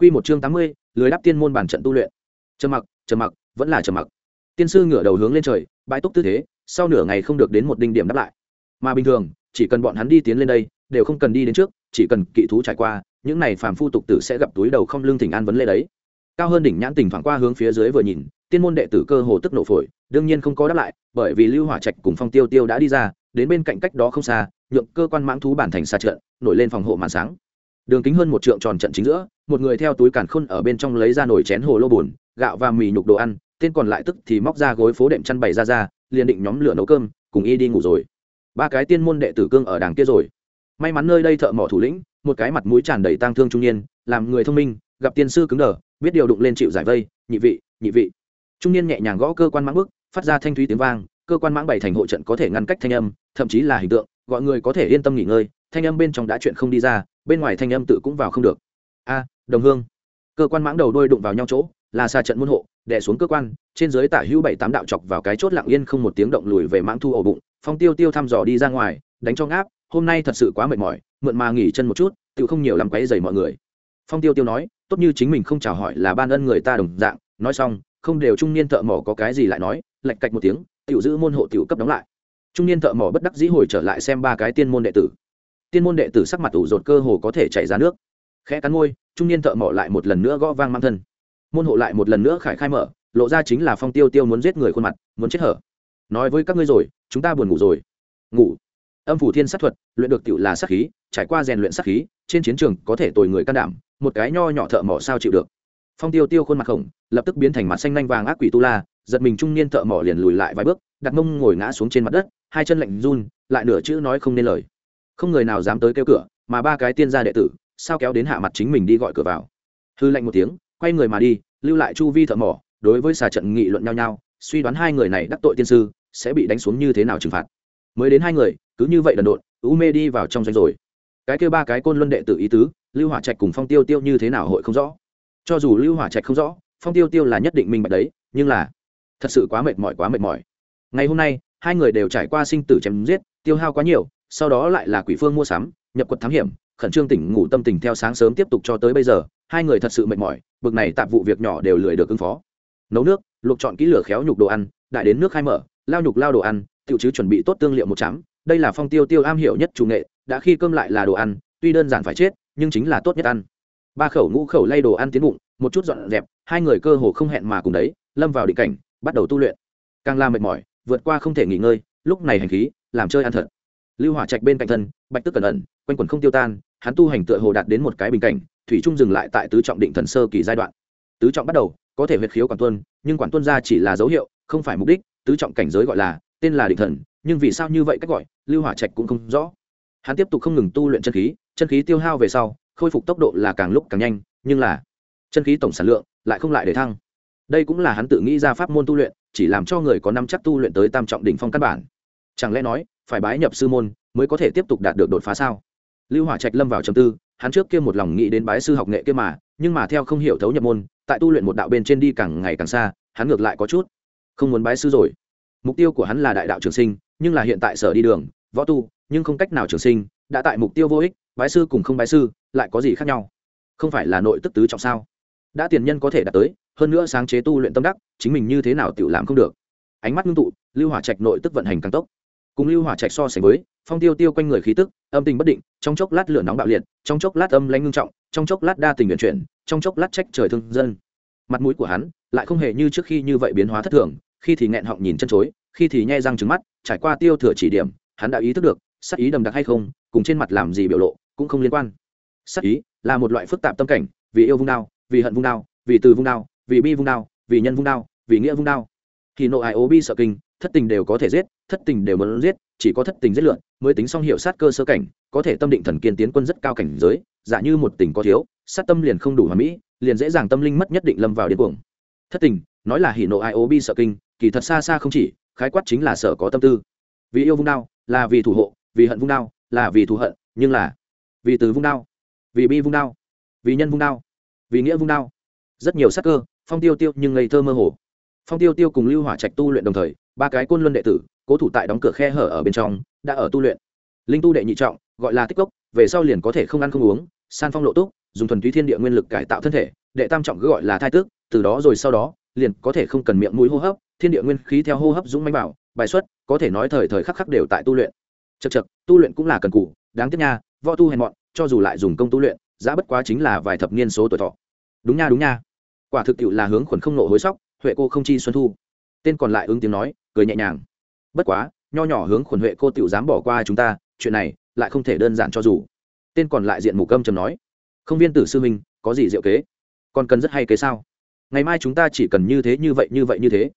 Quy một chương tám mươi, lưới đáp tiên môn bản trận tu luyện. Trầm mặc, trầm mặc, vẫn là trầm mặc. Tiên sư ngửa đầu hướng lên trời, bãi túc tư thế, sau nửa ngày không được đến một đinh điểm đáp lại. Mà bình thường, chỉ cần bọn hắn đi tiến lên đây, đều không cần đi đến trước, chỉ cần kỵ thú trải qua, những này phàm phu tục tử sẽ gặp túi đầu không lương thỉnh an vấn lễ đấy. Cao hơn đỉnh nhãn tình thoáng qua hướng phía dưới vừa nhìn, tiên môn đệ tử cơ hồ tức nổ phổi, đương nhiên không có đáp lại, bởi vì Lưu Hỏa Trạch cùng Phong Tiêu Tiêu đã đi ra, đến bên cạnh cách đó không xa, nhượng cơ quan mãng thú bản thành xa trận, nổi lên phòng hộ màn sáng đường kính hơn một trượng tròn trận chính giữa, một người theo túi càn khôn ở bên trong lấy ra nồi chén hồ lô bùn, gạo và mì nhục đồ ăn, tên còn lại tức thì móc ra gối phố đệm chăn bày ra ra, liền định nhóm lửa nấu cơm, cùng y đi ngủ rồi. Ba cái tiên môn đệ tử cương ở đàng kia rồi. May mắn nơi đây thợ mỏ thủ lĩnh, một cái mặt mũi tràn đầy tang thương trung niên, làm người thông minh, gặp tiên sư cứng đờ, biết điều đụng lên chịu giải vây, nhị vị nhị vị. Trung niên nhẹ nhàng gõ cơ quan mãng bức, phát ra thanh thúy tiếng vang, cơ quan mãng bày thành hộ trận có thể ngăn cách thanh âm, thậm chí là hình tượng, gọi người có thể yên tâm nghỉ ngơi thanh âm bên trong đã chuyện không đi ra, bên ngoài thanh âm tự cũng vào không được. A, đồng hương. Cơ quan mãng đầu đôi đụng vào nhau chỗ là xa trận môn hộ, đè xuống cơ quan, trên dưới tả hữu bảy tám đạo chọc vào cái chốt lặng yên không một tiếng động lùi về mãng thu ổ bụng, phong tiêu tiêu thăm dò đi ra ngoài, đánh cho ngáp, hôm nay thật sự quá mệt mỏi, mượn mà nghỉ chân một chút, tự không nhiều làm quấy dày mọi người. Phong tiêu tiêu nói, tốt như chính mình không chào hỏi là ban ân người ta đồng dạng, nói xong, không đều trung niên thợ mỏ có cái gì lại nói lạch cạch một tiếng, tiểu giữ môn hộ tiểu cấp đóng lại. Trung niên thợ mỏ bất đắc dĩ hồi trở lại xem ba cái tiên môn đệ tử tiên môn đệ tử sắc mặt ủ rột cơ hồ có thể chảy ra nước. Khẽ cắn môi, trung niên thợ mỏ lại một lần nữa gõ vang mang thân. Môn hộ lại một lần nữa khải khai mở, lộ ra chính là phong tiêu tiêu muốn giết người khuôn mặt, muốn chết hở. Nói với các ngươi rồi, chúng ta buồn ngủ rồi. Ngủ. Âm phủ thiên sát thuật, luyện được tựu là sát khí, trải qua rèn luyện sát khí, trên chiến trường có thể tồi người can đảm, một cái nho nhỏ thợ mỏ sao chịu được. Phong tiêu tiêu khuôn mặt khổng lập tức biến thành mặt xanh lanh vàng ác quỷ tu la, giật mình trung niên thợ mỏ liền lùi lại vài bước, đặt mông ngồi ngã xuống trên mặt đất, hai chân lạnh run, lại nửa chữ nói không nên lời không người nào dám tới kêu cửa, mà ba cái tiên gia đệ tử, sao kéo đến hạ mặt chính mình đi gọi cửa vào. Hư lạnh một tiếng, quay người mà đi, lưu lại chu vi thợ mỏ, đối với xà trận nghị luận nhau nhau, suy đoán hai người này đắc tội tiên sư, sẽ bị đánh xuống như thế nào trừng phạt. Mới đến hai người, cứ như vậy đần độn, u mê đi vào trong doanh rồi. Cái kêu ba cái côn luân đệ tử ý tứ, lưu hỏa trạch cùng phong tiêu tiêu như thế nào hội không rõ? Cho dù lưu hỏa trạch không rõ, phong tiêu tiêu là nhất định minh bạch đấy, nhưng là thật sự quá mệt mỏi, quá mệt mỏi. Ngày hôm nay, hai người đều trải qua sinh tử chém giết, tiêu hao quá nhiều sau đó lại là quỷ phương mua sắm nhập quật thám hiểm khẩn trương tỉnh ngủ tâm tình theo sáng sớm tiếp tục cho tới bây giờ hai người thật sự mệt mỏi bực này tạp vụ việc nhỏ đều lười được ứng phó. Nấu nước luộc chọn kỹ lửa khéo nhục đồ ăn đại đến nước khai mở lao nhục lao đồ ăn tiểu chứ chuẩn bị tốt tương liệu một chám, đây là phong tiêu tiêu am hiểu nhất chủ nghệ đã khi cơm lại là đồ ăn tuy đơn giản phải chết nhưng chính là tốt nhất ăn. Ba khẩu ngũ khẩu lay đồ ăn tiến bụng một chút dọn dẹp hai người cơ hồ không hẹn mà cùng đấy lâm vào định cảnh bắt đầu tu luyện. Càng làm mệt mỏi vượt qua không thể nghỉ ngơi lúc này hành khí làm chơi ăn thật lưu hỏa trạch bên cạnh thân, bạch tức cẩn ẩn, quanh quẩn không tiêu tan, hắn tu hành tựa hồ đạt đến một cái bình cảnh, thủy trung dừng lại tại tứ trọng định thần sơ kỳ giai đoạn. Tứ trọng bắt đầu, có thể huyệt khiếu quản tuân, nhưng quản tuân ra chỉ là dấu hiệu, không phải mục đích, tứ trọng cảnh giới gọi là, tên là định thần, nhưng vì sao như vậy cách gọi, lưu hỏa trạch cũng không rõ. Hắn tiếp tục không ngừng tu luyện chân khí chân khí tiêu hao về sau, khôi phục tốc độ là càng lúc càng nhanh, nhưng là chân khí tổng sản lượng lại không lại để thăng. Đây cũng là hắn tự nghĩ ra pháp môn tu luyện, chỉ làm cho người có năm chắc tu luyện tới tam trọng đỉnh phong căn bản. Chẳng lẽ nói phải bái nhập sư môn mới có thể tiếp tục đạt được đột phá sao? Lưu hỏa trạch lâm vào trầm tư, hắn trước kia một lòng nghĩ đến bái sư học nghệ kia mà, nhưng mà theo không hiểu thấu nhập môn, tại tu luyện một đạo bên trên đi càng ngày càng xa, hắn ngược lại có chút không muốn bái sư rồi. Mục tiêu của hắn là đại đạo trường sinh, nhưng là hiện tại sở đi đường, võ tu, nhưng không cách nào trường sinh, đã tại mục tiêu vô ích, bái sư cùng không bái sư lại có gì khác nhau? Không phải là nội tức tứ trọng sao? Đã tiền nhân có thể đạt tới, hơn nữa sáng chế tu luyện tâm đắc, chính mình như thế nào tự làm không được? Ánh mắt ngưng tụ, lưu hỏa trạch nội tức vận hành càng tốc cùng lưu hỏa trạch so sánh với, phong tiêu tiêu quanh người khí tức, âm tình bất định, trong chốc lát lửa nóng bạo liệt, trong chốc lát âm lanh ngưng trọng, trong chốc lát đa tình nguyện chuyển, trong chốc lát trách trời thương dân. Mặt mũi của hắn lại không hề như trước khi như vậy biến hóa thất thường, khi thì nghẹn họng nhìn chân chối, khi thì nhai răng trứng mắt, trải qua tiêu thừa chỉ điểm, hắn đã ý thức được, sắc ý đầm đặc hay không, cùng trên mặt làm gì biểu lộ, cũng không liên quan. Sắc ý là một loại phức tạp tâm cảnh, vì yêu vung đao, vì hận vung đao, vì từ vung đao, vì bi vung đao, vì nhân vung đao. Vì nghĩa vung đao thì nộ ai ố bi sợ kinh thất tình đều có thể giết, thất tình đều muốn giết, chỉ có thất tình giết lượn mới tính xong hiệu sát cơ sơ cảnh, có thể tâm định thần kiên tiến quân rất cao cảnh giới, giả như một tình có thiếu, sát tâm liền không đủ hoàn mỹ, liền dễ dàng tâm linh mất nhất định lâm vào điên cuồng. Thất tình, nói là hỉ nộ ai ố bi sợ kinh, kỳ thật xa xa không chỉ, khái quát chính là sở có tâm tư. Vì yêu vung đao, là vì thủ hộ, vì hận vung đao, là vì thù hận, nhưng là vì từ vung đao, vì bi vung đao, vì nhân vung đao, vì nghĩa vung đao. Rất nhiều sắc cơ, phong tiêu tiêu nhưng ngây thơ mơ hồ. Phong tiêu tiêu cùng lưu hỏa trạch tu luyện đồng thời ba cái côn luân đệ tử cố thủ tại đóng cửa khe hở ở bên trong đã ở tu luyện. Linh tu đệ nhị trọng gọi là tích cốc về sau liền có thể không ăn không uống san phong lộ túc dùng thuần túy thiên địa nguyên lực cải tạo thân thể đệ tam trọng cứ gọi là thai tước từ đó rồi sau đó liền có thể không cần miệng mũi hô hấp thiên địa nguyên khí theo hô hấp dũng manh bảo bài xuất có thể nói thời thời khắc khắc đều tại tu luyện. Chật chật tu luyện cũng là cần cù, đáng tiếc nha võ tu hèn mọn cho dù lại dùng công tu luyện giá bất quá chính là vài thập niên số tuổi thọ. Đúng nha đúng nha. Quả thực tiệu là hướng khuẩn không nộ hối sóc huệ cô không chi xuân thu tên còn lại ứng tiếng nói, cười nhẹ nhàng. Bất quá, nho nhỏ hướng khuẩn huệ cô tiểu dám bỏ qua chúng ta, chuyện này lại không thể đơn giản cho dù. Tên còn lại diện mù câm trầm nói, không viên tử sư minh có gì diệu kế? Còn cần rất hay kế sao? Ngày mai chúng ta chỉ cần như thế như vậy như vậy như thế.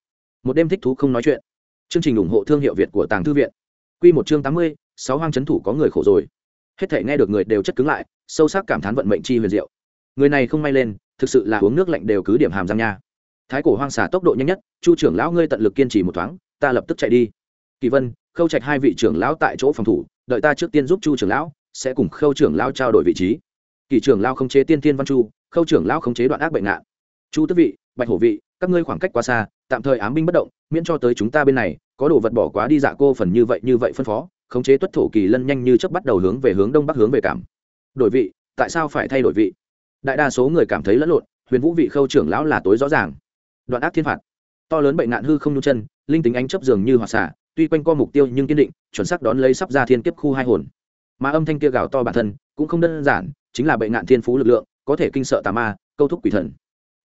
Một đêm thích thú không nói chuyện. Chương trình ủng hộ thương hiệu việt của tàng thư viện. Q một chương tám mươi, sáu hoang c thủ có người khổ rồi. Hết thể nghe được người đều chất cứng lại, sâu sắc cảm thán vận mệnh chi huyền diệu. Người này không may lên, thực sự là uống nước lạnh đều cứ điểm hàm răng nha thái cổ hoang xà tốc độ nhanh nhất, chu trưởng lão ngươi tận lực kiên trì một thoáng, ta lập tức chạy đi. Kỳ vân, khâu trạch hai vị trưởng lão tại chỗ phòng thủ, đợi ta trước tiên giúp chu trưởng lão, sẽ cùng khâu trưởng lão trao đổi vị trí. Kỳ trưởng lão không chế tiên Thiên văn chu, khâu trưởng lão không chế đoạn ác bệnh Nạn. chu tức vị, bạch hổ vị, các ngươi khoảng cách quá xa, tạm thời ám binh bất động, miễn cho tới chúng ta bên này, có đồ vật bỏ quá đi dạ cô phần như vậy như vậy phân phó, khống chế tuất thổ kỳ lân nhanh như chấp bắt đầu hướng về hướng đông bắc hướng về cảm. Đổi vị, tại sao phải thay đổi vị? Đại đa số người cảm thấy lẫn lộn, huyền vũ vị khâu trưởng lão là tối rõ ràng đoạn ác thiên phạt. To lớn bệnh nạn hư không nhung chân, linh tính ánh chấp dường như hòa xả tuy quanh co mục tiêu nhưng kiên định, chuẩn xác đón lấy sắp ra thiên kiếp khu hai hồn. Mà âm thanh kia gào to bản thân, cũng không đơn giản, chính là bệnh nạn thiên phú lực lượng, có thể kinh sợ tà ma, câu thúc quỷ thần.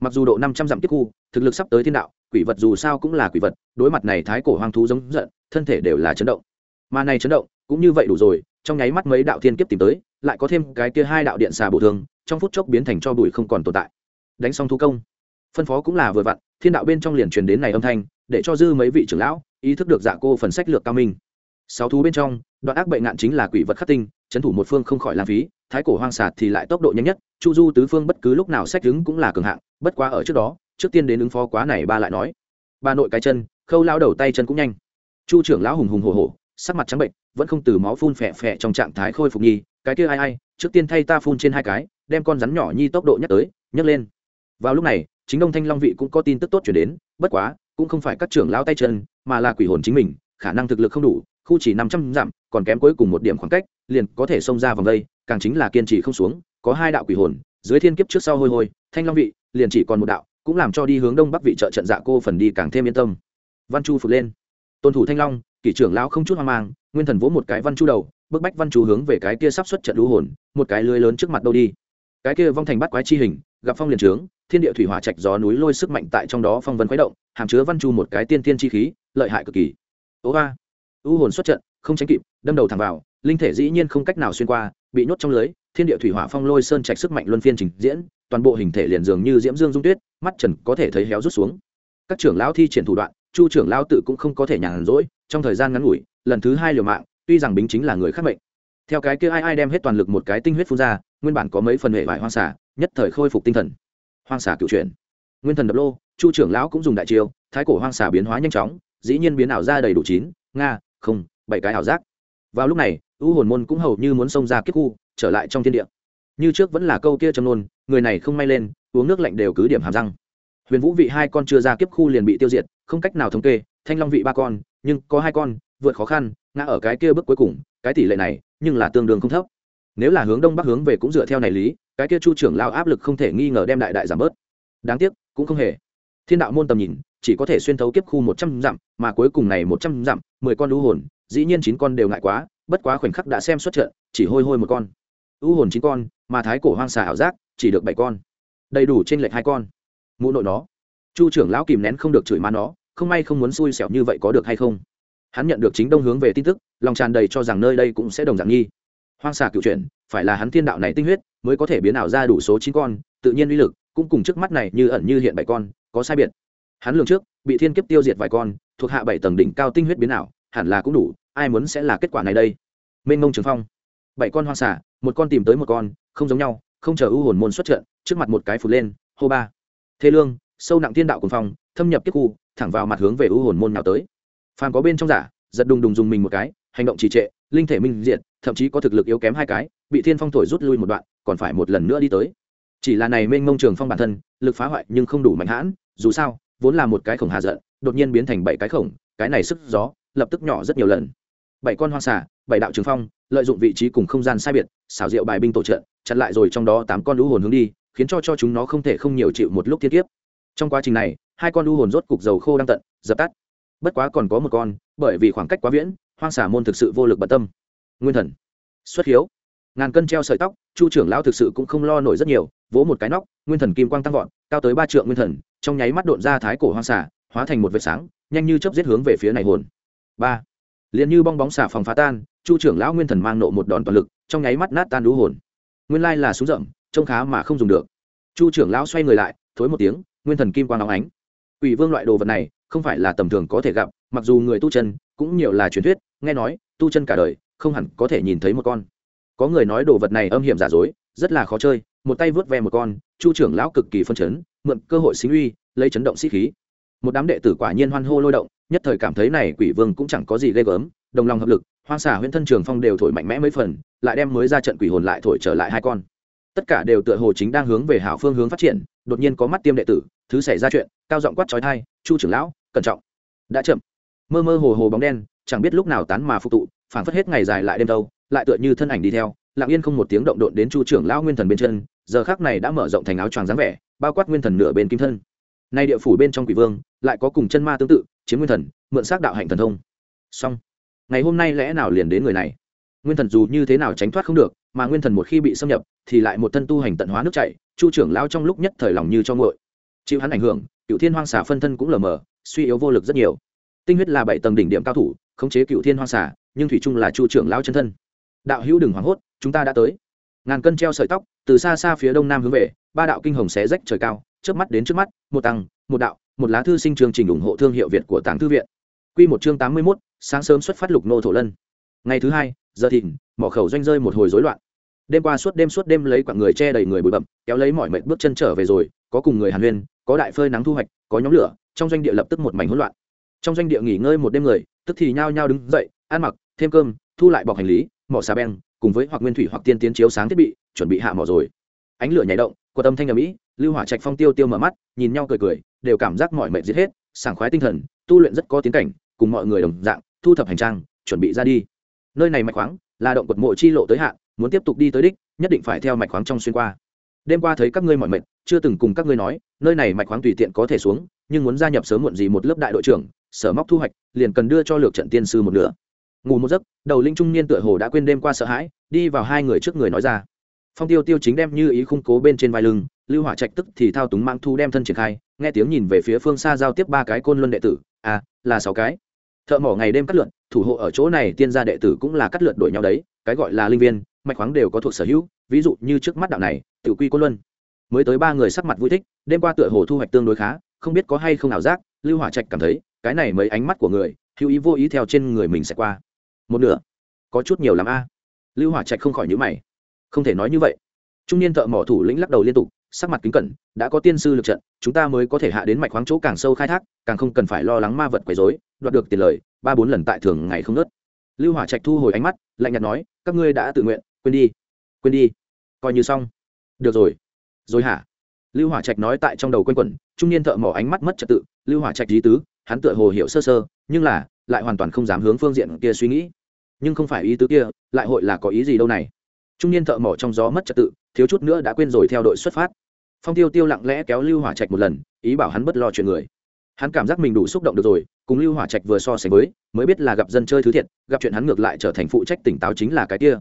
Mặc dù độ năm trăm dặm tiếp khu, thực lực sắp tới thiên đạo, quỷ vật dù sao cũng là quỷ vật, đối mặt này thái cổ hoang thú giống giận, thân thể đều là chấn động. Mà này chấn động, cũng như vậy đủ rồi, trong nháy mắt mấy đạo thiên kiếp tìm tới, lại có thêm cái kia hai đạo điện xà bổ thương trong phút chốc biến thành cho bụi không còn tồn tại. Đánh xong thu công phân phó cũng là vừa vặn, thiên đạo bên trong liền truyền đến này âm thanh, để cho dư mấy vị trưởng lão ý thức được dạ cô phần sách lược cao minh. Sáu thú bên trong, đoạn ác bệnh nạn chính là quỷ vật khắc tinh trấn thủ một phương không khỏi lãng phí, thái cổ hoang sạt thì lại tốc độ nhanh nhất, chu du tứ phương bất cứ lúc nào sách đứng cũng là cường hạng, bất quá ở trước đó, trước tiên đến ứng phó quá này ba lại nói. Ba nội cái chân, khâu lao đầu tay chân cũng nhanh. Chu trưởng lão hùng hùng hồ hồ sắc mặt trắng bệnh, vẫn không từ máu phun phẹ phẹ trong trạng thái khôi phục nhi cái kia ai ai, trước tiên thay ta phun trên hai cái, đem con rắn nhỏ nhi tốc độ nhắc tới, nhấc lên. Vào lúc này chính đông thanh long vị cũng có tin tức tốt chuyển đến, bất quá, cũng không phải các trưởng lão tay chân, mà là quỷ hồn chính mình, khả năng thực lực không đủ, khu chỉ năm trăm dặm, còn kém cuối cùng một điểm khoảng cách, liền có thể xông ra vòng đây, càng chính là kiên trì không xuống, có hai đạo quỷ hồn, dưới thiên kiếp trước sau hôi hôi, thanh long vị, liền chỉ còn một đạo, cũng làm cho đi hướng đông bắc vị trợ trận dạ cô phần đi càng thêm yên tâm. Văn chu phục lên. Tôn thủ thanh long, kỷ trưởng lão không chút hoang mang, nguyên thần vỗ một cái văn chu đầu, bức bách văn chu hướng về cái kia sắp xuất trận lũ hồn, một cái lưới lớn trước mặt đâu đi. Cái kia vong thành bắt quái chi hình, gặp phong liền trướng thiên địa thủy hỏa trạch gió núi lôi sức mạnh tại trong đó phong vân khuấy động, hàm chứa văn chu một cái tiên tiên chi khí, lợi hại cực kỳ. Ố ba u hồn xuất trận, không tránh kịp, đâm đầu thẳng vào, linh thể dĩ nhiên không cách nào xuyên qua, bị nhốt trong lưới, thiên địa thủy hỏa phong lôi sơn trạch sức mạnh luân phiên trình diễn, toàn bộ hình thể liền dường như diễm dương dung tuyết, mắt trần có thể thấy héo rút xuống. Các trưởng lão thi triển thủ đoạn, chu trưởng lão tự cũng không có thể nhàn rỗi, trong thời gian ngắn ngủi, lần thứ hai liều mạng, tuy rằng bính chính là người khác mệnh. Theo cái kia ai ai đem hết toàn lực một cái tinh huyết phun ra, nguyên bản có mấy phần hệ vải hoang xả nhất thời khôi phục tinh thần hoang xà cựu chuyển. Nguyên thần đập lô, chu trưởng lão cũng dùng đại chiêu, thái cổ hoang xà biến hóa nhanh chóng, dĩ nhiên biến ảo ra đầy đủ chín, nga, không, bảy cái ảo giác. Vào lúc này u hồn môn cũng hầu như muốn xông ra kiếp khu, trở lại trong thiên địa. Như trước vẫn là câu kia châm nôn người này không may lên, uống nước lạnh đều cứ điểm hàm răng. Huyền vũ vị hai con chưa ra kiếp khu liền bị tiêu diệt, không cách nào thống kê, thanh long vị ba con, nhưng có hai con, vượt khó khăn, ngã ở cái kia bước cuối cùng, cái tỷ lệ này, nhưng là tương đương không thấp nếu là hướng đông bắc hướng về cũng dựa theo này lý, cái kia chu trưởng lao áp lực không thể nghi ngờ đem đại đại giảm bớt. Đáng tiếc, cũng không hề. Thiên đạo môn tầm nhìn, chỉ có thể xuyên thấu kiếp khu một trăm dặm, mà cuối cùng này một trăm dặm, mười con lũ hồn, dĩ nhiên chín con đều ngại quá, bất quá khoảnh khắc đã xem xuất trận, chỉ hôi hôi một con. U hồn chín con, mà thái cổ hoang xà ảo giác, chỉ được bảy con. Đầy đủ trên lệch hai con. Mụ nội nó. Chu trưởng lão kìm nén không được chửi má nó, không may không muốn xui xẻo như vậy có được hay không? Hắn nhận được chính đông hướng về tin tức, lòng tràn đầy cho rằng nơi đây cũng sẽ đồng dạng nghi hoang xà cựu chuyển phải là hắn thiên đạo này tinh huyết mới có thể biến ảo ra đủ số chín con tự nhiên uy lực cũng cùng trước mắt này như ẩn như hiện bảy con có sai biệt. Hắn lường trước bị thiên kiếp tiêu diệt vài con thuộc hạ bảy tầng đỉnh cao tinh huyết biến ảo hẳn là cũng đủ ai muốn sẽ là kết quả này đây? Mênh mông trường phong. Bảy con hoang xà, một con tìm tới một con không giống nhau không chờ ưu hồn môn xuất trận trước mặt một cái phụt lên hô ba. Thế lương sâu nặng thiên đạo cùng phong thâm nhập kiếp khu thẳng vào mặt hướng về ưu hồn môn nào tới. Phàm có bên trong giả giật đùng đùng dùng mình một cái hành động trì trệ linh thể minh diện thậm chí có thực lực yếu kém hai cái bị thiên phong thổi rút lui một đoạn còn phải một lần nữa đi tới. Chỉ là này mênh mông trường phong bản thân lực phá hoại nhưng không đủ mạnh hãn dù sao vốn là một cái khổng hà giận đột nhiên biến thành bảy cái khổng cái này sức gió lập tức nhỏ rất nhiều lần. Bảy con hoang xả, bảy đạo trường phong lợi dụng vị trí cùng không gian sai biệt xảo diệu bài binh tổ trận chặn lại rồi trong đó tám con lũ hồn hướng đi khiến cho cho chúng nó không thể không nhiều chịu một lúc thiên kiếp. Trong quá trình này hai con lũ hồn rốt cục dầu khô đang tận dập tắt. Bất quá còn có một con bởi vì khoảng cách quá viễn hoang xả môn thực sự vô lực bận tâm nguyên thần. Xuất hiếu ngàn cân treo sợi tóc, chu trưởng lão thực sự cũng không lo nổi rất nhiều, vỗ một cái nóc, nguyên thần kim quang tăng vọt, cao tới ba trượng nguyên thần, trong nháy mắt độn ra thái cổ hoang xả hóa thành một vệt sáng, nhanh như chớp giết hướng về phía này hồn. Ba. Liền như bong bóng xả phòng phá tan, chu trưởng lão nguyên thần mang nộ một đòn toàn lực, trong nháy mắt nát tan đũ hồn. Nguyên lai là súng rậm, trông khá mà không dùng được. Chu trưởng lão xoay người lại, thối một tiếng, nguyên thần kim quang óng ánh. Ủy vương loại đồ vật này, không phải là tầm thường có thể gặp, mặc dù người tu chân, cũng nhiều là truyền thuyết, nghe nói, tu chân cả đời không hẳn có thể nhìn thấy một con. Có người nói đồ vật này âm hiểm giả dối, rất là khó chơi, một tay vớt ve một con, chu trưởng lão cực kỳ phân chấn, mượn cơ hội xính uy, lấy chấn động sĩ khí. Một đám đệ tử quả nhiên hoan hô lôi động, nhất thời cảm thấy này quỷ vương cũng chẳng có gì ghê gớm, đồng lòng hợp lực, hoang Xả huyện thân trường phong đều thổi mạnh mẽ mấy phần, lại đem mới ra trận quỷ hồn lại thổi trở lại hai con. Tất cả đều tựa hồ chính đang hướng về hảo phương hướng phát triển, đột nhiên có mắt tiêm đệ tử, thứ xảy ra chuyện, cao giọng quát trói thai, chu trưởng lão, cẩn trọng. Đã chậm. Mơ mơ hồ hồ bóng đen, chẳng biết lúc nào tán mà phục tụ phản phất hết ngày dài lại đêm đâu, lại tựa như thân ảnh đi theo, lặng yên không một tiếng động độn đến chu trưởng lão nguyên thần bên chân, giờ khác này đã mở rộng thành áo choàng dáng vẻ, bao quát nguyên thần nửa bên kim thân. Nay địa phủ bên trong quỷ vương, lại có cùng chân ma tương tự, chiếm nguyên thần, mượn xác đạo hạnh thần thông. Song ngày hôm nay lẽ nào liền đến người này? Nguyên thần dù như thế nào tránh thoát không được, mà nguyên thần một khi bị xâm nhập, thì lại một thân tu hành tận hóa nước chảy, chu trưởng lao trong lúc nhất thời lòng như cho ngội chịu hắn ảnh hưởng cựu thiên hoang xà phân thân cũng lờ mờ, suy yếu vô lực rất nhiều. Tinh huyết là bảy tầng đỉnh điểm cao thủ, khống chế cựu thiên hoang xà nhưng thủy trung là chu trưởng Lão chân thân. Đạo hữu đừng hoảng hốt, chúng ta đã tới. Ngàn cân treo sợi tóc, từ xa xa phía đông nam hướng về, ba đạo kinh hồng xé rách trời cao trước mắt đến trước mắt, một tăng, một đạo, một lá thư sinh chương trình ủng hộ thương hiệu việt của tàng thư viện. Q một chương tám mươi mốt, sáng sớm xuất phát lục nô thổ lân. Ngày thứ hai, giờ thìn mỏ khẩu doanh rơi một hồi rối loạn. Đêm qua suốt đêm suốt đêm lấy quặng người che đầy người bụi bậm kéo lấy mọi mệnh bước chân trở về rồi, có cùng người hàn huyên, có đại phơi nắng thu hoạch, có nhóm lửa, trong doanh địa lập tức một mảnh hỗn loạn. Trong doanh địa nghỉ ngơi một đêm người, tức thì nhao nhao đứng dậy, ăn mặc thêm cơm, thu lại bọc hành lý, mỏ xà beng, cùng với hoặc nguyên thủy hoặc tiên tiến chiếu sáng thiết bị, chuẩn bị hạ mỏ rồi. Ánh lửa nhảy động, của tâm thanh ở mỹ lưu hỏa trạch phong tiêu tiêu mở mắt, nhìn nhau cười cười, đều cảm giác mọi mệt giết hết, sảng khoái tinh thần, tu luyện rất có tiến cảnh, cùng mọi người đồng dạng, thu thập hành trang, chuẩn bị ra đi. Nơi này mạch khoáng, là động quật mộ chi lộ tới hạn muốn tiếp tục đi tới đích, nhất định phải theo mạch khoáng trong xuyên qua. Đêm qua thấy các ngươi mọi mệt, chưa từng cùng các ngươi nói, nơi này mạch khoáng tùy tiện có thể xuống, nhưng muốn gia nhập sớm muộn gì một lớp đại đội trưởng, sở móc thu hoạch, liền cần đưa cho lược trận tiên sư một nửa ngủ một giấc, đầu linh trung niên tựa hồ đã quên đêm qua sợ hãi, đi vào hai người trước người nói ra. Phong tiêu tiêu chính đem như ý khung cố bên trên vai lưng, lưu hỏa trạch tức thì thao túng mang thu đem thân triển khai, nghe tiếng nhìn về phía phương xa giao tiếp ba cái côn luân đệ tử à là sáu cái. Thợ mỏ ngày đêm cắt lượn, thủ hộ ở chỗ này tiên gia đệ tử cũng là cắt lượn đổi nhau đấy, cái gọi là linh viên, mạch khoáng đều có thuộc sở hữu, ví dụ như trước mắt đạo này tự quy côn luân. Mới tới ba người sắc mặt vui thích, đêm qua tựa hồ thu hoạch tương đối khá, không biết có hay không ảo giác, lưu hỏa trạch cảm thấy, cái này mấy ánh mắt của người, hữu ý vô ý theo trên người mình sẽ qua một nửa. Có chút nhiều lắm a. Lưu hỏa trạch không khỏi nhữ mày. Không thể nói như vậy. Trung niên thợ mỏ thủ lĩnh lắc đầu liên tục, sắc mặt kính cẩn, đã có tiên sư lực trận, chúng ta mới có thể hạ đến mạch khoáng chỗ càng sâu khai thác, càng không cần phải lo lắng ma vật quấy dối đoạt được tiền lời, ba bốn lần tại thường ngày không nớt lưu hỏa trạch thu hồi ánh mắt, lạnh nhạt nói, các ngươi đã tự nguyện, quên đi. Quên đi. Coi như xong. Được rồi. Rồi hả? Lưu hỏa trạch nói tại trong đầu quanh quẩn, trung niên thợ mỏ ánh mắt mất trật tự, lưu hỏa trạch dí tứ, hắn tựa hồ hiểu sơ sơ, nhưng là, lại hoàn toàn không dám hướng phương diện kia suy nghĩ nhưng không phải ý tứ kia, lại hội là có ý gì đâu này? Trung niên thợ mỏ trong gió mất trật tự, thiếu chút nữa đã quên rồi theo đội xuất phát. Phong tiêu tiêu lặng lẽ kéo lưu hỏa trạch một lần, ý bảo hắn bất lo chuyện người. Hắn cảm giác mình đủ xúc động được rồi, cùng lưu hỏa trạch vừa so sánh với, mới biết là gặp dân chơi thứ thiệt, gặp chuyện hắn ngược lại trở thành phụ trách tỉnh táo chính là cái kia.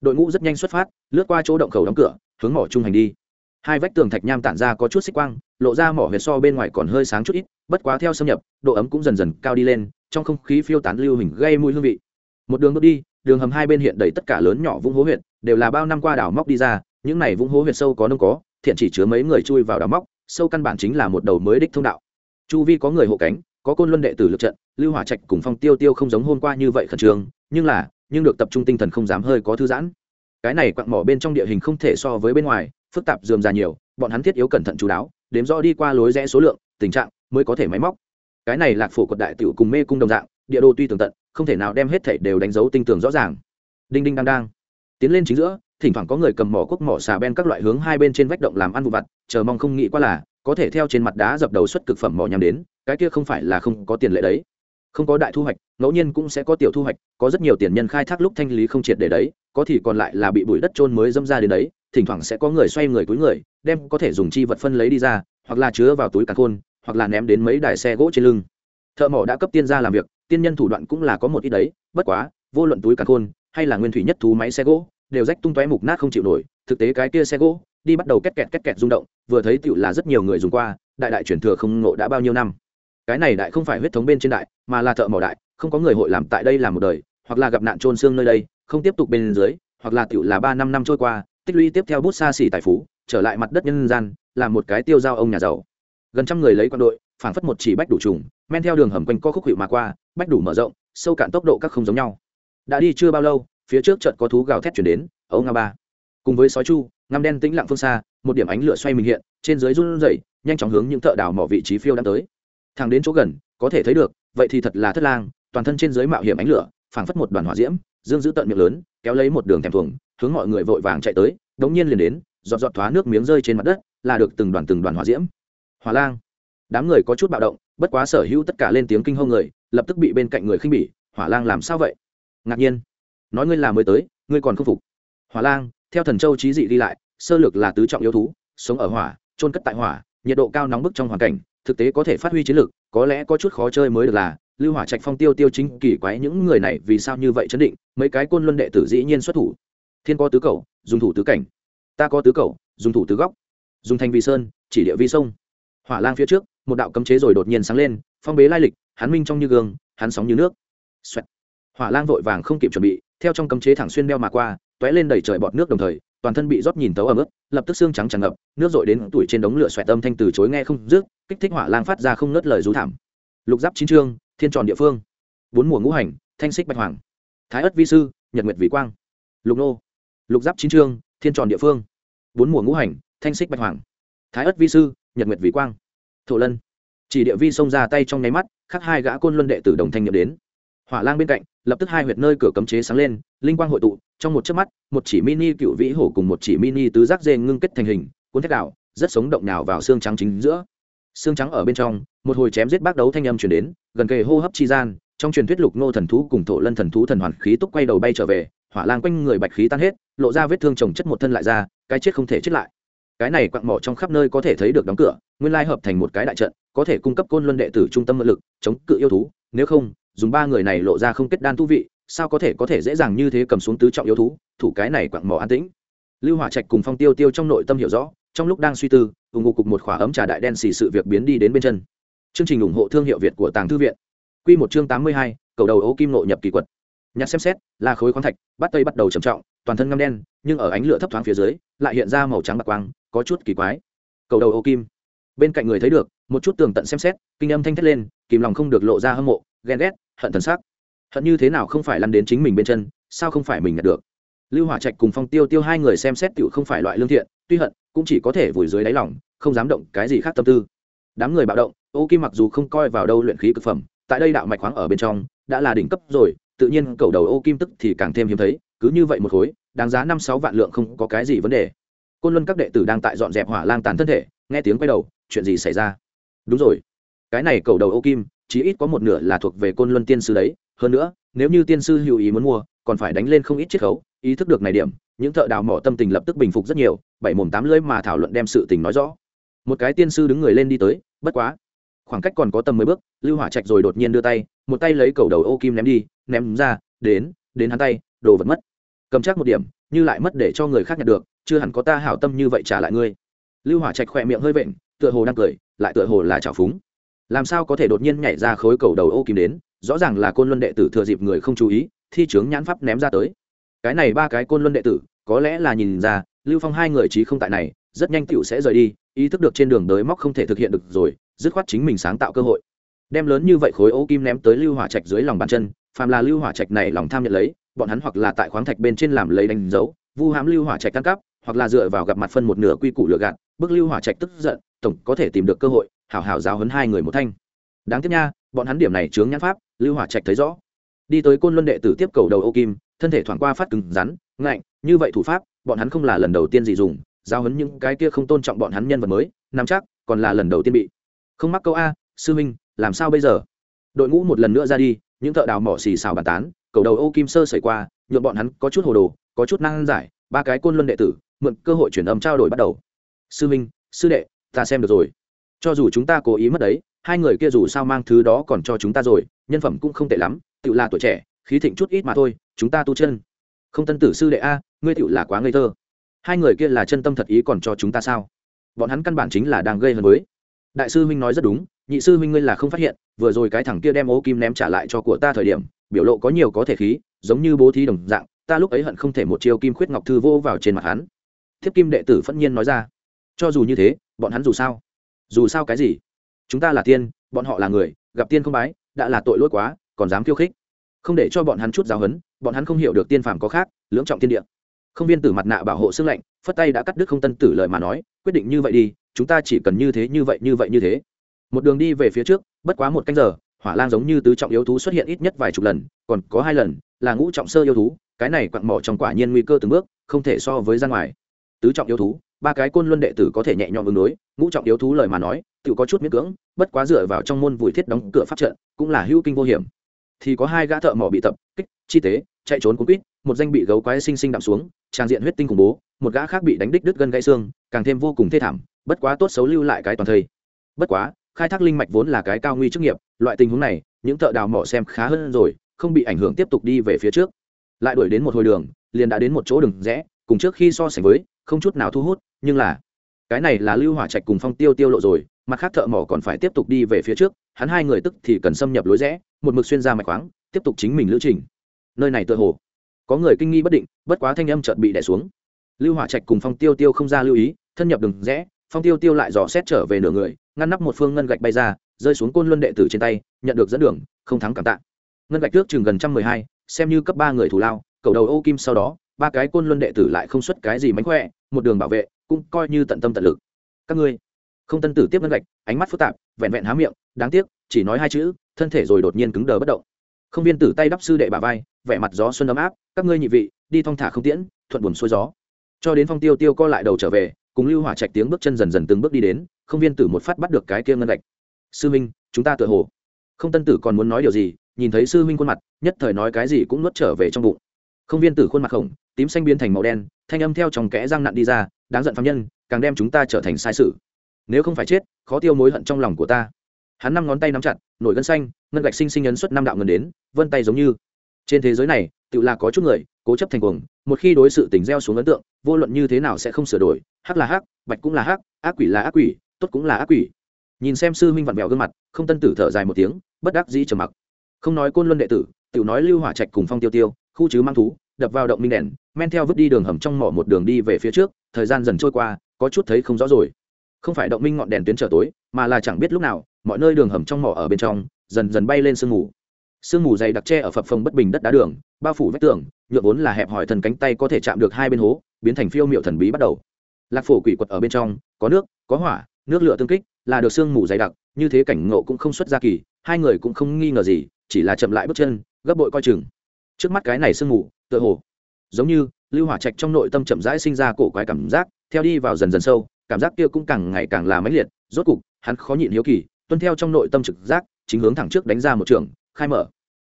Đội ngũ rất nhanh xuất phát, lướt qua chỗ động khẩu đóng cửa, hướng mỏ trung hành đi. Hai vách tường thạch nham tản ra có chút xích quang, lộ ra mỏ huyệt so bên ngoài còn hơi sáng chút ít, bất quá theo xâm nhập, độ ấm cũng dần dần cao đi lên, trong không khí phiêu tán lưu hình gây mùi hương vị một đường bước đi, đường hầm hai bên hiện đầy tất cả lớn nhỏ vũng hố huyện đều là bao năm qua đào móc đi ra, những này vũng hố huyện sâu có nông có, thiện chỉ chứa mấy người chui vào đào móc, sâu căn bản chính là một đầu mới đích thông đạo. Chu vi có người hộ cánh, có côn luân đệ tử lực trận, lưu hỏa trạch cùng phong tiêu tiêu không giống hôm qua như vậy khẩn trương, nhưng là, nhưng được tập trung tinh thần không dám hơi có thư giãn. Cái này quặng mỏ bên trong địa hình không thể so với bên ngoài, phức tạp dườm già nhiều, bọn hắn thiết yếu cẩn thận chú đáo, đếm rõ đi qua lối rẽ số lượng, tình trạng mới có thể máy móc. Cái này lạc phổ quật đại tiểu cùng mê cung đồng dạng, địa đồ tuy tường tận không thể nào đem hết thảy đều đánh dấu tinh tường rõ ràng. Đinh đinh đang đang. Tiến lên chính giữa, thỉnh thoảng có người cầm mỏ quốc mỏ xà ben các loại hướng hai bên trên vách động làm ăn vụ vặt, chờ mong không nghĩ qua là, có thể theo trên mặt đá dập đầu xuất cực phẩm mỏ nhằm đến, cái kia không phải là không có tiền lệ đấy. Không có đại thu hoạch, ngẫu nhiên cũng sẽ có tiểu thu hoạch, có rất nhiều tiền nhân khai thác lúc thanh lý không triệt để đấy, có thì còn lại là bị bụi đất trôn mới dâm ra đến đấy, thỉnh thoảng sẽ có người xoay người túi người, đem có thể dùng chi vật phân lấy đi ra, hoặc là chứa vào túi càn khôn, hoặc là ném đến mấy đài xe gỗ trên lưng. Thợ mỏ đã cấp tiên ra làm việc tiên nhân thủ đoạn cũng là có một ít đấy, bất quá, vô luận túi cả khôn, hay là nguyên thủy nhất thú máy xe gỗ, đều rách tung tóe mục nát không chịu nổi. Thực tế cái kia xe gỗ, đi bắt đầu két kẹt két kẹt rung động, vừa thấy tựu là rất nhiều người dùng qua, đại đại chuyển thừa không ngộ đã bao nhiêu năm. Cái này đại không phải huyết thống bên trên đại, mà là thợ mỏ đại, không có người hội làm tại đây làm một đời, hoặc là gặp nạn trôn xương nơi đây, không tiếp tục bên dưới, hoặc là tựu là ba năm năm trôi qua, tích lũy tiếp theo bút xa xỉ tài phú, trở lại mặt đất nhân gian làm một cái tiêu giao ông nhà giàu. Gần trăm người lấy quân đội, phảng phất một chỉ bách đủ trùng men theo đường hầm quanh co khúc hiệu mà qua, bách đủ mở rộng, sâu cạn tốc độ các không giống nhau. Đã đi chưa bao lâu, phía trước trận có thú gào thét chuyển đến, ấu nga ba. Cùng với sói chu, ngăm đen tĩnh lặng phương xa, một điểm ánh lửa xoay mình hiện, trên dưới run rẩy, nhanh chóng hướng những thợ đào mỏ vị trí phiêu đang tới. Thằng đến chỗ gần, có thể thấy được, vậy thì thật là thất lang, toàn thân trên dưới mạo hiểm ánh lửa, phảng phất một đoàn hỏa diễm, dương giữ tận miệng lớn, kéo lấy một đường thèm thuồng, hướng mọi người vội vàng chạy tới, đống nhiên liền đến, giọt giọt thoá nước miếng rơi trên mặt đất, là được từng đoàn từng đoàn hỏa diễm. Hỏa lang đám người có chút bạo động, bất quá sở hữu tất cả lên tiếng kinh hô người, lập tức bị bên cạnh người khinh bỉ, hỏa lang làm sao vậy? Ngạc nhiên. Nói ngươi là mới tới, ngươi còn không phục. Hỏa lang, theo thần châu trí dị đi lại, sơ lược là tứ trọng yếu thú, sống ở hỏa trôn cất tại hỏa, nhiệt độ cao nóng bức trong hoàn cảnh, thực tế có thể phát huy chiến lược, có lẽ có chút khó chơi mới được là, lưu hỏa trạch phong tiêu tiêu chính kỳ quái những người này vì sao như vậy chấn định, mấy cái côn luân đệ tử dĩ nhiên xuất thủ. Thiên có tứ cầu, dùng thủ tứ cảnh. Ta có tứ cầu, dùng thủ tứ góc. Dùng thành vi sơn, chỉ địa vi sông. Hỏa lang phía trước một đạo cấm chế rồi đột nhiên sáng lên, phong bế lai lịch, hắn minh trong như gương, hắn sóng như nước. Xoẹt. hỏa lang vội vàng không kịp chuẩn bị, theo trong cấm chế thẳng xuyên đeo mà qua t lên đầy trời bọt nước đồng thời, toàn thân bị rót nhìn tấu ở mức lập tức xương trắng tràn ngập, nước dội đến tuổi trên đống lửa xoẹt âm thanh từ chối nghe không dứt, kích thích hỏa lang phát ra không nớt lời rú thảm. Lục giáp chín trương thiên tròn địa phương. Bốn mùa ngũ hành, thanh xích bạch hoàng. Thái ất vi sư, nhật nguyệt vĩ quang. Lục nô. Lục giáp chín trương thiên tròn địa phương. Bốn mùa ngũ hành, thanh xích bạch hoàng. Thái ất vi sư, nhật nguyệt vĩ quang thổ lân. Chỉ địa vi xông ra tay trong nháy mắt, khắc hai gã côn luân đệ tử đồng thanh nhập đến. Hỏa lang bên cạnh, lập tức hai huyệt nơi cửa cấm chế sáng lên, linh quang hội tụ, trong một chớp mắt, một chỉ mini cựu vĩ hổ cùng một chỉ mini tứ giác dê ngưng kết thành hình, cuốn thép đạo rất sống động nào vào xương trắng chính giữa. Xương trắng ở bên trong, một hồi chém giết bác đấu thanh âm chuyển đến, gần kề hô hấp chi gian, trong truyền thuyết lục nô thần thú cùng thổ lân thần thú thần hoàn khí túc quay đầu bay trở về, hỏa lang quanh người bạch khí tan hết, lộ ra vết thương trồng chất một thân lại ra, cái chết không thể chết lại cái này quặng mỏ trong khắp nơi có thể thấy được đóng cửa, nguyên lai hợp thành một cái đại trận, có thể cung cấp côn luân đệ tử trung tâm mượn lực, chống cự yêu thú, nếu không, dùng ba người này lộ ra không kết đan thú vị, sao có thể có thể dễ dàng như thế cầm xuống tứ trọng yêu thú, thủ cái này quặng mỏ an tĩnh. Lưu hỏa trạch cùng phong tiêu tiêu trong nội tâm hiểu rõ, trong lúc đang suy tư, ủng hộ cục một khỏa ấm trà đại đen xì sự việc biến đi đến bên chân. Chương trình ủng hộ thương hiệu việt của tàng thư viện. Q một chương tám mươi hai, cầu đầu ấu kim nội nhập kỳ quật. Nhặt xem xét, là khối khoáng thạch, bắt tây bắt đầu trầm trọng, toàn thân ngâm đen, nhưng ở ánh lửa thấp thoáng phía dưới, lại hiện ra màu trắng bạc quang có chút kỳ quái. Cầu đầu ô kim. Bên cạnh người thấy được, một chút tường tận xem xét, kinh âm thanh thét lên, kìm lòng không được lộ ra hâm mộ, ghen ghét, hận thần sắc. Hận như thế nào không phải lăn đến chính mình bên chân, sao không phải mình nhận được? Lưu hỏa trạch cùng phong tiêu tiêu hai người xem xét tựu không phải loại lương thiện, tuy hận, cũng chỉ có thể vùi dưới đáy lòng, không dám động cái gì khác tâm tư. Đám người bạo động, ô kim mặc dù không coi vào đâu luyện khí cực phẩm, tại đây đạo mạch khoáng ở bên trong, đã là đỉnh cấp rồi, tự nhiên cầu đầu ô kim tức thì càng thêm hiếm thấy, cứ như vậy một khối, đáng giá năm sáu vạn lượng không có cái gì vấn đề côn luân các đệ tử đang tại dọn dẹp hỏa lang tàn thân thể, nghe tiếng quay đầu, chuyện gì xảy ra? Đúng rồi, cái này cầu đầu ô kim, chí ít có một nửa là thuộc về côn luân tiên sư đấy. Hơn nữa, nếu như tiên sư hữu ý muốn mua, còn phải đánh lên không ít chiết khấu. Ý thức được này điểm, những thợ đào mỏ tâm tình lập tức bình phục rất nhiều, bảy mồm tám lưỡi mà thảo luận đem sự tình nói rõ. Một cái tiên sư đứng người lên đi tới, bất quá, khoảng cách còn có tầm mười bước, lưu hỏa trạch rồi đột nhiên đưa tay, một tay lấy cầu đầu ô kim ném đi, ném ra, đến đến hắn tay, đồ vật mất. Cầm chắc một điểm, như lại mất để cho người khác nhận được chưa hẳn có ta hảo tâm như vậy trả lại ngươi. Lưu hỏa trạch khỏe miệng hơi vện, tựa hồ đang cười, lại tựa hồ là trào phúng. Làm sao có thể đột nhiên nhảy ra khối cầu đầu ô kim đến, rõ ràng là côn luân đệ tử thừa dịp người không chú ý, thi chướng nhãn pháp ném ra tới. Cái này ba cái côn luân đệ tử, có lẽ là nhìn ra, lưu phong hai người trí không tại này, rất nhanh tựu sẽ rời đi, ý thức được trên đường đới móc không thể thực hiện được rồi, dứt khoát chính mình sáng tạo cơ hội. Đem lớn như vậy khối ô kim ném tới lưu hỏa trạch dưới lòng bàn chân, phàm là lưu hỏa trạch này lòng tham nhận lấy, bọn hắn hoặc là tại khoáng thạch bên trên làm lấy đánh dấu, vu hãm lưu hỏa trạch căn cắp hoặc là dựa vào gặp mặt phân một nửa quy củ lựa gạt, bức lưu hỏa trạch tức giận, tổng có thể tìm được cơ hội, hảo hảo giáo hấn hai người một thanh. Đáng tiếc nha, bọn hắn điểm này chướng nhãn pháp, lưu hỏa trạch thấy rõ. Đi tới côn luân đệ tử tiếp cầu đầu ô kim, thân thể thoảng qua phát cứng, rắn, ngạnh, như vậy thủ pháp, bọn hắn không là lần đầu tiên gì dùng giao hấn những cái kia không tôn trọng bọn hắn nhân vật mới, nắm chắc, còn là lần đầu tiên bị. Không mắc câu a, sư minh làm sao bây giờ? Đội ngũ một lần nữa ra đi, những thợ đào mỏ xì xào bàn tán, cầu đầu ô kim sơ xảy qua, nhuộm bọn hắn có chút hồ đồ, có chút năng giải, ba cái côn luân đệ tử mượn cơ hội chuyển âm trao đổi bắt đầu. Sư minh, sư đệ, ta xem được rồi. Cho dù chúng ta cố ý mất đấy, hai người kia dù sao mang thứ đó còn cho chúng ta rồi, nhân phẩm cũng không tệ lắm tự là tuổi trẻ, khí thịnh chút ít mà thôi, chúng ta tu chân. Không tân tử sư đệ a, ngươi tự là quá ngây thơ. Hai người kia là chân tâm thật ý còn cho chúng ta sao? Bọn hắn căn bản chính là đang gây hấn với. Đại sư huynh nói rất đúng, nhị sư huynh ngươi là không phát hiện, vừa rồi cái thằng kia đem ô kim ném trả lại cho của ta thời điểm, biểu lộ có nhiều có thể khí, giống như bố thí đồng dạng, ta lúc ấy hận không thể một chiêu kim khuyết ngọc thư vô vào trên mặt hắn thiếp kim đệ tử phẫn nhiên nói ra. Cho dù như thế, bọn hắn dù sao? Dù sao cái gì? Chúng ta là tiên, bọn họ là người, gặp tiên không bái, đã là tội lỗi quá, còn dám khiêu khích. Không để cho bọn hắn chút giáo hấn bọn hắn không hiểu được tiên phàm có khác, lưỡng trọng tiên địa. Không viên tử mặt nạ bảo hộ xương lạnh, phất tay đã cắt đứt không tân tử lời mà nói, quyết định như vậy đi, chúng ta chỉ cần như thế, như vậy như vậy, như thế. Một đường đi về phía trước, bất quá một canh giờ, hỏa lang giống như tứ trọng yếu thú xuất hiện ít nhất vài chục lần, còn có hai lần, là ngũ trọng sơ yêu thú, cái này quặn mỏ trong quả nhiên nguy cơ từng bước, không thể so với ra ngoài tứ trọng yếu thú, ba cái côn luân đệ tử có thể nhẹ nhõm ứng đối, ngũ trọng yếu thú lời mà nói, tự có chút miễn cưỡng, bất quá dựa vào trong môn vùi thiết đóng cửa phát trận, cũng là hữu kinh vô hiểm. Thì có hai gã thợ mỏ bị tập, kích, chi tế, chạy trốn cuốn quýt, một danh bị gấu quái sinh sinh đạm xuống, trang diện huyết tinh khủng bố, một gã khác bị đánh đích đứt gân gãy xương, càng thêm vô cùng thê thảm, bất quá tốt xấu lưu lại cái toàn thây. Bất quá, khai thác linh mạch vốn là cái cao nguy chức nghiệp, loại tình huống này, những thợ đào mỏ xem khá hơn rồi, không bị ảnh hưởng tiếp tục đi về phía trước. Lại đuổi đến một hồi đường, liền đã đến một chỗ đường rẽ, cùng trước khi so sánh với không chút nào thu hút, nhưng là, cái này là lưu hỏa trạch cùng phong tiêu tiêu lộ rồi, mặt khác thợ mỏ còn phải tiếp tục đi về phía trước, hắn hai người tức thì cần xâm nhập lối rẽ, một mực xuyên ra mạch khoáng, tiếp tục chính mình lữ trình. Nơi này tựa hồ, có người kinh nghi bất định, bất quá thanh âm chợt bị đẻ xuống. Lưu hỏa trạch cùng phong tiêu tiêu không ra lưu ý, thân nhập đường rẽ, phong tiêu tiêu lại dò xét trở về nửa người, ngăn nắp một phương ngân gạch bay ra, rơi xuống côn luân đệ tử trên tay, nhận được dẫn đường, không thắng cảm tạ. Ngân gạch trước chừng gần trăm mười hai, xem như cấp ba người thủ lao, cầu đầu ô kim sau đó ba cái côn luân đệ tử lại không xuất cái gì mánh khỏe, một đường bảo vệ, cũng coi như tận tâm tận lực. Các ngươi, không tân tử tiếp ngân gạch, ánh mắt phức tạp, vẹn vẹn há miệng, đáng tiếc, chỉ nói hai chữ, thân thể rồi đột nhiên cứng đờ bất động. Không viên tử tay đắp sư đệ bà vai, vẻ mặt gió xuân ấm áp, các ngươi nhị vị, đi thong thả không tiễn, thuận buồn xuôi gió. Cho đến phong tiêu tiêu co lại đầu trở về, cùng lưu hỏa trạch tiếng bước chân dần dần từng bước đi đến, không viên tử một phát bắt được cái kia ngân gạch. Sư minh, chúng ta tựa hồ. Không tân tử còn muốn nói điều gì, nhìn thấy sư minh khuôn mặt, nhất thời nói cái gì cũng nuốt trở về trong bụng. Không viên tử khuôn mặt khổng tím xanh biến thành màu đen, thanh âm theo trong kẽ răng nặn đi ra, đáng giận phạm nhân, càng đem chúng ta trở thành sai sự. Nếu không phải chết, khó tiêu mối hận trong lòng của ta. Hắn năm ngón tay nắm chặt, nổi gân xanh, ngân gạch sinh sinh ấn xuất năm đạo ngân đến, vân tay giống như. Trên thế giới này, tự là có chút người, cố chấp thành cuồng, một khi đối sự tình gieo xuống ấn tượng, vô luận như thế nào sẽ không sửa đổi, hắc là hắc, bạch cũng là hắc, ác quỷ là ác quỷ, tốt cũng là ác quỷ. Nhìn xem sư minh vặn vẹo gương mặt, không tân tử thở dài một tiếng, bất đắc dĩ trầm mặc. Không nói côn luân đệ tử tự nói lưu hỏa trạch cùng phong tiêu tiêu, khu chứ mang thú, đập vào động minh đèn men theo vứt đi đường hầm trong mỏ một đường đi về phía trước, thời gian dần trôi qua, có chút thấy không rõ rồi. Không phải động minh ngọn đèn tuyến trở tối, mà là chẳng biết lúc nào, mọi nơi đường hầm trong mỏ ở bên trong, dần dần bay lên sương mù. Sương mù dày đặc tre ở phập phồng bất bình đất đá đường, bao phủ vách tường, nhựa vốn là hẹp hỏi thần cánh tay có thể chạm được hai bên hố, biến thành phiêu miệu thần bí bắt đầu. Lạc phổ quỷ quật ở bên trong, có nước, có hỏa, nước lửa tương kích, là được sương mù dày đặc, như thế cảnh ngộ cũng không xuất ra kỳ, hai người cũng không nghi ngờ gì, chỉ là chậm lại bước chân, gấp bội coi chừng. Trước mắt cái này sương mù, tựa hồ giống như lưu hỏa trạch trong nội tâm chậm rãi sinh ra cổ quái cảm giác, theo đi vào dần dần sâu, cảm giác kia cũng càng ngày càng là mãnh liệt, rốt cục, hắn khó nhịn hiếu kỳ, tuân theo trong nội tâm trực giác, chính hướng thẳng trước đánh ra một trường, khai mở.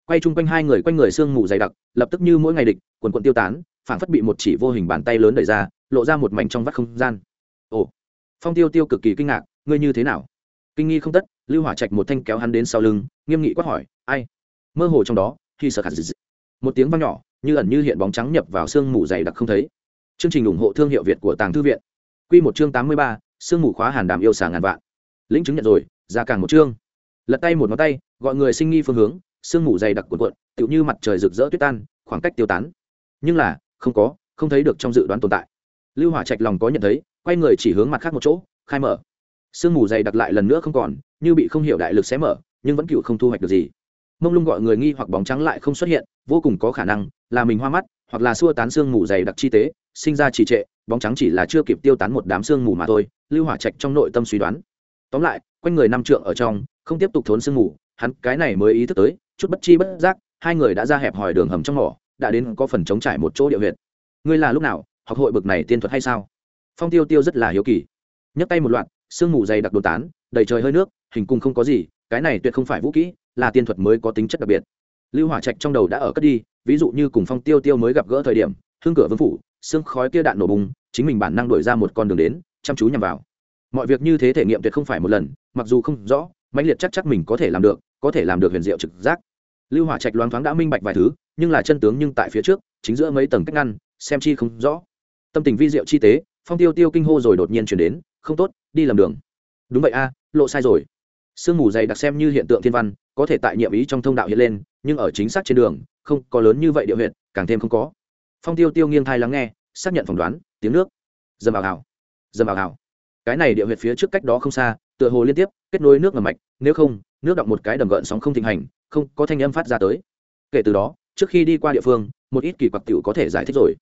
Quay chung quanh hai người quanh người sương mù dày đặc, lập tức như mỗi ngày địch, quần quận tiêu tán, phảng phất bị một chỉ vô hình bàn tay lớn đẩy ra, lộ ra một mảnh trong vắt không gian. Ồ, phong tiêu tiêu cực kỳ kinh ngạc, ngươi như thế nào? Kinh nghi không tất, lưu hỏa trạch một thanh kéo hắn đến sau lưng, nghiêm nghị quát hỏi, ai? Mơ hồ trong đó khi sợ khả dị. Một tiếng vang nhỏ như ẩn như hiện bóng trắng nhập vào sương mù dày đặc không thấy. Chương trình ủng hộ thương hiệu việt của tàng thư viện. Quy một chương tám mươi ba, sương mù khóa hàn đàm yêu xà ngàn vạn. Lĩnh chứng nhận rồi, ra càng một chương. Lật tay một ngón tay, gọi người sinh nghi phương hướng, sương mù dày đặc cuộn cuộn, tựu như mặt trời rực rỡ tuyết tan, khoảng cách tiêu tán. Nhưng là, không có, không thấy được trong dự đoán tồn tại. Lưu hỏa trạch lòng có nhận thấy, quay người chỉ hướng mặt khác một chỗ, khai mở. Sương mù dày đặc lại lần nữa không còn, như bị không hiểu đại lực xé mở, nhưng vẫn cựu không thu hoạch được gì mông lung gọi người nghi hoặc bóng trắng lại không xuất hiện, vô cùng có khả năng là mình hoa mắt, hoặc là xua tán xương mù dày đặc chi tế, sinh ra trì trệ, bóng trắng chỉ là chưa kịp tiêu tán một đám xương mù mà thôi, lưu hỏa trạch trong nội tâm suy đoán. Tóm lại, quanh người năm trượng ở trong, không tiếp tục thốn sương mù, hắn cái này mới ý thức tới, chút bất chi bất giác, hai người đã ra hẹp hòi đường hầm trong mỏ, đã đến có phần chống trải một chỗ địa huyệt. Ngươi là lúc nào, học hội bực này tiên thuật hay sao? Phong tiêu tiêu rất là hiếu kỳ. Nhấc tay một loạt sương mù dày đặc đồ tán, đầy trời hơi nước, hình cung không có gì, cái này tuyệt không phải vũ kỹ là tiên thuật mới có tính chất đặc biệt. Lưu hỏa trạch trong đầu đã ở cất đi, ví dụ như cùng phong tiêu tiêu mới gặp gỡ thời điểm, hương cửa vương phủ, xương khói kia đạn nổ bùng, chính mình bản năng đổi ra một con đường đến, chăm chú nhằm vào. Mọi việc như thế thể nghiệm tuyệt không phải một lần, mặc dù không rõ, mãnh liệt chắc chắc mình có thể làm được, có thể làm được huyền diệu trực giác. Lưu hỏa trạch loáng thoáng đã minh bạch vài thứ, nhưng là chân tướng nhưng tại phía trước, chính giữa mấy tầng cách ngăn, xem chi không rõ. Tâm tình vi diệu chi tế, phong tiêu tiêu kinh hô rồi đột nhiên chuyển đến, không tốt, đi lầm đường. Đúng vậy a, lộ sai rồi. Sương mù dày đặc xem như hiện tượng thiên văn có thể tại nhiệm ý trong thông đạo hiện lên, nhưng ở chính xác trên đường, không có lớn như vậy địa huyện càng thêm không có. Phong tiêu tiêu nghiêng thai lắng nghe, xác nhận phỏng đoán, tiếng nước. Dầm ảo ảo dầm ảo ảo cái này địa huyệt phía trước cách đó không xa, tựa hồ liên tiếp, kết nối nước ngầm mạch, nếu không, nước đọng một cái đầm gợn sóng không thịnh hành, không có thanh âm phát ra tới. Kể từ đó, trước khi đi qua địa phương, một ít kỳ quặc tiểu có thể giải thích rồi.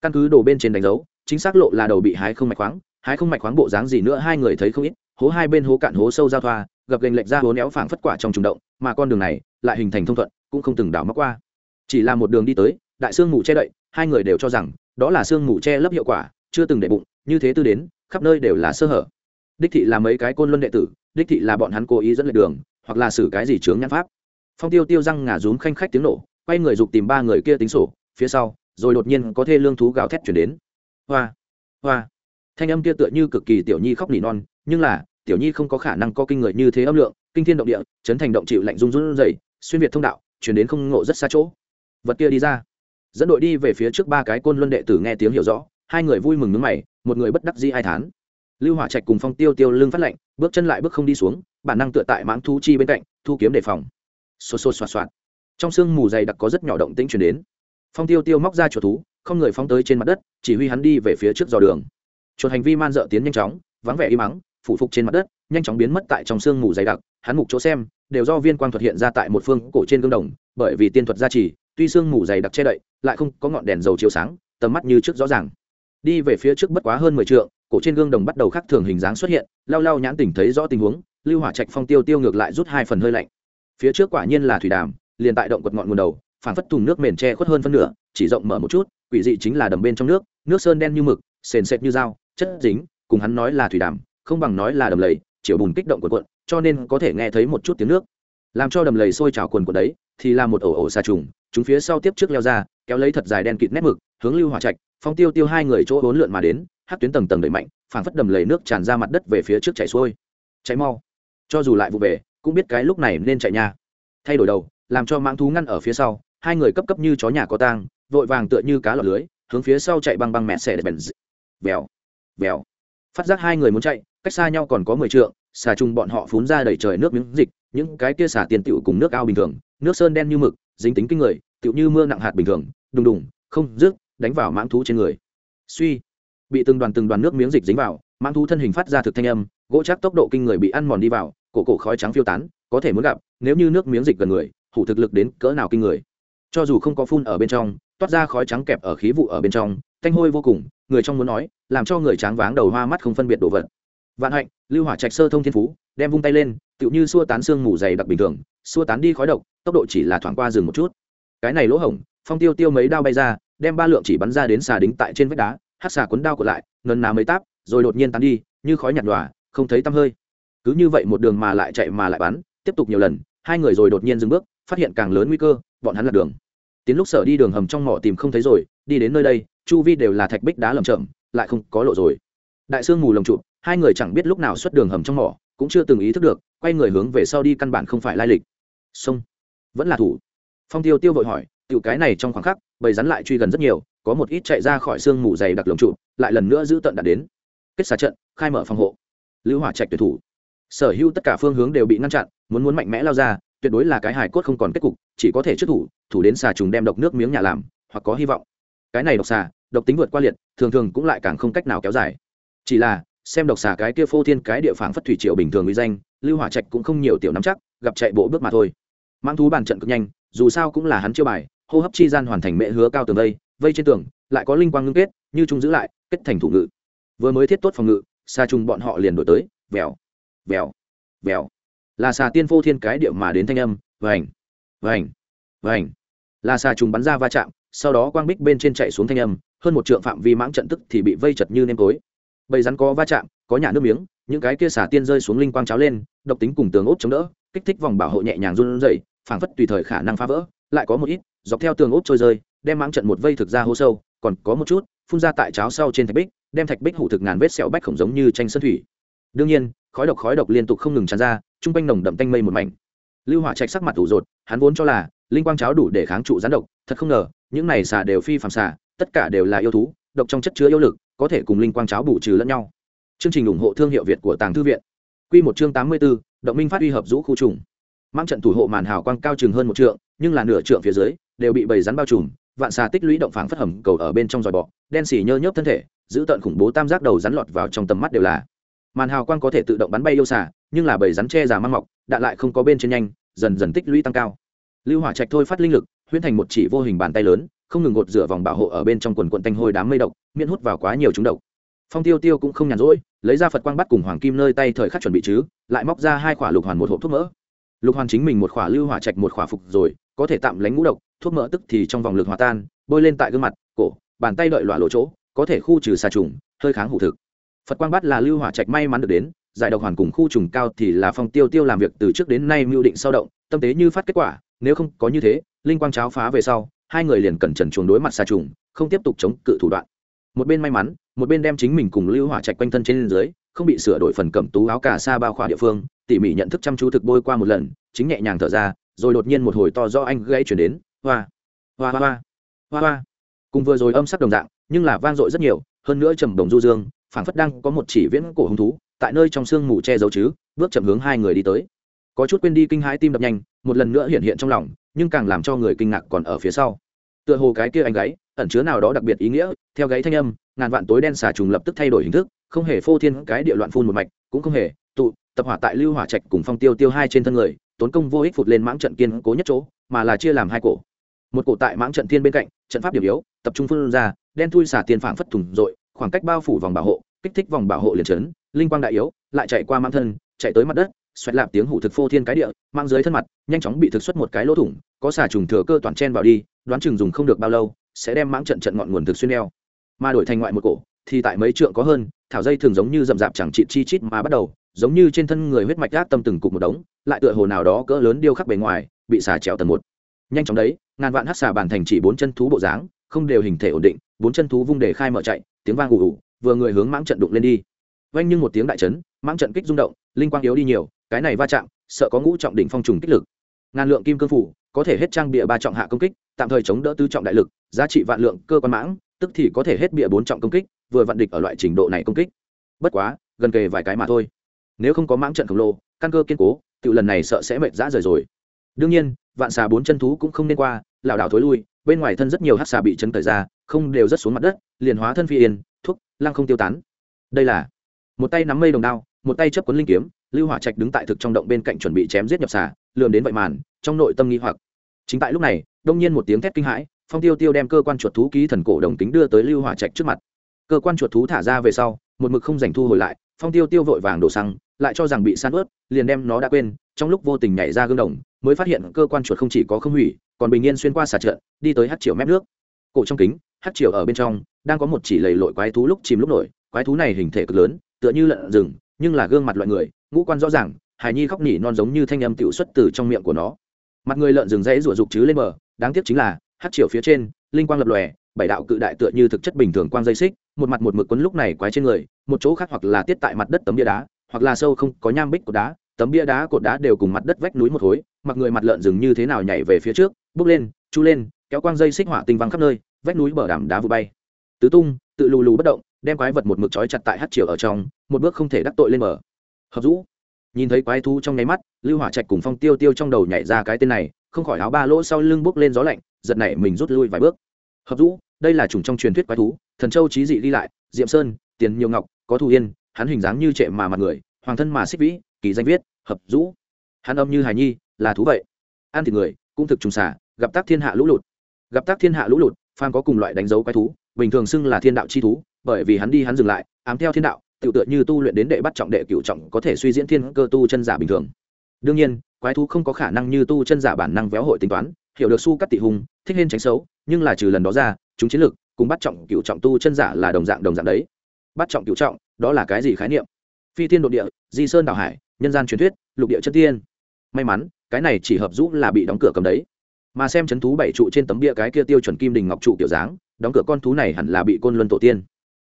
Căn cứ đồ bên trên đánh dấu, chính xác lộ là đầu bị hái không mạch khoáng, hái không mạch khoáng bộ dáng gì nữa hai người thấy không ít, hố hai bên hố cạn hố sâu giao thoa gập gành lệch ra hố néo phảng phất quả trong trùng động mà con đường này lại hình thành thông thuận, cũng không từng đảo mắc qua. Chỉ là một đường đi tới, đại sương mù che đậy, hai người đều cho rằng đó là sương mù che lấp hiệu quả, chưa từng để bụng, như thế tư đến, khắp nơi đều là sơ hở. Đích thị là mấy cái côn luân đệ tử, đích thị là bọn hắn cố ý dẫn lệ đường, hoặc là xử cái gì chướng nhãn pháp. Phong tiêu tiêu răng ngả rúm khanh khách tiếng nổ, quay người giục tìm ba người kia tính sổ, phía sau, rồi đột nhiên có thê lương thú gào thét chuyển đến. Hoa! Hoa! Thanh âm kia tựa như cực kỳ tiểu nhi khóc nỉ non, nhưng là tiểu nhi không có khả năng có kinh người như thế âm lượng kinh thiên động địa chấn thành động chịu lạnh run run dày, xuyên việt thông đạo chuyển đến không ngộ rất xa chỗ. Vật kia đi ra. Dẫn đội đi về phía trước ba cái côn luân đệ tử nghe tiếng hiểu rõ hai người vui mừng nướng mày một người bất đắc dĩ ai thán. Lưu hỏa trạch cùng phong tiêu tiêu lưng phát lạnh bước chân lại bước không đi xuống bản năng tựa tại mãng thu chi bên cạnh thu kiếm đề phòng. Xô xô xoạt xoạt. Trong sương mù dày đặc có rất nhỏ động tĩnh chuyển đến. Phong tiêu tiêu móc ra chuột thú không người phóng tới trên mặt đất chỉ huy hắn đi về phía trước dò đường. Chuột hành vi man dợ tiến nhanh chóng vắng vẻ im mắng phủ phục trên mặt đất, nhanh chóng biến mất tại trong sương mù dày đặc, hắn mục chỗ xem, đều do viên quang thuật hiện ra tại một phương cổ trên gương đồng, bởi vì tiên thuật gia trì, tuy sương mù dày đặc che đậy, lại không có ngọn đèn dầu chiếu sáng, tầm mắt như trước rõ ràng. Đi về phía trước bất quá hơn mười t cổ trên gương đồng bắt đầu khắc thường hình dáng xuất hiện lao lao nhãn tỉnh thấy rõ tình huống, lưu hỏa trạch phong tiêu tiêu ngược lại rút hai phần hơi lạnh. Phía trước quả nhiên là thủy đàm, liền tại động quật ngọn nguồn đầu phản phất thùng nước mền che khuất hơn phân nửa, chỉ rộng mở một chút, quỷ dị chính là đầm bên trong nước nước sơn đen như mực, sền sệt như dao, chất dính, cùng hắn nói là thủy đàm không bằng nói là đầm lầy, chiều bùn kích động quần quận cho nên có thể nghe thấy một chút tiếng nước. Làm cho đầm lầy sôi trào quần quần đấy, thì là một ổ ổ xà trùng, chúng phía sau tiếp trước leo ra, kéo lấy thật dài đen kịt nét mực, hướng lưu hỏa trạch, phong tiêu tiêu hai người chỗ bốn lượn mà đến, hát tuyến tầng tầng đẩy mạnh, phảng phất đầm lầy nước tràn ra mặt đất về phía trước chảy xuôi. Cháy mau. Cho dù lại vụ về, cũng biết cái lúc này nên chạy nha. Thay đổi đầu, làm cho mãng thú ngăn ở phía sau, hai người cấp cấp như chó nhà có tang, vội vàng tựa như cá lọt lưới, hướng phía sau chạy băng băng mẹ xẻ để bèn vèo. Vèo. Phát giác hai người muốn chạy cách xa nhau còn có mười trượng, xà trùng bọn họ phun ra đầy trời nước miếng dịch, những cái kia xả tiền tựu cùng nước ao bình thường, nước sơn đen như mực, dính tính kinh người, tựu như mưa nặng hạt bình thường, đùng đùng, không rước đánh vào mãng thú trên người. Suy, bị từng đoàn từng đoàn nước miếng dịch dính vào, mãng thú thân hình phát ra thực thanh âm, gỗ chắc tốc độ kinh người bị ăn mòn đi vào, cổ cổ khói trắng phiêu tán, có thể muốn gặp, nếu như nước miếng dịch gần người, hủ thực lực đến cỡ nào kinh người. Cho dù không có phun ở bên trong, toát ra khói trắng kẹp ở khí vụ ở bên trong, thanh hôi vô cùng, người trong muốn nói, làm cho người tráng váng đầu hoa mắt không phân biệt đồ vật vạn hạnh, lưu hỏa trạch sơ thông thiên phú, đem vung tay lên, tựu như xua tán xương mù dày đặc bình thường, xua tán đi khói độc, tốc độ chỉ là thoảng qua rừng một chút. Cái này lỗ hổng, phong tiêu tiêu mấy đao bay ra, đem ba lượng chỉ bắn ra đến xà đính tại trên vách đá hát xà cuốn đao của lại, ngân ná mấy táp, rồi đột nhiên tán đi, như khói nhạt đòa không thấy tăm hơi. Cứ như vậy một đường mà lại chạy mà lại bắn, tiếp tục nhiều lần, hai người rồi đột nhiên dừng bước, phát hiện càng lớn nguy cơ, bọn hắn lật đường. Tiến lúc sở đi đường hầm trong mỏ tìm không thấy rồi, đi đến nơi đây, chu vi đều là thạch bích đá lầm chậm lại không có lộ rồi. Đại sương mù lồng trụ hai người chẳng biết lúc nào xuất đường hầm trong mỏ, cũng chưa từng ý thức được, quay người hướng về sau đi căn bản không phải lai lịch. Sông. Vẫn là thủ. Phong tiêu tiêu vội hỏi, tiểu cái này trong khoảng khắc, bầy rắn lại truy gần rất nhiều, có một ít chạy ra khỏi xương mù dày đặc lồng trụ, lại lần nữa giữ tận đạt đến. Kết xả trận, khai mở phòng hộ. Lưu hỏa trạch tuyệt thủ. Sở hữu tất cả phương hướng đều bị ngăn chặn, muốn muốn mạnh mẽ lao ra, tuyệt đối là cái hài cốt không còn kết cục, chỉ có thể trước thủ thủ đến xà trùng đem độc nước miếng nhà làm, hoặc có hy vọng. Cái này độc xà, độc tính vượt qua liệt, thường thường cũng lại càng không cách nào kéo dài. Chỉ là xem độc xà cái kia phô thiên cái địa phản phất thủy triệu bình thường uy danh, lưu hỏa trạch cũng không nhiều tiểu nắm chắc, gặp chạy bộ bước mà thôi. Mang thú bàn trận cực nhanh, dù sao cũng là hắn chiêu bài, hô hấp chi gian hoàn thành mẹ hứa cao tường vây vây trên tường, lại có linh quang ngưng kết, như trung giữ lại, kết thành thủ ngự. Vừa mới thiết tốt phòng ngự xa trùng bọn họ liền đổi tới, vèo vèo vèo. Là xà tiên phô thiên cái địa mà đến thanh âm, vành vành vành. Là xà trùng bắn ra va chạm, sau đó quang bích bên trên chạy xuống thanh âm, hơn một trượng phạm vi mãng trận tức thì bị vây chật như nêm tối bầy rắn có va chạm, có nhả nước miếng, những cái kia xả tiên rơi xuống linh quang cháo lên, độc tính cùng tường ốt chống đỡ, kích thích vòng bảo hộ nhẹ nhàng run rẩy, phảng phất tùy thời khả năng phá vỡ, lại có một ít, dọc theo tường ốp trôi rơi, đem mãng trận một vây thực ra hô sâu, còn có một chút, phun ra tại cháo sau trên thạch bích, đem thạch bích hủ thực ngàn vết sẹo bách khổng giống như tranh sân thủy. Đương nhiên, khói độc khói độc liên tục không ngừng tràn ra chung quanh nồng đậm tanh mây một mảnh. Lưu hỏa trạch sắc mặt ủ rột, hắn vốn cho là, linh quang cháo đủ để kháng trụ rắn độc, thật không ngờ, những này xà đều phi phàm xà, tất cả đều là yêu thú độc trong chất chứa yêu lực có thể cùng linh quang cháo bù trừ lẫn nhau. Chương trình ủng hộ thương hiệu việt của tàng thư viện. Quy một chương tám mươi 84, động minh phát uy hợp rũ khu trùng. Mang trận thủ hộ màn hào quang cao chừng hơn một trượng nhưng là nửa trượng phía dưới đều bị bầy rắn bao trùm vạn xà tích lũy động phảng phất hầm cầu ở bên trong dòi bọ đen xỉ nhơ nhớp thân thể giữ tận khủng bố tam giác đầu rắn lọt vào trong tầm mắt đều là. Màn hào quang có thể tự động bắn bay yêu xà nhưng là bầy rắn che già mang mọc đạn lại không có bên trên nhanh dần dần tích lũy tăng cao. Lưu hỏa trạch thôi phát linh lực huyễn thành một chỉ vô hình bàn tay lớn không ngừng gột rửa vòng bảo hộ ở bên trong quần quận tanh hôi đám mây độc, miễn hút vào quá nhiều chúng độc. Phong tiêu tiêu cũng không nhàn rỗi, lấy ra phật quang bắt cùng hoàng kim nơi tay thời khắc chuẩn bị chứ, lại móc ra hai khỏa lục hoàn một hộp thuốc mỡ. Lục hoàn chính mình một khỏa lưu hỏa trạch một khỏa phục rồi, có thể tạm lánh ngũ độc, thuốc mỡ tức thì trong vòng lực hòa tan, bôi lên tại gương mặt, cổ, bàn tay đợi loại lỗ chỗ, có thể khu trừ xà trùng, hơi kháng hủ thực. Phật quang bắt là lưu hỏa trạch may mắn được đến, giải độc hoàn cùng khu trùng cao thì là phong tiêu tiêu làm việc từ trước đến nay mưu định sao động, tâm tế như phát kết quả, nếu không có như thế, linh quang cháo phá về sau hai người liền cẩn trần chuồng đối mặt xa trùng, không tiếp tục chống cự thủ đoạn. Một bên may mắn, một bên đem chính mình cùng lưu hỏa trạch quanh thân trên dưới, không bị sửa đổi phần cẩm tú áo cả xa bao khỏa địa phương, tỉ mỉ nhận thức chăm chú thực bôi qua một lần, chính nhẹ nhàng thở ra, rồi đột nhiên một hồi to do anh gãy chuyển đến, hoa hoa hoa hoa hoa hoa. Cùng vừa rồi âm sắc đồng dạng, nhưng là vang dội rất nhiều, hơn nữa trầm đồng du dương, phảng phất đang có một chỉ viễn cổ hứng thú, tại nơi trong sương mù che giấu chứ, bước chậm hướng hai người đi tới. Có chút quên đi kinh hãi tim đập nhanh, một lần nữa hiện hiện trong lòng nhưng càng làm cho người kinh ngạc còn ở phía sau. Tựa hồ cái kia anh gáy, ẩn chứa nào đó đặc biệt ý nghĩa, theo gáy thanh âm, ngàn vạn tối đen xà trùng lập tức thay đổi hình thức, không hề phô thiên cái địa loạn phun một mạch, cũng không hề tụ, tập hỏa tại lưu hỏa trạch cùng phong tiêu tiêu hai trên thân người, tốn công vô ích phụt lên mãng trận kiên cố nhất chỗ, mà là chia làm hai cổ. Một cổ tại mãng trận thiên bên cạnh, trận pháp điểm yếu, tập trung phun ra, đen thui xả tiền phảng phất thủng dội khoảng cách bao phủ vòng bảo hộ, kích thích vòng bảo hộ liền chấn, linh quang đại yếu, lại chạy qua mãng thân, chạy tới mặt đất xoẹt lạp tiếng hủ thực phô thiên cái địa, mang dưới thân mặt, nhanh chóng bị thực xuất một cái lỗ thủng, có xà trùng thừa cơ toàn chen vào đi, đoán chừng dùng không được bao lâu, sẽ đem mãng trận trận ngọn nguồn thực xuyên đeo mà đổi thành ngoại một cổ, thì tại mấy trượng có hơn, thảo dây thường giống như rậm rạp chẳng chị chi chít mà bắt đầu, giống như trên thân người huyết mạch gác tâm từng cục một đống, lại tựa hồ nào đó cỡ lớn điêu khắc bề ngoài, bị xà trèo tầng một. Nhanh chóng đấy, ngàn vạn hát xà bàn thành chỉ bốn chân thú bộ dáng, không đều hình thể ổn định, bốn chân thú vung để khai mở chạy, tiếng vang ù ù, vừa người hướng mãng trận đụng lên đi. Vanh nhưng một tiếng đại chấn, mãng trận kích rung động, linh quang yếu đi nhiều cái này va chạm, sợ có ngũ trọng đỉnh phong trùng kích lực. Ngàn lượng kim cương phủ, có thể hết trang bịa ba trọng hạ công kích, tạm thời chống đỡ tứ trọng đại lực, giá trị vạn lượng cơ quan mãng, tức thì có thể hết bịa bốn trọng công kích, vừa vạn địch ở loại trình độ này công kích. Bất quá, gần kề vài cái mà thôi. Nếu không có mãng trận khổng lồ, căn cơ kiên cố tự lần này sợ sẽ mệt rã rời rồi. Đương nhiên, vạn xà bốn chân thú cũng không nên qua, lảo đảo thối lui, bên ngoài thân rất nhiều hát xà bị chấn thời ra, không đều rất xuống mặt đất, liền hóa thân phi yên, thuốc, lăng không tiêu tán. Đây là một tay nắm mây đồng đao, một tay chấp quấn linh kiếm lưu hỏa trạch đứng tại thực trong động bên cạnh chuẩn bị chém giết nhập xà, lườm đến vậy màn, trong nội tâm nghi hoặc. Chính tại lúc này, đông nhiên một tiếng thét kinh hãi, phong tiêu tiêu đem cơ quan chuột thú ký thần cổ đồng tính đưa tới lưu hỏa trạch trước mặt. Cơ quan chuột thú thả ra về sau, một mực không dành thu hồi lại, phong tiêu tiêu vội vàng đổ xăng, lại cho rằng bị san ướt, liền đem nó đã quên, trong lúc vô tình nhảy ra gương đồng, mới phát hiện cơ quan chuột không chỉ có không hủy, còn bình yên xuyên qua xà trận, đi tới hát chiều mép nước. Cổ trong kính, hát chiều ở bên trong, đang có một chỉ lầy lội quái thú lúc chìm lúc nổi, quái thú này hình thể cực lớn, tựa như lợn rừng, nhưng là gương mặt loại người ngũ quan rõ ràng, hài nhi khóc nỉ non giống như thanh âm tiểu xuất từ trong miệng của nó. Mặt người lợn rừng dãy rủa rục chứ lên bờ, đáng tiếc chính là, hát chiều phía trên, linh quang lập lòe, bảy đạo cự đại tựa như thực chất bình thường quang dây xích, một mặt một mực quấn lúc này quái trên người, một chỗ khác hoặc là tiết tại mặt đất tấm bia đá, hoặc là sâu không có nham bích của đá, tấm bia đá cột đá đều cùng mặt đất vách núi một khối, mặc người mặt lợn rừng như thế nào nhảy về phía trước, bước lên, chu lên, kéo quang dây xích hỏa tinh văng khắp nơi, vách núi bờ đàm đá vụ bay. Tứ tung, tự lù lù bất động, đem quái vật một mực trói chặt tại hát chiều ở trong, một bước không thể đắc tội lên mở hợp rũ nhìn thấy quái thú trong nháy mắt, lưu hỏa trạch cùng phong tiêu tiêu trong đầu nhảy ra cái tên này, không khỏi áo ba lỗ sau lưng bốc lên gió lạnh, giật nảy mình rút lui vài bước. Hợp rũ đây là chủng trong truyền thuyết quái thú, thần châu trí dị đi lại, diệm sơn, tiền nhiều ngọc, có thù yên, hắn hình dáng như trệ mà mặt người, hoàng thân mà xích vĩ, kỳ danh viết, hợp rũ hắn âm như hài nhi, là thú vậy. Ăn thịt người, cũng thực trùng xả gặp tác thiên hạ lũ lụt. Gặp tác thiên hạ lũ lụt phan có cùng loại đánh dấu quái thú, bình thường xưng là thiên đạo chi thú, bởi vì hắn đi hắn dừng lại, ám theo thiên đạo tự tựa như tu luyện đến đệ bắt trọng đệ cửu trọng có thể suy diễn thiên cơ tu chân giả bình thường. Đương nhiên, quái thú không có khả năng như tu chân giả bản năng véo hội tính toán, hiểu được su cắt tị hùng, thích hên tránh xấu, nhưng là trừ lần đó ra, chúng chiến lược cùng bắt trọng cựu trọng tu chân giả là đồng dạng đồng dạng đấy. Bắt trọng cựu trọng, đó là cái gì khái niệm? Phi thiên đ ộ địa, di sơn đảo hải, nhân gian truyền thuyết, lục địa chân tiên. May mắn, cái này chỉ hợp dũ là bị đóng cửa cầm đấy. Mà xem chấn thú bảy trụ trên tấm bia cái kia tiêu chuẩn kim đình ngọc trụ kiểu dáng, đóng cửa con thú này hẳn là bị côn luân tổ tiên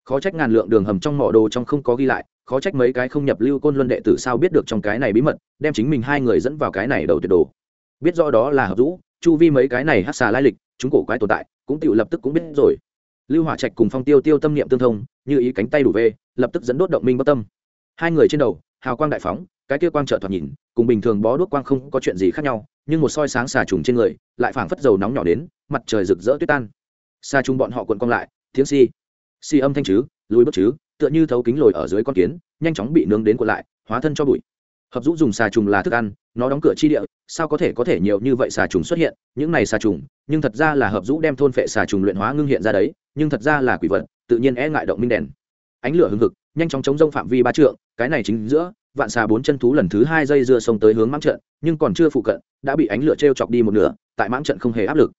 khó trách ngàn lượng đường hầm trong mỏ đồ trong không có ghi lại, khó trách mấy cái không nhập lưu côn luân đệ tử sao biết được trong cái này bí mật, đem chính mình hai người dẫn vào cái này đầu tuyệt đồ. Biết rõ đó là hợp rũ, chu vi mấy cái này hát xà lai lịch, chúng cổ quái tồn tại, cũng tự lập tức cũng biết rồi. Lưu hỏa trạch cùng phong tiêu tiêu tâm niệm tương thông, như ý cánh tay đủ về lập tức dẫn đốt động minh bất tâm. Hai người trên đầu, hào quang đại phóng, cái kia quang trợ thoạt nhìn, cùng bình thường bó đuốc quang không có chuyện gì khác nhau, nhưng một soi sáng xà trùng trên người, lại phảng phất dầu nóng nhỏ đến, mặt trời rực rỡ tuyết tan. Xà trùng bọn họ cuộn cong lại tiếng si xì âm thanh chứ, lùi bước chứ, tựa như thấu kính lồi ở dưới con kiến, nhanh chóng bị nướng đến cuộn lại, hóa thân cho bụi. Hợp dũ dùng xà trùng là thức ăn, nó đóng cửa chi địa, sao có thể có thể nhiều như vậy xà trùng xuất hiện? Những này xà trùng, nhưng thật ra là hợp dũ đem thôn phệ xà trùng luyện hóa ngưng hiện ra đấy, nhưng thật ra là quỷ vật, tự nhiên e ngại động minh đèn. Ánh lửa hừng hực, nhanh chóng chống rông phạm vi ba trượng, cái này chính giữa, vạn xà bốn chân thú lần thứ hai dây dưa sông tới hướng mãng trận, nhưng còn chưa phụ cận, đã bị ánh lửa t r e o chọc đi một nửa, tại mãng trận không hề áp lực.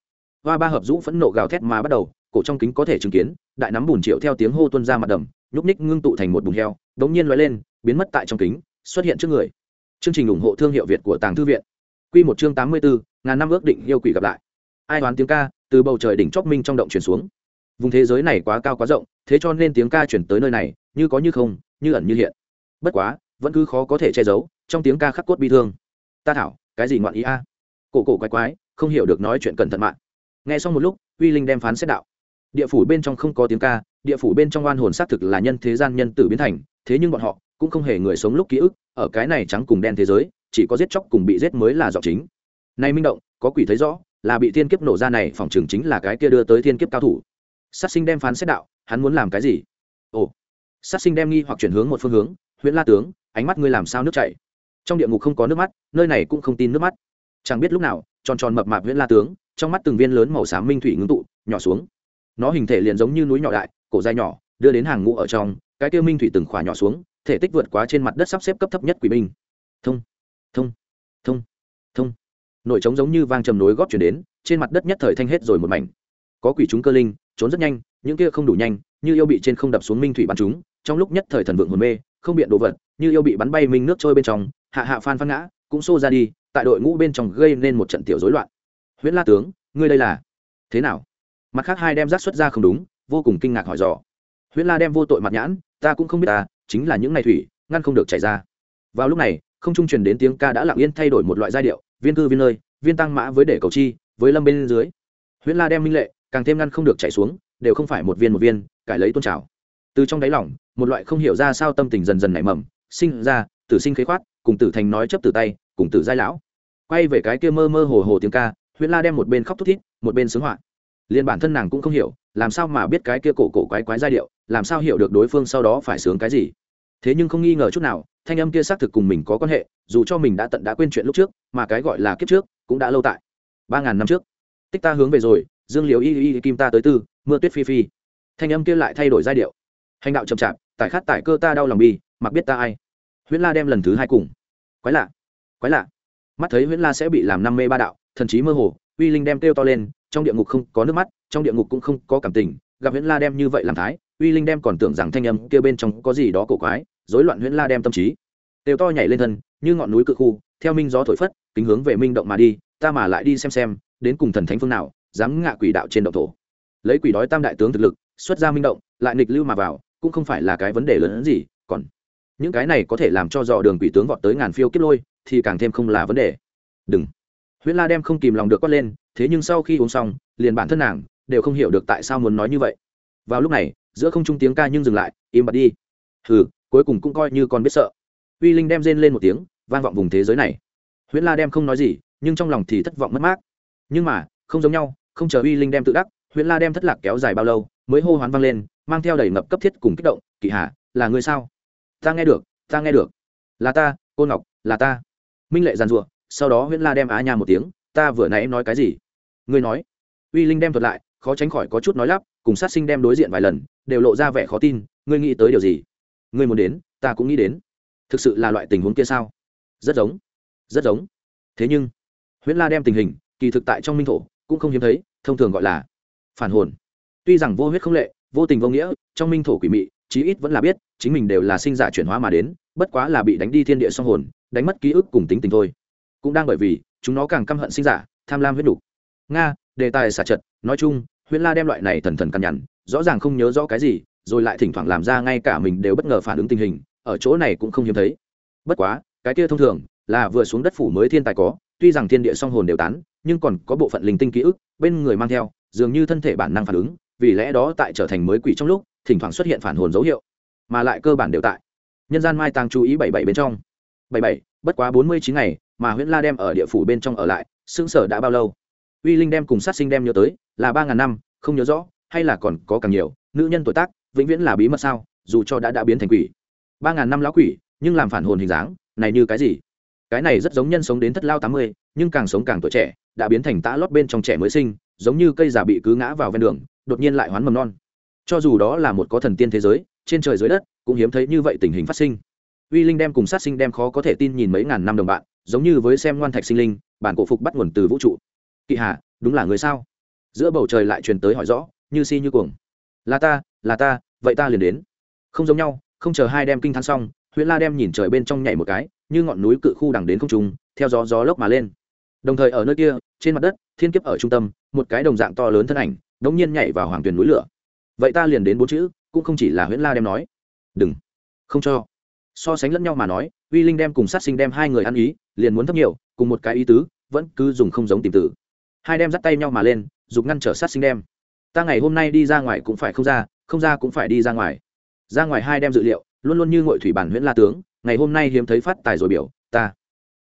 Hoa ba hợp dũ phẫn nộ gào thét mà bắt đầu cổ trong kính có thể chứng kiến, đại nắm bùn triệu theo tiếng hô tuân ra mặt đầm, nhúc ních ngưng tụ thành một bùn heo đ ố n g nhiên l lên, biến mất tại trong kính, xuất hiện trước người. Chương trình ủng hộ thương hiệu việt của tàng thư viện. Q một chương tám mươi bốn ngàn năm ước định yêu quỷ gặp lại. Ai đoán tiếng ca, từ bầu trời đỉnh chóc minh trong động chuyển xuống. Vùng thế giới này quá cao quá rộng, thế cho nên tiếng ca chuyển tới nơi này, như có như không, như ẩn như hiện. Bất quá, vẫn cứ khó có thể che giấu, trong tiếng ca khắc cốt bi thương. Ta thảo, cái gì ngoạn ý a? Cổ cổ quái quái, không hiểu được nói chuyện cẩn thận mạng. Nghe xong một lúc, uy linh đem phán xét đạo địa phủ bên trong không có tiếng ca, địa phủ bên trong oan hồn xác thực là nhân thế gian nhân tử biến thành, thế nhưng bọn họ cũng không hề người sống lúc ký ức, ở cái này trắng cùng đen thế giới, chỉ có giết chóc cùng bị giết mới là giọng chính. Nay minh động, có quỷ thấy rõ, là bị thiên kiếp nổ ra này, phòng trường chính là cái kia đưa tới thiên kiếp cao thủ. Sát sinh đem phán xét đạo, hắn muốn làm cái gì? Ồ. Sát sinh đem nghi hoặc chuyển hướng một phương hướng huyện la tướng, ánh mắt ngươi làm sao nước chảy? Trong địa ngục không có nước mắt, nơi này cũng không tin nước mắt. Chẳng biết lúc nào, tròn tròn mập mạp huyện la tướng, trong mắt từng viên lớn màu xám minh thủy ngưng tụ, nhỏ xuống nó hình thể liền giống như núi nhỏ đại, cổ dài nhỏ, đưa đến hàng ngũ ở trong, cái tiêu minh thủy từng khỏa nhỏ xuống, thể tích vượt quá trên mặt đất sắp xếp cấp thấp nhất quỷ binh. Thông thông thông thông. Nội trống giống như vang trầm nối góp chuyển đến, trên mặt đất nhất thời thanh hết rồi một mảnh. Có quỷ chúng cơ linh, trốn rất nhanh, những kia không đủ nhanh, như yêu bị trên không đập xuống minh thủy bắn chúng, trong lúc nhất thời thần vượng hồn mê, không biện đồ vật, như yêu bị bắn bay minh nước trôi bên trong, hạ hạ phan phan ngã, cũng xô ra đi, tại đội ngũ bên trong gây nên một trận tiểu rối loạn. Huyễn la tướng, ngươi đây là thế nào? Mặt khác hai đem rác xuất ra không đúng, vô cùng kinh ngạc hỏi dò. Huyễn la đem vô tội mặt nhãn, ta cũng không biết ta, chính là những ngày thủy, ngăn không được chảy ra. Vào lúc này, không trung truyền đến tiếng ca đã lặng yên thay đổi một loại giai điệu, viên cư viên nơi, viên tăng mã với để cầu chi, với lâm bên dưới. Huyễn la đem minh lệ, càng thêm ngăn không được chảy xuống, đều không phải một viên một viên, cải lấy tôn trào. Từ trong đáy lòng, một loại không hiểu ra sao tâm tình dần dần nảy mầm, sinh ra, tử sinh khế khoát, cùng tử thành nói chấp từ tay, cùng tử giai lão. Quay về cái kia mơ mơ hồ hồ tiếng ca, huyễn la đem một bên khóc thút thít, một bên sướng họa liền bản thân nàng cũng không hiểu, làm sao mà biết cái kia cổ cổ quái quái giai điệu, làm sao hiểu được đối phương sau đó phải sướng cái gì. Thế nhưng không nghi ngờ chút nào, thanh âm kia xác thực cùng mình có quan hệ, dù cho mình đã tận đã quên chuyện lúc trước, mà cái gọi là kiếp trước cũng đã lâu tại. Ba ngàn năm trước, tích ta hướng về rồi, dương liều y y kim ta tới tư, mưa tuyết phi phi. Thanh âm kia lại thay đổi giai điệu. Hành đạo chậm chạp tại khát tại cơ ta đau lòng bi, mặc biết ta ai. Huyễn la đem lần thứ hai cùng. Quái lạ quái lạ. Mắt thấy huyễn la sẽ bị làm năm mê ba đạo, thần trí mơ hồ, uy linh đem kêu to lên trong địa ngục không có nước mắt, trong địa ngục cũng không có cảm tình, gặp huyễn la đem như vậy làm thái, uy linh đem còn tưởng rằng thanh âm kia bên trong có gì đó cổ quái, rối loạn huyễn la đem tâm trí. Đều to nhảy lên thân, như ngọn núi cự khu, theo minh gió thổi phất, kính hướng về minh động mà đi, ta mà lại đi xem xem, đến cùng thần thánh phương nào, dám ngạ quỷ đạo trên động thổ. Lấy quỷ đói tam đại tướng thực lực, xuất ra minh động, lại nghịch lưu mà vào, cũng không phải là cái vấn đề lớn hơn gì, còn những cái này có thể làm cho dò đường quỷ tướng vọt tới ngàn phiêu kiếp lôi, thì càng thêm không là vấn đề. Đừng huyễn la đem không kìm lòng được quát lên, thế nhưng sau khi uống xong, liền bản thân nàng đều không hiểu được tại sao muốn nói như vậy. Vào lúc này, giữa không trung tiếng ca nhưng dừng lại, im bặt đi. Hừ, cuối cùng cũng coi như con biết sợ. Uy linh đem rên lên một tiếng, vang vọng vùng thế giới này. Huyễn la đem không nói gì, nhưng trong lòng thì thất vọng mất mát. Nhưng mà, không giống nhau, không chờ uy linh đem tự đắc, huyễn la đem thất lạc kéo dài bao lâu, mới hô hoán vang lên, mang theo đầy ngập cấp thiết cùng kích động, kỵ hà là người sao? Ta nghe được, ta nghe được. Là ta, cô ngọc, là ta. Minh lệ giàn rụa sau đó huyễn la đem á nha một tiếng, ta vừa nãy nói cái gì? Ngươi nói. Uy linh đem thuật lại, khó tránh khỏi có chút nói lắp, cùng sát sinh đem đối diện vài lần, đều lộ ra vẻ khó tin, ngươi nghĩ tới điều gì? Ngươi muốn đến, ta cũng nghĩ đến. Thực sự là loại tình huống kia sao? Rất giống rất giống. Thế nhưng huyễn la đem tình hình, kỳ thực tại trong minh thổ, cũng không hiếm thấy, thông thường gọi là phản hồn. Tuy rằng vô huyết không lệ, vô tình vô nghĩa, trong minh thổ quỷ mị, chí ít vẫn là biết, chính mình đều là sinh giả chuyển hóa mà đến, bất quá là bị đánh đi thiên địa song hồn, đánh mất ký ức cùng tính tình thôi cũng đang bởi vì chúng nó càng căm hận sinh giả, tham lam huyết đủ. nga, đề tài xả trật, nói chung, huyễn la đem loại này thần thần căn nhằn, rõ ràng không nhớ rõ cái gì, rồi lại thỉnh thoảng làm ra ngay cả mình đều bất ngờ phản ứng tình hình, ở chỗ này cũng không hiếm thấy. Bất quá, cái kia thông thường là vừa xuống đất phủ mới thiên tài có, tuy rằng thiên địa song hồn đều tán, nhưng còn có bộ phận linh tinh ký ức, bên người mang theo, dường như thân thể bản năng phản ứng, vì lẽ đó tại trở thành mới quỷ trong lúc, thỉnh thoảng xuất hiện phản hồn dấu hiệu, mà lại cơ bản đều tại. Nhân gian mai tăng chú ý bảy bảy bên trong. Bảy bảy, bất quá bốn mươi chín ngày mà huyễn la đem ở địa phủ bên trong ở lại xương sở đã bao lâu? Uy linh đem cùng sát sinh đem nhớ tới, là ba ngàn năm, không nhớ rõ, hay là còn có càng nhiều, nữ nhân tuổi tác, vĩnh viễn là bí mật sao, dù cho đã đã biến thành quỷ. Ba ngàn năm lão quỷ, nhưng làm phản hồn hình dáng, này như cái gì? Cái này rất giống nhân sống đến thất lao tám mươi, nhưng càng sống càng tuổi trẻ, đã biến thành tã lót bên trong trẻ mới sinh, giống như cây già bị cứ ngã vào ven đường, đột nhiên lại hoán mầm non. Cho dù đó là một có thần tiên thế giới, trên trời dưới đất, cũng hiếm thấy như vậy tình hình phát sinh. Uy linh đem cùng sát sinh đem khó có thể tin nhìn mấy ngàn năm đồng bạn giống như với xem ngoan thạch sinh linh bản cổ phục bắt nguồn từ vũ trụ. Kỵ hà đúng là người sao? Giữa bầu trời lại truyền tới hỏi rõ như si như cuồng. Là ta là ta vậy ta liền đến. Không giống nhau không chờ hai đem kinh thắng xong huyễn la đem nhìn trời bên trong nhảy một cái như ngọn núi cự khu đằng đến không trùng, theo gió gió lốc mà lên. Đồng thời ở nơi kia trên mặt đất thiên kiếp ở trung tâm một cái đồng dạng to lớn thân ảnh đống nhiên nhảy vào hoàng tuyền núi lửa. Vậy ta liền đến bốn chữ cũng không chỉ là huyễn la đem nói. Đừng không cho. So sánh lẫn nhau mà nói uy linh đem cùng sát sinh đem hai người ăn ý liền muốn thấp nhiều, cùng một cái ý tứ, vẫn cứ dùng không giống tìm tử hai đem dắt tay nhau mà lên dùng ngăn trở sát sinh đem. Ta ngày hôm nay đi ra ngoài cũng phải không ra không ra cũng phải đi ra ngoài. Ra ngoài hai đem dự liệu, luôn luôn như ngội thủy bản huyễn la tướng, ngày hôm nay hiếm thấy phát tài rồi biểu, ta.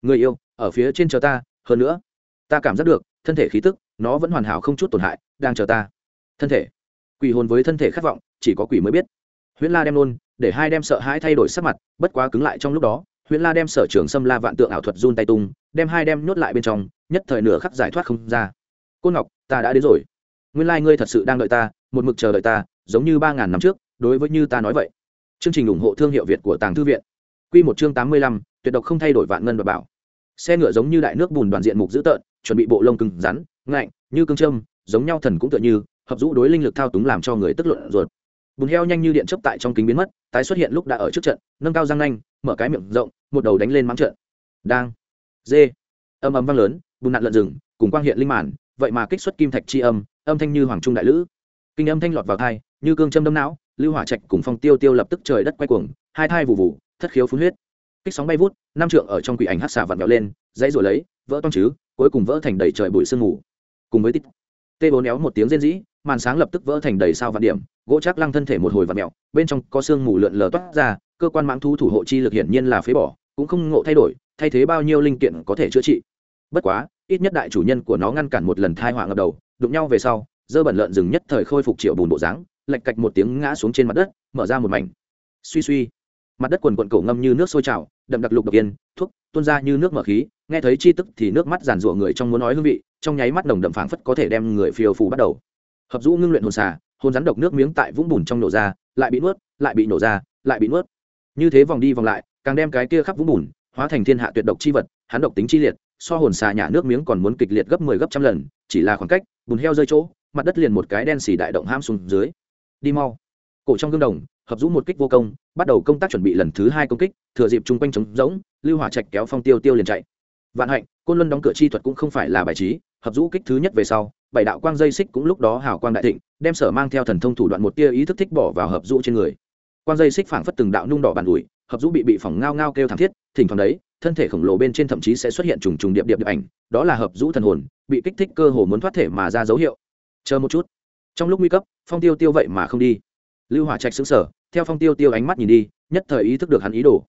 Người yêu, ở phía trên chờ ta, hơn nữa. Ta cảm giác được, thân thể khí tức, nó vẫn hoàn hảo không chút tổn hại, đang chờ ta. Thân thể. Quỷ hồn với thân thể khát vọng, chỉ có quỷ mới biết. Huyễn la đem luôn, để hai đem sợ hãi thay đổi sắc mặt, bất quá cứng lại trong lúc đó huyễn la đem sở trường xâm la vạn tượng ảo thuật run tay tung, đem hai đem nhốt lại bên trong, nhất thời nửa khắc giải thoát không ra. Côn ngọc, ta đã đến rồi. Nguyên lai、like、ngươi thật sự đang đợi ta, một mực chờ đợi ta, giống như ba ngàn năm trước, đối với như ta nói vậy. Chương trình ủng hộ thương hiệu việt của tàng thư viện. Q một chương tám mươi lăm, tuyệt độc không thay đổi vạn ngân và bảo. Xe ngựa giống như đại nước bùn đoàn diện mục dữ tợn, chuẩn bị bộ lông cứng rắn, ngạnh, như cương châm, giống nhau thần cũng tựa như, hợp dũ đối linh lực thao túng làm cho người tức luận ruột bùn heo nhanh như điện chấp tại trong kính biến mất, tái xuất hiện lúc đã ở trước trận, nâng cao răng nanh, mở cái miệng rộng, một đầu đánh lên mắng trận. Đang. Dê âm âm vang lớn, bùn nặn lợn rừng, cùng quang hiện linh màn, vậy mà kích xuất kim thạch chi âm âm thanh như hoàng trung đại lữ. Kinh âm thanh lọt vào thai, như cương châm đâm não, lưu hỏa trạch cùng phong tiêu tiêu lập tức trời đất quay cuồng, hai thai vụ vụ thất khiếu phun huyết. Kích sóng bay vút, năm trượng ở trong quỷ ảnh hát xà vặn vẹo lên, dãy rồi lấy, vỡ toang chứ, cuối cùng vỡ thành đầy trời bụi sương mù. Cùng với tích tê bố néo một tiếng rên rỉ, màn sáng lập tức vỡ thành đầy sao vạn điểm, gỗ chắc lăng thân thể một hồi vạn mẹo bên trong có sương mù lượn lờ toát ra, cơ quan mãng thu thủ hộ chi lực hiển nhiên là phế bỏ, cũng không ngộ thay đổi, thay thế bao nhiêu linh kiện có thể chữa trị. Bất quá, ít nhất đại chủ nhân của nó ngăn cản một lần thai họa ngập đầu, đụng nhau về sau, dơ bẩn lợn rừng nhất thời khôi phục triệu bùn bộ dáng lạch cạch một tiếng ngã xuống trên mặt đất, mở ra một mảnh. Suy suy, mặt đất quần quận cổ ngâm như nước sôi trào đậm đặc lục độc yên, thuốc, tuôn ra như nước mở khí, nghe thấy chi tức thì nước mắt giàn rủa người trong muốn nói hương vị, trong nháy mắt nồng đậm phảng phất có thể đem người phiêu phù bắt đầu. Hợp dũ ngưng luyện hồn xà, hồn rắn độc nước miếng tại vũng bùn trong nổ ra, lại bị nuốt, lại bị nổ ra, lại bị nuốt. Như thế vòng đi vòng lại, càng đem cái kia khắp vũng bùn, hóa thành thiên hạ tuyệt độc chi vật, hắn độc tính chi liệt, so hồn xà nhả nước miếng còn muốn kịch liệt gấp mười 10, gấp trăm lần, chỉ là khoảng cách, bùn heo rơi chỗ, mặt đất liền một cái đen xì đại động ham xuống dưới. Đi mau. Cổ trong gương đồng hợp dũ một kích vô công, bắt đầu công tác chuẩn bị lần thứ hai công kích, thừa dịp chung quanh trống rỗng, lưu hỏa trạch kéo phong tiêu tiêu liền chạy. Vạn hạnh, côn luân đóng cửa chi thuật cũng không phải là bài trí, hợp dũ kích thứ nhất về sau, bảy đạo quang dây xích cũng lúc đó hào quang đại thịnh, đem sở mang theo thần thông thủ đoạn một tia ý thức thích bỏ vào hợp dũ trên người. Quang dây xích phảng phất từng đạo nung đỏ bàn ủi, hợp dũ bị bị phỏng ngao ngao kêu thảm thiết, thỉnh thoảng đấy, thân thể khổng lồ bên trên thậm chí sẽ xuất hiện trùng trùng điệp điệp điệp ảnh, đó là hợp dũ thần hồn, bị kích thích cơ hồ muốn thoát thể mà ra dấu hiệu. Chờ một chút. Trong lúc nguy cấp, phong tiêu tiêu vậy mà không đi. Lưu hỏa trạch xứng sở theo phong tiêu tiêu ánh mắt nhìn đi, nhất thời ý thức được hắn ý đồ.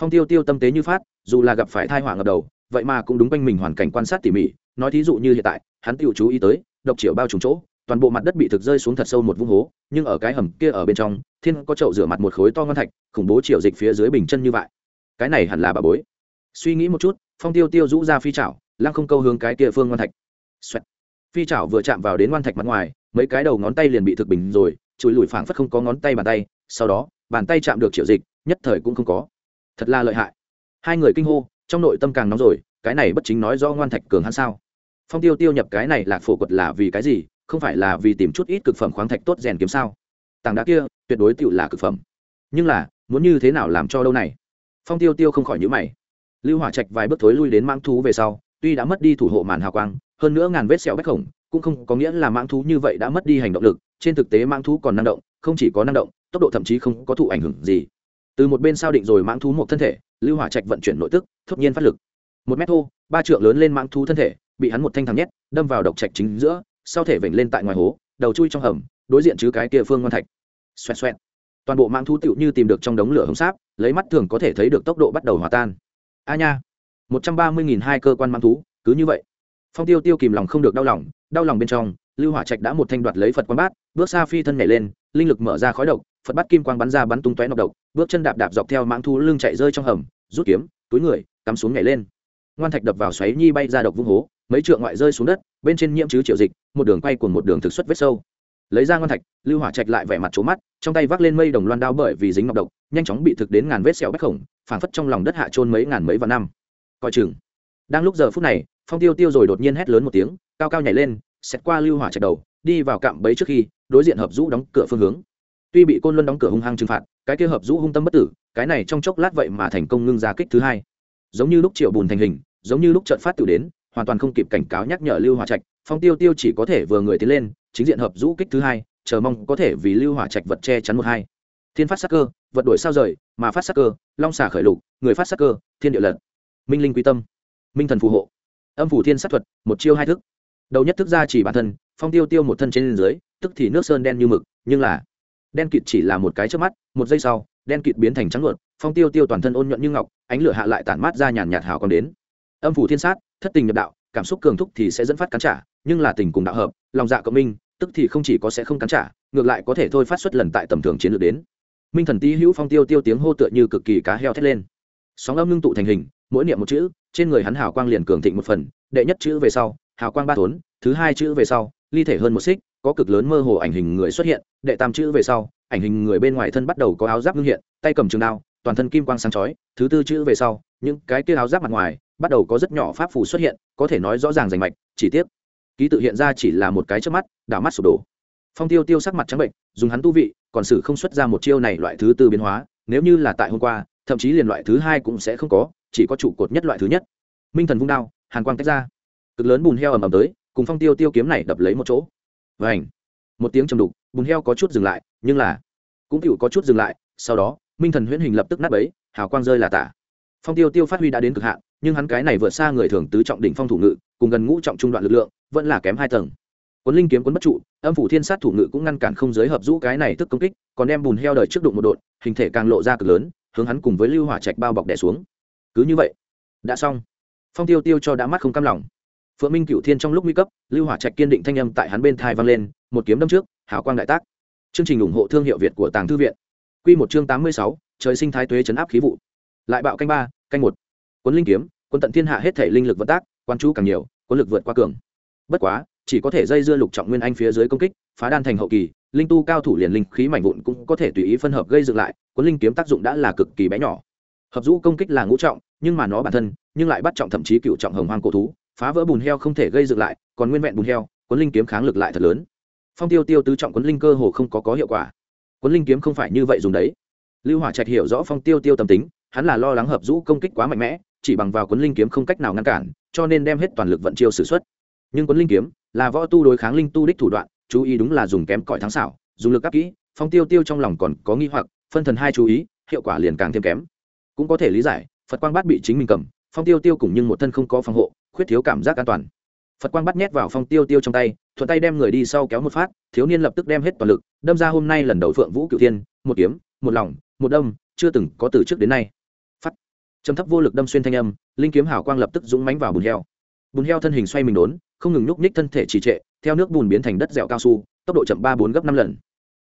Phong tiêu tiêu tâm tế như phát, dù là gặp phải thai hỏa ngập đầu, vậy mà cũng đúng quanh mình hoàn cảnh quan sát tỉ mỉ, nói thí dụ như hiện tại, hắn tự chú ý tới, độc triệu bao trùng chỗ, toàn bộ mặt đất bị thực rơi xuống thật sâu một vũng hố, nhưng ở cái hầm kia ở bên trong, thiên có chậu rửa mặt một khối to ngon thạch, khủng bố triệu dịch phía dưới bình chân như vậy. Cái này hẳn là bà bối. Suy nghĩ một chút, phong tiêu tiêu rũ ra phi chảo, lăng không câu hướng cái kia phương ngon thạch. Xoẹt. phi chảo vừa chạm vào đến ngon thạch mặt ngoài, mấy cái đầu ngón tay liền bị thực bình rồi, chùi lùi phảng phất không có ngón tay bàn tay sau đó, bàn tay chạm được triệu dịch, nhất thời cũng không có. Thật là lợi hại. Hai người kinh hô, trong nội tâm càng nóng rồi, cái này bất chính nói do ngoan thạch cường hắn sao? Phong tiêu tiêu nhập cái này lạc phổ quật là vì cái gì, không phải là vì tìm chút ít cực phẩm khoáng thạch tốt rèn kiếm sao? Tảng đá kia, tuyệt đối tựu là cực phẩm. Nhưng là, muốn như thế nào làm cho đâu này? Phong tiêu tiêu không khỏi nhữ mày. Lưu hỏa trạch vài bước thối lui đến mãng thú về sau, tuy đã mất đi thủ hộ màn hào quang, hơn nữa ngàn vết sẹo bách khổng, cũng không có nghĩa là mãng thú như vậy đã mất đi hành động lực, trên thực tế mãng thú còn năng động, không chỉ có năng động tốc độ thậm chí không có thụ ảnh hưởng gì. Từ một bên sao định rồi mãng thú một thân thể, lưu hỏa trạch vận chuyển nội tức, thốt nhiên phát lực. Một mét thô, ba trượng lớn lên mãng thú thân thể, bị hắn một thanh thằng nhét, đâm vào độc trạch chính giữa, sau thể vểnh lên tại ngoài hố, đầu chui trong hầm, đối diện chứ cái kia phương ngoan thạch. Xoẹt xoẹt. Toàn bộ mãng thú tựu như tìm được trong đống lửa hồng sáp, lấy mắt thường có thể thấy được tốc độ bắt đầu hòa tan. A nha. Một trăm ba mươi nghìn hai cơ quan mãng thú, cứ như vậy. Phong tiêu tiêu kìm lòng không được đau lòng đau lòng bên trong, lưu hỏa trạch đã một thanh đoạt lấy phật quan bát, bước xa phi thân nhảy lên, linh lực mở ra khói độc phật bắt kim quang bắn ra bắn tung tóe nọc độc, bước chân đạp đạp dọc theo mãng thú lưng chạy rơi trong hầm, rút kiếm, túi người, cắm xuống nhảy lên. Ngoan thạch đập vào xoáy nhi bay ra độc vung hố, mấy trượng ngoại rơi xuống đất, bên trên nhiễm chứ triệu dịch, một đường quay cùng một đường thực xuất vết sâu. Lấy ra ngoan thạch, lưu hỏa trạch lại vẻ mặt trố mắt, trong tay vác lên mây đồng loan đao bởi vì dính ngọc độc, nhanh chóng bị thực đến ngàn vết sẹo bách khổng, phảng phất trong lòng đất hạ trôn mấy ngàn mấy vạn năm. Coi chừng. Đang lúc giờ phút này, phong tiêu tiêu rồi đột nhiên hét lớn một tiếng, cao cao nhảy lên xét qua lưu hỏa trạch đầu, đi vào cạm bẫy trước khi, đối diện hợp rũ đóng cửa phương hướng tuy bị côn luân đóng cửa hung hăng trừng phạt, cái kia hợp rũ hung tâm bất tử, cái này trong chốc lát vậy mà thành công ngưng ra kích thứ hai. Giống như lúc triệu bùn thành hình, giống như lúc trận phát tự đến, hoàn toàn không kịp cảnh cáo nhắc nhở lưu hòa trạch, phong tiêu tiêu chỉ có thể vừa người tiến lên, chính diện hợp rũ kích thứ hai, chờ mong có thể vì lưu hỏa trạch vật che chắn một hai. Thiên phát sắc cơ, vật đổi sao rời, mà phát sắc cơ, long xả khởi lục, người phát sắc cơ, thiên địa lật. Minh linh quy tâm, minh thần phù hộ. Âm phủ thiên sát thuật, một chiêu hai thức. Đầu nhất thức ra chỉ bản thân, phong tiêu tiêu một thân trên dưới, tức thì nước sơn đen như mực, nhưng là đen kịt chỉ là một cái trước mắt, một giây sau, đen kịt biến thành trắng luột, phong tiêu tiêu toàn thân ôn nhuận như ngọc, ánh lửa hạ lại tản mát ra nhàn nhạt hào còn đến. Âm phủ thiên sát, thất tình nhập đạo, cảm xúc cường thúc thì sẽ dẫn phát cắn trả, nhưng là tình cùng đạo hợp, lòng dạ cộng minh, tức thì không chỉ có sẽ không cắn trả, ngược lại có thể thôi phát xuất lần tại tầm thường chiến lược đến. Minh thần tý hữu phong tiêu tiêu tiếng hô tựa như cực kỳ cá heo thét lên. Sóng âm ngưng tụ thành hình, mỗi niệm một chữ, trên người hắn hào quang liền cường thịnh một phần, đệ nhất chữ về sau, hào quang ba thốn thứ hai chữ về sau, ly thể hơn một xích có cực lớn mơ hồ ảnh hình người xuất hiện, đệ tam chữ về sau, ảnh hình người bên ngoài thân bắt đầu có áo giáp ngưng hiện, tay cầm trường đao, toàn thân kim quang sáng chói, thứ tư chữ về sau, những cái kia áo giáp mặt ngoài, bắt đầu có rất nhỏ pháp phù xuất hiện, có thể nói rõ ràng rành mạch, chỉ tiếc, ký tự hiện ra chỉ là một cái trước mắt, đảo mắt sụp đổ. Phong tiêu tiêu sắc mặt trắng bệnh, dùng hắn tu vị, còn sử không xuất ra một chiêu này loại thứ tư biến hóa, nếu như là tại hôm qua, thậm chí liền loại thứ hai cũng sẽ không có, chỉ có trụ cột nhất loại thứ nhất. Minh thần vung đao, hàn quang tách ra. Cực lớn bùn heo ầm ầm tới, cùng phong tiêu tiêu kiếm này đập lấy một chỗ vảnh một tiếng trầm đục, bùn heo có chút dừng lại, nhưng là cũng cựu có chút dừng lại, sau đó, minh thần huyễn hình lập tức nát bấy, hào quang rơi là tả. Phong tiêu tiêu phát huy đã đến cực hạn, nhưng hắn cái này vượt xa người thường tứ trọng đỉnh phong thủ ngự, cùng gần ngũ trọng trung đoạn lực lượng, vẫn là kém hai tầng. Cuốn linh kiếm cuốn bất trụ, âm phủ thiên sát thủ ngự cũng ngăn cản không giới hợp rũ cái này tức công kích, còn đem bùn heo đời trước đụng một đột hình thể càng lộ ra cực lớn, hướng hắn cùng với lưu hỏa trạch bao bọc đè xuống. Cứ như vậy, đã xong. Phong tiêu tiêu cho đã mắt không cam lòng phượng minh cựu thiên trong lúc nguy cấp, lưu hỏa trạch kiên định thanh âm tại hắn bên thai vang lên, một kiếm đâm trước, hào quang đại tác. Chương trình ủng hộ thương hiệu việt của tàng thư viện. Quy một chương tám mươi sáu, trời sinh thái tuế chấn áp khí vụ. Lại bạo canh ba, canh một. Quân linh kiếm quân tận thiên hạ hết thể linh lực vận tác, quan chú càng nhiều quân lực vượt qua cường. Bất quá, chỉ có thể dây dưa lục trọng nguyên anh phía dưới công kích, phá đan thành hậu kỳ, linh tu cao thủ liền linh khí mảnh vụn cũng có thể tùy ý phân hợp gây dựng lại quân linh kiếm tác dụng đã là cực kỳ bé nhỏ. Hợp dũ công kích là ngũ trọng, nhưng mà nó bản thân, nhưng lại bắt trọng thậm chí cựu trọng hồng hoang cổ thú phá vỡ bùn heo không thể gây dựng lại, còn nguyên vẹn bùn heo quấn linh kiếm kháng lực lại thật lớn. Phong tiêu tiêu tứ trọng quấn linh cơ hồ không có có hiệu quả. Quấn linh kiếm không phải như vậy dùng đấy. Lưu hỏa trạch hiểu rõ phong tiêu tiêu tâm tính, hắn là lo lắng hợp dũ công kích quá mạnh mẽ, chỉ bằng vào quấn linh kiếm không cách nào ngăn cản, cho nên đem hết toàn lực vận chiêu sử xuất. Nhưng quấn linh kiếm là võ tu đối kháng linh tu đích thủ đoạn, chú ý đúng là dùng kém cỏi thắng xảo, dùng lực áp kỹ, phong tiêu tiêu trong lòng còn có nghi hoặc, phân thần hai chú ý, hiệu quả liền càng thêm kém. Cũng có thể lý giải, phật quang bát bị chính mình cầm, phong tiêu tiêu cùng nhưng một thân không có phòng hộ khuyết thiếu cảm giác an toàn. Phật quang bắt nhét vào phong tiêu tiêu trong tay, thuận tay đem người đi sau kéo một phát, thiếu niên lập tức đem hết toàn lực, đâm ra hôm nay lần đầu phượng vũ cựu thiên, một kiếm, một lòng, một đâm, chưa từng có từ trước đến nay. Phát trầm thấp vô lực đâm xuyên thanh âm, linh kiếm hảo quang lập tức dũng mánh vào bùn heo. Bùn heo thân hình xoay mình đốn, không ngừng nhúc nhích thân thể trì trệ, theo nước bùn biến thành đất dẻo cao su, tốc độ chậm ba bốn gấp năm lần.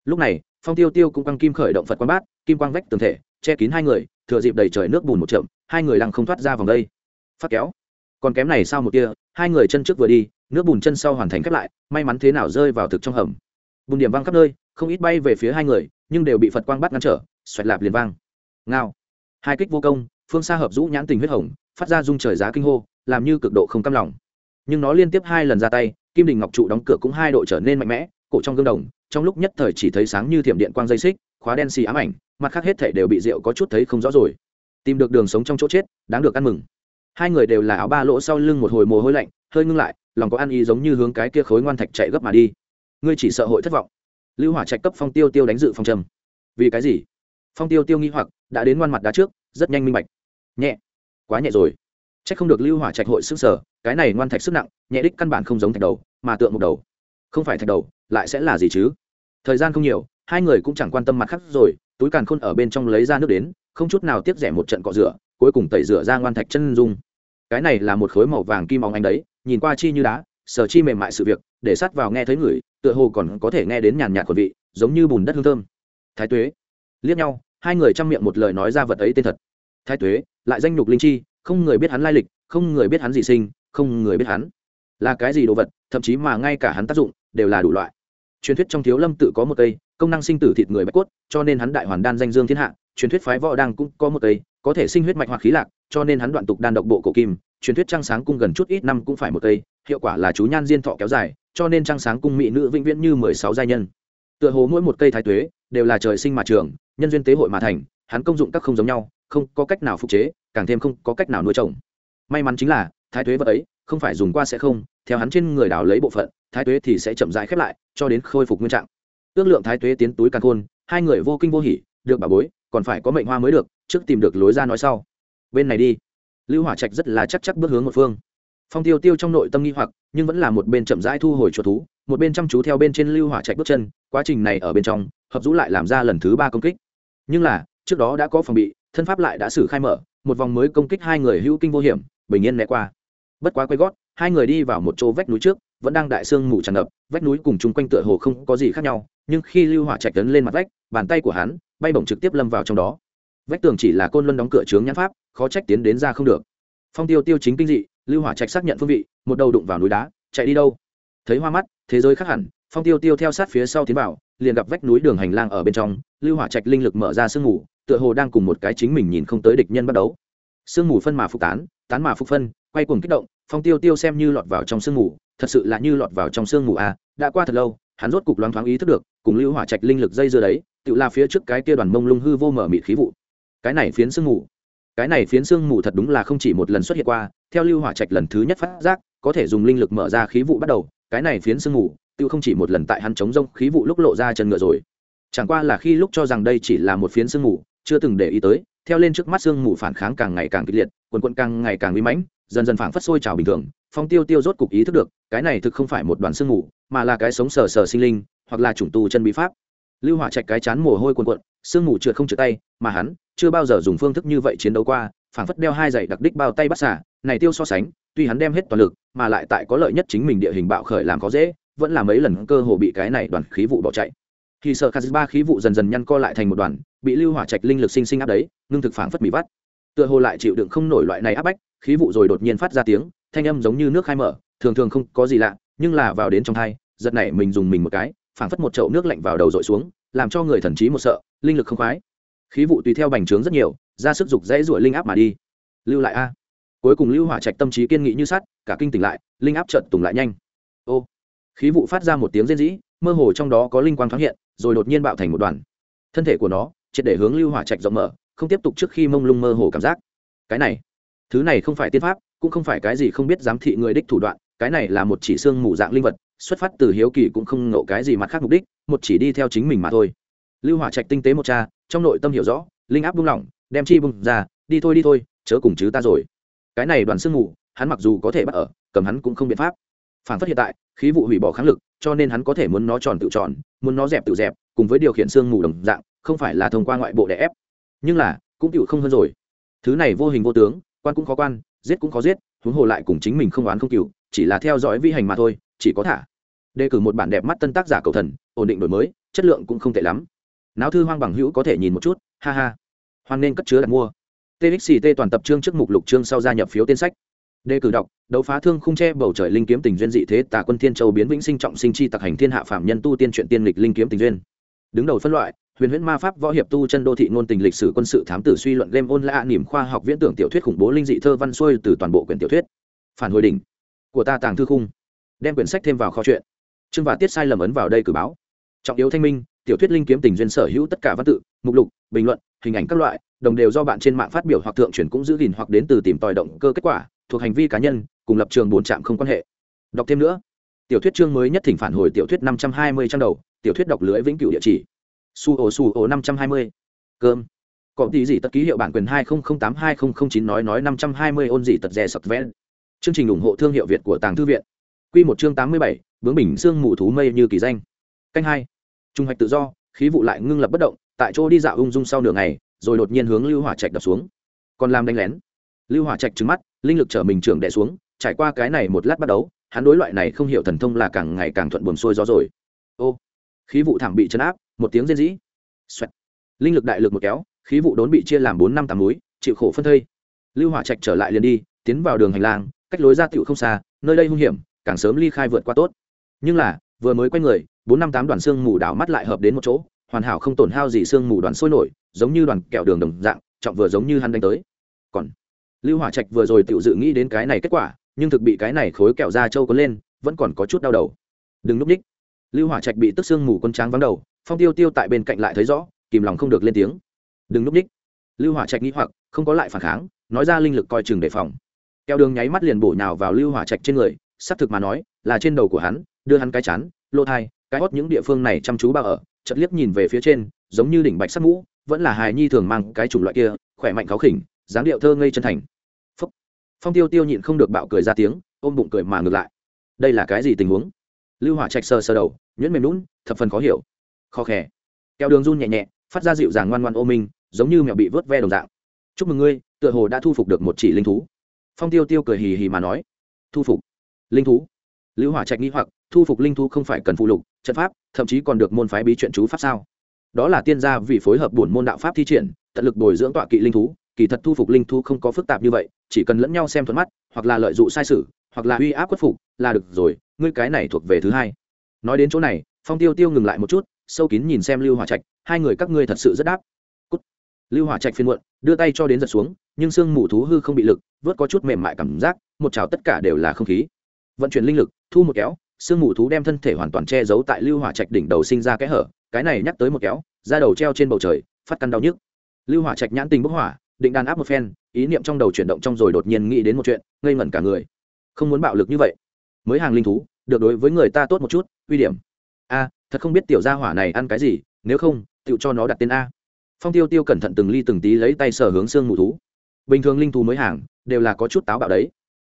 Lúc này, phong tiêu tiêu cũng quăng kim khởi động phật quang bát, kim quang vách tường thể, che kín hai người, thừa dịp đầy trời nước bùn một chậm, hai người lặng không thoát ra vòng đây. Phát kéo còn kém này sao một kia, hai người chân trước vừa đi, nước bùn chân sau hoàn thành khép lại, may mắn thế nào rơi vào thực trong hầm. Bùn điểm văng khắp nơi, không ít bay về phía hai người, nhưng đều bị phật quang bắt ngăn trở, xoẹt lạp liền vang. Ngao. Hai kích vô công, phương xa hợp rũ nhãn tình huyết hồng, phát ra dung trời giá kinh hô, làm như cực độ không cam lòng. Nhưng nó liên tiếp hai lần ra tay, kim đình ngọc trụ đóng cửa cũng hai độ trở nên mạnh mẽ, cổ trong gương đồng, trong lúc nhất thời chỉ thấy sáng như thiểm điện quang dây xích, khóa đen xì ám ảnh, mặt khác hết thể đều bị rượu có chút thấy không rõ rồi. Tìm được đường sống trong chỗ chết, đáng được ăn mừng hai người đều là áo ba lỗ sau lưng một hồi mồ hôi lạnh, hơi ngưng lại, lòng có ăn ý giống như hướng cái kia khối ngoan thạch chạy gấp mà đi. Ngươi chỉ sợ hội thất vọng. Lưu hỏa trạch cấp phong tiêu tiêu đánh dự phong trầm. Vì cái gì? Phong tiêu tiêu nghi hoặc, đã đến ngoan mặt đá trước, rất nhanh minh bạch. Nhẹ. Quá nhẹ rồi. C h ắ c không được lưu hỏa trạch hội sức sở, cái này ngoan thạch sức nặng, nhẹ đích căn bản không giống thạch đầu, mà tượng một đầu. Không phải thạch đầu, lại sẽ là gì chứ? Thời gian không nhiều, hai người cũng chẳng quan tâm mặt khác rồi, túi càn khôn ở bên trong lấy ra nước đến, không chút nào tiếc rẻ một trận cọ rửa, cuối cùng tẩy rửa ra ngoan thạch chân dung cái này là một khối màu vàng kim óng ánh đấy, nhìn qua chi như đá, sở chi mềm mại sự việc, để sát vào nghe thấy người, tựa hồ còn có thể nghe đến nhàn nhạt của vị, giống như bùn đất hương thơm. Thái tuế. Liếc nhau, hai người chăm miệng một lời nói ra vật ấy tên thật. Thái tuế, lại danh nhục linh chi, không người biết hắn lai lịch, không người biết hắn gì sinh, không người biết hắn là cái gì đồ vật, thậm chí mà ngay cả hắn tác dụng, đều là đủ loại. Truyền thuyết trong thiếu lâm tự có một cây, công năng sinh tử thịt người bạch cốt, cho nên hắn đại hoàn đan danh dương thiên hạ, truyền thuyết phái võ đang cũng có một cây, có thể sinh huyết mạch hoặc khí lạc cho nên hắn đoạn tục đan độc bộ cổ kim, truyền thuyết trăng sáng cung gần chút ít năm cũng phải một cây, hiệu quả là chú nhan diên thọ kéo dài, cho nên trăng sáng cung mỹ nữ vĩnh viễn như mười sáu giai nhân. Tựa hồ mỗi một cây thái tuế đều là trời sinh mà trường, nhân duyên tế hội mà thành, hắn công dụng các không giống nhau, không có cách nào phục chế, càng thêm không có cách nào nuôi trồng. May mắn chính là, thái tuế vật ấy, không phải dùng qua sẽ không, theo hắn trên người đào lấy bộ phận, thái tuế thì sẽ chậm rãi khép lại, cho đến khôi phục nguyên trạng. Ước lượng thái tuế tiến túi càng khôn, hai người vô kinh vô hỉ, được bà bối, còn phải có mệnh hoa mới được, trước tìm được lối ra nói sau bên này đi. Lưu hỏa trạch rất là chắc chắc bước hướng một phương. Phong tiêu tiêu trong nội tâm nghi hoặc, nhưng vẫn là một bên chậm rãi thu hồi chuột thú, một bên chăm chú theo bên trên lưu hỏa trạch bước chân, quá trình này ở bên trong, hợp rũ lại làm ra lần thứ ba công kích. Nhưng là, trước đó đã có phòng bị, thân pháp lại đã xử khai mở, một vòng mới công kích hai người hữu kinh vô hiểm, bình yên né qua. Bất quá quay gót, hai người đi vào một chỗ vách núi trước, vẫn đang đại sương mù tràn ngập, vách núi cùng chung quanh tựa hồ không có gì khác nhau, nhưng khi lưu hỏa trạch tấn lên mặt vách, bàn tay của hắn bay bổng trực tiếp lâm vào trong đó vách tường chỉ là côn luân đóng cửa trướng nhãn pháp, khó trách tiến đến ra không được. Phong tiêu tiêu chính kinh dị, lưu hỏa trạch xác nhận phương vị, một đầu đụng vào núi đá, chạy đi đâu? Thấy hoa mắt, thế giới khác hẳn, phong tiêu tiêu theo sát phía sau tiến vào, liền gặp vách núi đường hành lang ở bên trong, lưu hỏa trạch linh lực mở ra sương mù, tựa hồ đang cùng một cái chính mình nhìn không tới địch nhân bắt đấu sương mù phân mà phục tán tán mà phục phân, quay cuồng kích động, phong tiêu tiêu xem như lọt vào trong sương mù, thật sự là như lọt vào trong sương mù à đã qua thật lâu, hắn rốt cục loáng thoáng ý thức được, cùng lưu hỏa trạch linh lực dây dưa đấy, tự là phía trước cái kia đoàn mông lung hư vô mở mịt khí vụ cái này phiến sương mù. Cái này phiến sương mù thật đúng là không chỉ một lần xuất hiện qua, theo lưu hỏa trạch lần thứ nhất phát giác, có thể dùng linh lực mở ra khí vụ bắt đầu, cái này phiến sương mù tự không chỉ một lần tại hắn chống rông, khí vụ lúc lộ ra chân ngựa rồi. Chẳng qua là khi lúc cho rằng đây chỉ là một phiến sương mù, chưa từng để ý tới, theo lên trước mắt sương mù phản kháng càng ngày càng kịch liệt, quần quận càng ngày càng uy mãnh, dần dần phảng phất sôi trào bình thường, phong tiêu tiêu rốt cục ý thức được, cái này thực không phải một đoàn sương mù, mà là cái sống sờ sờ sinh linh, hoặc là chủng tu chân bí pháp. Lưu hỏa trạch cái chán mồ hôi quần quận sương mù trượt không trượt tay, mà hắn chưa bao giờ dùng phương thức như vậy chiến đấu qua, phảng phất đeo hai giày đặc đích bao tay bắt xả, này tiêu so sánh, tuy hắn đem hết toàn lực, mà lại tại có lợi nhất chính mình địa hình bạo khởi làm có dễ, vẫn là mấy lần cơ hồ bị cái này đoàn khí vụ bỏ chạy. Khi sợ khát ba khí vụ dần dần nhăn co lại thành một đoàn, bị lưu hỏa trạch linh lực sinh sinh áp đấy, ngưng thực phảng phất bị vắt. Tựa hồ lại chịu đựng không nổi loại này áp bách, khí vụ rồi đột nhiên phát ra tiếng, thanh âm giống như nước khai mở, thường thường không có gì lạ, nhưng là vào đến trong thai giật này mình dùng mình một cái, phảng phất một chậu nước lạnh vào đầu dội xuống, làm cho người thần trí một sợ, linh lực không khoái khí vụ tùy theo bành trướng rất nhiều, ra sức dục dãy ruổi linh áp mà đi. Lưu lại a. Cuối cùng lưu hỏa trạch tâm trí kiên nghị như sắt, cả kinh tỉnh lại, linh áp chợt tùng lại nhanh. Ô. Khí vụ phát ra một tiếng rên rỉ, mơ hồ trong đó có linh quang thoáng hiện, rồi đột nhiên bạo thành một đoàn. Thân thể của nó, triệt để hướng lưu hỏa trạch rộng mở, không tiếp tục trước khi mông lung mơ hồ cảm giác. Cái này, thứ này không phải tiên pháp, cũng không phải cái gì không biết giám thị người đích thủ đoạn, cái này là một chỉ xương mù dạng linh vật, xuất phát từ hiếu kỳ cũng không ngộ cái gì mặt khác mục đích, một chỉ đi theo chính mình mà thôi. Lưu hỏa trạch tinh tế một cha trong nội tâm hiểu rõ, linh áp buông lỏng, đem chi bung ra, đi thôi đi thôi, chớ cùng chứ ta rồi. Cái này đoàn sương mù, hắn mặc dù có thể bắt ở, cầm hắn cũng không biện pháp. Phản phất hiện tại, khí vụ hủy bỏ kháng lực, cho nên hắn có thể muốn nó tròn tự tròn, muốn nó dẹp tự dẹp, cùng với điều khiển sương mù đồng dạng, không phải là thông qua ngoại bộ để ép. Nhưng là, cũng tựu không hơn rồi. Thứ này vô hình vô tướng, quan cũng khó quan, giết cũng khó giết, huống hồ lại cùng chính mình không oán không cựu chỉ là theo dõi vi hành mà thôi, chỉ có thả. Đề cử một bản đẹp mắt tân tác giả cầu thần, ổn định đổi mới, chất lượng cũng không tệ lắm não thư hoang bằng hữu có thể nhìn một chút, ha ha. Hoan nên cất chứa đặt mua. Txt toàn tập chương trước mục lục chương sau gia nhập phiếu tên sách. Đề cử đọc, đấu phá thương khung che bầu trời linh kiếm tình duyên dị thế, tà quân thiên châu biến vĩnh sinh trọng sinh chi tặc hành thiên hạ phạm nhân tu tiên truyện tiên lịch linh kiếm tình duyên. Đứng đầu phân loại, huyền huyễn ma pháp võ hiệp tu chân đô thị ngôn tình lịch sử quân sự thám tử suy luận game ôn lạ niềm khoa học viễn tưởng tiểu thuyết khủng bố linh dị thơ văn xuôi từ toàn bộ quyển tiểu thuyết. Phản hồi đỉnh của ta tàng thư khung. Đem quyển sách thêm vào kho chuyện chương và tiết sai lầm ấn vào đây cử báo. Trọng yếu thanh minh tiểu thuyết linh kiếm tình duyên sở hữu tất cả văn tự, mục lục, bình luận, hình ảnh các loại, đồng đều do bạn trên mạng phát biểu hoặc thượng truyền cũng giữ gìn hoặc đến từ tìm tòi động cơ kết quả, thuộc hành vi cá nhân, cùng lập trường bổn trạm không quan hệ. Đọc thêm nữa. Tiểu thuyết chương mới nhất thỉnh phản hồi tiểu thuyết năm trăm hai mươi trang đầu, tiểu thuyết đọc lưỡi vĩnh cửu địa chỉ. Su ổ su ổ năm trăm hai mươi. Cơm. Có tí gì tất ký hiệu bản quyền hai nghìn tám hai nghìn chín nói nói năm trăm hai mươi ôn gì tật rè sập vén chương trình ủng hộ thương hiệu việt của tàng thư viện. Q một chương tám mươi bảy, bướng bình xương mù thú mây như kỳ danh. Canh hai trung hoạch tự do, khí vụ lại ngưng lập bất động, tại chỗ đi dạo ung dung sau nửa ngày, rồi đột nhiên hướng lưu hỏa trạch đập xuống. Còn làm đánh lén. Lưu hỏa trạch trứng mắt, linh lực trở mình trưởng đẻ xuống, trải qua cái này một lát bắt đầu, hắn đối loại này không hiểu thần thông là càng ngày càng thuận buồm xuôi gió rồi. Ô, khí vụ thảm bị chấn áp, một tiếng rên rỉ. Xoẹt. linh lực đại lực một kéo, khí vụ đốn bị chia làm bốn năm tám núi, chịu khổ phân thây. Lưu hỏa trạch trở lại liền đi, tiến vào đường hành lang, cách lối ra tiểu không xa, nơi đây hung hiểm, càng sớm ly khai vượt qua tốt. Nhưng là, vừa mới quay người bốn năm tám đoàn xương mù đảo mắt lại hợp đến một chỗ, hoàn hảo không tổn hao gì xương mù đoàn sôi nổi, giống như đoàn kẹo đường đồng dạng, trọng vừa giống như hắn đánh tới. Còn lưu hỏa trạch vừa rồi tự dự nghĩ đến cái này kết quả, nhưng thực bị cái này khối kẹo da trâu có lên, vẫn còn có chút đau đầu. Đừng núp ních. Lưu hỏa trạch bị tức xương mù quân tráng vắng đầu, phong tiêu tiêu tại bên cạnh lại thấy rõ, kìm lòng không được lên tiếng. Đừng núp ních. Lưu hỏa trạch nghĩ hoặc, không có lại phản kháng, nói ra linh lực coi chừng đề phòng. Kẹo đường nháy mắt liền bổ nhào vào lưu hỏa trạch trên người sắp thực mà nói, là trên đầu của hắn, đưa hắn cái chán, lỗ thai cái hót những địa phương này chăm chú bao ở chật liếc nhìn về phía trên, giống như đỉnh bạch sắc mũ, vẫn là hài nhi thường mang cái chủng loại kia, khỏe mạnh khó khỉnh, dáng điệu thơ ngây chân thành. Phúc. phong tiêu tiêu nhịn không được bạo cười ra tiếng, ôm bụng cười mà ngược lại. Đây là cái gì tình huống? Lưu hỏa trạch sờ sờ đầu, nhuyễn mềm lún thập phần khó hiểu. Khó khè. Kẹo đường run nhẹ nhẹ, phát ra dịu dàng ngoan ngoan ô minh, giống như mèo bị vớt ve đồng dạng. Chúc mừng ngươi, tựa hồ đã thu phục được một chỉ linh thú. Phong tiêu tiêu cười hì hì mà nói. Thu phục. Linh thú. Lưu hỏa trạch nghĩ hoặc, thu phục linh thú không phải cần phụ lục trận pháp, thậm chí còn được môn phái bí chuyện chú pháp sao? Đó là tiên gia vì phối hợp bổn môn đạo pháp thi triển, tận lực bồi dưỡng tọa kỵ linh thú, kỳ thật thu phục linh thú không có phức tạp như vậy, chỉ cần lẫn nhau xem thuận mắt, hoặc là lợi dụng sai sự, hoặc là uy áp quất phục là được rồi, ngươi cái này thuộc về thứ hai. Nói đến chỗ này, phong tiêu tiêu ngừng lại một chút, sâu kín nhìn xem lưu hỏa trạch, hai người các ngươi thật sự rất đáp. Cút. lưu hỏa trạch phiên muộn, đưa tay cho đến giật xuống, nhưng xương mù thú hư không bị lực, vớt có chút mềm mại cảm giác, một chảo tất cả đều là không khí. Vận chuyển linh lực, thu một kéo Sương mù thú đem thân thể hoàn toàn che giấu tại lưu hỏa trạch đỉnh đầu sinh ra kẽ hở, cái này nhắc tới một kéo ra đầu treo trên bầu trời, phát căn đau nhức. Lưu hỏa trạch nhãn tình bức hỏa, định đàn áp một phen, ý niệm trong đầu chuyển động trong rồi đột nhiên nghĩ đến một chuyện, ngây ngẩn cả người. Không muốn bạo lực như vậy. Mới hàng linh thú, được đối với người ta tốt một chút, uy điểm. A, thật không biết tiểu gia hỏa này ăn cái gì, nếu không tự cho nó đặt tên a. Phong tiêu tiêu cẩn thận từng ly từng tí lấy tay sờ hướng xương mù thú. Bình thường linh thú mới hàng, đều là có chút táo bạo đấy.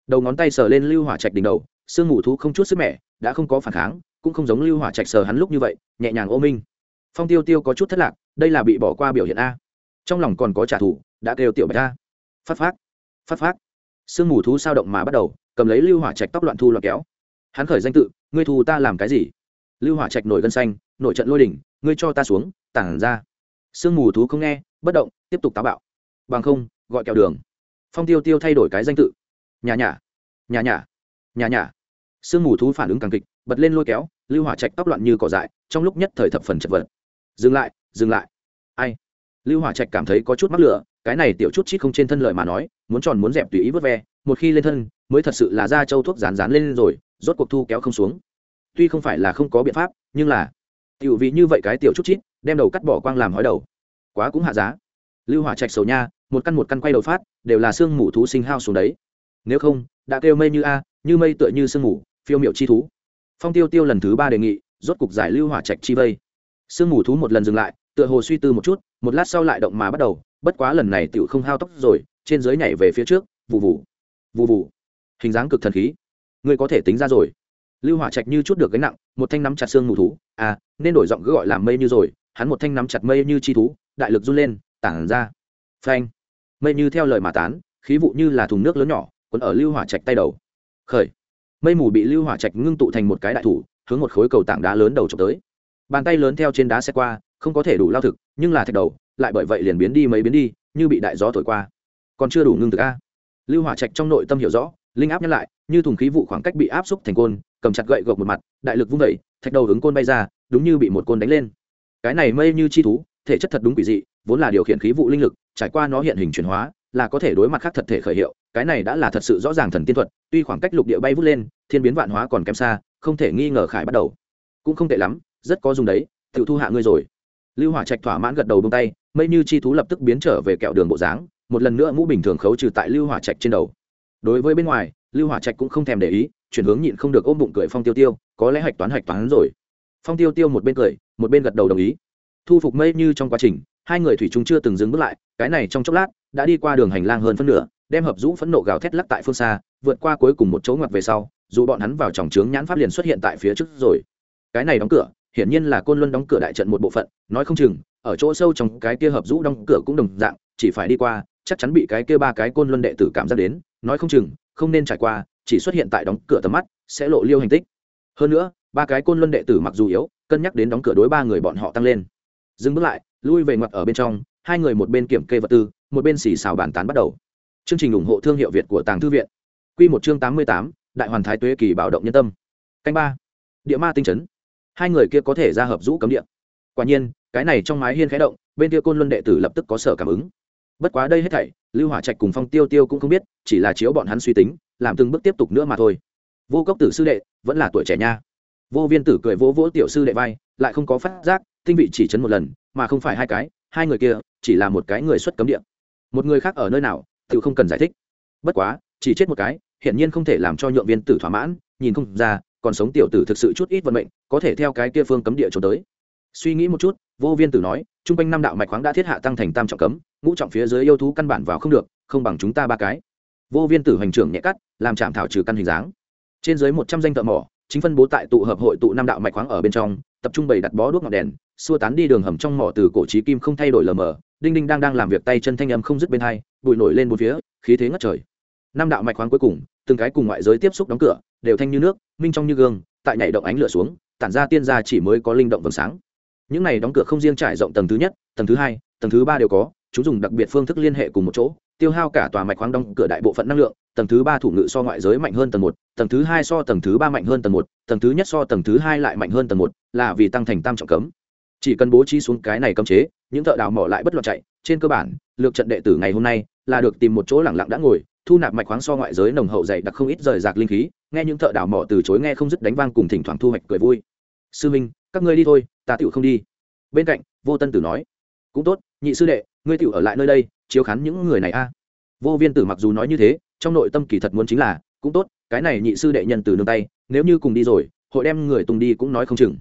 Đầu ngón tay sờ lên lưu hỏa trạch đỉnh đầu Sương mù thú không chút sức mẻ, đã không có phản kháng, cũng không giống lưu hỏa trạch sờ hắn lúc như vậy, nhẹ nhàng ô minh. Phong tiêu tiêu có chút thất lạc, đây là bị bỏ qua biểu hiện a. Trong lòng còn có trả thù, đã kêu tiểu bạch a. Phát phát phát phát. Sương mù thú sao động mà bắt đầu, cầm lấy lưu hỏa trạch tóc loạn thu loạn kéo. Hắn khởi danh tự, ngươi thù ta làm cái gì? Lưu hỏa trạch nổi gân xanh, nổi trận lôi đỉnh ngươi cho ta xuống, tản ra. Sương mù thú không nghe, bất động, tiếp tục táo bạo. Bằng không, gọi kẹo đường. Phong tiêu tiêu thay đổi cái danh tự. Nhà nhà nhà nhà nhà nhà. Sương mù thú phản ứng càng kịch, bật lên lôi kéo, lưu hỏa trạch tóc loạn như cỏ dại, trong lúc nhất thời thập phần chật vật. Dừng lại dừng lại. Ai? Lưu hỏa trạch cảm thấy có chút mắc lửa, cái này tiểu chút chít không trên thân lợi mà nói, muốn tròn muốn dẹp tùy ý vớt ve, một khi lên thân, mới thật sự là da châu thuốc rán rán lên rồi, rốt cuộc thu kéo không xuống. Tuy không phải là không có biện pháp, nhưng là, tiểu vị như vậy cái tiểu chút chít, đem đầu cắt bỏ quang làm hói đầu. Quá cũng hạ giá. Lưu hỏa trạch sầu nha, một căn một căn quay đầu phát, đều là xương mù thú sinh hao xuống đấy. Nếu không, đã kêu mây như a như mây tựa như sương mù, phiêu miệu chi thú. Phong tiêu tiêu lần thứ ba đề nghị, rốt cục giải lưu hỏa trạch chi vây. Sương mù thú một lần dừng lại, tựa hồ suy tư một chút, một lát sau lại động mà bắt đầu, bất quá lần này tựu không hao tóc rồi, trên dưới nhảy về phía trước vụ vụ vụ vụ hình dáng cực thần khí. Ngươi có thể tính ra rồi. Lưu hỏa trạch như chút được gánh nặng, một thanh nắm chặt xương mù thú à nên đổi giọng cứ gọi là mây như rồi, hắn một thanh nắm chặt mây như chi thú, đại lực run lên, tản ra. Phanh. Mây như theo lời mà tán, khí vụ như là thùng nước lớn nhỏ còn ở lưu hỏa trạch tay đầu khởi. Mây mù bị lưu hỏa trạch ngưng tụ thành một cái đại thủ, hướng một khối cầu tảng đá lớn đầu trộm tới. Bàn tay lớn theo trên đá xe qua, không có thể đủ lao thực, nhưng là thạch đầu, lại bởi vậy liền biến đi mấy biến đi, như bị đại gió thổi qua. Còn chưa đủ ngưng thực a. Lưu hỏa trạch trong nội tâm hiểu rõ, linh áp nhắc lại, như thùng khí vụ khoảng cách bị áp xúc thành côn, cầm chặt gậy gộc một mặt, đại lực vung vẩy thạch đầu ứng côn bay ra, đúng như bị một côn đánh lên. Cái này mây như chi thú, thể chất thật đúng quỷ dị, vốn là điều khiển khí vụ linh lực, trải qua nó hiện hình chuyển hóa là có thể đối mặt khác thật thể khởi hiệu, cái này đã là thật sự rõ ràng thần tiên thuật, tuy khoảng cách lục địa bay vút lên, thiên biến vạn hóa còn kém xa, không thể nghi ngờ khải bắt đầu. Cũng không tệ lắm, rất có dùng đấy tự thu hạ ngươi rồi. Lưu hỏa trạch thỏa mãn gật đầu bông tay, mây như chi thú lập tức biến trở về kẹo đường bộ dáng, một lần nữa mũ bình thường khấu trừ tại lưu hỏa trạch trên đầu. Đối với bên ngoài, lưu hỏa trạch cũng không thèm để ý, chuyển hướng nhịn không được ôm bụng cười phong tiêu tiêu, có lẽ hạch toán hạch toán rồi. Phong tiêu tiêu một bên cười, một bên gật đầu đồng ý. Thu phục mây như trong quá trình hai người thủy chúng chưa từng dừng bước lại, cái này trong chốc lát, đã đi qua đường hành lang hơn phân nửa, đem hợp rũ phẫn nộ gào thét lắc tại phương xa, vượt qua cuối cùng một chỗ ngoặt về sau, dù bọn hắn vào tròng trướng nhãn pháp liền xuất hiện tại phía trước rồi. Cái này đóng cửa, hiển nhiên là côn luân đóng cửa đại trận một bộ phận, nói không chừng, ở chỗ sâu trong cái kia hợp rũ đóng cửa cũng đồng dạng, chỉ phải đi qua, chắc chắn bị cái kia ba cái côn luân đệ tử cảm giác đến, nói không chừng, không nên trải qua, chỉ xuất hiện tại đóng cửa tầm mắt, sẽ lộ liêu hành tích. Hơn nữa, ba cái côn luân đệ tử mặc dù yếu, cân nhắc đến đóng cửa đối ba người bọn họ tăng lên dừng bước lại, lui về ngoặt ở bên trong, hai người một bên kiểm kê vật tư, một bên xì xào bàn tán bắt đầu. Chương trình ủng hộ thương hiệu việt của tàng thư viện. Q một chương tám mươi tám, đại hoàn thái tuế kỳ bảo động nhân tâm. Canh ba. Địa ma tinh chấn. Hai người kia có thể ra hợp rũ cấm địa. Quả nhiên, cái này trong mái hiên khẽ động, bên kia côn luân đệ tử lập tức có sở cảm ứng. Bất quá đây hết thảy, lưu hỏa trạch cùng phong tiêu tiêu cũng không biết, chỉ là chiếu bọn hắn suy tính, làm từng bước tiếp tục nữa mà thôi. Vô cốc tử sư đệ vẫn là tuổi trẻ nha. Vô viên tử cười vỗ vỗ tiểu sư đệ vai, lại không có phát giác tinh vị chỉ chấn một lần, mà không phải hai cái, hai người kia chỉ là một cái người xuất cấm địa. Một người khác ở nơi nào tự không cần giải thích. Bất quá, chỉ chết một cái, hiển nhiên không thể làm cho nhượng viên tử thỏa mãn, nhìn không ra, còn sống tiểu tử thực sự chút ít vận mệnh, có thể theo cái kia phương cấm địa trốn tới. Suy nghĩ một chút, vô viên tử nói, trung quanh năm đạo mạch khoáng đã thiết hạ tăng thành tam trọng cấm, ngũ trọng phía dưới yêu thú căn bản vào không được, không bằng chúng ta ba cái. Vô viên tử hoành trưởng nhẹ cắt, làm chạm thảo trừ căn hình dáng. Trên dưới một trăm danh thợ mỏ, chính phân bố tại tụ hợp hội tụ năm đạo mạch khoáng ở bên trong, tập trung bày đặt bó đuốc ngọn đèn xua tán đi đường hầm trong mỏ từ cổ trí kim không thay đổi lờ mờ, đinh đinh đang đang làm việc tay chân thanh âm không dứt bên hai, bụi nổi lên một phía, khí thế ngất trời. Năm đạo mạch khoáng cuối cùng, từng cái cùng ngoại giới tiếp xúc đóng cửa, đều thanh như nước, minh trong như gương, tại nhảy động ánh lửa xuống, tản ra tiên gia chỉ mới có linh động vầng sáng. Những này đóng cửa không riêng trải rộng tầng thứ nhất, tầng thứ hai, tầng thứ ba đều có, chúng dùng đặc biệt phương thức liên hệ cùng một chỗ, tiêu hao cả tòa mạch khoáng đóng cửa đại bộ phận năng lượng, tầng thứ ba thủ ngự so ngoại giới mạnh hơn tầng một, tầng thứ hai so tầng thứ ba mạnh hơn tầng một, tầng thứ nhất so tầng thứ hai lại mạnh hơn tầng một, là vì tăng thành tam trọng cấm chỉ cần bố trí xuống cái này cấm chế, những thợ đào mỏ lại bất loạn chạy. Trên cơ bản, lược trận đệ tử ngày hôm nay là được tìm một chỗ lẳng lặng đã ngồi, thu nạp mạch khoáng so ngoại giới nồng hậu dày đặc không ít rời rạc linh khí, nghe những thợ đào mỏ từ chối nghe không dứt đánh vang cùng thỉnh thoảng thu hoạch cười vui. Sư minh, các ngươi đi thôi, ta tựu không đi. Bên cạnh, vô tân tử nói, cũng tốt, nhị sư đệ, ngươi tựu ở lại nơi đây, chiếu khán những người này a. Vô viên tử mặc dù nói như thế, trong nội tâm kỳ thật muốn chính là, cũng tốt, cái này nhị sư đệ nhân từ nương tay, nếu như cùng đi rồi, hội đem người tùng đi cũng nói không chừng.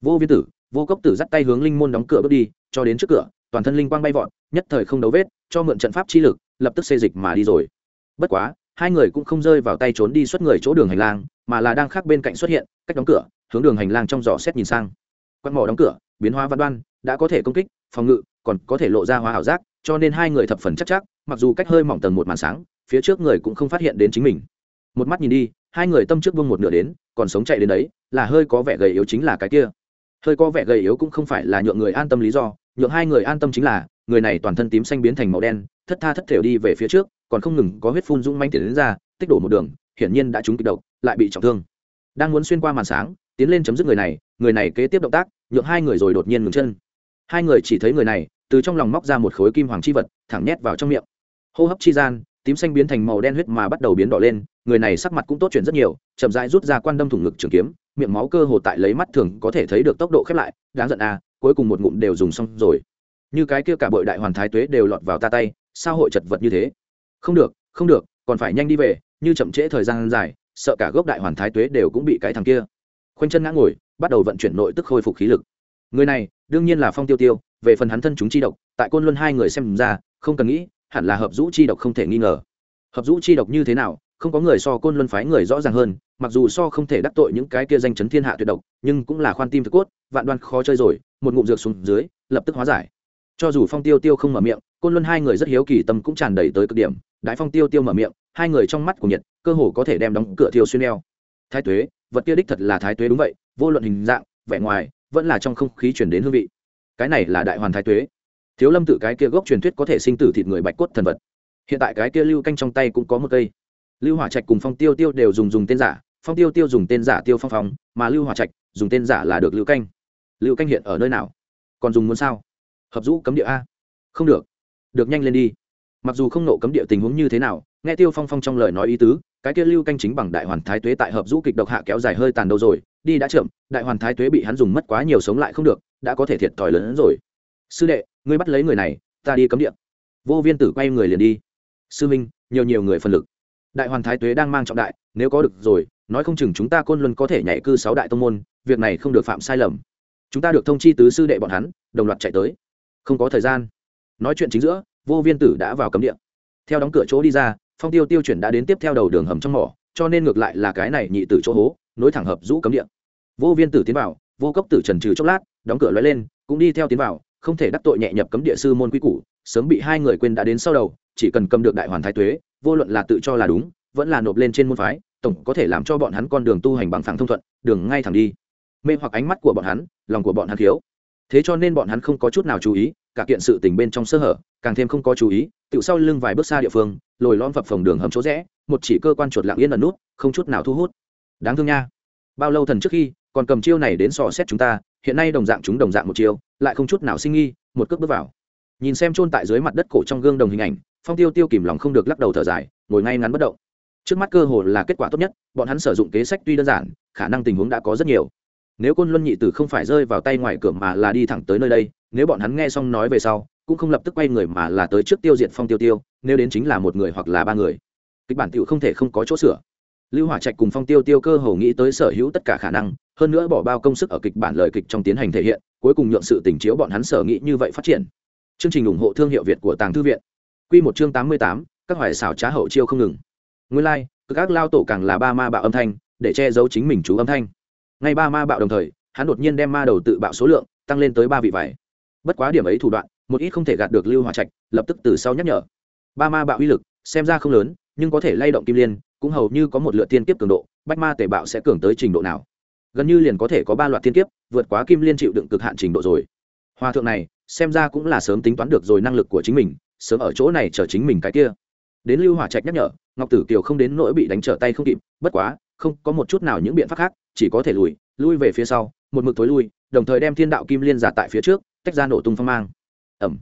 Vô viên tử vô cốc tử dắt tay hướng linh môn đóng cửa bước đi, cho đến trước cửa, toàn thân linh quang bay vọt, nhất thời không đấu vết, cho mượn trận pháp chi lực, lập tức xê dịch mà đi rồi. Bất quá, hai người cũng không rơi vào tay trốn đi xuất người chỗ đường hành lang, mà là đang khác bên cạnh xuất hiện, cách đóng cửa, hướng đường hành lang trong giỏ xét nhìn sang. Quan mỏ đóng cửa, biến hóa văn đoan, đã có thể công kích, phòng ngự, còn có thể lộ ra hóa ảo giác, cho nên hai người thập phần chắc chắc, mặc dù cách hơi mỏng tầng một màn sáng, phía trước người cũng không phát hiện đến chính mình. Một mắt nhìn đi, hai người tâm trước vương một nửa đến, còn sống chạy đến đấy, là hơi có vẻ gầy yếu chính là cái kia hơi có vẻ gầy yếu cũng không phải là nhượng người an tâm lý do, nhượng hai người an tâm chính là, người này toàn thân tím xanh biến thành màu đen, thất tha thất thểu đi về phía trước, còn không ngừng có huyết phun dũng manh tiến đến ra, tích đổ một đường, hiển nhiên đã trúng kịch độc, lại bị trọng thương. Đang muốn xuyên qua màn sáng, tiến lên chấm dứt người này người này kế tiếp động tác, nhượng hai người rồi đột nhiên ngừng chân. Hai người chỉ thấy người này, từ trong lòng móc ra một khối kim hoàng chi vật, thẳng nhét vào trong miệng. Hô hấp chi gian, tím xanh biến thành màu đen huyết mà bắt đầu biến đỏ lên, người này sắc mặt cũng tốt chuyển rất nhiều, chậm rãi rút ra quan đâm thủng ngực trường kiếm miệng máu cơ hồ tại lấy mắt thường có thể thấy được tốc độ khép lại, đáng giận à cuối cùng một ngụm đều dùng xong rồi. Như cái kia cả bội đại hoàn thái tuế đều lọt vào ta tay, sao hội chật vật như thế? Không được không được, còn phải nhanh đi về, như chậm trễ thời gian dài, sợ cả gốc đại hoàn thái tuế đều cũng bị cái thằng kia. Khoanh chân ngã ngồi, bắt đầu vận chuyển nội tức khôi phục khí lực. Người này, đương nhiên là phong tiêu tiêu, về phần hắn thân chúng chi độc, tại côn luân hai người xem ra, không cần nghĩ, hẳn là hợp dũ chi độc không thể nghi ngờ. Hợp dũ chi độc như thế nào không có người so côn luân phái người rõ ràng hơn, mặc dù so không thể đắc tội những cái kia danh chấn thiên hạ tuyệt độc, nhưng cũng là khoan tim thực cốt, vạn đoan khó chơi rồi, một ngụm dược xuống dưới, lập tức hóa giải. Cho dù phong tiêu tiêu không mở miệng, côn luân hai người rất hiếu kỳ tâm cũng tràn đầy tới cực điểm, đại phong tiêu tiêu mở miệng, hai người trong mắt của nhiệt, cơ hồ có thể đem đóng cửa thiêu xuyên eo. thái tuế, vật kia đích thật là thái tuế đúng vậy, vô luận hình dạng, vẻ ngoài, vẫn là trong không khí chuyển đến hương vị. Cái này là đại hoàn thái tuế. Thiếu lâm tự cái kia gốc truyền thuyết có thể sinh tử thịt người bạch cốt thần vật. Hiện tại cái kia lưu canh trong tay cũng có một cây lưu hỏa trạch cùng phong tiêu tiêu đều dùng dùng tên giả, phong tiêu tiêu dùng tên giả tiêu phong phong, mà lưu hỏa trạch dùng tên giả là được lưu canh. Lưu canh hiện ở nơi nào? Còn dùng muốn sao? Hợp dũ cấm địa a. Không được. Được nhanh lên đi. Mặc dù không nộ cấm địa tình huống như thế nào, nghe tiêu phong phong trong lời nói ý tứ, cái kia lưu canh chính bằng đại hoàn thái tuế tại hợp dũ kịch độc hạ kéo dài hơi tàn đâu rồi, đi đã chậm, đại hoàn thái tuế bị hắn dùng mất quá nhiều sống lại không được, đã có thể thiệt thòi lớn hơn rồi. Sư đệ, ngươi bắt lấy người này, ta đi cấm địa. Vô viên tử quay người liền đi. Sư minh, nhiều nhiều người phân lực đại hoàn thái tuế đang mang trọng đại, nếu có được rồi, nói không chừng chúng ta côn luân có thể nhảy cư sáu đại tông môn, việc này không được phạm sai lầm. Chúng ta được thông chi tứ sư đệ bọn hắn, đồng loạt chạy tới. Không có thời gian. Nói chuyện chính giữa, vô viên tử đã vào cấm địa. Theo đóng cửa chỗ đi ra, phong tiêu tiêu chuyển đã đến tiếp theo đầu đường hầm trong mỏ, cho nên ngược lại là cái này nhị tử chỗ hố, nối thẳng hợp rũ cấm địa. Vô viên tử tiến vào, vô cốc tử trần trừ chốc lát, đóng cửa lóe lên, cũng đi theo tiến vào, không thể đắc tội nhẹ nhập cấm địa sư môn quy củ, sớm bị hai người quên đã đến sau đầu chỉ cần cầm được đại hoàn thái tuế, vô luận là tự cho là đúng, vẫn là nộp lên trên môn phái, tổng có thể làm cho bọn hắn con đường tu hành bằng phẳng thông thuận, đường ngay thẳng đi. Mê hoặc ánh mắt của bọn hắn, lòng của bọn hắn thiếu. Thế cho nên bọn hắn không có chút nào chú ý, cả kiện sự tình bên trong sơ hở, càng thêm không có chú ý, tự sau lưng vài bước xa địa phương, lồi lon phập phồng đường hầm chỗ rẽ, một chỉ cơ quan chuột lặng yên ẩn nút, không chút nào thu hút. Đáng thương nha. Bao lâu thần trước khi, còn cầm chiêu này đến sò xét chúng ta, hiện nay đồng dạng chúng đồng dạng một chiêu, lại không chút nào sinh nghi, một cước bước vào. Nhìn xem chôn tại dưới mặt đất cổ trong gương đồng hình ảnh phong tiêu tiêu kìm lòng không được lắc đầu thở dài, ngồi ngay ngắn bất động. Trước mắt cơ hồ là kết quả tốt nhất, bọn hắn sử dụng kế sách tuy đơn giản, khả năng tình huống đã có rất nhiều. Nếu côn luân nhị tử không phải rơi vào tay ngoài cửa mà là đi thẳng tới nơi đây, nếu bọn hắn nghe xong nói về sau, cũng không lập tức quay người mà là tới trước tiêu diệt phong tiêu tiêu, nếu đến chính là một người hoặc là ba người. Kịch bản tiểu không thể không có chỗ sửa. Lưu hỏa trạch cùng phong tiêu tiêu cơ hồ nghĩ tới sở hữu tất cả khả năng, hơn nữa bỏ bao công sức ở kịch bản lời kịch trong tiến hành thể hiện, cuối cùng nhượng sự tình chiếu bọn hắn sở nghĩ như vậy phát triển. Chương trình ủng hộ thương hiệu việt của tàng thư viện quy một chương tám mươi tám các hoài xảo trá hậu chiêu không ngừng. Nguyên lai like, các lao tổ càng là ba ma bạo âm thanh để che giấu chính mình chú âm thanh. Ngay ba ma bạo đồng thời hắn đột nhiên đem ma đầu tự bạo số lượng tăng lên tới ba vị vải bất quá điểm ấy thủ đoạn một ít không thể gạt được lưu hỏa trạch lập tức từ sau nhắc nhở. Ba ma bạo uy lực xem ra không lớn nhưng có thể lay động kim liên cũng hầu như có một lượt tiên kiếp cường độ bách ma tể bạo sẽ cường tới trình độ nào? Gần như liền có thể có ba loạt tiên kiếp vượt quá kim liên chịu đựng cực hạn trình độ rồi. Hòa thượng này xem ra cũng là sớm tính toán được rồi năng lực của chính mình sớm ở chỗ này chờ chính mình cái kia. Đến lưu hỏa trạch nhắc nhở, ngọc tử kiều không đến nỗi bị đánh trở tay không kịp, bất quá, không có một chút nào những biện pháp khác, chỉ có thể lùi, lui về phía sau, một mực tối lui, đồng thời đem thiên đạo kim liên giả tại phía trước, tách ra nổ tung phong mang. Ẩm.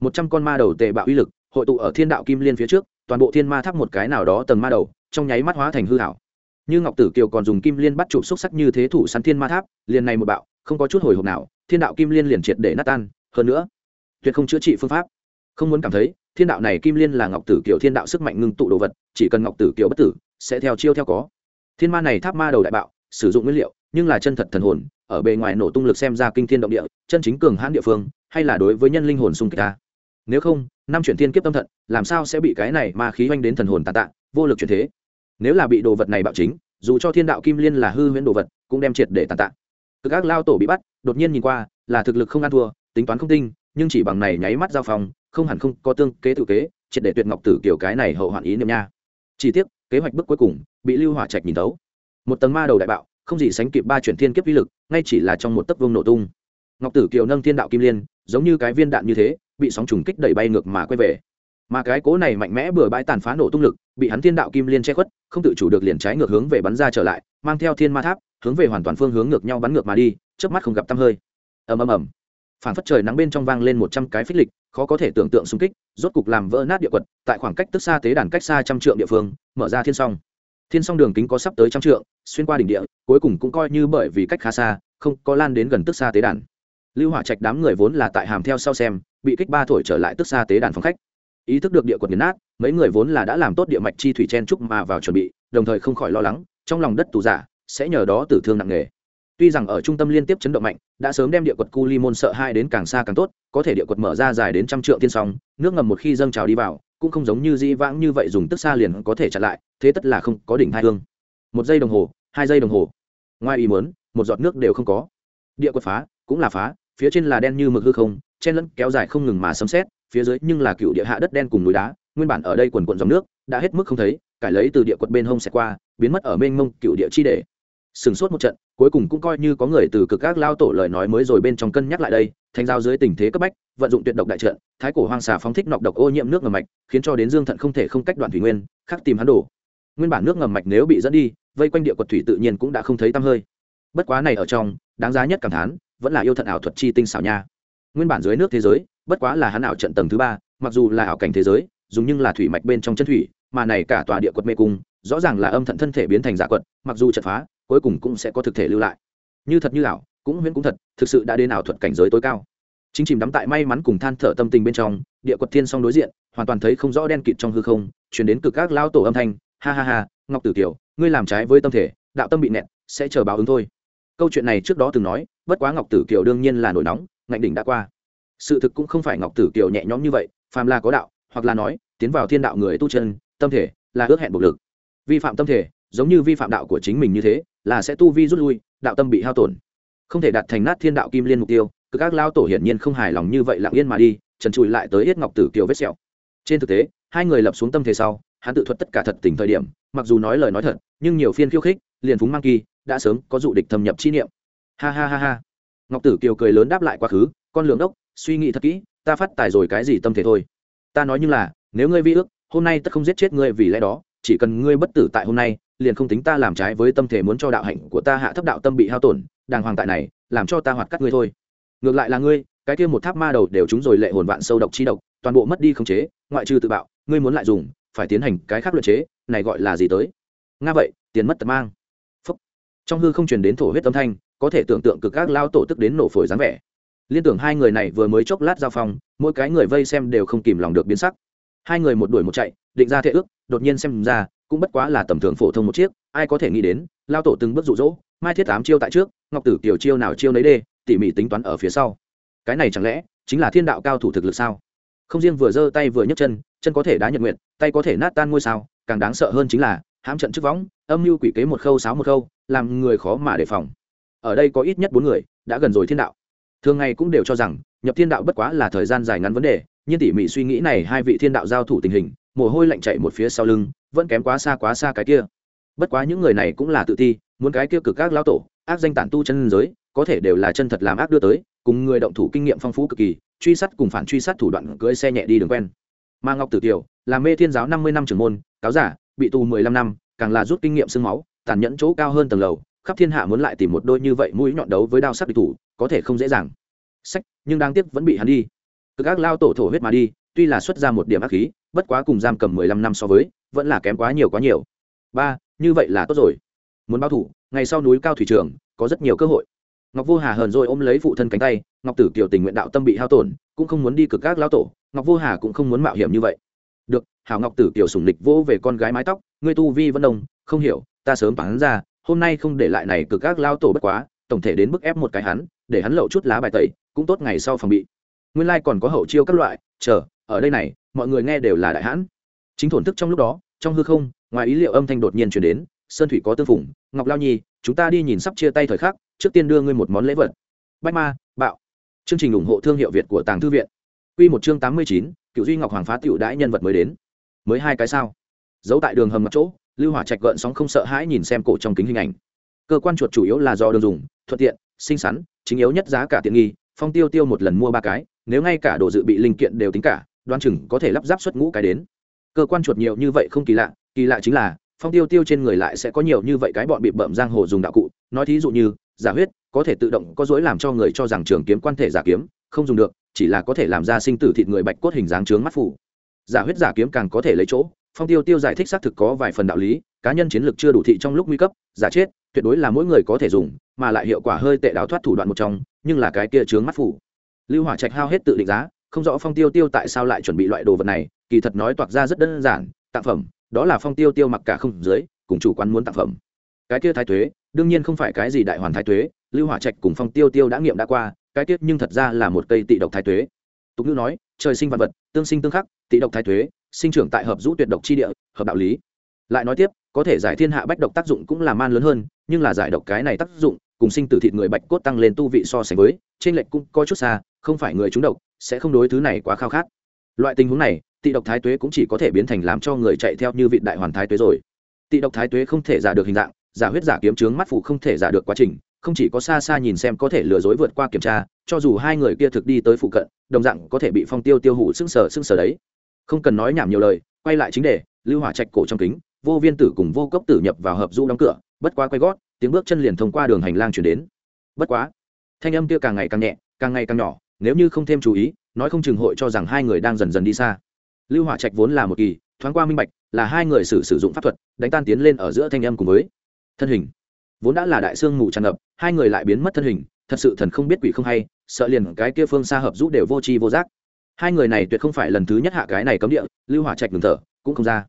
Một trăm con ma đầu tề bạo uy lực, hội tụ ở thiên đạo kim liên phía trước, toàn bộ thiên ma tháp một cái nào đó tầng ma đầu, trong nháy mắt hóa thành hư hảo như ngọc tử kiều còn dùng kim liên bắt chụp xúc sắc như thế thủ săn thiên ma tháp, liền này một bạo, không có chút hồi hộp nào, thiên đạo kim liên liền triệt để nát tan. Hơn nữa, tuyệt không chữa trị phương pháp không muốn cảm thấy, thiên đạo này kim liên là ngọc tử kiều thiên đạo sức mạnh ngưng tụ đồ vật, chỉ cần ngọc tử kiều bất tử, sẽ theo chiêu theo có. Thiên ma này tháp ma đầu đại bạo, sử dụng nguyên liệu, nhưng là chân thật thần hồn, ở bề ngoài nổ tung lực xem ra kinh thiên động địa, chân chính cường hãn địa phương, hay là đối với nhân linh hồn xung kích ta? Nếu không, năm chuyển thiên kiếp tâm thận, làm sao sẽ bị cái này ma khí oanh đến thần hồn tàn tạ, vô lực chuyển thế? Nếu là bị đồ vật này bạo chính, dù cho thiên đạo kim liên là hư huyễn đồ vật, cũng đem triệt để tàn tạ. Cực ác lao tổ bị bắt, đột nhiên nhìn qua, là thực lực không ăn thua, tính toán không tinh, nhưng chỉ bằng này nháy mắt giao phòng không hẳn không có tương kế tự kế, triệt để tuyệt ngọc tử kiểu cái này hậu hoạn ý niệm nha. Chi tiết kế hoạch bước cuối cùng, bị lưu hỏa trạch nhìn tấu một tầng ma đầu đại bạo, không gì sánh kịp ba chuyển thiên kiếp uy lực, ngay chỉ là trong một tấc vương nổ tung. Ngọc tử kiều nâng thiên đạo kim liên, giống như cái viên đạn như thế, bị sóng trùng kích đẩy bay ngược mà quay về. Mà cái cố này mạnh mẽ bừa bãi tàn phá nổ tung lực, bị hắn thiên đạo kim liên che khuất, không tự chủ được liền trái ngược hướng về bắn ra trở lại, mang theo thiên ma tháp, hướng về hoàn toàn phương hướng ngược nhau bắn ngược mà đi trước mắt không gặp tăm hơi. Ầm ầm ầm. Phản phất trời nắng bên trong vang lên một trăm cái phích lịch khó có thể tưởng tượng xung kích, rốt cục làm vỡ nát địa quật, tại khoảng cách tức xa tế đàn cách xa trăm trượng địa phương, mở ra thiên song. Thiên song đường kính có sắp tới trăm trượng, xuyên qua đỉnh địa, cuối cùng cũng coi như bởi vì cách khá xa, không có lan đến gần tức xa tế đàn. Lưu hỏa trạch đám người vốn là tại hàm theo sau xem, bị kích ba thổi trở lại tức xa tế đàn phòng khách. Ý thức được địa quật nghiền nát, mấy người vốn là đã làm tốt địa mạch chi thủy chen trúc mà vào chuẩn bị, đồng thời không khỏi lo lắng, trong lòng đất tù giả, sẽ nhờ đó tử thương nặng nề tuy rằng ở trung tâm liên tiếp chấn động mạnh, đã sớm đem địa quật cu ly môn sợ hai đến càng xa càng tốt, có thể địa quật mở ra dài đến trăm trượng tiên song, nước ngầm một khi dâng trào đi vào, cũng không giống như di vãng như vậy dùng tức xa liền có thể chặn lại, thế tất là không có đỉnh hai hương. Một giây đồng hồ, hai giây đồng hồ. Ngoài ý muốn, một giọt nước đều không có. Địa quật phá, cũng là phá, phía trên là đen như mực hư không, chen lẫn kéo dài không ngừng mà sấm xét phía dưới nhưng là cựu địa hạ đất đen cùng núi đá, nguyên bản ở đây quần quận dòng nước, đã hết mức không thấy, cải lấy từ địa quật bên hông xẹt qua, biến mất ở mênh mông cựu địa chi để sừng sốt một trận, cuối cùng cũng coi như có người từ cực các lao tổ lời nói mới rồi bên trong cân nhắc lại đây, thanh giao dưới tình thế cấp bách, vận dụng tuyệt độc đại trận, thái cổ hoang xà phóng thích nọc độc ô nhiễm nước ngầm mạch, khiến cho đến dương thận không thể không cách đoạn thủy nguyên, khắc tìm hắn đổ. Nguyên bản nước ngầm mạch nếu bị dẫn đi, vây quanh địa quật thủy tự nhiên cũng đã không thấy tăm hơi. Bất quá này ở trong, đáng giá nhất cảm thán, vẫn là yêu thận ảo thuật chi tinh xảo nha. Nguyên bản dưới nước thế giới, bất quá là hắn ảo trận tầng thứ ba, mặc dù là ảo cảnh thế giới, dùng nhưng là thủy mạch bên trong chân thủy, mà này cả tòa địa quật mê cung, rõ ràng là âm thận thân thể biến thành giả quật, mặc dù chật phá cuối cùng cũng sẽ có thực thể lưu lại. Như thật như ảo cũng huyễn cũng thật thực sự đã đến ảo thuật cảnh giới tối cao. Chính chìm đắm tại may mắn cùng than thở tâm tình bên trong địa quật thiên song đối diện hoàn toàn thấy không rõ đen kịt trong hư không chuyển đến cực các lao tổ âm thanh ha ha ha ngọc tử tiểu, ngươi làm trái với tâm thể đạo tâm bị nẹt sẽ chờ báo ứng thôi. Câu chuyện này trước đó từng nói bất quá ngọc tử kiều đương nhiên là nổi nóng ngạnh đỉnh đã qua. Sự thực cũng không phải ngọc tử kiều nhẹ nhõm như vậy phàm là có đạo hoặc là nói tiến vào thiên đạo người tu chân tâm thể là ước hẹn bộc lực. Vi phạm tâm thể giống như vi phạm đạo của chính mình như thế, là sẽ tu vi rút lui, đạo tâm bị hao tổn. Không thể đạt thành nát thiên đạo kim liên mục tiêu, cứ các lao tổ hiển nhiên không hài lòng như vậy lặng yên mà đi, trần trụi lại tới yết ngọc tử kiều vết sẹo. Trên thực tế, hai người lập xuống tâm thế sau, hắn tự thuật tất cả thật tình thời điểm, mặc dù nói lời nói thật, nhưng nhiều phiên khiêu khích, liền phúng mang kỳ, đã sớm có dụ địch thâm nhập chi niệm. Ha ha ha ha. Ngọc tử kiều cười lớn đáp lại quá khứ, con lượng đốc, suy nghĩ thật kỹ, ta phát tài rồi cái gì tâm thế thôi. Ta nói như là, nếu ngươi vi ước, hôm nay tất không giết chết ngươi vì lẽ đó, chỉ cần ngươi bất tử tại hôm nay liền không tính ta làm trái với tâm thể muốn cho đạo hạnh của ta hạ thấp đạo tâm bị hao tổn, đàng hoàng tại này, làm cho ta hoạt cắt ngươi thôi. Ngược lại là ngươi, cái kia một tháp ma đầu đều chúng rồi lệ hồn vạn sâu độc chi độc, toàn bộ mất đi khống chế, ngoại trừ tự bạo, ngươi muốn lại dùng, phải tiến hành cái khác luật chế, này gọi là gì tới? Nga vậy, tiền mất tật mang. Phúc. trong hư không truyền đến thổ huyết âm thanh, có thể tưởng tượng cực các lao tổ tức đến nổ phổi dáng vẻ. Liên tưởng hai người này vừa mới chốc lát giao phong, mỗi cái người vây xem đều không kìm lòng được biến sắc. Hai người một đuổi một chạy, định ra thệ ước, đột nhiên xem ra cũng bất quá là tầm thường phổ thông một chiếc, ai có thể nghĩ đến, lao tổ từng bước rụ rỗ mai thiết tám chiêu tại trước, ngọc tử tiểu chiêu nào chiêu nấy đê, tỉ mỉ tính toán ở phía sau. Cái này chẳng lẽ chính là thiên đạo cao thủ thực lực sao? Không riêng vừa giơ tay vừa nhấc chân chân có thể đá nhật nguyện tay có thể nát tan ngôi sao, càng đáng sợ hơn chính là, hãm trận trước võng, âm mưu quỷ kế một khâu sáu một khâu, làm người khó mà đề phòng. Ở đây có ít nhất bốn người, đã gần rồi thiên đạo. Thường ngày cũng đều cho rằng, nhập thiên đạo bất quá là thời gian dài ngắn vấn đề, nhưng tỉ mỉ suy nghĩ này hai vị thiên đạo giao thủ tình hình, mồ hôi lạnh chạy một phía sau lưng vẫn kém quá xa quá xa cái kia. Bất quá những người này cũng là tự ti, muốn cái kia cực các lão tổ, ác danh tản tu chân giới, có thể đều là chân thật làm ác đưa tới, cùng người động thủ kinh nghiệm phong phú cực kỳ, truy sát cùng phản truy sát thủ đoạn cưỡi xe nhẹ đi đường quen. Mà ngọc tử tiểu là mê thiên giáo năm mươi năm trưởng môn, cáo giả, bị tù mười lăm năm, càng là rút kinh nghiệm sương máu, tàn nhẫn chỗ cao hơn tầng lầu, khắp thiên hạ muốn lại tìm một đôi như vậy mũi nhọn đấu với đao sắc địch thủ, có thể không dễ dàng. Sách, nhưng đáng tiếc vẫn bị hắn đi. Cực ác lao tổ thổ huyết mà đi, tuy là xuất ra một điểm ác khí, bất quá cùng giam cầm mười lăm năm so với vẫn là kém quá nhiều quá nhiều. Ba, như vậy là tốt rồi. Muốn báo thủ, ngày sau núi cao thủy trường, có rất nhiều cơ hội. Ngọc vô hà hờn rồi ôm lấy phụ thân cánh tay, ngọc tử kiều tình nguyện đạo tâm bị hao tổn, cũng không muốn đi cực các lao tổ, ngọc vô hà cũng không muốn mạo hiểm như vậy. Được, hảo ngọc tử kiều sủng lịch vỗ về con gái mái tóc, ngươi tu vi vẫn đông, không hiểu, ta sớm phán ra, hôm nay không để lại này cực các lao tổ bất quá, tổng thể đến bức ép một cái hắn, để hắn lậu chút lá bài tẩy, cũng tốt ngày sau phòng bị. Nguyên lai còn có hậu chiêu các loại, chờ, ở đây này, mọi người nghe đều là đại hãn chính thổn thức trong lúc đó, trong hư không, ngoài ý liệu âm thanh đột nhiên chuyển đến, sơn thủy có tương phủng ngọc lao nhi, chúng ta đi nhìn sắp chia tay thời khắc, trước tiên đưa ngươi một món lễ vật. Bách ma, bạo. Chương trình ủng hộ thương hiệu việt của tàng thư viện. Quy một chương tám mươi chín, cựu duy ngọc hoàng phá tiểu đãi nhân vật mới đến. Mới hai cái sao? Giấu tại đường hầm mặt chỗ, lưu hỏa trạch gợn sóng không sợ hãi nhìn xem cổ trong kính hình ảnh. Cơ quan chuột chủ yếu là do đường dùng, thuận tiện, xinh xắn, chính yếu nhất giá cả tiện nghi, phong tiêu tiêu một lần mua ba cái, nếu ngay cả đồ dự bị linh kiện đều tính cả đoan chừng có thể lắp ráp xuất ngũ cái đến cơ quan chuột nhiều như vậy không kỳ lạ kỳ lạ chính là, phong tiêu tiêu trên người lại sẽ có nhiều như vậy cái bọn bị bậm giang hồ dùng đạo cụ. Nói thí dụ như, giả huyết, có thể tự động có dối làm cho người cho rằng trường kiếm quan thể giả kiếm, không dùng được, chỉ là có thể làm ra sinh tử thịt người bạch cốt hình dáng trướng mắt phủ giả huyết giả kiếm càng có thể lấy chỗ, phong tiêu tiêu giải thích xác thực có vài phần đạo lý, cá nhân chiến lược chưa đủ thị trong lúc nguy cấp, giả chết, tuyệt đối là mỗi người có thể dùng, mà lại hiệu quả hơi tệ đáo thoát thủ đoạn một trong, nhưng là cái kia trướng mắt phủ lưu hỏa trạch hao hết tự định giá không rõ phong tiêu tiêu tại sao lại chuẩn bị loại đồ vật này, kỳ thật nói toạc ra rất đơn giản, tặng phẩm, đó là phong tiêu tiêu mặc cả không dưới, cùng chủ quán muốn tặng phẩm. Cái kia thái thuế, đương nhiên không phải cái gì đại hoàn thái thuế, lưu hỏa trạch cùng phong tiêu tiêu đã nghiệm đã qua, cái tiết nhưng thật ra là một cây tị độc thái thuế. Tục ngữ nói, trời sinh vật vật, tương sinh tương khắc, tị độc thái thuế, sinh trưởng tại hợp rũ tuyệt độc chi địa, hợp đạo lý. Lại nói tiếp, có thể giải thiên hạ bách độc tác dụng cũng là man lớn hơn, nhưng là giải độc cái này tác dụng cùng sinh tử thịt người bạch cốt tăng lên tu vị so sánh với, trên lệch cũng có chút xa, không phải người trúng độc, sẽ không đối thứ này quá khao khát. Loại tình huống này, tị độc thái tuế cũng chỉ có thể biến thành làm cho người chạy theo như vị đại hoàn thái tuế rồi. Tị độc thái tuế không thể giả được hình dạng, giả huyết giả kiếm trướng mắt phụ không thể giả được quá trình, không chỉ có xa xa nhìn xem có thể lừa dối vượt qua kiểm tra, cho dù hai người kia thực đi tới phụ cận, đồng dạng có thể bị phong tiêu tiêu hủ sưng sờ sưng sờ đấy. Không cần nói nhảm nhiều lời, quay lại chính đề, lưu hỏa trạch cổ trong kính, vô viên tử cùng vô cốc tử nhập vào hợp du đóng cửa, bất quá quay gót tiếng bước chân liền thông qua đường hành lang chuyển đến. Bất quá, thanh âm kia càng ngày càng nhẹ, càng ngày càng nhỏ, nếu như không thêm chú ý, nói không chừng hội cho rằng hai người đang dần dần đi xa. Lưu hỏa trạch vốn là một kỳ, thoáng qua minh bạch, là hai người sử sử dụng pháp thuật, đánh tan tiến lên ở giữa thanh âm cùng với thân hình. Vốn đã là đại sương mù tràn ngập, hai người lại biến mất thân hình, thật sự thần không biết quỷ không hay, sợ liền cái kia phương xa hợp giúp đều vô tri vô giác. Hai người này tuyệt không phải lần thứ nhất hạ cái này cấm địa, lưu hỏa trạch ngừng thở, cũng không ra.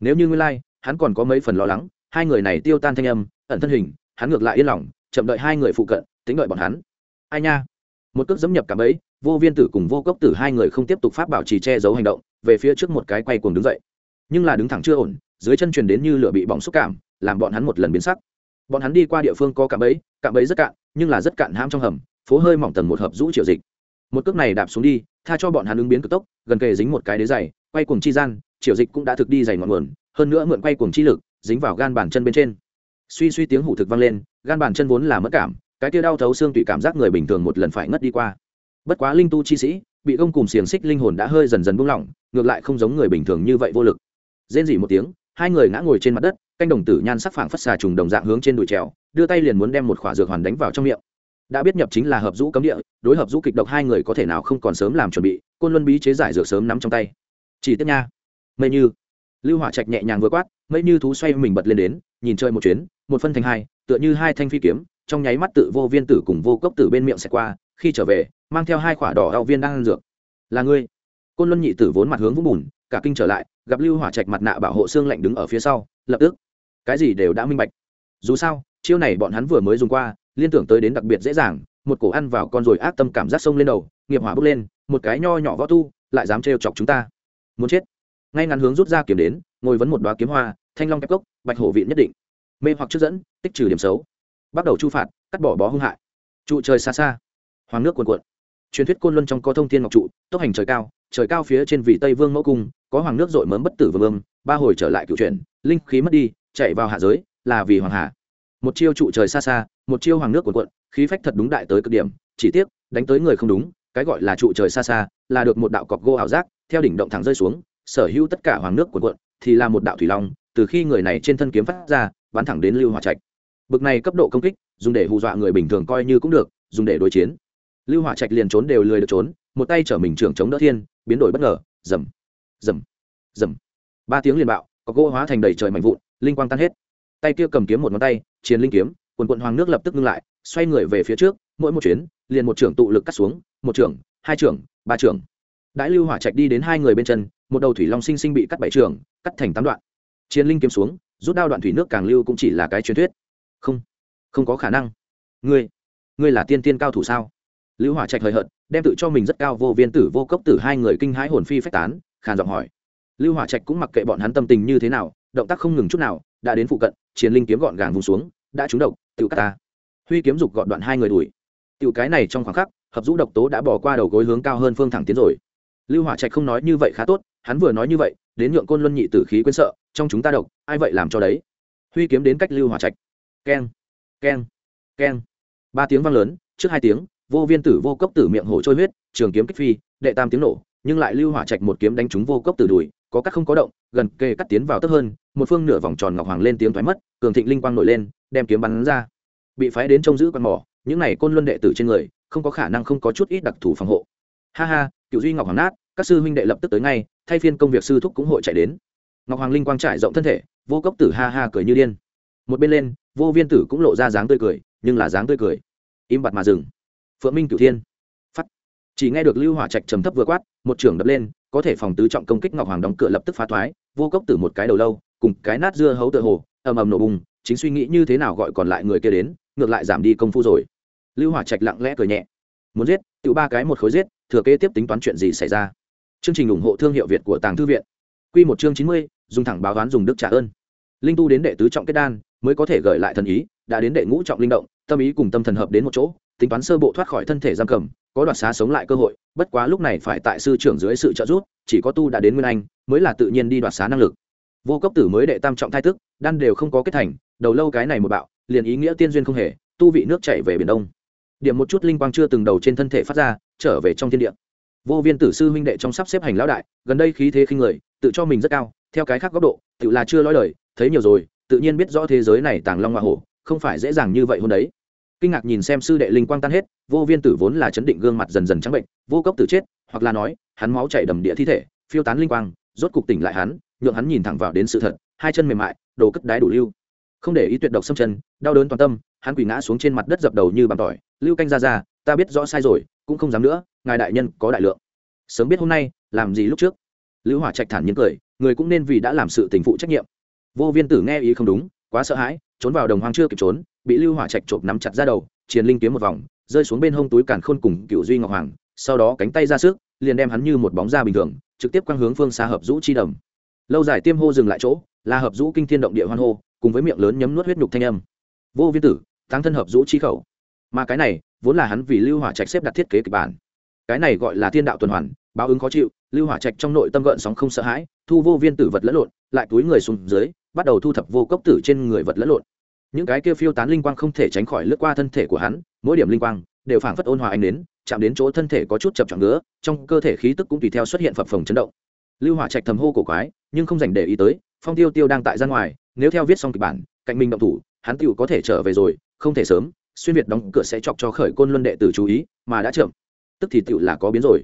Nếu như nguyên lai, hắn còn có mấy phần lo lắng, hai người này tiêu tan thanh âm ẩn thân hình, hắn ngược lại yên lòng, chậm đợi hai người phụ cận, tính đợi bọn hắn. Ai nha? Một cước dẫm nhập cả ấy vô viên tử cùng vô cốc tử hai người không tiếp tục pháp bảo trì che giấu hành động, về phía trước một cái quay cuồng đứng dậy. Nhưng là đứng thẳng chưa ổn, dưới chân truyền đến như lửa bị bỏng xúc cảm, làm bọn hắn một lần biến sắc. Bọn hắn đi qua địa phương có cạm bẫy cạm bẫy rất cạn, nhưng là rất cạn ham trong hầm, phố hơi mỏng tầng một hợp rũ triệu dịch. Một cước này đạp xuống đi, tha cho bọn hắn ứng biến cực tốc, gần kề dính một cái đế dày quay cuồng chi gian triệu dịch cũng đã thực đi dày ngọn nguồn, hơn nữa mượn quay cuồng chi lực, dính vào gan bàn chân bên trên suy suy tiếng hủ thực vang lên, gan bàn chân vốn là mất cảm, cái kia đau thấu xương tùy cảm giác người bình thường một lần phải ngất đi qua. Bất quá linh tu chi sĩ, bị gông cùng xiềng xích linh hồn đã hơi dần dần buông lỏng, ngược lại không giống người bình thường như vậy vô lực. Rên dỉ một tiếng, hai người ngã ngồi trên mặt đất, canh đồng tử nhan sắc phảng phất xà trùng đồng dạng hướng trên đùi trèo, đưa tay liền muốn đem một khỏa dược hoàn đánh vào trong miệng. Đã biết nhập chính là hợp dũ cấm địa, đối hợp dũ kịch độc hai người có thể nào không còn sớm làm chuẩn bị, côn luân bí chế giải dược sớm nắm trong tay. Chỉ tiếp nha. Mây như. Lưu hỏa trạch nhẹ nhàng vừa quát, mây như thú xoay mình bật lên đến, nhìn chơi một chuyến một phân thành hai, tựa như hai thanh phi kiếm, trong nháy mắt tự vô viên tử cùng vô cốc tử bên miệng xẹt qua, khi trở về, mang theo hai khỏa đỏ đau viên đang ăn dược. Là ngươi. Côn luân nhị tử vốn mặt hướng vũng bùn, cả kinh trở lại, gặp lưu hỏa trạch mặt nạ bảo hộ xương lạnh đứng ở phía sau, lập tức, cái gì đều đã minh bạch. Dù sao, chiêu này bọn hắn vừa mới dùng qua, liên tưởng tới đến đặc biệt dễ dàng, một cổ ăn vào con rồi ác tâm cảm giác sông lên đầu, nghiệp hỏa bốc lên, một cái nho nhỏ võ tu lại dám trêu chọc chúng ta. Muốn chết. Ngay ngắn hướng rút ra kiếm đến, ngồi vấn một đoá kiếm hoa, thanh long kép cốc, bạch hổ vị nhất định mê hoặc trước dẫn, tích trừ điểm xấu. Bắt đầu chu phạt, cắt bỏ bó hung hại. Trụ trời xa xa. Hoàng nước cuồn cuộn. Truyền thuyết côn luân trong có thông thiên ngọc trụ, tốc hành trời cao trời cao phía trên vị tây vương mẫu cung, có hoàng nước dội mớm bất tử vương ương ba hồi trở lại cựu chuyển linh khí mất đi, chạy vào hạ giới, là vì hoàng hà một chiêu trụ trời xa xa, một chiêu hoàng nước cuồn cuộn, khí phách thật đúng đại tới cực điểm, chỉ tiếc, đánh tới người không đúng, cái gọi là trụ trời xa xa, là được một đạo cọc gỗ ảo giác, theo đỉnh động thẳng rơi xuống, sở hữu tất cả hoàng nước cuồn cuộn, thì là một đạo thủy long từ khi người này trên thân kiếm phát ra, bắn thẳng đến lưu hỏa trạch. Bực này cấp độ công kích, dùng để hù dọa người bình thường coi như cũng được, dùng để đối chiến. Lưu hỏa trạch liền trốn đều lười được trốn, một tay chở mình trưởng chống đỡ thiên, biến đổi bất ngờ, rầm rầm rầm. Ba tiếng liền bạo, có gỗ hóa thành đầy trời mạnh vụn, linh quang tan hết. Tay kia cầm kiếm một ngón tay, chiến linh kiếm, quần quận hoàng nước lập tức ngưng lại, xoay người về phía trước, mỗi một chuyến, liền một trưởng tụ lực cắt xuống, một trưởng, hai trưởng, ba trưởng. Đại lưu hỏa trạch đi đến hai người bên chân, một đầu thủy long sinh sinh bị cắt bảy trưởng, cắt thành tám đoạn chiến linh kiếm xuống, rút đao đoạn thủy nước càng lưu cũng chỉ là cái truyền thuyết. Không không có khả năng. Ngươi ngươi là tiên tiên cao thủ sao? Lưu hỏa trạch hời hợt, đem tự cho mình rất cao vô viên tử vô cốc tử hai người kinh hãi hồn phi phách tán, khàn giọng hỏi. Lưu hỏa trạch cũng mặc kệ bọn hắn tâm tình như thế nào, động tác không ngừng chút nào, đã đến phụ cận, chiến linh kiếm gọn gàng vùng xuống, đã trúng độc tự cắt ta. Huy kiếm dục gọn đoạn hai người đuổi. Tiểu cái này trong khoảng khắc, hợp dũ độc tố đã bỏ qua đầu gối hướng cao hơn phương thẳng tiến rồi. Lưu hỏa trạch không nói như vậy khá tốt, hắn vừa nói như vậy, đến nhượng côn luân nhị tử khí quên sợ trong chúng ta độc, ai vậy làm cho đấy? Huy kiếm đến cách lưu hỏa trạch. Keng keng keng. Ba tiếng vang lớn, trước hai tiếng, vô viên tử vô cốc tử miệng hổ trôi huyết, trường kiếm kích phi, đệ tam tiếng nổ, nhưng lại lưu hỏa trạch một kiếm đánh trúng vô cốc tử đùi, có cắt không có động, gần kề cắt tiến vào tấp hơn, một phương nửa vòng tròn ngọc hoàng lên tiếng thoái mất, cường thịnh linh quang nổi lên, đem kiếm bắn ra. Bị phái đến trông giữ con mỏ, những này côn luân đệ tử trên người, không có khả năng không có chút ít đặc thù phòng hộ. Ha ha, cựu duy ngọc hoàng nát, các sư huynh đệ lập tức tới ngay, thay phiên công việc sư thúc cũng hội chạy đến ngọc hoàng linh quang trải rộng thân thể, vô cốc tử ha ha cười như điên. Một bên lên, vô viên tử cũng lộ ra dáng tươi cười, nhưng là dáng tươi cười. Im bặt mà dừng. Phượng minh cửu thiên. Phắt chỉ nghe được lưu hỏa trạch trầm thấp vừa quát, một trưởng đập lên, có thể phòng tứ trọng công kích ngọc hoàng đóng cửa lập tức phá thoái, vô cốc tử một cái đầu lâu, cùng cái nát dưa hấu tựa hồ, ầm ầm nổ bùng, chính suy nghĩ như thế nào gọi còn lại người kia đến, ngược lại giảm đi công phu rồi. Lưu hỏa trạch lặng lẽ cười nhẹ. Muốn giết tự ba cái một khối giết, thừa kế tiếp tính toán chuyện gì xảy ra? Chương trình ủng hộ thương hiệu việt của tàng thư viện. Quy một chương chín mươi dùng thẳng báo toán dùng đức trả ơn. Linh tu đến đệ tứ trọng kết đan, mới có thể gợi lại thần ý, đã đến đệ ngũ trọng linh động, tâm ý cùng tâm thần hợp đến một chỗ, tính toán sơ bộ thoát khỏi thân thể giam cầm, có đoạt xá sống lại cơ hội, bất quá lúc này phải tại sư trưởng dưới sự trợ giúp, chỉ có tu đã đến nguyên anh, mới là tự nhiên đi đoạt xá năng lực. Vô cốc tử mới đệ tam trọng thai tức, đan đều không có kết thành, đầu lâu cái này một bạo, liền ý nghĩa tiên duyên không hề, tu vị nước chảy về biển đông. Điểm một chút linh quang chưa từng đầu trên thân thể phát ra, trở về trong thiên địa. Vô viên tử sư huynh đệ trong sắp xếp hành lão đại, gần đây khí thế khinh người, tự cho mình rất cao theo cái khác góc độ, tự là chưa nói lời, thấy nhiều rồi, tự nhiên biết rõ thế giới này tàng long hoa hổ, không phải dễ dàng như vậy hôm đấy. Kinh ngạc nhìn xem sư đệ linh quang tan hết, vô viên tử vốn là chấn định gương mặt dần dần trắng bệnh, vô cốc tử chết, hoặc là nói, hắn máu chảy đầm địa thi thể, phiêu tán linh quang, rốt cục tỉnh lại hắn, nhượng hắn nhìn thẳng vào đến sự thật, hai chân mềm mại, đồ cất đái đủ lưu. Không để ý tuyệt độc xâm chân, đau đớn toàn tâm, hắn quỳ ngã xuống trên mặt đất dập đầu như bằng tỏi, lưu canh ra ra, ta biết rõ sai rồi, cũng không dám nữa, ngài đại nhân có đại lượng. Sớm biết hôm nay, làm gì lúc trước? Lưu hỏa trạch thản nhiên cười, người cũng nên vì đã làm sự tình phụ trách nhiệm. Vô viên tử nghe ý không đúng, quá sợ hãi, trốn vào đồng hoang chưa kịp trốn, bị lưu hỏa trạch trộm nắm chặt ra đầu chiến linh kiếm một vòng, rơi xuống bên hông túi càn khôn cùng cựu duy ngọc hoàng, sau đó cánh tay ra sức, liền đem hắn như một bóng da bình thường, trực tiếp quang hướng phương xa hợp rũ chi đầm. Lâu dài tiêm hô dừng lại chỗ, là hợp rũ kinh thiên động địa hoan hô, cùng với miệng lớn nhấm nuốt huyết nhục thanh âm. Vô viên tử tăng thân hợp rũ chi khẩu. Mà cái này, vốn là hắn vì lưu hỏa trạch xếp đặt thiết kế kịch bản. Cái này gọi là thiên đạo tuần hoàn, báo ứng khó chịu lưu hỏa trạch trong nội tâm gợn sóng không sợ hãi, thu vô viên tử vật lẫn lộn, lại túi người xuống dưới, bắt đầu thu thập vô cốc tử trên người vật lẫn lộn. Những cái kia phiêu tán linh quang không thể tránh khỏi lướt qua thân thể của hắn, mỗi điểm linh quang đều phảng phất ôn hòa anh đến, chạm đến chỗ thân thể có chút chập chọn ngứa trong cơ thể khí tức cũng tùy theo xuất hiện phập phồng chấn động. Lưu hỏa trạch thầm hô cổ quái, nhưng không dành để ý tới, phong tiêu tiêu đang tại ra ngoài, nếu theo viết xong kịch bản, cạnh mình động thủ, hắn tựu có thể trở về rồi, không thể sớm, xuyên việt đóng cửa sẽ chọc cho khởi côn luân đệ tử chú ý, mà đã chậm, tức thì tựu là có biến rồi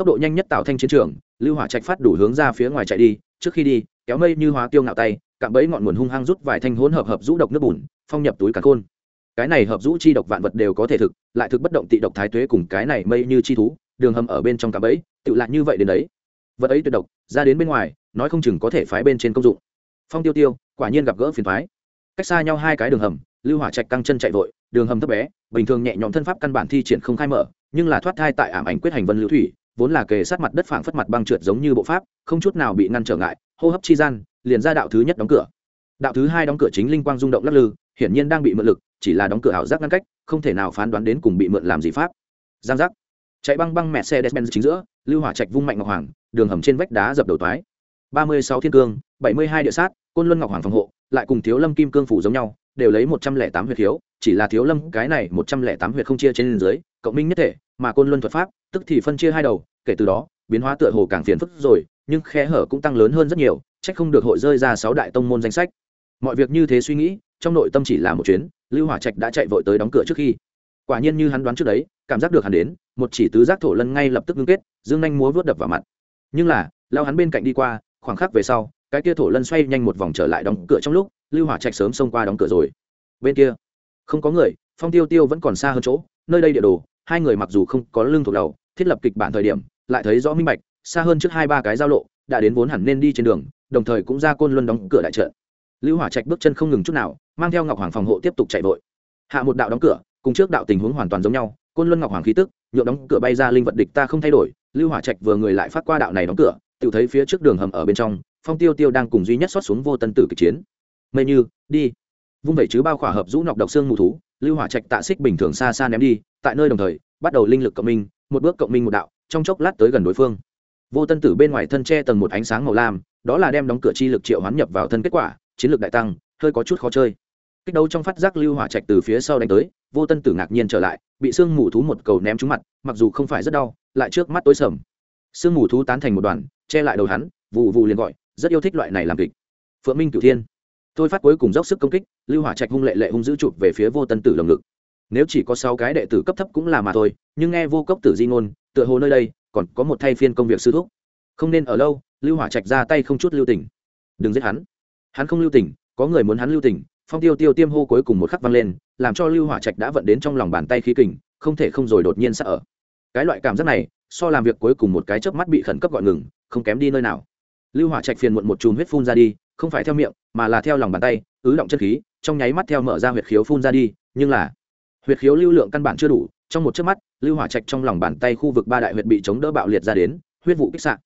tốc độ nhanh nhất tạo thanh chiến trường, lưu hỏa trạch phát đủ hướng ra phía ngoài chạy đi, trước khi đi, kéo mây như hóa tiêu ngạo tay, cạm bẫy ngọn nguồn hung hăng rút vài thanh hỗn hợp hợp rũ độc nước bùn, phong nhập túi cả khôn. Cái này hợp rũ chi độc vạn vật đều có thể thực, lại thực bất động tị độc thái tuế cùng cái này mây như chi thú, đường hầm ở bên trong cạm bẫy, tự lại như vậy đến đấy. Vật ấy tuyệt độc, ra đến bên ngoài, nói không chừng có thể phái bên trên công dụng. Phong tiêu tiêu, quả nhiên gặp gỡ phiền thoái cách xa nhau hai cái đường hầm, lưu hỏa trạch căng chân chạy vội, đường hầm thấp bé, bình thường nhẹ nhõm thân pháp căn bản thi triển không khai mở, nhưng là thoát thai tại ảm ảnh quyết hành vân lưu thủy vốn là kề sát mặt đất phảng phất mặt băng trượt giống như bộ pháp, không chút nào bị ngăn trở ngại, hô hấp chi gian, liền ra đạo thứ nhất đóng cửa. Đạo thứ hai đóng cửa chính linh quang rung động lắc lư, hiển nhiên đang bị mượn lực, chỉ là đóng cửa ảo giác ngăn cách, không thể nào phán đoán đến cùng bị mượn làm gì pháp. Giang giác. Chạy băng băng mẹ xe despen chính giữa, lưu hỏa trạch vung mạnh ngọc hoàng, đường hầm trên vách đá dập đầu toái. Ba mươi sáu thiên cương, bảy mươi hai địa sát, côn luân ngọc hoàng phòng hộ, lại cùng thiếu lâm kim cương phủ giống nhau, đều lấy một trăm lẻ tám huyệt thiếu, chỉ là thiếu lâm cái này một trăm lẻ tám huyệt không chia trên dưới, cộng minh nhất thể mà côn luân thuật pháp, tức thì phân chia hai đầu, kể từ đó, biến hóa tựa hồ càng phiền phức rồi, nhưng khe hở cũng tăng lớn hơn rất nhiều trách không được hội rơi ra sáu đại tông môn danh sách. Mọi việc như thế suy nghĩ, trong nội tâm chỉ là một chuyến, lưu hỏa trạch đã chạy vội tới đóng cửa trước khi. Quả nhiên như hắn đoán trước đấy, cảm giác được hắn đến, một chỉ tứ giác thổ lân ngay lập tức ngưng kết, dương nhanh múa vớt đập vào mặt. Nhưng là, lao hắn bên cạnh đi qua, khoảng khắc về sau, cái kia thổ lân xoay nhanh một vòng trở lại đóng cửa trong lúc, lưu hỏa trạch sớm xông qua đóng cửa rồi. Bên kia, không có người, phong tiêu tiêu vẫn còn xa hơn chỗ, nơi đây địa đồ hai người mặc dù không có lưng thuộc đầu, thiết lập kịch bản thời điểm, lại thấy rõ minh bạch, xa hơn trước hai ba cái giao lộ, đã đến vốn hẳn nên đi trên đường, đồng thời cũng ra côn luân đóng cửa đại trận. Lưu hỏa trạch bước chân không ngừng chút nào, mang theo ngọc hoàng phòng hộ tiếp tục chạy vội. Hạ một đạo đóng cửa, cùng trước đạo tình huống hoàn toàn giống nhau, côn luân ngọc hoàng khí tức nhộn đóng cửa bay ra linh vật địch ta không thay đổi, lưu hỏa trạch vừa người lại phát qua đạo này đóng cửa tự thấy phía trước đường hầm ở bên trong, phong tiêu tiêu đang cùng duy nhất xót xuống vô tân tử kịch chiến. Mây như, đi vung vẩy chứ bao khỏa hợp rũ nọc độc xương mù thú, lưu hỏa trạch tạ xích bình thường xa xa ném đi, tại nơi đồng thời, bắt đầu linh lực cộng minh, một bước cộng minh một đạo, trong chốc lát tới gần đối phương. Vô tân tử bên ngoài thân che tầng một ánh sáng màu lam, đó là đem đóng cửa chi lực triệu hoán nhập vào thân kết quả, chiến lược đại tăng, hơi có chút khó chơi. Kích đấu trong phát giác lưu hỏa trạch từ phía sau đánh tới, vô tân tử ngạc nhiên trở lại, bị sương mù thú một cầu ném trúng mặt, mặc dù không phải rất đau, lại trước mắt tối sầm. Sương mù thú tán thành một đoàn, che lại đầu hắn vụ vụ liền gọi, rất yêu thích loại này làm kịch. Phượng minh cửu thiên tôi phát cuối cùng dốc sức công kích, lưu hỏa trạch hung lệ lệ hung dữ chụp về phía vô tân tử lồng ngực. Nếu chỉ có sáu cái đệ tử cấp thấp cũng là mà thôi, nhưng nghe vô cốc tử di ngôn, tựa hồ nơi đây còn có một thay phiên công việc sư thúc. Không nên ở lâu, lưu hỏa trạch ra tay không chút lưu tình. Đừng giết hắn. Hắn không lưu tình, có người muốn hắn lưu tình, phong tiêu tiêu tiêm hô cuối cùng một khắc văng lên, làm cho lưu hỏa trạch đã vận đến trong lòng bàn tay khí kình, không thể không rồi đột nhiên sợ. Ở cái loại cảm giác này, so làm việc cuối cùng một cái chớp mắt bị khẩn cấp gọi ngừng, không kém đi nơi nào. Lưu hỏa trạch phiền muộn một chùm huyết phun ra đi không phải theo miệng, mà là theo lòng bàn tay, ứ động chân khí, trong nháy mắt theo mở ra huyệt khiếu phun ra đi, nhưng là, huyệt khiếu lưu lượng căn bản chưa đủ, trong một chớp mắt, lưu hỏa trạch trong lòng bàn tay khu vực ba đại huyệt bị chống đỡ bạo liệt ra đến, huyết vụ kích sạn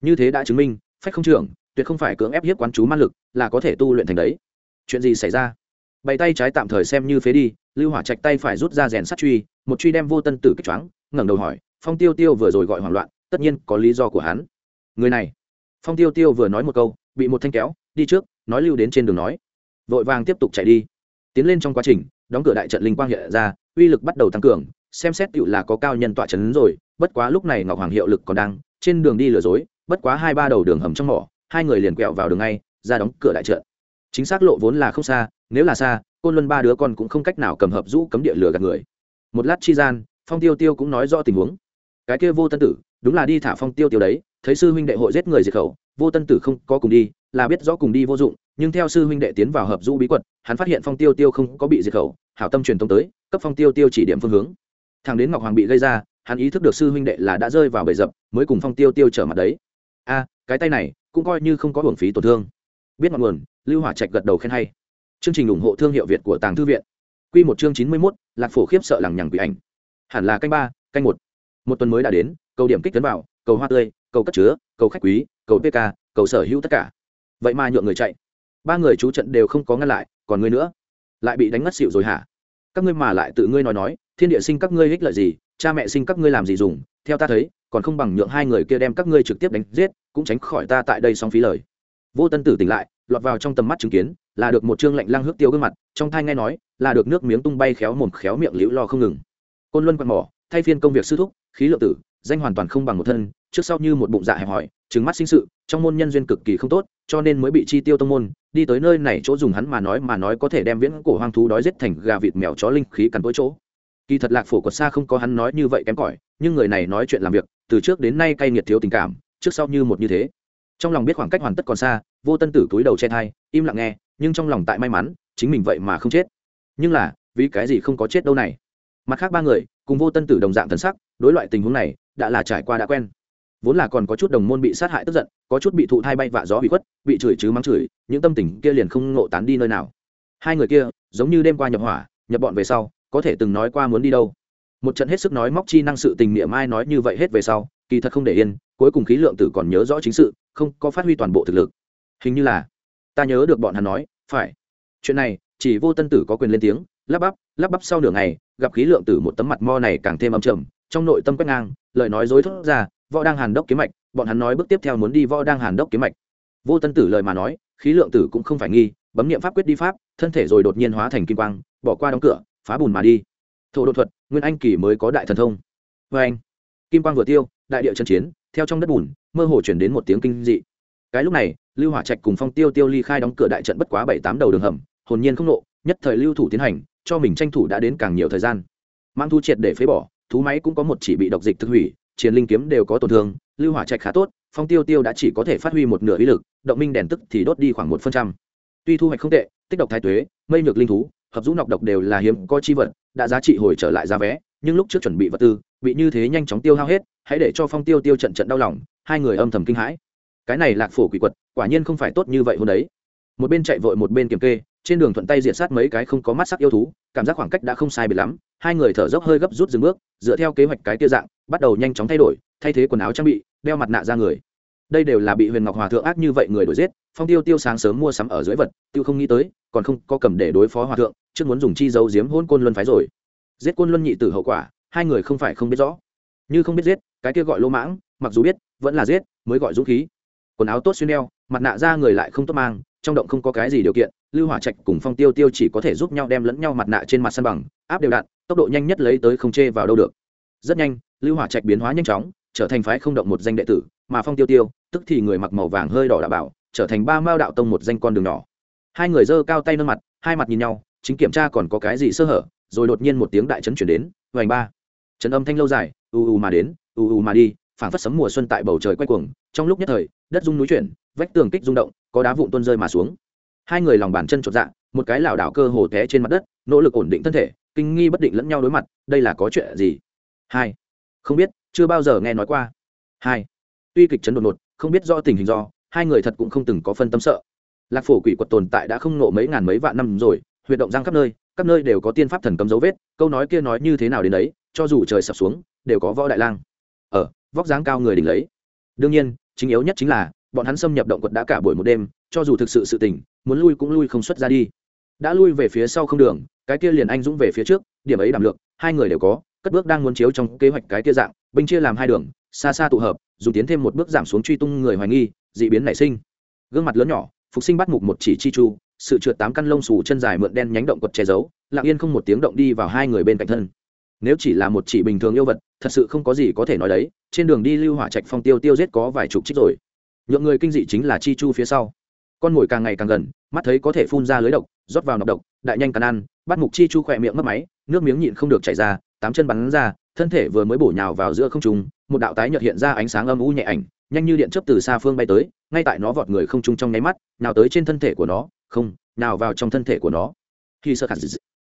như thế đã chứng minh, phách không trưởng, tuyệt không phải cưỡng ép hiếp quán chú man lực, là có thể tu luyện thành đấy. Chuyện gì xảy ra? Bày tay trái tạm thời xem như phế đi, lưu hỏa trạch tay phải rút ra rèn sắt truy, một truy đem vô tân tử kích choáng, ngẩng đầu hỏi, phong tiêu tiêu vừa rồi gọi hoảng loạn, tất nhiên có lý do của hắn. Người này, phong tiêu tiêu vừa nói một câu, bị một thanh kéo đi trước, nói lưu đến trên đường nói. Vội vàng tiếp tục chạy đi. Tiến lên trong quá trình, đóng cửa đại trận linh quang hiện ra, uy lực bắt đầu tăng cường, xem xét tựu là có cao nhân tọa trấn rồi, bất quá lúc này ngọc hoàng hiệu lực còn đang, trên đường đi lừa dối, bất quá hai ba đầu đường hầm trong mỏ, hai người liền quẹo vào đường ngay, ra đóng cửa đại trận. Chính xác lộ vốn là không xa, nếu là xa, côn luân ba đứa con cũng không cách nào cầm hợp rũ cấm địa lừa gạt người. Một lát chi gian, phong tiêu tiêu cũng nói rõ tình huống. Cái kia vô tân tử, đúng là đi thả phong tiêu tiêu đấy, thấy sư huynh đệ hội giết người diệt khẩu vô tân tử không có cùng đi, là biết rõ cùng đi vô dụng, nhưng theo sư huynh đệ tiến vào hợp du bí quật, hắn phát hiện phong tiêu tiêu không có bị diệt khẩu, hảo tâm truyền thông tới, cấp phong tiêu tiêu chỉ điểm phương hướng. Thằng đến ngọc hoàng bị gây ra, hắn ý thức được sư huynh đệ là đã rơi vào bể dập, mới cùng phong tiêu tiêu trở mặt đấy. A, cái tay này cũng coi như không có hưởng phí tổn thương. Biết ngọn nguồn, lưu hỏa trạch gật đầu khen hay. Chương trình ủng hộ thương hiệu việt của tàng thư viện. Q một chương chín mươi mốt, lạc phổ khiếp sợ lằng nhằng quỷ ảnh. Hẳn là canh ba, canh một. Một tuần mới đã đến, cầu điểm kích tấn vào, cầu hoa tươi, cầu cất chứa, cầu khách quý cầu pk cầu sở hữu tất cả. Vậy mà nhượng người chạy. Ba người chú trận đều không có ngăn lại, còn ngươi nữa? Lại bị đánh ngất xỉu rồi hả? Các ngươi mà lại tự ngươi nói nói, thiên địa sinh các ngươi ích lợi gì, cha mẹ sinh các ngươi làm gì dùng? Theo ta thấy, còn không bằng nhượng hai người kia đem các ngươi trực tiếp đánh giết, cũng tránh khỏi ta tại đây xong phí lời. Vô tân tử tỉnh lại, lọt vào trong tầm mắt chứng kiến, là được một chương lạnh lăng hước tiêu gương mặt, trong thai nghe nói, là được nước miếng tung bay khéo mồm khéo miệng liễu lo không ngừng. Côn luân quạt mỏ, thay phiên công việc sư thúc, khí lượng tử, danh hoàn toàn không bằng một thân, trước sau như một bụng dạ hẹp hòi trừng mắt sinh sự, trong môn nhân duyên cực kỳ không tốt, cho nên mới bị chi tiêu tông môn, đi tới nơi này chỗ dùng hắn mà nói mà nói có thể đem viễn cổ hoang thú đói giết thành gà vịt mèo chó linh khí cắn tối chỗ. Kỳ thật lạc phổ quật xa không có hắn nói như vậy kém cỏi, nhưng người này nói chuyện làm việc, từ trước đến nay cay nghiệt thiếu tình cảm, trước sau như một như thế. Trong lòng biết khoảng cách hoàn tất còn xa, vô tân tử túi đầu che thai, im lặng nghe, nhưng trong lòng tại may mắn, chính mình vậy mà không chết. Nhưng là, vì cái gì không có chết đâu này? Mặt khác ba người, cùng vô tân tử đồng dạng thần sắc, đối loại tình huống này, đã là trải qua đã quen vốn là còn có chút đồng môn bị sát hại tức giận, có chút bị thụ thai bay vạ gió bị khuất, bị chửi chứ mắng chửi, những tâm tình kia liền không ngộ tán đi nơi nào. Hai người kia, giống như đêm qua nhập hỏa, nhập bọn về sau, có thể từng nói qua muốn đi đâu. Một trận hết sức nói móc chi năng sự tình niệm ai nói như vậy hết về sau, kỳ thật không để yên, cuối cùng khí lượng tử còn nhớ rõ chính sự, không có phát huy toàn bộ thực lực. Hình như là, ta nhớ được bọn hắn nói, phải. Chuyện này, chỉ vô tân tử có quyền lên tiếng, lắp bắp lắp bắp sau nửa ngày, gặp khí lượng tử một tấm mặt mo này càng thêm âm trầm, trong nội tâm quét ngang, lời nói dối thốt ra võ đang hàn đốc kiếm mạch, bọn hắn nói bước tiếp theo muốn đi võ đang hàn đốc kiếm mạch. Vô tân tử lời mà nói, khí lượng tử cũng không phải nghi, bấm nghiệm pháp quyết đi pháp, thân thể rồi đột nhiên hóa thành kim quang, bỏ qua đóng cửa, phá bùn mà đi. Thổ đột thuật, nguyên anh kỳ mới có đại thần thông. Vê anh. Kim quang vừa tiêu, đại địa trận chiến, theo trong đất bùn, mơ hồ chuyển đến một tiếng kinh dị. Cái lúc này, lưu hỏa trạch cùng phong tiêu tiêu ly khai đóng cửa đại trận bất quá bảy tám đầu đường hầm, hồn nhiên không nộ, nhất thời lưu thủ tiến hành, cho mình tranh thủ đã đến càng nhiều thời gian. Mang thu triệt để phế bỏ, thú máy cũng có một chỉ bị độc dịch thực hủy chiến linh kiếm đều có tổn thương, lưu hỏa trạch khá tốt, phong tiêu tiêu đã chỉ có thể phát huy một nửa uy lực, động minh đèn tức thì đốt đi khoảng một phần trăm. Tuy thu hoạch không tệ, tích độc thái tuế, mây nhược linh thú, hợp dũ nọc độc đều là hiếm có chi vật, đã giá trị hồi trở lại giá vé, nhưng lúc trước chuẩn bị vật tư, bị như thế nhanh chóng tiêu hao hết, hãy để cho phong tiêu tiêu trận trận đau lòng, hai người âm thầm kinh hãi. Cái này lạc phổ quỷ quật, quả nhiên không phải tốt như vậy hôm đấy. Một bên chạy vội một bên kiểm kê, trên đường thuận tay diệt sát mấy cái không có mắt sắc yêu thú, cảm giác khoảng cách đã không sai biệt lắm, hai người thở dốc hơi gấp rút dừng bước, dựa theo kế hoạch cái tia dạng bắt đầu nhanh chóng thay đổi thay thế quần áo trang bị đeo mặt nạ ra người. Đây đều là bị huyền ngọc hòa thượng ác như vậy người đổi giết phong tiêu tiêu sáng sớm mua sắm ở dưới vật tiêu không nghĩ tới còn không có cầm để đối phó hòa thượng trước muốn dùng chi dấu diếm hôn côn luân phái rồi. Giết côn luân nhị tử hậu quả hai người không phải không biết rõ. Như không biết giết cái kia gọi lô mãng mặc dù biết vẫn là giết mới gọi dũng khí. Quần áo tốt xuyên đeo mặt nạ ra người lại không tốt mang trong động không có cái gì điều kiện lưu hỏa trạch cùng phong tiêu tiêu chỉ có thể giúp nhau đem lẫn nhau mặt nạ trên mặt sân bằng áp đều đạn, tốc độ nhanh nhất lấy tới không chê vào đâu được. Rất nhanh lưu hỏa trạch biến hóa nhanh chóng, trở thành phái không động một danh đệ tử, mà phong tiêu tiêu, tức thì người mặc màu vàng hơi đỏ đã bảo, trở thành ba mao đạo tông một danh con đường nhỏ. Hai người giơ cao tay nâng mặt, hai mặt nhìn nhau, chính kiểm tra còn có cái gì sơ hở, rồi đột nhiên một tiếng đại trấn chuyển đến, vành ba. Trấn âm thanh lâu dài, u u mà đến, u u mà đi, phảng phất sấm mùa xuân tại bầu trời quay cuồng, trong lúc nhất thời, đất rung núi chuyển, vách tường kích rung động, có đá vụn tuôn rơi mà xuống. Hai người lòng bàn chân chột dạ một cái lảo đảo cơ hồ té trên mặt đất, nỗ lực ổn định thân thể, kinh nghi bất định lẫn nhau đối mặt, đây là có chuyện gì? Hai không biết, chưa bao giờ nghe nói qua. Hai, tuy kịch chấn đột ngột, không biết do tình hình do, hai người thật cũng không từng có phân tâm sợ. Lạc phổ quỷ quật tồn tại đã không nộ mấy ngàn mấy vạn năm rồi, huyệt động giang khắp nơi các nơi đều có tiên pháp thần cấm dấu vết, câu nói kia nói như thế nào đến đấy, cho dù trời sập xuống, đều có võ đại lang. Ở vóc dáng cao người đỉnh lấy. Đương nhiên, chính yếu nhất chính là, bọn hắn xâm nhập động quật đã cả buổi một đêm, cho dù thực sự sự tỉnh muốn lui cũng lui không xuất ra đi. Đã lui về phía sau không đường, cái kia liền anh dũng về phía trước, điểm ấy đảm lượng, hai người đều có cất bước đang muốn chiếu trong kế hoạch cái kia dạng, binh chia làm hai đường, xa xa tụ hợp, dùng tiến thêm một bước giảm xuống truy tung người hoài nghi, dị biến nảy sinh. Gương mặt lớn nhỏ, phục sinh bắt mục một chỉ chi chu, sự trượt tám căn lông xù chân dài mượn đen nhánh động quật che giấu, lặng yên không một tiếng động đi vào hai người bên cạnh thân. Nếu chỉ là một chỉ bình thường yêu vật, thật sự không có gì có thể nói đấy, trên đường đi lưu hỏa trạch phong tiêu tiêu giết có vài chục trích rồi. Nhượng người kinh dị chính là chi chu phía sau. Con mồi càng ngày càng gần, mắt thấy có thể phun ra lưới độc, rót vào nọc độc, đại nhanh càn ăn, bắt mục chi chu khỏe miệng mất máy, nước miếng nhịn không được chảy ra tám chân bắn ra, thân thể vừa mới bổ nhào vào giữa không trung, một đạo tái nhợt hiện ra ánh sáng âm u nhẹ ảnh, nhanh như điện chớp từ xa phương bay tới, ngay tại nó vọt người không trung trong nháy mắt nào tới trên thân thể của nó, không nào vào trong thân thể của nó. Khi sơ khả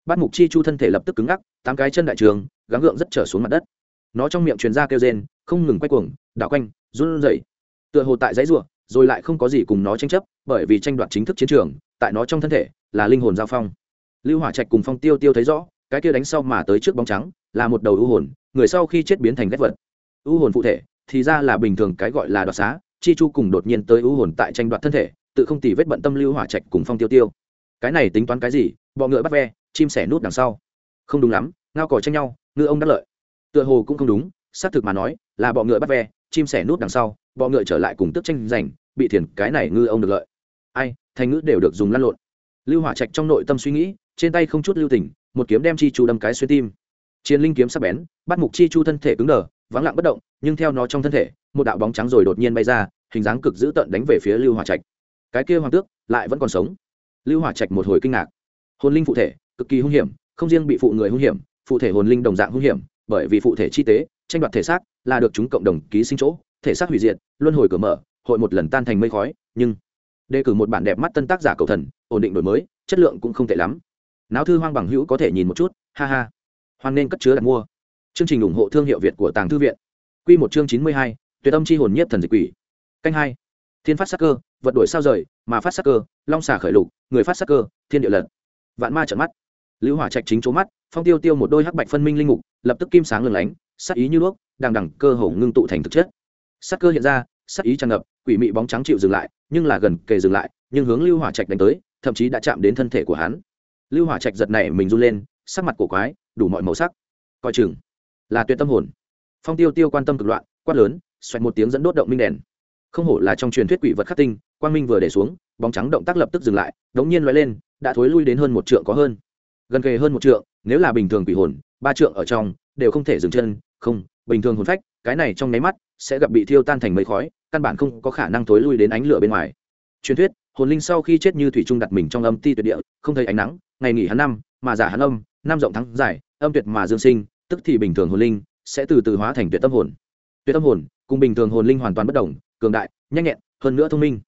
bát mục chi chu thân thể lập tức cứng ngắc, tám cái chân đại trường, gắng gượng rất trở xuống mặt đất. Nó trong miệng truyền ra kêu rên, không ngừng quay cuồng, đảo quanh, run rẩy. Tựa hồ tại dãy ruộng rồi lại không có gì cùng nó tranh chấp, bởi vì tranh đoạt chính thức chiến trường, tại nó trong thân thể là linh hồn giao phong. Lưu hỏa trạch cùng phong tiêu tiêu thấy rõ cái kia đánh sau mà tới trước bóng trắng, là một đầu ưu hồn, người sau khi chết biến thành ghét vật. Ưu hồn phụ thể, thì ra là bình thường cái gọi là đoạt xá, chi chu cùng đột nhiên tới ưu hồn tại tranh đoạt thân thể, tự không tì vết bận tâm lưu hỏa trạch cùng phong tiêu tiêu. Cái này tính toán cái gì? Bọ ngựa bắt ve, chim sẻ nút đằng sau. Không đúng lắm, ngao cò tranh nhau, ngựa ông đắc lợi. Tựa hồ cũng không đúng, xác thực mà nói, là bọ ngựa bắt ve, chim sẻ nút đằng sau, bọ ngựa trở lại cùng tức tranh giành, bị thiền cái này ngư ông được lợi. Ai, thành ngữ đều được dùng lăn lộn. Lưu hỏa trạch trong nội tâm suy nghĩ, trên tay không chút lưu tình một kiếm đem chi chu đâm cái xuyên tim. Chiến linh kiếm sắc bén, bắt mục chi chu thân thể cứng đờ, vắng lặng bất động, nhưng theo nó trong thân thể, một đạo bóng trắng rồi đột nhiên bay ra, hình dáng cực dữ tợn đánh về phía lưu hỏa trạch. Cái kia hoàng tước lại vẫn còn sống. Lưu hỏa trạch một hồi kinh ngạc. Hồn linh phụ thể, cực kỳ hung hiểm, không riêng bị phụ người hung hiểm, phụ thể hồn linh đồng dạng hung hiểm, bởi vì phụ thể chi tế, tranh đoạt thể xác là được chúng cộng đồng ký sinh chỗ, thể xác hủy diệt, luân hồi cửa mở, hội một lần tan thành mây khói, nhưng đề cử một bản đẹp mắt tân tác giả cầu thần, ổn định đổi mới, chất lượng cũng không tệ lắm não thư hoang bằng hữu có thể nhìn một chút, ha ha. Hoan nên cất chứa đặt mua. Chương trình ủng hộ thương hiệu việt của tàng thư viện. Q một chương chín mươi hai, tuyệt âm c h i hồn nhất thần dịch quỷ. Canh hai. Thiên phát sắc cơ, vật đổi sao rời, mà phát sắc cơ, long xả khởi lục, người phát sắc cơ, thiên địa lật. Vạn ma trợn mắt. Lưu hỏa trạch chính chỗ mắt, phong tiêu tiêu một đôi hắc bạch phân minh linh mục, lập tức kim sáng lừng lánh, sắc ý như đuốc, đằng đằng cơ hồ ngưng tụ thành thực chất. Sắc cơ hiện ra, sắc ý tràn ngập, quỷ mị bóng trắng chịu dừng lại, nhưng là gần kề dừng lại, nhưng hướng lưu hỏa trạch đánh tới, thậm chí đã chạm đến thân thể của hắn lưu hỏa trạch giật này mình run lên, sắc mặt cổ quái, đủ mọi màu sắc. Coi chừng là tuyệt tâm hồn. Phong tiêu tiêu quan tâm cực loạn, quát lớn, xoẹt một tiếng dẫn đốt động minh đèn. Không hổ là trong truyền thuyết quỷ vật khắc tinh, quang minh vừa để xuống, bóng trắng động tác lập tức dừng lại, đống nhiên lóe lên, đã thối lui đến hơn một trượng có hơn. Gần kề hơn một trượng, nếu là bình thường quỷ hồn, ba trượng ở trong, đều không thể dừng chân, không, bình thường hồn phách, cái này trong nháy mắt sẽ gặp bị thiêu tan thành mây khói, căn bản không có khả năng thối lui đến ánh lửa bên ngoài. Truyền thuyết hồn linh sau khi chết như thủy trung đặt mình trong âm ti tuyệt địa không thấy ánh nắng ngày nghỉ hắn năm mà giả hắn âm năm rộng thắng giải, âm tuyệt mà dương sinh tức thì bình thường hồn linh sẽ từ từ hóa thành tuyệt tâm hồn. Tuyệt tâm hồn cùng bình thường hồn linh hoàn toàn bất đồng cường đại nhanh nhẹn hơn nữa thông minh.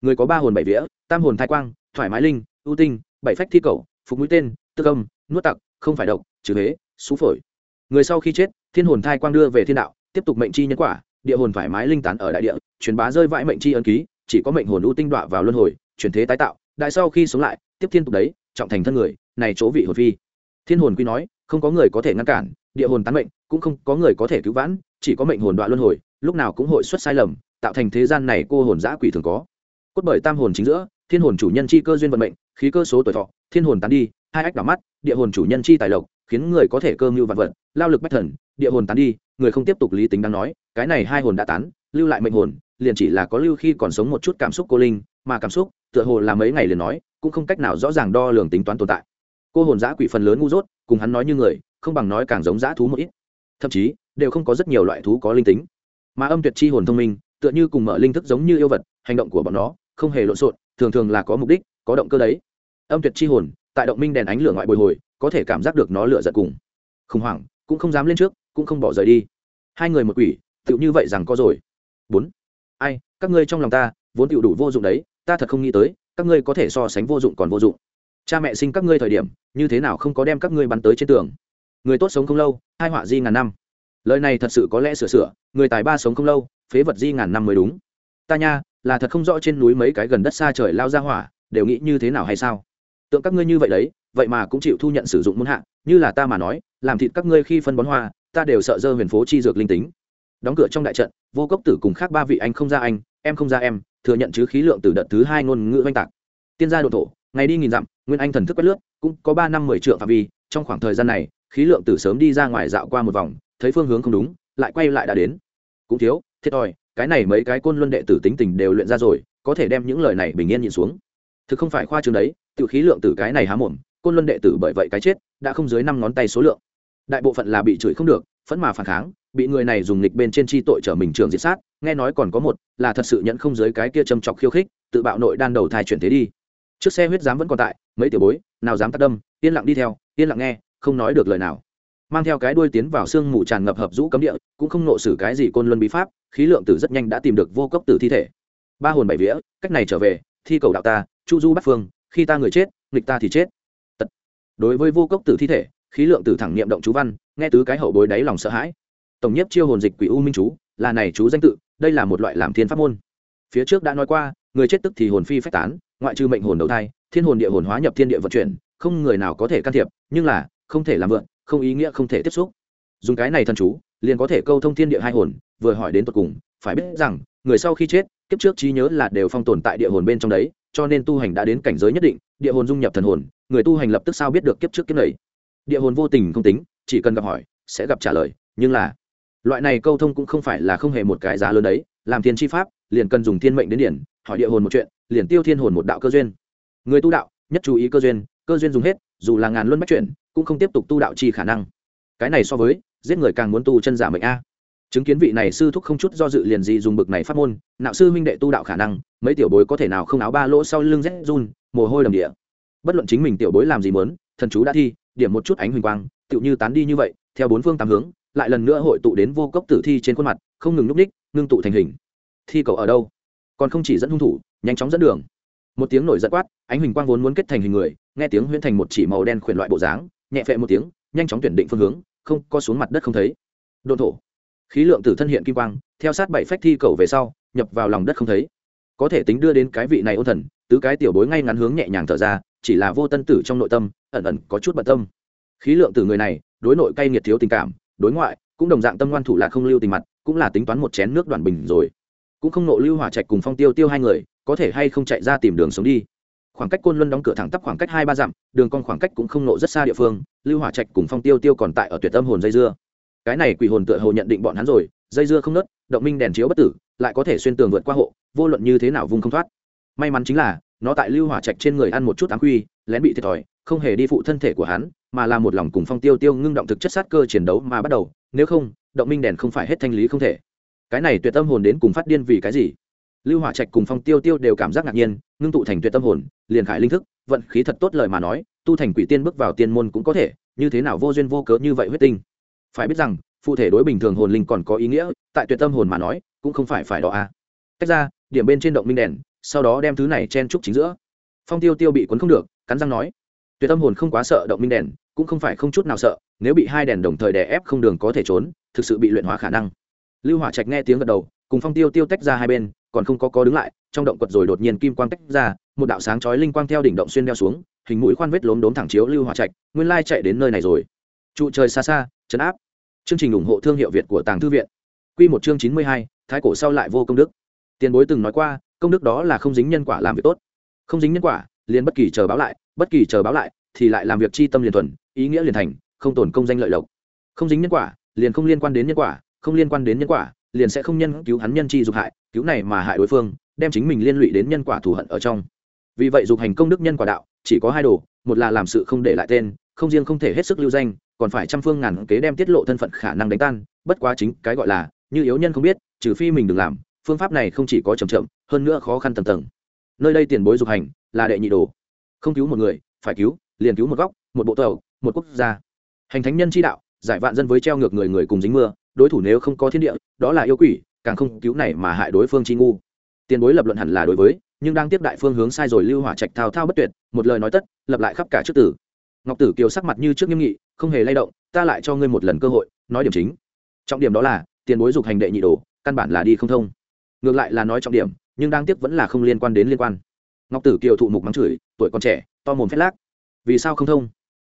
Người có ba hồn bảy vía tam hồn thái quang thoải mái linh ưu tinh bảy phách thi cầu phục mũi tên tư công nuốt tặc không phải độc trừ huế xú phổi. Người sau khi chết thiên hồn thai quang đưa về thiên đạo tiếp tục mệnh chi nhân quả địa hồn thoải mái linh tán ở đại địa truyền bá rơi vãi mệnh chi ấn ký chỉ có mệnh hồn ưu tinh đọa vào luân hồi, chuyển thế tái tạo, đại sau khi sống lại, tiếp thiên tục đấy, trọng thành thân người, này chỗ vị hồn phi. Thiên hồn quy nói, không có người có thể ngăn cản, địa hồn tán mệnh, cũng không có người có thể cứu vãn, chỉ có mệnh hồn đoạn luân hồi, lúc nào cũng hội xuất sai lầm, tạo thành thế gian này cô hồn giã quỷ thường có. Cốt bởi tam hồn chính giữa, thiên hồn chủ nhân chi cơ duyên vận mệnh, khí cơ số tuổi thọ, thiên hồn tán đi, hai ách đỏ mắt, địa hồn chủ nhân chi tài lộc, khiến người có thể cơ mưu vạn vật, lao lực bách thần, địa hồn tán đi người không tiếp tục lý tính đang nói, cái này hai hồn đã tán, lưu lại mệnh hồn, liền chỉ là có lưu khi còn sống một chút cảm xúc cô linh, mà cảm xúc, tựa hồ là mấy ngày liền nói, cũng không cách nào rõ ràng đo lường tính toán tồn tại. Cô hồn giã quỷ phần lớn ngu dốt, cùng hắn nói như người, không bằng nói càng giống giã thú một ít. Thậm chí, đều không có rất nhiều loại thú có linh tính. Mà âm tuyệt chi hồn thông minh, tựa như cùng mở linh thức giống như yêu vật, hành động của bọn nó, không hề lộn xộn, thường thường là có mục đích, có động cơ đấy. Âm tuyệt chi hồn, tại động minh đèn ánh lửa ngoại bồi hồi, có thể cảm giác được nó lựa giận cùng khủng hoảng, cũng không dám lên trước, cũng không bỏ rời đi hai người một quỷ, tựu như vậy rằng có rồi. Bốn. Ai, các ngươi trong lòng ta, vốn tựu đủ vô dụng đấy, ta thật không nghĩ tới, các ngươi có thể so sánh vô dụng còn vô dụng. Cha mẹ sinh các ngươi thời điểm, như thế nào không có đem các ngươi bắn tới trên tường? Người tốt sống không lâu, hai họa di ngàn năm. Lời này thật sự có lẽ sửa sửa, người tài ba sống không lâu, phế vật di ngàn năm mới đúng. Ta nha, là thật không rõ trên núi mấy cái gần đất xa trời lao ra hỏa, đều nghĩ như thế nào hay sao? Tượng các ngươi như vậy đấy, vậy mà cũng chịu thu nhận sử dụng muôn hạ, như là ta mà nói, làm thịt các ngươi khi phân bón hoa ta đều sợ dơ huyền phố chi dược linh tính. Đóng cửa trong đại trận, vô cốc tử cùng khác ba vị anh không ra anh, em không ra em, thừa nhận chứ khí lượng từ đợt thứ hai ngôn ngữ oanh tạc. Tiên gia độ thổ, ngày đi nghìn dặm, nguyên anh thần thức quét lướt, cũng có ba năm mười triệu phạm vi, trong khoảng thời gian này, khí lượng tử sớm đi ra ngoài dạo qua một vòng, thấy phương hướng không đúng, lại quay lại đã đến. Cũng thiếu, thiệt thòi, cái này mấy cái côn luân đệ tử tính tình đều luyện ra rồi, có thể đem những lời này bình yên nhìn xuống. Thực không phải khoa trường đấy tự khí lượng tử cái này há mồm, côn luân đệ tử bởi vậy cái chết, đã không dưới năm ngón tay số lượng đại bộ phận là bị chửi không được, phẫn mà phản kháng, bị người này dùng lịch bên trên chi tội trở mình trường diệt sát, nghe nói còn có một là thật sự nhận không dưới cái kia châm chọc khiêu khích, tự bạo nội đan đầu thai chuyển thế đi. Trước xe huyết dám vẫn còn tại, mấy tiểu bối, nào dám tác đâm, yên lặng đi theo, yên lặng nghe, không nói được lời nào. Mang theo cái đuôi tiến vào sương mù tràn ngập hợp rũ cấm địa, cũng không nộ xử cái gì côn luân bí pháp, khí lượng tử rất nhanh đã tìm được vô cốc tử thi thể. Ba hồn bảy vía, cách này trở về, thi cầu đạo ta, chu du Bắc phương, khi ta người chết, nghịch ta thì chết. Tật. Đối với vô cốc tử thi thể khí lượng tử thẳng niệm động chú văn, nghe tứ cái hậu bối đáy lòng sợ hãi. Tổng nhiếp chiêu hồn dịch quỷ u minh chú, là này chú danh tự, đây là một loại làm thiên pháp môn. Phía trước đã nói qua, người chết tức thì hồn phi phách tán, ngoại trừ mệnh hồn đầu thai, thiên hồn địa hồn hóa nhập thiên địa vận chuyển, không người nào có thể can thiệp, nhưng là, không thể làm vượn không ý nghĩa không thể tiếp xúc. Dùng cái này thần chú, liền có thể câu thông thiên địa hai hồn, vừa hỏi đến tột cùng, phải biết rằng, người sau khi chết, kiếp trước trí nhớ là đều phong tồn tại địa hồn bên trong đấy, cho nên tu hành đã đến cảnh giới nhất định, địa hồn dung nhập thần hồn, người tu hành lập tức sao biết được kiếp trước kiếp này địa hồn vô tình không tính, chỉ cần gặp hỏi, sẽ gặp trả lời, nhưng là, loại này câu thông cũng không phải là không hề một cái giá lớn đấy, làm thiên tri pháp, liền cần dùng thiên mệnh đến điển, hỏi địa hồn một chuyện, liền tiêu thiên hồn một đạo cơ duyên. Người tu đạo, nhất chú ý cơ duyên cơ duyên dùng hết, dù là ngàn luân bắt chuyển, cũng không tiếp tục tu đạo chi khả năng. Cái này so với, giết người càng muốn tu chân giả mệnh a. Chứng kiến vị này sư thúc không chút do dự liền gì dùng bực này phát môn, nạo sư huynh đệ tu đạo khả năng, mấy tiểu bối có thể nào không áo ba lỗ sau lưng rét run, mồ hôi đầm địa. Bất luận chính mình tiểu bối làm gì muốn, thần chú đã thi điểm một chút ánh huỳnh quang, tựu như tán đi như vậy, theo bốn phương tám hướng, lại lần nữa hội tụ đến vô cốc tử thi trên khuôn mặt, không ngừng núp ních ngưng tụ thành hình. Thi cầu ở đâu? Còn không chỉ dẫn hung thủ, nhanh chóng dẫn đường. Một tiếng nổi giận quát, ánh huỳnh quang vốn muốn kết thành hình người, nghe tiếng huyễn thành một chỉ màu đen khuyển loại bộ dáng, nhẹ phệ một tiếng, nhanh chóng tuyển định phương hướng, không, có xuống mặt đất không thấy. Độn thổ. Khí lượng tử thân hiện kim quang, theo sát bảy phách thi cầu về sau, nhập vào lòng đất không thấy. Có thể tính đưa đến cái vị này ôn thần, tứ cái tiểu bối ngay ngắn hướng nhẹ nhàng thở ra chỉ là vô tân tử trong nội tâm, ẩn ẩn có chút bận tâm. Khí lượng tử người này, đối nội cay nghiệt thiếu tình cảm, đối ngoại, cũng đồng dạng tâm ngoan thủ là không lưu tình mặt, cũng là tính toán một chén nước đoàn bình rồi. Cũng không nộ lưu hỏa trạch cùng phong tiêu tiêu hai người, có thể hay không chạy ra tìm đường sống đi. Khoảng cách côn luân đóng cửa thẳng tắp khoảng cách hai ba dặm, đường con khoảng cách cũng không nộ rất xa địa phương, lưu hỏa trạch cùng phong tiêu tiêu còn tại ở tuyệt tâm hồn dây dưa. Cái này quỷ hồn tựa hồ nhận định bọn hắn rồi, dây dưa không nớt động minh đèn chiếu bất tử, lại có thể xuyên tường vượt qua hộ, vô luận như thế nào vùng không thoát. May mắn chính là nó tại lưu hỏa trạch trên người ăn một chút ám quy, lén bị thiệt thòi, không hề đi phụ thân thể của hắn, mà là một lòng cùng phong tiêu tiêu ngưng động thực chất sát cơ chiến đấu mà bắt đầu, nếu không, động minh đèn không phải hết thanh lý không thể. Cái này tuyệt tâm hồn đến cùng phát điên vì cái gì? Lưu hỏa trạch cùng phong tiêu tiêu đều cảm giác ngạc nhiên, ngưng tụ thành tuyệt tâm hồn, liền khải linh thức, vận khí thật tốt lời mà nói, tu thành quỷ tiên bước vào tiên môn cũng có thể, như thế nào vô duyên vô cớ như vậy huyết tinh? Phải biết rằng, phụ thể đối bình thường hồn linh còn có ý nghĩa, tại tuyệt tâm hồn mà nói, cũng không phải phải đó à. Tách ra, điểm bên trên động minh đèn sau đó đem thứ này chen trúc chính giữa. Phong tiêu tiêu bị cuốn không được, cắn răng nói, tuyệt tâm hồn không quá sợ động minh đèn, cũng không phải không chút nào sợ, nếu bị hai đèn đồng thời đè ép không đường có thể trốn, thực sự bị luyện hóa khả năng. Lưu hỏa trạch nghe tiếng gật đầu, cùng phong tiêu tiêu tách ra hai bên, còn không có có đứng lại, trong động quật rồi đột nhiên kim quang tách ra, một đạo sáng chói linh quang theo đỉnh động xuyên đeo xuống, hình mũi khoan vết lốm đốm thẳng chiếu lưu hỏa trạch, nguyên lai chạy đến nơi này rồi. Trụ trời xa xa chấn áp. Chương trình ủng hộ thương hiệu việt của tàng thư viện. Quy một chương chín mươi hai, thái cổ sau lại vô công đức. Tiền bối từng nói qua công đức đó là không dính nhân quả làm việc tốt. Không dính nhân quả, liền bất kỳ chờ báo lại, bất kỳ chờ báo lại, thì lại làm việc chi tâm liền thuần, ý nghĩa liền thành, không tổn công danh lợi lộc. Không dính nhân quả, liền không liên quan đến nhân quả, không liên quan đến nhân quả, liền sẽ không nhân cứu hắn nhân chi dục hại, cứu này mà hại đối phương, đem chính mình liên lụy đến nhân quả thù hận ở trong. Vì vậy dục hành công đức nhân quả đạo, chỉ có hai đồ, một là làm sự không để lại tên, không riêng không thể hết sức lưu danh, còn phải trăm phương ngàn kế đem tiết lộ thân phận khả năng đánh tan, bất quá chính cái gọi là, như yếu nhân không biết, trừ phi mình đừng làm phương pháp này không chỉ có chậm chậm, hơn nữa khó khăn tầng tầng. Nơi đây tiền bối dục hành là đệ nhị đồ. Không cứu một người, phải cứu, liền cứu một góc, một bộ tàu, một quốc gia. Hành thánh nhân chi đạo, giải vạn dân với treo ngược người người cùng dính mưa, đối thủ nếu không có thiên địa, đó là yêu quỷ, càng không cứu này mà hại đối phương chi ngu. Tiền bối lập luận hẳn là đối với, nhưng đang tiếp đại phương hướng sai rồi lưu hỏa trạch thao thao bất tuyệt, một lời nói tất, lập lại khắp cả trước tử. Ngọc tử kiều sắc mặt như trước nghiêm nghị, không hề lay động, ta lại cho ngươi một lần cơ hội, nói điểm chính. Trọng điểm đó là, tiền bối dục hành đệ nhị đồ, căn bản là đi không thông ngược lại là nói trọng điểm, nhưng đang tiếp vẫn là không liên quan đến liên quan. Ngọc tử kiều thụ mục mắng chửi, tuổi còn trẻ, to mồm phét lác. Vì sao không thông?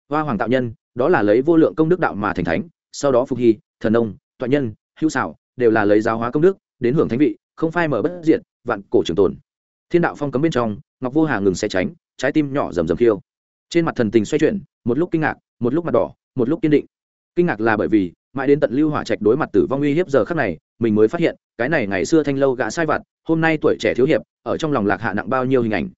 Hoa hoàng tạo nhân, đó là lấy vô lượng công đức đạo mà thành thánh, sau đó phục hy, thần ông toại nhân, hữu xảo, đều là lấy giáo hóa công đức, đến hưởng thánh vị, không phai mở bất diện vạn cổ trường tồn. Thiên đạo phong cấm bên trong, ngọc vô hà ngừng xe tránh, trái tim nhỏ rầm rầm khiêu. Trên mặt thần tình xoay chuyển, một lúc kinh ngạc, một lúc mặt đỏ, một lúc kiên định. Kinh ngạc là bởi vì mãi đến tận lưu hỏa trạch đối mặt tử vong uy hiếp giờ khắc này, mình mới phát hiện, cái này ngày xưa thanh lâu gã sai vặt, hôm nay tuổi trẻ thiếu hiệp, ở trong lòng lạc hạ nặng bao nhiêu hình ảnh.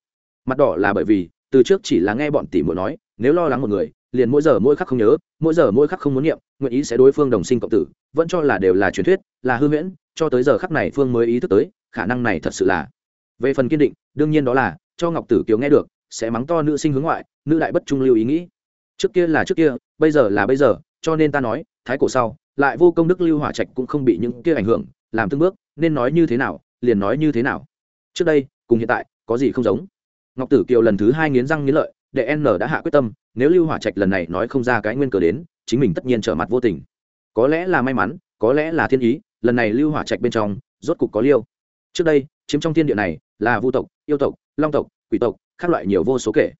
Mặt đỏ là bởi vì, từ trước chỉ là nghe bọn tỷ muội nói, nếu lo lắng một người, liền mỗi giờ mỗi khắc không nhớ, mỗi giờ mỗi khắc không muốn niệm, nguyện ý sẽ đối phương đồng sinh cộng tử, vẫn cho là đều là truyền thuyết, là hư huyễn, cho tới giờ khắc này phương mới ý thức tới, khả năng này thật sự là. Về phần kiên định, đương nhiên đó là, cho ngọc tử kiều nghe được, sẽ mắng to nữ sinh hướng ngoại, nữ đại bất trung lưu ý nghĩ. Trước kia là trước kia, bây giờ là bây giờ, cho nên ta nói thái cổ sau, lại vô công đức lưu hỏa trạch cũng không bị những kia ảnh hưởng, làm từng bước, nên nói như thế nào, liền nói như thế nào. Trước đây, cùng hiện tại, có gì không giống? Ngọc tử kiều lần thứ hai nghiến răng nghiến lợi, đệ n đã hạ quyết tâm, nếu lưu hỏa trạch lần này nói không ra cái nguyên cờ đến, chính mình tất nhiên trở mặt vô tình. Có lẽ là may mắn, có lẽ là thiên ý, lần này lưu hỏa trạch bên trong, rốt cục có liêu. Trước đây, chiếm trong thiên địa này, là vu tộc, yêu tộc, long tộc, quỷ tộc các loại nhiều vô số kể.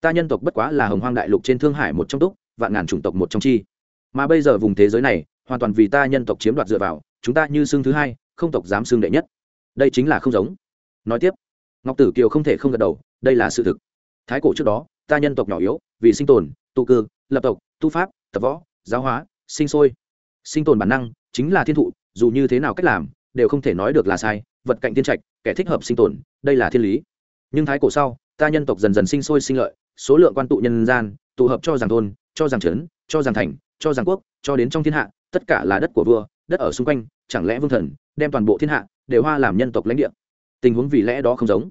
Ta nhân tộc bất quá là hồng hoang đại lục trên thương hải một trong túc, vạn ngàn chủng tộc một trong chi mà bây giờ vùng thế giới này, hoàn toàn vì ta nhân tộc chiếm đoạt dựa vào, chúng ta như xương thứ hai, không tộc dám xương đệ nhất. Đây chính là không giống. Nói tiếp, ngọc tử kiều không thể không gật đầu, đây là sự thực. Thái cổ trước đó, ta nhân tộc nhỏ yếu, vì sinh tồn tu cư, lập tộc, tu pháp, tập võ, giáo hóa, sinh sôi. Sinh tồn bản năng chính là thiên thụ, dù như thế nào cách làm, đều không thể nói được là sai, vật cạnh thiên trạch, kẻ thích hợp sinh tồn, đây là thiên lý. Nhưng thái cổ sau, ta nhân tộc dần dần sinh sôi sinh lợi, số lượng quan tụ nhân gian, tụ hợp cho rằng thôn cho rằng trấn, cho rằng thành, cho rằng quốc, cho đến trong thiên hạ, tất cả là đất của vua, đất ở xung quanh, chẳng lẽ vương thần đem toàn bộ thiên hạ đều hoa làm nhân tộc lãnh địa? Tình huống vì lẽ đó không giống.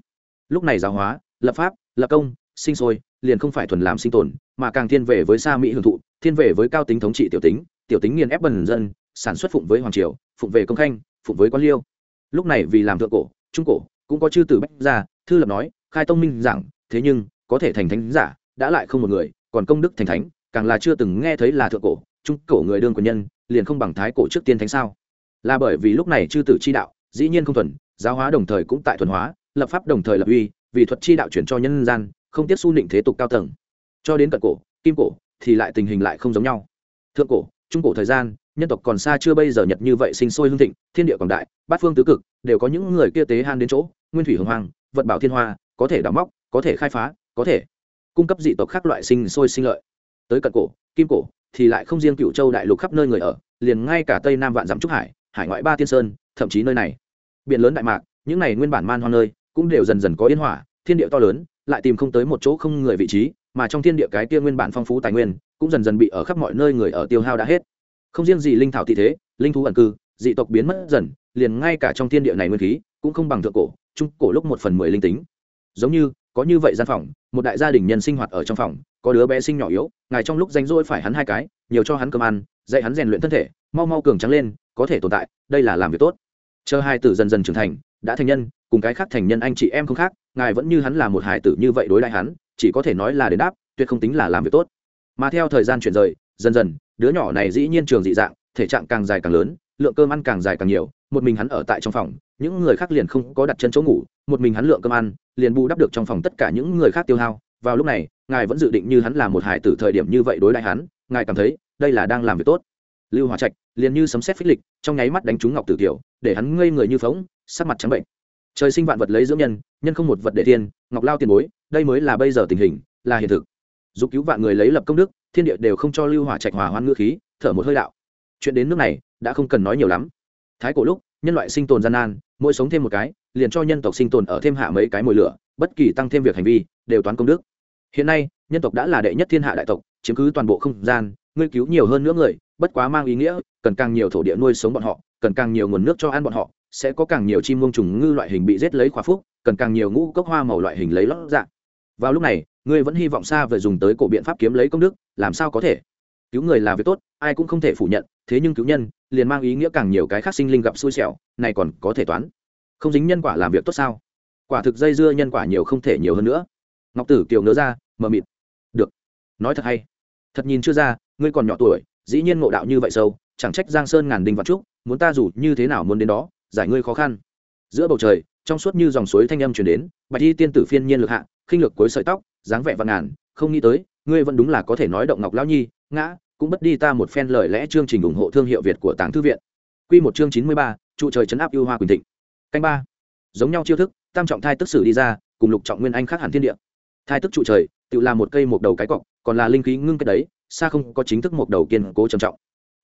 Lúc này giáo hóa, lập pháp, lập công, sinh sôi, liền không phải thuần làm sinh tồn, mà càng thiên về với xa mỹ hưởng thụ, thiên về với cao tính thống trị tiểu tính tiểu tính nghiền ép bần dân, sản xuất phụng với hoàng triều, phụng về công khanh, phụng với quan liêu. Lúc này vì làm thượng cổ, trung cổ, cũng có chư tử bách gia, thư lập nói, khai tông minh giảng, thế nhưng có thể thành thánh giả, đã lại không một người, còn công đức thành thánh càng là chưa từng nghe thấy là thượng cổ, trung cổ người đương quân nhân, liền không bằng thái cổ trước tiên thánh sao? Là bởi vì lúc này chư tử chi đạo, dĩ nhiên không thuần, giáo hóa đồng thời cũng tại thuần hóa, lập pháp đồng thời lập uy, vì thuật chi đạo chuyển cho nhân gian, không tiếp xu định thế tục cao tầng. Cho đến cận cổ, kim cổ, thì lại tình hình lại không giống nhau. Thượng cổ, trung cổ thời gian, nhân tộc còn xa chưa bây giờ nhật như vậy sinh sôi hương thịnh, thiên địa còn đại, bát phương tứ cực, đều có những người kia tế han đến chỗ, nguyên thủy hồng hoàng vật bảo thiên hoa, có thể đào móc, có thể khai phá, có thể cung cấp dị tộc khác loại sinh sôi sinh lợi tới cận cổ, kim cổ, thì lại không riêng cựu châu đại lục khắp nơi người ở, liền ngay cả tây nam vạn dặm trúc hải hải ngoại ba tiên sơn, thậm chí nơi này. Biển lớn đại mạc, những này nguyên bản man hoang nơi, cũng đều dần dần có yên hỏa thiên địa to lớn, lại tìm không tới một chỗ không người vị trí, mà trong thiên địa cái kia nguyên bản phong phú tài nguyên, cũng dần dần bị ở khắp mọi nơi người ở tiêu hao đã hết. Không riêng gì linh thảo thị thế, linh thú ẩn cư, dị tộc biến mất dần, liền ngay cả trong thiên địa này nguyên khí, cũng không bằng thượng cổ, trung cổ lúc một phần mười linh tính. Giống như có như vậy gian phòng, một đại gia đình nhân sinh hoạt ở trong phòng, có đứa bé sinh nhỏ yếu, ngài trong lúc rảnh rỗi phải hắn hai cái, nhiều cho hắn cơm ăn, dạy hắn rèn luyện thân thể, mau mau cường trắng lên, có thể tồn tại, đây là làm việc tốt. Chờ hai tử dần dần trưởng thành, đã thành nhân, cùng cái khác thành nhân anh chị em không khác, ngài vẫn như hắn là một hải tử như vậy đối lại hắn, chỉ có thể nói là đền đáp, tuyệt không tính là làm việc tốt. Mà theo thời gian chuyển rời, dần dần, đứa nhỏ này dĩ nhiên trường dị dạng, thể trạng càng dài càng lớn, lượng cơm ăn càng dài càng nhiều, một mình hắn ở tại trong phòng, những người khác liền không có đặt chân chỗ ngủ một mình hắn lượng cơm ăn, liền bù đắp được trong phòng tất cả những người khác tiêu hao. Vào lúc này, ngài vẫn dự định như hắn là một hải tử thời điểm như vậy đối lại hắn, ngài cảm thấy đây là đang làm việc tốt. Lưu hòa trạch liền như sấm xét phích lịch, trong nháy mắt đánh trúng ngọc tử kiều, để hắn ngây người như phóng sắc mặt trắng bệnh. Trời sinh vạn vật lấy dưỡng nhân nhân không một vật để thiên, ngọc lao tiền bối, đây mới là bây giờ tình hình, là hiện thực. Giúp cứu vạn người lấy lập công đức, thiên địa đều không cho lưu hỏa trạch hòa hoan ngữ khí, thở một hơi đạo. Chuyện đến nước này, đã không cần nói nhiều lắm. Thái cổ lúc, nhân loại sinh tồn gian nan mỗi sống thêm một cái, liền cho nhân tộc sinh tồn ở thêm hạ mấy cái mồi lửa, bất kỳ tăng thêm việc hành vi, đều toán công đức. Hiện nay, nhân tộc đã là đệ nhất thiên hạ đại tộc, chiếm cứ toàn bộ không gian, ngươi cứu nhiều hơn nữa người, bất quá mang ý nghĩa, cần càng nhiều thổ địa nuôi sống bọn họ, cần càng nhiều nguồn nước cho ăn bọn họ, sẽ có càng nhiều chim muông trùng ngư loại hình bị giết lấy khóa phúc, cần càng nhiều ngũ cốc hoa màu loại hình lấy lót dạng vào lúc này, ngươi vẫn hy vọng xa về dùng tới cổ biện pháp kiếm lấy công đức, làm sao có thể? Cứu người là việc tốt, ai cũng không thể phủ nhận, thế nhưng cứu nhân, liền mang ý nghĩa càng nhiều cái khác sinh linh gặp xui xẻo, này còn có thể toán. Không dính nhân quả làm việc tốt sao? Quả thực dây dưa nhân quả nhiều không thể nhiều hơn nữa. Ngọc tử kiều ngớ ra, mờ mịt. Được. Nói thật hay. Thật nhìn chưa ra, ngươi còn nhỏ tuổi, dĩ nhiên ngộ đạo như vậy sâu, chẳng trách giang sơn ngàn đình vạn trúc, muốn ta dù như thế nào muốn đến đó, giải ngươi khó khăn. Giữa bầu trời, trong suốt như dòng suối thanh âm chuyển đến, bạch y tiên tử phiên nhiên lực hạ, khinh lược cuối sợi tóc, dáng vẻ vạn ngàn, không nghĩ tới, ngươi vẫn đúng là có thể nói động ngọc lão nhi ngã, cũng bất đi ta một phen lời lẽ chương trình ủng hộ thương hiệu việt của tàng thư viện. Quy một chương chín mươi ba, trụ trời chấn áp ưu hoa quỳnh thịnh. Canh ba. Giống nhau chiêu thức, tam trọng thai tức sử đi ra, cùng lục trọng nguyên anh khác hẳn thiên địa. Thai tức trụ trời, tự là một cây một đầu cái cọc, còn là linh khí ngưng cái đấy, xa không có chính thức một đầu kiên cố trầm trọng.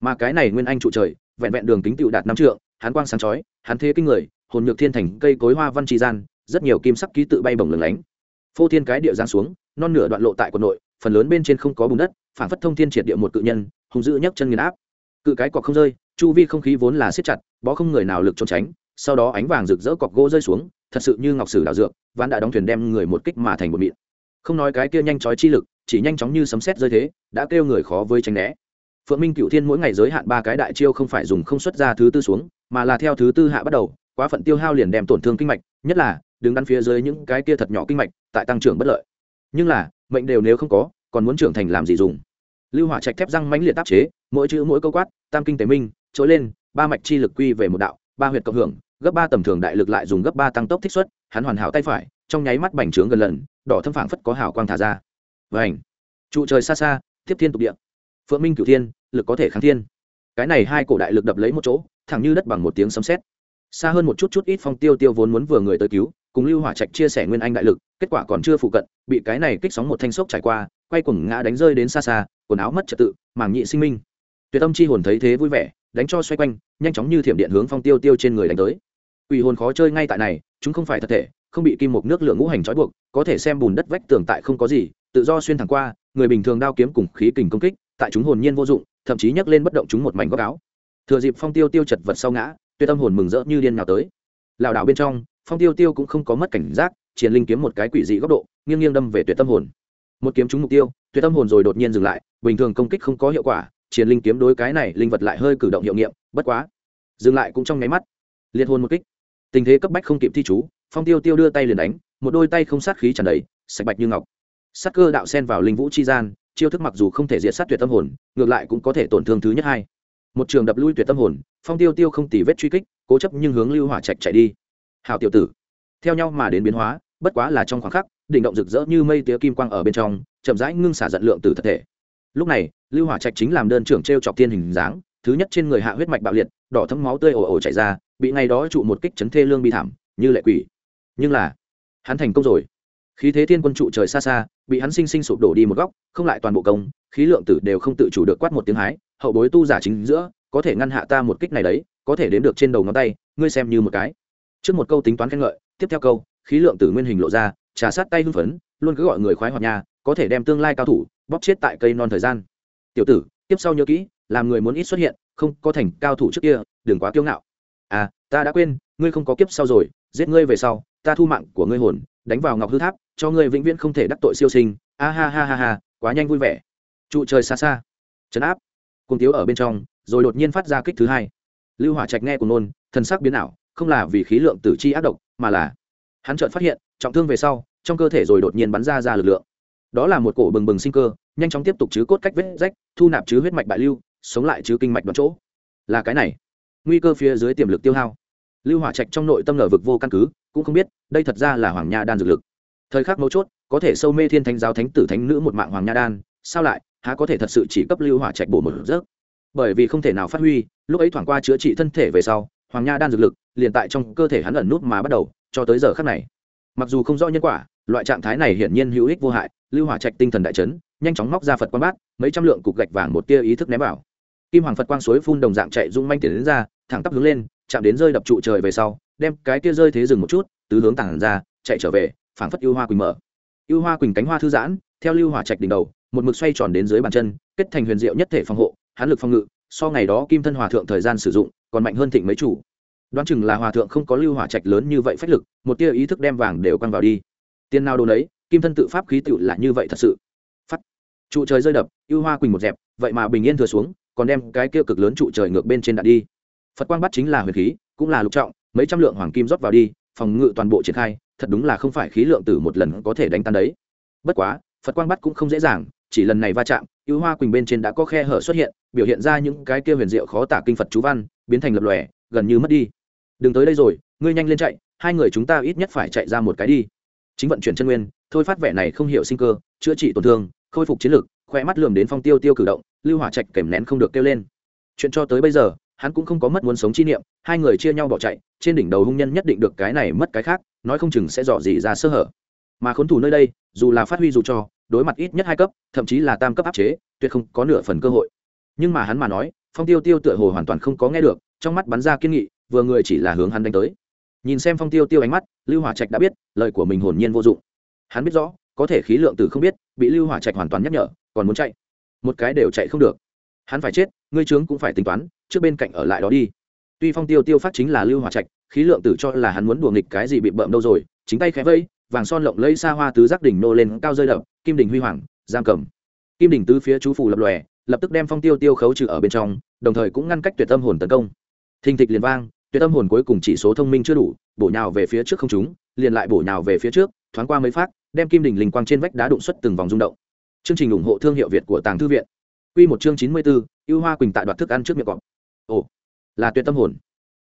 Mà cái này nguyên anh trụ trời, vẹn vẹn đường kính tựu đạt năm trượng, hán quang sáng chói, hán thế kinh người, hồn nhược thiên thành, cây cối hoa văn trì gian, rất nhiều kim sắc ký tự bay bổng lửng lánh. Phô thiên cái địa giáng xuống, non nửa đoạn lộ tại quần nội, phần lớn bên trên không có bùn đất phản phất thông thiên triệt địa một cự nhân hùng dữ nhấc chân nghiền áp. Cự cái cọc không rơi, chu vi không khí vốn là siết chặt, bó không người nào lực trốn tránh, sau đó ánh vàng rực rỡ cọc gỗ rơi xuống, thật sự như ngọc sử đảo dược, ván đã đóng thuyền đem người một kích mà thành một mịn. Không nói cái kia nhanh chói chi lực, chỉ nhanh chóng như sấm sét rơi thế, đã kêu người khó với tránh né. Phượng minh cựu thiên mỗi ngày giới hạn ba cái đại chiêu không phải dùng không xuất ra thứ tư xuống, mà là theo thứ tư hạ bắt đầu, quá phận tiêu hao liền đem tổn thương kinh mạch, nhất là, đứng đắn phía dưới những cái kia thật nhỏ kinh mạch, tại tăng trưởng bất lợi. Nhưng là, mệnh đều nếu không có còn muốn trưởng thành làm gì dùng? Lưu hỏa trạch thép răng mãnh liệt áp chế, mỗi chữ mỗi câu quát, tam kinh tế minh, trỗi lên, ba mạch chi lực quy về một đạo, ba huyệt cộng hưởng, gấp ba tầm thường đại lực lại dùng gấp ba tăng tốc thích xuất, hắn hoàn hảo tay phải, trong nháy mắt bành trướng gần lần, đỏ thâm phảng phất có hào quang thả ra. Vảnh trụ trời xa xa, tiếp thiên tục địa. Phượng minh cửu thiên, lực có thể kháng thiên. Cái này hai cổ đại lực đập lấy một chỗ, thẳng như đất bằng một tiếng sấm sét. Xa hơn một chút chút ít phong tiêu tiêu vốn muốn vừa người tới cứu, cùng lưu hỏa trạch chia sẻ nguyên anh đại lực, kết quả còn chưa phụ cận, bị cái này kích sóng một thanh sốc trải qua quay cuồng ngã đánh rơi đến xa xa, quần áo mất trật tự, màng nhị sinh minh. Tuyệt tâm chi hồn thấy thế vui vẻ, đánh cho xoay quanh, nhanh chóng như thiểm điện hướng phong tiêu tiêu trên người đánh tới. Ủy hồn khó chơi ngay tại này, chúng không phải thật thể, không bị kim một nước lượng ngũ hành trói buộc, có thể xem bùn đất vách tường tại không có gì, tự do xuyên thẳng qua, người bình thường đao kiếm cùng khí kình công kích, tại chúng hồn nhiên vô dụng, thậm chí nhấc lên bất động chúng một mảnh góc áo. Thừa dịp phong tiêu tiêu chật vật sau ngã, tuyệt tâm hồn mừng rỡ như điên nào tới. Lảo đảo bên trong, phong tiêu tiêu cũng không có mất cảnh giác, triển linh kiếm một cái quỷ dị góc độ, nghiêng nghiêng đâm về tuyệt tâm hồn một kiếm trúng mục tiêu, tuyệt tâm hồn rồi đột nhiên dừng lại, bình thường công kích không có hiệu quả, chiến linh kiếm đối cái này linh vật lại hơi cử động hiệu nghiệm, bất quá, dừng lại cũng trong nháy mắt. Liệt hồn một kích. Tình thế cấp bách không kịp thi chú, phong tiêu tiêu đưa tay liền đánh, một đôi tay không sát khí tràn đầy, sạch bạch như ngọc. Sát cơ đạo sen vào linh vũ chi gian, chiêu thức mặc dù không thể diệt sát tuyệt tâm hồn, ngược lại cũng có thể tổn thương thứ nhất hai. Một trường đập lui tuyệt tâm hồn, phong tiêu tiêu không tỉ vết truy kích, cố chấp nhưng hướng lưu hỏa trạch chạy đi. Hào tiểu tử, theo nhau mà đến biến hóa, bất quá là trong khoảng khắc đỉnh động rực rỡ như mây tía kim quang ở bên trong, chậm rãi ngưng xả giận lượng từ thật thể. Lúc này, lưu hỏa trạch chính làm đơn trưởng t r e o chọc thiên hình dáng, thứ nhất trên người hạ huyết mạch bạo liệt, đỏ thấm máu tươi ồ ồ chảy ra, bị ngay đó trụ một kích chấn thê lương bi thảm, như lệ quỷ. Nhưng là, hắn thành công rồi. Khí thế thiên quân trụ trời xa xa, bị hắn sinh sinh sụp đổ đi một góc, không lại toàn bộ công, khí lượng tử đều không tự chủ được quát một tiếng hái, hậu bối tu giả chính giữa, có thể ngăn hạ ta một kích này đấy, có thể đến được trên đầu ngón tay, ngươi xem như một cái. Trước một câu tính toán khen ngợi, tiếp theo câu, khí lượng tử nguyên hình lộ ra trà sát tay hưng phấn, luôn cứ gọi người khoái hoạt nhà có thể đem tương lai cao thủ bóp chết tại cây non thời gian. Tiểu tử, tiếp sau nhớ kỹ, làm người muốn ít xuất hiện, không có thành cao thủ trước kia, đừng quá kiêu ngạo. À ta đã quên, ngươi không có kiếp sau rồi, giết ngươi về sau, ta thu mạng của ngươi hồn, đánh vào ngọc hư tháp, cho ngươi vĩnh viễn không thể đắc tội siêu sinh. A ha ha ha ha, quá nhanh vui vẻ. Trụ trời xa xa. Chấn áp. Cùng tiếu ở bên trong, rồi đột nhiên phát ra kích thứ hai. Lưu hỏa trạch nghe của nôn, thần sắc biến ảo, không là vì khí lượng tử chi ác độc, mà là hắn chợt phát hiện trọng thương về sau, trong cơ thể rồi đột nhiên bắn ra ra lực lượng. Đó là một cổ bừng bừng sinh cơ, nhanh chóng tiếp tục chứ cốt cách vết rách, thu nạp chứ huyết mạch bại lưu, sống lại chứ kinh mạch đoạn chỗ. Là cái này. Nguy cơ phía dưới tiềm lực tiêu hao. Lưu hỏa trạch trong nội tâm nở vực vô căn cứ, cũng không biết, đây thật ra là hoàng nha đan dược lực. Thời khắc mấu chốt, có thể sâu mê thiên thánh giáo thánh tử thánh nữ một mạng hoàng nha đan, sao lại, há có thể thật sự chỉ cấp lưu hỏa trạch bổ một rớt bởi vì không thể nào phát huy, lúc ấy thoảng qua chữa trị thân thể về sau, hoàng nha đan dược lực liền tại trong cơ thể hắn ẩn nút mà bắt đầu, cho tới giờ khắc này mặc dù không rõ nhân quả, loại trạng thái này hiển nhiên hữu ích vô hại, lưu hỏa trạch tinh thần đại chấn, nhanh chóng móc ra phật quan bát, mấy trăm lượng cục gạch vàng một tia ý thức ném vào. Kim hoàng phật quang suối phun đồng dạng chạy rung manh tiền đến ra, thẳng tắp hướng lên, chạm đến rơi đập trụ trời về sau, đem cái kia rơi thế dừng một chút, tứ hướng tảng ra, chạy trở về, phảng phất yêu hoa quỳnh mở. Yêu hoa quỳnh cánh hoa thư giãn, theo lưu hỏa trạch đỉnh đầu, một mực xoay tròn đến dưới bàn chân, kết thành huyền diệu nhất thể phòng hộ, hán lực phòng ngự, so ngày đó kim thân hòa thượng thời gian sử dụng, còn mạnh hơn thịnh mấy chủ đoán chừng là hòa thượng không có lưu hỏa trạch lớn như vậy phách lực, một tia ý thức đem vàng đều quăng vào đi. Tiền nào đồ đấy, kim thân tự pháp khí tựu là như vậy thật sự. Phát. Trụ trời rơi đập, ưu hoa quỳnh một dẹp, vậy mà bình yên thừa xuống, còn đem cái kia cực lớn trụ trời ngược bên trên đạn đi. Phật quang bắt chính là huyền khí, cũng là lục trọng, mấy trăm lượng hoàng kim rót vào đi, phòng ngự toàn bộ triển khai, thật đúng là không phải khí lượng tử một lần có thể đánh tan đấy. Bất quá, phật quang bắt cũng không dễ dàng, chỉ lần này va chạm, ưu hoa quỳnh bên trên đã có khe hở xuất hiện, biểu hiện ra những cái kia huyền diệu khó tả kinh phật chú văn, biến thành lập lòe, gần như mất đi đừng tới đây rồi ngươi nhanh lên chạy hai người chúng ta ít nhất phải chạy ra một cái đi. Chính vận chuyển chân nguyên thôi phát vẻ này không hiểu sinh cơ chữa trị tổn thương khôi phục chiến lực, khoe mắt lườm đến phong tiêu tiêu cử động lưu hỏa trạch kèm nén không được kêu lên. Chuyện cho tới bây giờ hắn cũng không có mất muốn sống chi niệm hai người chia nhau bỏ chạy trên đỉnh đầu hung nhân nhất định được cái này mất cái khác nói không chừng sẽ dò gì ra sơ hở. Mà khốn thủ nơi đây dù là phát huy dù cho đối mặt ít nhất hai cấp thậm chí là tam cấp áp chế tuyệt không có nửa phần cơ hội. Nhưng mà hắn mà nói phong tiêu tiêu tựa hồ hoàn toàn không có nghe được trong mắt bắn ra kiên nghị vừa người chỉ là hướng hắn đánh tới. Nhìn xem phong tiêu tiêu ánh mắt, lưu hỏa trạch đã biết, lời của mình hồn nhiên vô dụng. Hắn biết rõ, có thể khí lượng từ không biết, bị lưu hỏa trạch hoàn toàn nhắc nhở, còn muốn chạy. Một cái đều chạy không được. Hắn phải chết, ngươi trướng cũng phải tính toán, trước bên cạnh ở lại đó đi. Tuy phong tiêu tiêu phát chính là lưu hỏa trạch, khí lượng tử cho là hắn muốn đùa nghịch cái gì bị bợm đâu rồi, chính tay khẽ vây, vàng son lộng lây xa hoa tứ giác đỉnh nô lên cao rơi đập, kim đỉnh huy hoàng, giam cầm. Kim đỉnh tứ phía chú phủ lập lòe, lập tức đem phong tiêu tiêu khấu trừ ở bên trong, đồng thời cũng ngăn cách tuyệt tâm hồn tấn công. Thình thịch liền vang tuyệt tâm hồn cuối cùng chỉ số thông minh chưa đủ, bổ nhào về phía trước không chúng liền lại bổ nhào về phía trước, thoáng qua mấy phát, đem kim đỉnh linh quang trên vách đá đụng xuất từng vòng rung động. Chương trình ủng hộ thương hiệu việt của tàng thư viện. Quy một chương chín mươi bốn ưu hoa quỳnh tại đoạt thức ăn trước miệng cọp. Ồ, là tuyệt tâm hồn.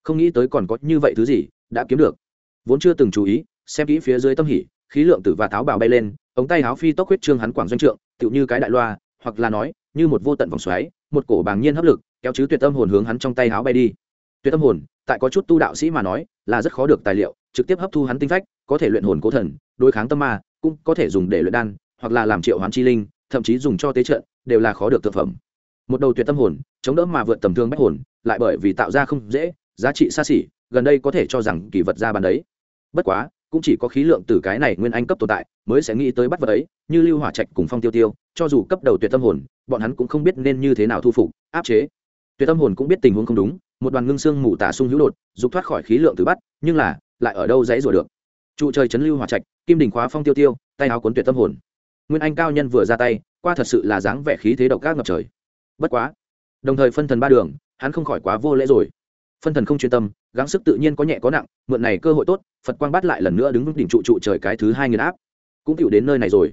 Không nghĩ tới còn có như vậy thứ gì đã kiếm được. Vốn chưa từng chú ý, xem kỹ phía dưới tâm hỉ, khí lượng tử và tháo bào bay lên, ống tay háo phi tốc huyết trương hắn quảng doanh trượng, tựu như cái đại loa, hoặc là nói, như một vô tận vòng xoáy, một cổ bàng nhiên hấp lực, kéo chứ tuyệt tâm hồn hướng hắn trong tay háo bay đi. Tuyệt tâm hồn tại có chút tu đạo sĩ mà nói, là rất khó được tài liệu, trực tiếp hấp thu hắn tinh phách, có thể luyện hồn cố thần, đối kháng tâm ma, cũng có thể dùng để luyện đan, hoặc là làm triệu hoán chi linh, thậm chí dùng cho tế trận, đều là khó được thực phẩm. Một đầu tuyệt tâm hồn, chống đỡ mà vượt tầm thương bách hồn, lại bởi vì tạo ra không dễ, giá trị xa xỉ, gần đây có thể cho rằng kỳ vật ra bàn đấy. Bất quá, cũng chỉ có khí lượng từ cái này nguyên anh cấp tồn tại, mới sẽ nghĩ tới bắt vật ấy, như lưu hỏa trạch cùng phong tiêu tiêu, cho dù cấp đầu tuyệt tâm hồn, bọn hắn cũng không biết nên như thế nào thu phục, áp chế. Tuyệt tâm hồn cũng biết tình huống không đúng một đoàn ngưng xương mù tả sung hữu đột, dục thoát khỏi khí lượng từ bắt, nhưng là, lại ở đâu dãy rủa được? Trụ trời chấn lưu hỏa trạch, kim đình khóa phong tiêu tiêu, tay áo cuốn tuyệt tâm hồn. Nguyên anh cao nhân vừa ra tay, qua thật sự là dáng vẻ khí thế độc các ngập trời. Bất quá, đồng thời phân thần ba đường, hắn không khỏi quá vô lễ rồi. Phân thần không chuyên tâm, gắng sức tự nhiên có nhẹ có nặng, mượn này cơ hội tốt, phật quang bắt lại lần nữa đứng vững đỉnh trụ trụ trời cái thứ hai nghiền áp. Cũng chịu đến nơi này rồi.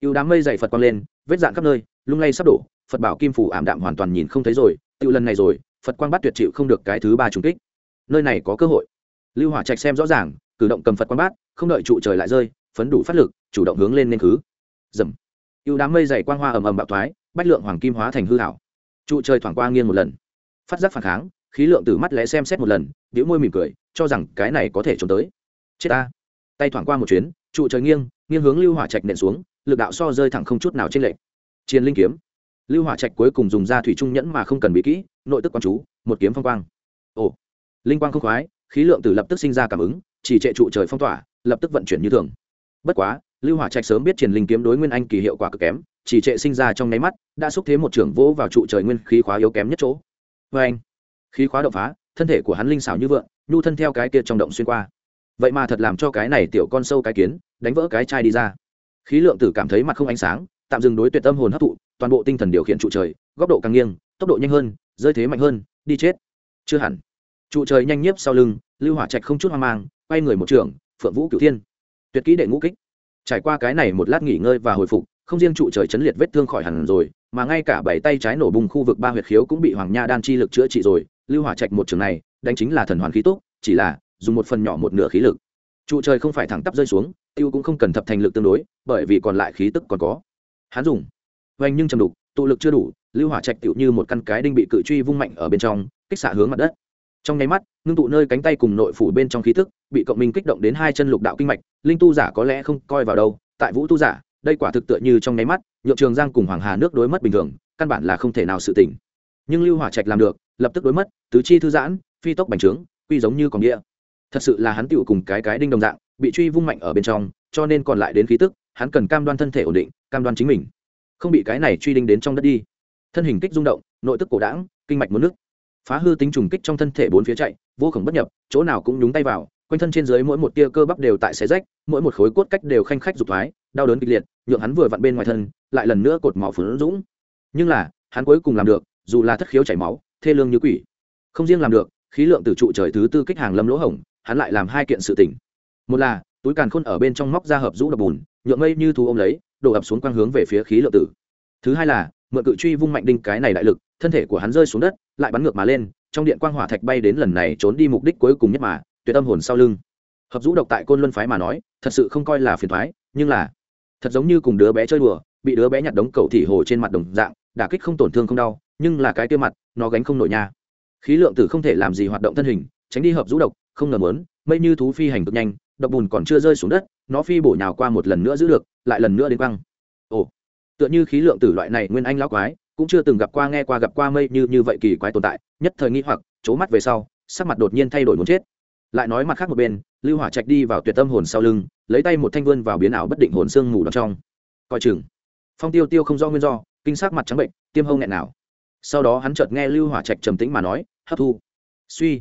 Yêu đám mây dày phật quang lên, vết dạn khắp nơi, lung lay sắp đổ, phật bảo kim phủ ảm đạm hoàn toàn nhìn không thấy rồi tự lần này rồi phật quang bát tuyệt chịu không được cái thứ ba trùng kích. Nơi này có cơ hội. Lưu hỏa trạch xem rõ ràng, cử động cầm phật quang bát, không đợi trụ trời lại rơi, phấn đủ phát lực, chủ động hướng lên nên khứ. Dầm. Ưu đám mây dày quang hoa ầm ầm bạo thoái, bách lượng hoàng kim hóa thành hư hảo trụ trời thoảng qua nghiêng một lần. Phát giác phản kháng, khí lượng từ mắt lẽ xem xét một lần biểu môi mỉm cười, cho rằng cái này có thể trốn tới. Chết ta. Tay thoảng qua một chuyến, trụ trời nghiêng nghiêng hướng lưu hỏa trạch nện xuống, lực đạo so rơi thẳng không chút nào trên lệnh chiến linh kiếm lưu hỏa trạch cuối cùng dùng ra thủy trung nhẫn mà không cần bị kỹ, nội tức quan chú, một kiếm phong quang. Ồ, linh quang không khoái, khí lượng từ lập tức sinh ra cảm ứng, chỉ trệ trụ trời phong tỏa, lập tức vận chuyển như thường. Bất quá, lưu hỏa trạch sớm biết triển linh kiếm đối nguyên anh kỳ hiệu quả cực kém, chỉ trệ sinh ra trong nháy mắt, đã xúc thế một trưởng vỗ vào trụ trời nguyên khí khóa yếu kém nhất chỗ. Vê anh, khí khóa động phá, thân thể của hắn linh xảo như vượng, nhu thân theo cái kia trong động xuyên qua. Vậy mà thật làm cho cái này tiểu con sâu cái kiến, đánh vỡ cái chai đi ra. Khí lượng tử cảm thấy mặt không ánh sáng, tạm dừng đối tuyệt tâm hồn hấp thụ toàn bộ tinh thần điều khiển trụ trời, góc độ càng nghiêng, tốc độ nhanh hơn, rơi thế mạnh hơn, đi chết. Chưa hẳn. Trụ trời nhanh nhiếp sau lưng, lưu hỏa trạch không chút hoang mang, quay người một trường, phượng vũ cửu thiên. Tuyệt kỹ đệ ngũ kích. Trải qua cái này một lát nghỉ ngơi và hồi phục, không riêng trụ trời chấn liệt vết thương khỏi hẳn rồi, mà ngay cả bảy tay trái nổ bùng khu vực ba huyệt khiếu cũng bị hoàng nha đan chi lực chữa trị rồi. Lưu hỏa trạch một trường này, đánh chính là thần hoàn khí tốt chỉ là dùng một phần nhỏ một nửa khí lực. Trụ trời không phải thẳng tắp rơi xuống, tiêu cũng không cần thập thành lực tương đối, bởi vì còn lại khí tức còn có. Hắn dùng vành nhưng trầm đục, tụ lực chưa đủ, lưu hỏa trạch tựu như một căn cái đinh bị cự truy vung mạnh ở bên trong, kích xạ hướng mặt đất. Trong nháy mắt, ngưng tụ nơi cánh tay cùng nội phủ bên trong khí tức, bị cộng minh kích động đến hai chân lục đạo kinh mạch, linh tu giả có lẽ không coi vào đâu, tại vũ tu giả, đây quả thực tựa như trong nháy mắt, nhượng trường giang cùng hoàng hà nước đối mất bình thường, căn bản là không thể nào sự tỉnh. Nhưng lưu hỏa trạch làm được, lập tức đối mất, tứ chi thư giãn, phi tốc bành trướng, quy giống như còn nghĩa. thật sự là hắn tựu cùng cái cái đinh đồng dạng, bị truy vung mạnh ở bên trong, cho nên còn lại đến khí tức, hắn cần cam đoan thân thể ổn định, cam đoan chính mình không bị cái này truy đinh đến trong đất đi. Thân hình kích rung động, nội tức cổ đảng kinh mạch muốn nước phá hư tính trùng kích trong thân thể bốn phía chạy, vô khổng bất nhập, chỗ nào cũng nhúng tay vào, quanh thân trên dưới mỗi một tia cơ bắp đều tại xé rách, mỗi một khối cốt cách đều khanh khách dục thoái, đau đớn kịch liệt, nhượng hắn vừa vặn bên ngoài thân, lại lần nữa cột máu phấn dũng. Nhưng là, hắn cuối cùng làm được, dù là thất khiếu chảy máu, thê lương như quỷ. Không riêng làm được, khí lượng từ trụ trời thứ tư kích hàng lâm lỗ hổng, hắn lại làm hai kiện sự tỉnh một là, túi càn khôn ở bên trong móc ra hợp rũ đập bùn, nhượng mây như thú ôm lấy đổ ập xuống quang hướng về phía khí lượng tử. Thứ hai là, mượn cự truy vung mạnh đinh cái này đại lực, thân thể của hắn rơi xuống đất, lại bắn ngược mà lên, trong điện quang hỏa thạch bay đến lần này trốn đi mục đích cuối cùng nhất mà, tuyệt tâm hồn sau lưng. Hợp rũ độc tại côn luân phái mà nói, thật sự không coi là phiền thoái nhưng là, thật giống như cùng đứa bé chơi đùa, bị đứa bé nhặt đống cầu thị hồ trên mặt đồng dạng, đả kích không tổn thương không đau, nhưng là cái tiêu mặt, nó gánh không nổi nha. Khí lượng tử không thể làm gì hoạt động thân hình, tránh đi hợp rũ độc, không ngờ mớn mây như thú phi hành cực nhanh độc bùn còn chưa rơi xuống đất, nó phi bổ nhào qua một lần nữa giữ được, lại lần nữa đến quăng. Ồ, tựa như khí lượng tử loại này nguyên anh lão quái, cũng chưa từng gặp qua, nghe qua gặp qua mây như như vậy kỳ quái tồn tại, nhất thời nghi hoặc c mắt về sau, sắc mặt đột nhiên thay đổi muốn chết. Lại nói mặt khác một bên, lưu hỏa trạch đi vào tuyệt tâm hồn sau lưng, lấy tay một thanh vươn vào biến ảo bất định hồn xương ngủ đ trong. Coi chừng. Phong tiêu tiêu không do nguyên do, kinh sắc mặt trắng bệnh, tiêm hâu nghẹn nào. Sau đó hắn chợt nghe lưu hỏa trạch trầm tĩnh mà nói, hấp thu. Suy.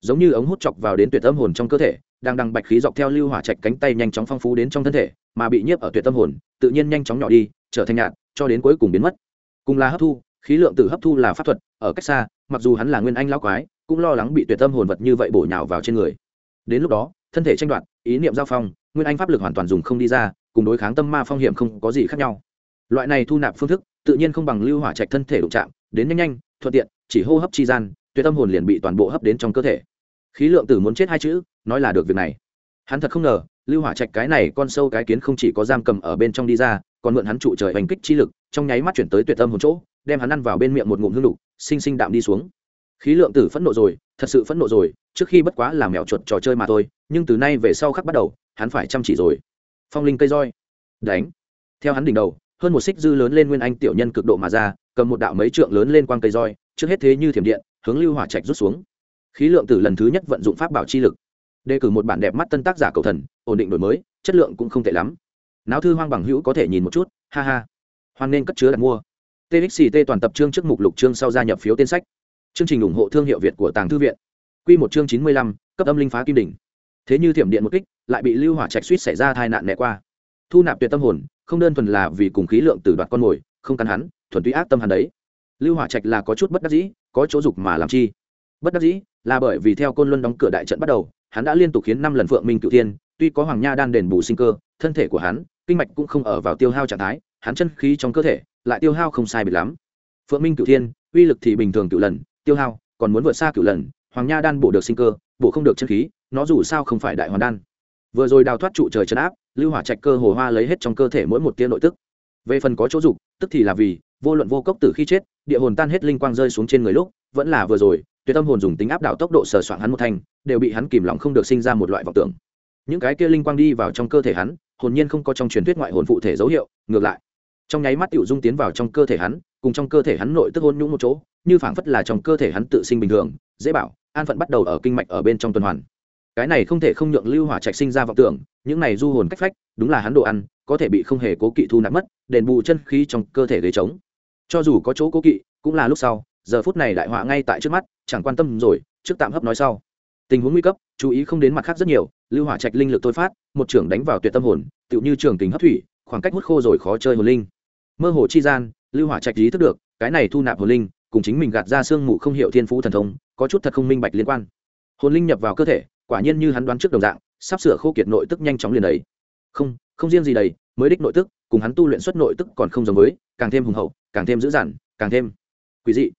Giống như ống hút chọc vào đến tuyệt tâm hồn trong cơ thể đang đằng bạch khí dọc theo lưu hỏa trạch cánh tay nhanh chóng phong phú đến trong thân thể, mà bị nhiếp ở tuyệt tâm hồn, tự nhiên nhanh chóng nhỏ đi, trở thành nhạt, cho đến cuối cùng biến mất. Cùng là hấp thu, khí lượng tử hấp thu là pháp thuật, ở cách xa, mặc dù hắn là nguyên anh lão quái, cũng lo lắng bị tuyệt tâm hồn vật như vậy bổ nhào vào trên người. Đến lúc đó, thân thể tranh đoạt, ý niệm giao phong, nguyên anh pháp lực hoàn toàn dùng không đi ra, cùng đối kháng tâm ma phong hiểm không có gì khác nhau. Loại này thu nạp phương thức, tự nhiên không bằng lưu hỏa trạch thân thể đụng chạm, đến nhanh nhanh, thuận tiện, chỉ hô hấp chi gian, tuyệt tâm hồn liền bị toàn bộ hấp đến trong cơ thể. Khí lượng tử muốn chết hai chữ nói là được việc này. Hắn thật không ngờ, lưu hỏa trạch cái này con sâu cái kiến không chỉ có giam cầm ở bên trong đi ra, còn mượn hắn trụ trời hành kích chi lực, trong nháy mắt chuyển tới tuyệt tâm hồn chỗ, đem hắn ăn vào bên miệng một ngụm hương đục sinh sinh đạm đi xuống. Khí lượng tử phẫn nộ rồi, thật sự phẫn nộ rồi, trước khi bất quá làm mèo chuột trò chơi mà thôi, nhưng từ nay về sau khắc bắt đầu, hắn phải chăm chỉ rồi. Phong linh cây roi. Đánh. Theo hắn đỉnh đầu, hơn một xích dư lớn lên nguyên anh tiểu nhân cực độ mà ra, cầm một đạo mấy trượng lớn lên quang cây roi, trước hết thế như thiểm điện, hướng lưu hỏa trạch rút xuống. Khí lượng tử lần thứ nhất vận dụng pháp bảo chi lực đề cử một bản đẹp mắt tân tác giả cầu thần, ổn định đổi mới, chất lượng cũng không tệ lắm. Não thư hoang bằng hữu có thể nhìn một chút, ha ha. Hoan nên cất chứa đặt mua. Txt toàn tập chương trước mục lục chương sau gia nhập phiếu tên sách. Chương trình ủng hộ thương hiệu việt của tàng thư viện. Q một chương chín mươi lăm, cấp âm linh phá kim đỉnh. Thế như thiểm điện một kích, lại bị lưu hỏa trạch suýt xảy ra tai nạn né qua. Thu nạp tuyệt tâm hồn, không đơn thuần là vì cùng khí lượng từ đoạt con mồi, không cắn hắn, thuần túy ác tâm hắn đấy. Lưu hỏa trạch là có chút bất đắc dĩ, có chỗ dục mà làm chi. Bất đắc dĩ là bởi vì theo côn luân đóng cửa đại trận bắt đầu hắn đã liên tục khiến năm lần phượng minh cựu thiên, tuy có hoàng nha đan đền bù sinh cơ, thân thể của hắn, kinh mạch cũng không ở vào tiêu hao trạng thái, hắn chân khí trong cơ thể lại tiêu hao không sai biệt lắm. Phượng minh cựu thiên, uy lực thì bình thường cựu lần, tiêu hao, còn muốn vượt xa cựu lần, hoàng nha đan bổ được sinh cơ, bổ không được chân khí, nó dù sao không phải đại hoàn đan. Vừa rồi đào thoát trụ trời chấn áp, lưu hỏa trạch cơ hồ hoa lấy hết trong cơ thể mỗi một tia nội tức. Về phần có chỗ dục, tức thì là vì, vô luận vô cốc tử khi chết, địa hồn tan hết linh quang rơi xuống trên người lúc, vẫn là vừa rồi, tuyệt tâm hồn dùng tính áp đảo tốc độ sờ soạn hắn một thanh đều bị hắn kìm lòng không được sinh ra một loại vọng tưởng. Những cái kia linh quang đi vào trong cơ thể hắn, hồn nhiên không có trong truyền thuyết ngoại hồn phụ thể dấu hiệu, ngược lại. Trong nháy mắt tiểu dung tiến vào trong cơ thể hắn, cùng trong cơ thể hắn nội tức hôn nhũng một chỗ, như phảng phất là trong cơ thể hắn tự sinh bình thường, dễ bảo, an phận bắt đầu ở kinh mạch ở bên trong tuần hoàn. Cái này không thể không nhượng lưu hỏa trạch sinh ra vọng tưởng, những này du hồn cách phách, đúng là hắn đồ ăn, có thể bị không hề cố kỵ thu nạp mất, đền bù chân khí trong cơ thể ghế trống. Cho dù có chỗ cố kỵ, cũng là lúc sau, giờ phút này đại họa ngay tại trước mắt, chẳng quan tâm rồi, trước tạm hấp nói sau tình huống nguy cấp, chú ý không đến mặt khác rất nhiều, lưu hỏa trạch linh lực tôi phát, một trưởng đánh vào tuyệt tâm hồn, tựu như trường tình hấp thủy, khoảng cách hút khô rồi khó chơi hồn linh. Mơ hồ chi gian, lưu hỏa trạch ý thức được, cái này thu nạp hồn linh, cùng chính mình gạt ra xương mù không hiểu thiên phú thần thông, có chút thật không minh bạch liên quan. Hồn linh nhập vào cơ thể, quả nhiên như hắn đoán trước đồng dạng, sắp sửa khô kiệt nội tức nhanh chóng liền đấy không không riêng gì đầy, mới đích nội tức, cùng hắn tu luyện xuất nội tức còn không giống với, càng thêm hùng hậu, càng thêm dữ dằn, càng thêm quỷ dị.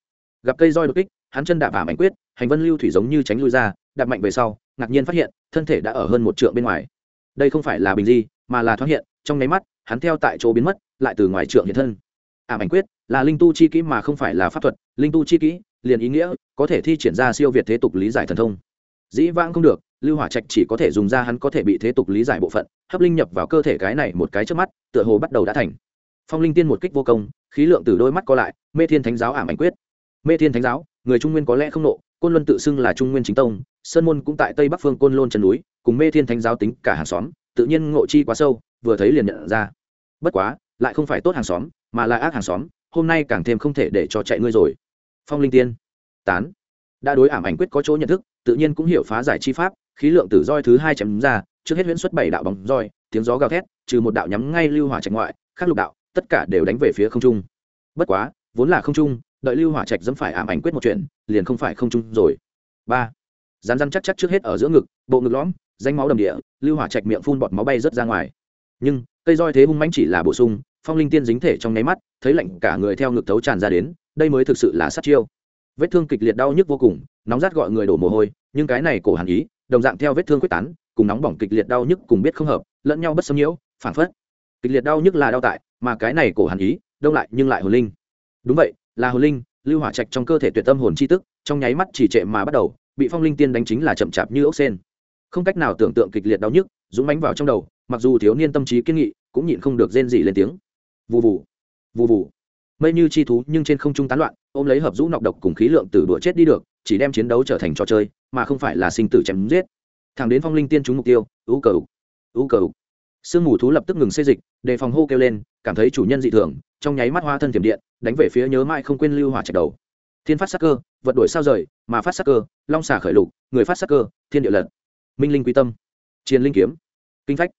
Gặp cây roi đột kích hắn chân đạp ảm ảnh quyết, hành vân lưu thủy giống như tránh lui ra, đạp mạnh về sau, ngạc nhiên phát hiện, thân thể đã ở hơn một trượng bên ngoài. Đây không phải là bình di, mà là thoát hiện, trong nháy mắt, hắn theo tại chỗ biến mất, lại từ ngoài trượng hiện thân. Ảm ảnh quyết là linh tu chi kỹ mà không phải là pháp thuật, linh tu chi kỹ, liền ý nghĩa có thể thi triển ra siêu việt thế tục lý giải thần thông. Dĩ vãng không được, lưu hỏa trạch chỉ có thể dùng ra hắn có thể bị thế tục lý giải bộ phận, hấp linh nhập vào cơ thể cái này một cái trước mắt, tựa hồ bắt đầu đã thành. Phong linh tiên một kích vô công, khí lượng từ đôi mắt co lại, mê thiên thánh giáo ảm ảnh quyết. Mê thiên thánh giáo người trung nguyên có lẽ không nộ, côn luân tự xưng là trung nguyên chính tông, sơn môn cũng tại tây bắc phương côn lôn chân núi, cùng mê thiên thánh giáo tính cả hàng xóm, tự nhiên ngộ chi quá sâu, vừa thấy liền nhận ra. Bất quá, lại không phải tốt hàng xóm, mà là ác hàng xóm, hôm nay càng thêm không thể để cho chạy ngươi rồi. Phong linh tiên, tán. Đã đối ảm ảnh quyết có chỗ nhận thức, tự nhiên cũng hiểu phá giải chi pháp, khí lượng tử roi thứ hai chém ra, trước hết huyễn xuất bảy đạo bóng roi, tiếng gió gào thét, trừ một đạo nhắm ngay lưu hỏa trạch ngoại, khác lục đạo, tất cả đều đánh về phía không trung. Bất quá, vốn là không trung đợi lưu hỏa trạch dẫm phải ảm ảnh quyết một chuyện, liền không phải không trung rồi. Ba rán rán chắc chắc trước hết ở giữa ngực, bộ ngực lõm, danh máu đầm địa, lưu hỏa trạch miệng phun bọt máu bay rớt ra ngoài. Nhưng, cây roi thế hung mãnh chỉ là bổ sung, phong linh tiên dính thể trong nháy mắt, thấy lạnh cả người theo ngực thấu tràn ra đến, đây mới thực sự là sát chiêu. Vết thương kịch liệt đau nhức vô cùng, nóng rát gọi người đổ mồ hôi, nhưng cái này cổ hàn ý, đồng dạng theo vết thương quyết tán, cùng nóng bỏng kịch liệt đau nhức cùng biết không hợp, lẫn nhau bất xâm nhiễu, phản phất. Kịch liệt đau nhức là đau tại, mà cái này cổ hàn ý, đông lại nhưng lại hồn linh. Đúng vậy là hồn linh lưu hỏa trạch trong cơ thể tuyệt tâm hồn chi tức trong nháy mắt chỉ trệ mà bắt đầu bị phong linh tiên đánh chính là chậm chạp như ốc sen. Không cách nào tưởng tượng kịch liệt đau nhức dũng mánh vào trong đầu mặc dù thiếu niên tâm trí kiên nghị cũng nhịn không được rên gì lên tiếng. Vù vù vù vù. Mây như chi thú nhưng trên không trung tán loạn ôm lấy hợp rũ nọc độc cùng khí lượng từ đũa chết đi được chỉ đem chiến đấu trở thành trò chơi mà không phải là sinh tử chém giết. Thẳng đến phong linh tiên trúng mục tiêu ưu cầu, ưu cầu sương mù thú lập tức ngừng xây dịch, đề phòng hô kêu lên, cảm thấy chủ nhân dị thường, trong nháy mắt hoa thân tiềm điện, đánh về phía nhớ mãi không quên lưu hỏa trạch đầu. Thiên phát sắc cơ, vật đổi sao rời, mà phát sắc cơ, long xà khởi lục, người phát sắc cơ, thiên địa lật. Minh linh quý tâm chiến linh kiếm, kinh phách,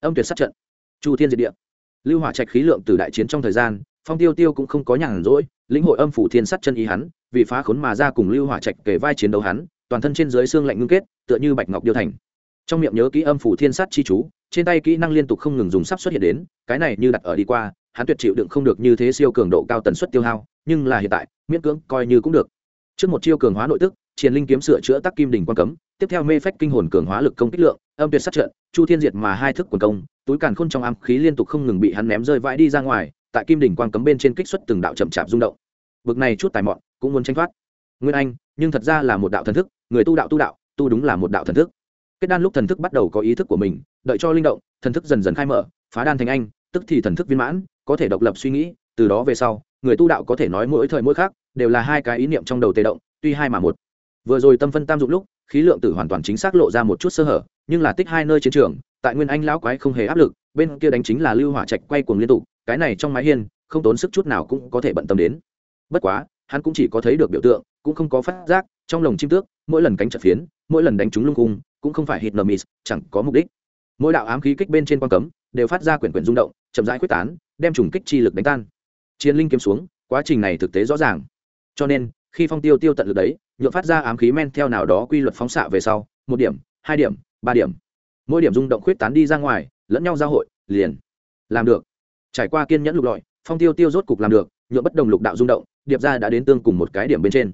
âm tuyệt sát trận, chu thiên diệt địa. Lưu hỏa trạch khí lượng từ đại chiến trong thời gian, phong tiêu tiêu cũng không có nhàn rỗi, lĩnh hội âm phủ thiên sắt chân ý hắn, vì phá khốn mà ra cùng lưu hỏa trạch kể vai chiến đấu hắn, toàn thân trên dưới xương lạnh ngưng kết, tựa như bạch ngọc điêu thành. Trong miệng nhớ kỹ âm phủ thiên sắt chi chú trên tay kỹ năng liên tục không ngừng dùng sắp xuất hiện đến, cái này như đặt ở đi qua, hắn tuyệt chịu đựng không được như thế siêu cường độ cao tần suất tiêu hao, nhưng là hiện tại, miễn cưỡng coi như cũng được. Trước một chiêu cường hóa nội tức, triền linh kiếm sửa chữa tắc kim đỉnh quan cấm, tiếp theo mê phách kinh hồn cường hóa lực công kích lượng, âm tuyệt sát trận, chu thiên diệt mà hai thức quần công, túi càn khôn trong ám khí liên tục không ngừng bị hắn ném rơi vãi đi ra ngoài, tại kim đỉnh quan cấm bên trên kích xuất từng đạo chậm chạp rung động. Bực này chút tài mọn, cũng muốn tranh thoát. Nguyên anh, nhưng thật ra là một đạo thần thức, người tu đạo tu đạo, tu đúng là một đạo thần thức. Kết đan lúc thần thức bắt đầu có ý thức của mình đợi cho linh động, thần thức dần dần khai mở, phá đan thành anh, tức thì thần thức viên mãn, có thể độc lập suy nghĩ, từ đó về sau, người tu đạo có thể nói mỗi thời mỗi khác, đều là hai cái ý niệm trong đầu tề động, tuy hai mà một. Vừa rồi tâm phân tam dụng lúc, khí lượng tử hoàn toàn chính xác lộ ra một chút sơ hở, nhưng là tích hai nơi chiến trường, tại nguyên anh lão quái không hề áp lực, bên kia đánh chính là lưu hỏa trạch quay cuồng liên tục, cái này trong mái hiên, không tốn sức chút nào cũng có thể bận tâm đến. Bất quá, hắn cũng chỉ có thấy được biểu tượng, cũng không có phát giác, trong lồng chim tước, mỗi lần cánh chật phiến, mỗi lần đánh trúng lung cung, cũng không phải hit nơ miss, chẳng có mục đích mỗi đạo ám khí kích bên trên quan cấm đều phát ra quyển quyển rung động, chậm rãi quyết tán, đem trùng kích chi lực đánh tan. Chiến linh kiếm xuống, quá trình này thực tế rõ ràng. Cho nên, khi phong tiêu tiêu tận lực đấy nhựa phát ra ám khí men theo nào đó quy luật phóng xạ về sau, một điểm, hai điểm, ba điểm. Mỗi điểm rung động khuyết tán đi ra ngoài, lẫn nhau giao hội, liền làm được. Trải qua kiên nhẫn lục lọi, phong tiêu tiêu rốt cục làm được nhựa bất đồng lục đạo rung động, điệp ra đã đến tương cùng một cái điểm bên trên.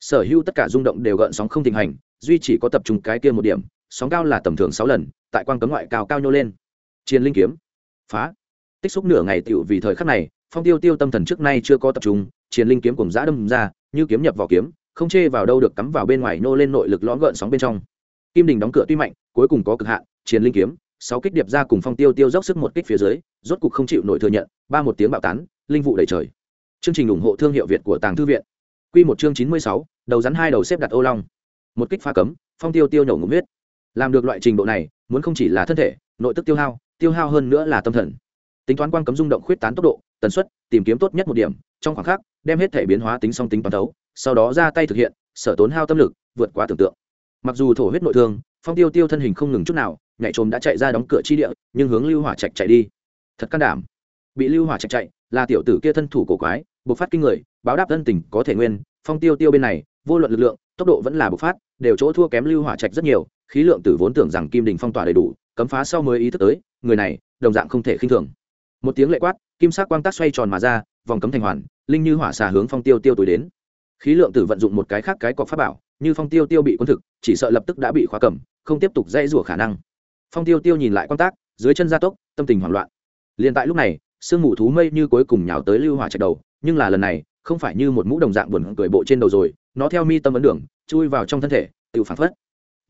Sở hữu tất cả rung động đều gợn sóng không thịnh hành, duy chỉ có tập trung cái kia một điểm, sóng cao là tầm thường sáu lần tại quang cấm ngoại cao cao nhô lên. Chiến linh kiếm. Phá. Tích xúc nửa ngày tựu vì thời khắc này, phong tiêu tiêu tâm thần trước nay chưa có tập trung, chiến linh kiếm cùng giã đâm ra, như kiếm nhập vào kiếm, không chê vào đâu được cắm vào bên ngoài nô lên nội lực lõm gợn sóng bên trong. Kim đình đóng cửa tuy mạnh, cuối cùng có cực hạn, chiến linh kiếm, sáu kích điệp ra cùng phong tiêu tiêu dốc sức một kích phía dưới, rốt cục không chịu nổi thừa nhận, ba một tiếng bạo tán, linh vụ đầy trời. Chương trình ủng hộ thương hiệu việt của tàng thư viện. Q một chương chín mươi sáu, đầu rắn hai đầu xếp đặt ô long. Một kích phá cấm, phong tiêu tiêu nhổ ngụm huyết làm được loại trình độ này, muốn không chỉ là thân thể, nội tức tiêu hao tiêu hao hơn nữa là tâm thần. Tính toán quan cấm rung động khuyết tán tốc độ, tần suất, tìm kiếm tốt nhất một điểm, trong khoảng khắc, đem hết thể biến hóa tính song tính toán thấu, sau đó ra tay thực hiện, sở tốn hao tâm lực, vượt quá tưởng tượng. Mặc dù thổ huyết nội thương, phong tiêu tiêu thân hình không ngừng chút nào, nhảy trồm đã chạy ra đóng cửa chi địa, nhưng hướng lưu hỏa trạch chạy đi. Thật can đảm. Bị lưu hỏa trạch chạy, là tiểu tử kia thân thủ cổ quái, bộc phát kinh người, báo đáp thân tình có thể nguyên, phong tiêu tiêu bên này, vô luận lực lượng, tốc độ vẫn là bộc phát, đều chỗ thua kém lưu hỏa trạch rất nhiều khí lượng tử vốn tưởng rằng kim đình phong tỏa đầy đủ, cấm phá sau mới ý thức tới, người này, đồng dạng không thể khinh thường. Một tiếng lệ quát, kim sắc quang tác xoay tròn mà ra, vòng cấm thành hoàn, linh như hỏa xà hướng phong tiêu tiêu tối đến. Khí lượng tử vận dụng một cái khác cái cọc pháp bảo, như phong tiêu tiêu bị quân thực, chỉ sợ lập tức đã bị khóa cầm, không tiếp tục dãy rủa khả năng. Phong tiêu tiêu nhìn lại quang tác dưới chân gia tốc, tâm tình hoảng loạn. Liền tại lúc này, sương mù thú mây như cuối cùng nhào tới lưu hỏa chạy đầu, nhưng là lần này, không phải như một mũ đồng dạng buồn cười bộ trên đầu rồi, nó theo mi tâm ấn đường, chui vào trong thân thể, tự phản phất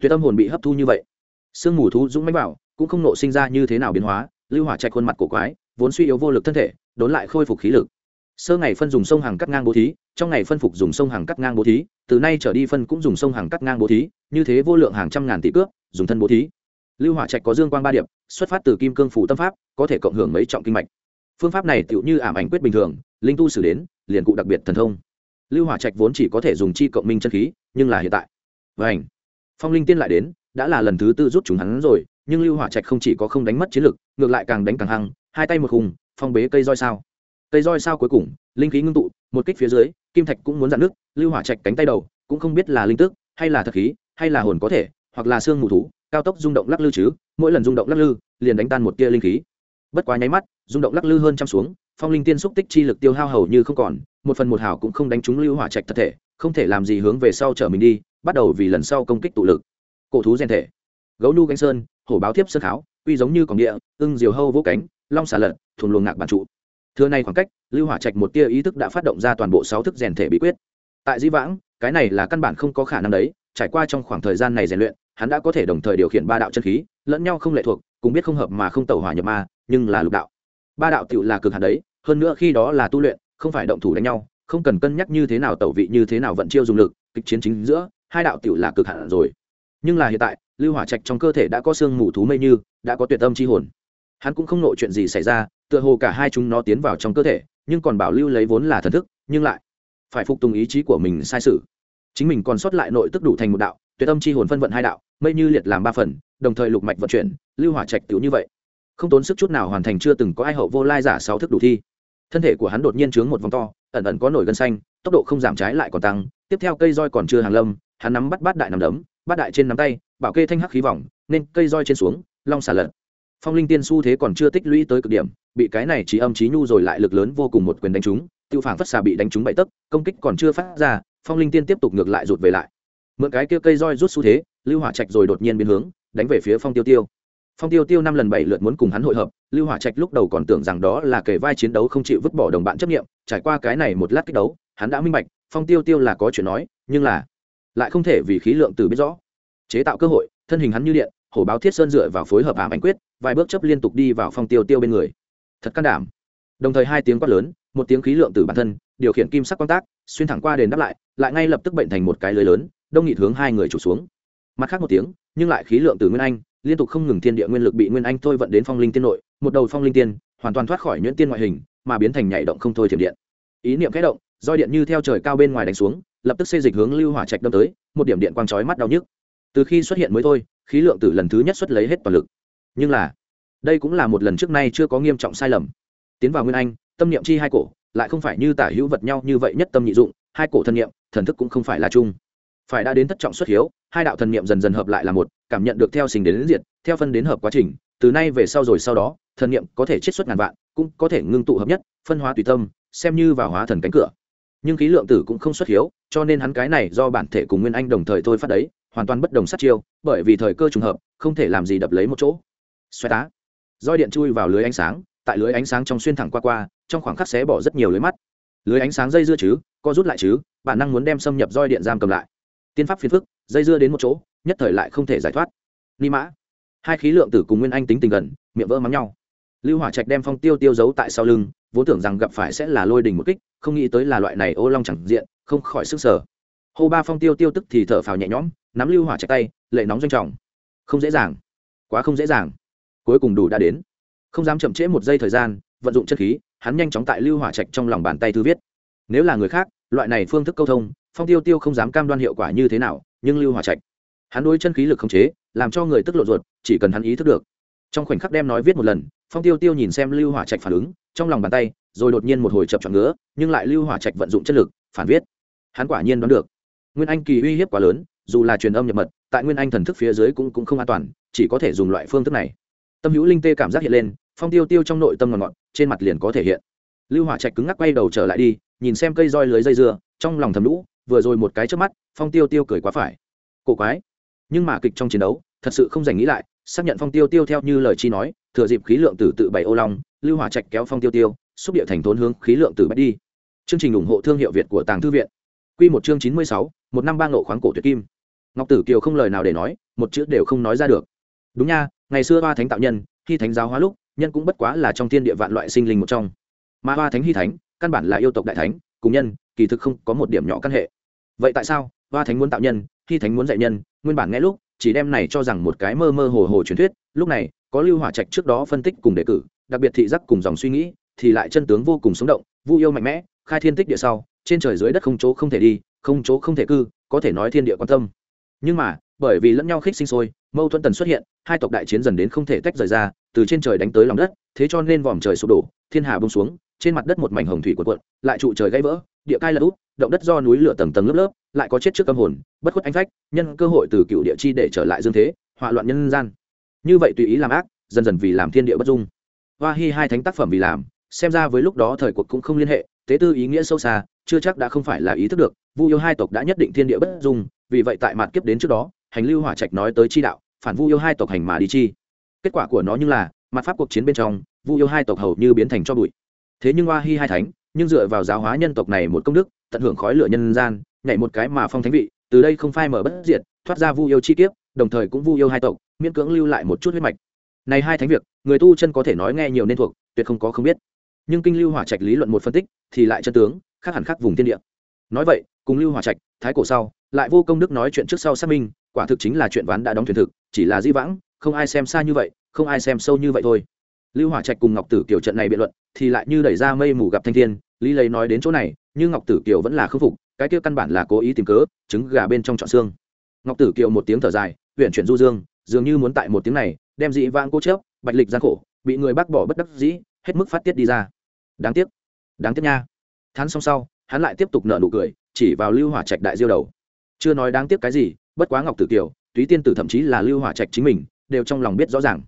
tuyệt tâm hồn bị hấp thu như vậy. Sương mù thú dũng mánh bảo cũng không nộ sinh ra như thế nào biến hóa, lưu hỏa trạch khuôn mặt cổ quái, vốn suy yếu vô lực thân thể, đốn lại khôi phục khí lực. Sơ ngày phân dùng sông hàng cắt ngang bố thí, trong ngày phân phục dùng sông hàng cắt ngang bố thí, từ nay trở đi phân cũng dùng sông hàng cắt ngang bố thí, như thế vô lượng hàng trăm ngàn tỷ cướp dùng thân bố thí. Lưu hỏa trạch có dương quang ba điệp, xuất phát từ kim cương phủ tâm pháp, có thể cộng hưởng mấy trọng kinh mạch. Phương pháp này tựu như ảm ảnh quyết bình thường, linh tu xử đến, liền cụ đặc biệt thần thông. Lưu hỏa trạch vốn chỉ có thể dùng chi cộng minh chân khí, nhưng là hiện tại. Vảnh phong linh tiên lại đến, đã là lần thứ tư rút chúng hắn rồi, nhưng lưu hỏa trạch không chỉ có không đánh mất chiến lực, ngược lại càng đánh càng hăng, hai tay một hùng phong bế cây roi sao. Cây roi sao cuối cùng, linh khí ngưng tụ, một kích phía dưới, kim thạch cũng muốn dạn nước, lưu hỏa trạch cánh tay đầu, cũng không biết là linh tức, hay là thật khí, hay là hồn có thể, hoặc là xương mù thú, cao tốc rung động lắc lư chứ, mỗi lần rung động lắc lư, liền đánh tan một tia linh khí. Bất quá nháy mắt, rung động lắc lư hơn trăm xuống, phong linh tiên xúc tích chi lực tiêu hao hầu như không còn, một phần một hào cũng không đánh trúng lưu hỏa trạch thật thể, không thể làm gì hướng về sau trở mình đi bắt đầu vì lần sau công kích tụ lực. Cổ thú gen thể. Gấu nu cánh sơn, hổ báo thiếp sơn kháo uy giống như còng địa, ưng diều hâu vỗ cánh, long xà lật, thuần luồng ngạc bản trụ. Thưa này khoảng cách, lưu hỏa trạch một tia ý thức đã phát động ra toàn bộ sáu thức rèn thể bí quyết. Tại di vãng, cái này là căn bản không có khả năng đấy, trải qua trong khoảng thời gian này rèn luyện, hắn đã có thể đồng thời điều khiển ba đạo chân khí, lẫn nhau không lệ thuộc, cùng biết không hợp mà không tẩu hỏa nhập ma, nhưng là lục đạo. Ba đạo tựu là cực hạt đấy, hơn nữa khi đó là tu luyện, không phải động thủ đánh nhau, không cần cân nhắc như thế nào tẩu vị như thế nào vận chiêu dùng lực, kịch chiến chính giữa hai đạo tiểu là cực hạn rồi. Nhưng là hiện tại, lưu hỏa trạch trong cơ thể đã có xương mù thú mây như, đã có tuyệt tâm chi hồn. Hắn cũng không nội chuyện gì xảy ra, tựa hồ cả hai chúng nó tiến vào trong cơ thể, nhưng còn bảo lưu lấy vốn là thần thức, nhưng lại phải phục tùng ý chí của mình sai sự. Chính mình còn sót lại nội tức đủ thành một đạo, tuyệt âm chi hồn phân vận hai đạo, mây như liệt làm ba phần, đồng thời lục mạch vận chuyển, lưu hỏa trạch tiểu như vậy. Không tốn sức chút nào hoàn thành chưa từng có ai hậu vô lai giả sáu thức đủ thi. Thân thể của hắn đột nhiên trướng một vòng to, ẩn ẩn có nổi gân xanh, tốc độ không giảm trái lại còn tăng, tiếp theo cây roi còn chưa hàng lâm hắn nắm bắt bát đại nằm đấm, bát đại trên nắm tay, bảo kê thanh hắc khí vòng, nên cây roi trên xuống, long xả lật. Phong linh tiên su thế còn chưa tích lũy tới cực điểm, bị cái này trí âm trí nhu rồi lại lực lớn vô cùng một quyền đánh trúng, tiêu phản phất xà bị đánh trúng bậy tấc, công kích còn chưa phát ra, phong linh tiên tiếp tục ngược lại rụt về lại. Mượn cái kia cây roi rút xu thế, lưu hỏa trạch rồi đột nhiên biến hướng, đánh về phía phong tiêu tiêu. Phong tiêu tiêu năm lần bảy lượt muốn cùng hắn hội hợp, lưu hỏa trạch lúc đầu còn tưởng rằng đó là kể vai chiến đấu không chịu vứt bỏ đồng bạn chấp nghiệm trải qua cái này một lát kích đấu, hắn đã minh bạch, phong tiêu tiêu là có chuyện nói, nhưng là lại không thể vì khí lượng từ biết rõ. Chế tạo cơ hội, thân hình hắn như điện, hổ báo thiết sơn dựa vào phối hợp ảm ảnh quyết, vài bước chấp liên tục đi vào phong tiêu tiêu bên người. Thật can đảm. Đồng thời hai tiếng quát lớn, một tiếng khí lượng từ bản thân, điều khiển kim sắc quan tác, xuyên thẳng qua đền đáp lại lại ngay lập tức bệnh thành một cái lưới lớn, đông nghị hướng hai người trụ xuống. Mặt khác một tiếng, nhưng lại khí lượng từ nguyên anh, liên tục không ngừng thiên địa nguyên lực bị nguyên anh thôi vận đến phong linh tiên nội, một đầu phong linh tiên, hoàn toàn thoát khỏi nhuyễn tiên ngoại hình, mà biến thành nhảy động không thôi thiểm điện. Ý niệm kẽ động, roi điện như theo trời cao bên ngoài đánh xuống lập tức xây dịch hướng lưu hỏa trạch đâm tới một điểm điện quang chói mắt đau nhức. Từ khi xuất hiện mới thôi khí lượng tử lần thứ nhất xuất lấy hết toàn lực. Nhưng là đây cũng là một lần trước nay chưa có nghiêm trọng sai lầm. Tiến vào nguyên anh tâm niệm chi hai cổ lại không phải như tả hữu vật nhau như vậy nhất tâm nhị dụng hai cổ thân niệm thần thức cũng không phải là chung. Phải đã đến thất trọng xuất hiếu hai đạo thần niệm dần dần hợp lại là một cảm nhận được theo sinh đến, đến diệt theo phân đến hợp quá trình từ nay về sau rồi sau đó thần niệm có thể chiết xuất ngàn vạn cũng có thể ngưng tụ hợp nhất phân hóa tùy tâm xem như vào hóa thần cánh cửa nhưng khí lượng tử cũng không xuất hiếu, cho nên hắn cái này do bản thể cùng nguyên anh đồng thời thôi phát đấy, hoàn toàn bất đồng sát chiêu, bởi vì thời cơ trùng hợp, không thể làm gì đập lấy một chỗ. Xoay tá roi điện chui vào lưới ánh sáng, tại lưới ánh sáng trong xuyên thẳng qua qua, trong khoảng khắc xé bỏ rất nhiều lưới mắt. Lưới ánh sáng dây dưa chứ, co rút lại chứ, bản năng muốn đem xâm nhập roi điện giam cầm lại. Tiên pháp phiền phức, dây dưa đến một chỗ, nhất thời lại không thể giải thoát. Ni mã. Hai khí lượng tử cùng nguyên anh tính tình gần, miệng vỡ mắng nhau. Lưu hỏa trạch đem phong tiêu tiêu giấu tại sau lưng vốn tưởng rằng gặp phải sẽ là lôi đình một kích, không nghĩ tới là loại này ô long chẳng diện, không khỏi sức sở hô ba phong tiêu tiêu tức thì thở phào nhẹ nhõm, nắm lưu hỏa chạy tay, lệ nóng doanh trọng. Không dễ dàng. Quá không dễ dàng. Cuối cùng đủ đã đến. Không dám chậm trễ một giây thời gian, vận dụng chất khí, hắn nhanh chóng tại lưu hỏa trạch trong lòng bàn tay thư viết. Nếu là người khác, loại này phương thức câu thông, phong tiêu tiêu không dám cam đoan hiệu quả như thế nào, nhưng lưu hỏa trạch, hắn đối chân khí lực không chế, làm cho người tức lộ ruột, chỉ cần hắn ý thức được. Trong khoảnh khắc đem nói viết một lần, phong tiêu tiêu nhìn xem lưu hỏa trạch phản ứng trong lòng bàn tay, rồi đột nhiên một hồi chập chọn ngứa, nhưng lại lưu hỏa trạch vận dụng chất lực, phản viết. Hắn quả nhiên đoán được. Nguyên anh kỳ uy hiếp quá lớn, dù là truyền âm nhập mật, tại nguyên anh thần thức phía dưới cũng cũng không an toàn, chỉ có thể dùng loại phương thức này. Tâm hữu linh tê cảm giác hiện lên, phong tiêu tiêu trong nội tâm ngọn ngọt, trên mặt liền có thể hiện. Lưu hỏa trạch cứng ngắc quay đầu trở lại đi, nhìn xem cây roi lưới dây dưa, trong lòng thầm lũ, vừa rồi một cái trước mắt, phong tiêu tiêu cười quá phải. Cổ quái. Nhưng mà kịch trong chiến đấu, thật sự không dành nghĩ lại, xác nhận phong tiêu tiêu theo như lời chi nói thừa dịp khí lượng tử tự bảy ô long, lưu hỏa trạch kéo phong tiêu tiêu, xúc địa thành thốn hướng khí lượng tử bách đi. Chương trình ủng hộ thương hiệu việt của tàng thư viện. Quy một chương chín mươi sáu, một năm ba ngộ khoáng cổ tuyệt kim. Ngọc tử kiều không lời nào để nói, một chữ đều không nói ra được. Đúng nha, ngày xưa hoa thánh tạo nhân khi thánh giáo hóa lúc, nhân cũng bất quá là trong thiên địa vạn loại sinh linh một trong. Mà hoa thánh hy thánh, căn bản là yêu tộc đại thánh, cùng nhân, kỳ thực không có một điểm nhỏ căn hệ. Vậy tại sao, hoa thánh muốn tạo nhân khi thánh muốn dạy nhân? Nguyên bản nghe lúc, chỉ đem này cho rằng một cái mơ mơ hồ hồ truyền thuyết, lúc này có lưu hỏa trạch trước đó phân tích cùng đề cử, đặc biệt thị giác cùng dòng suy nghĩ, thì lại chân tướng vô cùng sống động, vu yêu mạnh mẽ, khai thiên tích địa sau, trên trời dưới đất không chỗ không thể đi, không chỗ không thể cư, có thể nói thiên địa quan tâm. Nhưng mà, bởi vì lẫn nhau khích sinh sôi, mâu thuẫn tần xuất hiện, hai tộc đại chiến dần đến không thể tách rời ra, từ trên trời đánh tới lòng đất, thế cho nên vòm trời sụp đổ, thiên hà bông xuống, trên mặt đất một mảnh hồng thủy cuộn cuộn, lại trụ trời gãy vỡ, địa cai lật úp động đất do núi lửa tầng tầng lớp lớp, lại có chết trước âm hồn, bất khuất anh phách, nhân cơ hội từ cựu địa chi để trở lại dương thế, hỏa loạn nhân gian như vậy tùy ý làm ác, dần dần vì làm thiên địa bất dung. Hoa hy hai thánh tác phẩm vì làm, xem ra với lúc đó thời cuộc cũng không liên hệ, tế tư ý nghĩa sâu xa, chưa chắc đã không phải là ý thức được, vu yêu hai tộc đã nhất định thiên địa bất dung, vì vậy tại mặt kiếp đến trước đó, hành lưu hỏa trạch nói tới chi đạo, phản vu yêu hai tộc hành mà đi chi. Kết quả của nó như là, mặt pháp cuộc chiến bên trong, vu yêu hai tộc hầu như biến thành cho bụi. Thế nhưng hoa hy hai thánh, nhưng dựa vào giáo hóa nhân tộc này một công đức, tận hưởng khói lửa nhân gian, nhảy một cái mà phong thánh vị, từ đây không phai mở bất diệt, thoát ra vu yêu chi kiếp, đồng thời cũng vu yêu hai tộc miễn cưỡng lưu lại một chút huyết mạch. Này hai thánh việc, người tu chân có thể nói nghe nhiều nên thuộc, tuyệt không có không biết. Nhưng kinh lưu hỏa trạch lý luận một phân tích, thì lại chân tướng, khác hẳn khác vùng thiên địa. Nói vậy, cùng lưu hỏa trạch, thái cổ sau, lại vô công đức nói chuyện trước sau xác minh, quả thực chính là chuyện ván đã đóng thuyền thực, chỉ là di vãng, không ai xem xa như vậy, không ai xem sâu như vậy thôi. Lưu hỏa trạch cùng ngọc tử kiều trận này biện luận, thì lại như đẩy ra mây mù gặp thanh thiên, lý lấy nói đến chỗ này, nhưng ngọc tử kiều vẫn là khâm phục, cái kia căn bản là cố ý tìm cớ, trứng gà bên trong trọn xương. Ngọc tử kiều một tiếng thở dài, huyện chuyển du dương dường như muốn tại một tiếng này, đem dị vãng cố chớp, bạch lịch gian khổ, bị người bác bỏ bất đắc dĩ, hết mức phát tiết đi ra. Đáng tiếc. Đáng tiếc nha. Thán xong sau, hắn lại tiếp tục nợ nụ cười, chỉ vào lưu hỏa trạch đại diêu đầu. Chưa nói đáng tiếc cái gì, bất quá ngọc tử kiều, túy tiên tử thậm chí là lưu hỏa trạch chính mình, đều trong lòng biết rõ ràng.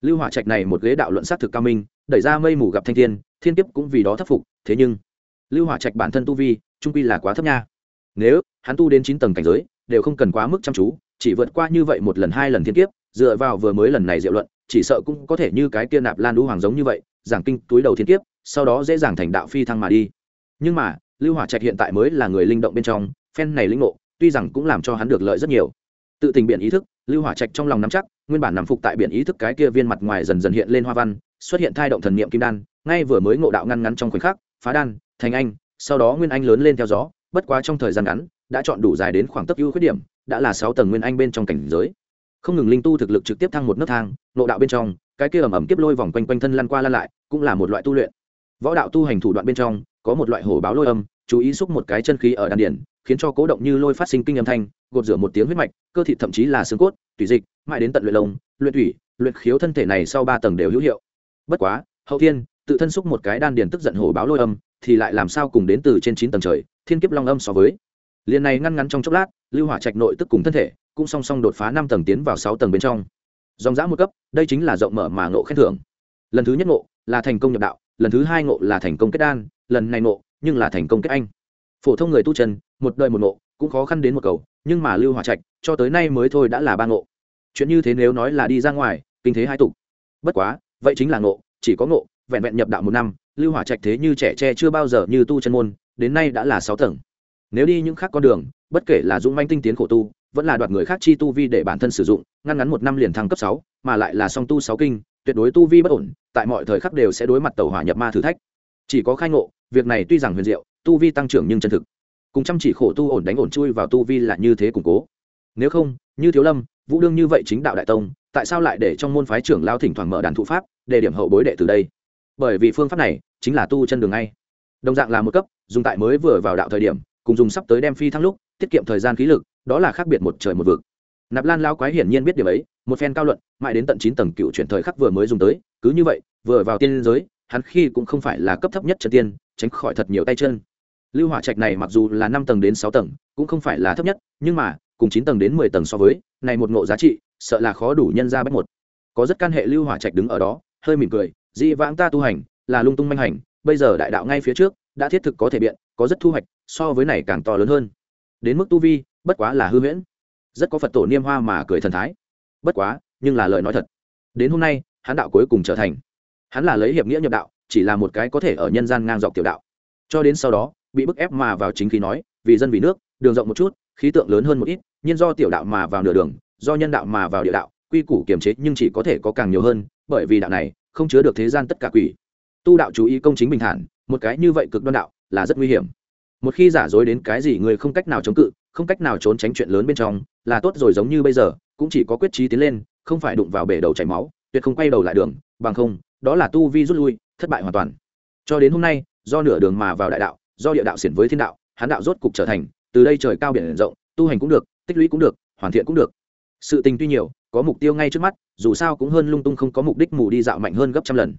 Lưu hỏa trạch này một ghế đạo luận sát thực cao minh, đẩy ra mây mù gặp thanh thiên thiên kiếp cũng vì đó thất phục, thế nhưng lưu hỏa trạch bản thân tu vi, trung quy là quá thấp nha. Nếu hắn tu đến chín tầng cảnh giới, đều không cần quá mức chăm chú chỉ vượt qua như vậy một lần hai lần thiên kiếp, dựa vào vừa mới lần này diệu luận, chỉ sợ cũng có thể như cái kia nạp lan đũ hoàng giống như vậy, giảng kinh túi đầu thiên kiếp, sau đó dễ dàng thành đạo phi thăng mà đi. Nhưng mà, lưu hỏa trạch hiện tại mới là người linh động bên trong, phen này linh ngộ, tuy rằng cũng làm cho hắn được lợi rất nhiều. Tự tình biện ý thức, lưu hỏa trạch trong lòng nắm chắc, nguyên bản nằm phục tại biển ý thức cái kia viên mặt ngoài dần dần hiện lên hoa văn, xuất hiện thai động thần niệm kim đan, ngay vừa mới ngộ đạo ngăn ngắn trong khoảnh khắc, phá đan, thành anh, sau đó nguyên anh lớn lên theo gió, bất quá trong thời gian ngắn, đã chọn đủ dài đến khoảng tấp ưu khuyết điểm đã là sáu tầng nguyên anh bên trong cảnh giới. Không ngừng linh tu thực lực trực tiếp thăng một nấc thang, nội đạo bên trong, cái kia ẩm ẩm kiếp lôi vòng quanh quanh thân lăn qua lăn lại, cũng là một loại tu luyện. Võ đạo tu hành thủ đoạn bên trong, có một loại hổ báo lôi âm, chú ý xúc một cái chân khí ở đan điển khiến cho cố động như lôi phát sinh kinh âm thanh, gột rửa một tiếng huyết mạch, cơ thịt thậm chí là xương cốt tùy dịch, mãi đến tận luyện lông, luyện thủy, luyện khiếu thân thể này sau ba tầng đều hữu hiệu. Bất quá, hậu thiên, tự thân xúc một cái đan điền tức giận hổ báo lôi âm, thì lại làm sao cùng đến từ trên chín tầng trời, thiên kiếp long âm so với. Liền này ngăn ngắn trong chốc lát lưu hỏa trạch nội tức cùng thân thể, cũng song song đột phá năm tầng tiến vào sáu tầng bên trong. Dòng dã một cấp, đây chính là rộng mở mà ngộ khen thưởng. Lần thứ nhất ngộ là thành công nhập đạo, lần thứ hai ngộ là thành công kết đan, lần này ngộ, nhưng là thành công kết anh. Phổ thông người tu chân, một đời một ngộ, cũng khó khăn đến một cầu, nhưng mà lưu hỏa trạch, cho tới nay mới thôi đã là ba ngộ. Chuyện như thế nếu nói là đi ra ngoài, kinh thế hai tục. Bất quá, vậy chính là ngộ, chỉ có ngộ, vẹn vẹn nhập đạo một năm, lưu hỏa trạch thế như trẻ tre chưa bao giờ như tu chân môn, đến nay đã là sáu tầng nếu đi những khác con đường, bất kể là dũng manh tinh tiến khổ tu, vẫn là đoạt người khác chi tu vi để bản thân sử dụng, ngăn ngắn một năm liền thăng cấp sáu, mà lại là song tu sáu kinh, tuyệt đối tu vi bất ổn, tại mọi thời khắc đều sẽ đối mặt tàu hỏa nhập ma thử thách. Chỉ có khai ngộ, việc này tuy rằng huyền diệu, tu vi tăng trưởng nhưng chân thực. Cùng chăm chỉ khổ tu ổn đánh ổn chui vào tu vi là như thế củng cố. Nếu không, như thiếu lâm, vũ đương như vậy chính đạo đại tông, tại sao lại để trong môn phái trưởng lao thỉnh thoảng mở đàn thụ pháp, để điểm hậu bối đệ từ đây? Bởi vì phương pháp này chính là tu chân đường ngay. Đồng dạng là một cấp, dùng tại mới vừa vào đạo thời điểm cùng dùng sắp tới đem phi thăng lúc, tiết kiệm thời gian khí lực, đó là khác biệt một trời một vực. Nạp lan lao quái hiển nhiên biết điều ấy, một phen cao luận, mãi đến tận chín tầng cựu chuyển thời khắc vừa mới dùng tới, cứ như vậy, vừa vào tiên giới, hắn khi cũng không phải là cấp thấp nhất chân tiên, tránh khỏi thật nhiều tay chân. Lưu hỏa trạch này mặc dù là năm tầng đến sáu tầng, cũng không phải là thấp nhất, nhưng mà, cùng chín tầng đến mười tầng so với, này một ngộ giá trị, sợ là khó đủ nhân ra bách một. Có rất can hệ lưu hỏa trạch đứng ở đó, hơi mỉm cười, di vãng ta tu hành, là lung tung manh hành, bây giờ đại đạo ngay phía trước, đã thiết thực có thể biện, có rất thu hoạch so với này càng to lớn hơn. Đến mức tu vi, bất quá là hư huyễn. Rất có phật tổ niêm hoa mà cười thần thái. Bất quá, nhưng là lời nói thật. Đến hôm nay, hắn đạo cuối cùng trở thành. Hắn là lấy hiệp nghĩa nhập đạo, chỉ là một cái có thể ở nhân gian ngang dọc tiểu đạo. Cho đến sau đó, bị bức ép mà vào chính khí nói, vì dân vì nước, đường rộng một chút, khí tượng lớn hơn một ít, nhưng do tiểu đạo mà vào nửa đường, do nhân đạo mà vào địa đạo, quy củ kiềm chế nhưng chỉ có thể có càng nhiều hơn, bởi vì đạo này không chứa được thế gian tất cả quỷ. Tu đạo chú ý công chính bình thản, một cái như vậy cực đoan đạo là rất nguy hiểm một khi giả dối đến cái gì người không cách nào chống cự, không cách nào trốn tránh chuyện lớn bên trong, là tốt rồi giống như bây giờ, cũng chỉ có quyết trí tiến lên, không phải đụng vào bể đầu chảy máu, tuyệt không quay đầu lại đường, bằng không, đó là tu vi rút lui, thất bại hoàn toàn. Cho đến hôm nay, do nửa đường mà vào đại đạo, do địa đạo xiển với thiên đạo hán đạo rốt cục trở thành, từ đây trời cao biển rộng, tu hành cũng được, tích lũy cũng được, hoàn thiện cũng được. Sự tình tuy nhiều, có mục tiêu ngay trước mắt, dù sao cũng hơn lung tung không có mục đích mù đi dạo mạnh hơn gấp trăm lần.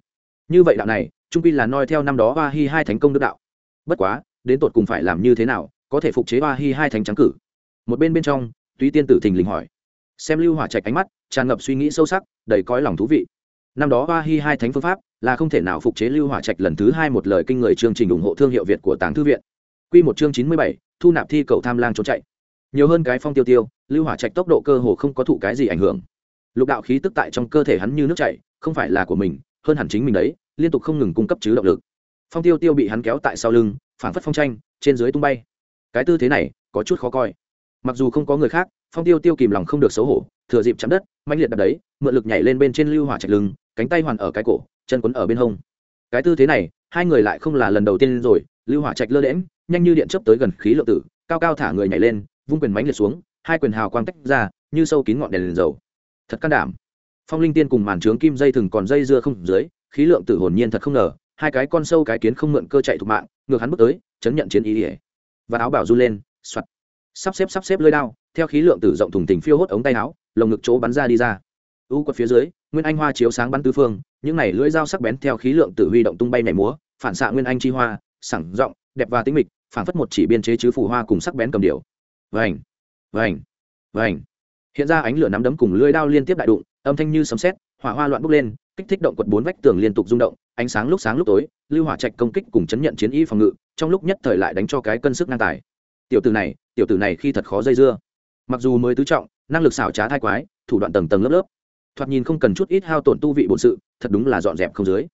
Như vậy đạo này, trung pi là noi theo năm đó hoa hy hai thành công đức đạo. Bất quá đến tột cùng phải làm như thế nào, có thể phục chế hoa hi hai thánh trắng cử? Một bên bên trong, túy tiên tử thình lình hỏi. Xem lưu hỏa trạch ánh mắt, tràn ngập suy nghĩ sâu sắc, đầy cõi lòng thú vị. Năm đó hoa hi hai thánh phương pháp là không thể nào phục chế lưu hỏa trạch lần thứ hai một lời kinh người chương trình ủng hộ thương hiệu việt của tàng thư viện. Q một chương chín mươi bảy, thu nạp thi cầu tham lang trốn chạy. Nhiều hơn cái phong tiêu tiêu, lưu hỏa trạch tốc độ cơ hồ không có thụ cái gì ảnh hưởng. Lục đạo khí tức tại trong cơ thể hắn như nước chảy, không phải là của mình, hơn hẳn chính mình đấy, liên tục không ngừng cung cấp chứ động lực. Phong tiêu tiêu bị hắn kéo tại sau lưng phản phất phong tranh trên dưới tung bay. Cái tư thế này có chút khó coi. Mặc dù không có người khác phong tiêu tiêu kìm lòng không được xấu hổ thừa dịp chạm đất mạnh liệt đập đấy mượn lực nhảy lên bên trên lưu hỏa trạch lưng cánh tay hoàn ở cái cổ chân quấn ở bên hông. Cái tư thế này hai người lại không là lần đầu tiên rồi lưu hỏa trạch lơ lễm nhanh như điện chớp tới gần khí lượng tử cao cao thả người nhảy lên vung quyền mánh liệt xuống hai quyền hào quang tách ra như sâu kín ngọn đèn, liền dầu. Thật can đảm. Phong linh tiên cùng màn trướng kim dây thừng còn dây dưa không dưới khí lượng tử hồn nhiên thật không ngờ hai cái con sâu cái kiến không mượn cơ chạy thục mạng, ngược hắn bước tới, chấn nhận chiến ý ỉa và áo bảo run lên soặt sắp xếp sắp xếp lơi đao, theo khí lượng tử rộng thùng tình phiêu hốt ống tay áo, lồng ngực chỗ bắn ra đi ra. U quật phía dưới, nguyên anh hoa chiếu sáng bắn tứ phương, những này lưỡi dao sắc bén theo khí lượng tử huy động tung bay nhảy múa, phản xạ nguyên anh chi hoa, sảng rộng, đẹp và tinh mịch phản phất một chỉ biên chế chứ phù hoa cùng sắc bén cầm điệu. Vành vành vành. Hiện ra ánh lửa nắm đấm cùng lưỡi đao liên tiếp đại đụng, âm thanh như sấm sét, hỏa hoa loạn bốc lên, kích thích động quật bốn vách tường liên tục rung động ánh sáng lúc sáng lúc tối, lưu hỏa trạch công kích cùng chấn nhận chiến y phòng ngự, trong lúc nhất thời lại đánh cho cái cân sức ngang tài. Tiểu tử này, tiểu tử này khi thật khó dây dưa. Mặc dù mới tứ trọng, năng lực xảo trá thai quái, thủ đoạn tầng tầng lớp lớp. Thoạt nhìn không cần chút ít hao tổn tu vị bổn sự, thật đúng là dọn dẹp không dưới.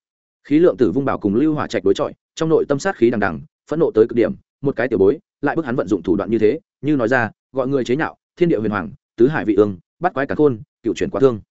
Khí lượng tử vung bảo cùng lưu hỏa trạch đối chọi, trong nội tâm sát khí đằng đằng, phẫn nộ tới cực điểm, một cái tiểu bối, lại bức hắn vận dụng thủ đoạn như thế, như nói ra, gọi người chế nhạo, thiên địa huyền hoàng, tứ hải vị ương, bắt quái cả khôn, cựu chuyển quá thương.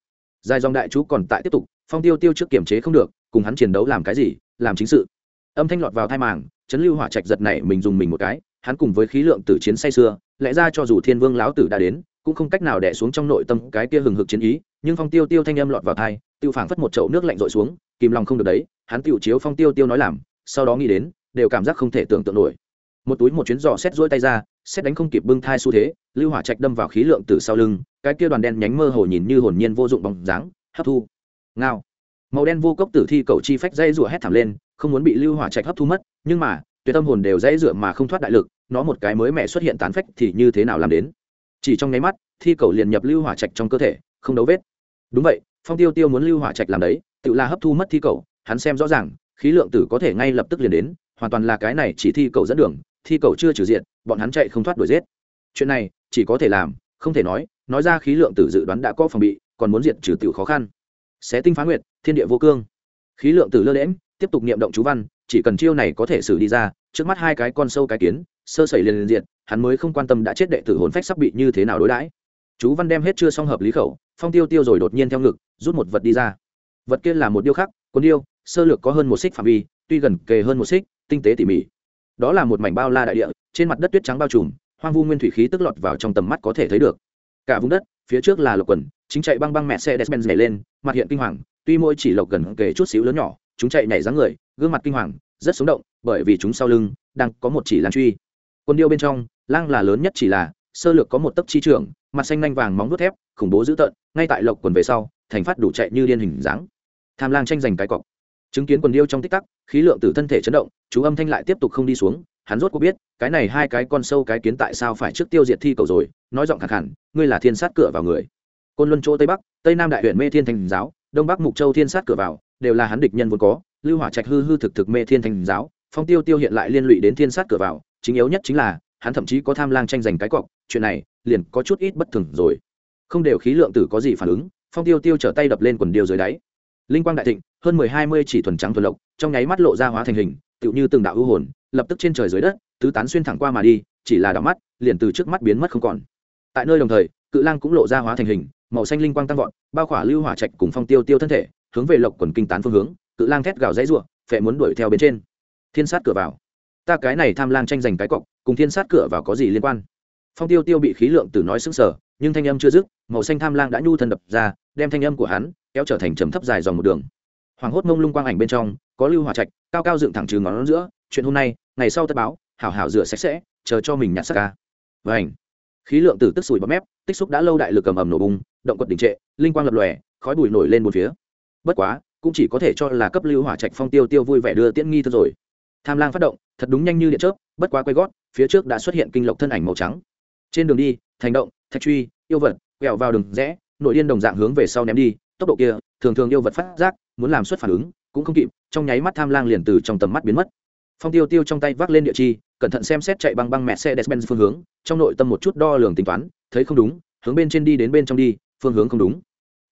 Dài dòng đại chú còn tại tiếp tục, phong tiêu tiêu trước kiểm chế không được cùng hắn chiến đấu làm cái gì, làm chính sự. Âm thanh lọt vào thai màng chấn lưu hỏa trạch giật này mình dùng mình một cái, hắn cùng với khí lượng tử chiến say xưa lẽ ra cho dù thiên vương lão tử đã đến, cũng không cách nào đẻ xuống trong nội tâm cái kia hừng hực chiến ý, nhưng phong tiêu tiêu thanh âm lọt vào thai, tiêu phảng phất một chậu nước lạnh rội xuống, kìm lòng không được đấy, hắn tiêu chiếu phong tiêu tiêu nói làm, sau đó nghĩ đến, đều cảm giác không thể tưởng tượng nổi. Một túi một chuyến giò xét rỗi tay ra, xét đánh không kịp bưng thai xu thế, lưu hỏa trạch đâm vào khí lượng từ sau lưng, cái kia đoàn đen nhánh mơ hồ nhìn như hồn nhiên vô dụng bóng dáng, hấp thu. Ngao màu đen vô cốc tử thi cầu chi phách dây rủa hét thảm lên, không muốn bị lưu hỏa trạch hấp thu mất, nhưng mà, tuyệt tâm hồn đều dây rủa mà không thoát đại lực, nó một cái mới mẹ xuất hiện tán phách thì như thế nào làm đến? Chỉ trong nháy mắt, thi cầu liền nhập lưu hỏa trạch trong cơ thể, không đấu vết. Đúng vậy, phong tiêu tiêu muốn lưu hỏa trạch làm đấy, tự là hấp thu mất thi cầu, hắn xem rõ ràng, khí lượng tử có thể ngay lập tức liền đến, hoàn toàn là cái này chỉ thi cầu dẫn đường, thi cầu chưa trừ diện bọn hắn chạy không thoát đuổi giết. Chuyện này, chỉ có thể làm, không thể nói nói ra khí lượng tử dự đoán đã có phòng bị, còn muốn diệt trừ tiểu khó khăn xé tinh phá nguyệt, thiên địa vô cương. Khí lượng tử lơ đễm tiếp tục niệm động chú văn, chỉ cần chiêu này có thể xử đi ra, trước mắt hai cái con sâu cái kiến, sơ sẩy liền liền diệt, hắn mới không quan tâm đã chết đệ tử hồn phách sắp bị như thế nào đối đãi. Chú văn đem hết chưa xong hợp lý khẩu, phong tiêu tiêu rồi đột nhiên theo ngực, rút một vật đi ra. Vật kia là một điêu khắc, cuốn điêu, sơ lược có hơn một xích phạm vi, tuy gần kề hơn một xích, tinh tế tỉ mỉ. Đó là một mảnh bao la đại địa, trên mặt đất tuyết trắng bao trùm, hoang vu nguyên thủy khí tức lọt vào trong tầm mắt có thể thấy được. Cả vùng đất, phía trước là lộc quần chính chạy băng băng mẹ xe despen nhảy lên, mặt hiện kinh hoàng, tuy môi chỉ lộc gần kề chút xíu lớn nhỏ, chúng chạy nhảy dáng người, gương mặt kinh hoàng, rất sống động, bởi vì chúng sau lưng đang có một chỉ lang truy. Quân điêu bên trong, lang là lớn nhất chỉ là, sơ lược có một tấc chi trường mặt xanh nanh vàng móng vuốt thép, khủng bố dữ tợn, ngay tại lộc quần về sau, thành phát đủ chạy như điên hình dáng. Tham lang tranh giành cái cọc. Chứng kiến quần điêu trong tích tắc, khí lượng từ thân thể chấn động, chú âm thanh lại tiếp tục không đi xuống, hắn rốt cuộc biết, cái này hai cái con sâu cái kiến tại sao phải trước tiêu diệt thi cầu rồi, nói giọng khẳng hẳn ngươi là thiên sát cửa vào người côn luân chỗ tây bắc, tây nam đại huyện mê thiên thành giáo, đông bắc mục châu thiên sát cửa vào, đều là hắn địch nhân vốn có, lưu hỏa trạch hư hư thực thực mê thiên thành giáo, phong tiêu tiêu hiện lại liên lụy đến thiên sát cửa vào, chính yếu nhất chính là, hắn thậm chí có tham lang tranh giành cái cọc, chuyện này, liền có chút ít bất thường rồi. Không đều khí lượng tử có gì phản ứng, phong tiêu tiêu trở tay đập lên quần điêu dưới đáy. Linh quang đại thịnh, hơn mười hai mươi chỉ thuần trắng thuần lộc, trong nháy mắt lộ ra hóa thành hình, tựu như từng đạo ưu hồn, lập tức trên trời dưới đất, tứ tán xuyên thẳng qua mà đi, chỉ là đảo mắt, liền từ trước mắt biến mất không còn. Tại nơi đồng thời, cự lang cũng lộ ra hóa thành hình màu xanh linh quang tăng vọt, bao khỏa lưu hỏa trạch cùng phong tiêu tiêu thân thể, hướng về lộc quần kinh tán phương hướng, cự lang thét gào dãy ruộng phệ muốn đuổi theo bên trên. Thiên sát cửa vào. Ta cái này tham lang tranh giành cái cọc, cùng thiên sát cửa vào có gì liên quan? Phong tiêu tiêu bị khí lượng từ nói sững sờ, nhưng thanh âm chưa dứt, màu xanh tham lang đã nhu thân đập ra, đem thanh âm của hắn kéo trở thành trầm thấp dài dòng một đường. Hoàng hốt mông lung quang ảnh bên trong, có lưu hỏa trạch, cao cao dựng thẳng trừ ngón giữa, chuyện hôm nay, ngày sau tất báo, hảo hảo rửa sạch sẽ, chờ cho mình nhặt sắc ca. Và ảnh khí lượng tử tức sùi bọt mép, tích xúc đã lâu đại lực cầm ầm nổ bung động quật đình trệ, linh quang lập lòe, khói bụi nổi lên một phía. Bất quá, cũng chỉ có thể cho là cấp lưu hỏa trạch phong tiêu tiêu vui vẻ đưa tiễn nghi thôi rồi. Tham lang phát động, thật đúng nhanh như điện chớp, bất quá quay gót, phía trước đã xuất hiện kinh lộc thân ảnh màu trắng. Trên đường đi, thành động, thạch truy, yêu vật, quẹo vào đường rẽ, nội điên đồng dạng hướng về sau ném đi, tốc độ kia, thường thường yêu vật phát giác, muốn làm xuất phản ứng, cũng không kịp, trong nháy mắt tham lang liền từ trong tầm mắt biến mất. Phong tiêu tiêu trong tay vác lên địa chi cẩn thận xem xét chạy băng băng mẹ xe despen phương hướng, trong nội tâm một chút đo lường tính toán, thấy không đúng, hướng bên trên đi đến bên trong đi, phương hướng không đúng.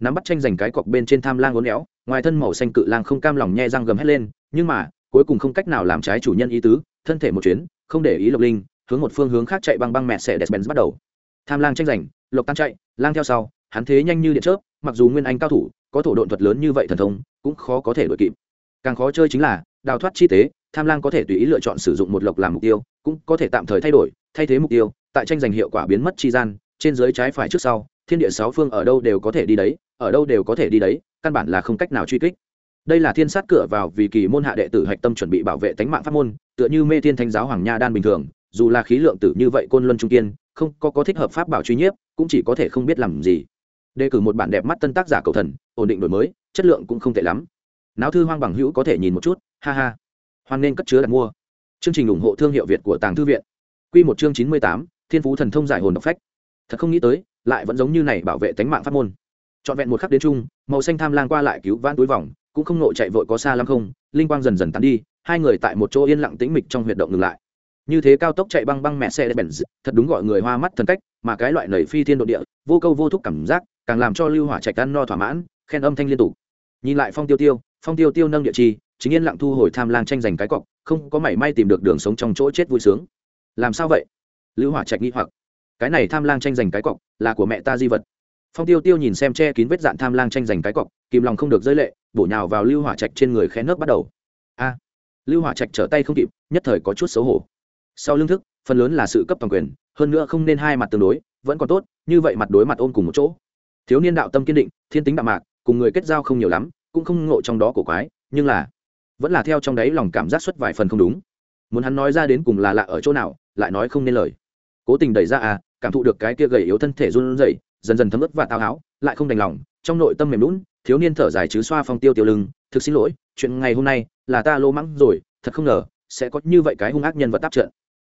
Nắm bắt tranh giành cái cọc bên trên tham lang uốn éo, ngoài thân màu xanh cự lang không cam lòng nhe răng gầm hét lên, nhưng mà, cuối cùng không cách nào làm trái chủ nhân ý tứ, thân thể một chuyến, không để ý lộc linh, hướng một phương hướng khác chạy băng băng mẹ xe despen bắt đầu. Tham lang tranh giành, lộc tan chạy, lang theo sau, hắn thế nhanh như điện chớp, mặc dù nguyên anh cao thủ, có thổ độn thuật lớn như vậy thần thông, cũng khó có thể đuổi kịp càng khó chơi chính là, đào thoát chi tế, tham lang có thể tùy ý lựa chọn sử dụng một lộc làm mục tiêu, cũng có thể tạm thời thay đổi, thay thế mục tiêu, tại tranh giành hiệu quả biến mất chi gian, trên dưới trái phải trước sau, thiên địa sáu phương ở đâu đều có thể đi đấy, ở đâu đều có thể đi đấy, căn bản là không cách nào truy kích. Đây là thiên sát cửa vào vì kỳ môn hạ đệ tử hạch tâm chuẩn bị bảo vệ tánh mạng pháp môn, tựa như mê thiên thánh giáo hoàng nha đan bình thường, dù là khí lượng tử như vậy côn luân trung kiên, không có có thích hợp pháp bảo truy nhiếp, cũng chỉ có thể không biết làm gì. Đề cử một bản đẹp mắt tân tác giả cầu thần, ổn định đổi mới, chất lượng cũng không tệ lắm não thư hoang bằng hữu có thể nhìn một chút, ha ha. Hoan nên cất chứa đặt mua. Chương trình ủng hộ thương hiệu việt của tàng thư viện. Q một chương chín mươi tám, thiên phú thần thông giải hồn độc phách. Thật không nghĩ tới, lại vẫn giống như này bảo vệ tánh mạng pháp môn. Trọn vẹn một khắc đến chung, màu xanh tham lang qua lại cứu vãn túi vòng, cũng không nộ chạy vội có xa lắm không, linh quang dần dần tán đi, hai người tại một chỗ yên lặng tĩnh mịch trong huyệt động ngừng lại. Như thế cao tốc chạy băng băng mẹ xe bèn thật đúng gọi người hoa mắt thần cách, mà cái loại nầy phi thiên độ địa, vô câu vô thúc cảm giác, càng làm cho lưu hỏa trạch ăn no thỏa mãn, khen âm thanh liên tục nhìn lại phong tiêu tiêu, phong tiêu tiêu nâng địa chi chính yên lặng thu hồi tham lang tranh giành cái cọc, không có mảy may tìm được đường sống trong chỗ chết vui sướng. Làm sao vậy? Lữ hỏa trạch nghĩ hoặc. Cái này tham lang tranh giành cái cọc, là của mẹ ta di vật. Phong tiêu tiêu nhìn xem che kín vết dạn tham lang tranh giành cái cọc, kìm lòng không được rơi lệ, bổ nhào vào lưu hỏa trạch trên người khẽ nước bắt đầu. A! Lưu hỏa trạch trở tay không kịp, nhất thời có chút xấu hổ. Sau lương thức, phần lớn là sự cấp toàn quyền, hơn nữa không nên hai mặt tương đối, vẫn còn tốt, như vậy mặt đối mặt ôm cùng một chỗ. Thiếu niên đạo tâm kiên định, thiên tính đạo mạc cùng người kết giao không nhiều lắm, cũng không ngộ trong đó cổ quái, nhưng là vẫn là theo trong đấy lòng cảm giác xuất vài phần không đúng. Muốn hắn nói ra đến cùng là lạ ở chỗ nào, lại nói không nên lời. Cố tình đẩy ra à cảm thụ được cái kia gầy yếu thân thể run rẩy, dần dần thấm ướt và tao áo, lại không đành lòng, trong nội tâm mềm lún thiếu niên thở dài chứ xoa phong tiêu tiêu lưng, thực xin lỗi, chuyện ngày hôm nay là ta lô mắng rồi, thật không ngờ sẽ có như vậy cái hung ác nhân vật tác trận.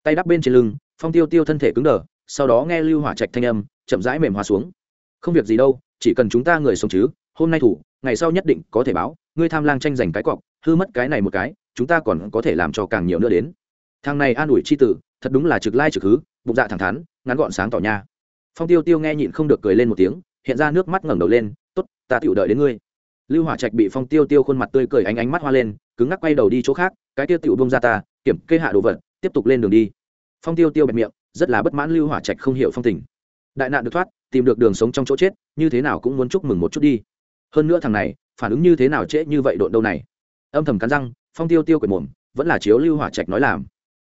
Tay đắp bên trên lưng, phong tiêu tiêu thân thể cứng đờ, sau đó nghe lưu hỏa trạch thanh âm, chậm rãi mềm hòa xuống. Không việc gì đâu, chỉ cần chúng ta người sống chứ hôm nay thủ, ngày sau nhất định có thể báo, ngươi tham lang tranh giành cái cọc, hư mất cái này một cái, chúng ta còn có thể làm cho càng nhiều nữa đến. Thằng này an ủi c h i tử, thật đúng là trực lai trực hứ, bụng dạ thẳng thắn, ngắn gọn sáng tỏ nha. Phong tiêu tiêu nghe nhịn không được cười lên một tiếng, hiện ra nước mắt ngẩng đầu lên t ố t ta tựu đợi đến ngươi. Lưu hỏa trạch bị phong tiêu tiêu khuôn mặt tươi cười ánh ánh mắt hoa lên, cứng ngắc quay đầu đi chỗ khác, cái tiêu tựu bông ra ta, kiểm kê hạ đồ vật, tiếp tục lên đường đi. Phong tiêu tiêu bẹp miệng, rất là bất mãn lưu hỏa trạch không hiểu phong tình. Đại nạn được thoát, tìm được đường sống trong chỗ chết, như thế nào cũng muốn chúc mừng một chút đi hơn nữa thằng này, phản ứng như thế nào trễ như vậy độn đâu này? Âm thầm cắn răng, phong tiêu tiêu quệt mồm, vẫn là chiếu lưu hỏa trạch nói làm.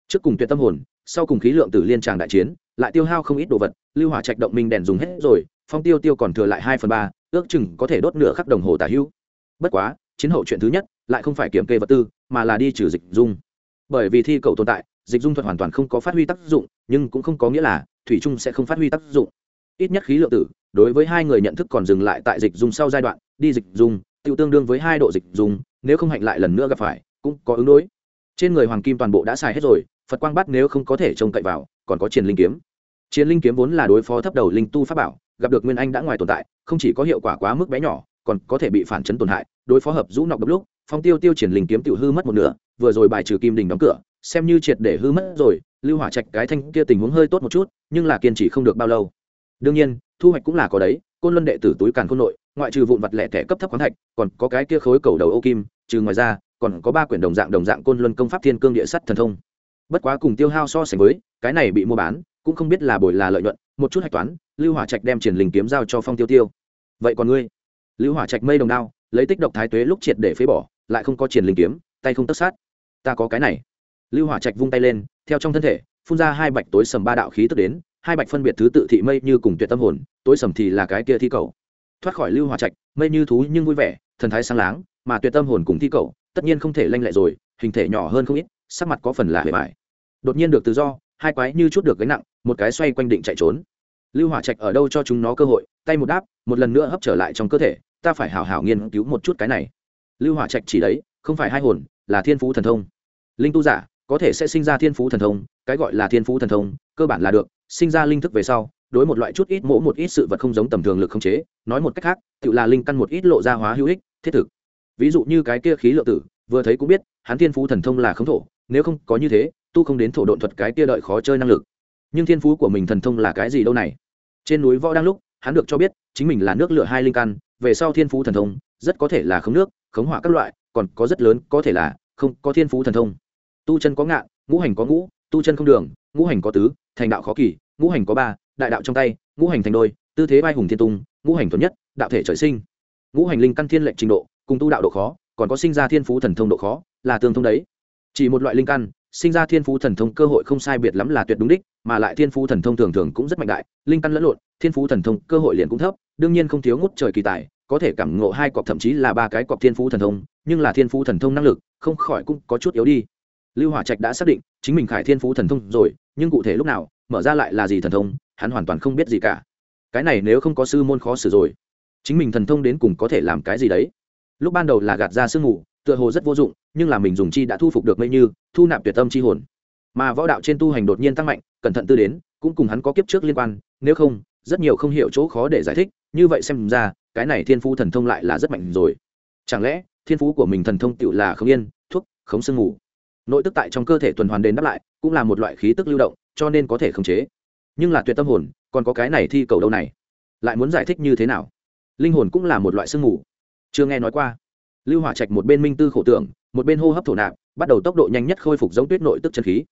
Trước cùng tuyệt tâm hồn, sau cùng khí lượng tử liên tràng đại chiến, lại tiêu hao không ít đồ vật, lưu hỏa trạch động minh đèn dùng hết rồi, phong tiêu tiêu còn thừa lại hai phần ba, ước chừng có thể đốt nửa khắc đồng hồ tả hữu. Bất quá, chiến hậu chuyện thứ nhất, lại không phải kiểm kê vật tư, mà là đi trừ dịch dung. Bởi vì thi cầu tồn tại, dịch dung thuật hoàn toàn không có phát huy tác dụng, nhưng cũng không có nghĩa là thủy trung sẽ không phát huy tác dụng. Ít nhất khí lượng tử, đối với hai người nhận thức còn dừng lại tại dịch dung sau giai đoạn đi dịch dung tiêu tương đương với hai độ dịch dung, nếu không hạnh lại lần nữa gặp phải, cũng có ứng đối. Trên người hoàng kim toàn bộ đã xài hết rồi, phật quang bắt nếu không có thể trông cậy vào, còn có chiến linh kiếm. Chiến linh kiếm vốn là đối phó thấp đầu linh tu pháp bảo, gặp được nguyên anh đã ngoài tồn tại, không chỉ có hiệu quả quá mức bé nhỏ, còn có thể bị phản chấn tổn hại, đối phó hợp rũ nọc đ lúc, phong tiêu tiêu triển linh kiếm tự hư mất một nửa, vừa rồi bài trừ kim đình đóng cửa, xem như triệt để hư mất rồi, lưu hỏa trạch cái thanh kia tình huống hơi tốt một chút, nhưng là kiên trì không được bao lâu. Đương nhiên, thu hoạch cũng là có đấy côn luân đệ tử túi càn khôn nội, ngoại trừ vụn vặt lẻ tẻ cấp thấp khoáng thạch, còn có cái kia khối cầu đầu ô kim, trừ ngoài ra, còn có ba quyển đồng dạng đồng dạng côn luân công pháp thiên cương địa sắt thần thông. Bất quá cùng tiêu hao so sánh với, cái này bị mua bán, cũng không biết là bồi là lợi nhuận, một chút hạch toán, lưu hỏa trạch đem triển linh kiếm giao cho phong tiêu tiêu. Vậy còn ngươi? Lưu hỏa trạch mây đồng đao, lấy tích độc thái tuế lúc triệt để phế bỏ, lại không có triển linh kiếm, tay không tất sát. Ta có cái này. Lưu hỏa trạch vung tay lên, theo trong thân thể, phun ra hai bạch tối sầm ba đạo khí tức đến hai bạch phân biệt thứ tự thị mây như cùng tuyệt tâm hồn, tối sầm thì là cái kia thi cầu. Thoát khỏi lưu hỏa trạch, mây như thú nhưng vui vẻ, thần thái sáng láng, mà tuyệt tâm hồn cùng thi cầu, tất nhiên không thể lanh lẹ rồi, hình thể nhỏ hơn không ít, sắc mặt có phần là hề bài đột nhiên được tự do, hai quái như chút được gánh nặng, một cái xoay quanh định chạy trốn. Lưu hỏa trạch ở đâu cho chúng nó cơ hội, tay một đáp, một lần nữa hấp trở lại trong cơ thể, ta phải hảo hảo nghiên cứu một chút cái này. Lưu hỏa trạch chỉ đấy, không phải hai hồn, là thiên phú thần thông. Linh tu giả, có thể sẽ sinh ra thiên phú thần thông, cái gọi là thiên phú thần thông, cơ bản là được sinh ra linh thức về sau, đối một loại chút ít mỗ một ít sự vật không giống tầm thường lực không chế, nói một cách khác, tự là linh căn một ít lộ ra hóa hữu ích, thiết thực. Ví dụ như cái kia khí lượng tử, vừa thấy cũng biết, hắn thiên phú thần thông là không thổ, nếu không có như thế, tu không đến thổ độn thuật cái kia đợi khó chơi năng lực. Nhưng thiên phú của mình thần thông là cái gì đâu này? Trên núi võ đang lúc, hắn được cho biết, chính mình là nước lửa hai linh căn, về sau thiên phú thần thông, rất có thể là khống nước, khống hỏa các loại, còn có rất lớn, có thể là không có thiên phú thần thông. Tu chân có ngạn ngũ hành có ngũ, tu chân không đường, ngũ hành có tứ thành đạo khó kỳ, ngũ hành có ba, đại đạo trong tay, ngũ hành thành đôi, tư thế vai hùng thiên tung, ngũ hành thuần nhất, đạo thể trời sinh. Ngũ hành linh căn thiên lệnh trình độ, cùng tu đạo độ khó, còn có sinh ra thiên phú thần thông độ khó, là tương thông đấy. Chỉ một loại linh căn, sinh ra thiên phú thần thông cơ hội không sai biệt lắm là tuyệt đúng đích, mà lại thiên phú thần thông thường thường cũng rất mạnh đại, linh căn lẫn lộn, thiên phú thần thông cơ hội liền cũng thấp, đương nhiên không thiếu ngút trời kỳ tài, có thể cảm ngộ hai cọc thậm chí là ba cái cọc thiên phú thần thông, nhưng là thiên phú thần thông năng lực, không khỏi cũng có chút yếu đi lưu hỏa trạch đã xác định, chính mình khải thiên phú thần thông rồi, nhưng cụ thể lúc nào, mở ra lại là gì thần thông, hắn hoàn toàn không biết gì cả. Cái này nếu không có sư môn khó xử rồi, chính mình thần thông đến cùng có thể làm cái gì đấy? Lúc ban đầu là gạt ra sương mù, tựa hồ rất vô dụng, nhưng là mình dùng chi đã thu phục được mây như, thu nạp tuyệt tâm chi hồn. Mà võ đạo trên tu hành đột nhiên tăng mạnh, cẩn thận tư đến, cũng cùng hắn có kiếp trước liên quan, nếu không, rất nhiều không hiểu chỗ khó để giải thích, như vậy xem ra, cái này thiên phú thần thông lại là rất mạnh rồi. Chẳng lẽ, thiên phú của mình thần thông tựu là không yên, thuốc, khống sương ngủ nội tức tại trong cơ thể tuần hoàn đền đáp lại, cũng là một loại khí tức lưu động, cho nên có thể khống chế. Nhưng là tuyệt tâm hồn, còn có cái này thi cầu đâu này? Lại muốn giải thích như thế nào? Linh hồn cũng là một loại sương ngủ chưa nghe nói qua. Lưu hỏa trạch một bên minh tư khổ tưởng, một bên hô hấp thổ nạp, bắt đầu tốc độ nhanh nhất khôi phục giống tuyết nội tức chân khí.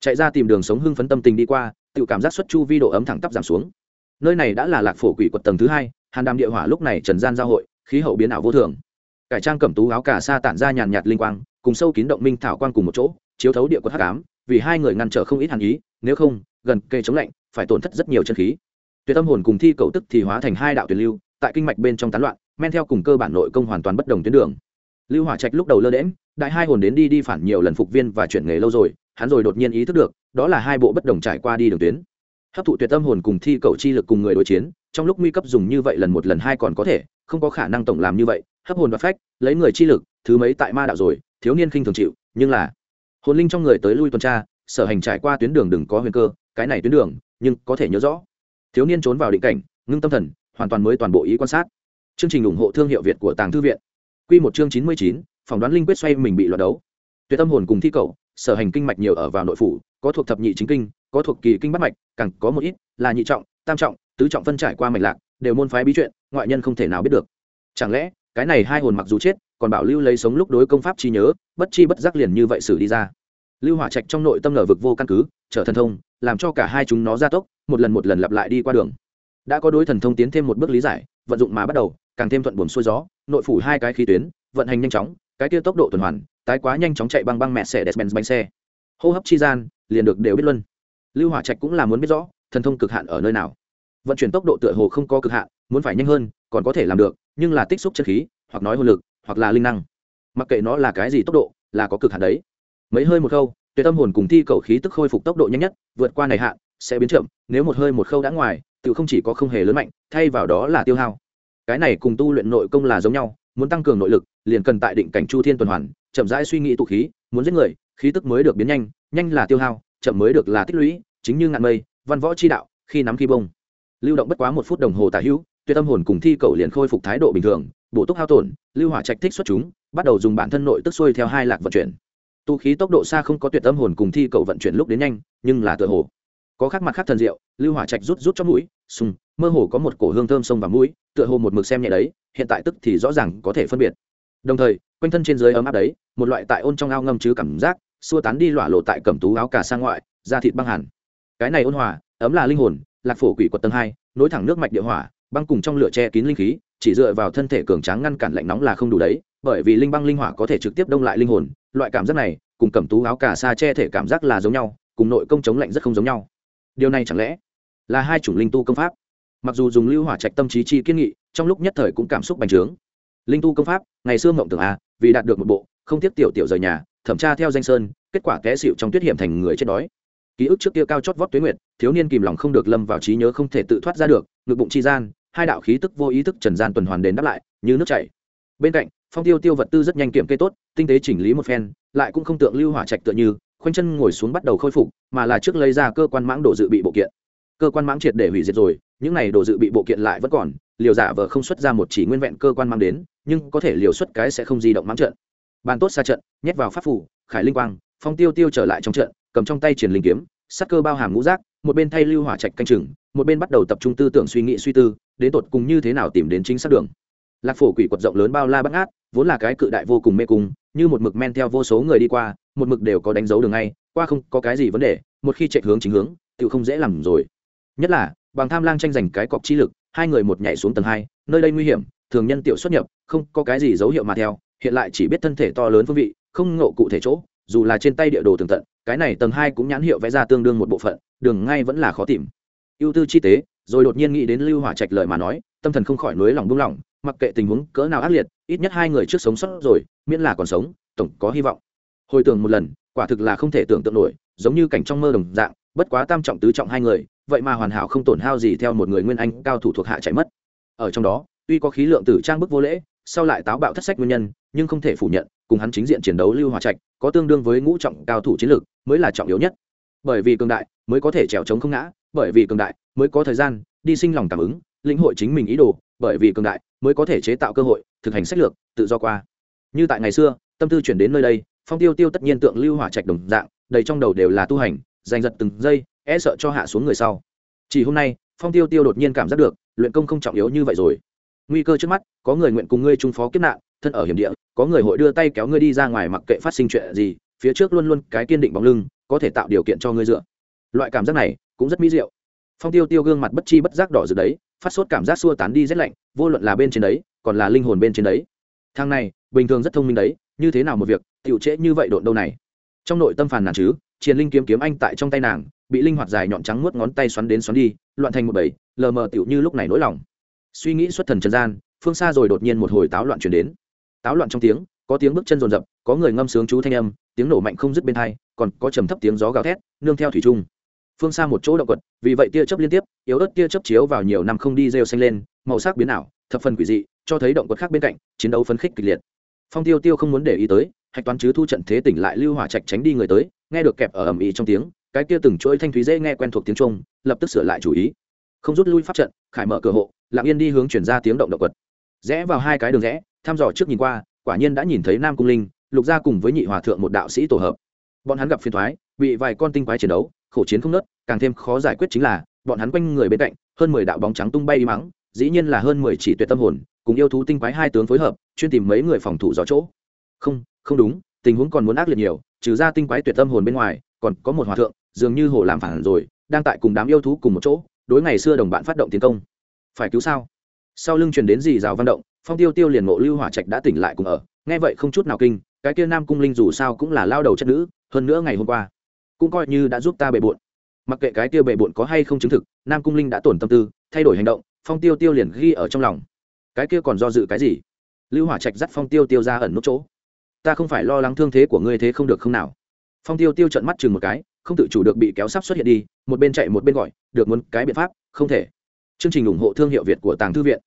Chạy ra tìm đường sống hưng phấn tâm tình đi qua tự cảm giác xuất chu vi độ ấm thẳng tắp giảm xuống. Nơi này đã là lạc phổ quỷ quật tầng thứ hai, hàn đàm địa hỏa lúc này trần gian giao hội, khí hậu biến ảo vô thường. Cải trang cẩm tú áo cà sa tản ra nhàn nhạt linh quang cùng sâu kín động minh thảo quang cùng một chỗ, chiếu thấu địa quật hắc ám, vì hai người ngăn trở không ít hàn ý, nếu không, gần cây chống lạnh, phải tổn thất rất nhiều chân khí. Tuyệt tâm hồn cùng thi cầu tức thì hóa thành hai đạo tuyển lưu, tại kinh mạch bên trong tán loạn, men theo cùng cơ bản nội công hoàn toàn bất đồng tuyến đường. Lưu hỏa trạch lúc đầu lơ đễm đại hai hồn đến đi đi phản nhiều lần phục viên và chuyển nghề lâu rồi, hắn rồi đột nhiên ý thức được, đó là hai bộ bất đồng trải qua đi đường tuyến. Hấp thụ tuyệt tâm hồn cùng thi cầu chi lực cùng người đối chiến, trong lúc nguy cấp dùng như vậy lần một lần hai còn có thể, không có khả năng tổng làm như vậy, hấp hồn và phách, lấy người chi lực, thứ mấy tại ma đạo rồi thiếu niên khinh thường chịu, nhưng là, hồn linh trong người tới lui tuần tra, sở hành trải qua tuyến đường đừng có huyền cơ, cái này tuyến đường, nhưng có thể nhớ rõ. Thiếu niên trốn vào định cảnh, ngưng tâm thần, hoàn toàn mới toàn bộ ý quan sát. Chương trình ủng hộ thương hiệu việt của tàng thư viện. Q một chương chín mươi chín, phỏng đoán linh quyết xoay mình bị loạt đấu. Tuyệt tâm hồn cùng thi cầu, sở hành kinh mạch nhiều ở vào nội phủ, có thuộc thập nhị chính kinh, có thuộc kỳ kinh bắt mạch, càng có một ít là nhị trọng, tam trọng, tứ trọng phân trải qua mạch lạc, đều môn phái bí chuyện, ngoại nhân không thể nào biết được. Chẳng lẽ, cái này hai hồn mặc dù chết còn bảo lưu lấy sống lúc đối công pháp chi nhớ, bất chi bất giác liền như vậy xử đi ra. Lưu hỏa trạch trong nội tâm nở vực vô căn cứ, trở thần thông, làm cho cả hai chúng nó gia tốc, một lần một lần lặp lại đi qua đường. Đã có đối thần thông tiến thêm một bước lý giải, vận dụng mà bắt đầu, càng thêm thuận buồm xuôi gió, nội phủ hai cái khí tuyến, vận hành nhanh chóng, cái kia tốc độ tuần hoàn, tái quá nhanh chóng chạy băng băng mẹ xe đẹp bánh xe. Hô hấp chi gian, liền được đều biết luân lưu hỏa trạch cũng là muốn biết rõ, thần thông cực hạn ở nơi nào. Vận chuyển tốc độ tựa hồ không có cực hạn, muốn phải nhanh hơn, còn có thể làm được, nhưng là tích xúc chân khí, hoặc nói hồn lực hoặc là linh năng. Mặc kệ nó là cái gì tốc độ, là có cực hạn đấy. Mấy hơi một khâu, tuyệt tâm hồn cùng thi cầu khí tức khôi phục tốc độ nhanh nhất, vượt qua này hạn, sẽ biến chậm, nếu một hơi một khâu đã ngoài, tự không chỉ có không hề lớn mạnh, thay vào đó là tiêu hao. Cái này cùng tu luyện nội công là giống nhau, muốn tăng cường nội lực, liền cần tại định cảnh chu thiên tuần hoàn, chậm rãi suy nghĩ tụ khí, muốn giết người, khí tức mới được biến nhanh nhanh là tiêu hao, chậm mới được là tích lũy, chính như ngạn mây, văn võ chi đạo, khi nắm khi bông. Lưu động bất quá một phút đồng hồ tả hữu, tuyệt tâm hồn cùng thi cầu liền khôi phục thái độ bình thường bổ túc hao tổn, lưu hỏa trạch thích xuất chúng, bắt đầu dùng bản thân nội tức xuôi theo hai lạc vận chuyển. Tu khí tốc độ xa không có tuyệt tâm hồn cùng thi cầu vận chuyển lúc đến nhanh, nhưng là tựa hồ có khác mặt khác thần diệu, lưu hỏa trạch rút rút trong mũi, sùng, mơ hồ có một cổ hương thơm sông vào mũi, tựa hồ một mực xem nhẹ đấy, hiện tại tức thì rõ ràng có thể phân biệt. Đồng thời, quanh thân trên dưới ấm áp đấy, một loại tại ôn trong ao ngâm chứ cảm giác, xua tán đi lỏa lộ tại cẩm tú áo cả sang ngoại, da thịt băng hẳn. Cái này ôn hòa, ấm là linh hồn, lạc phổ quỷ quật tầng hai, nối thẳng nước mạch địa hỏa, băng cùng trong lửa che kín linh khí chỉ dựa vào thân thể cường tráng ngăn cản lạnh nóng là không đủ đấy, bởi vì linh băng linh hỏa có thể trực tiếp đông lại linh hồn, loại cảm giác này, cùng cẩm tú áo cà sa che thể cảm giác là giống nhau, cùng nội công chống lạnh rất không giống nhau. Điều này chẳng lẽ là hai chủng linh tu công pháp? Mặc dù dùng lưu hỏa trạch tâm trí chi kiên nghị, trong lúc nhất thời cũng cảm xúc bành trướng. Linh tu công pháp, ngày xưa mộng tưởng a vì đạt được một bộ, không tiếp tiểu tiểu rời nhà, thẩm tra theo danh sơn, kết quả té xịu trong tuyết hiểm thành người chết đói. Ký ức trước kia cao chót vót tuyến nguyệt, thiếu niên kìm lòng không được lâm vào trí nhớ không thể tự thoát ra được, ngực bụng chi gian hai đạo khí tức vô ý thức trần gian tuần hoàn đến đáp lại, như nước chảy. Bên cạnh, phong tiêu tiêu vật tư rất nhanh kiểm kê tốt, tinh tế chỉnh lý một phen, lại cũng không tượng lưu hỏa trạch tựa như, khoanh chân ngồi xuống bắt đầu khôi phục, mà là trước lấy ra cơ quan mãng đồ dự bị bộ kiện. Cơ quan mãng triệt để hủy diệt rồi, những này đồ dự bị bộ kiện lại vẫn còn, liều giả vờ không xuất ra một chỉ nguyên vẹn cơ quan mang đến, nhưng có thể liều xuất cái sẽ không di động mãng trận. Bàn tốt xa trận, nhét vào pháp phủ, khải linh quang, phong tiêu tiêu trở lại trong trận, cầm trong tay triển linh kiếm, sắc cơ bao hàm ngũ giác, một bên thay lưu hỏa trạch canh chừng một bên bắt đầu tập trung tư tưởng suy nghĩ suy tư, đến tột cùng như thế nào tìm đến chính xác đường. Lạc phổ quỷ quật rộng lớn bao la bắt ngát, vốn là cái cự đại vô cùng mê cung, như một mực men theo vô số người đi qua, một mực đều có đánh dấu đường ngay, qua không có cái gì vấn đề, một khi chạy hướng chính hướng tự không dễ làm rồi. Nhất là, bằng tham lang tranh giành cái cọc chi lực, hai người một nhảy xuống tầng hai, nơi đây nguy hiểm, thường nhân tiểu xuất nhập, không có cái gì dấu hiệu mà theo, hiện lại chỉ biết thân thể to lớn phương vị, không ngộ cụ thể chỗ, dù là trên tay địa đồ tường tận, cái này tầng hai cũng nhãn hiệu vẽ ra tương đương một bộ phận, đường ngay vẫn là khó tìm ưu tư chi tế, rồi đột nhiên nghĩ đến lưu hỏa trạch lời mà nói, tâm thần không khỏi nới lòng buông lỏng, mặc kệ tình huống cỡ nào ác liệt, ít nhất hai người trước sống sót rồi, miễn là còn sống, tổng có hy vọng. Hồi tưởng một lần, quả thực là không thể tưởng tượng nổi, giống như cảnh trong mơ đồng dạng, bất quá tam trọng tứ trọng hai người, vậy mà hoàn hảo không tổn hao gì theo một người nguyên anh cao thủ thuộc hạ chạy mất. Ở trong đó, tuy có khí lượng tử trang bức vô lễ, sau lại táo bạo thất sách nguyên nhân, nhưng không thể phủ nhận, cùng hắn chính diện chiến đấu lưu hòa trạch, có tương đương với ngũ trọng cao thủ chiến lược, mới là trọng yếu nhất. Bởi vì cường đại, mới có thể trèo trống không ngã bởi vì cường đại mới có thời gian đi sinh lòng cảm ứng, lĩnh hội chính mình ý đồ, bởi vì cường đại mới có thể chế tạo cơ hội, thực hành sách lược, tự do qua. Như tại ngày xưa, tâm tư chuyển đến nơi đây, phong tiêu tiêu tất nhiên tượng lưu hỏa trạch đồng dạng, đầy trong đầu đều là tu hành, giành giật từng giây e sợ cho hạ xuống người sau. Chỉ hôm nay, phong tiêu tiêu đột nhiên cảm giác được, luyện công không trọng yếu như vậy rồi. Nguy cơ trước mắt, có người nguyện cùng ngươi trung phó kiếp nạn, thân ở hiểm địa, có người hội đưa tay kéo ngươi đi ra ngoài mặc kệ phát sinh chuyện gì, phía trước luôn luôn cái kiên định bóng lưng, có thể tạo điều kiện cho ngươi dựa. Loại cảm giác này cũng rất mỹ diệu. Phong tiêu tiêu gương mặt bất chi bất giác đỏ rực đấy, phát sốt cảm giác xua tán đi rét lạnh, vô luận là bên trên đấy, còn là linh hồn bên trên đấy. Thang này, bình thường rất thông minh đấy, như thế nào một việc, tiểu trễ như vậy độn đâu này? Trong nội tâm phàn nàn chứ chiến linh kiếm kiếm anh tại trong tay nàng, bị linh hoạt dài nhọn trắng muốt ngón tay xoắn đến xoắn đi, loạn thành một bầy, lờ mờ tiểu như lúc này nỗi lòng. Suy nghĩ xuất thần trần gian, phương xa rồi đột nhiên một hồi táo loạn chuyển đến. Táo loạn trong tiếng, có tiếng bước chân rồn rập, có người ngâm sướng chú thanh âm, tiếng nổ mạnh không dứt bên thai còn có trầm thấp tiếng gió gào thét, nương theo thủy trung phương xa một chỗ động quật, vì vậy tia chớp liên tiếp, yếu ớt tia chớp chiếu vào nhiều năm không đi rêu xanh lên, màu sắc biến ảo, thập phần quỷ dị, cho thấy động quật khác bên cạnh, chiến đấu phấn khích kịch liệt. Phong tiêu tiêu không muốn để ý tới, hạch toán chứ thu trận thế tỉnh lại lưu hỏa trạch tránh đi người tới, nghe được kẹp ở ầm ĩ trong tiếng, cái kia từng chuỗi thanh thúy dễ nghe quen thuộc tiếng trung lập tức sửa lại chủ ý. Không rút lui pháp trận, khải mở cửa hộ, lặng yên đi hướng chuyển ra tiếng động động quật. Rẽ vào hai cái đường rẽ, thăm dò trước nhìn qua, quả nhiên đã nhìn thấy nam cung linh, lục gia cùng với nhị hòa thượng một đạo sĩ tổ hợp. Bọn hắn gặp phiền thoái, bị vài con tinh quái chiến đấu khổ chiến không nớt, càng thêm khó giải quyết chính là, bọn hắn quanh người bên cạnh, hơn mười đạo bóng trắng tung bay đi mắng, dĩ nhiên là hơn mười chỉ tuyệt tâm hồn, cùng yêu thú tinh quái hai tướng phối hợp, chuyên tìm mấy người phòng thủ gió chỗ. Không không đúng, tình huống còn muốn ác liệt nhiều, trừ ra tinh quái tuyệt tâm hồn bên ngoài, còn có một hòa thượng, dường như hồ làm phản rồi, đang tại cùng đám yêu thú cùng một chỗ, đối ngày xưa đồng bạn phát động tiến công. Phải cứu sao? Sau lưng truyền đến dì rào văn động, phong tiêu tiêu liền ngộ lưu hỏa trạch đã tỉnh lại cùng ở, nghe vậy không chút nào kinh, cái kia nam cung linh dù sao cũng là lao đầu chất nữ, hơn nữa ngày hôm qua cũng coi như đã giúp ta bề bộn. Mặc kệ cái kia bề bộn có hay không chứng thực, nam cung linh đã tổn tâm tư, thay đổi hành động, phong tiêu tiêu liền ghi ở trong lòng. Cái kia còn do dự cái gì? Lưu hỏa trạch dắt phong tiêu tiêu ra ẩn nút chỗ. Ta không phải lo lắng thương thế của ngươi thế không được không nào? Phong tiêu tiêu trận mắt chừng một cái, không tự chủ được bị kéo sắp xuất hiện đi, một bên chạy một bên gọi, được muốn cái biện pháp, không thể. Chương trình ủng hộ thương hiệu việt của tàng thư viện.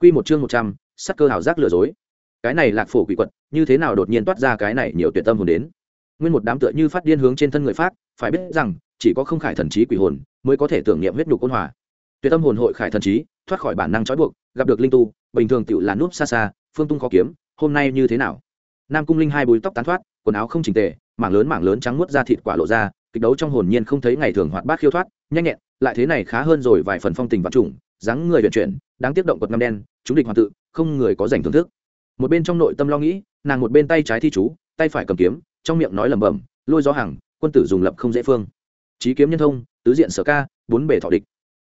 Q một chương một trăm, sắc cơ hào giác lừa dối. Cái này lạc phổ quỷ quật, như thế nào đột nhiên toát ra cái này nhiều tuyệt tâm hồn đến? Nguyên một đám tựa như phát điên hướng trên thân người phát phải biết rằng, chỉ có không khải thần trí quỷ hồn mới có thể tưởng niệm huyết nhục ôn hòa. Tuyệt tâm hồn hội khải thần trí, thoát khỏi bản năng trói buộc, gặp được linh tu, bình thường tựu là núp xa xa, phương tung khó kiếm, hôm nay như thế nào? Nam cung linh hai búi tóc tán thoát, quần áo không chỉnh tề, mảng lớn mảng lớn trắng muốt ra thịt quả lộ ra, kịch đấu trong hồn nhiên không thấy ngày thường hoạt bát khiêu thoát, nhanh nhẹn, lại thế này khá hơn rồi vài phần phong tình vật trùng, dáng người vận chuyển, đáng tiếc động quật ngâm đen, chúng địch hoàn tự, không người có dành thưởng thức. Một bên trong nội tâm lo nghĩ, nàng một bên tay trái thi chú, tay phải cầm kiếm trong miệng nói lẩm bẩm, lôi gió hàng quân tử dùng lập không dễ phương. Trí kiếm nhân thông, tứ diện sở ca, bốn bể thọ địch.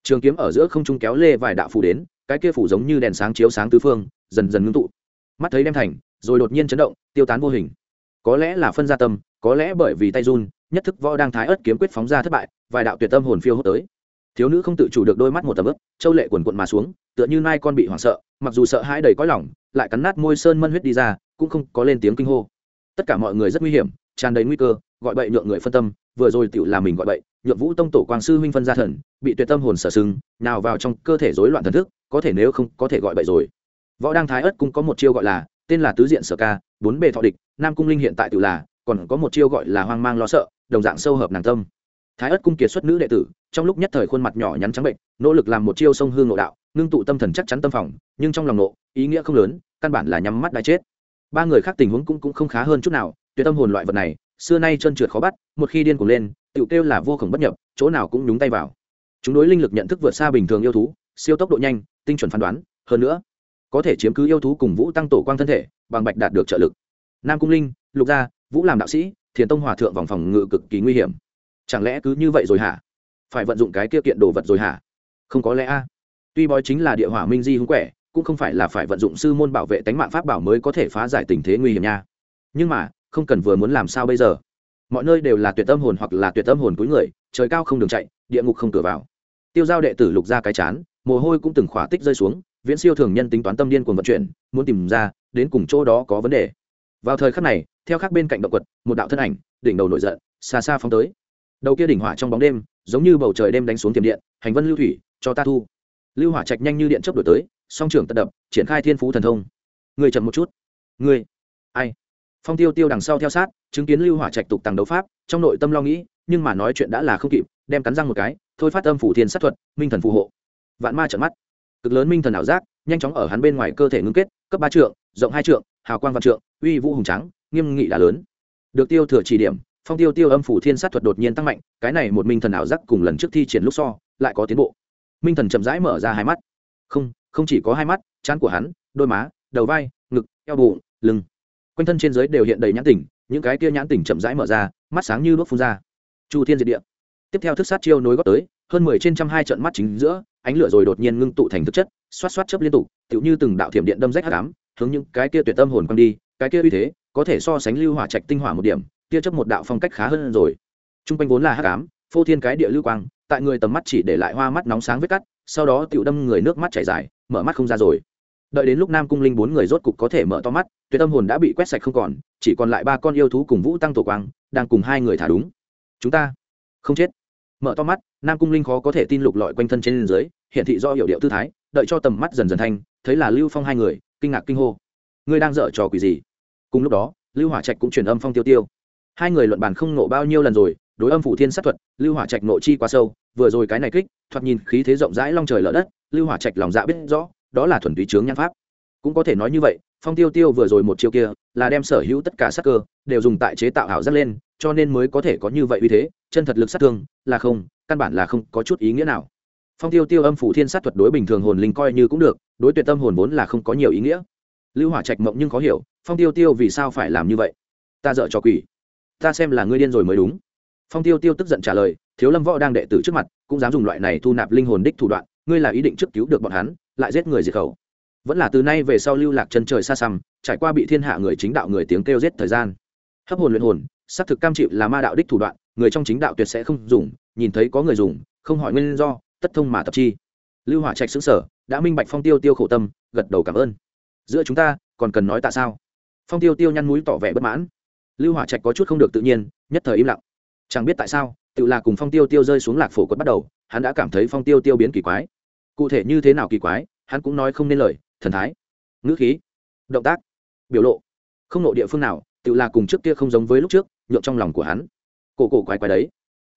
Trường kiếm ở giữa không trung kéo lê vài đạo phủ đến, cái kia phủ giống như đèn sáng chiếu sáng tứ phương, dần dần ngưng tụ. Mắt thấy đem thành, rồi đột nhiên chấn động, tiêu tán vô hình. Có lẽ là phân gia tâm, có lẽ bởi vì tay run, nhất thức võ đang thái ớt kiếm quyết phóng ra thất bại, vài đạo tuyệt tâm hồn phiêu hốt tới. Thiếu nữ không tự chủ được đôi mắt một tầm ướp châu lệ quần quận mà xuống, tựa như nai con bị hoảng sợ, mặc dù sợ hãi đầy cõi lỏng lại cắn nát môi sơn mân huyết đi ra, cũng không có lên tiếng kinh hô tất cả mọi người rất nguy hiểm, tràn đầy nguy cơ, gọi bậy nhượng người phân tâm, vừa rồi tựu là mình gọi bậy, nhượng vũ tông tổ quang sư huynh phân gia thần, bị tuyệt tâm hồn sở sưng nào vào trong cơ thể rối loạn thần thức, có thể nếu không có thể gọi bậy rồi. Võ đăng thái ất cũng có một chiêu gọi là, tên là tứ diện sở ca, bốn bề thọ địch, nam cung linh hiện tại tự là, còn có một chiêu gọi là hoang mang lo sợ, đồng dạng sâu hợp nàng tâm. Thái ất cung kiệt xuất nữ đệ tử, trong lúc nhất thời khuôn mặt nhỏ nhắn trắng bệnh, nỗ lực làm một chiêu sông hương nội đạo, ngưng tụ tâm thần chắc chắn tâm phòng, nhưng trong lòng nộ, ý nghĩa không lớn, căn bản là nhắm mắt đã chết ba người khác tình huống cũng, cũng không khá hơn chút nào tuyệt tâm hồn loại vật này xưa nay chân trượt khó bắt một khi điên cuồng lên tựu kêu là vô khổng bất nhập chỗ nào cũng nhúng tay vào. Chúng đối linh lực nhận thức vượt xa bình thường yêu thú siêu tốc độ nhanh tinh chuẩn phán đoán hơn nữa có thể chiếm cứ yêu thú cùng vũ tăng tổ quang thân thể bằng bạch đạt được trợ lực. Nam cung linh lục gia vũ làm đạo sĩ thiền tông hòa thượng vòng phòng ngự cực kỳ nguy hiểm. Chẳng lẽ cứ như vậy rồi hả? Phải vận dụng cái kia kiện đồ vật rồi hả? Không có lẽ a. Tuy bói chính là địa hỏa minh di hung quẻ cũng không phải là phải vận dụng sư môn bảo vệ tánh mạng pháp bảo mới có thể phá giải tình thế nguy hiểm nha. Nhưng mà, không cần vừa muốn làm sao bây giờ? Mọi nơi đều là tuyệt tâm hồn hoặc là tuyệt tâm hồn cuối người, trời cao không đường chạy, địa ngục không cửa vào. Tiêu giao đệ tử lục ra cái chán, mồ hôi cũng từng khỏa tích rơi xuống, viễn siêu thường nhân tính toán tâm điên cuồng vận chuyển, muốn tìm ra, đến cùng chỗ đó có vấn đề. Vào thời khắc này, theo khác bên cạnh động quật, một đạo thân ảnh, đỉnh đầu nổi giận, xa xa phóng tới. Đầu kia đỉnh hỏa trong bóng đêm, giống như bầu trời đêm đánh xuống tiềm điện, hành vân lưu thủy, cho ta thu. Lưu hỏa trạch nhanh như điện chớp đổi tới song trưởng tận đập, triển khai thiên phú thần thông. Người chậm một chút. Người. Ai? Phong tiêu tiêu đằng sau theo sát, chứng kiến lưu hỏa trạch tục tàng đấu pháp, trong nội tâm lo nghĩ, nhưng mà nói chuyện đã là không kịp, đem cắn răng một cái, thôi phát âm phủ thiên sát thuật, minh thần phù hộ. Vạn ma trận mắt. Cực lớn minh thần ảo giác, nhanh chóng ở hắn bên ngoài cơ thể ngưng kết, cấp ba trượng, rộng hai trượng, hào quang vạn trượng, uy vũ hùng trắng nghiêm nghị là lớn. Được tiêu thừa chỉ điểm, phong tiêu tiêu âm phủ thiên sát thuật đột nhiên tăng mạnh, cái này một minh thần ảo giác cùng lần trước thi triển lúc so, lại có tiến bộ. Minh thần chậm rãi mở ra hai mắt. Không không chỉ có hai mắt, trán của hắn, đôi má, đầu vai, ngực, eo bụng, lưng. Quanh thân trên dưới đều hiện đầy nhãn tỉnh, những cái kia nhãn tỉnh chậm rãi mở ra, mắt sáng như bước phun ra. Chu thiên diệt địa. Tiếp theo thức sát chiêu nối góp tới, hơn mười trên trăm hai trận mắt chính giữa, ánh lửa rồi đột nhiên ngưng tụ thành thực chất, xoát xoát chớp liên tục, tựu như từng đạo thiểm điện đâm rách hắc ám, hướng những cái kia tuyệt tâm hồn quăng đi, cái kia uy thế, có thể so sánh lưu hỏa trạch tinh hỏa một điểm kia chấp một đạo phong cách khá hơn rồi. Trung quanh vốn là hắc ám, phô thiên cái địa lưu quang tại người tầm mắt chỉ để lại hoa mắt nóng sáng vết cắt, sau đó tựu đâm người nước mắt chảy dài, mở mắt không ra rồi. Đợi đến lúc nam cung linh bốn người rốt cục có thể mở to mắt, tuyệt tâm hồn đã bị quét sạch không còn, chỉ còn lại ba con yêu thú cùng vũ tăng tổ quang, đang cùng hai người thả đúng. Chúng ta không chết. Mở to mắt, nam cung linh khó có thể tin lục lọi quanh thân trên dưới hiện thị do hiệu điệu tư thái, đợi cho tầm mắt dần dần thanh, thấy là lưu phong hai người, kinh ngạc kinh hô. Ngươi đang dở trò quỷ gì? Cùng lúc đó, lưu hỏa trạch cũng truyền âm phong tiêu tiêu. Hai người luận bàn không nộ bao nhiêu lần rồi đối âm phủ thiên sát thuật, lưu hỏa trạch nội chi quá sâu, vừa rồi cái này kích, thoạt nhìn khí thế rộng rãi long trời lở đất, lưu hỏa trạch lòng dạ biết rõ, đó là thuần túy chướng nhan pháp. Cũng có thể nói như vậy, phong tiêu tiêu vừa rồi một chiêu kia, là đem sở hữu tất cả sát cơ, đều dùng tại chế tạo ảo giác lên, cho nên mới có thể có như vậy uy thế, chân thật lực sát thương, là không, căn bản là không có chút ý nghĩa nào. Phong tiêu tiêu âm phủ thiên sát thuật đối bình thường hồn linh coi như cũng được, đối tuyệt tâm hồn vốn là không có nhiều ý nghĩa. Lưu hỏa trạch mộng nhưng khó hiểu, phong tiêu tiêu vì sao phải làm như vậy? Ta dợ cho quỷ. Ta xem là ngươi điên rồi mới đúng phong tiêu tiêu tức giận trả lời, thiếu lâm võ đang đệ tử trước mặt, cũng dám dùng loại này thu nạp linh hồn đích thủ đoạn, ngươi là ý định trước cứu được bọn hắn, lại giết người diệt khẩu. Vẫn là từ nay về sau lưu lạc chân trời xa xăm, trải qua bị thiên hạ người chính đạo người tiếng kêu giết thời gian. Hấp hồn luyện hồn, xác thực cam chịu là ma đạo đích thủ đoạn, người trong chính đạo tuyệt sẽ không dùng, nhìn thấy có người dùng, không hỏi nguyên do, tất thông mà tập chi. Lưu hỏa trạch xứng sở đã minh bạch phong tiêu tiêu khổ tâm, gật đầu cảm ơn. Giữa chúng ta, còn cần nói tại sao? Phong tiêu tiêu nhăn mũi tỏ vẻ bất mãn. Lưu hỏa trạch có chút không được tự nhiên, nhất thời im lặng chẳng biết tại sao, tự là cùng phong tiêu tiêu rơi xuống lạc phổ quất bắt đầu, hắn đã cảm thấy phong tiêu tiêu biến kỳ quái. Cụ thể như thế nào kỳ quái, hắn cũng nói không nên lời, thần thái, ngữ khí, động tác, biểu lộ. Không nộ địa phương nào, tự là cùng trước kia không giống với lúc trước, nhượng trong lòng của hắn. Cổ cổ quái quái đấy.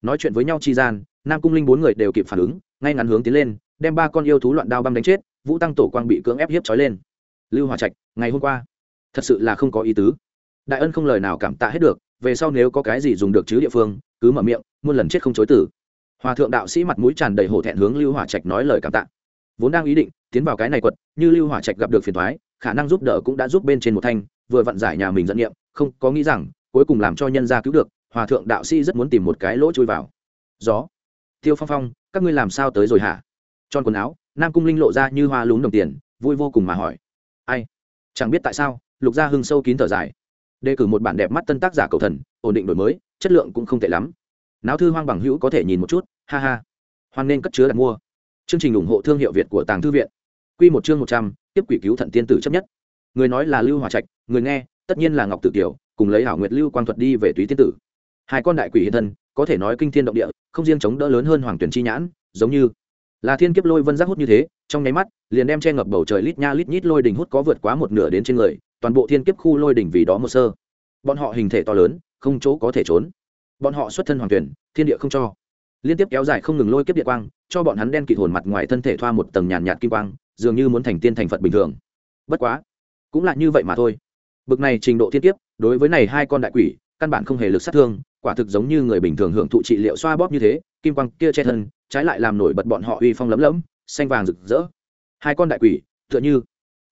Nói chuyện với nhau chi gian, nam cung linh bốn người đều kịp phản ứng, ngay ngắn hướng tiến lên, đem ba con yêu thú loạn đao băm đánh chết, vũ tăng tổ quang bị cưỡng ép hiếp trói lên. Lưu hòa trạch, ngày hôm qua, thật sự là không có ý tứ. Đại ân không lời nào cảm tạ hết được về sau nếu có cái gì dùng được chứ địa phương, cứ mở miệng, muôn lần chết không chối tử hòa thượng đạo sĩ mặt mũi tràn đầy hổ thẹn hướng lưu hỏa trạch nói lời cảm tạ. Vốn đang ý định, tiến vào cái này quật như lưu hỏa trạch gặp được phiền thoái khả năng giúp đỡ cũng đã giúp bên trên một thanh, vừa vặn giải nhà mình dẫn nghiệm không có nghĩ rằng, cuối cùng làm cho nhân gia cứu được, hòa thượng đạo sĩ rất muốn tìm một cái lỗ chui vào. Gió. Tiêu phong phong, các ngươi làm sao tới rồi hả? Tròn quần áo, nam cung linh lộ ra như hoa lún đồng tiền, vui vô cùng mà hỏi. Ai? Chẳng biết tại sao, lục gia hưng sâu kín thở dài đề cử một bản đẹp mắt tân tác giả cầu thần, ổn định đổi mới, chất lượng cũng không tệ lắm. Náo thư hoang bằng hữu có thể nhìn một chút, ha ha. Hoan nên cất chứa đặt mua. Chương trình ủng hộ thương hiệu việt của tàng thư viện. Q một chương một trăm, tiếp quỷ cứu thận tiên tử chấp nhất. Người nói là lưu hòa trạch, người nghe, tất nhiên là ngọc tử kiều, cùng lấy hảo nguyệt lưu quang thuật đi về túy tiên tử. Hai con đại quỷ hiện thân, có thể nói kinh thiên động địa, không riêng chống đỡ lớn hơn hoàng tuyển chi nhãn, giống như là thiên kiếp lôi vân giác hút như thế, trong nháy mắt, liền đem che ngập bầu trời lít nha lít nhít lôi đỉnh hút có vượt quá một nửa đến trên người toàn bộ thiên kiếp khu lôi đỉnh vì đó một sơ. Bọn họ hình thể to lớn, không chỗ có thể trốn. Bọn họ xuất thân hoàng tuyển, thiên địa không cho. Liên tiếp kéo dài không ngừng lôi kiếp địa quang, cho bọn hắn đen kịt hồn mặt ngoài thân thể thoa một tầng nhàn nhạt kim quang, dường như muốn thành tiên thành phật bình thường. Bất quá, cũng là như vậy mà thôi. Bực này trình độ thiên kiếp, đối với này hai con đại quỷ, căn bản không hề lực sát thương, quả thực giống như người bình thường hưởng thụ trị liệu xoa bóp như thế, kim quang kia che thân, trái lại làm nổi bật bọn họ uy phong lấm lấm, xanh vàng rực rỡ. Hai con đại quỷ, tựa như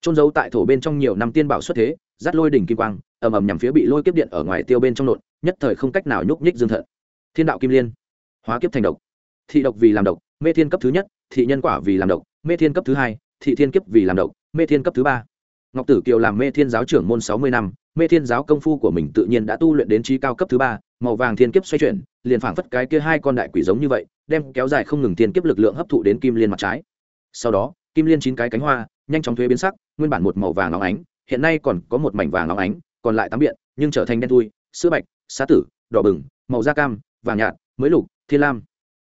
trôn giấu tại thổ bên trong nhiều năm tiên bảo xuất thế dắt lôi đỉnh kim quang, ầm ầm nhằm phía bị lôi kiếp điện ở ngoài tiêu bên trong nộn nhất thời không cách nào nhúc nhích dương thận. Thiên đạo kim liên, hóa kiếp thành độc. Thị độc vì làm độc, mê thiên cấp thứ nhất, thị nhân quả vì làm độc, mê thiên cấp thứ hai, thị thiên kiếp vì làm độc, mê thiên cấp thứ ba. Ngọc tử kiều làm mê thiên giáo trưởng môn sáu mươi năm, mê thiên giáo công phu của mình tự nhiên đã tu luyện đến trí cao cấp thứ ba, màu vàng thiên kiếp xoay chuyển, liền phảng phất cái kia hai con đại quỷ giống như vậy, đem kéo dài không ngừng thiên kiếp lực lượng hấp thụ đến kim liên mặt trái. Sau đó, kim liên chín cái cánh hoa nhanh chóng thuế biến sắc, nguyên bản một màu vàng óng ánh, hiện nay còn có một mảnh vàng óng ánh, còn lại tám biện, nhưng trở thành đen thui, sữa bạch, xá tử, đỏ bừng, màu da cam, vàng nhạt, mới lục, thiên lam.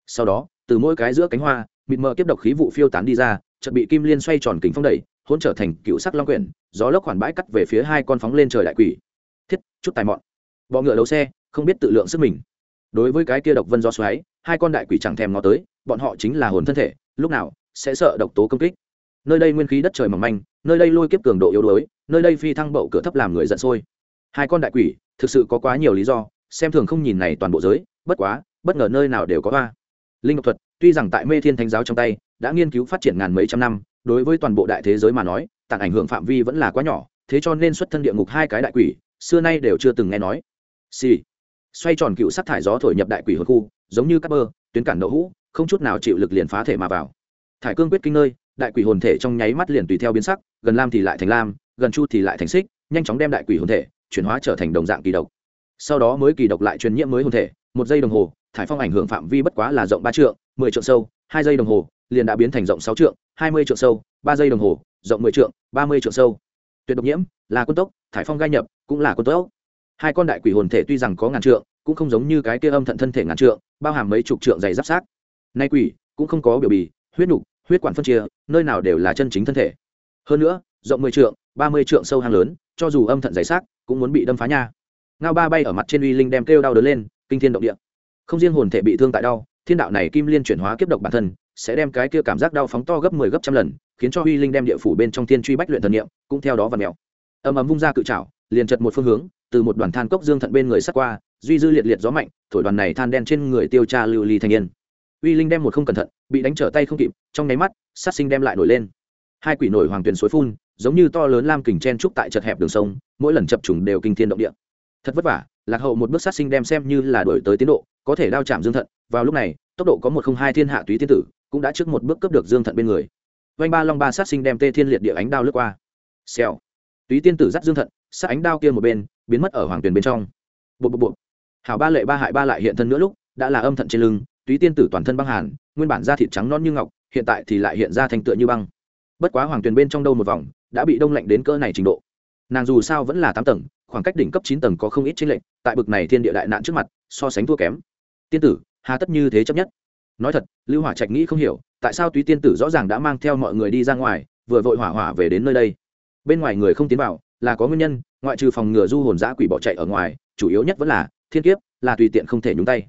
Sau đó, từ mỗi cái giữa cánh hoa, mịt mờ kiếp độc khí vụ phiêu tán đi ra, chợt bị kim liên xoay tròn kính phong đẩy, hỗn trở thành cựu sắc long quyển, gió lốc khoản bãi cắt về phía hai con phóng lên trời đại quỷ. Thiết, chút tài mọn. Bọ ngựa đấu xe, không biết tự lượng sức mình. Đối với cái kia độc vân gió xoáy, hai con đại quỷ chẳng thèm ngó tới, bọn họ chính là hồn thân thể, lúc nào sẽ sợ độc tố công kích? Nơi đây nguyên khí đất trời mỏng manh, nơi đây lôi kiếp cường độ yếu đuối, nơi đây phi thăng bậu cửa thấp làm người giận sôi. Hai con đại quỷ, thực sự có quá nhiều lý do, xem thường không nhìn này toàn bộ giới, bất quá, bất ngờ nơi nào đều có hoa. Linh Ngọc thuật, tuy rằng tại mê thiên thánh giáo trong tay, đã nghiên cứu phát triển ngàn mấy trăm năm, đối với toàn bộ đại thế giới mà nói tặng ảnh hưởng phạm vi vẫn là quá nhỏ, thế cho nên xuất thân địa ngục hai cái đại quỷ, xưa nay đều chưa từng nghe nói. Xì、sì. xoay tròn cựu sắc thải gió thổi nhập đại quỷ hồn khu, giống như các bơ, tuyến cản đậu hũ, không chút nào chịu lực liền phá thể mà vào. Thải cương quyết kinh nơi đại quỷ hồn thể trong nháy mắt liền tùy theo biến sắc, gần lam thì lại thành lam, gần chu thì lại thành xích, nhanh chóng đem đại quỷ hồn thể chuyển hóa trở thành đồng dạng kỳ độc. Sau đó mới kỳ độc lại truyền nhiễm mới hồn thể, một giây đồng hồ, thải phong ảnh hưởng phạm vi bất quá là rộng ba trượng, mười trượng sâu, hai giây đồng hồ, liền đã biến thành rộng sáu trượng, hai mươi trượng sâu, ba giây đồng hồ, rộng mười trượng, ba mươi trượng sâu. Tuyệt độc nhiễm, là quân tốc, thải phong gai nhập, cũng là quân tốc. Hai con đại quỷ hồn thể tuy rằng có ngàn trượng, cũng không giống như cái kia âm thận thân thể ngàn trượng, bao hàm mấy chục trượng dày giáp sát nay quỷ cũng không có biểu bì, huyết nhục huyết quản phân chia, nơi nào đều là chân chính thân thể. Hơn nữa, rộng mười trượng, ba mươi trượng sâu hang lớn, cho dù âm thận dày xác, cũng muốn bị đâm phá nha. Ngao ba bay ở mặt trên uy linh đem kêu đau đớn lên, kinh thiên động địa. Không riêng hồn thể bị thương tại đau, thiên đạo này kim liên chuyển hóa kiếp độc bản thân, sẽ đem cái kia cảm giác đau phóng to gấp mười 10 gấp trăm lần, khiến cho uy linh đem địa phủ bên trong thiên truy bách luyện thần niệm, cũng theo đó vặn mèo. Ầm ầm vung ra cự trảo, liền chật một phương hướng, từ một đoàn than cốc dương thận bên người sắt qua, duy dư liệt liệt gió mạnh, thổi đoàn này than đen trên người tiêu tra lưu ly thanh niên uy linh đem một không cẩn thận, bị đánh trở tay không kịp, trong nháy mắt, sát sinh đem lại nổi lên. Hai quỷ nổi hoàng tuyền suối phun, giống như to lớn lam kình chen trúc tại chật hẹp đường sông, mỗi lần chập trùng đều kinh thiên động địa. Thật vất vả, lạc hậu một bước sát sinh đem xem như là đổi tới tiến độ, có thể đao chạm dương thận, vào lúc này, tốc độ có một không hai thiên hạ túy tiên tử, cũng đã trước một bước cấp được dương thận bên người. Vanh ba long ba sát sinh đem tê thiên liệt địa ánh đao lướt qua. Xèo. Túy tiên tử dắt dương thận, sát ánh đao kia một bên, biến mất ở hoàng tuyền bên trong. Bộ bộ bộ hảo ba lệ ba hại ba lại hiện thân nữa lúc, đã là âm thận trên lưng túy tiên tử toàn thân băng hàn, nguyên bản da thịt trắng non như ngọc, hiện tại thì lại hiện ra thành tựa như băng. Bất quá hoàng tuyền bên trong đâu một vòng, đã bị đông lạnh đến cỡ này trình độ. Nàng dù sao vẫn là tám tầng, khoảng cách đỉnh cấp chín tầng có không ít chênh lệch, tại bực này thiên địa đại nạn trước mặt, so sánh thua kém. Tiên tử, hà tất như thế chấp nhất. Nói thật, lưu hỏa trạch nghĩ không hiểu, tại sao túy tiên tử rõ ràng đã mang theo mọi người đi ra ngoài, vừa vội hỏa hỏa về đến nơi đây. Bên ngoài người không tiến vào, là có nguyên nhân, ngoại trừ phòng ngừa du hồn giã quỷ bỏ chạy ở ngoài, chủ yếu nhất vẫn là, thiên kiếp, là tùy tiện không thể nhúng tay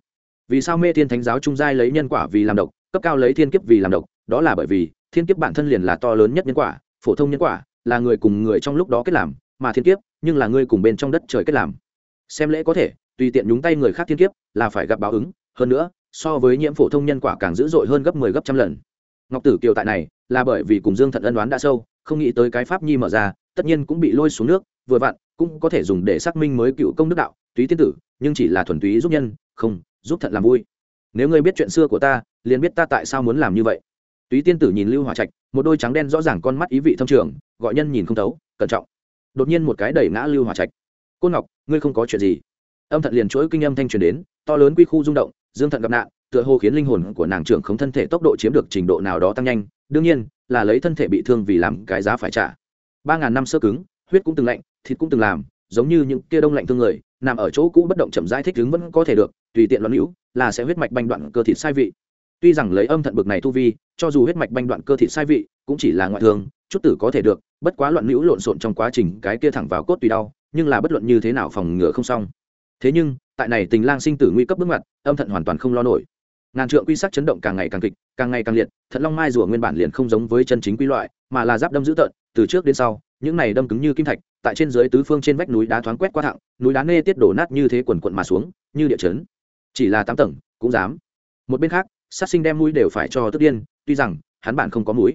vì sao mê thiên thánh giáo trung giai lấy nhân quả vì làm độc, cấp cao lấy thiên kiếp vì làm độc, đó là bởi vì thiên kiếp bản thân liền là to lớn nhất nhân quả, phổ thông nhân quả, là người cùng người trong lúc đó kết làm, mà thiên kiếp, nhưng là người cùng bên trong đất trời kết làm. Xem lễ có thể, tùy tiện nhúng tay người khác thiên kiếp, là phải gặp báo ứng, hơn nữa, so với nhiễm phổ thông nhân quả càng dữ dội hơn gấp mười 10 gấp trăm lần. Ngọc tử kiều tại này, là bởi vì cùng dương thận ân đoán đã sâu, không nghĩ tới cái pháp nhi mở ra, tất nhiên cũng bị lôi xuống nước, vừa vặn, cũng có thể dùng để xác minh mới cựu công đức đạo, túy tiên tử, nhưng chỉ là thuần túy giúp nhân, không giúp thận làm vui. Nếu ngươi biết chuyện xưa của ta, liền biết ta tại sao muốn làm như vậy. Túy tiên tử nhìn lưu hòa trạch, một đôi trắng đen rõ ràng con mắt ý vị thâm trường, gọi nhân nhìn không thấu, cẩn trọng. Đột nhiên một cái đẩy ngã lưu hòa trạch. Côn ngọc, ngươi không có chuyện gì. Âm thận liền chuỗi kinh âm thanh truyền đến, to lớn quy khu rung động, dương thận gặp nạn, tựa hồ khiến linh hồn của nàng trưởng không thân thể tốc độ chiếm được trình độ nào đó tăng nhanh, đương nhiên, là lấy thân thể bị thương vì làm cái giá phải trả. Ba ngàn năm sơ cứng, huyết cũng từng lạnh, thịt cũng từng làm, giống như những kia đông lạnh thương người, nằm ở chỗ cũ bất động chậm rãi thích ứng vẫn có thể được tùy tiện loạn hữu, là sẽ huyết mạch banh đoạn cơ thịt sai vị. Tuy rằng lấy âm thận bực này tu vi, cho dù huyết mạch banh đoạn cơ thịt sai vị, cũng chỉ là ngoại thương, chút tử có thể được, bất quá loạn hữu lộn xộn trong quá trình cái kia thẳng vào cốt tùy đau, nhưng là bất luận như thế nào phòng ngừa không xong. Thế nhưng, tại này tình lang sinh tử nguy cấp bước ngoặt, âm thận hoàn toàn không lo nổi. Ngàn trượng quy sắc chấn động càng ngày càng kịch, càng ngày càng liệt, thận long mai rùa nguyên bản liền không giống với chân chính quy loại, mà là giáp đâm dữ tợn, từ trước đến sau, những này đâm cứng như kim thạch, tại trên dưới tứ phương trên vách núi đá thoáng quét qua thẳng, núi đá nê tiết đổ nát như thế quần quận mà xuống, như địa chấn chỉ là tám tầng, cũng dám. Một bên khác, sát sinh đem mũi đều phải cho tức điên, tuy rằng, hắn bản không có mũi.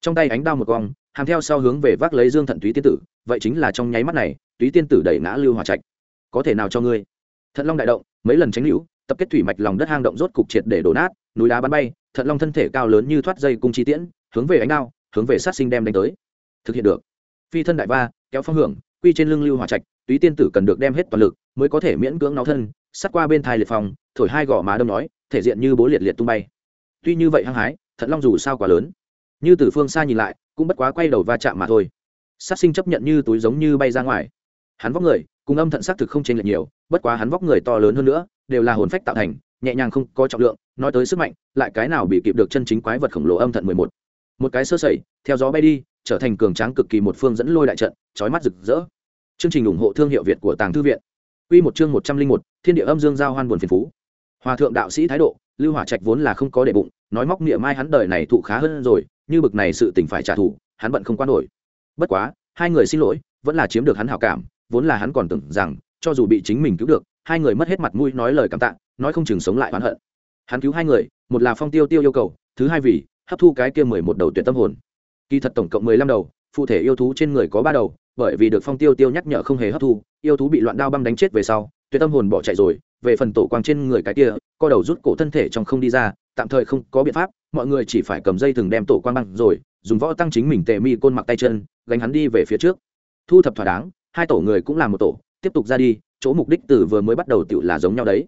Trong tay ánh đao một cong hàm theo sau hướng về vác lấy dương thận túy tiên tử, vậy chính là trong nháy mắt này, túy tiên tử đẩy ngã lưu hòa trạch. Có thể nào cho ngươi? Thận long đại động, mấy lần tránh hữu, tập kết thủy mạch lòng đất hang động rốt cục triệt để đổ nát, núi đá bắn bay, thận long thân thể cao lớn như thoát dây cung chi tiễn, hướng về ánh đao, hướng về sát sinh đem đánh tới. Thực hiện được. Phi thân đại va, kéo phong hưởng, quy trên lưng lưu hỏa trạch, túy tiên tử cần được đem hết toàn lực, mới có thể miễn cưỡng náo thân, sát qua bên thai liệt phòng thổi hai gò má đâm nói, thể diện như bố liệt liệt tung bay. Tuy như vậy hăng hái, thận long dù sao quá lớn. Như từ phương xa nhìn lại, cũng bất quá quay đầu va chạm mà thôi. Sát sinh chấp nhận như túi giống như bay ra ngoài. Hắn vóc người, cùng âm thận xác thực không chênh lệch nhiều, bất quá hắn vóc người to lớn hơn nữa, đều là hồn phách tạo thành, nhẹ nhàng không có trọng lượng, nói tới sức mạnh, lại cái nào bị kịp được chân chính quái vật khổng lồ âm thận mười một. Một cái sơ sẩy, theo gió bay đi, trở thành cường tráng cực kỳ một phương dẫn lôi đại trận, chói mắt rực rỡ. Chương trình ủng hộ thương hiệu việt của tàng thư viện. Quy một chương một trăm linh một, thiên địa âm dương giao hoan buồn phiền phú hòa thượng đạo sĩ thái độ, lưu hỏa trạch vốn là không có để bụng, nói móc niệm mai hắn đời này thụ khá hơn rồi, như bực này sự tình phải trả thù, hắn bận không quan nổi. Bất quá, hai người xin lỗi, vẫn là chiếm được hắn hảo cảm, vốn là hắn còn tưởng rằng, cho dù bị chính mình cứu được, hai người mất hết mặt mũi nói lời cảm tạ, nói không chừng sống lại oán hận. Hắn cứu hai người, một là phong tiêu tiêu yêu cầu, thứ hai vì, hấp thu cái kia mười một đầu tuyệt tâm hồn. Kỳ thật tổng cộng mười lăm đầu, phụ thể yêu thú trên người có ba đầu, bởi vì được phong tiêu tiêu nhắc nhở không hề hấp thu, yêu thú bị loạn đao băng đánh chết về sau, tuyệt tâm hồn bỏ chạy rồi về phần tổ quang trên người cái kia, co đầu rút cổ thân thể trong không đi ra, tạm thời không có biện pháp, mọi người chỉ phải cầm dây thừng đem tổ quang băng rồi, dùng võ tăng chính mình tề mi côn mặc tay chân, gánh hắn đi về phía trước. Thu thập thỏa đáng, hai tổ người cũng là một tổ, tiếp tục ra đi, chỗ mục đích từ vừa mới bắt đầu tự là giống nhau đấy.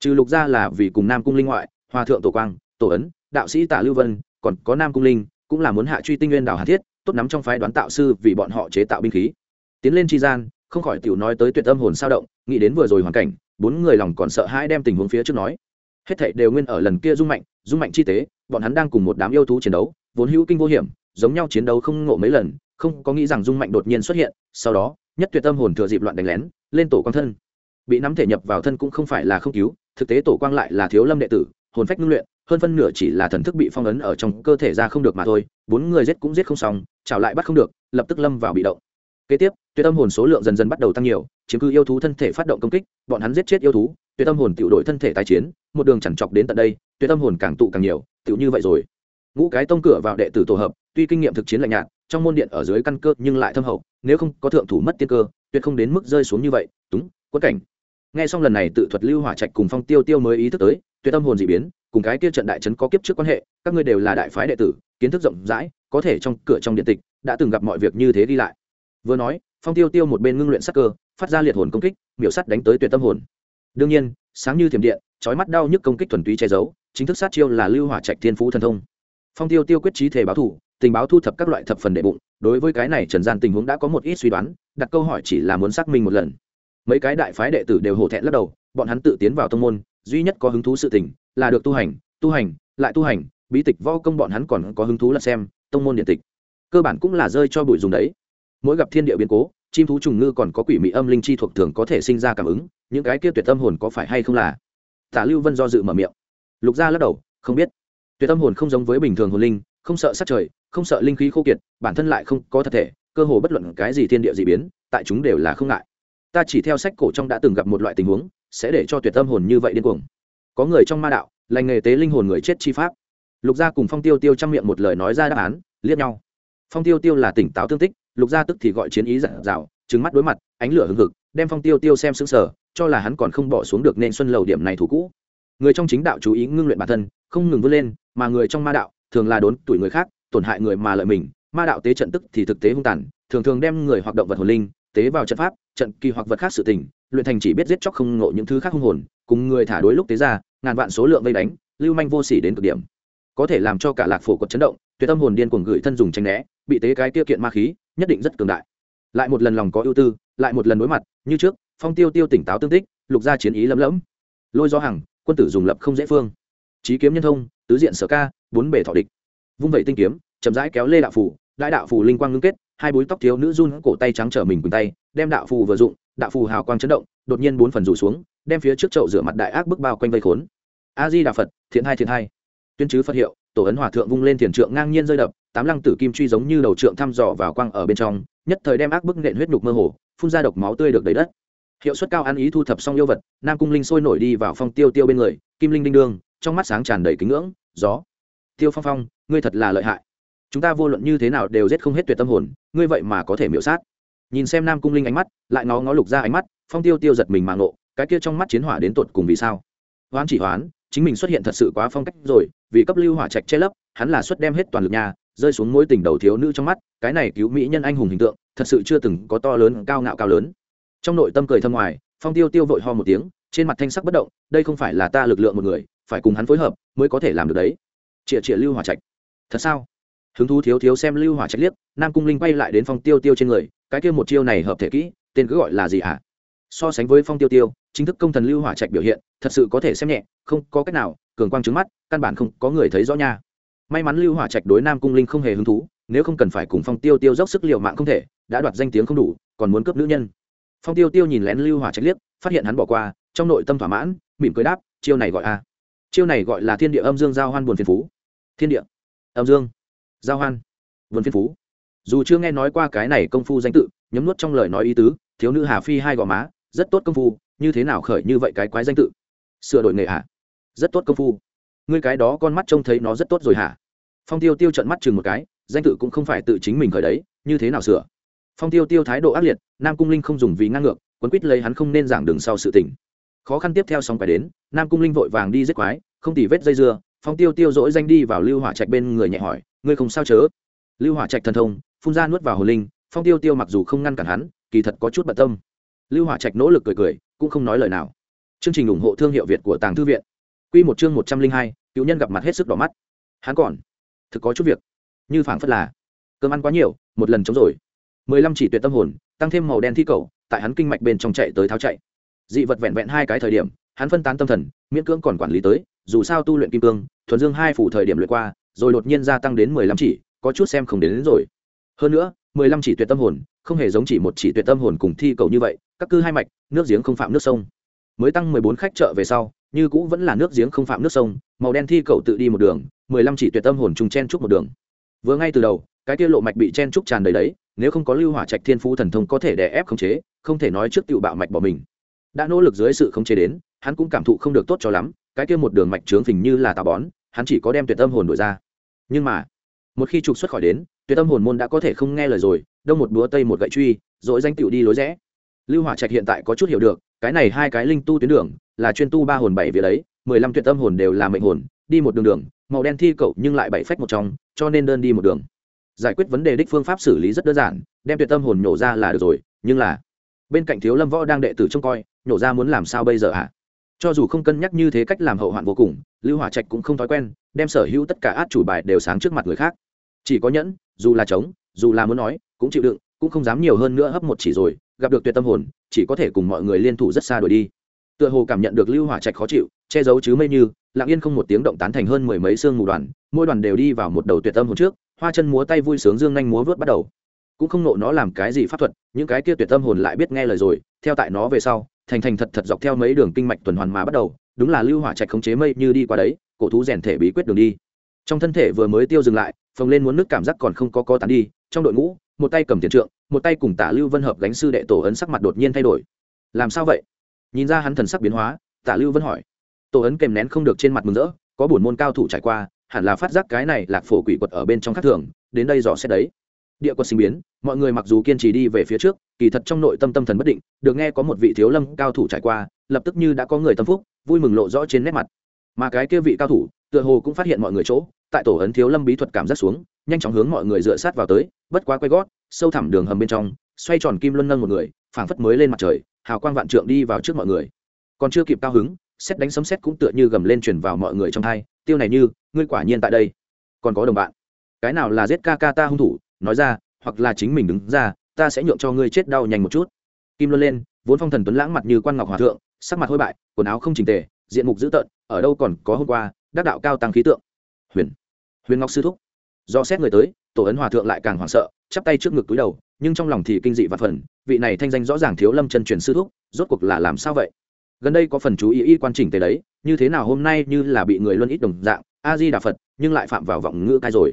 Trừ lục ra là vì cùng nam cung linh ngoại, hòa thượng tổ quang, tổ ấn, đạo sĩ tạ lưu vân, còn có nam cung linh, cũng là muốn hạ truy tinh nguyên đảo hà thiết, tốt nắm trong phái đoán tạo sư vì bọn họ chế tạo binh khí. Tiến lên tri gian, không khỏi tiểu nói tới tuyệt âm hồn sao động, nghĩ đến vừa rồi hoàn cảnh bốn người lòng còn sợ hãi đem tình huống phía trước nói. Hết thảy đều nguyên ở lần kia dung mạnh dung mạnh chi tế, bọn hắn đang cùng một đám yêu thú chiến đấu, vốn hữu kinh vô hiểm, giống nhau chiến đấu không ngộ mấy lần, không có nghĩ rằng dung mạnh đột nhiên xuất hiện, sau đó, nhất tuyệt tâm hồn thừa dịp loạn đánh lén, lên tổ quang thân. Bị nắm thể nhập vào thân cũng không phải là không cứu, thực tế tổ quang lại là thiếu lâm đệ tử, hồn phách ngưng luyện, hơn phân nửa chỉ là thần thức bị phong ấn ở trong cơ thể ra không được mà thôi, bốn người giết cũng giết không xong, chảo lại bắt không được, lập tức lâm vào bị động kế tiếp, tuyệt tâm hồn số lượng dần dần bắt đầu tăng nhiều, chiếm cứ yêu thú thân thể phát động công kích, bọn hắn giết chết yêu thú, tuyệt tâm hồn tự đổi thân thể tái chiến, một đường chẳng chọc đến tận đây, tuyệt tâm hồn càng tụ càng nhiều tự như vậy rồi. Ngũ cái tông cửa vào đệ tử tổ hợp, tuy kinh nghiệm thực chiến lạnh nhạt, trong môn điện ở dưới căn cơ nhưng lại thâm hậu, nếu không có thượng thủ mất tiên cơ, tuyệt không đến mức rơi xuống như vậy, túng quất cảnh. Nghe xong lần này tự thuật lưu hỏa trạch cùng phong tiêu tiêu mới ý thức tới, tuyệt tâm hồn dị biến, cùng cái kia trận đại trấn có kiếp trước quan hệ, các ngươi đều là đại phái đệ tử, kiến thức rộng rãi, có thể trong cửa trong điện tịch, đã từng gặp mọi việc như thế đi lại vừa nói, phong tiêu tiêu một bên ngưng luyện sắc cơ, phát ra liệt hồn công kích, miểu sắt đánh tới tuyệt tâm hồn. Đương nhiên, sáng như thiểm điện trói mắt đau nhức công kích thuần túy che giấu, chính thức sát chiêu là lưu hỏa trạch thiên phú thần thông. Phong tiêu tiêu quyết trí thể báo thủ tình báo thu thập các loại thập phần đệ bụng, đối với cái này trần gian tình huống đã có một ít suy đoán, đặt câu hỏi chỉ là muốn xác minh một lần. Mấy cái đại phái đệ tử đều hổ thẹn lắc đầu, bọn hắn tự tiến vào tông môn, duy nhất có hứng thú sự tình là được tu hành tu hành, lại tu hành, bí tịch võ công bọn hắn còn có hứng thú là xem tông môn điện tịch. Cơ bản cũng là rơi cho bụi dùng đấy mỗi gặp thiên địa biến cố, chim thú trùng ngư còn có quỷ mị âm linh chi thuộc thường có thể sinh ra cảm ứng, những cái kia tuyệt tâm hồn có phải hay không là? Tả lưu vân do dự mở miệng. Lục gia lắc đầu, không biết. Tuyệt tâm hồn không giống với bình thường hồn linh, không sợ sát trời, không sợ linh khí khô kiệt, bản thân lại không có thật thể, cơ hồ bất luận cái gì thiên địa dị biến, tại chúng đều là không ngại. Ta chỉ theo sách cổ trong đã từng gặp một loại tình huống, sẽ để cho tuyệt tâm hồn như vậy điên cuồng. Có người trong ma đạo, lành nghề tế linh hồn người chết chi pháp. Lục gia cùng phong tiêu tiêu trong miệng một lời nói ra đáp án, liếc nhau. Phong tiêu tiêu là tỉnh táo tương tích lục gia tức thì gọi chiến ý dặn dào trứng mắt đối mặt, ánh lửa hừng hực, đem phong tiêu tiêu xem xứng sở cho là hắn còn không bỏ xuống được nên xuân lầu điểm này thủ cũ. Người trong chính đạo chú ý ngưng luyện bản thân, không ngừng vươn lên, mà người trong ma đạo, thường là đốn tuổi người khác, tổn hại người mà lợi mình, ma đạo tế trận tức thì thực tế hung tàn, thường thường đem người hoặc động vật hồn linh, tế vào trận pháp, trận kỳ hoặc vật khác sự tình, luyện thành chỉ biết giết chóc không ngộ những thứ khác hung hồn, cùng người thả đối lúc tế ra, ngàn vạn số lượng vây đánh, lưu manh vô sỉ đến cực điểm. Có thể làm cho cả lạc phổ quật chấn động, tuyệt tâm hồn điên cuồng gửi thân dùng tranh né, bị tế cái tiêu kiện ma khí nhất định rất cường đại. Lại một lần lòng có ưu tư, lại một lần đối mặt, như trước, phong tiêu tiêu tỉnh táo tương tích, lục gia chiến ý lấm lẫm. Lôi do hằng, quân tử dùng lập không dễ phương. Trí kiếm nhân thông, tứ diện sở ca, bốn bể thọ địch. Vung vẩy tinh kiếm, chậm rãi kéo lê đạo phủ đại đạo phủ linh quang ngưng kết, hai búi tóc thiếu nữ run cổ tay trắng trở mình quỳnh tay, đem đạo phù vừa dụng, đạo phù hào quang chấn động, đột nhiên bốn phần rủ xuống, đem phía trước chậu rửa mặt đại ác bức bao quanh vây khốn. A di đà phật, thiện hai thiện hai. Tuyên chứ phật hiệu, tổ ấn hòa thượng vung lên thiền trượng ngang nhiên rơi đập tám lăng tử kim truy giống như đầu trượng thăm dò vào quang ở bên trong, nhất thời đem ác bức nện huyết nhục mơ hồ, phun ra độc máu tươi được đầy đất. Hiệu suất cao ăn ý thu thập xong yêu vật, nam cung linh sôi nổi đi vào phong tiêu tiêu bên người, kim linh đinh đương, trong mắt sáng tràn đầy kính ngưỡng, gió. Tiêu phong phong, ngươi thật là lợi hại. Chúng ta vô luận như thế nào đều giết không hết tuyệt tâm hồn, ngươi vậy mà có thể miễu sát. Nhìn xem nam cung linh ánh mắt, lại ngó ngó lục ra ánh mắt, phong tiêu tiêu giật mình mà ngộ, cái kia trong mắt chiến hỏa đến tột cùng vì sao? Hoán chỉ hoán, chính mình xuất hiện thật sự quá phong cách rồi, vì cấp lưu hỏa trạch che lấp, hắn là xuất đem hết toàn lực nhà rơi xuống mối tình đầu thiếu nữ trong mắt, cái này cứu mỹ nhân anh hùng hình tượng, thật sự chưa từng có to lớn, cao ngạo cao lớn. Trong nội tâm cười thâm ngoài, phong tiêu tiêu vội ho một tiếng, trên mặt thanh sắc bất động, đây không phải là ta lực lượng một người, phải cùng hắn phối hợp mới có thể làm được đấy. Chịa chịa lưu hỏa trạch. Thật sao? Hứng thú thiếu thiếu xem lưu hỏa trạch liếc, nam cung linh quay lại đến phong tiêu tiêu trên người, cái kia một chiêu này hợp thể kỹ, tên cứ gọi là gì ạ? À? so sánh với phong tiêu tiêu, chính thức công thần lưu hỏa trạch biểu hiện, thật sự có thể xem nhẹ, không có cách nào, cường quang trứng mắt, căn bản không có người thấy rõ nha may mắn lưu hỏa trạch đối nam cung linh không hề hứng thú, nếu không cần phải cùng phong tiêu tiêu dốc sức liều mạng không thể, đã đoạt danh tiếng không đủ, còn muốn cướp nữ nhân. Phong tiêu tiêu nhìn lén lưu hỏa trạch liếc, phát hiện hắn bỏ qua, trong nội tâm thỏa mãn, mỉm cười đáp, chiêu này gọi a. Chiêu này gọi là thiên địa âm dương giao hoan buồn phiền phú. Thiên địa âm dương giao hoan buồn phiền phú. Dù chưa nghe nói qua cái này công phu danh tự, nhấm nuốt trong lời nói ý tứ, thiếu nữ hà phi hai gò má, rất tốt công phu, như thế nào khởi như vậy cái quái danh tự? Sửa đổi nghề hả? Rất tốt công phu ngươi cái đó con mắt trông thấy nó rất tốt rồi hả? Phong tiêu tiêu trận mắt chừng một cái, danh tự cũng không phải tự chính mình khởi đấy, như thế nào sửa? Phong tiêu tiêu thái độ ác liệt, nam cung linh không dùng vì ngang ngược, quấn quýt lấy hắn không nên giảng đường sau sự tình. Khó khăn tiếp theo xong phải đến, nam cung linh vội vàng đi giết quái, không tỉ vết dây dưa, phong tiêu tiêu dỗi danh đi vào lưu hỏa trạch bên người nhẹ hỏi, ngươi không sao chớ? Lưu hỏa trạch thần thông, phun ra nuốt vào hồ linh, phong tiêu tiêu mặc dù không ngăn cản hắn, kỳ thật có chút bận tâm. Lưu hỏa trạch nỗ lực cười cười, cũng không nói lời nào. Chương trình ủng hộ thương hiệu việt của tàng thư viện. Q một chương một trăm linh hai cựu nhân gặp mặt hết sức đỏ mắt. Hắn còn thực có chút việc. Như phảng phất là cơm ăn quá nhiều một lần chống rồi. Mười lăm chỉ tuyệt tâm hồn tăng thêm màu đen thi cầu tại hắn kinh mạch bên trong chạy tới tháo chạy. Dị vật vẹn vẹn hai cái thời điểm hắn phân tán tâm thần miễn cưỡng còn quản lý tới dù sao tu luyện kim cương thuần dương hai phủ thời điểm luyện qua rồi đột nhiên gia tăng đến mười lăm chỉ có chút xem không đến, đến rồi. Hơn nữa mười lăm chỉ tuyệt tâm hồn không hề giống chỉ một chỉ tuyệt tâm hồn cùng thi cầu như vậy các cư hai mạch nước giếng không phạm nước sông. Mới tăng mười bốn khách chợ về sau như cũ vẫn là nước giếng không phạm nước sông, màu đen thi cầu tự đi một đường, mười lăm chỉ tuyệt tâm hồn trùng chen trúc một đường. Vừa ngay từ đầu, cái kia lộ mạch bị chen trúc tràn đầy đấy, nếu không có lưu hỏa trạch thiên phú thần thông có thể đè ép khống chế, không thể nói trước tiểu bạo mạch bỏ mình. Đã nỗ lực dưới sự khống chế đến, hắn cũng cảm thụ không được tốt cho lắm, cái kia một đường mạch trướng phình như là tà bón, hắn chỉ có đem tuyệt tâm hồn đổi ra. Nhưng mà, một khi trục xuất khỏi đến, tuyệt tâm hồn môn đã có thể không nghe lời rồi, đông một búa tây một gậy truy, rồi danh tựu đi lối rẽ. Lưu hỏa trạch hiện tại có chút hiểu được, cái này hai cái linh tu tuyến đường là chuyên tu ba hồn bảy vía đấy, mười lăm tuyệt tâm hồn đều là mệnh hồn, đi một đường đường, màu đen thi cậu nhưng lại bảy phách một trong, cho nên đơn đi một đường. Giải quyết vấn đề đích phương pháp xử lý rất đơn giản, đem tuyệt tâm hồn nhổ ra là được rồi, nhưng là bên cạnh thiếu lâm võ đang đệ tử trông coi, nhổ ra muốn làm sao bây giờ ạ à? cho dù không cân nhắc như thế cách làm hậu hoạn vô cùng, lưu hỏa trạch cũng không thói quen, đem sở hữu tất cả át chủ bài đều sáng trước mặt người khác. Chỉ có nhẫn, dù là trống, dù là muốn nói, cũng chịu đựng, cũng không dám nhiều hơn nữa hấp một chỉ rồi, gặp được tuyệt tâm hồn, chỉ có thể cùng mọi người liên thủ rất xa đuổi đi tựa hồ cảm nhận được lưu hỏa trạch khó chịu, che giấu chứ mây như, lặng yên không một tiếng động tán thành hơn mười mấy xương mù đoàn, mỗi đoàn đều đi vào một đầu tuyệt tâm hồn trước, hoa chân múa tay vui sướng dương nhanh múa vớt bắt đầu. Cũng không nộ nó làm cái gì pháp thuật, những cái kia tuyệt tâm hồn lại biết nghe lời rồi, theo tại nó về sau, thành thành thật thật dọc theo mấy đường kinh mạch tuần hoàn mà bắt đầu, đúng là lưu hỏa trạch khống chế mây như đi qua đấy, cổ thú rèn thể bí quyết đường đi. Trong thân thể vừa mới tiêu dừng lại, phồng lên muốn nước cảm giác còn không có có tán đi, trong đội ngũ, một tay cầm tiền trượng, một tay cùng tả lưu vân hợp gánh sư đệ tổ ấn sắc mặt đột nhiên thay đổi. Làm sao vậy? Nhìn ra hắn thần sắc biến hóa tả lưu vân hỏi. Tổ ấn kèm nén không được trên mặt mừng rỡ, có buồn môn cao thủ trải qua, hẳn là phát giác cái này lạc phổ quỷ quật ở bên trong khắc thường, đến đây dò xét đấy. Địa quật sinh biến, mọi người mặc dù kiên trì đi về phía trước, kỳ thật trong nội tâm tâm thần bất định, được nghe có một vị thiếu lâm cao thủ trải qua, lập tức như đã có người tâm phúc, vui mừng lộ rõ trên nét mặt. Mà cái kia vị cao thủ, tựa hồ cũng phát hiện mọi người chỗ, tại tổ ấn thiếu lâm bí thuật cảm giác xuống, nhanh chóng hướng mọi người dựa sát vào tới, bất quá quay gót, sâu thẳm đường hầm bên trong, xoay tròn kim luân nâng một người, phảng phất mới lên mặt trời hào quang vạn trượng đi vào trước mọi người. Còn chưa kịp cao hứng, xét đánh sấm xét cũng tựa như gầm lên truyền vào mọi người trong thai tiêu này như, ngươi quả nhiên tại đây. Còn có đồng bạn. Cái nào là giết ca ca ta hung thủ, nói ra, hoặc là chính mình đứng ra, ta sẽ nhượng cho ngươi chết đau nhanh một chút. Kim luân lên, vốn phong thần tuấn lãng mặt như quan ngọc hòa thượng, sắc mặt hôi bại, quần áo không trình tề, diện mục dữ tợn, ở đâu còn có hôm qua, đắc đạo cao tăng khí tượng. Huyền. Huyền ngọc sư thúc. Do xét người tới tổ ấn hòa thượng lại càng hoảng sợ, chắp tay trước ngực túi đầu, nhưng trong lòng thì kinh dị và phần, vị này thanh danh rõ ràng thiếu lâm chân truyền sư thúc, rốt cuộc là làm sao vậy? Gần đây có phần chú ý y quan chỉnh tề đấy, như thế nào hôm nay như là bị người luân ít đồng dạng, a di đà phật, nhưng lại phạm vào vọng ngữ cai rồi.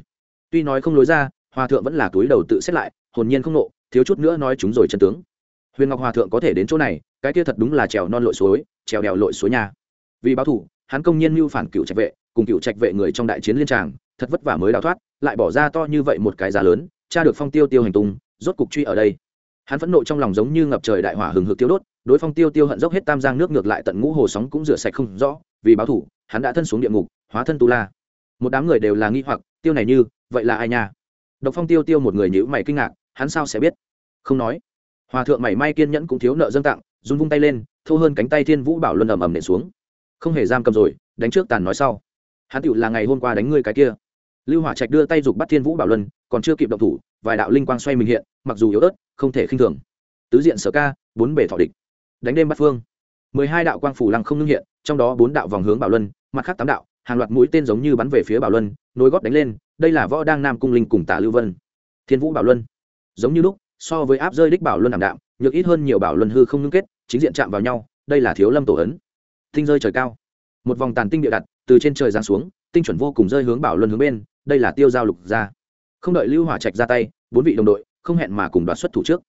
Tuy nói không lối ra, hòa thượng vẫn là túi đầu tự xét lại, hồn nhiên không nộ, thiếu chút nữa nói chúng rồi chân tướng. Huyền ngọc hòa thượng có thể đến chỗ này, cái kia thật đúng là trèo non lội suối, trèo đèo lội suối nhà. Vì báo thủ, hắn công nhiên mưu phản cựu trạch vệ, cùng cựu trạch vệ người trong đại chiến liên tràng, thật vất vả mới đào thoát lại bỏ ra to như vậy một cái giá lớn, cha được phong tiêu tiêu hành tung, rốt cục truy ở đây. Hắn phẫn nộ trong lòng giống như ngập trời đại hỏa hừng hực tiêu đốt, đối phong tiêu tiêu hận dốc hết tam giang nước ngược lại tận ngũ hồ sóng cũng rửa sạch không rõ, vì báo thủ, hắn đã thân xuống địa ngục, hóa thân tu la. Một đám người đều là nghi hoặc, tiêu này như, vậy là ai nha? Độc phong tiêu tiêu một người nhữ mày kinh ngạc, hắn sao sẽ biết? Không nói. Hòa thượng mảy may kiên nhẫn cũng thiếu nợ dâng tặng, run vung tay lên, thô hơn cánh tay thiên vũ bảo luân ầm ầm nện xuống. Không hề giam cầm rồi, đánh trước tàn nói sau. Hắn tựu là ngày hôm qua đánh ngươi cái kia lưu hỏa trạch đưa tay giục bắt thiên vũ bảo luân, còn chưa kịp động thủ, vài đạo linh quang xoay mình hiện, mặc dù yếu ớt, không thể khinh thường. Tứ diện sở ca, bốn bể thọ địch. Đánh đêm bắt phương. Mười hai đạo quang phủ lăng không ngưng hiện, trong đó bốn đạo vòng hướng bảo luân, mặt khác tám đạo, hàng loạt mũi tên giống như bắn về phía bảo luân, nối gót đánh lên, đây là võ đang nam cung linh cùng tả lưu vân. Thiên vũ bảo luân. Giống như lúc, so với áp rơi đích bảo luân đảm đạm, nhược ít hơn nhiều bảo luân hư không ngưng kết, chính diện chạm vào nhau, đây là thiếu lâm tổ ấn. Tinh rơi trời cao. Một vòng tàn tinh địa đặt, từ trên trời giáng xuống, tinh chuẩn vô cùng rơi hướng bảo luân hướng bên đây là tiêu giao lục ra không đợi lưu hỏa trạch ra tay, bốn vị đồng đội không hẹn mà cùng đoạt xuất thủ trước.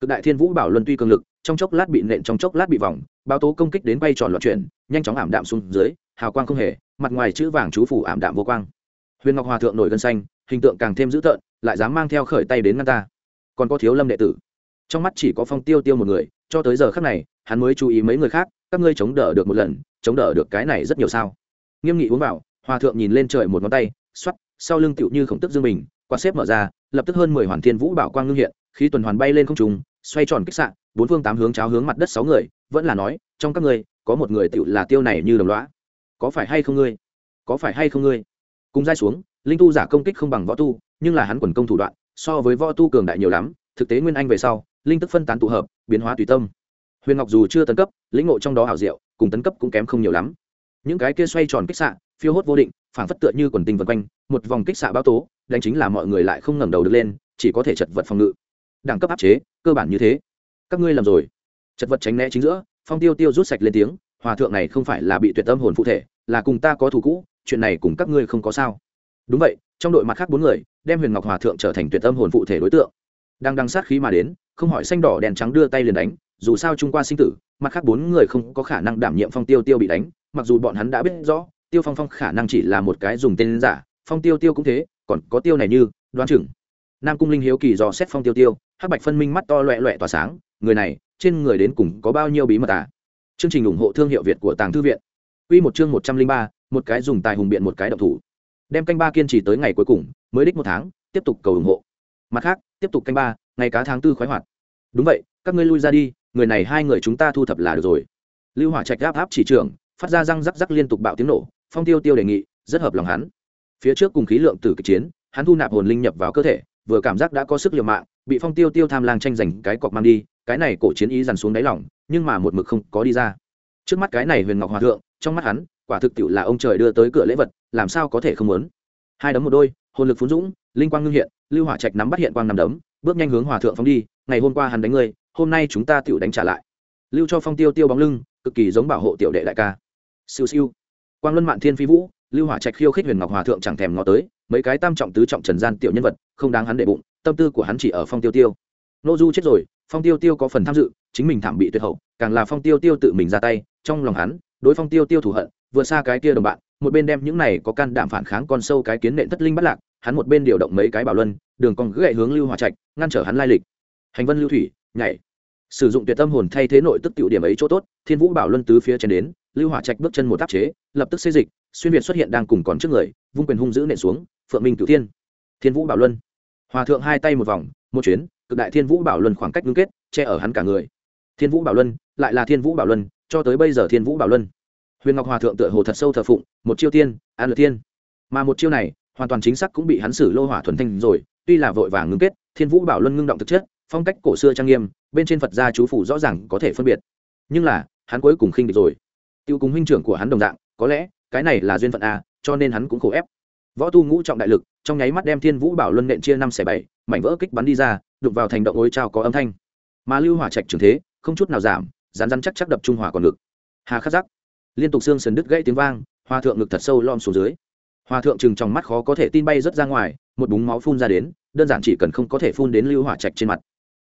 Cực đại thiên vũ bảo luân tuy cường lực, trong chốc lát bị nện, trong chốc lát bị vòng, báo tố công kích đến bay tròn loạn chuyển, nhanh chóng ảm đạm xuống dưới, hào quang không hề, mặt ngoài chữ vàng chú phủ ảm đạm vô quang. Huyền ngọc hòa thượng nổi gân xanh, hình tượng càng thêm dữ tợn, lại dám mang theo khởi tay đến ngăn ta. Còn có thiếu lâm đệ tử. Trong mắt chỉ có phong tiêu tiêu một người, cho tới giờ khác này, hắn mới chú ý mấy người khác, các ngươi chống đỡ được một lần, chống đỡ được cái này rất nhiều sao. Nghiêm nghị uống vào, hòa thượng nhìn lên trời một ngón tay xoắt sau lưng tựu như khổng tức dương mình quạt xếp mở ra, lập tức hơn mười hoàn thiên vũ bảo quang ngưng hiện, khí tuần hoàn bay lên không trùng xoay tròn kích sạn bốn phương tám hướng cháo hướng mặt đất sáu người, vẫn là nói, trong các ngươi, có một người tựu là tiêu này như đồng loã có phải hay không ngươi? Có phải hay không ngươi? Cùng dai xuống, linh tu giả công kích không bằng võ tu, nhưng là hắn quần công thủ đoạn, so với võ tu cường đại nhiều lắm, thực tế nguyên anh về sau, linh tức phân tán tụ hợp, biến hóa tùy tâm. Huyền ngọc dù chưa tấn cấp, lĩnh ngộ trong đó hảo diệu, cùng tấn cấp cũng kém không nhiều lắm những cái kia xoay tròn kích xạ, phiêu hốt vô định phản phất tựa như quần tinh vân quanh, một vòng kích xạ báo tố, đánh chính là mọi người lại không ngẩng đầu được lên, chỉ có thể chật vật phòng ngự. Đẳng cấp áp chế, cơ bản như thế. Các ngươi làm rồi. Chật vật tránh né chính giữa, phong tiêu tiêu rút sạch lên tiếng, hòa thượng này không phải là bị tuyệt tâm hồn phụ thể, là cùng ta có thù cũ, chuyện này cùng các ngươi không có sao. Đúng vậy, trong đội mặt khác bốn người, đem huyền ngọc hòa thượng trở thành tuyệt tâm hồn phụ thể đối tượng. Đang đăng sát khí mà đến, không hỏi xanh đỏ đèn trắng đưa tay liền đánh, dù sao trung qua sinh tử, mặt khác bốn người không có khả năng đảm nhiệm phong tiêu tiêu bị đánh mặc dù bọn hắn đã biết rõ, tiêu phong phong khả năng chỉ là một cái dùng tên giả, phong tiêu tiêu cũng thế, còn có tiêu này như, đoán chừng. Nam cung linh hiếu kỳ do xét phong tiêu tiêu, hắc bạch phân minh mắt to loẹ loẹ tỏa sáng, người này, trên người đến cùng có bao nhiêu bí mật à? Chương trình ủng hộ thương hiệu việt của tàng thư viện. Quy một chương một trăm linh ba, một cái dùng tài hùng biện một cái độc thủ. Đem canh ba kiên trì tới ngày cuối cùng, mới đích một tháng, tiếp tục cầu ủng hộ. Mặt khác, tiếp tục canh ba, ngày cá tháng tư khoái hoạt. Đúng vậy, các ngươi lui ra đi, người này hai người chúng ta thu thập là được rồi. Lưu hỏa trạch áp áp chỉ trưởng phát ra răng rắc rắc liên tục bạo tiếng nổ, phong tiêu tiêu đề nghị, rất hợp lòng hắn. Phía trước cùng khí lượng tử kịch chiến, hắn thu nạp hồn linh nhập vào cơ thể, vừa cảm giác đã có sức liều mạng, bị phong tiêu tiêu tham lang tranh giành cái cọc mang đi, cái này cổ chiến ý dằn xuống đáy lỏng nhưng mà một mực không có đi ra. Trước mắt cái này huyền ngọc hòa thượng, trong mắt hắn, quả thực tiệu là ông trời đưa tới cửa lễ vật, làm sao có thể không muốn. Hai đấm một đôi, hồn lực phú dũng, linh quang ngưng hiện, lưu hỏa trạch nắm bắt hiện quang nằm đấm, bước nhanh hướng hòa thượng phóng đi, ngày hôm qua hắn đánh ngươi, hôm nay chúng ta tiểu đánh trả lại. Lưu cho phong tiêu tiêu bóng lưng, cực kỳ giống bảo hộ tiểu đệ đại ca siêu siêu. Quang luân mạn thiên phi vũ, lưu hỏa trạch khiêu khích huyền ngọc hòa thượng chẳng thèm ngó tới, mấy cái tam trọng tứ trọng trần gian tiểu nhân vật, không đáng hắn để bụng, tâm tư của hắn chỉ ở phong tiêu tiêu. Nô du chết rồi, phong tiêu tiêu có phần tham dự, chính mình thảm bị tuyệt hậu, càng là phong tiêu tiêu tự mình ra tay, trong lòng hắn, đối phong tiêu tiêu thù hận vừa xa cái kia đồng bạn, một bên đem những này có can đảm phản kháng con sâu cái kiến nện thất linh bắt lạc, hắn một bên điều động mấy cái bảo luân, đường còn gậy hướng lưu hỏa trạch, ngăn trở hắn lai lịch. Hành vân lưu thủy, nhảy. Sử dụng tuyệt tâm hồn thay thế nội tức tiểu điểm ấy chỗ tốt, thiên vũ bảo luân tứ phía trên đến lưu hỏa trạch bước chân một áp chế, lập tức xây dịch, xuyên việt xuất hiện đang cùng còn trước người, vung quyền hung dữ nện xuống, phượng minh cửu thiên. Thiên vũ bảo luân. Hòa thượng hai tay một vòng, một chuyến, cực đại thiên vũ bảo luân khoảng cách ngưng kết, che ở hắn cả người. Thiên vũ bảo luân, lại là thiên vũ bảo luân, cho tới bây giờ thiên vũ bảo luân. Huyền ngọc hòa thượng tựa hồ thật sâu thờ phụng, một chiêu tiên, an lượt tiên mà một chiêu này, hoàn toàn chính xác cũng bị hắn xử lô hỏa thuần thanh rồi, tuy là vội vàng ngưng kết, thiên vũ bảo luân ngưng động thực chất, phong cách cổ xưa trang nghiêm, bên trên phật gia chú phủ rõ ràng có thể phân biệt. Nhưng là, hắn cuối cùng khinh địch rồi tiêu cùng huynh trưởng của hắn đồng dạng, có lẽ, cái này là duyên phận a, cho nên hắn cũng khổ ép. Võ tu ngũ trọng đại lực, trong nháy mắt đem thiên vũ bảo luân nện chia năm xẻ bảy, mảnh vỡ kích bắn đi ra đục vào thành động ối trao có âm thanh. Mà lưu hỏa trạch trường thế, không chút nào giảm rán rán chắc chắc đập trung hỏa còn ngực. Hà khắc giác liên tục xương sườn đứt gãy tiếng vang hòa thượng ngực thật sâu lom xuống dưới. Hòa thượng chừng trong mắt khó có thể tin bay rớt ra ngoài, một búng máu phun ra đến, đơn giản chỉ cần không có thể phun đến lưu hỏa trạch trên mặt.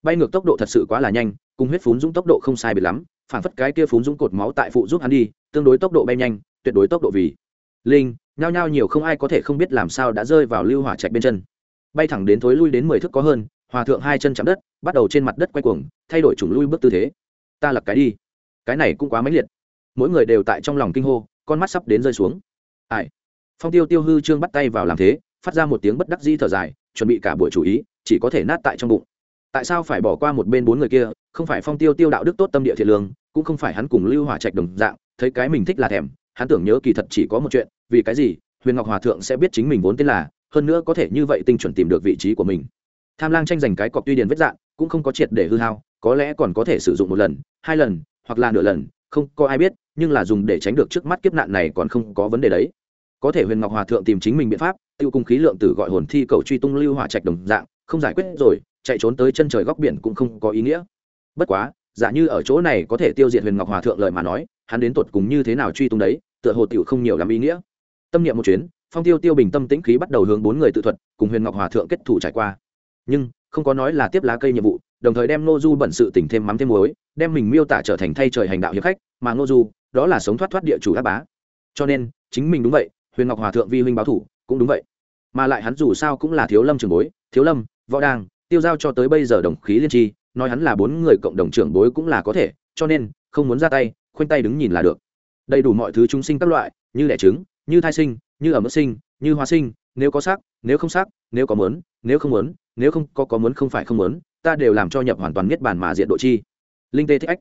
Bay ngược tốc độ thật sự quá là nhanh, cùng huyết phún dũng tốc độ không sai biệt lắm phản phất cái kia phún dũng cột máu tại phụ giúp hắn đi, tương đối tốc độ bay nhanh, tuyệt đối tốc độ vì. Linh, nhao nhao nhiều không ai có thể không biết làm sao đã rơi vào lưu hỏa trạch bên chân. Bay thẳng đến thối lui đến mười thước có hơn, hòa thượng hai chân chạm đất, bắt đầu trên mặt đất quay cuồng, thay đổi chủng lui bước tư thế. Ta lập cái đi. Cái này cũng quá mãnh liệt. Mỗi người đều tại trong lòng kinh hô, con mắt sắp đến rơi xuống. Ai? Phong tiêu tiêu hư trương bắt tay vào làm thế, phát ra một tiếng bất đắc di thở dài, chuẩn bị cả buổi chủ ý, chỉ có thể nát tại trong bụng tại sao phải bỏ qua một bên bốn người kia, không phải phong tiêu tiêu đạo đức tốt tâm địa thiện lương, cũng không phải hắn cùng lưu hỏa trạch đồng dạng, thấy cái mình thích là thèm, hắn tưởng nhớ kỳ thật chỉ có một chuyện, vì cái gì, huyền ngọc hòa thượng sẽ biết chính mình vốn tên là, hơn nữa có thể như vậy tinh chuẩn tìm được vị trí của mình. Tham lang tranh giành cái cọc tuy điền vết dạng cũng không có triệt để hư hao, có lẽ còn có thể sử dụng một lần, hai lần, hoặc là nửa lần, không có ai biết, nhưng là dùng để tránh được trước mắt kiếp nạn này còn không có vấn đề đấy. Có thể huyền ngọc hòa thượng tìm chính mình biện pháp, tiêu cung khí lượng tử gọi hồn thi cầu truy tung lưu hỏa trạch đồng dạng, không giải quyết rồi chạy trốn tới chân trời góc biển cũng không có ý nghĩa. Bất quá, giả như ở chỗ này có thể tiêu diệt huyền ngọc hòa thượng lời mà nói, hắn đến tột cùng như thế nào truy tung đấy, tựa hồ tiểu không nhiều làm ý nghĩa. Tâm niệm một chuyến, phong tiêu tiêu bình tâm tĩnh khí bắt đầu hướng bốn người tự thuật, cùng huyền ngọc hòa thượng kết thủ trải qua. Nhưng, không có nói là tiếp lá cây nhiệm vụ, đồng thời đem ngô du bận sự tỉnh thêm mắm thêm muối, đem mình miêu tả trở thành thay trời hành đạo hiệp khách, mà ngô du, đó là sống thoát thoát địa chủ đáp bá. Cho nên, chính mình đúng vậy, huyền ngọc hòa thượng vi huynh báo thủ, cũng đúng vậy. Mà lại hắn dù sao cũng là thiếu lâm trường bối, thiếu lâm, võ đang tiêu giao cho tới bây giờ đồng khí liên tri, nói hắn là bốn người cộng đồng trưởng bối cũng là có thể, cho nên, không muốn ra tay, khoanh tay đứng nhìn là được. Đầy đủ mọi thứ chúng sinh các loại, như đẻ trứng, như thai sinh, như ẩm mức sinh, như hóa sinh, nếu có xác nếu không xác nếu có mớn nếu không mớn nếu không có có muốn không phải không mớn ta đều làm cho nhập hoàn toàn niết bàn mà diện độ chi. Linh tê thích ách.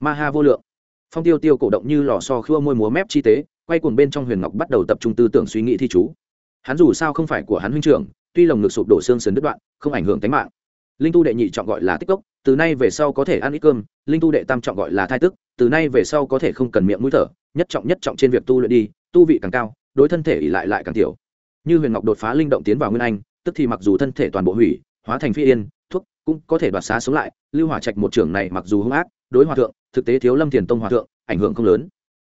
Ma ha vô lượng. Phong tiêu tiêu cổ động như lò so khua môi múa mép chi tế, quay cuồng bên trong huyền ngọc bắt đầu tập trung tư tưởng suy nghĩ thi chú. Hắn dù sao không phải của hắn huynh trưởng tuy lồng ngực sụp đổ xương sườn đứt đoạn, không ảnh hưởng tính mạng. Linh tu đệ nhị trọng gọi là tích cốc, từ nay về sau có thể ăn ít cơm, linh tu đệ tam trọng gọi là thai tức, từ nay về sau có thể không cần miệng mũi thở, nhất trọng nhất trọng trên việc tu luyện đi, tu vị càng cao, đối thân thể ỉ lại lại càng tiểu. Như huyền ngọc đột phá linh động tiến vào nguyên anh, tức thì mặc dù thân thể toàn bộ hủy, hóa thành phi yên, thuốc cũng có thể đoạt xá sống lại, lưu hỏa trạch một trưởng này mặc dù hung ác, đối hòa thượng, thực tế thiếu lâm thiền tông hòa thượng, ảnh hưởng không lớn.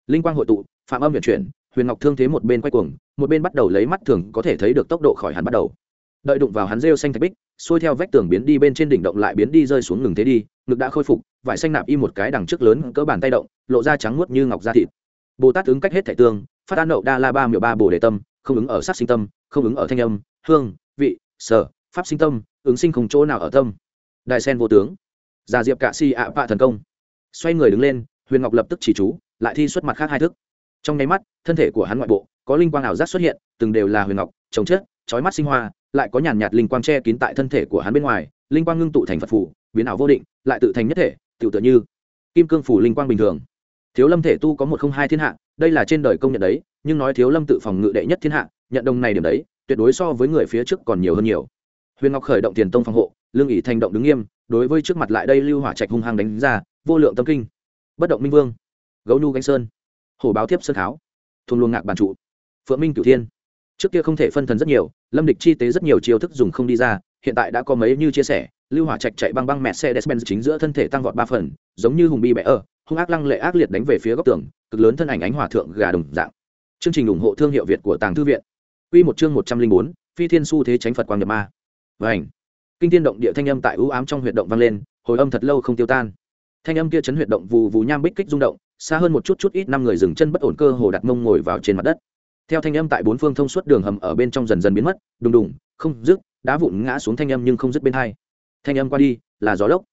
Linh quang hội tụ, phạm âm vận chuyển, huyền ngọc thương thế một bên quay cuồng, một bên bắt đầu lấy mắt thường có thể thấy được tốc độ khỏi hẳn bắt đầu đợi đụng vào hắn rêu xanh thạch bích, xuôi theo vách tường biến đi bên trên đỉnh động lại biến đi rơi xuống ngừng thế đi, ngực đã khôi phục, vải xanh nạp y một cái đằng trước lớn cỡ bàn tay động, lộ ra trắng muốt như ngọc da thịt. Bồ tát ứng cách hết thẻ tương, phát an nậu đa la ba miệu ba bồ đề tâm, không ứng ở sát sinh tâm, không ứng ở thanh âm, hương, vị, sở, pháp sinh tâm, ứng sinh không chỗ nào ở tâm. Đại sen vô tướng. Già diệp cạ si ạ vạ thần công. Xoay người đứng lên, huyền ngọc lập tức chỉ chú, lại thi xuất mặt khác hai thức. Trong nháy mắt, thân thể của hắn ngoại bộ, có linh quang ảo giác xuất hiện, từng đều là huyền ngọc chống chết trói mắt sinh hoa, lại có nhàn nhạt linh quang che kín tại thân thể của hắn bên ngoài, linh quang ngưng tụ thành phật phủ biến ảo vô định, lại tự thành nhất thể tự tự như kim cương phủ linh quang bình thường. Thiếu lâm thể tu có một không hai thiên hạ, đây là trên đời công nhận đấy, nhưng nói thiếu lâm tự phòng ngự đệ nhất thiên hạ, nhận đồng này điểm đấy, tuyệt đối so với người phía trước còn nhiều hơn nhiều. Huyền ngọc khởi động tiền tông phòng hộ, lương ỷ thành động đứng nghiêm, đối với trước mặt lại đây lưu hỏa trạch hung hăng đánh ra, vô lượng tâm kinh. Bất động minh vương, gấu nhu gánh sơn, hổ báo thiếp sơn tháo, thôn luồng ngạc bàn trụ, phượng minh cửu thiên trước kia không thể phân thần rất nhiều, lâm địch chi tế rất nhiều chiêu thức dùng không đi ra, hiện tại đã có mấy như chia sẻ, lưu hỏa trạch chạy băng băng mẹ xe despen chính giữa thân thể tăng vọt ba phần, giống như hùng bi bẻ ở hung ác lăng lệ ác liệt đánh về phía góc tường, cực lớn thân ảnh ánh hòa thượng gà đồng dạng. Chương trình ủng hộ thương hiệu việt của tàng thư viện. Quy một chương một trăm linh bốn, phi thiên su thế tránh phật quang nhập ma. Vảnh kinh thiên động địa thanh âm tại ưu ám trong huyệt động vang lên, hồi âm thật lâu không tiêu tan. Thanh âm kia chấn huyệt động vù vù nham bích kích rung động, xa hơn một chút chút ít năm người dừng chân bất ổn cơ hồ đặt mông ngồi vào trên mặt đất theo thanh âm tại bốn phương thông suốt đường hầm ở bên trong dần dần biến mất, đùng đùng, không dứt, đá vụn ngã xuống thanh âm nhưng không dứt bên hai. Thanh âm qua đi, là gió lốc.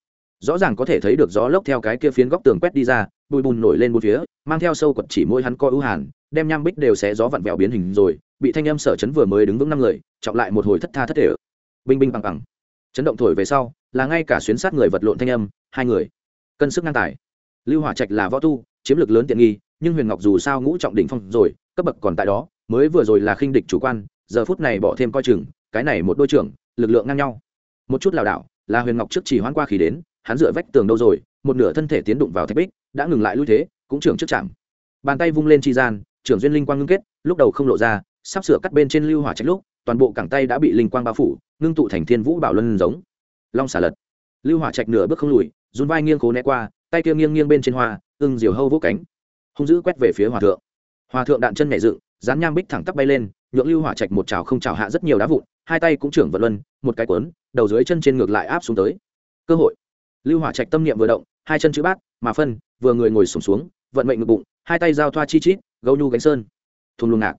Rõ ràng có thể thấy được gió lốc theo cái kia phiến góc tường quét đi ra, bụi bùn nổi lên một phía, mang theo sâu quật chỉ mỗi hắn coi ưu hàn, đem nham bích đều xé gió vặn vẹo biến hình rồi, bị thanh âm sở chấn vừa mới đứng vững năm người trọng lại một hồi thất tha thất thể. Binh binh bằng bằng chấn động thổi về sau, là ngay cả xuyến sát người vật lộn thanh âm, hai người. Cân sức ngang tài. Lưu hỏa trạch là võ tu, chiếm lực lớn tiện nghi, nhưng huyền ngọc dù sao ngũ trọng đỉnh phong rồi cấp bậc còn tại đó, mới vừa rồi là khinh địch chủ quan, giờ phút này bỏ thêm coi chừng, cái này một đôi trưởng, lực lượng ngang nhau. Một chút lảo đảo, là huyền ngọc trước chỉ hoãn qua khí đến, hắn dựa vách tường đâu rồi, một nửa thân thể tiến đụng vào thạch bích, đã ngừng lại lui thế, cũng trưởng trước chạm. Bàn tay vung lên chi gian, trưởng duyên linh quang ngưng kết, lúc đầu không lộ ra, sắp sửa cắt bên trên lưu hỏa trạch lúc, toàn bộ cẳng tay đã bị linh quang bao phủ, ngưng tụ thành thiên vũ bảo luân giống. Long xả lật. Lưu hỏa trạch nửa bước không lùi, run vai nghiêng cố né qua, tay kia nghiêng nghiêng bên trên hoa, ưng diều hâu vỗ cánh. Hung dữ quét về phía hòa thượng hòa thượng đạn chân nhảy dựng dán nham bích thẳng tắp bay lên nhượng lưu hỏa trạch một chảo không chảo hạ rất nhiều đá vụn hai tay cũng trưởng vật luân một cái quấn đầu dưới chân trên ngược lại áp xuống tới. Cơ hội. Lưu hỏa trạch tâm niệm vừa động hai chân chữ bát mà phân vừa người ngồi sùng xuống, xuống vận mệnh ngực bụng hai tay giao thoa chi chít gấu nhu gánh sơn. Thùng luồng ngạc.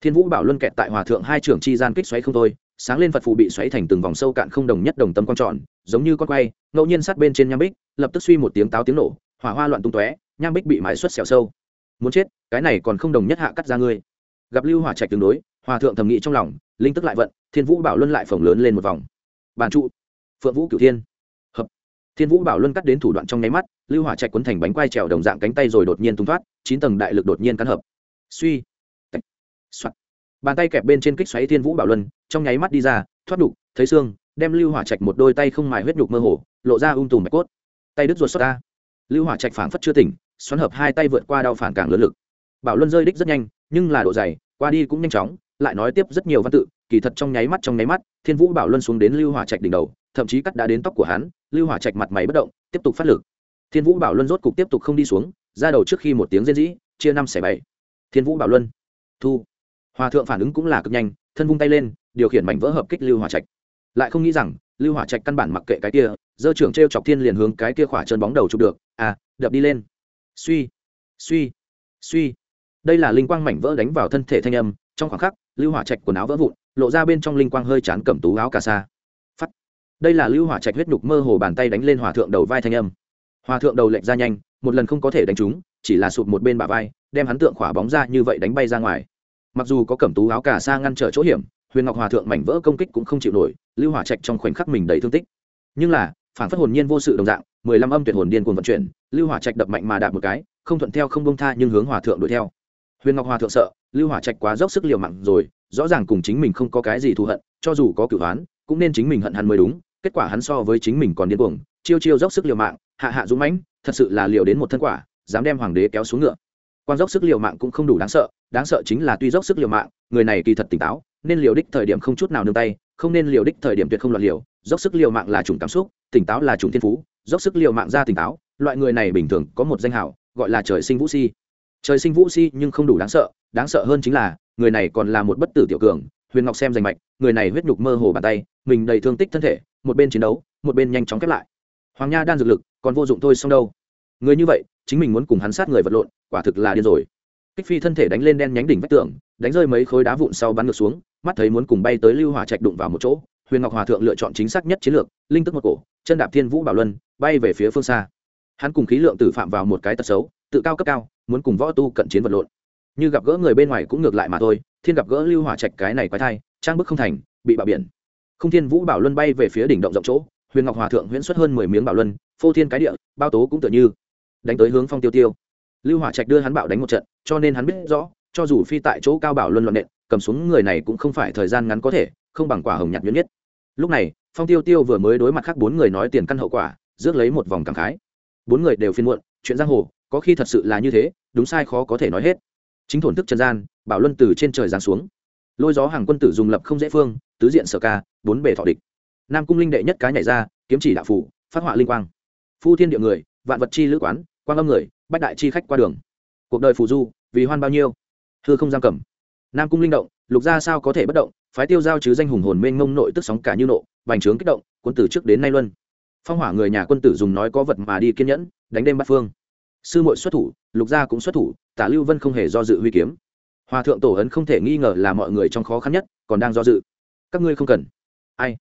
Thiên vũ bảo luân kẹt tại hòa thượng hai trưởng chi gian kích xoáy không thôi sáng lên phật phù bị xoáy thành từng vòng sâu cạn không đồng nhất đồng tâm quang tròn giống như con quay ngẫu nhiên sát bên trên nham bích lập tức suy một tiếng táo tiếng nổ hỏa hoa loạn tung tóe nham bích bị mái xuất xẻo sâu muốn chết, cái này còn không đồng nhất hạ cắt ra ngươi. Gặp lưu hỏa trạch tương đối, hòa thượng thầm nghĩ trong lòng, linh tức lại vận, thiên vũ bảo luân lại phồng lớn lên một vòng. Bàn trụ, phượng vũ cửu thiên. Hợp. Thiên vũ bảo luân cắt đến thủ đoạn trong nháy mắt, lưu hỏa trạch quấn thành bánh quai trèo đồng dạng cánh tay rồi đột nhiên tung thoát, chín tầng đại lực đột nhiên cắn hợp. Suy. Soạn. bàn tay kẹp bên trên kích xoáy thiên vũ bảo luân, trong nháy mắt đi ra, thoát đục, thấy xương, đem lưu hỏa trạch một đôi tay không mài huyết nhục mơ hồ, lộ ra ung tùm bạch cốt. Tay đứt ruột xuất ra. Lưu hỏa trạch phảng phất chưa tỉnh xoắn hợp hai tay vượt qua đau phản càng lớn lực. Bảo luân rơi đích rất nhanh, nhưng là độ dày, qua đi cũng nhanh chóng, lại nói tiếp rất nhiều văn tự, kỳ thật trong nháy mắt trong nháy mắt, thiên vũ bảo luân xuống đến lưu hỏa trạch đỉnh đầu, thậm chí cắt đã đến tóc của hắn, lưu hỏa trạch mặt mày bất động, tiếp tục phát lực. Thiên vũ bảo luân rốt cục tiếp tục không đi xuống, ra đầu trước khi một tiếng rên rỉ, chia năm xẻ bảy. Thiên vũ bảo luân, thu. Hòa thượng phản ứng cũng là cực nhanh, thân vung tay lên, điều khiển mảnh vỡ hợp kích lưu hỏa trạch. Lại không nghĩ rằng, lưu hỏa trạch căn bản mặc kệ cái kia, dơ trưởng t chọc thiên liền hướng cái kia khỏa chân bóng đầu chụp được. À đập đi lên suy suy suy. Đây là linh quang mảnh vỡ đánh vào thân thể thanh âm, trong khoảng khắc, lưu hỏa trạch quần áo vỡ vụn, lộ ra bên trong linh quang hơi chán cầm tú áo cà sa. Phắt. Đây là lưu hỏa trạch huyết nhục mơ hồ bàn tay đánh lên hòa thượng đầu vai thanh âm. Hòa thượng đầu lệnh ra nhanh, một lần không có thể đánh trúng, chỉ là sụp một bên bả vai, đem hắn tượng khỏa bóng ra như vậy đánh bay ra ngoài. Mặc dù có cẩm tú áo cà sa ngăn trở chỗ hiểm, huyền ngọc hòa thượng mảnh vỡ công kích cũng không chịu nổi, lưu hỏa trạch trong khoảnh khắc mình đầy thương tích. Nhưng là phản phất hồn nhiên vô sự đồng dạng, mười lăm âm tuyệt hồn điên cuồng vận chuyển, lưu hỏa trạch đập mạnh mà đạp một cái, không thuận theo không bông tha nhưng hướng hòa thượng đuổi theo. Huyền ngọc hòa thượng sợ, lưu hỏa trạch quá dốc sức liều mạng rồi, rõ ràng cùng chính mình không có cái gì thù hận, cho dù có cửu hoán cũng nên chính mình hận hắn mới đúng, kết quả hắn so với chính mình còn điên cuồng, chiêu chiêu dốc sức liều mạng, hạ hạ dũng mãnh, thật sự là liều đến một thân quả, dám đem hoàng đế kéo xuống ngựa. Quan dốc sức liều mạng cũng không đủ đáng sợ đáng sợ chính là tuy dốc sức liều mạng, người này kỳ thật tỉnh táo, nên liều đích thời điểm không chút nào nương tay không nên liều đích thời điểm tuyệt không loạn liều, dốc sức liều mạng là chủng cảm xúc, tỉnh táo là chủng thiên phú, dốc sức liều mạng ra tỉnh táo, loại người này bình thường có một danh hảo gọi là trời sinh vũ si. Trời sinh vũ si nhưng không đủ đáng sợ đáng sợ hơn chính là, người này còn là một bất tử tiểu cường, huyền ngọc xem danh mạch, người này huyết nhục mơ hồ bàn tay, mình đầy thương tích thân thể, một bên chiến đấu, một bên nhanh chóng khép lại. Hoàng nha đan dược lực, còn vô dụng thôi xong đâu. Người như vậy, chính mình muốn cùng hắn sát người vật lộn, quả thực là điên rồi. Kích phi thân thể đánh lên đen nhánh đỉnh vách tường đánh rơi mấy khối đá vụn sau bắn ngược xuống, mắt thấy muốn cùng bay tới lưu hỏa trạch đụng vào một chỗ, huyền ngọc hòa thượng lựa chọn chính xác nhất chiến lược, linh tức một cổ, chân đạp thiên vũ bảo luân, bay về phía phương xa. Hắn cùng khí lượng tử phạm vào một cái tật xấu, tự cao cấp cao, muốn cùng võ tu cận chiến vật lộn. Như gặp gỡ người bên ngoài cũng ngược lại mà thôi, thiên gặp gỡ lưu hỏa trạch cái này quái thai, trang bức không thành, bị bạo biển. Không thiên vũ bảo luân bay về phía đỉnh động rộng chỗ, huyền ngọc hòa thượng huyễn xuất hơn mười miếng bảo luân, phô thiên cái địa, bao tố cũng tựa như, đánh tới hướng phong tiêu tiêu. Lưu hỏa trạch đưa hắn bảo đánh một trận, cho nên hắn biết rõ cho dù phi tại chỗ cao bảo luân luận nện, cầm xuống người này cũng không phải thời gian ngắn có thể, không bằng quả hồng nhạt nhuyễn nhất. Lúc này, phong tiêu tiêu vừa mới đối mặt khác bốn người nói tiền căn hậu quả, rước lấy một vòng cảm khái. Bốn người đều phiên muộn, chuyện giang hồ, có khi thật sự là như thế, đúng sai khó có thể nói hết. Chính thổn thức trần gian, bảo luân từ trên trời giáng xuống. Lôi gió hàng quân tử dùng lập không dễ phương, tứ diện sở ca, bốn bề thọ địch. Nam cung linh đệ nhất cá nhảy ra, kiếm chỉ đạo phủ, phát họa linh quang. Phu thiên địa người, vạn vật chi lữ quán, quang âm người, bách đại chi khách qua đường. Cuộc đời phù du, vì hoan bao nhiêu? Thưa không giam cầm. Nam cung linh động, lục gia sao có thể bất động? Phái tiêu giao chứ danh hùng hồn mênh mông nội tức sóng cả như nộ, bành trướng kích động quân tử trước đến nay luân phong hỏa người nhà quân tử dùng nói có vật mà đi kiên nhẫn, đánh đêm bắt phương. Sư muội xuất thủ, lục gia cũng xuất thủ, tả lưu vân không hề do dự huy kiếm. Hòa thượng tổ ấn không thể nghi ngờ là mọi người trong khó khăn nhất, còn đang do dự. Các ngươi không cần. Ai?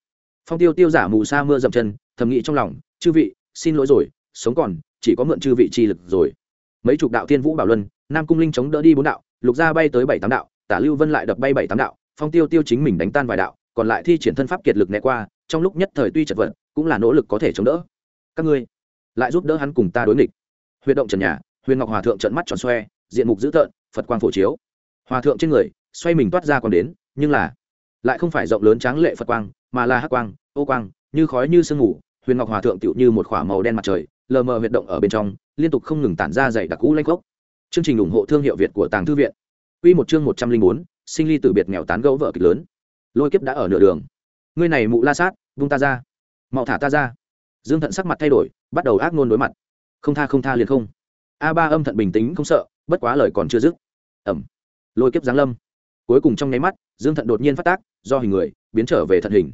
Phong tiêu tiêu giả mù sa mưa dậm chân, thầm nghĩ trong lòng, chư vị, xin lỗi rồi, sống còn, chỉ có mượn chư vị chi lực rồi. Mấy chục đạo tiên vũ bảo luân, nam cung linh chống đỡ đi bốn đạo lục gia bay tới bảy tám đạo, tả lưu vân lại đập bay bảy tám đạo, phong tiêu tiêu chính mình đánh tan vài đạo, còn lại thi triển thân pháp kiệt lực né qua, trong lúc nhất thời tuy chật vật, cũng là nỗ lực có thể chống đỡ. Các ngươi, lại giúp đỡ hắn cùng ta đối nghịch. Huy động trần nhà, huyền ngọc hòa thượng trận mắt tròn xoe, diện mục dữ tợn, phật quang phổ chiếu. Hòa thượng trên người, xoay mình toát ra còn đến, nhưng là lại không phải rộng lớn tráng lệ phật quang, mà là hắc quang, ô quang, như khói như sương ngủ huyền ngọc hòa thượng tựu như một k h ỏ a màu đen mặt trời, lờ mờ huyệt động ở bên trong, liên tục không ngừng tản ra dày đặc cũ lanh gốc chương trình ủng hộ thương hiệu việt của tàng thư viện. Quy một chương một trăm linh bốn, sinh ly tử biệt nghèo tán gẫu vợ kịch lớn. Lôi kiếp đã ở nửa đường. Ngươi này mụ la sát, vung ta ra. Mau thả ta ra. Dương thận sắc mặt thay đổi, bắt đầu ác ngôn đối mặt. Không tha không tha liền không. A ba âm thận bình tĩnh không sợ, bất quá lời còn chưa dứt. Ầm lôi kiếp giáng lâm. Cuối cùng trong nháy mắt, dương thận đột nhiên phát tác, do hình người, biến trở về thận hình.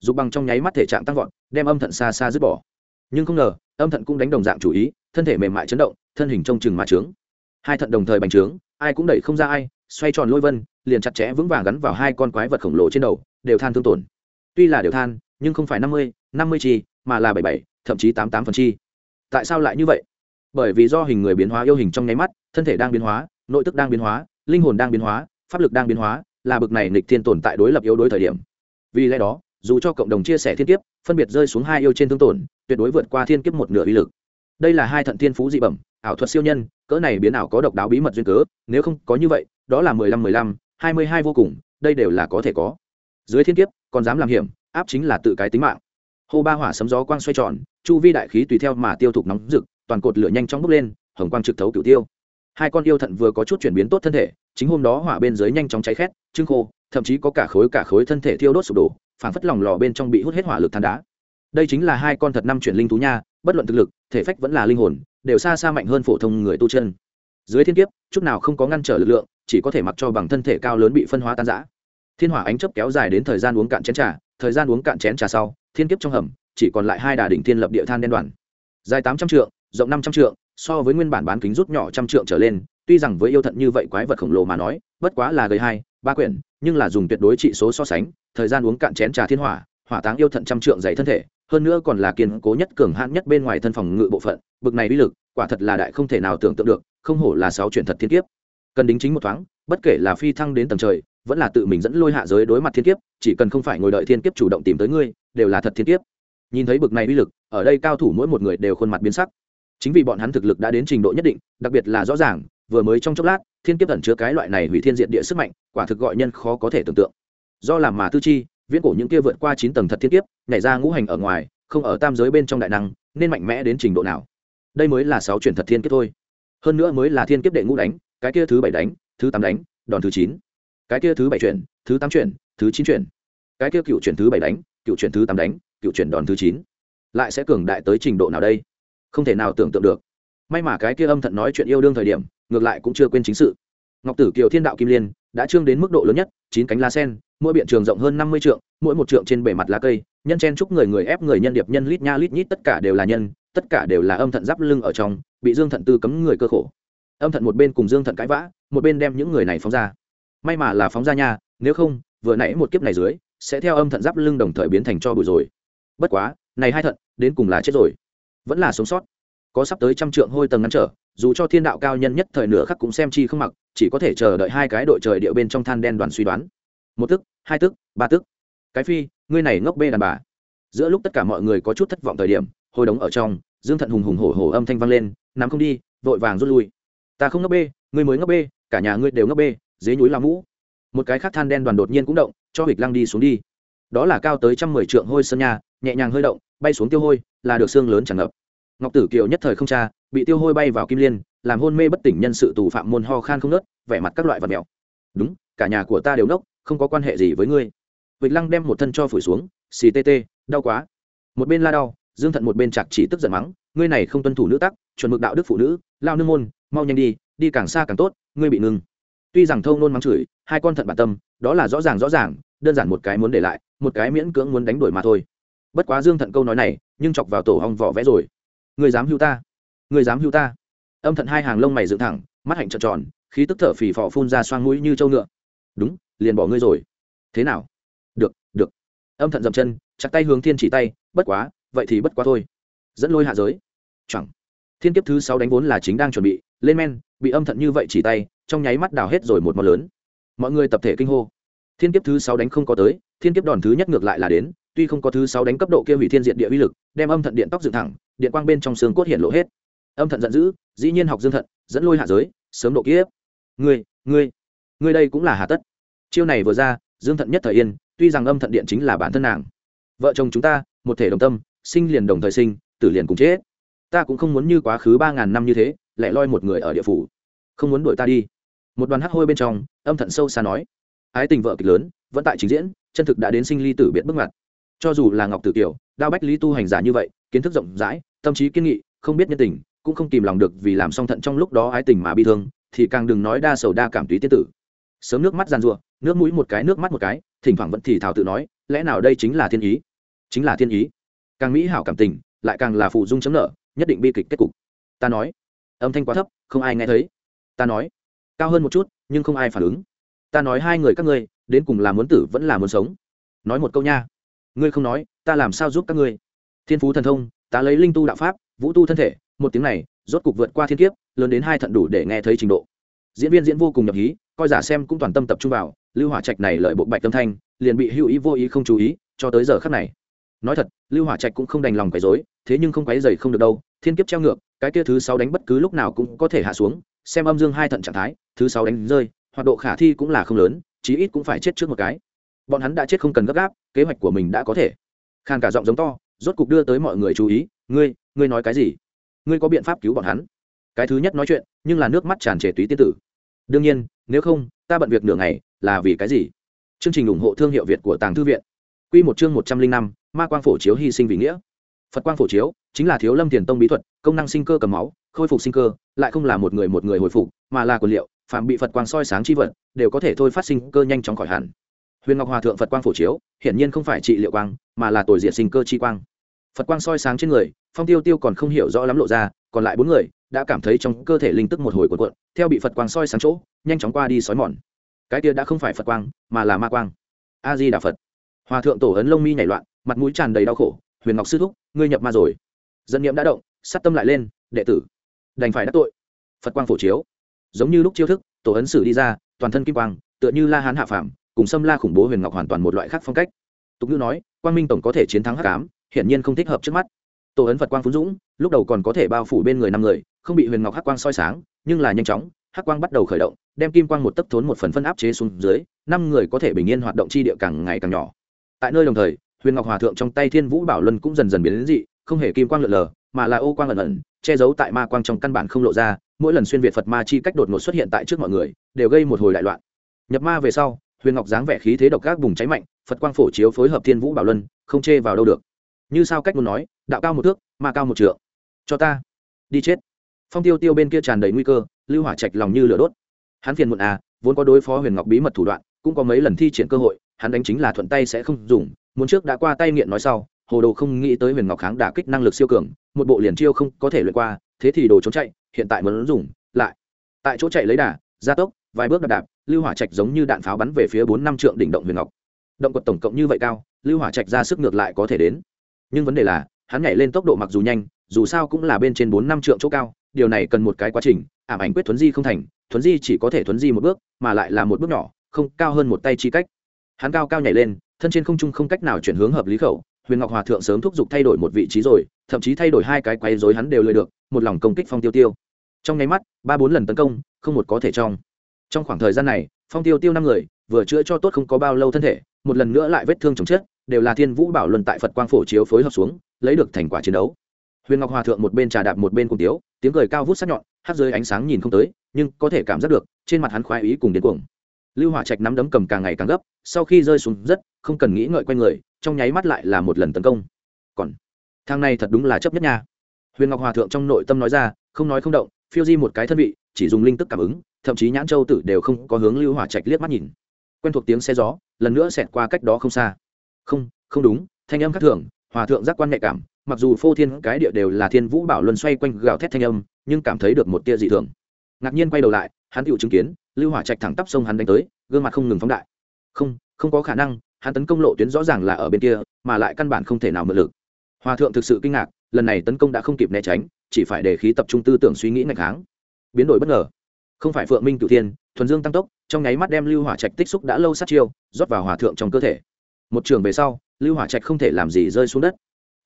Dục bằng trong nháy mắt thể trạng tăng vọt, đem âm thận xa xa dứt bỏ. Nhưng không ngờ, âm thận cũng đánh đồng dạng chủ ý, thân thể mềm mại chấn động, thân hình trông chừng mà trướng hai thận đồng thời bành trướng, ai cũng đẩy không ra ai, xoay tròn lôi vân, liền chặt chẽ vững vàng gắn vào hai con quái vật khổng lồ trên đầu, đều than thương tổn. Tuy là đều than, nhưng không phải năm mươi năm mươi chi, mà là bảy bảy, thậm chí tám tám phần chi. Tại sao lại như vậy? Bởi vì do hình người biến hóa yêu hình trong nháy mắt, thân thể đang biến hóa, nội tức đang biến hóa, linh hồn đang biến hóa, pháp lực đang biến hóa, là bực này nịch thiên tồn tại đối lập yếu đối thời điểm. Vì lẽ đó, dù cho cộng đồng chia sẻ thiên kiếp, phân biệt rơi xuống hai yêu trên thương tổn, tuyệt đối vượt qua thiên kiếp một nửa uy lực. Đây là hai thận thiên phú dị bẩm, ảo thuật siêu nhân cỡ này biến ảo có độc đáo bí mật duyên cớ, nếu không có như vậy, đó là mười lăm mười lăm, hai mươi hai vô cùng, đây đều là có thể có. Dưới thiên kiếp, còn dám làm hiểm, áp chính là tự cái tính mạng. Hô ba hỏa sấm gió quang xoay tròn, chu vi đại khí tùy theo mà tiêu thụ nóng rực, toàn cột lửa nhanh chóng bốc lên, hồng quang trực thấu cửu tiêu. Hai con yêu thận vừa có chút chuyển biến tốt thân thể, chính hôm đó hỏa bên dưới nhanh chóng cháy khét, trưng khô, thậm chí có cả khối cả khối thân thể thiêu đốt sụp đổ, phảng phất lòng lò bên trong bị hút hết hỏa lực than đá. Đây chính là hai con thật năm chuyển linh thú nha, bất luận thực lực, thể phách vẫn là linh hồn đều xa xa mạnh hơn phổ thông người tu chân. Dưới thiên kiếp, chút nào không có ngăn trở lực lượng, chỉ có thể mặc cho bằng thân thể cao lớn bị phân hóa tan rã. Thiên hỏa ánh chấp kéo dài đến thời gian uống cạn chén trà, thời gian uống cạn chén trà sau, thiên kiếp trong hầm, chỉ còn lại hai đà đỉnh thiên lập địa than đen đoàn. Dài tám trăm trượng, rộng năm trăm trượng, so với nguyên bản bán kính rút nhỏ trăm trượng trở lên, tuy rằng với yêu thận như vậy quái vật khổng lồ mà nói, bất quá là gây hai, ba quyển, nhưng là dùng tuyệt đối trị số so sánh, thời gian uống cạn chén trà thiên hỏa hỏa táng yêu thận trăm trượng dày thân thể hơn nữa còn là kiên cố nhất, cường hãn nhất bên ngoài thân phòng ngự bộ phận. Bực này uy lực, quả thật là đại không thể nào tưởng tượng được, không hổ là sáu chuyện thật thiên kiếp. Cần đính chính một thoáng, bất kể là phi thăng đến tầng trời, vẫn là tự mình dẫn lôi hạ giới đối mặt thiên kiếp, chỉ cần không phải ngồi đợi thiên kiếp chủ động tìm tới ngươi, đều là thật thiên kiếp. Nhìn thấy bực này uy lực, ở đây cao thủ mỗi một người đều khuôn mặt biến sắc. Chính vì bọn hắn thực lực đã đến trình độ nhất định, đặc biệt là rõ ràng, vừa mới trong chốc lát, thiên kiếp ẩn chứa cái loại này hủy thiên diện địa sức mạnh, quả thực gọi nhân khó có thể tưởng tượng. Do làm mà tư chi viễn cổ những kia vượt qua chín tầng thật thiên kiếp, nhảy ra ngũ hành ở ngoài, không ở tam giới bên trong đại năng, nên mạnh mẽ đến trình độ nào? Đây mới là sáu chuyển thật thiên kiếp thôi. Hơn nữa mới là thiên kiếp đệ ngũ đánh, cái kia thứ bảy đánh, thứ tám đánh, đòn thứ chín. Cái kia thứ bảy chuyển, thứ tám chuyển, thứ chín chuyển. Cái kia cựu chuyển thứ bảy đánh, cựu chuyển thứ tám đánh, cựu chuyển đòn thứ chín. Lại sẽ cường đại tới trình độ nào đây? Không thể nào tưởng tượng được. May mà cái kia âm thận nói chuyện yêu đương thời điểm, ngược lại cũng chưa quên chính sự. Ngọc tử kiều thiên đạo kim liên đã trương đến mức độ lớn nhất, chín cánh lá sen, mỗi biện trường rộng hơn năm mươi trượng, mỗi một trượng trên bề mặt lá cây, nhân chen chúc người người ép người nhân điệp nhân lít nha lít nhít, tất cả đều là nhân, tất cả đều là âm thận giáp lưng ở trong, bị dương thận tư cấm người cơ khổ. Âm thận một bên cùng dương thận cãi vã, một bên đem những người này phóng ra. May mà là phóng ra nha, nếu không, vừa nãy một kiếp này dưới, sẽ theo âm thận giáp lưng đồng thời biến thành cho bụi rồi. Bất quá, này hai thận, đến cùng là chết rồi. Vẫn là sống sót. Có sắp tới trăm trượng hôi tầng ngăn trở, dù cho thiên đạo cao nhân nhất thời nửa khắc cũng xem chi không mặc chỉ có thể chờ đợi hai cái đội trời điệu bên trong than đen đoàn suy đoán. Một tức, hai tức, ba tức. Cái phi, ngươi này ngốc bê đàn bà. Giữa lúc tất cả mọi người có chút thất vọng thời điểm, hồi đống ở trong, dương thận hùng hùng hổ hổ âm thanh vang lên, nắm không đi, vội vàng rút lui. Ta không ngốc bê, ngươi mới ngốc bê, cả nhà ngươi đều ngốc bê dế núi la mũ. Một cái khác than đen đoàn đột nhiên cũng động, cho hịch lăng đi xuống đi. Đó là cao tới trăm mười trượng hôi sơn nha, nhẹ nhàng hơi động, bay xuống tiêu hôi, là được xương lớn tràn ngập. Ngọc tử kiều nhất thời không cha bị tiêu hôi bay vào kim liên làm hôn mê bất tỉnh nhân sự tù phạm môn ho khan không nớt, vẻ mặt các loại vật mèo đúng, cả nhà của ta đều nốc, không có quan hệ gì với ngươi. Vịt lăng đem một thân cho phủi xuống, xì tê tê, đau quá. Một bên la đau, dương thận một bên chặt chỉ tức giận mắng, ngươi này không tuân thủ nữ tắc, chuẩn mực đạo đức phụ nữ, lao nương môn, mau nhanh đi đi càng xa càng tốt, ngươi bị ngưng tuy rằng thâu nôn mắng chửi, hai con thận bản tâm, đó là rõ ràng rõ ràng, đơn giản một cái muốn để lại, một cái miễn cưỡng muốn đánh đuổi mà thôi. Bất quá dương thận câu nói này, nhưng chọc vào tổ hong vỏ vẽ rồi. Người dám hưu ta? Người dám hưu ta? Âm thận hai hàng lông mày dựng thẳng, mắt hạnh trợn tròn, khí tức thở phì phò phun ra xoang mũi như trâu ngựa. Đúng, liền bỏ ngươi rồi. Thế nào? Được được. Âm thận dậm chân, chặt tay hướng thiên chỉ tay, bất quá, vậy thì bất quá thôi. Dẫn lôi hạ giới. Chẳng. Thiên kiếp thứ sáu đánh vốn là chính đang chuẩn bị, lên men, bị âm thận như vậy chỉ tay, trong nháy mắt đào hết rồi một món lớn. Mọi người tập thể kinh hô. Thiên kiếp thứ sáu đánh không có tới, thiên kiếp đòn thứ nhất ngược lại là đến, tuy không có thứ sáu đánh cấp độ kia hủy thiên diện địa uy lực, đem âm thận điện tóc dựng thẳng, điện quang bên trong xương cốt hiện lộ hết. Âm thận giận dữ dĩ nhiên học dương thận, dẫn lôi hạ giới, sớm độ kiếp. Ngươi ngươi ngươi đây cũng là hà tất. Chiêu này vừa ra, dương thận nhất thời yên, tuy rằng âm thận điện chính là bản thân nàng. Vợ chồng chúng ta, một thể đồng tâm, sinh liền đồng thời sinh, tử liền cùng chết. Ta cũng không muốn như quá khứ ba ngàn năm như thế lại loi một người ở địa phủ. Không muốn đuổi ta đi. Một đoàn hắc hôi bên trong, âm thận sâu xa nói. Ái tình vợ kịch lớn, vẫn tại trình diễn, chân thực đã đến sinh ly tử biệt bước ngoặt. Cho dù là ngọc tử kiều, đao bách lý tu hành giả như vậy, kiến thức rộng rãi, tâm trí kiên nghị, không biết nhân tình cũng không kìm lòng được vì làm song thận trong lúc đó ái tình mà bi thương, thì càng đừng nói đa sầu đa cảm túy tiên tử. Sớm nước mắt giàn rủa nước mũi một cái, nước mắt một cái, thỉnh thoảng vẫn thì thảo tự nói, lẽ nào đây chính là thiên ý? Chính là thiên ý. Càng mỹ hảo cảm tình, lại càng là phụ dung chấm nợ, nhất định bi kịch kết cục. Ta nói, âm thanh quá thấp, không ai nghe thấy. Ta nói, cao hơn một chút, nhưng không ai phản ứng. Ta nói hai người các ngươi, đến cùng là muốn tử vẫn là muốn sống. Nói một câu nha. Ngươi không nói, ta làm sao giúp các ngươi? Thiên phú thần thông, ta lấy linh tu đạo pháp, vũ tu thân thể một tiếng này, rốt cục vượt qua thiên kiếp, lớn đến hai thận đủ để nghe thấy trình độ. Diễn viên diễn vô cùng nhập hí, coi giả xem cũng toàn tâm tập trung vào, lưu hỏa trạch này lợi bộ bạch tâm thanh, liền bị hữu ý vô ý không chú ý, cho tới giờ khắc này. Nói thật, lưu hỏa trạch cũng không đành lòng quấy rối, thế nhưng không quấy dày không được đâu, thiên kiếp treo ngược, cái kia thứ sáu đánh bất cứ lúc nào cũng có thể hạ xuống, xem âm dương hai thận trạng thái, thứ sáu đánh rơi, hoạt độ khả thi cũng là không lớn, chí ít cũng phải chết trước một cái. Bọn hắn đã chết không cần gấp gáp, kế hoạch của mình đã có thể. Khàn cả giọng giống to, rốt cục đưa tới mọi người chú ý, ngươi ngươi nói cái gì? Ngươi có biện pháp cứu bọn hắn? Cái thứ nhất nói chuyện, nhưng là nước mắt tràn trề túy tiên tử. Đương nhiên, nếu không, ta bận việc nửa ngày, là vì cái gì? Chương trình ủng hộ thương hiệu việt của tàng thư viện. Q một chương một trăm linh năm, ma quang phổ chiếu hy sinh vì nghĩa. Phật quang phổ chiếu, chính là thiếu lâm tiền tông bí thuật, công năng sinh cơ cầm máu, khôi phục sinh cơ, lại không là một người một người hồi phục, mà là quần liệu, phạm bị phật quang soi sáng chi vật, đều có thể thôi phát sinh cơ nhanh chóng khỏi hẳn. Huyền ngọc hòa thượng phật quang phổ chiếu, hiển nhiên không phải trị liệu quang, mà là tồi diệt sinh cơ chi quang phật quang soi sáng trên người, phong tiêu tiêu còn không hiểu rõ lắm lộ ra, còn lại bốn người đã cảm thấy trong cơ thể linh tức một hồi cuộn cuộn, theo bị phật quang soi sáng chỗ, nhanh chóng qua đi sói mòn. Cái kia đã không phải phật quang, mà là ma quang. A di đà phật. Hòa thượng tổ ấn lông mi nhảy loạn, mặt mũi tràn đầy đau khổ, huyền ngọc sư thúc, ngươi nhập ma rồi. Dân niệm đã động, sát tâm lại lên, đệ tử, đành phải đắc tội. Phật quang phổ chiếu. Giống như lúc chiêu thức, tổ ấn sử đi ra, toàn thân kim quang, tựa như la hán hạ phàm, cùng xâm la khủng bố huyền ngọc hoàn toàn một loại khác phong cách. Tục ngữ nói, quang minh tổng có thể chiến thắng hắc ám hiển nhiên không thích hợp trước mắt. Tổ ấn phật quang phú dũng, lúc đầu còn có thể bao phủ bên người năm người, không bị huyền ngọc hắc quang soi sáng, nhưng là nhanh chóng, hắc quang bắt đầu khởi động, đem kim quang một tấc thốn một phần phân áp chế xuống dưới, năm người có thể bình yên hoạt động chi địa càng ngày càng nhỏ. Tại nơi đồng thời, huyền ngọc hòa thượng trong tay thiên vũ bảo luân cũng dần dần biến đến dị, không hề kim quang lượn lờ, mà là ô quang ẩn ẩn, che giấu tại ma quang trong căn bản không lộ ra, mỗi lần xuyên việt phật ma chi cách đột ngột xuất hiện tại trước mọi người, đều gây một hồi đại loạn. Nhập ma về sau, huyền ngọc dáng vẻ khí thế độc ác bùng cháy mạnh, phật quang phổ chiếu phối hợp thiên vũ bảo luân, không chê vào đâu được như sao cách muốn nói, đạo cao một thước, mà cao một trượng. Cho ta. Đi chết. Phong tiêu tiêu bên kia tràn đầy nguy cơ, lưu hỏa trạch lòng như lửa đốt. Hắn phiền muộn à vốn có đối phó huyền ngọc bí mật thủ đoạn, cũng có mấy lần thi triển cơ hội, hắn đánh chính là thuận tay sẽ không dùng, muốn trước đã qua tay nghiện nói sau, hồ đồ không nghĩ tới huyền ngọc kháng đả kích năng lực siêu cường, một bộ liền chiêu không có thể luyện qua, thế thì đồ trốn chạy, hiện tại muốn dùng, lại. Tại chỗ chạy lấy đà, gia tốc, vài bước đạp đạp, lưu hỏa trạch giống như đạn pháo bắn về phía bốn năm trượng đỉnh động huyền ngọc. Động quật tổng cộng như vậy cao, lưu hỏa trạch ra sức ngược lại có thể đến nhưng vấn đề là, hắn nhảy lên tốc độ mặc dù nhanh, dù sao cũng là bên trên bốn năm trượng chỗ cao, điều này cần một cái quá trình, ảm ảnh quyết thuấn di không thành, thuấn di chỉ có thể thuấn di một bước, mà lại là một bước nhỏ, không, cao hơn một tay chi cách. Hắn cao cao nhảy lên, thân trên không trung không cách nào chuyển hướng hợp lý khẩu, huyền ngọc hòa thượng sớm thúc giục thay đổi một vị trí rồi, thậm chí thay đổi hai cái quay dối hắn đều lười được, một lòng công kích phong tiêu tiêu. Trong nháy mắt, ba bốn lần tấn công, không một có thể trong. Trong khoảng thời gian này, phong tiêu tiêu năm người, vừa chữa cho tốt không có bao lâu thân thể, một lần nữa lại vết thương chồng chết đều là thiên vũ bảo luân tại phật quang phổ chiếu phối hợp xuống, lấy được thành quả chiến đấu. Huyền ngọc hòa thượng một bên trà đạp một bên cùng tiếu, tiếng cười cao vút sắc nhọn, hát rơi ánh sáng nhìn không tới, nhưng có thể cảm giác được, trên mặt hắn khoái ý cùng điên cuồng. Lưu hỏa trạch nắm đấm cầm càng ngày càng gấp, sau khi rơi xuống rất, không cần nghĩ ngợi q u a n người, trong nháy mắt lại là một lần tấn công. Còn, thang này thật đúng là chấp nhất nha. Huyền ngọc hòa thượng trong nội tâm nói ra, không nói không động, phiêu di một cái thân vị, chỉ dùng linh tức cảm ứng, thậm chí nhãn châu tử đều không có hướng lưu hỏa trạch liếc mắt nhìn. Quen thuộc tiếng xe gió, lần nữa xẹt qua cách đó không xa không không đúng thanh âm khác thường hòa thượng giác quan nhạy cảm mặc dù phô thiên cái địa đều là thiên vũ bảo luân xoay quanh gào thét thanh âm nhưng cảm thấy được một tia dị thường. Ngạc nhiên quay đầu lại hắn tự chứng kiến lưu hỏa trạch thẳng tắp sông hắn đánh tới gương mặt không ngừng phóng đại. Không không có khả năng hắn tấn công lộ tuyến rõ ràng là ở bên kia mà lại căn bản không thể nào mượn lực. Hòa thượng thực sự kinh ngạc lần này tấn công đã không kịp né tránh chỉ phải để khí tập trung tư tưởng suy nghĩ ngày tháng, biến đổi bất ngờ. Không phải phượng minh cửu thiên thuần dương tăng tốc trong nháy mắt đem lưu hỏa trạch tích xúc đã lâu sát chiêu rót vào hòa thượng trong cơ thể một trường về sau, lưu hỏa trạch không thể làm gì rơi xuống đất.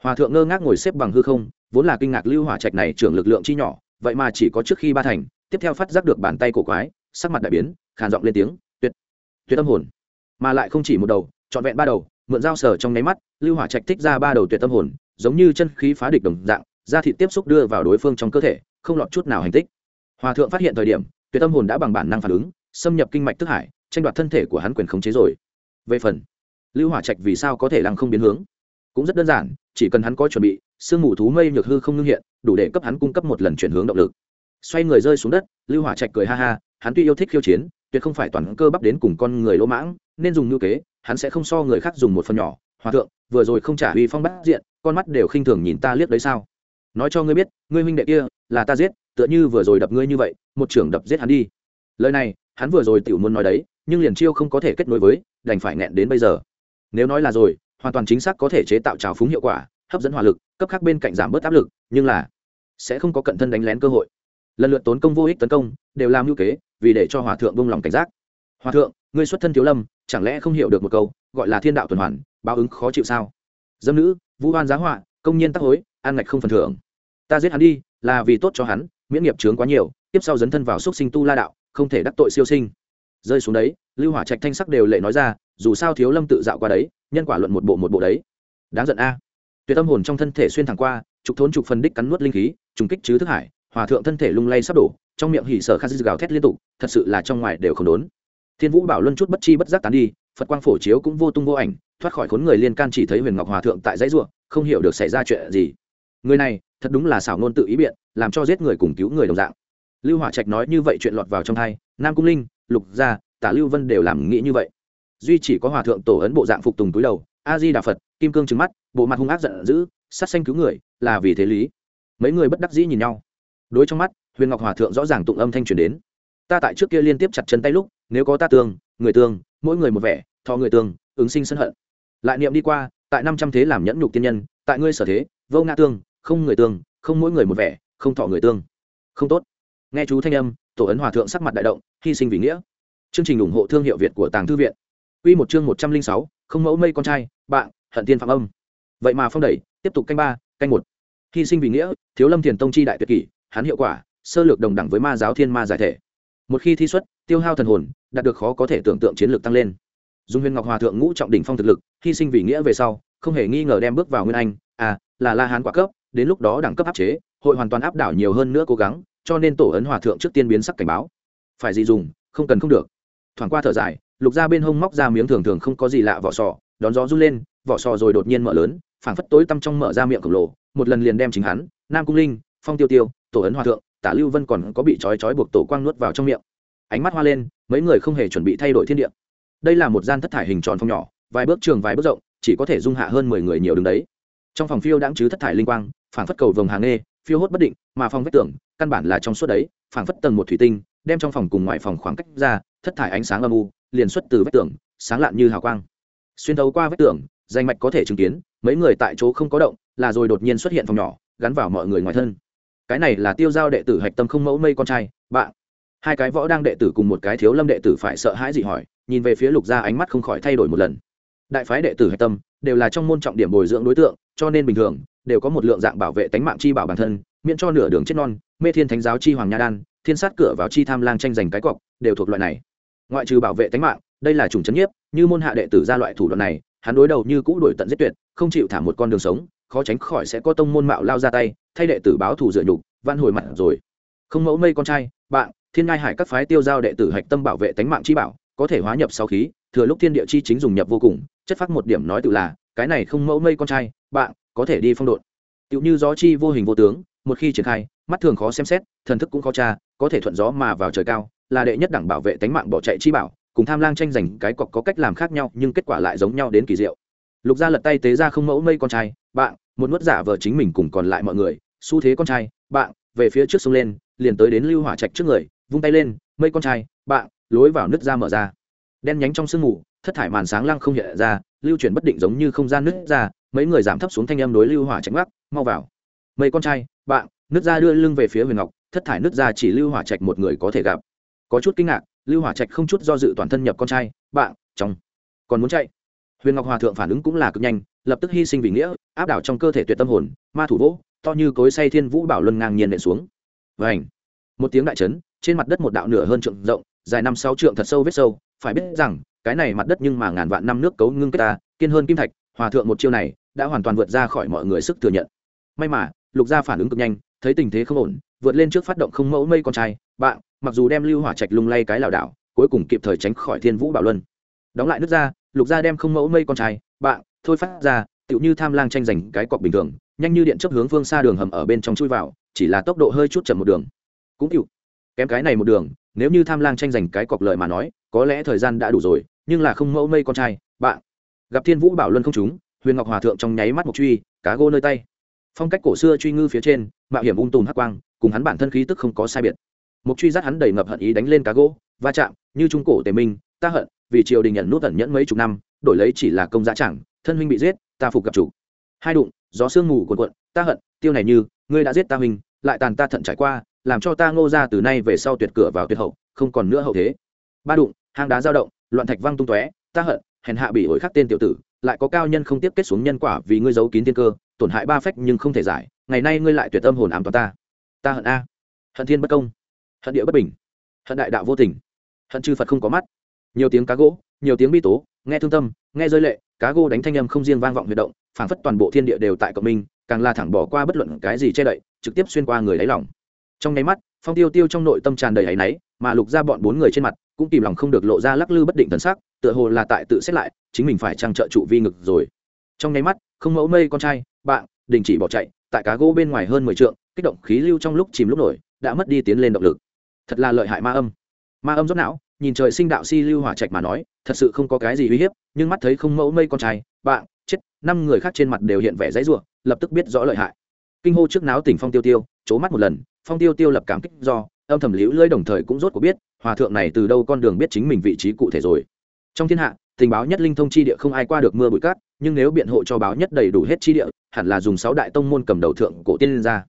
Hòa thượng ngơ ngác ngồi xếp bằng hư không, vốn là kinh ngạc lưu hỏa trạch này trưởng lực lượng chi nhỏ, vậy mà chỉ có trước khi ba thành, tiếp theo phát giác được bàn tay cổ quái, sắc mặt đại biến, khàn giọng lên tiếng, tuyệt tuyệt tâm hồn. Mà lại không chỉ một đầu, trọn vẹn ba đầu, mượn dao sở trong nháy mắt, lưu hỏa trạch thích ra ba đầu tuyệt tâm hồn, giống như chân khí phá địch đồng dạng, da thịt tiếp xúc đưa vào đối phương trong cơ thể, không lọt chút nào hành tích. Hòa thượng phát hiện thời điểm, tuyệt tâm hồn đã bằng bản năng phản ứng, xâm nhập kinh mạch tức hải, tranh đoạt thân thể của hắn quyền khống chế rồi. Về phần lưu hỏa trạch vì sao có thể lăng không biến hướng? Cũng rất đơn giản, chỉ cần hắn có chuẩn bị, sương mù thú mây nhược hư không ngưng hiện, đủ để cấp hắn cung cấp một lần chuyển hướng động lực. Xoay người rơi xuống đất, lưu hỏa trạch cười ha ha, hắn tuy yêu thích khiêu chiến, tuyệt không phải toàn cơ bắp đến cùng con người lỗ mãng, nên dùng ngữ kế, hắn sẽ không so người khác dùng một phần nhỏ. Hòa thượng, vừa rồi không trả uy phong bắt diện, con mắt đều khinh thường nhìn ta liếc đấy sao? Nói cho ngươi biết, ngươi huynh đệ kia, là ta giết, tựa như vừa rồi đập ngươi như vậy, một trưởng đập giết hắn đi. Lời này, hắn vừa rồi tiểu muốn nói đấy, nhưng liền chiêu không có thể kết nối với, đành phải nghẹn đến bây giờ nếu nói là rồi, hoàn toàn chính xác có thể chế tạo trào phúng hiệu quả, hấp dẫn hỏa lực, cấp khác bên cạnh giảm bớt áp lực, nhưng là sẽ không có cận thân đánh lén cơ hội. Lần lượt tốn công vô ích tấn công, đều làm hữu kế, vì để cho hòa thượng buông lòng cảnh giác. Hòa thượng, ngươi xuất thân thiếu lâm, chẳng lẽ không hiểu được một câu, gọi là thiên đạo tuần hoàn, báo ứng khó chịu sao? Dâm nữ vũ hoan giá họa, công nhân tắc hối, an ngạch không phần thưởng. Ta giết hắn đi, là vì tốt cho hắn, miễn nghiệp chướng quá nhiều, tiếp sau dấn thân vào xúc sinh tu la đạo, không thể đắc tội siêu sinh rơi xuống đấy, lưu hỏa trạch thanh sắc đều lệ nói ra, dù sao thiếu lâm tự dạo qua đấy, nhân quả luận một bộ một bộ đấy. Đáng giận a. Tuyệt tâm hồn trong thân thể xuyên thẳng qua, trục thốn trục phân đích cắn nuốt linh khí, trùng kích chứ thức hải, hòa thượng thân thể lung lay sắp đổ, trong miệng hỉ sở khát dư gào thét liên tục, thật sự là trong ngoài đều không đốn. Thiên vũ bảo luân chút bất chi bất giác tán đi, phật quang phổ chiếu cũng vô tung vô ảnh, thoát khỏi khốn người liên can chỉ thấy huyền ngọc hòa thượng tại dãy ruộng, không hiểu được xảy ra chuyện gì. Người này, thật đúng là xảo ngôn tự ý biện, làm cho giết người cùng cứu người đồng dạng. Lưu hỏa trạch nói như vậy chuyện lọt vào trong thai nam cung linh lục gia, tả lưu vân đều làm nghĩ như vậy. Duy chỉ có hòa thượng tổ ấn bộ dạng phục tùng túi đầu, a di đà phật, kim cương trứng mắt, bộ mặt hung ác giận dữ, sát xanh cứu người, là vì thế lý. Mấy người bất đắc dĩ nhìn nhau. Đối trong mắt, huyền ngọc hòa thượng rõ ràng tụng âm thanh truyền đến. Ta tại trước kia liên tiếp chặt chân tay lúc, nếu có ta tương người tương mỗi người một vẻ, thọ người tương ứng sinh sân hận. Lại niệm đi qua, tại năm trăm thế làm nhẫn nhục tiên nhân, tại ngươi sở thế, vô ngã tương không người tương không mỗi người một vẻ, không thọ người tương không tốt. Nghe chú thanh âm tổ ấn hòa thượng sắc mặt đại động, hy sinh vì nghĩa. Chương trình ủng hộ thương hiệu việt của tàng thư viện. Quy một chương một trăm linh sáu, không mẫu mây con trai, bạn, hận tiên phạm âm. Vậy mà phong đẩy, tiếp tục canh ba, canh một. Hy sinh vì nghĩa, thiếu lâm thiền tông chi đại tuyệt kỷ, hắn hiệu quả, sơ lược đồng đẳng với ma giáo thiên ma giải thể. Một khi thi xuất, tiêu hao thần hồn, đạt được khó có thể tưởng tượng chiến lược tăng lên. Dung huyền ngọc hòa thượng ngũ trọng đỉnh phong thực lực, hy sinh vì nghĩa về sau, không hề nghi ngờ đem bước vào nguyên anh. À là la hán quả cấp, đến lúc đó đẳng cấp áp chế, hội hoàn toàn áp đảo nhiều hơn nữa cố gắng cho nên tổ ấn hòa thượng trước tiên biến sắc cảnh báo. Phải gì dùng, không cần không được. Thoảng qua thở dài, lục ra bên hông móc ra miếng thường thường không có gì lạ vỏ sò, đón gió run lên, vỏ sò rồi đột nhiên mở lớn, phảng phất tối tăm trong mở ra miệng khổng lồ, một lần liền đem chính hắn, nam cung linh, phong tiêu tiêu, tổ ấn hòa thượng, tả lưu vân còn có bị trói trói buộc tổ quang nuốt vào trong miệng. Ánh mắt hoa lên, mấy người không hề chuẩn bị thay đổi thiên địa. Đây là một gian thất thải hình tròn phong nhỏ, vài bước trường vài bước rộng, chỉ có thể dung hạ hơn mười người nhiều đứng đấy. Trong phòng phiêu đãng chứ thất thải linh quang, phảng phất cầu vồng hàng nghê phiêu hốt bất định, mà phòng vách tường, căn bản là trong suốt đấy, phảng phất tầng một thủy tinh, đem trong phòng cùng ngoài phòng khoảng cách ra, thất thải ánh sáng âm u, liền xuất từ vách tường, sáng lạn như hào quang. Xuyên thấu qua vách tường, danh mạch có thể chứng kiến, mấy người tại chỗ không có động, là rồi đột nhiên xuất hiện phòng nhỏ, gắn vào mọi người ngoài thân. Cái này là tiêu giao đệ tử hạch tâm không mẫu mây con trai, bạn. Hai cái võ đang đệ tử cùng một cái thiếu lâm đệ tử phải sợ hãi gì hỏi, nhìn về phía lục gia ánh mắt không khỏi thay đổi một lần. Đại phái đệ tử hạch tâm, đều là trong môn trọng điểm bồi dưỡng đối tượng, cho nên bình thường đều có một lượng dạng bảo vệ tánh mạng chi bảo bản thân, miễn cho nửa đường chết non, mê thiên thánh giáo chi hoàng nha đan, thiên sát cửa vào chi tham lang tranh giành cái cọc, đều thuộc loại này. Ngoại trừ bảo vệ tánh mạng, đây là chủng chấn nhiếp, như môn hạ đệ tử ra loại thủ đoạn này, hắn đối đầu như cũ đổi tận giết tuyệt, không chịu thả một con đường sống, khó tránh khỏi sẽ có tông môn mạo lao ra tay, thay đệ tử báo thù dựa nhục van hồi mặt rồi. Không mẫu mây con trai, bạn, thiên ngai hải các phái tiêu giao đệ tử hạch tâm bảo vệ tánh mạng chi bảo, có thể hóa nhập sau khí, thừa lúc thiên địa chi chính dùng nhập vô cùng, chất phát một điểm nói tự là, cái này không mẫu mây con trai, bạn có thể đi phong độn. Tựu như gió chi vô hình vô tướng, một khi triển khai, mắt thường khó xem xét, thần thức cũng khó tra, có thể thuận gió mà vào trời cao, là đệ nhất đẳng bảo vệ tánh mạng bỏ chạy chi bảo, cùng tham lang tranh giành cái cọc có cách làm khác nhau, nhưng kết quả lại giống nhau đến kỳ diệu. Lục gia lật tay tế ra không mẫu mây con trai, bạn, một nuốt giả vờ chính mình cùng còn lại mọi người, xu thế con trai, bạn, về phía trước sông lên, liền tới đến lưu hỏa trạch trước người, vung tay lên, mây con trai, bạn, lối vào nứt ra mở ra. Đen nhánh trong sương mù, thất thải màn sáng lăng không hiện ra, lưu chuyển bất định giống như không gian nứt ra mấy người giảm thấp xuống thanh âm đối lưu hỏa trạch gác mau vào. Mây con trai, bạn, nứt ra đưa lưng về phía huyền ngọc, thất thải nứt ra chỉ lưu hỏa trạch một người có thể gặp. Có chút kinh ngạc, lưu hỏa trạch không chút do dự toàn thân nhập con trai, bạn trong còn muốn chạy? Huyền ngọc hòa thượng phản ứng cũng là cực nhanh, lập tức hy sinh vì nghĩa, áp đảo trong cơ thể tuyệt tâm hồn, ma thủ vỗ, to như cối say thiên vũ bảo luân ngang nhiên nện xuống. Vảnh một tiếng đại chấn, trên mặt đất một đạo nửa hơn trượng rộng, dài năm sáu trượng thật sâu vết sâu, phải biết rằng, cái này mặt đất nhưng mà ngàn vạn năm nước cấu ngưng kết ta, kiên hơn kim thạch hòa thượng một chiêu này đã hoàn toàn vượt ra khỏi mọi người sức thừa nhận. May mà, lục gia phản ứng cực nhanh, thấy tình thế không ổn, vượt lên trước phát động không mẫu mây con trai, bạn, mặc dù đem lưu hỏa trạch lung lay cái lảo đảo, cuối cùng kịp thời tránh khỏi thiên vũ bảo luân. Đóng lại nước ra, lục gia đem không mẫu mây con trai, bạn, thôi phát ra, tựu như tham lang tranh giành cái cọc bình thường, nhanh như điện chấp hướng phương xa đường hầm ở bên trong chui vào, chỉ là tốc độ hơi chút chậm một đường. Cũng cựu kém cái này một đường, nếu như tham lang tranh giành cái cọc lợi mà nói, có lẽ thời gian đã đủ rồi, nhưng là không mẫu mây con trai, bạn gặp thiên vũ bảo luân không chúng huyền ngọc hòa thượng trong nháy mắt một truy, cá gô nơi tay. Phong cách cổ xưa truy ngư phía trên, mạo hiểm ung tùm hắc quang, cùng hắn bản thân khí tức không có sai biệt. Một truy giác hắn đầy ngập hận ý đánh lên cá gỗ va chạm, như trung cổ tề minh, ta hận, vì triều đình nhận nút ẩn nhẫn mấy chục năm, đổi lấy chỉ là công giá chẳng, thân huynh bị giết, ta phục gặp chủ. Hai đụng, gió sương mù cuộn cuộn, ta hận, tiêu này như, ngươi đã giết ta huynh, lại tàn ta thận trải qua, làm cho ta ngô ra từ nay về sau tuyệt cửa vào tuyệt hậu, không còn nữa hậu thế. Ba đụng, hang đá dao động, loạn thạch văng tung tóe, ta hận hèn hạ bị ổi khắc tên tiểu tử, lại có cao nhân không tiếp kết xuống nhân quả vì ngươi giấu kín tiên cơ, tổn hại ba phách nhưng không thể giải, ngày nay ngươi lại tuyệt tâm hồn ám toàn ta. Ta hận a. Hận thiên bất công. Hận địa bất bình. Hận đại đạo vô tình. Hận chư phật không có mắt. Nhiều tiếng cá gỗ, nhiều tiếng bi tố, nghe thương tâm, nghe rơi lệ, cá gỗ đánh thanh âm không riêng vang vọng huyệt động, phảng phất toàn bộ thiên địa đều tại cộng minh, càng là thẳng bỏ qua bất luận cái gì che đậy, trực tiếp xuyên qua người lấy lòng. Trong nháy mắt, phong tiêu tiêu trong nội tâm tràn đầy áy náy, mà lục ra bọn bốn người trên mặt cũng kìm lòng không được lộ ra lắc lư bất định thần sắc, tựa hồ là tại tự xét lại, chính mình phải trang trợ trụ vi ngực rồi. Trong nháy mắt, không mẫu mây con trai, bạn, đình chỉ bỏ chạy, tại cá gỗ bên ngoài hơn mười trượng, kích động khí lưu trong lúc chìm lúc nổi, đã mất đi tiến lên động lực. Thật là lợi hại ma âm. Ma âm rốt não, nhìn trời sinh đạo si lưu hỏa trạch mà nói, thật sự không có cái gì uy hiếp, nhưng mắt thấy không mẫu mây con trai, bạn, chết, năm người khác trên mặt đều hiện vẻ dãy ruộng lập tức biết rõ lợi hại. Kinh hô trước náo tỉnh phong tiêu tiêu c mắt một lần, phong tiêu tiêu lập cảm kích do, âm thầm liễu lưỡi đồng thời cũng rốt cuộc biết hòa thượng này từ đâu con đường biết chính mình vị trí cụ thể rồi? Trong thiên hạ, tình báo nhất linh thông chi địa không ai qua được mưa bụi cát, nhưng nếu biện hộ cho báo nhất đầy đủ hết chi địa, hẳn là dùng sáu đại tông môn cầm đầu thượng cổ tiên lên ra.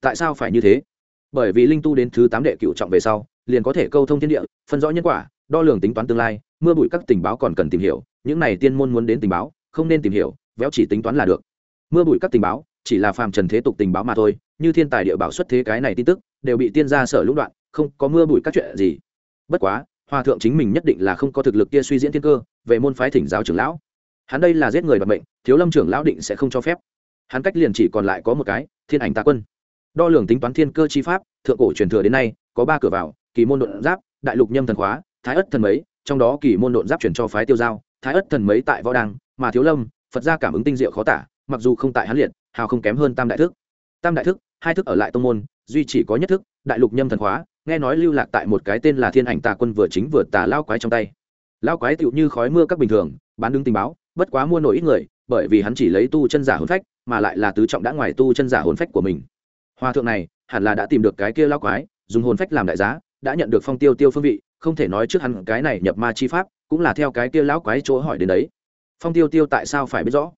Tại sao phải như thế? Bởi vì linh tu đến thứ tám đệ cựu trọng về sau, liền có thể câu thông thiên địa, phân rõ nhân quả, đo lường tính toán tương lai, mưa bụi các tình báo còn cần tìm hiểu, những này tiên môn muốn đến tình báo, không nên tìm hiểu, véo chỉ tính toán là được. Mưa bụi các tình báo, chỉ là phàm trần thế tục tình báo mà thôi, như thiên tài địa bảo xuất thế cái này tin tức, đều bị tiên gia sở lũng đoạn, không có mưa bụi các chuyện gì bất quá hòa thượng chính mình nhất định là không có thực lực kia suy diễn thiên cơ, về môn phái thỉnh giáo trưởng lão. Hắn đây là giết người bằng bệnh thiếu lâm trưởng lão định sẽ không cho phép. Hắn cách liền chỉ còn lại có một cái, thiên ảnh tà quân. Đo lường tính toán thiên cơ chi pháp, thượng cổ truyền thừa đến nay, có ba cửa vào, kỳ môn đột giáp, đại lục nhâm thần khóa, thái ất thần mấy, trong đó kỳ môn đột giáp chuyển cho phái tiêu giao, thái ất thần mấy tại võ đăng, mà thiếu lâm, phật gia cảm ứng tinh diệu khó tả, mặc dù không tại hắn liệt, hào không kém hơn tam đại thức. Tam đại thức, hai thức ở lại tông môn, duy chỉ có nhất thức, đại lục nhâm thần khóa nghe nói lưu lạc tại một cái tên là thiên ảnh tà quân vừa chính vừa tà lao quái trong tay. Lao quái tựu như khói mưa các bình thường, bán đứng tình báo, bất quá mua nổi ít người, bởi vì hắn chỉ lấy tu chân giả hồn phách, mà lại là tứ trọng đã ngoài tu chân giả hồn phách của mình. Hòa thượng này, hẳn là đã tìm được cái kia lao quái, dùng hồn phách làm đại giá, đã nhận được phong tiêu tiêu phương vị, không thể nói trước hắn cái này nhập ma chi pháp, cũng là theo cái kia lão quái chỗ hỏi đến đấy. Phong tiêu tiêu tại sao phải biết rõ?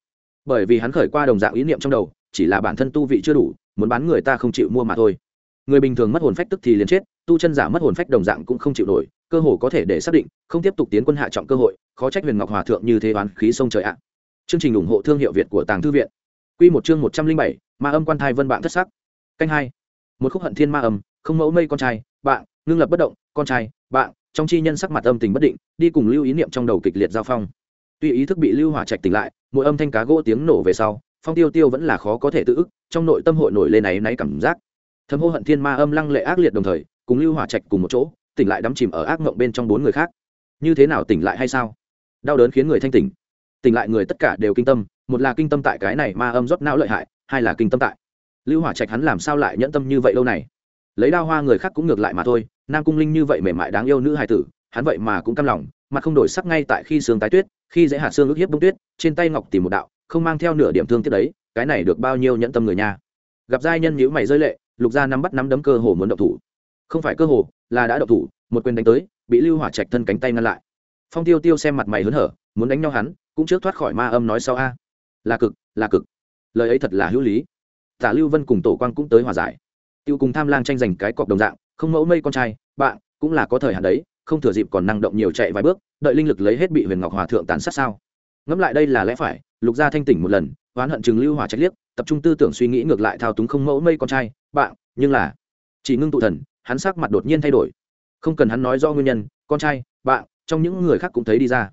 Bởi vì hắn khởi qua đồng dạng ý niệm trong đầu, chỉ là bản thân tu vị chưa đủ, muốn bán người ta không chịu mua mà thôi người bình thường mất hồn phách tức thì liền chết, tu chân giả mất hồn phách đồng dạng cũng không chịu nổi, cơ hồ có thể để xác định, không tiếp tục tiến quân hạ trọng cơ hội, khó trách huyền ngọc hòa thượng như thế oán khí sông trời ạ. Chương trình ủng hộ thương hiệu việt của tàng thư viện. Q một chương một trăm linh bảy, ma âm quan thai vân bạn thất sắc. Canh hai. Một khúc hận thiên ma âm, không mẫu mây con trai, bạn, ngưng lập bất động, con trai, bạn, trong chi nhân sắc mặt âm tình bất định, đi cùng lưu ý niệm trong đầu kịch liệt giao phong. Tuy ý thức bị lưu hỏa trạch tỉnh lại, mỗi âm thanh cá gỗ tiếng nổ về sau, phong tiêu tiêu vẫn là khó có thể tự ức, trong nội tâm hội nổi lên náy náy cảm giác thâm hô hận thiên ma âm lăng lệ ác liệt đồng thời, cùng lưu hỏa trạch cùng một chỗ, tỉnh lại đắm chìm ở ác mộng bên trong bốn người khác. Như thế nào tỉnh lại hay sao? Đau đớn khiến người thanh tỉnh. Tỉnh lại người tất cả đều kinh tâm, một là kinh tâm tại cái này ma âm rót não lợi hại, hai là kinh tâm tại. Lưu hỏa trạch hắn làm sao lại nhẫn tâm như vậy lâu này? Lấy đao hoa người khác cũng ngược lại mà thôi, nam cung linh như vậy mềm mại đáng yêu nữ hài tử, hắn vậy mà cũng căm lòng, mà không đổi sắc ngay tại khi sương tái tuyết, khi dễ hạ xương ức hiếp bông tuyết, trên tay ngọc tìm một đạo, không mang theo nửa điểm thương tiếc đấy, cái này được bao nhiêu nhẫn tâm người nha gặp giai nhân nhữ mày rơi lệ, lục gia nắm bắt nắm đấm cơ hồ muốn động thủ. Không phải cơ hồ, là đã động thủ, một quyền đánh tới, bị lưu hỏa trạch thân cánh tay ngăn lại. Phong tiêu tiêu xem mặt mày hớn hở, muốn đánh nhau hắn, cũng trước thoát khỏi ma âm nói sau a. Là cực là cực. Lời ấy thật là hữu lý. Tả lưu vân cùng tổ quang cũng tới hòa giải. Tiêu cùng tham lang tranh giành cái cọc đồng dạng, không mẫu mây con trai, bạn, cũng là có thời hạn đấy, không thừa dịp còn năng động nhiều chạy vài bước, đợi linh lực lấy hết bị huyền ngọc hòa thượng tàn sát sao. Ngẫm lại đây là lẽ phải, lục gia thanh tỉnh một lần, oán hận chừng lưu hỏa trách liếc tập trung tư tưởng suy nghĩ ngược lại thao túng không mẫu mây con trai, bạn, nhưng là chỉ ngưng tụ thần, hắn sắc mặt đột nhiên thay đổi. Không cần hắn nói do nguyên nhân, con trai, bạn, trong những người khác cũng thấy đi ra.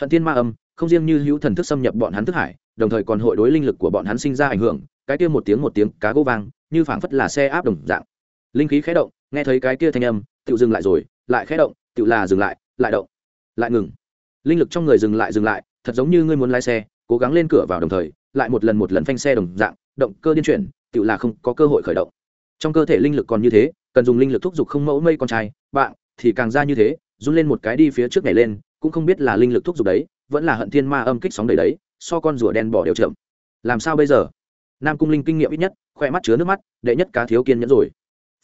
Hận thiên ma âm, không riêng như hữu thần thức xâm nhập bọn hắn thức hải, đồng thời còn hội đối linh lực của bọn hắn sinh ra ảnh hưởng, cái kia một tiếng một tiếng cá gỗ vang, như phảng phất là xe áp đồng dạng. Linh khí khé động, nghe thấy cái kia thanh âm tự dừng lại rồi, lại khé động tự là dừng lại lại động, lại ngừng. Linh lực trong người dừng lại dừng lại, thật giống như ngươi muốn lái xe, cố gắng lên cửa vào đồng thời lại một lần một lần phanh xe đồng dạng, động cơ điên chuyển tự là không có cơ hội khởi động. Trong cơ thể linh lực còn như thế, cần dùng linh lực thúc giục không mẫu mây con trai, bạn, thì càng ra như thế, run lên một cái đi phía trước này lên, cũng không biết là linh lực thúc giục đấy, vẫn là hận thiên ma âm kích sóng đầy đấy, so con rùa đen bỏ đều chậm. Làm sao bây giờ? Nam cung linh kinh nghiệm ít nhất, khoe mắt chứa nước mắt, đệ nhất cá thiếu kiên nhẫn rồi.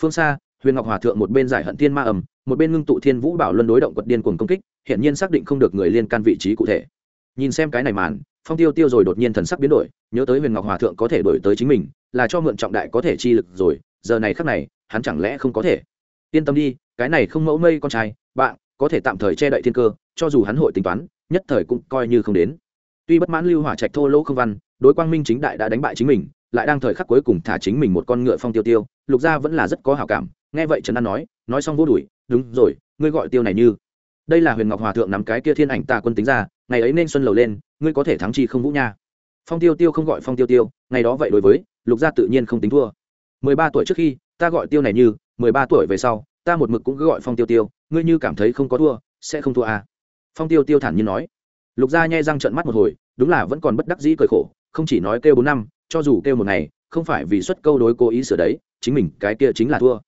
Phương xa, huyền ngọc hòa thượng một bên giải hận thiên ma ầm một bên ngưng tụ thiên vũ bảo luân đối động quật điên cuồng công kích hiện nhiên xác định không được người liên can vị trí cụ thể. Nhìn xem cái này màn phong tiêu tiêu rồi đột nhiên thần sắc biến đổi, nhớ tới huyền ngọc hòa thượng có thể đổi tới chính mình, là cho mượn trọng đại có thể chi lực rồi, giờ này khắc này, hắn chẳng lẽ không có thể? Yên tâm đi, cái này không mẫu mây con trai, bạn, có thể tạm thời che đậy thiên cơ, cho dù hắn hội tính toán, nhất thời cũng coi như không đến. Tuy bất mãn lưu hỏa trạch thô lỗ không văn, đối quang minh chính đại đã đánh bại chính mình, lại đang thời khắc cuối cùng thả chính mình một con ngựa phong tiêu tiêu, lục gia vẫn là rất có hảo cảm, nghe vậy Trần an nói nói xong vô đuổi, đúng rồi, ngươi gọi tiêu này như. Đây là huyền ngọc hòa thượng nắm cái kia thiên ảnh tà quân tính ra, ngày ấy nên xuân lầu lên ngươi có thể thắng chi không vũ nha. Phong tiêu tiêu không gọi phong tiêu tiêu, ngày đó vậy đối với, lục gia tự nhiên không tính thua. Mười ba tuổi trước khi, ta gọi tiêu này như, mười ba tuổi về sau, ta một mực cũng cứ gọi phong tiêu tiêu, ngươi như cảm thấy không có thua, sẽ không thua à? Phong tiêu tiêu thản nhiên nói. Lục gia nhai răng trợn mắt một hồi, đúng là vẫn còn bất đắc dĩ cười khổ, không chỉ nói kêu bốn năm, cho dù kêu một ngày, không phải vì xuất câu đối cố ý sửa đấy, chính mình cái kia chính là thua.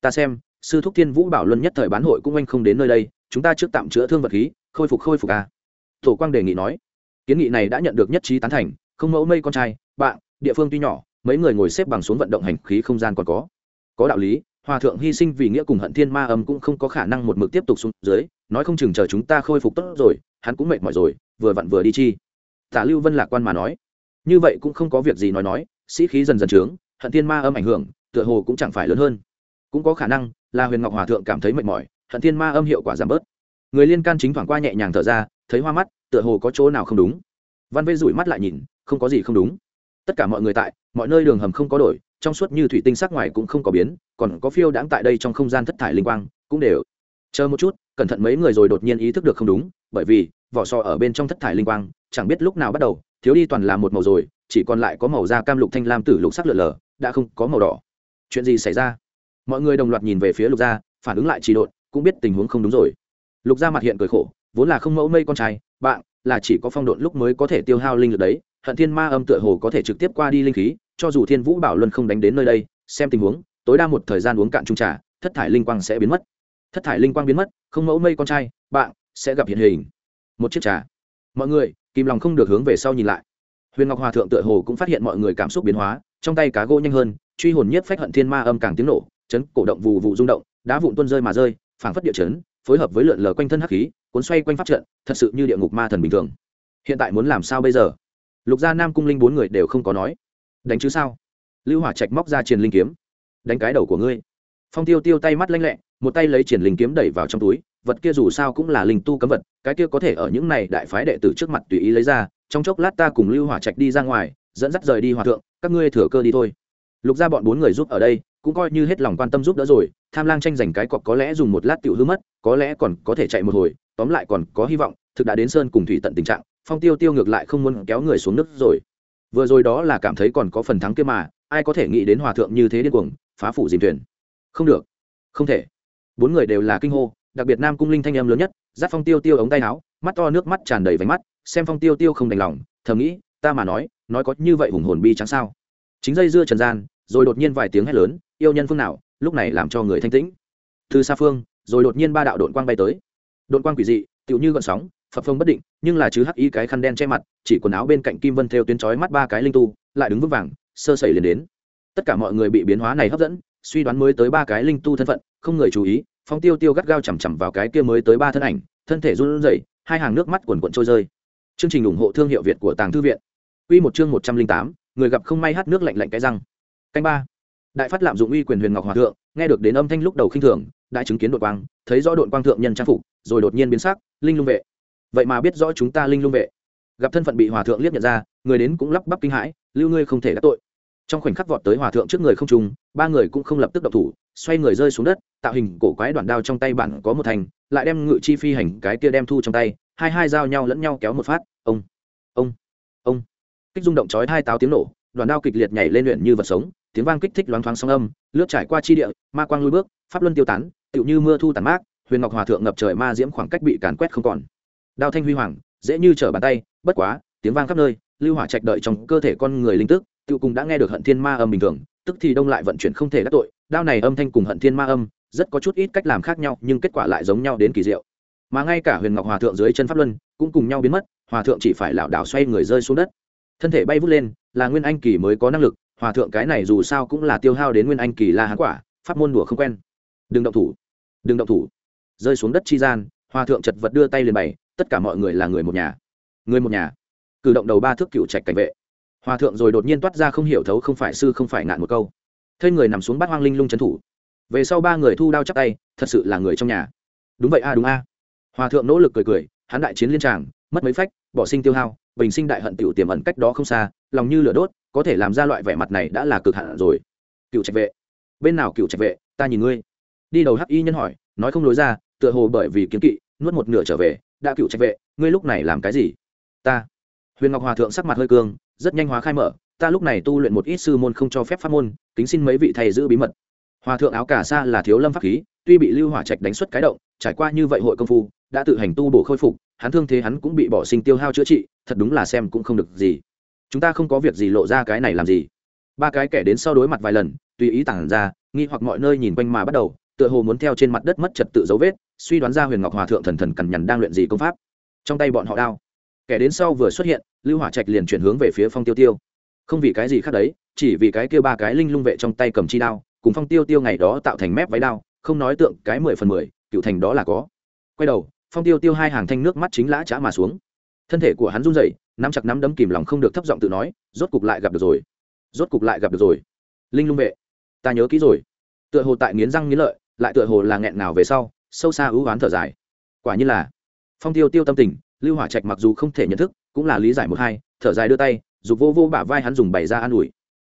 Ta xem, sư thúc thiên vũ bảo luân nhất thời bán hội cũng anh không đến nơi đây, chúng ta trước tạm chữa thương vật khí, khôi phục khôi phục à? tổ quang đề nghị nói kiến nghị này đã nhận được nhất trí tán thành, không mẫu mây con trai, bạn, địa phương tuy nhỏ, mấy người ngồi xếp bằng xuống vận động hành khí không gian còn có. Có đạo lý, hòa thượng hy sinh vì nghĩa cùng hận thiên ma âm cũng không có khả năng một mực tiếp tục xuống dưới, nói không chừng chờ chúng ta khôi phục tốt rồi, hắn cũng mệt mỏi rồi, vừa vặn vừa đi chi. Tả lưu vân lạc quan mà nói. Như vậy cũng không có việc gì nói nói, sĩ khí dần dần trướng, hận thiên ma âm ảnh hưởng, tựa hồ cũng chẳng phải lớn hơn. Cũng có khả năng là huyền ngọc hòa thượng cảm thấy mệt mỏi, hận thiên ma âm hiệu quả giảm bớt người liên can chính thoảng qua nhẹ nhàng thở ra, thấy hoa mắt, tựa hồ có chỗ nào không đúng. Văn vê rủi mắt lại nhìn, không có gì không đúng. Tất cả mọi người tại, mọi nơi đường hầm không có đổi, trong suốt như thủy tinh sắc ngoài cũng không có biến, còn có phiêu đãng tại đây trong không gian thất thải linh quang, cũng đều. Chờ một chút, cẩn thận mấy người rồi đột nhiên ý thức được không đúng, bởi vì, vỏ sò ở bên trong thất thải linh quang, chẳng biết lúc nào bắt đầu, thiếu đi toàn là một màu rồi, chỉ còn lại có màu da cam lục thanh lam tử lục sắc lượn lờ, đã không có màu đỏ. Chuyện gì xảy ra? Mọi người đồng loạt nhìn về phía lục gia, phản ứng lại trì độn, cũng biết tình huống không đúng rồi lục gia mặt hiện cười khổ, vốn là không mẫu mây con trai, bạn, là chỉ có phong độn lúc mới có thể tiêu hao linh lực đấy, hận thiên ma âm tựa hồ có thể trực tiếp qua đi linh khí, cho dù thiên vũ bảo luân không đánh đến nơi đây, xem tình huống, tối đa một thời gian uống cạn trung trà, thất thải linh quang sẽ biến mất. Thất thải linh quang biến mất, không mẫu mây con trai, bạn, sẽ gặp hiện hình. Một chiếc trà. Mọi người, kìm lòng không được hướng về sau nhìn lại. Huyền ngọc hòa thượng tựa hồ cũng phát hiện mọi người cảm xúc biến hóa, trong tay cá gỗ nhanh hơn, truy hồn nhất phách hận thiên ma âm càng tiếng nổ, chấn cổ động vù vụ rung động, đá vụn tuôn rơi mà rơi, phảng phất địa chấn phối hợp với lượn lờ quanh thân hắc khí, cuốn xoay quanh pháp trận, thật sự như địa ngục ma thần bình thường. Hiện tại muốn làm sao bây giờ? Lục gia nam cung linh bốn người đều không có nói. Đánh chứ sao? Lưu hỏa trạch móc ra triển linh kiếm. Đánh cái đầu của ngươi. Phong tiêu tiêu tay mắt lanh lẹ, một tay lấy triển linh kiếm đẩy vào trong túi, vật kia dù sao cũng là linh tu cấm vật, cái kia có thể ở những này đại phái đệ tử trước mặt tùy ý lấy ra, trong chốc lát ta cùng lưu hỏa trạch đi ra ngoài, dẫn dắt rời đi hòa thượng, các ngươi thừa cơ đi thôi. Lục ra bọn bốn người giúp ở đây cũng coi như hết lòng quan tâm giúp đỡ rồi, tham lang tranh giành cái cọc có lẽ dùng một lát tiểu hư mất, có lẽ còn có thể chạy một hồi, tóm lại còn có hy vọng, thực đã đến sơn cùng thủy tận tình trạng, phong tiêu tiêu ngược lại không muốn kéo người xuống nước rồi. Vừa rồi đó là cảm thấy còn có phần thắng kia mà, ai có thể nghĩ đến hòa thượng như thế điên cuồng, phá phủ dìm thuyền. Không được. Không thể. Bốn người đều là kinh hô, đặc biệt nam cung linh thanh em lớn nhất, giáp phong tiêu tiêu ống tay áo, mắt to nước mắt tràn đầy váy mắt, xem phong tiêu tiêu không đành lòng, thầm nghĩ, ta mà nói nói có như vậy hùng hồn bi trắng sao? Chính dây dưa trần gian, rồi đột nhiên vài tiếng hét lớn yêu nhân phương nào, lúc này làm cho người thanh tĩnh. Từ xa phương, rồi đột nhiên ba đạo đội quang bay tới. Đội quang quỷ dị, tựu như gọn sóng, phập phông bất định, nhưng là chứ hắc y cái khăn đen che mặt, chỉ quần áo bên cạnh kim vân theo tuyến chói mắt ba cái linh tu, lại đứng vững vàng, sơ sẩy liền đến. Tất cả mọi người bị biến hóa này hấp dẫn, suy đoán mới tới ba cái linh tu thân phận, không người chú ý phong tiêu tiêu gắt gao chằm chằm vào cái kia mới tới ba thân ảnh, thân thể run rẩy, hai hàng nước mắt quần quận trôi rơi. Chương trình ủng hộ thương hiệu việt của tàng thư viện. Quy một chương một trăm linh tám, người gặp không may hát nước lạnh lạnh cái răng. Canh ba đại phát lạm dụng uy quyền huyền ngọc hòa thượng, nghe được đến âm thanh lúc đầu khinh thường, đại chứng kiến đội quang, thấy rõ đội quang thượng nhân trang phục, rồi đột nhiên biến sắc, linh lung vệ. Vậy mà biết rõ chúng ta linh lung vệ. Gặp thân phận bị hòa thượng liếc nhận ra, người đến cũng lắp bắp kinh hãi, lưu ngươi không thể đắc tội. Trong khoảnh khắc vọt tới hòa thượng trước người không trùng, ba người cũng không lập tức độc thủ, xoay người rơi xuống đất, tạo hình cổ quái đoạn đao trong tay bản có một thành, lại đem ngự chi phi hành cái kia đem thu trong tay, hai hai dao nhau lẫn nhau kéo một phát, ông ông ông. Kích rung động chói hai táo tiếng nổ đoàn đao kịch liệt nhảy lên luyện như vật sống tiếng vang kích thích loáng thoáng sóng âm, lướt trải qua chi địa, ma quang lui bước, pháp luân tiêu tán, tựu như mưa thu tàn mát, huyền ngọc hòa thượng ngập trời ma diễm khoảng cách bị càn quét không còn. Đao thanh huy hoàng, dễ như trở bàn tay, bất quá, tiếng vang khắp nơi, lưu hỏa trạch đợi trong cơ thể con người linh tức, tựu cùng đã nghe được hận thiên ma âm bình thường, tức thì đông lại vận chuyển không thể đắc tội, đao này âm thanh cùng hận thiên ma âm, rất có chút ít cách làm khác nhau, nhưng kết quả lại giống nhau đến kỳ diệu. Mà ngay cả huyền ngọc hòa thượng dưới chân pháp luân, cũng cùng nhau biến mất, hòa thượng chỉ phải lảo đảo xoay người rơi xuống đất. Thân thể bay vút lên, là nguyên anh kỳ mới có năng lực hòa thượng cái này dù sao cũng là tiêu hao đến nguyên anh kỳ la hán quả, pháp môn đùa không quen. Đừng động thủ. Đừng động thủ. Rơi xuống đất chi gian, hòa thượng chật vật đưa tay lên bày, tất cả mọi người là người một nhà. Người một nhà. Cử động đầu ba thước cựu trạch cảnh vệ. Hòa thượng rồi đột nhiên toát ra không hiểu thấu không phải sư không phải ngạn một câu. Thây người nằm xuống bắt hoang linh lung trấn thủ. Về sau ba người thu đao chắc tay, thật sự là người trong nhà. Đúng vậy a, đúng a. Hòa thượng nỗ lực cười cười, hắn đại chiến liên tràng, mất mấy phách, bỏ sinh tiêu hao bình sinh đại hận tiểu tiềm ẩn cách đó không xa, lòng như lửa đốt, có thể làm ra loại vẻ mặt này đã là cực hạn rồi. Cựu trạch vệ, bên nào cựu trạch vệ, ta nhìn ngươi. Đi đầu hắc y nhân hỏi, nói không lối ra, tựa hồ bởi vì kiến kỵ, nuốt một nửa trở về, đã cựu trạch vệ, ngươi lúc này làm cái gì? Ta. Huyền ngọc hòa thượng sắc mặt hơi cương, rất nhanh hóa khai mở, ta lúc này tu luyện một ít sư môn không cho phép pháp môn, kính xin mấy vị thầy giữ bí mật. Hòa thượng áo cả sa là thiếu lâm pháp khí, tuy bị lưu hỏa trạch đánh xuất cái động, trải qua như vậy hội công phu, đã tự hành tu bổ khôi phục, hắn thương thế hắn cũng bị bỏ sinh tiêu hao chữa trị thật đúng là xem cũng không được gì. Chúng ta không có việc gì lộ ra cái này làm gì. Ba cái kẻ đến sau đối mặt vài lần, tùy ý tản ra, nghi hoặc mọi nơi nhìn quanh mà bắt đầu, tựa hồ muốn theo trên mặt đất mất trật tự dấu vết, suy đoán ra huyền ngọc hòa thượng thần thần cằn nhằn đang luyện gì công pháp. Trong tay bọn họ đao, kẻ đến sau vừa xuất hiện, lưu hỏa trạch liền chuyển hướng về phía phong tiêu tiêu. Không vì cái gì khác đấy, chỉ vì cái kia ba cái linh lung vệ trong tay cầm chi đao, cùng phong tiêu tiêu ngày đó tạo thành mép váy đao, không nói tượng cái mười phần mười, cựu thành đó là có. Quay đầu, phong tiêu tiêu hai hàng thanh nước mắt chính lã chã mà xuống thân thể của hắn run rẩy, nắm chặt nắm đấm kìm lòng không được thấp giọng tự nói, rốt cục lại gặp được rồi. Rốt cục lại gặp được rồi. Linh lung vệ, ta nhớ kỹ rồi. Tựa hồ tại nghiến răng nghiến lợi, lại tựa hồ là nghẹn nào về sau, sâu xa ưu oán thở dài. Quả như là, phong tiêu tiêu tâm tình, lưu hỏa trạch mặc dù không thể nhận thức, cũng là lý giải một hai, thở dài đưa tay, dục vô vô bả vai hắn dùng bày ra an ủi.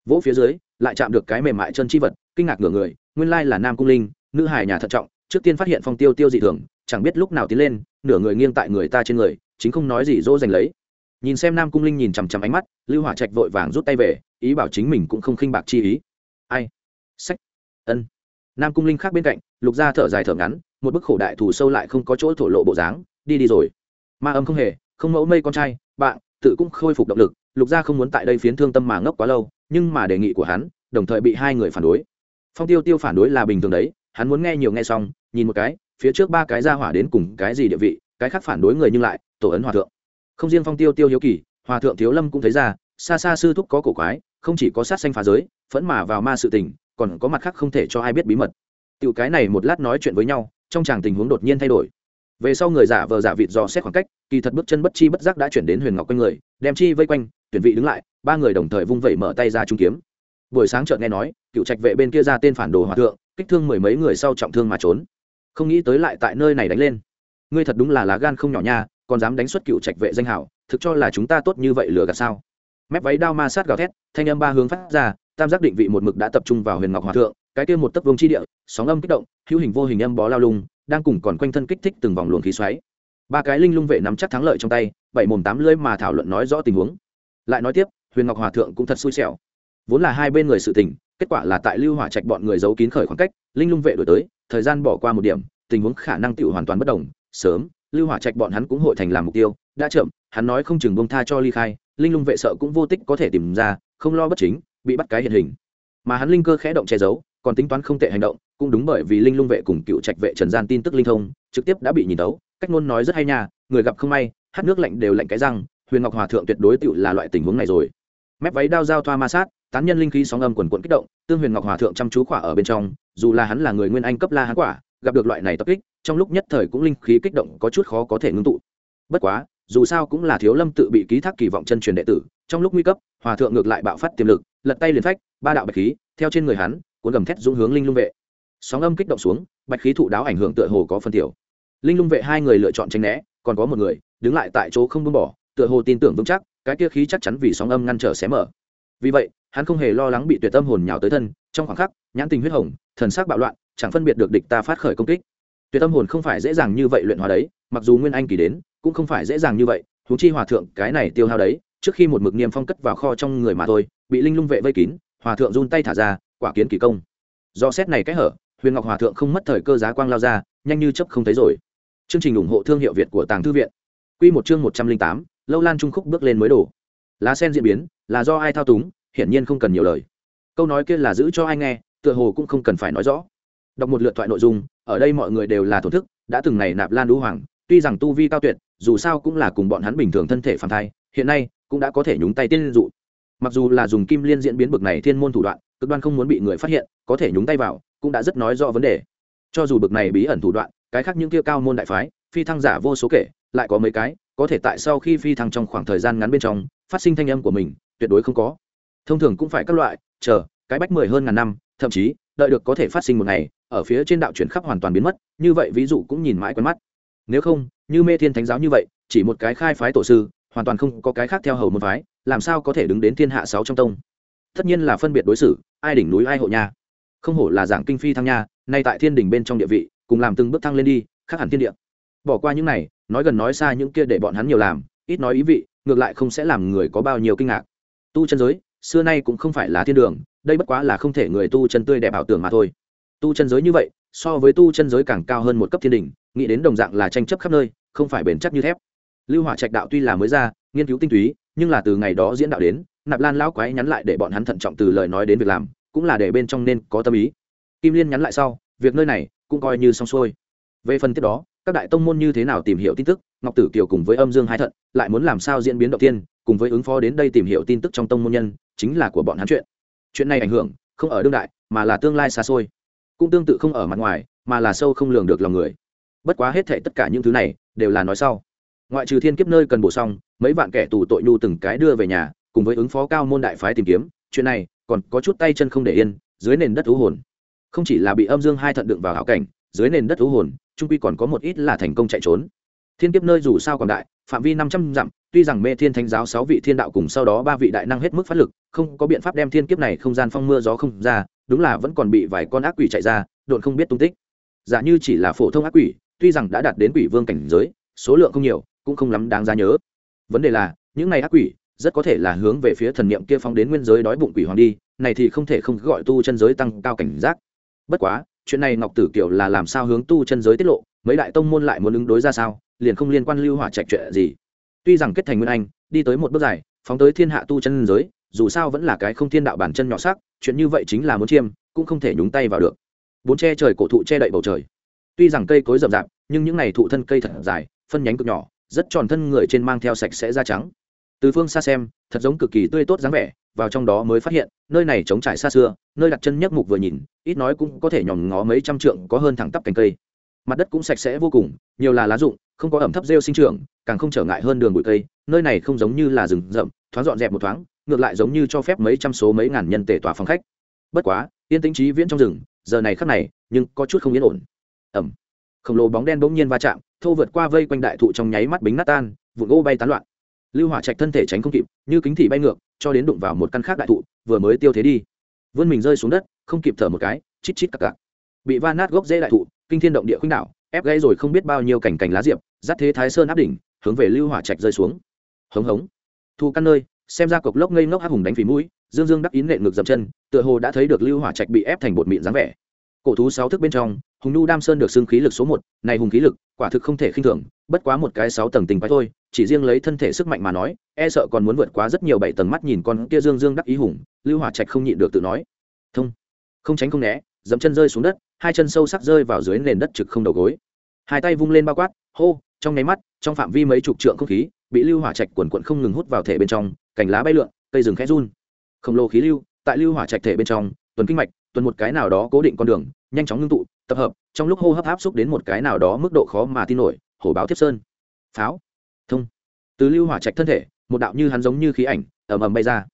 Vỗ phía dưới, lại chạm được cái mềm mại chân chi vật, kinh ngạc ngửa người, nguyên lai là nam cung linh, nữ hài nhà thận trọng, trước tiên phát hiện phong tiêu tiêu dị thường, chẳng biết lúc nào tiến lên, nửa người nghiêng tại người ta trên người chính không nói gì dỗ dành lấy. Nhìn xem nam cung linh nhìn chằm chằm ánh mắt, lưu hỏa trạch vội vàng rút tay về, ý bảo chính mình cũng không khinh bạc chi ý. Ai? Sách. Ân. Nam cung linh khác bên cạnh, lục gia thở dài thở ngắn, một bức khổ đại thù sâu lại không có chỗ thổ lộ bộ dáng, đi đi rồi. Ma âm không hề, không mẫu mây con trai, bạn, tự cũng khôi phục động lực, lục gia không muốn tại đây phiến thương tâm mà ngốc quá lâu, nhưng mà đề nghị của hắn, đồng thời bị hai người phản đối. Phong tiêu tiêu phản đối là bình thường đấy, hắn muốn nghe nhiều nghe xong, nhìn một cái, phía trước ba cái ra hỏa đến cùng cái gì địa vị, cái khác phản đối người nhưng lại tổ ấn hòa thượng. Không riêng phong tiêu tiêu hiếu kỳ, hòa thượng thiếu lâm cũng thấy ra, xa xa sư thúc có cổ quái, không chỉ có sát sanh phá giới, phẫn mà vào ma sự tình, còn có mặt khác không thể cho ai biết bí mật. Tiểu cái này một lát nói chuyện với nhau, trong chàng tình huống đột nhiên thay đổi. Về sau người giả vờ giả vịt dò xét khoảng cách, kỳ thật bước chân bất chi bất giác đã chuyển đến huyền ngọc quanh người, đem chi vây quanh, tuyển vị đứng lại, ba người đồng thời vung vẩy mở tay ra trung kiếm. Buổi sáng chợt nghe nói, cựu trạch vệ bên kia ra tên phản đồ hòa thượng, kích thương mười mấy người sau trọng thương mà trốn. Không nghĩ tới lại tại nơi này đánh lên. Ngươi thật đúng là lá gan không nhỏ nha còn dám đánh xuất cựu trạch vệ danh hảo, thực cho là chúng ta tốt như vậy lừa gạt sao? Mép váy đao ma sát gào thét, thanh âm ba hướng phát ra, tam giác định vị một mực đã tập trung vào huyền ngọc hòa thượng, cái kia một tấc vương chi địa, sóng âm kích động, hữu hình vô hình âm bó lao lung, đang cùng còn quanh thân kích thích từng vòng luồng khí xoáy. Ba cái linh lung vệ nắm chắc thắng lợi trong tay, bảy mồm tám lưỡi mà thảo luận nói rõ tình huống. Lại nói tiếp, huyền ngọc hòa thượng cũng thật xui xẻo. Vốn là hai bên người sự tình, kết quả là tại lưu hỏa trạch bọn người giấu kín khởi khoảng cách, linh lung vệ đổi tới, thời gian bỏ qua một điểm, tình huống khả năng tự hoàn toàn bất đồng, sớm lưu hỏa trạch bọn hắn cũng hội thành làm mục tiêu, đã chậm, hắn nói không chừng bông tha cho ly khai, linh lung vệ sợ cũng vô tích có thể tìm ra, không lo bất chính, bị bắt cái hiện hình. Mà hắn linh cơ khẽ động che giấu, còn tính toán không tệ hành động, cũng đúng bởi vì linh lung vệ cùng cựu trạch vệ trần gian tin tức linh thông, trực tiếp đã bị nhìn tấu, cách ngôn nói rất hay nha, người gặp không may, hát nước lạnh đều lạnh cái răng, huyền ngọc hòa thượng tuyệt đối tựu là loại tình huống này rồi. Mép váy đao dao thoa ma sát, tán nhân linh khí sóng âm quần quận kích động, tương huyền ngọc hòa thượng chăm chú khỏa ở bên trong, dù là hắn là người nguyên anh cấp la hán quả, gặp được loại này tập kích trong lúc nhất thời cũng linh khí kích động có chút khó có thể ngưng tụ. Bất quá, dù sao cũng là thiếu lâm tự bị ký thác kỳ vọng chân truyền đệ tử, trong lúc nguy cấp, hòa thượng ngược lại bạo phát tiềm lực, lật tay liền phách, ba đạo bạch khí, theo trên người hắn, cuốn gầm thét dũng hướng linh lung vệ. Sóng âm kích động xuống, bạch khí thụ đáo ảnh hưởng tựa hồ có phân tiểu. Linh lung vệ hai người lựa chọn tranh né, còn có một người, đứng lại tại chỗ không buông bỏ, tựa hồ tin tưởng vững chắc, cái kia khí chắc chắn vì sóng âm ngăn trở xé mở. Vì vậy, hắn không hề lo lắng bị tuyệt tâm hồn nhào tới thân, trong khoảng khắc, nhãn tình huyết hồng, thần sắc bạo loạn, chẳng phân biệt được địch ta phát khởi công kích tuyệt tâm hồn không phải dễ dàng như vậy luyện hóa đấy, mặc dù nguyên anh kỳ đến, cũng không phải dễ dàng như vậy thú chi hòa thượng cái này tiêu hao đấy, trước khi một mực niêm phong cất vào kho trong người mà thôi, bị linh lung vệ vây kín, hòa thượng run tay thả ra, quả kiến kỳ công. Do xét này cái hở, huyền ngọc hòa thượng không mất thời cơ giá quang lao ra, nhanh như chấp không thấy rồi. Chương trình ủng hộ thương hiệu việt của tàng thư viện. Q một chương một trăm linh tám, lâu lan trung khúc bước lên mới đổ. Lá sen diễn biến, là do ai thao túng, hiển nhiên không cần nhiều lời. Câu nói kia là giữ cho ai nghe, tựa hồ cũng không cần phải nói rõ. Đọc một lượt thoại nội dung ở đây mọi người đều là thổn thức, đã từng ngày nạp lan đũ hoàng, tuy rằng tu vi cao tuyệt, dù sao cũng là cùng bọn hắn bình thường thân thể phản thai, hiện nay cũng đã có thể nhúng tay tiên dụ. Mặc dù là dùng kim liên diễn biến bực này thiên môn thủ đoạn, cực đoan không muốn bị người phát hiện, có thể nhúng tay vào, cũng đã rất nói rõ vấn đề. Cho dù bực này bí ẩn thủ đoạn, cái khác những kia cao môn đại phái, phi thăng giả vô số kể, lại có mấy cái, có thể tại sau khi phi thăng trong khoảng thời gian ngắn bên trong, phát sinh thanh âm của mình, tuyệt đối không có. Thông thường cũng phải các loại, chờ, cái bách mười hơn ngàn năm, thậm chí đợi được có thể phát sinh một ngày, ở phía trên đạo chuyển khắp hoàn toàn biến mất, như vậy ví dụ cũng nhìn mãi quen mắt. Nếu không, như mê thiên thánh giáo như vậy, chỉ một cái khai phái tổ sư, hoàn toàn không có cái khác theo hầu môn phái, làm sao có thể đứng đến thiên hạ sáu trong tông? Tất nhiên là phân biệt đối xử, ai đỉnh núi ai hộ nha không hổ là giảng kinh phi thăng nha, nay tại thiên đình bên trong địa vị, cùng làm từng bước thăng lên đi, khác hẳn thiên địa. Bỏ qua những này, nói gần nói xa những kia để bọn hắn nhiều làm, ít nói ý vị, ngược lại không sẽ làm người có bao nhiêu kinh ngạc. Tu chân giới, xưa nay cũng không phải là thiên đường đây bất quá là không thể người tu chân tươi đẹp ảo tưởng mà thôi. Tu chân giới như vậy, so với tu chân giới càng cao hơn một cấp thiên đình, nghĩ đến đồng dạng là tranh chấp khắp nơi, không phải bền chắc như thép. Lưu hỏa trạch đạo tuy là mới ra, nghiên cứu tinh túy, nhưng là từ ngày đó diễn đạo đến, nạp lan lão quái nhắn lại để bọn hắn thận trọng từ lời nói đến việc làm, cũng là để bên trong nên có tâm ý. Kim liên nhắn lại sau, việc nơi này cũng coi như xong xuôi. Về phần tiếp đó, các đại tông môn như thế nào tìm hiểu tin tức, ngọc tử kiều cùng với âm dương hai thận lại muốn làm sao diễn biến đầu tiên, cùng với ứng phó đến đây tìm hiểu tin tức trong tông môn nhân, chính là của bọn hắn chuyện chuyện này ảnh hưởng không ở đương đại mà là tương lai xa xôi cũng tương tự không ở mặt ngoài mà là sâu không lường được lòng người bất quá hết thệ tất cả những thứ này đều là nói sau ngoại trừ thiên kiếp nơi cần bổ xong mấy vạn kẻ tù tội nhu từng cái đưa về nhà, cùng với ứng phó cao môn đại phái tìm kiếm, chuyện này còn có chút tay chân không để yên, dưới nền đất thú hồn. Không chỉ là bị âm dương hai thận đựng vào hảo cảnh, dưới nền đất thú hồn, trung quy còn có một ít là thành công chạy trốn thiên kiếp nơi dù sao còn đại, phạm vi năm trăm dặm, tuy rằng mê thiên thánh giáo sáu vị thiên đạo cùng sau đó ba vị đại năng hết mức phát lực, không có biện pháp đem thiên kiếp này không gian phong mưa gió không ra, đúng là vẫn còn bị vài con ác quỷ chạy ra, độn không biết tung tích. Giả như chỉ là phổ thông ác quỷ, tuy rằng đã đạt đến quỷ vương cảnh giới, số lượng không nhiều, cũng không lắm đáng giá nhớ. Vấn đề là, những này ác quỷ, rất có thể là hướng về phía thần niệm kia phóng đến nguyên giới đói bụng quỷ hoàng đi, này thì không thể không gọi tu chân giới tăng cao cảnh giác. Bất quá, chuyện này ngọc tử kiều là làm sao hướng tu chân giới tiết lộ mấy đại tông môn lại muốn ứng đối ra sao, liền không liên quan lưu hỏa trạch chuyện gì. Tuy rằng kết thành nguyên anh, đi tới một bước dài, phóng tới thiên hạ tu chân giới, dù sao vẫn là cái không thiên đạo bản chân nhỏ sắc, chuyện như vậy chính là muốn chiêm, cũng không thể nhúng tay vào được. Bốn che trời cổ thụ che đậy bầu trời. Tuy rằng cây cối rậm rạp, nhưng những này thụ thân cây thật dài, phân nhánh cực nhỏ, rất tròn thân người trên mang theo sạch sẽ da trắng. Từ phương xa xem, thật giống cực kỳ tươi tốt dáng vẻ, vào trong đó mới phát hiện, nơi này trống trải xa xưa, nơi đặt chân nhấc mục vừa nhìn, ít nói cũng có thể nhòm ngó mấy trăm trượng có hơn thẳng tắp cành cây mặt đất cũng sạch sẽ vô cùng, nhiều là lá rụng, không có ẩm thấp rêu sinh trưởng, càng không trở ngại hơn đường bụi cây. Nơi này không giống như là rừng rậm, thoáng dọn dẹp một thoáng, ngược lại giống như cho phép mấy trăm số mấy ngàn nhân tể tòa phòng khách. Bất quá, yên tĩnh trí viễn trong rừng, giờ này khắc này, nhưng có chút không yên ổn. Ẩm. Khổng lồ bóng đen bỗng nhiên va chạm, thô vượt qua vây quanh đại thụ trong nháy mắt bính nát tan, vụn gỗ bay tán loạn. Lưu hỏa trạch thân thể tránh không kịp, như kính thị bay ngược, cho đến đụng vào một căn khác đại thụ, vừa mới tiêu thế đi. Vươn mình rơi xuống đất, không kịp thở một cái, chít chít cặc cặc bị va nát gốc dễ đại thụ, kinh thiên động địa khuynh đảo, ép gây rồi không biết bao nhiêu cảnh cảnh lá diệp, dắt thế thái sơn áp đỉnh, hướng về lưu hỏa trạch rơi xuống. Hống hống. Thu căn nơi, xem ra cục lốc ngây ngốc hắc hùng đánh phí mũi, dương dương đắc ý nệ ngược dậm chân, tựa hồ đã thấy được lưu hỏa trạch bị ép thành bột mịn dáng vẻ. Cổ thú sáu thức bên trong, hùng nu đam sơn được xưng khí lực số một, này hùng khí lực, quả thực không thể khinh thường, bất quá một cái sáu tầng tình quái thôi, chỉ riêng lấy thân thể sức mạnh mà nói e sợ còn muốn vượt quá rất nhiều bảy tầng mắt nhìn con kia dương dương đắc ý hùng, lưu hỏa trạch không nhịn được tự nói. Thông. Không tránh không né dẫm chân rơi xuống đất, hai chân sâu sắc rơi vào dưới nền đất trực không đầu gối. Hai tay vung lên bao quát, hô, trong nháy mắt, trong phạm vi mấy chục trượng không khí, bị lưu hỏa trạch quần quận không ngừng hút vào thể bên trong, cành lá bay lượn, cây rừng khẽ run. Khổng lồ khí lưu, tại lưu hỏa trạch thể bên trong, tuần kinh mạch, tuần một cái nào đó cố định con đường, nhanh chóng ngưng tụ, tập hợp, trong lúc hô hấp áp xúc đến một cái nào đó mức độ khó mà tin nổi, hổ báo tiếp sơn. Pháo. Thông. Từ lưu hỏa trạch thân thể, một đạo như hắn giống như khí ảnh, ầm ầm bay ra.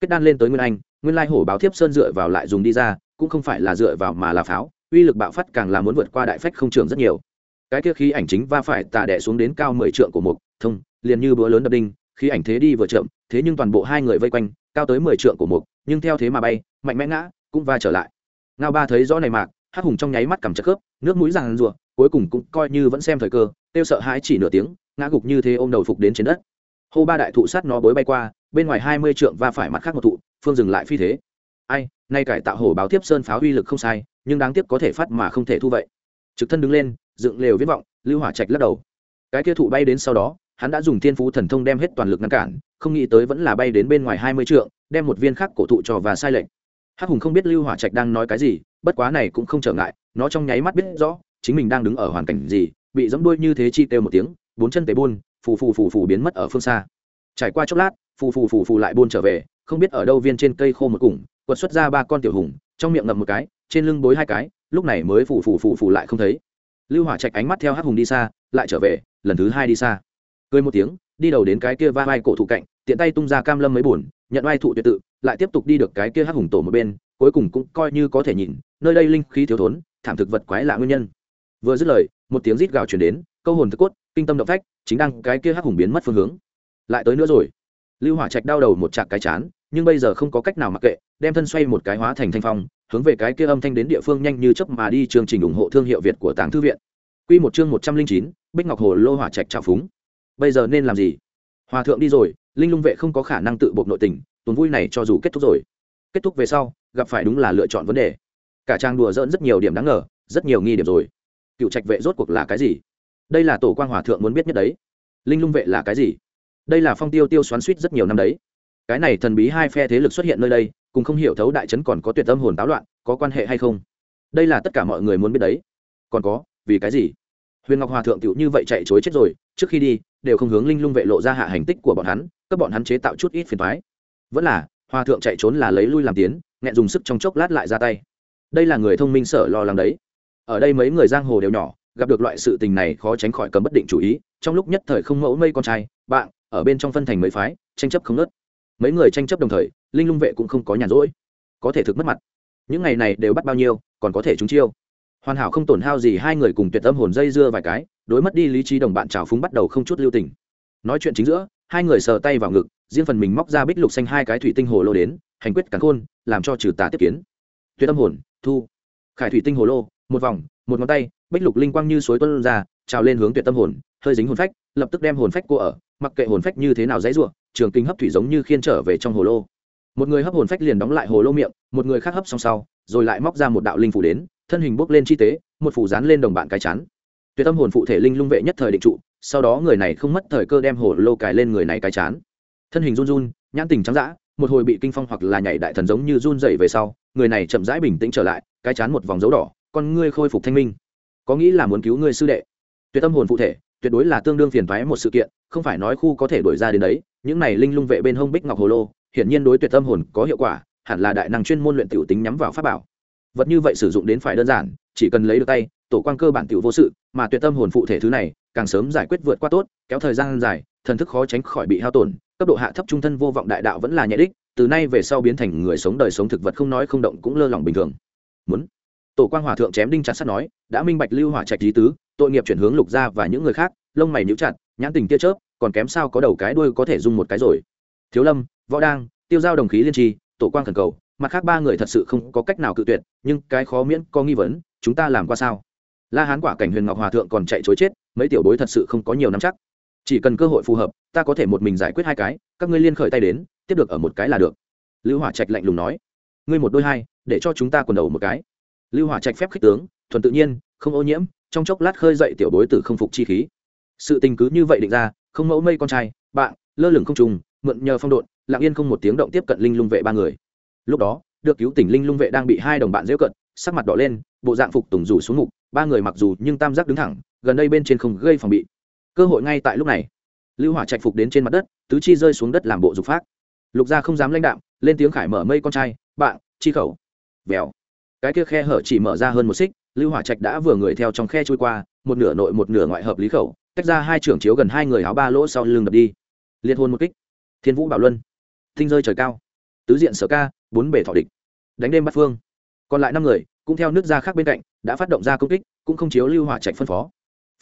Kết đan lên tới nguyên anh, nguyên lai hổ báo thiếp sơn dựa vào lại dùng đi ra cũng không phải là dựa vào mà là pháo, uy lực bạo phát càng là muốn vượt qua đại phách không trường rất nhiều. Cái kia khí ảnh chính va phải tà đẻ xuống đến cao mười trượng của mục, thông, liền như búa lớn đập đinh, khí ảnh thế đi vừa chậm, thế nhưng toàn bộ hai người vây quanh, cao tới mười trượng của mục, nhưng theo thế mà bay, mạnh mẽ ngã, cũng va trở lại. Ngao ba thấy rõ này mạc hắc hùng trong nháy mắt cầm chắc khớp, nước mũi ràng rùa cuối cùng cũng coi như vẫn xem thời cơ tiêu sợ hãi chỉ nửa tiếng, ngã gục như thế ôm đầu phục đến trên đất. Hô ba đại thụ sát nó bối bay qua, bên ngoài hai mươi trượng va phải mặt khác một thụ, phương dừng lại phi thế ai, nay cải tạo hổ báo tiếp sơn pháo uy lực không sai, nhưng đáng tiếc có thể phát mà không thể thu vậy. Trực thân đứng lên, dựng lều viết vọng, lưu hỏa trạch lắc đầu. Cái kia thụ bay đến sau đó, hắn đã dùng thiên phú thần thông đem hết toàn lực ngăn cản, không nghĩ tới vẫn là bay đến bên ngoài hai mươi trượng, đem một viên khác cổ thụ trò và sai lệnh hắc hùng không biết lưu hỏa trạch đang nói cái gì, bất quá này cũng không trở ngại, nó trong nháy mắt biết rõ, chính mình đang đứng ở hoàn cảnh gì, bị giẫm đuôi như thế chi tiêu một tiếng, bốn chân tế buôn, phù phù phù phù biến mất ở phương xa. Trải qua chốc lát, phù phù phù phù lại buôn trở về, không biết ở đâu viên trên cây khô một củng quật xuất ra ba con tiểu hùng, trong miệng ngậm một cái, trên lưng bối hai cái, lúc này mới phủ phủ phủ phủ lại không thấy. Lưu hỏa trạch ánh mắt theo hắc hùng đi xa, lại trở về, lần thứ hai đi xa. Cười một tiếng, đi đầu đến cái kia va vai cổ thụ cạnh, tiện tay tung ra cam lâm mấy buồn nhận vai thụ tuyệt tự, lại tiếp tục đi được cái kia hắc hùng tổ một bên, cuối cùng cũng coi như có thể nhìn, nơi đây linh khí thiếu thốn, thảm thực vật quái lạ nguyên nhân. Vừa dứt lời, một tiếng rít gào truyền đến, câu hồn thức cốt, kinh tâm động phách, chính đang cái kia hắc hùng biến mất phương hướng. Lại tới nữa rồi. Lưu hỏa trạch đau đầu một chạc cái chán nhưng bây giờ không có cách nào mặc kệ, đem thân xoay một cái hóa thành thanh phong, hướng về cái kia âm thanh đến địa phương nhanh như chớp mà đi chương trình ủng hộ thương hiệu việt của tàng thư viện. Quy một chương một trăm linh chín, bích ngọc hồ lô hỏa trạch trào phúng. Bây giờ nên làm gì? Hòa thượng đi rồi, linh lung vệ không có khả năng tự buộc nội tình, tuần vui này cho dù kết thúc rồi. Kết thúc về sau, gặp phải đúng là lựa chọn vấn đề. Cả trang đùa dỡn rất nhiều điểm đáng ngờ, rất nhiều nghi điểm rồi. Cựu trạch vệ rốt cuộc là cái gì? Đây là tổ quan hòa thượng muốn biết nhất đấy. Linh lung vệ là cái gì? Đây là phong tiêu tiêu xoắn suýt rất nhiều năm đấy cái này thần bí hai phe thế lực xuất hiện nơi đây, cùng không hiểu thấu đại trấn còn có tuyệt tâm hồn táo loạn, có quan hệ hay không? Đây là tất cả mọi người muốn biết đấy. Còn có, vì cái gì? Huyền ngọc hòa thượng tựu như vậy chạy chối chết rồi, trước khi đi, đều không hướng linh lung vệ lộ ra hạ hành tích của bọn hắn các bọn hắn chế tạo chút ít phiền thoái vẫn là, hòa thượng chạy trốn là lấy lui làm tiến nghẹn dùng sức trong chốc lát lại ra tay. Đây là người thông minh sở lo lắng đấy. Ở đây mấy người giang hồ đều nhỏ, gặp được loại sự tình này khó tránh khỏi cầm bất định chủ ý, trong lúc nhất thời không mẫu mây con trai, bạn, ở bên trong phân thành mấy phái, tranh chấp không nớt mấy người tranh chấp đồng thời, linh lung vệ cũng không có nhàn rỗi. Có thể thực mất mặt. Những ngày này đều bắt bao nhiêu, còn có thể trúng chiêu. Hoàn hảo không tổn hao gì hai người cùng tuyệt âm hồn dây dưa vài cái, đối mất đi lý trí đồng bạn trào phúng bắt đầu không chút lưu tình. Nói chuyện chính giữa, hai người sờ tay vào ngực, riêng phần mình móc ra bích lục xanh hai cái thủy tinh hồ lô đến, hành quyết cắn khôn, làm cho trừ tà tiếp kiến. Tuyệt âm hồn, thu. Khải thủy tinh hồ lô, một vòng, một ngón tay, bích lục linh quang như suối tuân ra, trào lên hướng tuyệt tâm hồn, hơi dính hồn phách, lập tức đem hồn phách cô ở, mặc kệ hồn phách như thế nào dãy ruộng trường kinh hấp thủy giống như khiên trở về trong hồ lô. Một người hấp hồn phách liền đóng lại hồ lô miệng, một người khác hấp xong sau, rồi lại móc ra một đạo linh phủ đến, thân hình bốc lên chi tế, một phủ dán lên đồng bạn cái chắn tuyệt tâm hồn phụ thể linh lung vệ nhất thời định trụ, sau đó người này không mất thời cơ đem hồ lô cài lên người này cái chán. Thân hình run run, nhãn tình trắng dã, một hồi bị kinh phong hoặc là nhảy đại thần giống như run dậy về sau, người này chậm rãi bình tĩnh trở lại, cái chán một vòng dấu đỏ, con ngươi khôi phục thanh minh. Có nghĩ là muốn cứu ngươi sư đệ? Tuyệt tâm hồn phụ thể, tuyệt đối là tương đương phiền thoái một sự kiện, không phải nói khu có thể đổi ra đến đấy những này linh lung vệ bên hông bích ngọc hồ lô, hiển nhiên đối tuyệt tâm hồn có hiệu quả, hẳn là đại năng chuyên môn luyện tiểu tính nhắm vào pháp bảo. Vật như vậy sử dụng đến phải đơn giản, chỉ cần lấy được tay, tổ quan cơ bản tiểu vô sự, mà tuyệt tâm hồn phụ thể thứ này, càng sớm giải quyết vượt qua tốt, kéo thời gian dài, thần thức khó tránh khỏi bị hao tổn, cấp độ hạ thấp trung thân vô vọng đại đạo vẫn là nhẹ đích, từ nay về sau biến thành người sống đời sống thực vật không nói không động cũng lơ lỏng bình thường. Muốn. Tổ quang hòa thượng chém đinh chặt sắt nói, đã minh bạch lưu hỏa trạch lý tứ, tội nghiệp chuyển hướng lục gia và những người khác, lông mày nhíu chặt, nhãn tình tia chớp còn kém sao có đầu cái đuôi có thể dùng một cái rồi. Thiếu lâm, võ đang, tiêu giao đồng khí liên tri, tổ quang thần cầu, mặt khác ba người thật sự không có cách nào cự tuyệt, nhưng cái khó miễn có nghi vấn, chúng ta làm qua sao? La hán quả cảnh huyền ngọc hòa thượng còn chạy chối chết, mấy tiểu bối thật sự không có nhiều nắm chắc. Chỉ cần cơ hội phù hợp, ta có thể một mình giải quyết hai cái, các ngươi liên khởi tay đến, tiếp được ở một cái là được. Lưu hỏa trạch lạnh lùng nói. Ngươi một đôi hai, để cho chúng ta quần đầu một cái. Lưu hỏa trạch phép khích tướng, thuần tự nhiên, không ô nhiễm, trong chốc lát khơi dậy tiểu bối tử không phục chi khí. Sự tình cứ như vậy định ra không mẫu mây con trai, bạn, lơ lửng không trùng, mượn nhờ phong độn, lặng yên không một tiếng động tiếp cận linh lung vệ ba người. Lúc đó, được cứu tỉnh linh lung vệ đang bị hai đồng bạn dễ cận, sắc mặt đỏ lên, bộ dạng phục tùng rủ xuống mục ba người mặc dù nhưng tam giác đứng thẳng, gần đây bên trên không gây phòng bị. Cơ hội ngay tại lúc này. Lưu hỏa trạch phục đến trên mặt đất, tứ chi rơi xuống đất làm bộ dục phát lục gia không dám lãnh đạm, lên tiếng khải mở mây con trai, bạn, chi khẩu. Vèo. Cái kia khe hở chỉ mở ra hơn một xích, lưu hỏa trạch đã vừa người theo trong khe trôi qua, một nửa nội một nửa ngoại hợp lý khẩu tách ra hai trưởng chiếu gần hai người áo ba lỗ sau lưng đập đi. Liệt hôn một kích. Thiên vũ bảo luân. Thinh rơi trời cao. Tứ diện sở ca, bốn bể thọ địch. Đánh đêm bắt phương. Còn lại năm người, cũng theo nước ra khác bên cạnh, đã phát động ra công kích, cũng không chiếu lưu hỏa trạch phân phó.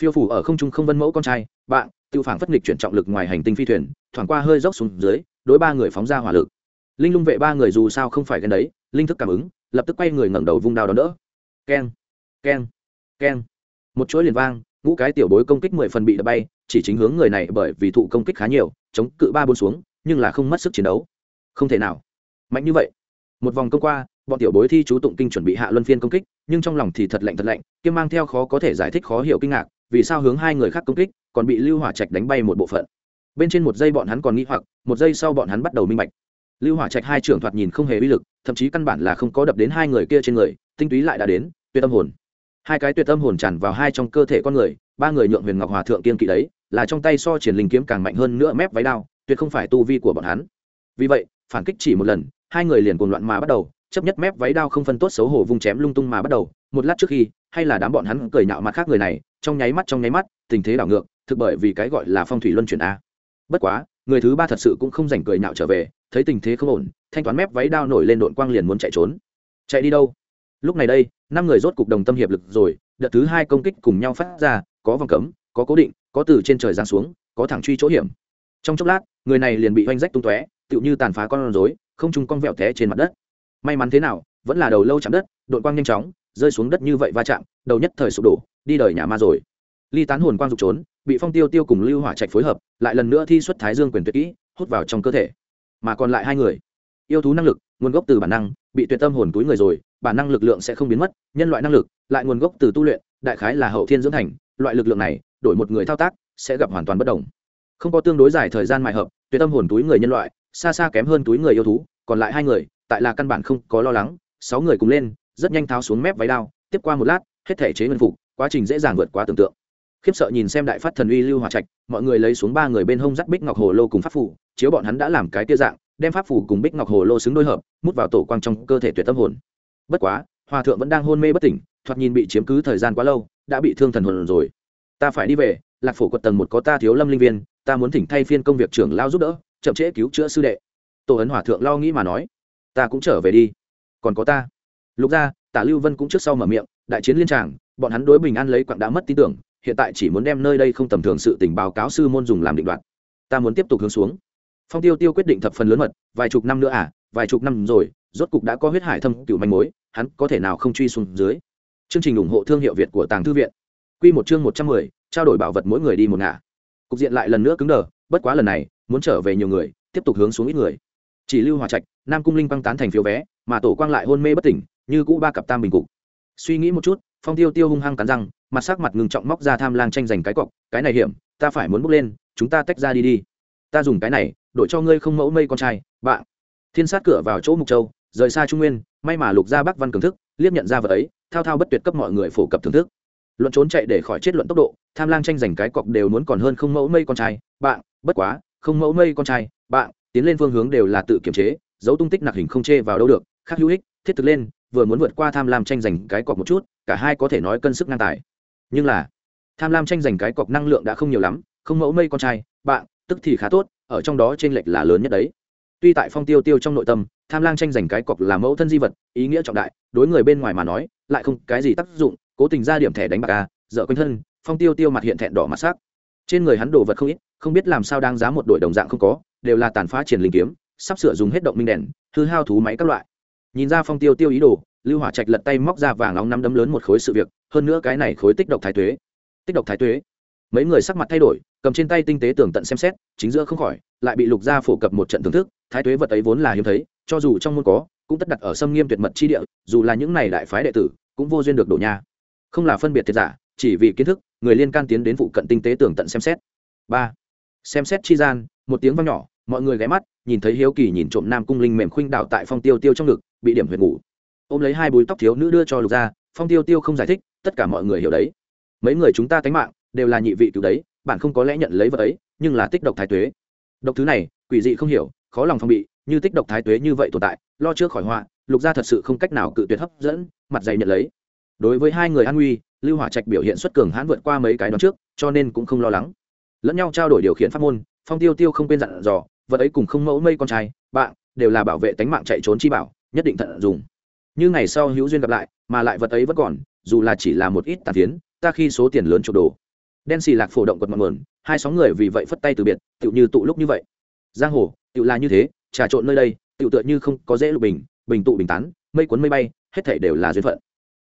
Phiêu phủ ở không trung không vân mẫu con trai, bạn tự phản phất nghịch chuyển trọng lực ngoài hành tinh phi thuyền, thoảng qua hơi dốc xuống dưới, đối ba người phóng ra hỏa lực. Linh lung vệ ba người dù sao không phải gần đấy, linh thức cảm ứng, lập tức quay người ngẩng đầu vung đao đón đỡ. Keng keng keng. Một chuỗi liền vang ngũ cái tiểu bối công kích mười phần bị đập bay, chỉ chính hướng người này bởi vì thụ công kích khá nhiều, chống cự ba bốn xuống, nhưng là không mất sức chiến đấu. Không thể nào. Mạnh như vậy. Một vòng công qua, bọn tiểu bối thi chú tụng kinh chuẩn bị hạ luân phiên công kích, nhưng trong lòng thì thật lạnh thật lạnh kiêm mang theo khó có thể giải thích khó hiểu kinh ngạc, vì sao hướng hai người khác công kích, còn bị lưu hỏa trạch đánh bay một bộ phận. Bên trên một giây bọn hắn còn nghĩ hoặc, một giây sau bọn hắn bắt đầu minh bạch. Lưu hỏa trạch hai trưởng thoạt nhìn không hề uy lực, thậm chí căn bản là không có đập đến hai người kia trên người, tinh túy lại đã đến, tuyệt tâm hồn hai cái tuyệt tâm hồn tràn vào hai trong cơ thể con người, ba người nhượng huyền ngọc hòa thượng kiên kỵ đấy, là trong tay so triển linh kiếm càng mạnh hơn nữa mép váy đao, tuyệt không phải tu vi của bọn hắn. Vì vậy, phản kích chỉ một lần, hai người liền cuồng loạn mà bắt đầu, chấp nhất mép váy đao không phân tốt xấu hổ vung chém lung tung mà bắt đầu, một lát trước khi, hay là đám bọn hắn cười nhạo mặt khác người này, trong nháy mắt trong nháy mắt, tình thế đảo ngược, thực bởi vì cái gọi là phong thủy luân chuyển a. Bất quá, người thứ ba thật sự cũng không rảnh cười nhạo trở về, thấy tình thế không ổn, thanh toán mép váy đao nổi lên đội quang liền muốn chạy trốn. Chạy đi đâu? Lúc này đây năm người rốt cục đồng tâm hiệp lực rồi, đợt thứ hai công kích cùng nhau phát ra, có vòng cấm, có cố định, có từ trên trời giáng xuống, có thẳng truy chỗ hiểm. Trong chốc lát, người này liền bị oanh rách tung tóe, tựu như tàn phá con rối, không trung con vẹo té trên mặt đất. May mắn thế nào, vẫn là đầu lâu chạm đất, đội quang nhanh chóng, rơi xuống đất như vậy va chạm, đầu nhất thời sụp đổ, đi đời nhà ma rồi. Ly tán hồn quang dục trốn, bị phong tiêu tiêu cùng lưu hỏa trạch phối hợp, lại lần nữa thi xuất thái dương quyền tuyệt kỹ, hút vào trong cơ thể. Mà còn lại hai người. Yêu thú năng lực, nguồn gốc từ bản năng, bị tuyệt tâm hồn túi người rồi bản năng lực lượng sẽ không biến mất, nhân loại năng lực, lại nguồn gốc từ tu luyện, đại khái là hậu thiên dưỡng thành, loại lực lượng này, đổi một người thao tác, sẽ gặp hoàn toàn bất đồng. Không có tương đối dài thời gian mài hợp, tuyệt tâm hồn túi người nhân loại, xa xa kém hơn túi người yêu thú, còn lại hai người, tại là căn bản không có lo lắng, sáu người cùng lên, rất nhanh tháo xuống mép váy đao, tiếp qua một lát, hết thể chế nguyên phục, quá trình dễ dàng vượt quá tưởng tượng. Khiếp sợ nhìn xem đại phát thần uy lưu hòa trạch, mọi người lấy xuống ba người bên hông dắt bích ngọc hồ lô cùng pháp phủ, chiếu bọn hắn đã làm cái tia dạng, đem pháp phủ cùng bích ngọc hồ lô xứng đôi hợp, mút vào tổ quang trong cơ thể tuyệt tâm hồn bất quá, hòa thượng vẫn đang hôn mê bất tỉnh, thoạt nhìn bị chiếm cứ thời gian quá lâu, đã bị thương thần hồn rồi. Ta phải đi về, lạc phổ quật tầng một có ta thiếu lâm linh viên, ta muốn thỉnh thay phiên công việc trưởng lao giúp đỡ, chậm trễ cứu chữa sư đệ. Tổ ấn hòa thượng lo nghĩ mà nói. Ta cũng trở về đi. Còn có ta. Lục gia tả lưu vân cũng trước sau mở miệng, đại chiến liên tràng, bọn hắn đối bình an lấy quặng đã mất tin tưởng, hiện tại chỉ muốn đem nơi đây không tầm thường sự tình báo cáo sư môn dùng làm định đoạt. Ta muốn tiếp tục hướng xuống. Phong tiêu tiêu quyết định thập phần lớn mật, vài chục năm nữa à vài chục năm rồi rốt cục đã có huyết hải thâm cựu manh mối, hắn có thể nào không truy xuống dưới? Chương trình ủng hộ thương hiệu việt của tàng thư viện. Q một chương một trăm mười, trao đổi bảo vật mỗi người đi một ngả. Cục diện lại lần nữa cứng đờ, bất quá lần này, muốn trở về nhiều người, tiếp tục hướng xuống ít người. Chỉ lưu hòa trạch, nam cung linh băng tán thành phiếu vé, mà tổ quang lại hôn mê bất tỉnh, như cũ ba cặp tam bình cục. Suy nghĩ một chút, phong tiêu tiêu hung hăng cắn răng, mặt sắc mặt ngừng trọng móc ra tham lang tranh giành cái cọc, cái này hiểm, ta phải muốn bước lên, chúng ta tách ra đi đi. Ta dùng cái này, đổi cho ngươi không mẫu mây con trai, bạn. Thiên sát cửa vào chỗ mục châu rời xa trung nguyên, may mà lục gia bắc văn cường thức, liếc nhận ra vợ ấy, thao thao bất tuyệt cấp mọi người phổ cập thưởng thức. Luận trốn chạy để khỏi chết luận tốc độ, tham lang tranh giành cái cọc đều muốn còn hơn không mẫu mây con trai, bạn, bất quá, không mẫu mây con trai, bạn, tiến lên phương hướng đều là tự kiểm chế, dấu tung tích nặc hình không chê vào đâu được, khác hữu ích, thiết thực lên, vừa muốn vượt qua tham lam tranh giành cái cọc một chút, cả hai có thể nói cân sức ngang tài. Nhưng là, tham lam tranh giành cái cọc năng lượng đã không nhiều lắm, không mẫu mây con trai, bạn, tức thì khá tốt, ở trong đó t r ê n lệch là lớn nhất đấy. Tuy tại phong tiêu tiêu trong nội tâm tham lang tranh giành cái cọc là mẫu thân di vật, ý nghĩa trọng đại, đối người bên ngoài mà nói, lại không cái gì tác dụng, cố tình ra điểm thẻ đánh bạc a dợ quanh thân, phong tiêu tiêu mặt hiện thẹn đỏ mặt sắc. Trên người hắn đồ vật không ít, không biết làm sao đang giá một đội đồng dạng không có, đều là tàn phá triển linh kiếm, sắp sửa dùng hết động minh đèn, hư hao thú máy các loại. Nhìn ra phong tiêu tiêu ý đồ, lưu hỏa trạch lật tay móc ra vàng nóng nắm đấm lớn một khối sự việc, hơn nữa cái này khối tích độc thái tuế. Tích độc thái tuế. Mấy người sắc mặt thay đổi, cầm trên tay tinh tế tường tận xem xét, chính giữa không khỏi, lại bị lục gia phổ cập một trận thưởng thức, thái tuế vật ấy vốn là hiếm thấy cho dù trong môn có, cũng tất đặt ở sâm nghiêm tuyệt mật chi địa, dù là những này đại phái đệ tử, cũng vô duyên được đổ nha. Không là phân biệt thiệt giả, chỉ vì kiến thức, người liên can tiến đến phụ cận tinh tế tường tận xem xét. Ba. Xem xét chi gian, một tiếng vang nhỏ, mọi người ghé mắt, nhìn thấy hiếu kỳ nhìn trộm nam cung linh mềm khuynh đạo tại phong tiêu tiêu trong ngực, bị điểm huyệt ngủ. Ôm lấy hai búi tóc thiếu nữ đưa cho lục ra phong tiêu tiêu không giải thích, tất cả mọi người hiểu đấy. Mấy người chúng ta tánh mạng, đều là nhị vị cứu đấy, bạn không có lẽ nhận lấy vợ ấy, nhưng là tích độc thái tuế. Độc thứ này, quỷ dị không hiểu, khó lòng phong bị như tích độc thái tuế như vậy tồn tại, lo trước khỏi họa, lục gia thật sự không cách nào cự tuyệt hấp dẫn, mặt dày nhận lấy. Đối với hai người an nguy, lưu hỏa trạch biểu hiện xuất cường hãn vượt qua mấy cái đón trước, cho nên cũng không lo lắng. Lẫn nhau trao đổi điều khiển pháp môn, phong tiêu tiêu không quên dặn dò, vật ấy cùng không mẫu mây con trai, bạn, đều là bảo vệ tánh mạng chạy trốn chi bảo, nhất định thận dùng như ngày sau hữu duyên gặp lại, mà lại vật ấy vẫn còn, dù là chỉ là một ít tàn tiến ta khi số tiền lớn chụp đồ. Đen xì lạc phổ động quật mặn mờn hai sóng người vì vậy phất tay từ biệt, tựu như tụ lúc như vậy. Giang hồ, tựu là như thế trà trộn nơi đây, tựu tựa như không có dễ lục bình bình tụ bình tán, mây cuốn mây bay, hết thảy đều là duyên phận.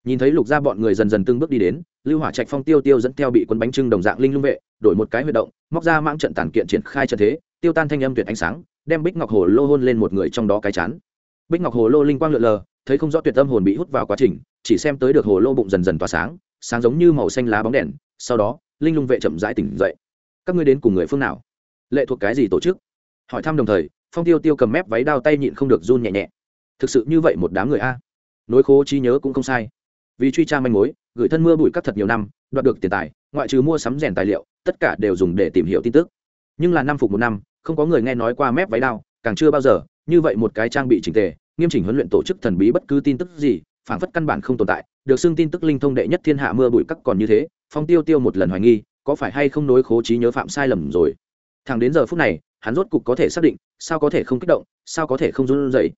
Nhìn thấy lục gia bọn người dần dần từng bước đi đến, lưu hỏa trạch phong tiêu tiêu dẫn theo bị quân bánh trưng đồng dạng linh lung vệ, đổi một cái huy động, móc ra mãng trận tàn kiện triển khai trận thế, tiêu tan thanh âm tuyệt ánh sáng, đem bích ngọc hồ lô hôn lên một người trong đó cái chán. Bích ngọc hồ lô linh quang lượn lờ, thấy không rõ tuyệt âm hồn bị hút vào quá trình, chỉ xem tới được hồ lô bụng dần dần tỏa sáng sáng giống như màu xanh lá bóng đèn, sau đó, linh lung vệ chậm rãi tỉnh dậy. Các ngươi đến cùng người phương nào? Lệ thuộc cái gì tổ chức? Hỏi thăm đồng thời phong tiêu tiêu cầm mép váy đao tay nhịn không được run nhẹ nhẹ. Thực sự như vậy một đám người a. Nối khố trí nhớ cũng không sai. Vì truy tra manh mối, gửi thân mưa bụi cắt thật nhiều năm, đoạt được tiền tài, ngoại trừ mua sắm rèn tài liệu, tất cả đều dùng để tìm hiểu tin tức. Nhưng là năm phục một năm, không có người nghe nói qua mép váy đao, càng chưa bao giờ, như vậy một cái trang bị chỉnh tề, nghiêm chỉnh huấn luyện tổ chức thần bí bất cứ tin tức gì phản phất căn bản không tồn tại, được xưng tin tức linh thông đệ nhất thiên hạ mưa bụi cắt còn như thế, phong tiêu tiêu một lần hoài nghi, có phải hay không nối khố trí nhớ phạm sai lầm rồi. Thằng đến giờ phút này hắn rốt cục có thể xác định, sao có thể không kích động, sao có thể không run rẩy.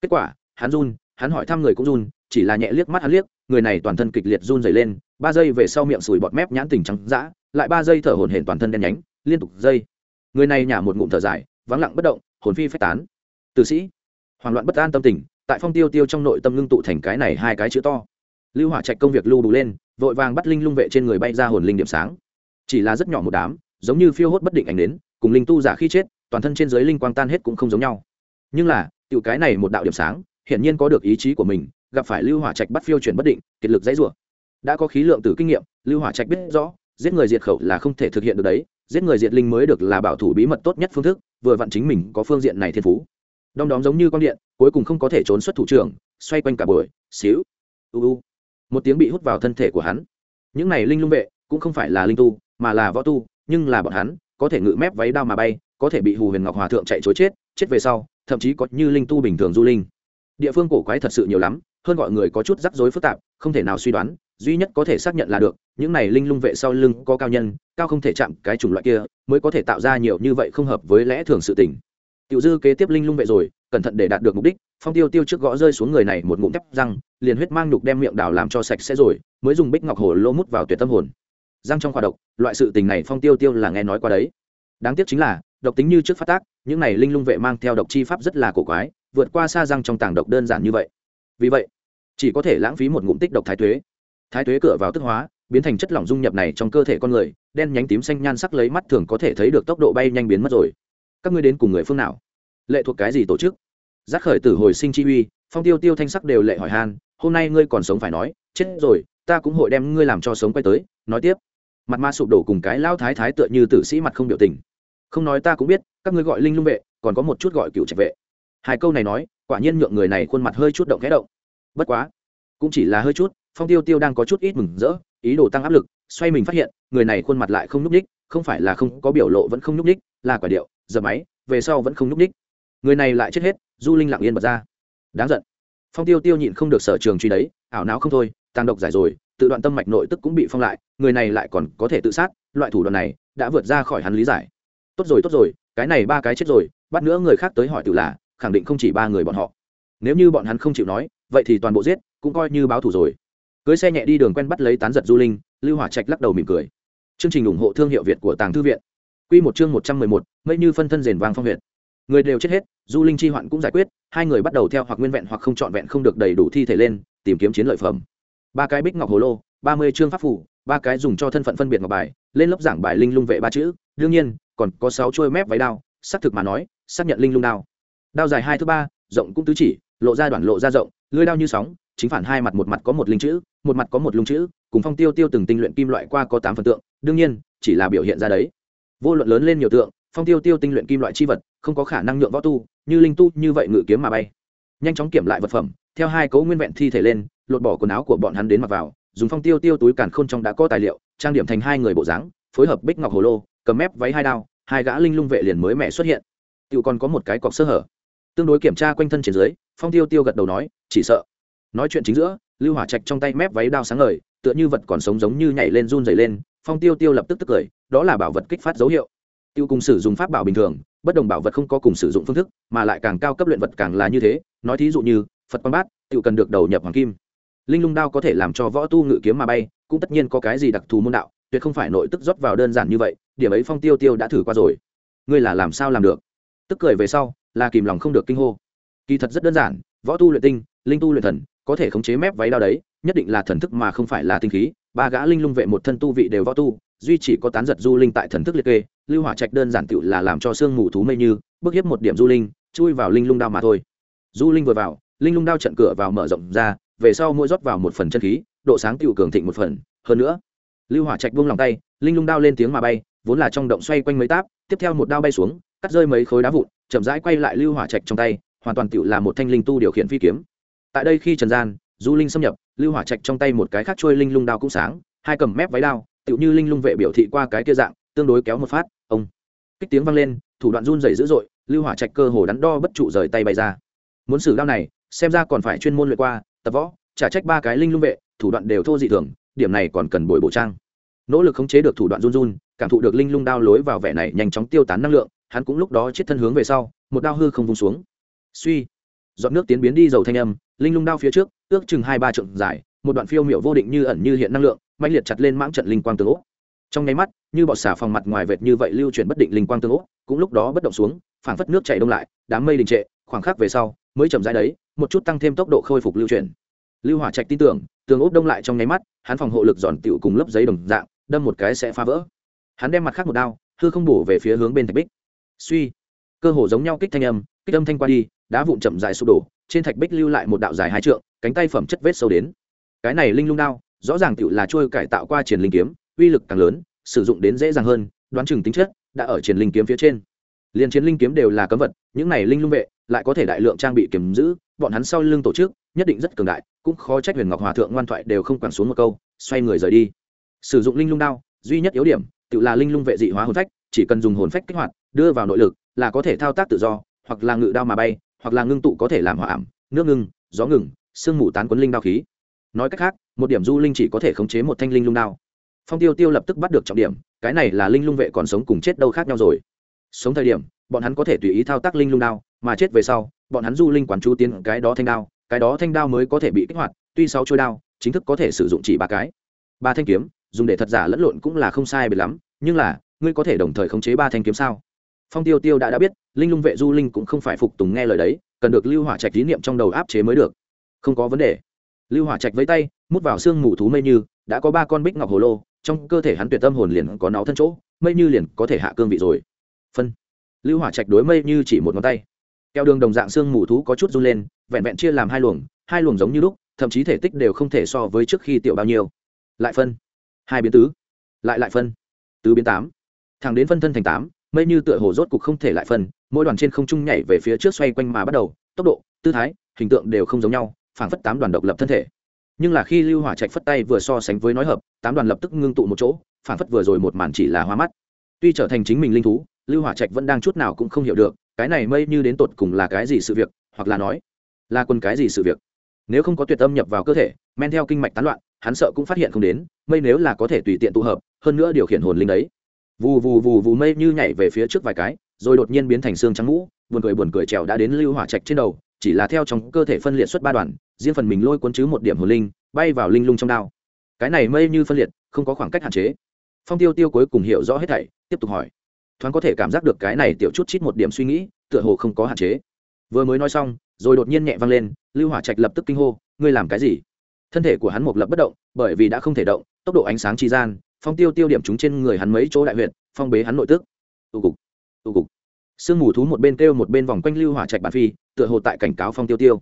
Kết quả, hắn run, hắn hỏi thăm người cũng run, chỉ là nhẹ liếc mắt hắn liếc, người này toàn thân kịch liệt run rẩy lên, ba giây về sau miệng sùi bọt mép nhãn tình trắng dã, lại ba giây thở hổn hển toàn thân đen nhánh, liên tục dây người này nhả một ngụm thở dài, vắng lặng bất động, hồn phi phách tán. Tử sĩ, hoảng loạn bất an tâm tình, tại phong tiêu tiêu trong nội tâm ngưng tụ thành cái này hai cái chữ to. Lưu hỏa trạch công việc lưu bù lên, vội vàng bắt linh lung vệ trên người bay ra hồn linh điểm sáng. Chỉ là rất nhỏ một đám, giống như phiêu hốt bất định ảnh đến cùng linh tu giả khi chết, toàn thân trên dưới linh quang tan hết cũng không giống nhau. Nhưng là, tiểu cái này một đạo điểm sáng, hiển nhiên có được ý chí của mình, gặp phải lưu hỏa trạch bắt phiêu chuyển bất định, kiệt lực dãy rủa. Đã có khí lượng từ kinh nghiệm, lưu hỏa trạch biết rõ, giết người diệt khẩu là không thể thực hiện được đấy, giết người diệt linh mới được là bảo thủ bí mật tốt nhất phương thức, vừa vặn chính mình có phương diện này thiên phú. Đom đóm giống như con điện, cuối cùng không có thể trốn xuất thủ trưởng, xoay quanh cả buổi, xíu, u u. Một tiếng bị hút vào thân thể của hắn. Những này linh lung vệ, cũng không phải là linh tu, mà là võ tu, nhưng là bọn hắn có thể ngự mép váy đao mà bay, có thể bị hù huyền ngọc hòa thượng chạy chối chết chết về sau, thậm chí có như linh tu bình thường du linh. Địa phương cổ quái thật sự nhiều lắm, hơn gọi người có chút rắc rối phức tạp, không thể nào suy đoán, duy nhất có thể xác nhận là được, những này linh lung vệ sau lưng có cao nhân, cao không thể chạm cái chủng loại kia, mới có thể tạo ra nhiều như vậy không hợp với lẽ thường sự tình. Tiểu dư kế tiếp linh lung vệ rồi, cẩn thận để đạt được mục đích, phong tiêu tiêu trước gõ rơi xuống người này một ngụm thép răng, liền huyết mang nhục đem miệng đào làm cho sạch sẽ rồi, mới dùng bích ngọc hồ lô mút vào tuyệt tâm hồn răng trong khoa độc, loại sự tình này phong tiêu tiêu là nghe nói qua đấy. Đáng tiếc chính là, độc tính như trước phát tác, những này linh lung vệ mang theo độc chi pháp rất là cổ quái, vượt qua xa răng trong tàng độc đơn giản như vậy. Vì vậy, chỉ có thể lãng phí một ngụm tích độc thái thuế thái thuế cửa vào tức hóa, biến thành chất lỏng dung nhập này trong cơ thể con người, đen nhánh tím xanh nhan sắc lấy mắt thường có thể thấy được tốc độ bay nhanh biến mất rồi. Các ngươi đến cùng người phương nào? Lệ thuộc cái gì tổ chức? Giác khởi tử hồi sinh chi uy, phong tiêu tiêu thanh sắc đều lệ hỏi han, hôm nay ngươi còn sống phải nói, chết rồi, ta cũng hội đem ngươi làm cho sống quay tới, nói tiếp mặt ma sụp đổ cùng cái lao thái thái tựa như tử sĩ mặt không biểu tình. Không nói ta cũng biết, các ngươi gọi linh lung vệ, còn có một chút gọi cựu trạch vệ. Hai câu này nói, quả nhiên nhượng người này khuôn mặt hơi chút động khẽ động. Bất quá, cũng chỉ là hơi chút, phong tiêu tiêu đang có chút ít mừng rỡ, ý đồ tăng áp lực, xoay mình phát hiện, người này khuôn mặt lại không nhúc ních không phải là không có biểu lộ vẫn không nhúc ních là quả điệu giờ máy, về sau vẫn không nhúc ních người này lại chết hết, du linh lặng yên bật ra. Đáng giận. Phong tiêu tiêu nhịn không được sở trường truy đấy, ảo não không thôi, tàng độc giải rồi tự đoạn tâm mạch nội tức cũng bị phong lại, người này lại còn có thể tự sát, loại thủ đoạn này đã vượt ra khỏi hắn lý giải. Tốt rồi tốt rồi, cái này ba cái chết rồi, bắt nữa người khác tới hỏi tự là, khẳng định không chỉ ba người bọn họ. Nếu như bọn hắn không chịu nói, vậy thì toàn bộ giết, cũng coi như báo thù rồi. Cưới xe nhẹ đi đường quen bắt lấy tán giật du linh, lưu hỏa trạch lắc đầu mỉm cười. Chương trình ủng hộ thương hiệu việt của tàng thư viện. Q một chương một trăm mười một, mây như phân thân rền vang phong huyện người đều chết hết, du linh chi hoạn cũng giải quyết, hai người bắt đầu theo hoặc nguyên vẹn hoặc không trọn vẹn không được đầy đủ thi thể lên, tìm kiếm chiến lợi phẩm ba cái bích ngọc hồ lô, ba mươi chương pháp phủ, ba cái dùng cho thân phận phân biệt ngọc bài, lên lớp giảng bài linh lung vệ ba chữ. Đương nhiên, còn có sáu trôi mép váy đao, xác thực mà nói, xác nhận linh lung đao. Đao dài hai thứ ba, rộng cũng tứ chỉ, lộ ra đoạn lộ ra rộng lưới đao như sóng, chính phản hai mặt một mặt có một linh chữ, một mặt có một lung chữ, cùng phong tiêu tiêu từng tinh luyện kim loại qua có tám phần tượng, đương nhiên, chỉ là biểu hiện ra đấy. Vô luận lớn lên nhiều tượng, phong tiêu tiêu tinh luyện kim loại chi vật, không có khả năng nhượng võ tu, như linh tu như vậy ngự kiếm mà bay. Nhanh chóng kiểm lại vật phẩm, theo hai cấu nguyên vẹn thi thể lên lột bỏ quần áo của bọn hắn đến mặc vào, dùng phong tiêu tiêu túi càn khôn trong đã có tài liệu, trang điểm thành hai người bộ dáng, phối hợp bích ngọc hồ lô, cầm mép váy hai đao, hai gã linh lung vệ liền mới mẹ xuất hiện. Tự còn có một cái cọc sơ hở. Tương đối kiểm tra quanh thân trên dưới, phong tiêu tiêu gật đầu nói, chỉ sợ. Nói chuyện chính giữa, lưu hỏa trạch trong tay mép váy đao sáng ngời, tựa như vật còn sống giống như nhảy lên run dày lên, phong tiêu tiêu lập tức tức cười, đó là bảo vật kích phát dấu hiệu. Tiêu cùng sử dụng pháp bảo bình thường, bất đồng bảo vật không có cùng sử dụng phương thức, mà lại càng cao cấp luyện vật càng là như thế, nói thí dụ như, phật quan bát tiêu cần được đầu nhập hoàng kim linh lung đao có thể làm cho võ tu ngự kiếm mà bay, cũng tất nhiên có cái gì đặc thù môn đạo, tuyệt không phải nội tức rót vào đơn giản như vậy, điểm ấy phong tiêu tiêu đã thử qua rồi. Ngươi là làm sao làm được? Tức cười về sau, là kìm lòng không được kinh hô. Kỳ thật rất đơn giản, võ tu luyện tinh, linh tu luyện thần, có thể khống chế mép váy đao đấy, nhất định là thần thức mà không phải là tinh khí, ba gã linh lung vệ một thân tu vị đều võ tu, duy chỉ có tán giật du linh tại thần thức liệt kê, lưu hỏa trạch đơn giản tựu là làm cho xương mù thú mây như, bước hiếp một điểm du linh, chui vào linh lung đao mà thôi. Du linh vừa vào, linh lung đao trận cửa vào mở rộng ra về sau mỗi rót vào một phần chân khí, độ sáng tựu cường thịnh một phần. Hơn nữa, lưu hỏa trạch buông lòng tay, linh lung đao lên tiếng mà bay, vốn là trong động xoay quanh mấy táp, tiếp theo một đao bay xuống, cắt rơi mấy khối đá vụn, chậm rãi quay lại lưu hỏa trạch trong tay, hoàn toàn tựu là một thanh linh tu điều khiển phi kiếm. Tại đây khi trần gian, du linh xâm nhập, lưu hỏa trạch trong tay một cái khác trôi linh lung đao cũng sáng, hai cầm mép váy đao, tựu như linh lung vệ biểu thị qua cái kia dạng, tương đối kéo một phát, ông. Kích tiếng vang lên, thủ đoạn run dày dữ dội, lưu hỏa trạch cơ hồ đắn đo bất trụ rời tay bay ra. Muốn xử đao này, xem ra còn phải chuyên môn luyện qua tập võ, trả trách ba cái linh lung vệ, thủ đoạn đều thô dị thường, điểm này còn cần bồi bổ trang. Nỗ lực khống chế được thủ đoạn run run, cảm thụ được linh lung đao lối vào vẻ này nhanh chóng tiêu tán năng lượng, hắn cũng lúc đó chết thân hướng về sau, một đao hư không vung xuống. Suy. Dọn nước tiến biến đi dầu thanh âm, linh lung đao phía trước, ước chừng hai ba trượng dài, một đoạn phiêu miệu vô định như ẩn như hiện năng lượng mạnh liệt chặt lên mãng trận linh quang tương ố. Trong nháy mắt, như bọt xà phòng mặt ngoài vệt như vậy lưu chuyển bất định linh quang tương ố, cũng lúc đó bất động xuống, phảng phất nước chảy đông lại, đám mây đình trệ, khoảng khắc về sau mới chậm rãi đấy, một chút tăng thêm tốc độ khôi phục lưu chuyển lưu hỏa trạch tin tưởng, tường ốp đông lại trong nháy mắt, hắn phòng hộ lực giòn tựu cùng lớp giấy đồng dạng, đâm một cái sẽ phá vỡ. Hắn đem mặt khác một đao, hư không bổ về phía hướng bên thạch bích. Suy, cơ hồ giống nhau kích thanh âm, kích âm thanh qua đi, đá vụn chậm dài sụp đổ, trên thạch bích lưu lại một đạo dài hai trượng, cánh tay phẩm chất vết sâu đến. Cái này linh lung đao, rõ ràng tựu là trôi cải tạo qua triển linh kiếm, uy lực càng lớn, sử dụng đến dễ dàng hơn, đoán chừng tính chất, đã ở triển linh kiếm phía trên. Liền chiến linh kiếm đều là cấm vật, những này linh lung vệ lại có thể đại lượng trang bị kiểm giữ, bọn hắn sau lưng tổ chức, nhất định rất cường đại, cũng khó trách huyền ngọc hòa thượng ngoan thoại đều không quẳng xuống một câu, xoay người rời đi. Sử dụng linh lung đao, duy nhất yếu điểm, tự là linh lung vệ dị hóa hồn phách, chỉ cần dùng hồn phách kích hoạt, đưa vào nội lực, là có thể thao tác tự do, hoặc là ngự đao mà bay, hoặc là ngưng tụ có thể làm hỏa ảm, nước ngưng, gió ngừng, sương mù tán quấn linh đao khí. Nói cách khác, một điểm du linh chỉ có thể khống chế một thanh linh lung đao. Phong tiêu tiêu lập tức bắt được trọng điểm, cái này là linh lung vệ còn sống cùng chết đâu khác nhau rồi. Sống thời điểm, bọn hắn có thể tùy ý thao tác linh lung đao mà chết về sau, bọn hắn du linh quản chú tiến cái đó thanh đao, cái đó thanh đao mới có thể bị kích hoạt, tuy sáu trôi đao, chính thức có thể sử dụng chỉ ba cái. Ba thanh kiếm, dùng để thật giả lẫn lộn cũng là không sai biệt lắm, nhưng là, ngươi có thể đồng thời khống chế ba thanh kiếm sao? Phong tiêu tiêu đã đã biết, linh lung vệ du linh cũng không phải phục tùng nghe lời đấy, cần được lưu hỏa trạch tín niệm trong đầu áp chế mới được. Không có vấn đề. Lưu hỏa trạch với tay, mút vào xương mù thú mây như, đã có ba con bích ngọc hồ lô, trong cơ thể hắn tuyệt tâm hồn liền có náo thân chỗ, mây như liền có thể hạ cương vị rồi. Phân. Lưu hỏa trạch đối mây như chỉ một ngón tay keo đường đồng dạng xương mù thú có chút run lên, vẹn vẹn chia làm hai luồng hai luồng giống như lúc, thậm chí thể tích đều không thể so với trước khi tiểu bao nhiêu. Lại phân. Hai biến tứ. Lại lại phân. Tứ biến tám. Thẳng đến phân thân thành tám, mây như tựa hồ rốt cục không thể lại phân, mỗi đoàn trên không trung nhảy về phía trước xoay quanh mà bắt đầu, tốc độ, tư thái, hình tượng đều không giống nhau, phảng phất tám đoàn độc lập thân thể. Nhưng là khi lưu hỏa trạch phất tay vừa so sánh với nói hợp, tám đoàn lập tức ngưng tụ một chỗ, phảng phất vừa rồi một màn chỉ là hoa mắt. Tuy trở thành chính mình linh thú, lưu hỏa trạch vẫn đang chút nào cũng không hiểu được cái này mây như đến tột cùng là cái gì sự việc, hoặc là nói, là quân cái gì sự việc? Nếu không có tuyệt âm nhập vào cơ thể, men theo kinh mạch tán loạn, hắn sợ cũng phát hiện không đến, mây nếu là có thể tùy tiện tụ hợp, hơn nữa điều khiển hồn linh đấy. Vù vù vù vù mây như nhảy về phía trước vài cái, rồi đột nhiên biến thành xương trắng mũ, buồn cười buồn cười trèo đã đến lưu hỏa trạch trên đầu, chỉ là theo trong cơ thể phân liệt xuất ba đoàn riêng phần mình lôi cuốn chứ một điểm hồn linh, bay vào linh lung trong đao. Cái này mây như phân liệt, không có khoảng cách hạn chế. Phong tiêu tiêu cuối cùng hiểu rõ hết thảy, tiếp tục hỏi thoáng có thể cảm giác được cái này tiểu chút chít một điểm suy nghĩ, tựa hồ không có hạn chế. Vừa mới nói xong, rồi đột nhiên nhẹ vang lên, lưu hỏa trạch lập tức kinh hô, ngươi làm cái gì? Thân thể của hắn một lập bất động, bởi vì đã không thể động, tốc độ ánh sáng chi gian, phong tiêu tiêu điểm chúng trên người hắn mấy chỗ đại huyện phong bế hắn nội tức. Tụ cục tụ cục. Sương mù thú một bên kêu một bên vòng quanh lưu hỏa trạch bản phi, tựa hồ tại cảnh cáo phong tiêu tiêu.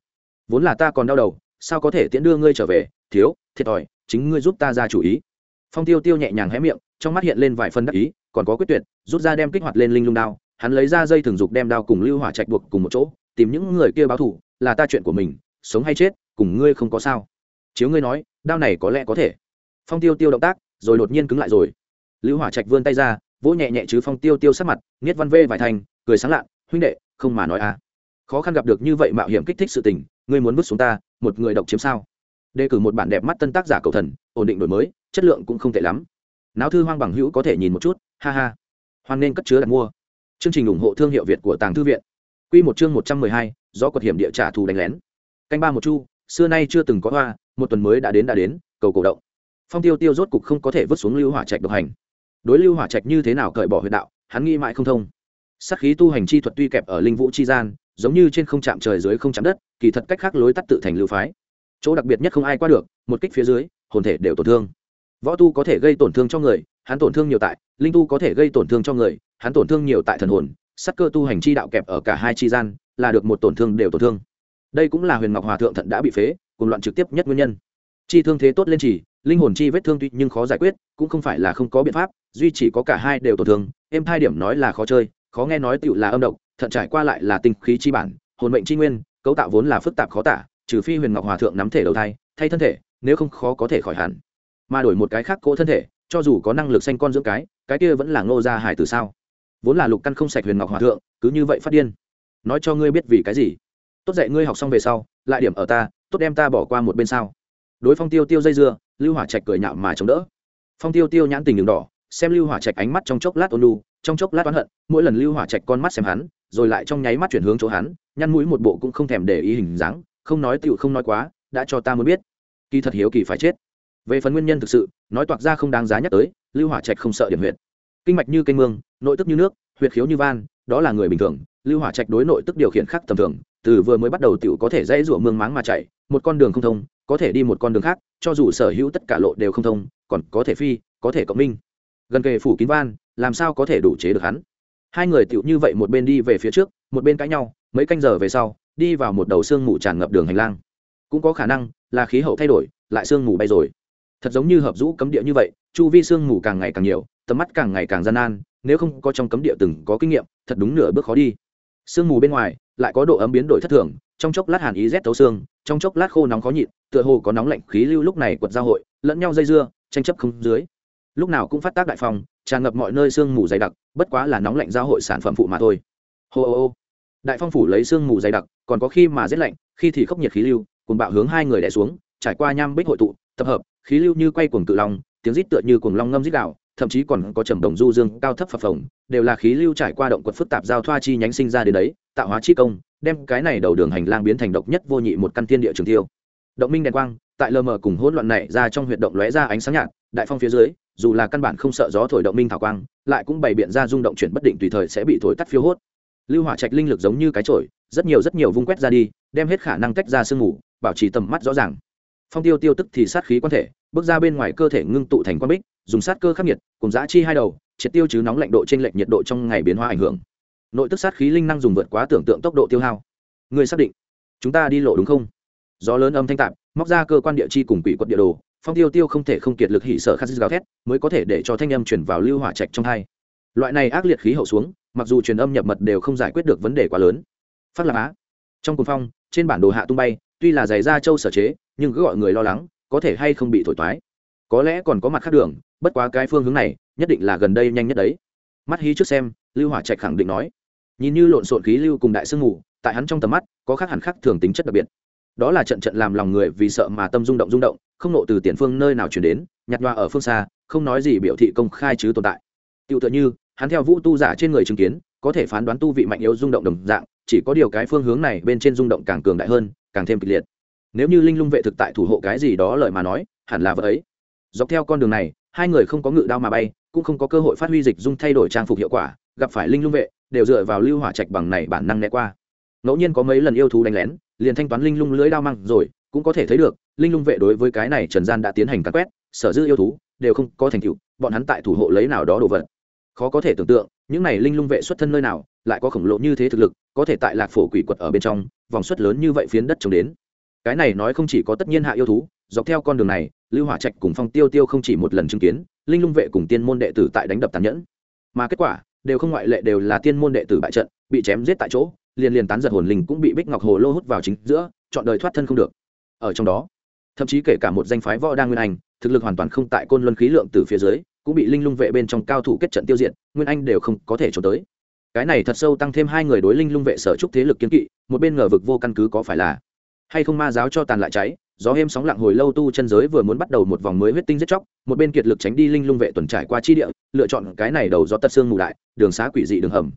Vốn là ta còn đau đầu, sao có thể tiễn đưa ngươi trở về? Thiếu, thiệt thòi, chính ngươi giúp ta ra chủ ý. Phong tiêu tiêu nhẹ nhàng hé miệng, trong mắt hiện lên vài phân đắc ý còn có quyết tuyệt, rút ra đem kích hoạt lên linh lung đao, hắn lấy ra dây thường dục đem đao cùng lưu hỏa trạch buộc cùng một chỗ, tìm những người kia báo thủ là ta chuyện của mình, sống hay chết, cùng ngươi không có sao. Chiếu ngươi nói, đao này có lẽ có thể. Phong tiêu tiêu động tác, rồi đột nhiên cứng lại rồi. Lưu hỏa trạch vươn tay ra, vỗ nhẹ nhẹ chứ phong tiêu tiêu sắc mặt, nghiết văn vê vài thành, cười sáng lạ huynh đệ, không mà nói à. Khó khăn gặp được như vậy mạo hiểm kích thích sự tình, ngươi muốn vứt xuống ta, một người độc chiếm sao? Đề cử một bản đẹp mắt tân tác giả cầu thần, ổn định đổi mới, chất lượng cũng không tệ lắm. Não thư hoang bằng hữu có thể nhìn một chút ha ha. Hoan nên cất chứa đặt mua. Chương trình ủng hộ thương hiệu việt của tàng thư viện. Q một chương một trăm mười hai do quật hiểm địa trả thù đánh lén. Canh ba một chu, xưa nay chưa từng có hoa, một tuần mới đã đến đã đến, cầu cổ động. Phong tiêu tiêu rốt cục không có thể vứt xuống lưu hỏa trạch độc hành. Đối lưu hỏa trạch như thế nào cởi bỏ huyệt đạo, hắn nghĩ mãi không thông. Sắc khí tu hành chi thuật tuy kẹp ở linh vũ chi gian, giống như trên không chạm trời dưới không chạm đất, kỳ thật cách khác lối tắt tự thành lưu phái. Chỗ đặc biệt nhất không ai qua được, một kích phía dưới, hồn thể đều tổn thương. Võ tu có thể gây tổn thương cho người hắn tổn thương nhiều tại, linh tu có thể gây tổn thương cho người, hắn tổn thương nhiều tại thần hồn sắc cơ tu hành chi đạo kẹp ở cả hai chi gian, là được một tổn thương đều tổn thương. Đây cũng là huyền ngọc hòa thượng thận đã bị phế, cùng loạn trực tiếp nhất nguyên nhân. Chi thương thế tốt lên chỉ, linh hồn chi vết thương tuy nhưng khó giải quyết, cũng không phải là không có biện pháp, duy chỉ có cả hai đều tổn thương em hai điểm nói là khó chơi, khó nghe nói tựu là âm độc, thận trải qua lại là tinh khí chi bản, hồn mệnh chi nguyên, cấu tạo vốn là phức tạp khó tả, trừ phi huyền ngọc hòa thượng nắm thể đầu thai, thay thân thể, nếu không khó có thể khỏi hẳn. Mà đổi một cái khác cỗ thân thể cho dù có năng lực sanh con dưỡng cái cái kia vẫn là ngô gia hải từ sao? Vốn là lục căn không sạch huyền ngọc hòa thượng, cứ như vậy phát điên. Nói cho ngươi biết vì cái gì? Tốt dạy ngươi học xong về sau, lại điểm ở ta, tốt đem ta bỏ qua một bên sao? Đối phong tiêu tiêu dây dưa, lưu hỏa trạch cười nhạo mà chống đỡ. Phong tiêu tiêu nhãn tình đường đỏ, xem lưu hỏa trạch ánh mắt trong chốc lát ôn lu trong chốc lát oán hận, mỗi lần lưu hỏa trạch con mắt xem hắn, rồi lại trong nháy mắt chuyển hướng chỗ hắn, nhăn mũi một bộ cũng không thèm để ý hình dáng, không nói tựu không nói quá, đã cho ta muốn biết. Kỳ thật hiếu kỳ phải chết về phần nguyên nhân thực sự, nói toạc ra không đáng giá nhắc tới, lưu hỏa trạch không sợ điểm huyệt. Kinh mạch như kênh mương, nội tức như nước, huyệt khiếu như van, đó là người bình thường. Lưu hỏa trạch đối nội tức điều khiển khác tầm thường, từ vừa mới bắt đầu tiểu có thể dãy rủa mương máng mà chạy, một con đường không thông, có thể đi một con đường khác, cho dù sở hữu tất cả lộ đều không thông, còn có thể phi, có thể cộng minh. Gần kề phủ kín van, làm sao có thể đủ chế được hắn? Hai người tiểu như vậy một bên đi về phía trước, một bên cãi nhau, mấy canh giờ về sau, đi vào một đầu sương mù tràn ngập đường hành lang. Cũng có khả năng là khí hậu thay đổi, lại sương mù bay rồi thật giống như hợp rũ cấm địa như vậy, chu vi sương mù càng ngày càng nhiều, tầm mắt càng ngày càng gian nan, nếu không có trong cấm địa từng có kinh nghiệm, thật đúng nửa bước khó đi. Sương mù bên ngoài, lại có độ ấm biến đổi thất thường, trong chốc lát hàn ý rét thấu xương, trong chốc lát khô nóng khó nhịn, tựa hồ có nóng lạnh khí lưu lúc này quật giao hội, lẫn nhau dây dưa, tranh chấp không dưới. Lúc nào cũng phát tác đại phong, tràn ngập mọi nơi sương mù dày đặc, bất quá là nóng lạnh giao hội sản phẩm phụ mà thôi. Hô ô ô đại phong phủ lấy sương mù dày đặc, còn có khi mà rét lạnh, khi thì khốc nhiệt khí lưu cùng bạo hướng hai người đẻ xuống, trải qua nham bích hội tụ tập hợp, khí lưu như quay cuồng cự long, tiếng rít tựa như cuồng long ngâm rít đạo thậm chí còn có trầm đồng du dương cao thấp phập phồng, đều là khí lưu trải qua động quật phức tạp giao thoa chi nhánh sinh ra đến đấy, tạo hóa chi công, đem cái này đầu đường hành lang biến thành độc nhất vô nhị một căn thiên địa trường tiêu. Động minh đèn quang, tại lờ mờ cùng hỗn loạn này ra trong huyệt động lóe ra ánh sáng nhạt, đại phong phía dưới, dù là căn bản không sợ gió thổi động minh thảo quang, lại cũng bày biện ra rung động chuyển bất định tùy thời sẽ bị thổi tắt phiêu hốt. Lưu hỏa trạch linh lực giống như cái chổi, rất nhiều rất nhiều vung quét ra đi, đem hết khả năng tách ra sương mù, bảo trì tầm mắt rõ ràng phong tiêu tiêu tức thì sát khí quan thể, bước ra bên ngoài cơ thể ngưng tụ thành quan bích, dùng sát cơ khắc nghiệt, cùng giã chi hai đầu, triệt tiêu chứ nóng lạnh độ trên lệch nhiệt độ trong ngày biến hóa ảnh hưởng. Nội tức sát khí linh năng dùng vượt quá tưởng tượng tốc độ tiêu hao. Người xác định, chúng ta đi lộ đúng không? Gió lớn âm thanh tạp, móc ra cơ quan địa chi cùng quỷ quật địa đồ, phong tiêu tiêu không thể không kiệt lực hỉ sở khắc gào thét, mới có thể để cho thanh âm chuyển vào lưu hỏa trạch trong hai. Loại này ác liệt khí hậu xuống, mặc dù truyền âm nhập mật đều không giải quyết được vấn đề quá lớn. Phát lạc á trong cuồng phong, trên bản đồ hạ tung bay tuy là giày da châu sở chế nhưng cứ gọi người lo lắng có thể hay không bị thổi toái. Có lẽ còn có mặt khác đường bất quá cái phương hướng này nhất định là gần đây nhanh nhất đấy. Mắt hí trước xem lưu hỏa trạch khẳng định nói. Nhìn như lộn xộn khí lưu cùng đại sương ngủ, tại hắn trong tầm mắt có khác hẳn khác thường tính chất đặc biệt. Đó là trận trận làm lòng người vì sợ mà tâm rung động rung động không nộ từ tiền phương nơi nào chuyển đến nhặt nhòa ở phương xa không nói gì biểu thị công khai chứ tồn tại. Tựu tựa như hắn theo vũ tu giả trên người chứng kiến có thể phán đoán tu vị mạnh yếu rung động đồng dạng chỉ có điều cái phương hướng này bên trên rung động càng cường đại hơn, càng thêm kịch liệt. Nếu như linh lung vệ thực tại thủ hộ cái gì đó lời mà nói, hẳn là vợ ấy. Dọc theo con đường này, hai người không có ngự đao mà bay, cũng không có cơ hội phát huy dịch dung thay đổi trang phục hiệu quả, gặp phải linh lung vệ, đều dựa vào lưu hỏa trạch bằng này bản năng né qua. Ngẫu nhiên có mấy lần yêu thú đánh lén, liền thanh toán linh lung lưới đao măng rồi, cũng có thể thấy được, linh lung vệ đối với cái này trần gian đã tiến hành cắt quét, sở dư yêu thú, đều không có thành tựu, bọn hắn tại thủ hộ lấy nào đó đồ vật. Khó có thể tưởng tượng, những này linh lung vệ xuất thân nơi nào, lại có khổng lồ như thế thực lực có thể tại lạc phổ quỷ quật ở bên trong, vòng suất lớn như vậy phiến đất trồng đến. Cái này nói không chỉ có tất nhiên hạ yêu thú, dọc theo con đường này, lưu hỏa trạch cùng phong tiêu tiêu không chỉ một lần chứng kiến, linh lung vệ cùng tiên môn đệ tử tại đánh đập tàn nhẫn. Mà kết quả, đều không ngoại lệ đều là tiên môn đệ tử bại trận, bị chém giết tại chỗ, liền liền tán giật hồn linh cũng bị bích ngọc hồ lô hút vào chính giữa, chọn đời thoát thân không được. Ở trong đó, thậm chí kể cả một danh phái võ đang nguyên anh, thực lực hoàn toàn không tại côn luân khí lượng từ phía dưới, cũng bị linh lung vệ bên trong cao thủ kết trận tiêu diệt, nguyên anh đều không có thể trốn tới cái này thật sâu tăng thêm hai người đối linh lung vệ sở trúc thế lực kiến kỵ, một bên ngờ vực vô căn cứ có phải là hay không ma giáo cho tàn lại cháy, gió êm sóng lặng hồi lâu tu chân giới vừa muốn bắt đầu một vòng mới huyết tinh giết chóc, một bên kiệt lực tránh đi linh lung vệ tuần trải qua chi địa, lựa chọn cái này đầu gió tật xương mù đại, đường xá quỷ dị đường hầm.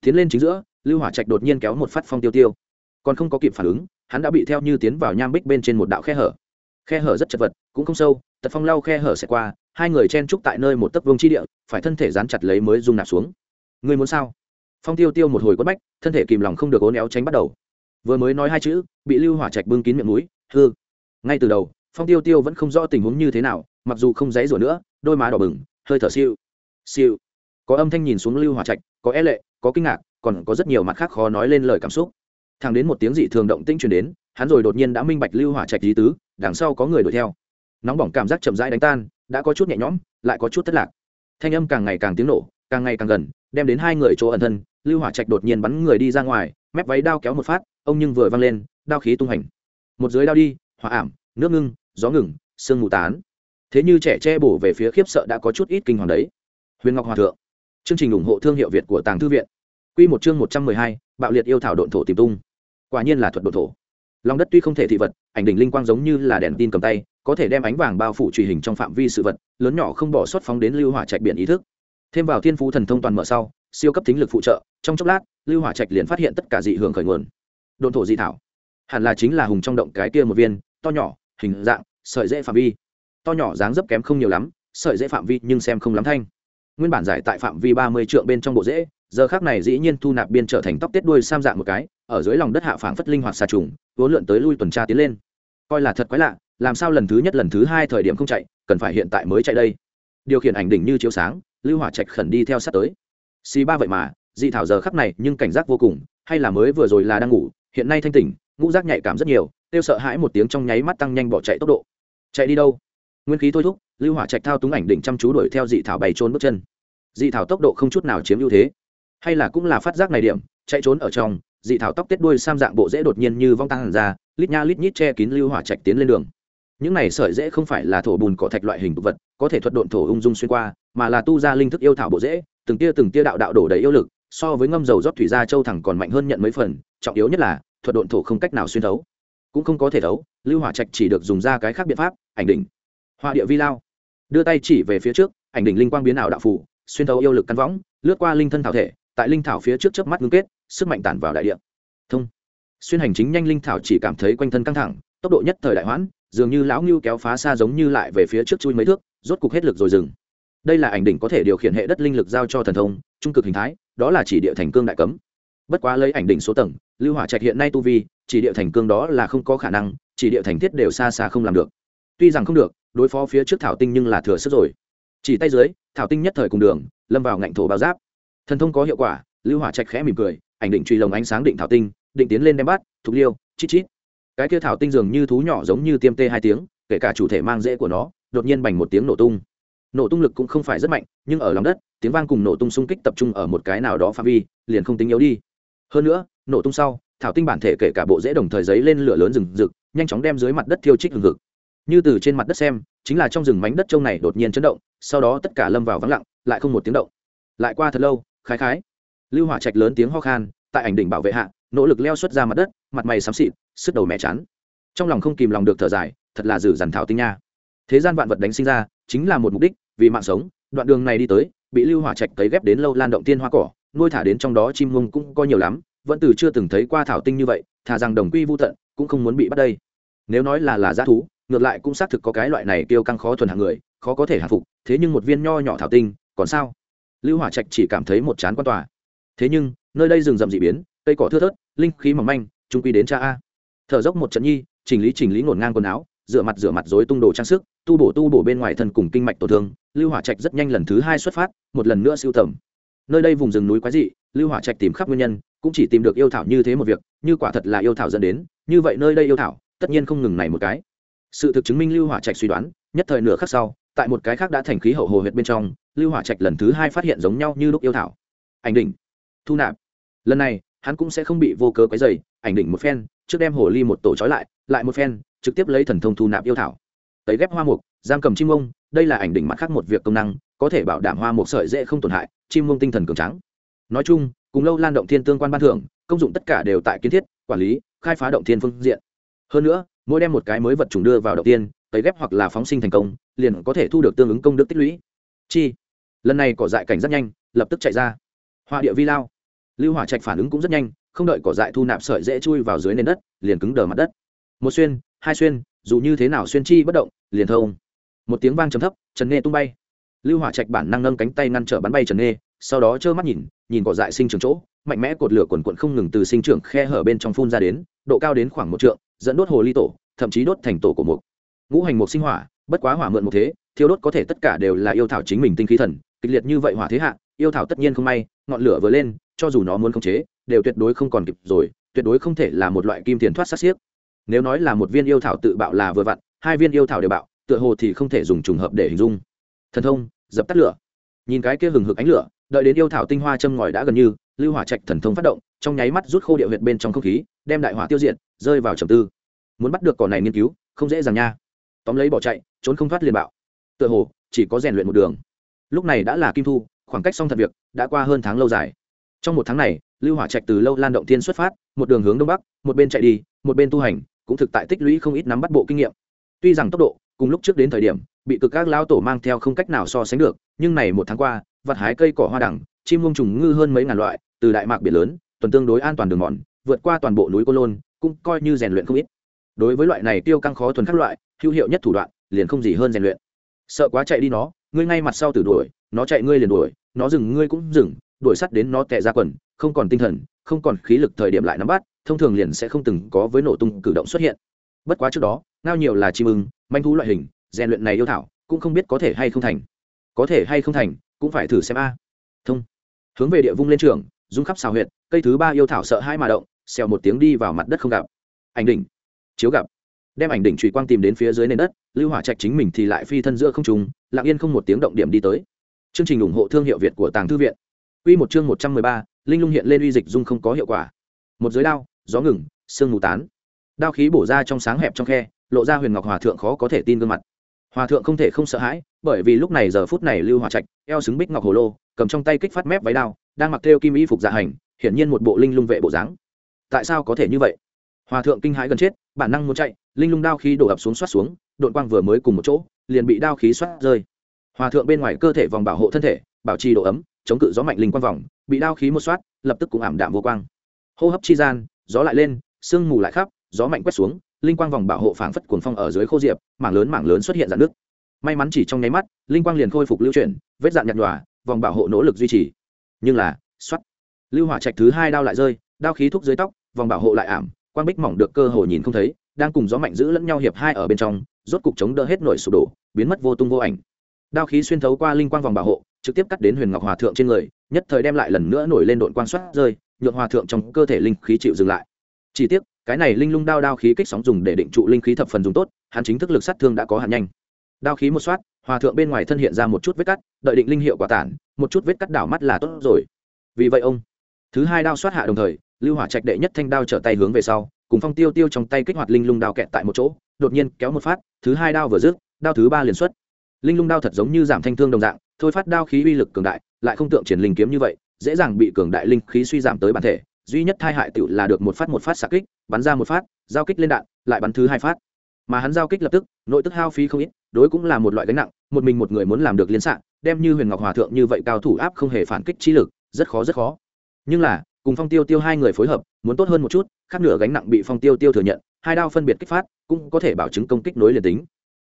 Tiến lên chính giữa, lưu hỏa trạch đột nhiên kéo một phát phong tiêu tiêu. Còn không có kịp phản ứng, hắn đã bị theo như tiến vào nham bích bên trên một đạo khe hở. Khe hở rất chật vật, cũng không sâu, tật phong lau khe hở sẽ qua, hai người chen trúc tại nơi một tấc vương chi địa, phải thân thể dán chặt lấy mới dung nạp xuống. Người muốn sao? Phong tiêu tiêu một hồi quất bách, thân thể kìm lòng không được ố néo tránh bắt đầu. Vừa mới nói hai chữ, bị lưu hỏa trạch bưng kín miệng mũi, hư. Ngay từ đầu, phong tiêu tiêu vẫn không rõ tình huống như thế nào, mặc dù không dãy rủa nữa, đôi má đỏ bừng, hơi thở siêu siêu có âm thanh nhìn xuống lưu hỏa trạch, có e lệ, có kinh ngạc, còn có rất nhiều mặt khác khó nói lên lời cảm xúc. Thằng đến một tiếng dị thường động tĩnh truyền đến, hắn rồi đột nhiên đã minh bạch lưu hỏa trạch lý tứ, đằng sau có người đuổi theo. Nóng bỏng cảm giác chậm rãi đánh tan, đã có chút nhẹ nhõm, lại có chút thất lạc. Thanh âm càng ngày càng tiếng nổ, càng ngày càng gần, đem đến hai người chỗ ẩn thân lưu hỏa trạch đột nhiên bắn người đi ra ngoài, mép váy đao kéo một phát, ông nhưng vừa văng lên, đao khí tung hành. Một dưới đao đi, hỏa ảm, nước ngưng, gió ngừng, sương mù tán. Thế như trẻ che bổ về phía khiếp sợ đã có chút ít kinh hoàng đấy. Huyền ngọc hòa thượng. Chương trình ủng hộ thương hiệu việt của tàng thư viện. Q một chương một trăm mười hai, bạo liệt yêu thảo độn thổ tìm tung. Quả nhiên là thuật độn thổ. Lòng đất tuy không thể thị vật, ảnh đỉnh linh quang giống như là đèn tin cầm tay, có thể đem ánh vàng bao phủ truy hình trong phạm vi sự vật, lớn nhỏ không bỏ sót phóng đến lưu hỏa trạch biển ý thức. Thêm vào thiên phú thần thông toàn mở sau siêu cấp thính lực phụ trợ, trong chốc lát, lưu hỏa trạch liền phát hiện tất cả dị hưởng khởi nguồn. Đồn thổ dị thảo. Hẳn là chính là hùng trong động cái kia một viên, to nhỏ, hình dạng, sợi dễ phạm vi. To nhỏ dáng dấp kém không nhiều lắm, sợi dễ phạm vi nhưng xem không lắm thanh. Nguyên bản giải tại phạm vi ba mươi trượng bên trong bộ dễ, giờ khác này dĩ nhiên thu nạp biên trở thành tóc tết đuôi sam dạng một cái, ở dưới lòng đất hạ phảng phất linh hoạt xà trùng, vốn lượn tới lui tuần tra tiến lên. Coi là thật quái lạ, làm sao lần thứ nhất lần thứ hai thời điểm không chạy, cần phải hiện tại mới chạy đây. Điều khiển ảnh đỉnh như chiếu sáng, lưu hỏa trạch khẩn đi theo sát tới xì ba vậy mà, dị thảo giờ khắc này nhưng cảnh giác vô cùng, hay là mới vừa rồi là đang ngủ, hiện nay thanh tỉnh, ngũ giác nhạy cảm rất nhiều, tiêu sợ hãi một tiếng trong nháy mắt tăng nhanh bỏ chạy tốc độ. Chạy đi đâu? Nguyên khí thôi thúc, lưu hỏa trạch thao túng ảnh đỉnh chăm chú đuổi theo dị thảo bày trốn bước chân. Dị thảo tốc độ không chút nào chiếm ưu thế. Hay là cũng là phát giác này điểm, chạy trốn ở trong, dị thảo tóc tết đuôi sam dạng bộ rễ đột nhiên như vong tăng hẳn ra, lít nha lít nhít che kín lưu hỏa trạch tiến lên đường. Những này sợi rễ không phải là thổ bùn cỏ thạch loại hình vật, có thể thuật độn thổ ung dung xuyên qua, mà là tu ra linh thức yêu thảo bộ rễ từng tia từng tia đạo đạo đổ đầy yêu lực, so với ngâm dầu rót thủy ra châu thẳng còn mạnh hơn nhận mấy phần, trọng yếu nhất là, thuật độn thổ không cách nào xuyên thấu. Cũng không có thể thấu, lưu hỏa trạch chỉ được dùng ra cái khác biện pháp, ảnh đỉnh. Hoa địa vi lao. Đưa tay chỉ về phía trước, ảnh đỉnh linh quang biến ảo đạo phủ xuyên thấu yêu lực căn võng, lướt qua linh thân thảo thể, tại linh thảo phía trước chớp mắt ngưng kết, sức mạnh tản vào đại địa. Thông. Xuyên hành chính nhanh linh thảo chỉ cảm thấy quanh thân căng thẳng, tốc độ nhất thời đại hoãn, dường như lão ngưu kéo phá xa giống như lại về phía trước chui mấy thước, rốt cục hết lực rồi dừng đây là ảnh đỉnh có thể điều khiển hệ đất linh lực giao cho thần thông, trung cực hình thái, đó là chỉ địa thành cương đại cấm. Bất quá lấy ảnh đỉnh số tầng, lưu hỏa trạch hiện nay tu vi, chỉ địa thành cương đó là không có khả năng, chỉ địa thành thiết đều xa xa không làm được. Tuy rằng không được, đối phó phía trước thảo tinh nhưng là thừa sức rồi. Chỉ tay dưới, thảo tinh nhất thời cùng đường, lâm vào ngạnh thổ bao giáp. Thần thông có hiệu quả, lưu hỏa trạch khẽ mỉm cười, ảnh định truy lồng ánh sáng định thảo tinh, định tiến lên đem bắt, thục liêu, chít chít. Cái kia thảo tinh dường như thú nhỏ giống như tiêm tê hai tiếng, kể cả chủ thể mang rễ của nó, đột nhiên bành một tiếng nổ tung nổ tung lực cũng không phải rất mạnh, nhưng ở lòng đất, tiếng vang cùng nổ tung xung kích tập trung ở một cái nào đó phạm vi, liền không tính yếu đi. Hơn nữa, nổ tung sau, thảo tinh bản thể kể cả bộ rễ đồng thời giấy lên lửa lớn rừng rực, nhanh chóng đem dưới mặt đất thiêu trích hừng hực. Như từ trên mặt đất xem, chính là trong rừng mảnh đất trông này đột nhiên chấn động, sau đó tất cả lâm vào vắng lặng, lại không một tiếng động. Lại qua thật lâu, khái khái, lưu hỏa trạch lớn tiếng ho khan, tại ảnh đỉnh bảo vệ hạ, nỗ lực leo xuất ra mặt đất, mặt mày xám xịt, sức đầu mẹ chán. Trong lòng không kìm lòng được thở dài, thật là dử dằn thảo tinh nha. Thế gian vạn vật đánh sinh ra, chính là một mục đích vì mạng sống, đoạn đường này đi tới, bị lưu hỏa trạch cấy ghép đến lâu lan động tiên hoa cỏ, nuôi thả đến trong đó chim mông cũng có nhiều lắm, vẫn từ chưa từng thấy qua thảo tinh như vậy thà rằng đồng quy vô tận, cũng không muốn bị bắt đây. Nếu nói là là g thú, ngược lại cũng xác thực có cái loại này tiêu căng khó thuần hạng người, khó có thể hạ phục, thế nhưng một viên nho nhỏ thảo tinh, còn sao? Lưu hỏa trạch chỉ cảm thấy một chán quan tòa. Thế nhưng, nơi đây rừng rậm dị biến, cây cỏ thưa thớt, linh khí mỏng manh, trung quy đến cha a. Thở dốc một trận nhi, chỉnh lý chỉnh lý ngổn ngang quần áo rửa mặt rửa mặt rối tung đồ trang sức, tu bổ tu bổ bên ngoài thân cùng kinh mạch tổn thương, lưu hỏa trạch rất nhanh lần thứ hai xuất phát, một lần nữa siêu tầm. Nơi đây vùng rừng núi quái dị, lưu hỏa trạch tìm khắp nguyên nhân, cũng chỉ tìm được yêu thảo như thế một việc, như quả thật là yêu thảo dẫn đến, như vậy nơi đây yêu thảo, tất nhiên không ngừng này một cái. Sự thực chứng minh lưu hỏa trạch suy đoán, nhất thời nửa khắc sau, tại một cái khác đã thành khí hậu hồ huyệt bên trong, lưu hỏa trạch lần thứ hai phát hiện giống nhau như lúc yêu thảo. Ảnh đỉnh. Thu nạp. Lần này, hắn cũng sẽ không bị vô cớ quấy dày ảnh đỉnh một phen, trước đem hồ ly một tổ trói lại lại một phen trực tiếp lấy thần thông thu nạp yêu thảo. Tấy ghép hoa mục, giam cầm chim mông, đây là ảnh đỉnh mặt khác một việc công năng, có thể bảo đảm hoa mục sợi dễ không tổn hại, chim mông tinh thần cường trắng nói chung, cùng lâu lan động thiên tương quan ban thưởng, công dụng tất cả đều tại kiến thiết, quản lý, khai phá động thiên phương diện. Hơn nữa, mỗi đem một cái mới vật chủng đưa vào đầu tiên, tấy ghép hoặc là phóng sinh thành công, liền có thể thu được tương ứng công đức tích lũy. Chi? Lần này cỏ dại cảnh rất nhanh, lập tức chạy ra. Hoa địa vi lao. Lưu hỏa trạch phản ứng cũng rất nhanh, không đợi cỏ dại thu nạp sợi dễ chui vào dưới nền đất, liền cứng đờ mặt đất. Một xuyên hai xuyên, dù như thế nào xuyên chi bất động, liền thông một tiếng vang trầm thấp, trần nghe tung bay. Lưu hỏa trạch bản năng nâng cánh tay ngăn trở bắn bay trần nghe sau đó trơ mắt nhìn nhìn cỏ dại sinh trưởng chỗ, mạnh mẽ cột lửa quần quận không ngừng từ sinh trưởng khe hở bên trong phun ra đến, độ cao đến khoảng một trượng, dẫn đốt hồ ly tổ, thậm chí đốt thành tổ của mục. Ngũ hành mục sinh hỏa, bất quá hỏa mượn một thế, thiêu đốt có thể tất cả đều là yêu thảo chính mình tinh khí thần, kịch liệt như vậy hỏa thế hạ, yêu thảo tất nhiên không may, ngọn lửa vừa lên, cho dù nó muốn khống chế, đều tuyệt đối không còn kịp rồi, tuyệt đối không thể là một loại kim tiền thoát sát xiếc nếu nói là một viên yêu thảo tự bạo là vừa vặn, hai viên yêu thảo đều bạo, tựa hồ thì không thể dùng trùng hợp để hình dung. Thần thông, dập tắt lửa. Nhìn cái kia hừng hực ánh lửa, đợi đến yêu thảo tinh hoa châm ngòi đã gần như, lưu hỏa trạch thần thông phát động, trong nháy mắt rút khô địa huyệt bên trong không khí, đem đại hỏa tiêu diệt, rơi vào trầm tư. Muốn bắt được cỏ này nghiên cứu, không dễ dàng nha. Tóm lấy bỏ chạy, trốn không thoát liền bạo. Tựa hồ, chỉ có rèn luyện một đường. Lúc này đã là kim thu, khoảng cách xong thật việc, đã qua hơn tháng lâu dài. Trong một tháng này, lưu hỏa trạch từ lâu lan động tiên xuất phát, một đường hướng đông bắc, một bên chạy đi, một bên tu hành cũng thực tại tích lũy không ít nắm bắt bộ kinh nghiệm. Tuy rằng tốc độ cùng lúc trước đến thời điểm bị cực các lao tổ mang theo không cách nào so sánh được, nhưng này một tháng qua, vặt hái cây cỏ hoa đẳng chim muông trùng ngư hơn mấy ngàn loại, từ đại mạc biển lớn, tuần tương đối an toàn đường mòn, vượt qua toàn bộ núi cô lôn, cũng coi như rèn luyện không ít. Đối với loại này tiêu căng khó thuần các loại, hữu hiệu nhất thủ đoạn, liền không gì hơn rèn luyện. Sợ quá chạy đi nó, ngươi ngay mặt sau tử đuổi, nó chạy ngươi liền đuổi, nó dừng ngươi cũng dừng, đuổi sắt đến nó tệ ra quần, không còn tinh thần, không còn khí lực thời điểm lại nắm bắt thông thường liền sẽ không từng có với nổ tung cử động xuất hiện. Bất quá trước đó, ngao nhiều là chim ưng, manh thú loại hình, rèn luyện này yêu thảo, cũng không biết có thể hay không thành. Có thể hay không thành, cũng phải thử xem a. Thông. Hướng về địa vung lên trường dung khắp xào huyệt, cây thứ ba yêu thảo sợ hai mà động, xèo một tiếng đi vào mặt đất không gặp. Ảnh đỉnh. Chiếu gặp. Đem ảnh đỉnh trụy quang tìm đến phía dưới nền đất, lưu hỏa trạch chính mình thì lại phi thân giữa không trùng lặng yên không một tiếng động điểm đi tới. Chương trình ủng hộ thương hiệu việt của tàng thư viện. Quy một chương một trăm mười ba, linh lung hiện lên uy dịch dung không có hiệu quả. Một giới đao gió ngừng, sương mù tán. Đao khí bổ ra trong sáng hẹp trong khe, lộ ra huyền ngọc hòa thượng khó có thể tin gương mặt. Hòa thượng không thể không sợ hãi, bởi vì lúc này giờ phút này lưu hòa trạch, eo xứng bích ngọc hồ lô, cầm trong tay kích phát mép váy đao, đang mặc theo kim y phục dạ hành, hiển nhiên một bộ linh lung vệ bộ dáng. Tại sao có thể như vậy? Hòa thượng kinh hãi gần chết, bản năng muốn chạy, linh lung đao khí đổ ập xuống xoát xuống đội quang vừa mới cùng một chỗ, liền bị đao khí xoát rơi. Hòa thượng bên ngoài cơ thể vòng bảo hộ thân thể, bảo trì độ ấm, chống cự gió mạnh linh quang vòng, bị đao khí một xoát, lập tức cũng ảm đạm vô quang. Hô hấp chi gian gió lại lên, sương mù lại khắp, gió mạnh quét xuống, linh quang vòng bảo hộ phảng phất cuồng phong ở dưới khô diệp, mảng lớn mảng lớn xuất hiện dạn nước may mắn chỉ trong nháy mắt, linh quang liền khôi phục lưu chuyển, vết dạn nhạt nhòa, vòng bảo hộ nỗ lực duy trì. Nhưng là xoắt lưu hỏa trạch thứ hai đao lại rơi, đao khí thúc dưới tóc, vòng bảo hộ lại ảm, quang bích mỏng được cơ hồ nhìn không thấy, đang cùng gió mạnh giữ lẫn nhau hiệp hai ở bên trong, rốt cục chống đỡ hết nổi sụp đổ, biến mất vô tung vô ảnh. Đao khí xuyên thấu qua linh quang vòng bảo hộ, trực tiếp cắt đến huyền ngọc hòa thượng trên người, nhất thời đem lại lần nữa nổi lên đội quang soát rơi nhượng hòa thượng trong cơ thể linh khí chịu dừng lại. Chỉ tiếc, cái này linh lung đao đao khí kích sóng dùng để định trụ linh khí thập phần dùng tốt, hắn chính thức lực sát thương đã có hạn nhanh. Đao khí một soát hòa thượng bên ngoài thân hiện ra một chút vết cắt, đợi định linh hiệu quả tản, một chút vết cắt đảo mắt là tốt rồi. Vì vậy ông, thứ hai đao soát hạ đồng thời, lưu hỏa trạch đệ nhất thanh đao trở tay hướng về sau, cùng phong tiêu tiêu trong tay kích hoạt linh lung đao kẹt tại một chỗ, đột nhiên kéo một phát, thứ hai đao vừa rước đao thứ ba liền xuất. Linh lung đao thật giống như giảm thanh thương đồng dạng, thôi phát đao khí uy lực cường đại, lại không tượng triển linh kiếm như vậy dễ dàng bị cường đại linh khí suy giảm tới bản thể, duy nhất thai hại tựu là được một phát một phát xạ kích, bắn ra một phát, giao kích lên đạn, lại bắn thứ hai phát. Mà hắn giao kích lập tức, nội tức hao phí không ít, đối cũng là một loại gánh nặng, một mình một người muốn làm được liên xạ, đem như huyền ngọc hòa thượng như vậy cao thủ áp không hề phản kích trí lực, rất khó rất khó. Nhưng là, cùng phong tiêu tiêu hai người phối hợp, muốn tốt hơn một chút, khác nửa gánh nặng bị phong tiêu tiêu thừa nhận, hai đao phân biệt kích phát, cũng có thể bảo chứng công kích nối liền tính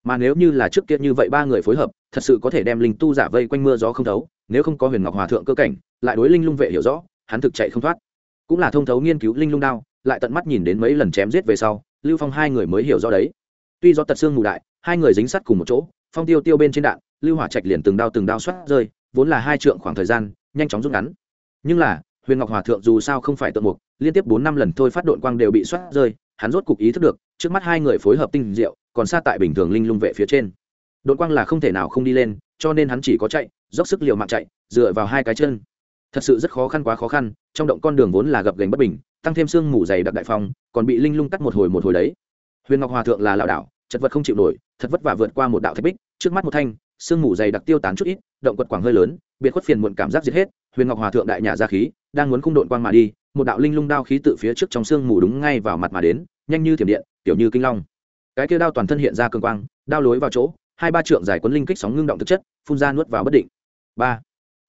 mà nếu như là trước kia như vậy ba người phối hợp, thật sự có thể đem linh tu giả vây quanh mưa gió không thấu, nếu không có huyền ngọc hòa thượng cơ cảnh, lại đối linh lung vệ hiểu rõ, hắn thực chạy không thoát. Cũng là thông thấu nghiên cứu linh lung đao, lại tận mắt nhìn đến mấy lần chém giết về sau, lưu phong hai người mới hiểu rõ đấy. Tuy do tật xương mù đại, hai người dính sắt cùng một chỗ, phong tiêu tiêu bên trên đạn, lưu hỏa trạch liền từng đao từng đao xoát rơi, vốn là hai trượng khoảng thời gian, nhanh chóng rút ngắn. Nhưng là, huyền ngọc hòa thượng dù sao không phải tượng mục, liên tiếp bốn năm lần thôi phát đội quang đều bị xoát rơi hắn rốt cục ý thức được, trước mắt hai người phối hợp tinh diệu, còn xa tại bình thường linh lung vệ phía trên. Đội quang là không thể nào không đi lên, cho nên hắn chỉ có chạy, dốc sức liều mạng chạy, dựa vào hai cái chân. Thật sự rất khó khăn quá khó khăn, trong động con đường vốn là gập gành bất bình, tăng thêm sương mù dày đặc đại phong, còn bị linh lung cắt một hồi một hồi đấy. Huyền ngọc hòa thượng là lão đảo chật vật không chịu nổi, thật vất vả vượt qua một đạo thạch bích, trước mắt một thanh, sương mù dày đặc tiêu tán chút ít, động quật quảng hơi lớn, biệt khuất phiền muộn cảm giác giết hết, huyền ngọc hòa thượng đại nhà ra khí, đang muốn khung đội quang mà đi, một đạo linh lung đao khí tự phía trước trong sương mù đúng ngay vào mặt mà đến nhanh như thiểm điện tiểu như kinh long. Cái kia đao toàn thân hiện ra cường quang, đao lối vào chỗ, hai ba trượng dài quấn linh kích sóng ngưng động thực chất, phun ra nuốt vào bất định. Ba,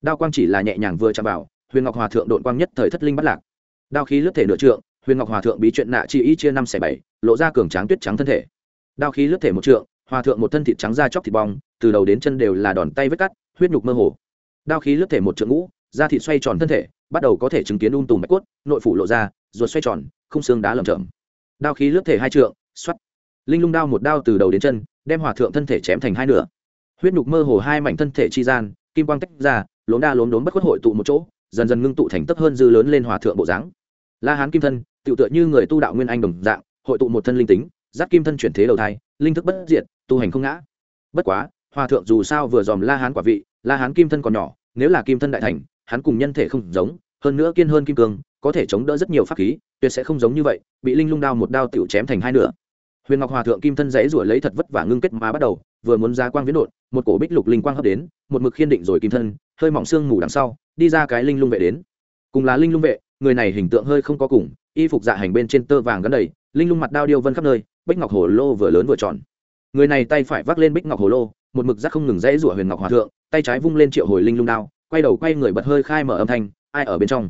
đao quang chỉ là nhẹ nhàng vừa chạm vào, huyền ngọc hòa thượng đội quang nhất thời thất linh bắt lạc. Đao khí lướt thể nửa trượng, huyền ngọc hòa thượng bí chuyện nạ chi ý chia năm xẻ bảy, lộ ra cường tráng tuyết trắng thân thể. Đao khí lướt thể một trượng, hòa thượng một thân thịt trắng da chóc thịt bong, từ đầu đến chân đều là đòn tay vết cắt, huyết nhục mơ hồ. Đao khí lướt thể một trượng ngũ, da thịt xoay tròn thân thể, bắt đầu có thể chứng kiến un tùm bạch cốt, nội phủ lộ ra, ruột xoay tròn không xương đá lởm chởm đao khí lướt thể hai trượng xoắt linh lung đao một đao từ đầu đến chân, đem hòa thượng thân thể chém thành hai nửa. Huyết nhục mơ hồ hai mảnh thân thể chi gian, kim quang tách ra, lốm đa lốm đốm bất khuất hội tụ một chỗ, dần dần ngưng tụ thành tấp hơn dư lớn lên hòa thượng bộ dáng. La hán kim thân, tựu tựa như người tu đạo nguyên anh đồng dạng, hội tụ một thân linh tính, giáp kim thân chuyển thế đầu thai, linh thức bất diệt, tu hành không ngã. Bất quá, hòa thượng dù sao vừa dòm la hán quả vị, la hán kim thân còn nhỏ, nếu là kim thân đại thành, hắn cùng nhân thể không giống, hơn nữa kiên hơn kim cương, có thể chống đỡ rất nhiều pháp khí tuyệt sẽ không giống như vậy, bị linh lung đao một đao tiểu chém thành hai nửa. Huyền ngọc hòa thượng kim thân dãy rủa lấy thật vất vả ngưng kết mà bắt đầu, vừa muốn ra quang viễn đột một cổ bích lục linh quang hấp đến, một mực khiên định rồi kim thân, hơi mỏng xương ngủ đằng sau, đi ra cái linh lung vệ đến. Cùng là linh lung vệ, người này hình tượng hơi không có cùng, y phục dạ hành bên trên tơ vàng gắn đầy, linh lung mặt đao điêu vân khắp nơi, bích ngọc hồ lô vừa lớn vừa tròn. Người này tay phải vác lên bích ngọc hồ lô, một mực giác không ngừng dãy rủa huyền ngọc hòa thượng, tay trái vung lên triệu hồi linh lung đao, quay đầu quay người bật hơi khai mở âm thanh, ai ở bên trong?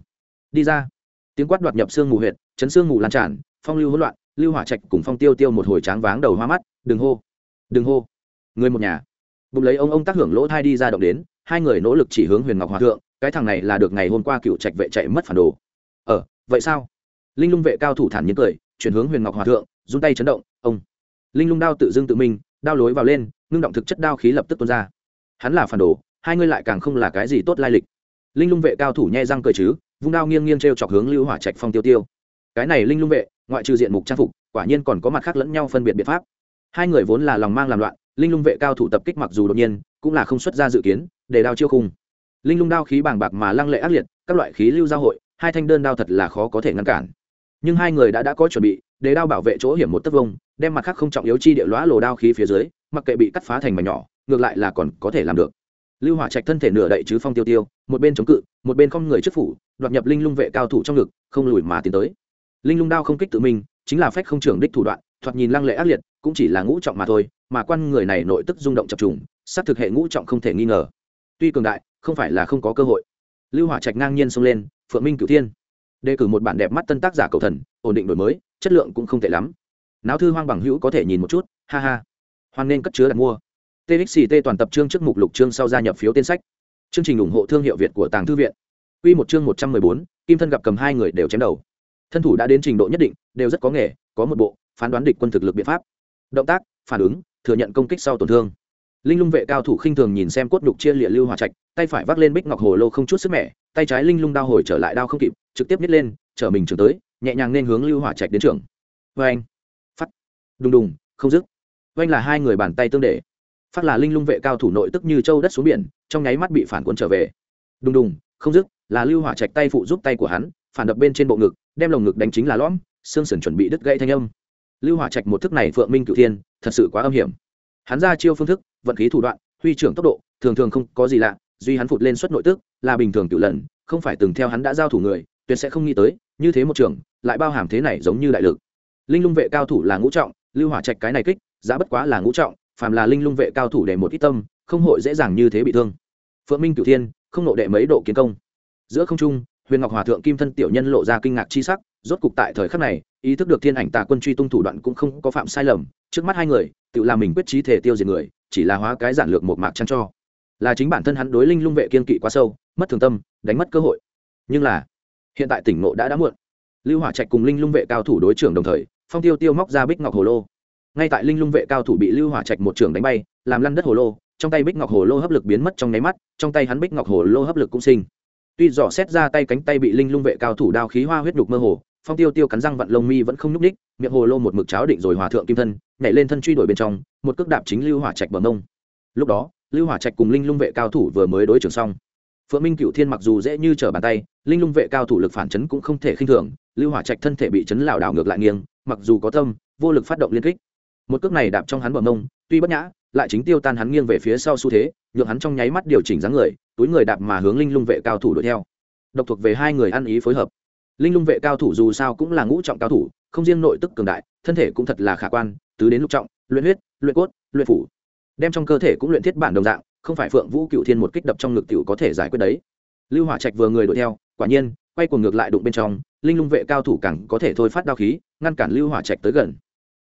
Đi ra. Tiếng quát đoạt nhập xương mù huyệt chấn xương mù lan tràn, phong lưu hỗn loạn, lưu hỏa trạch cùng phong tiêu tiêu một hồi tráng váng đầu hoa mắt, đừng hô đừng hô. Người một nhà, bụng lấy ông ông tác hưởng lỗ thai đi ra động đến, hai người nỗ lực chỉ hướng huyền ngọc hòa thượng, cái thằng này là được ngày hôm qua cựu trạch vệ chạy mất phản đồ. Ờ vậy sao? Linh lung vệ cao thủ thản nhiên cười, chuyển hướng huyền ngọc hòa thượng, run tay chấn động, ông. Linh lung đao tự dưng tự minh đao lối vào lên, ngưng động thực chất đao khí lập tức tuôn ra. Hắn là phản đồ, hai ngươi lại càng không là cái gì tốt lai lịch. Linh lung vệ cao thủ nhẹ răng cười chứ, vung đao nghiêng nghiêng t r e o chọc hướng lưu hỏa trạch phong tiêu tiêu cái này linh lung vệ, ngoại trừ diện mục trang phục, quả nhiên còn có mặt khác lẫn nhau phân biệt biện pháp. Hai người vốn là lòng mang làm loạn, linh lung vệ cao thủ tập kích mặc dù đột nhiên, cũng là không xuất ra dự kiến, để đao chiêu khung. Linh lung đao khí bàng bạc mà lăng lệ ác liệt, các loại khí lưu giao hội, hai thanh đơn đao thật là khó có thể ngăn cản. Nhưng hai người đã đã có chuẩn bị, để đao bảo vệ chỗ hiểm một tấc vông, đem mặt khác không trọng yếu chi địa lõa lồ đao khí phía dưới, mặc kệ bị cắt phá thành mảnh nhỏ, ngược lại là còn có thể làm được. Lưu hỏa trạch thân thể nửa đậy chứ phong tiêu tiêu, một bên chống cự, một bên không người trước phủ đoạt nhập linh lung vệ cao thủ trong ngực, không lùi mà tiến tới linh lung đao không kích tự mình chính là phách không trưởng đích thủ đoạn thoạt nhìn lăng lệ ác liệt cũng chỉ là ngũ trọng mà thôi mà quan người này nội tức rung động chập trùng sát thực hệ ngũ trọng không thể nghi ngờ. Tuy cường đại không phải là không có cơ hội. Lưu hỏa trạch ngang nhiên xông lên phượng minh cửu thiên. Đề cử một bản đẹp mắt tân tác giả cầu thần ổn định đổi mới chất lượng cũng không tệ lắm. Náo thư hoang bằng hữu có thể nhìn một chút ha ha. Hoan nên cất chứa đặt mua. Txt toàn tập chương trước mục lục chương sau gia nhập phiếu tên sách. Chương trình ủng hộ thương hiệu việt của tàng thư viện. Quy một chương một trăm mười bốn, Kim Thân gặp cầm hai người đều chém đầu. Thân thủ đã đến trình độ nhất định, đều rất có nghề, có một bộ phán đoán địch quân thực lực biện pháp. Động tác, phản ứng, thừa nhận công kích sau tổn thương. Linh Lung vệ cao thủ khinh thường nhìn xem cốt đục chia liệt lưu hòa trạch, tay phải vác lên bích ngọc hồ lô không chút sức mẻ, tay trái linh lung đao hồi trở lại đao không kịp, trực tiếp nhét lên, trở mình trường tới, nhẹ nhàng nên hướng lưu hỏa trạch đến trường. Oeng, phát, đùng đùng, không dứt. Oeng là hai người bàn tay tương để. Phát là linh lung vệ cao thủ nội tức như châu đất xuống biển, trong nháy mắt bị phản quân trở về. Đùng đùng, không dứt, là lưu hỏa trạch tay phụ giúp tay của hắn phản đập bên trên bộ ngực đem lồng ngực đánh chính là lõm, xương sườn chuẩn bị đứt gãy thanh âm. Lưu hỏa trạch một thức này phượng minh cửu thiên, thật sự quá âm hiểm. Hắn ra chiêu phương thức, vận khí thủ đoạn, huy trưởng tốc độ, thường thường không có gì lạ, duy hắn phụt lên suất nội tức, là bình thường cửu lần, không phải từng theo hắn đã giao thủ người, tuyệt sẽ không nghĩ tới, như thế một trường, lại bao hàm thế này giống như đại lực. Linh lung vệ cao thủ là ngũ trọng, lưu hỏa trạch cái này kích, giá bất quá là ngũ trọng, phàm là linh lung vệ cao thủ để một ít tâm, không hội dễ dàng như thế bị thương. Phượng minh cửu thiên, không nộ đệ mấy độ kiến công. Giữa không trung huyền ngọc hòa thượng kim thân tiểu nhân lộ ra kinh ngạc chi sắc, rốt cục tại thời khắc này, ý thức được thiên ảnh tà quân truy tung thủ đoạn cũng không có phạm sai lầm, trước mắt hai người, tự làm mình quyết trí thể tiêu diệt người, chỉ là hóa cái giản lược một mạc chăn cho. Là chính bản thân hắn đối linh lung vệ kiên kỵ quá sâu, mất thường tâm, đánh mất cơ hội. Nhưng là, hiện tại tỉnh nộ đã đã muộn. Lưu hỏa trạch cùng linh lung vệ cao thủ đối trưởng đồng thời, phong tiêu tiêu móc ra bích ngọc hồ lô. Ngay tại linh lung vệ cao thủ bị lưu hỏa trạch một trưởng đánh bay, làm lăn đất hồ lô, trong tay bích ngọc hồ lô hấp lực biến mất trong nháy mắt, trong tay hắn bích ngọc hồ lô hấp lực cũng sinh tuy dò xét ra tay cánh tay bị linh lung vệ cao thủ đao khí hoa huyết đục mơ hồ, phong tiêu tiêu cắn răng vặn lông mi vẫn không nhúc ních miệng hồ lô một mực cháo định rồi hòa thượng kim thân, nhảy lên thân truy đuổi bên trong, một cước đạp chính lưu hỏa trạch bờ mông. Lúc đó, lưu hỏa trạch cùng linh lung vệ cao thủ vừa mới đối trưởng xong. Phượng minh cựu thiên mặc dù dễ như trở bàn tay, linh lung vệ cao thủ lực phản chấn cũng không thể khinh thường, lưu hỏa trạch thân thể bị chấn lảo đảo ngược lại nghiêng, mặc dù có tâm, vô lực phát động liên kích một cước này đạp trong hắn bờ mông, tuy bất nhã, lại chính tiêu tan hắn nghiêng về phía sau xu thế, nhượng hắn trong nháy mắt điều chỉnh dáng người, túi người đạp mà hướng linh lung vệ cao thủ đuổi theo. Độc thuộc về hai người ăn ý phối hợp. Linh lung vệ cao thủ dù sao cũng là ngũ trọng cao thủ, không riêng nội tức cường đại, thân thể cũng thật là khả quan, tứ đến lục trọng, luyện huyết, luyện cốt, luyện phủ. Đem trong cơ thể cũng luyện thiết bản đồng dạng, không phải phượng vũ cựu thiên một kích đập trong ngực tiểu có thể giải quyết đấy. Lưu hỏa trạch vừa người đuổi theo, quả nhiên, quay cuồng ngược lại đụng bên trong, linh lung vệ cao thủ càng có thể thôi phát đao khí, ngăn cản lưu hỏa trạch tới gần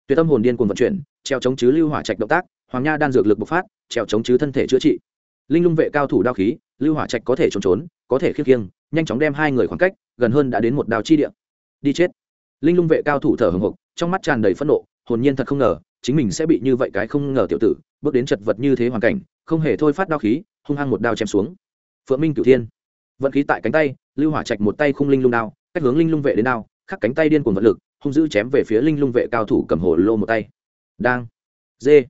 tuyệt tâm hồn điên cuồng vận chuyển, treo chống chứ lưu hỏa trạch động tác, hoàng nha đan dược lực bộc phát, treo chống chứ thân thể chữa trị. Linh lung vệ cao thủ đao khí, lưu hỏa trạch có thể trốn trốn, có thể khiêng khiêng, nhanh chóng đem hai người khoảng cách, gần hơn đã đến một đao chi địa. Đi chết. Linh lung vệ cao thủ thở hồng hộc, trong mắt tràn đầy phẫn nộ, hồn nhiên thật không ngờ, chính mình sẽ bị như vậy cái không ngờ tiểu tử, bước đến chật vật như thế hoàn cảnh, không hề thôi phát đao khí, hung hăng một đao chém xuống. Phượng minh cửu thiên. Vận khí tại cánh tay, lưu hỏa trạch một tay khung linh lung đao, cách hướng linh lung vệ đến đao, khắc cánh tay điên cuồng vật lực hung dữ chém về phía linh lung vệ cao thủ cầm hồ lô một tay. Đang. Dê.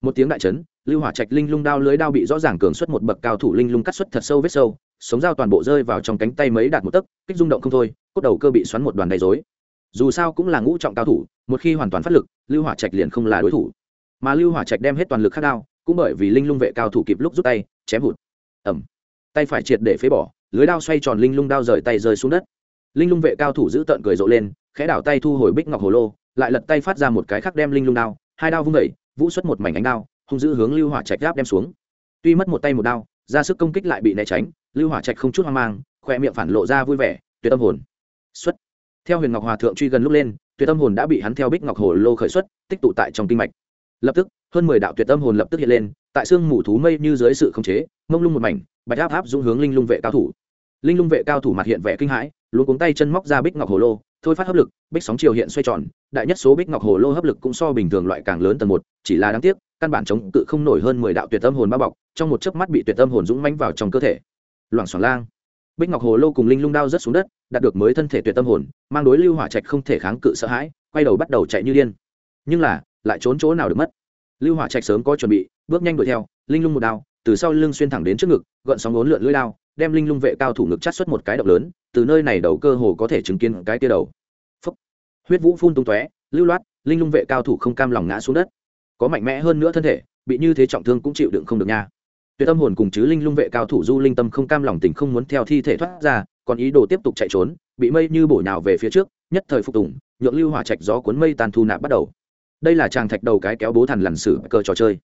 Một tiếng đại chấn, lưu hỏa trạch linh lung đao lưới đao bị rõ ràng cường xuất một bậc cao thủ linh lung cắt xuất thật sâu vết sâu, sống dao toàn bộ rơi vào trong cánh tay mấy đạt một tấc, kích rung động không thôi, cốt đầu cơ bị xoắn một đoàn đầy dối dù sao cũng là ngũ trọng cao thủ, một khi hoàn toàn phát lực, lưu hỏa trạch liền không là đối thủ. Mà lưu hỏa trạch đem hết toàn lực khắc đao, cũng bởi vì linh lung vệ cao thủ kịp lúc rút tay, chém hụt. Ẩm tay phải triệt để phế bỏ, lưới đao xoay tròn linh lung đao rời tay rơi xuống đất. Linh lung vệ cao thủ giữ tợn cười rộ lên khẽ đảo tay thu hồi bích ngọc hồ lô, lại lật tay phát ra một cái khác đem linh lung đao, hai đao vung vẩy vũ xuất một mảnh ánh đao, hung giữ hướng lưu hỏa trạch gáp đem xuống. Tuy mất một tay một đao, ra sức công kích lại bị né tránh, lưu hỏa trạch không chút hoang mang khoe miệng phản lộ ra vui vẻ, tuyệt tâm hồn. Xuất. Theo huyền ngọc hòa thượng truy gần lúc lên, tuyệt tâm hồn đã bị hắn theo bích ngọc hồ lô khởi xuất, tích tụ tại trong kinh mạch. Lập tức, hơn mười đạo tuyệt tâm hồn lập tức hiện lên, tại xương mù thú mây như dưới sự khống chế, mông lung một mảnh, bạch áp áp dũng hướng linh lung vệ cao thủ. Linh lung vệ cao thủ mặt hiện vẻ kinh hãi luôn cuống tay chân móc ra bích ngọc hồ lô thôi phát hấp lực, bích sóng chiều hiện xoay tròn, đại nhất số bích ngọc hồ lô hấp lực cũng so bình thường loại càng lớn tầng một, chỉ là đáng tiếc, căn bản chống cự không nổi hơn mười đạo tuyệt tâm hồn bao bọc, trong một chớp mắt bị tuyệt tâm hồn dũng mánh vào trong cơ thể. Loảng xoảng lang. Bích ngọc hồ lô cùng linh lung đao rớt xuống đất, đạt được mới thân thể tuyệt tâm hồn, mang đối lưu hỏa trạch không thể kháng cự sợ hãi, quay đầu bắt đầu chạy như điên. Nhưng là, lại trốn chỗ nào được mất? Lưu hỏa trạch sớm có chuẩn bị, bước nhanh đuổi theo, linh lung một đao, từ sau lưng xuyên thẳng đến trước ngực gợn sóng ốn lượn lưỡi đao đem linh lung vệ cao thủ ngực chát xuất một cái động lớn, từ nơi này đầu cơ hồ có thể chứng kiến cái tia đầu. Phúc. huyết vũ phun tung tóe, lưu loát, linh lung vệ cao thủ không cam lòng ngã xuống đất. Có mạnh mẽ hơn nữa thân thể, bị như thế trọng thương cũng chịu đựng không được nha. Tuyệt tâm hồn cùng chứ linh lung vệ cao thủ du linh tâm không cam lòng tình không muốn theo thi thể thoát ra, còn ý đồ tiếp tục chạy trốn, bị mây như bổ nhào về phía trước, nhất thời phục tùng, nhượng lưu hỏa trạch gió cuốn mây tàn thu nạp bắt đầu. Đây là chàng thạch đầu cái kéo bố thần lằn sử cờ trò chơi.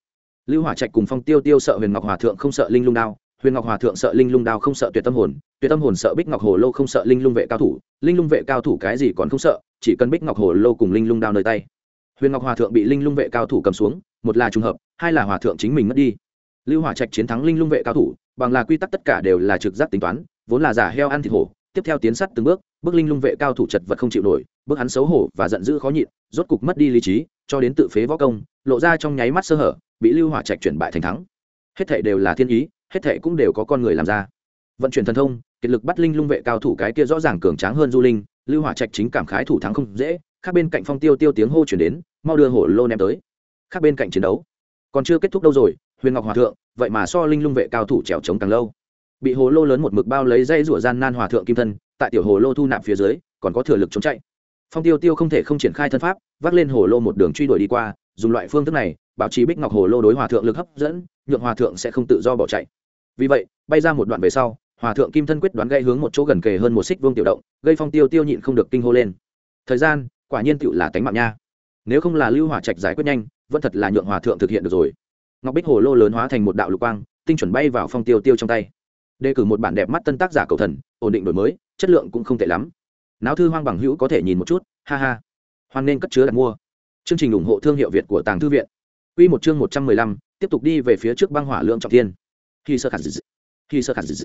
Lưu hỏa trạch cùng phong tiêu tiêu sợ huyền ngọc hòa thượng không sợ linh lung đao huyền ngọc hòa thượng sợ linh lung đao không sợ tuyệt tâm hồn, tuyệt tâm hồn sợ bích ngọc hồ lô không sợ linh lung vệ cao thủ, linh lung vệ cao thủ cái gì còn không sợ, chỉ cần bích ngọc hồ lô cùng linh lung đao nơi tay. Huyền ngọc hòa thượng bị linh lung vệ cao thủ cầm xuống, một là trùng hợp, hai là hòa thượng chính mình mất đi. Lưu hỏa trạch chiến thắng linh lung vệ cao thủ, bằng là quy tắc tất cả đều là trực giác tính toán, vốn là giả heo ăn thịt hổ, tiếp theo tiến sắt từng bước bước linh lung vệ cao thủ chật vật không chịu nổi, bước hắn xấu hổ và giận dữ khó nhịn, rốt cục mất đi lý trí, cho đến tự phế võ công, lộ ra trong nháy mắt sơ hở, bị lưu hỏa trạch chuyển bại thành thắng. Hết thảy đều là thiên ý hết thệ cũng đều có con người làm ra. Vận chuyển thần thông, kiệt lực bắt linh lung vệ cao thủ cái kia rõ ràng cường tráng hơn du linh, lưu hỏa trạch chính cảm khái thủ thắng không dễ, khác bên cạnh phong tiêu tiêu tiếng hô chuyển đến, mau đưa hổ lô ném tới. Khác bên cạnh chiến đấu. Còn chưa kết thúc đâu rồi, huyền ngọc hòa thượng, vậy mà so linh lung vệ cao thủ trèo trống càng lâu. Bị hồ lô lớn một mực bao lấy dây rủa gian nan hòa thượng kim thân, tại tiểu hồ lô thu nạp phía dưới, còn có thừa lực chống chạy. Phong tiêu tiêu không thể không triển khai thân pháp, vác lên hồ lô một đường truy đuổi đi qua, dùng loại phương thức này bảo trì bích ngọc hồ lô đối hòa thượng lực hấp dẫn, nhượng hòa thượng sẽ không tự do bỏ chạy. Vì vậy, bay ra một đoạn về sau, hòa thượng kim thân quyết đoán gây hướng một chỗ gần kề hơn một xích vương tiểu động, gây phong tiêu tiêu nhịn không được kinh hô lên. Thời gian, quả nhiên tựu là tánh mạng nha. Nếu không là lưu hỏa trạch giải quyết nhanh, vẫn thật là nhượng hòa thượng thực hiện được rồi. Ngọc bích hồ lô lớn hóa thành một đạo lục quang, tinh chuẩn bay vào phong tiêu tiêu trong tay. Đề cử một bản đẹp mắt tân tác giả cầu thần, ổn định đổi mới, chất lượng cũng không tệ lắm. Náo thư hoang bằng hữu có thể nhìn một chút, ha ha. Hoan nên cất chứa đặt mua. Chương trình ủng hộ thương hiệu việt của tàng thư viện. Quy một chương một trăm mười lăm, tiếp tục đi về phía trước băng hỏa lượng trọng thiên. Khi sơ khả dị khi sơ khả dị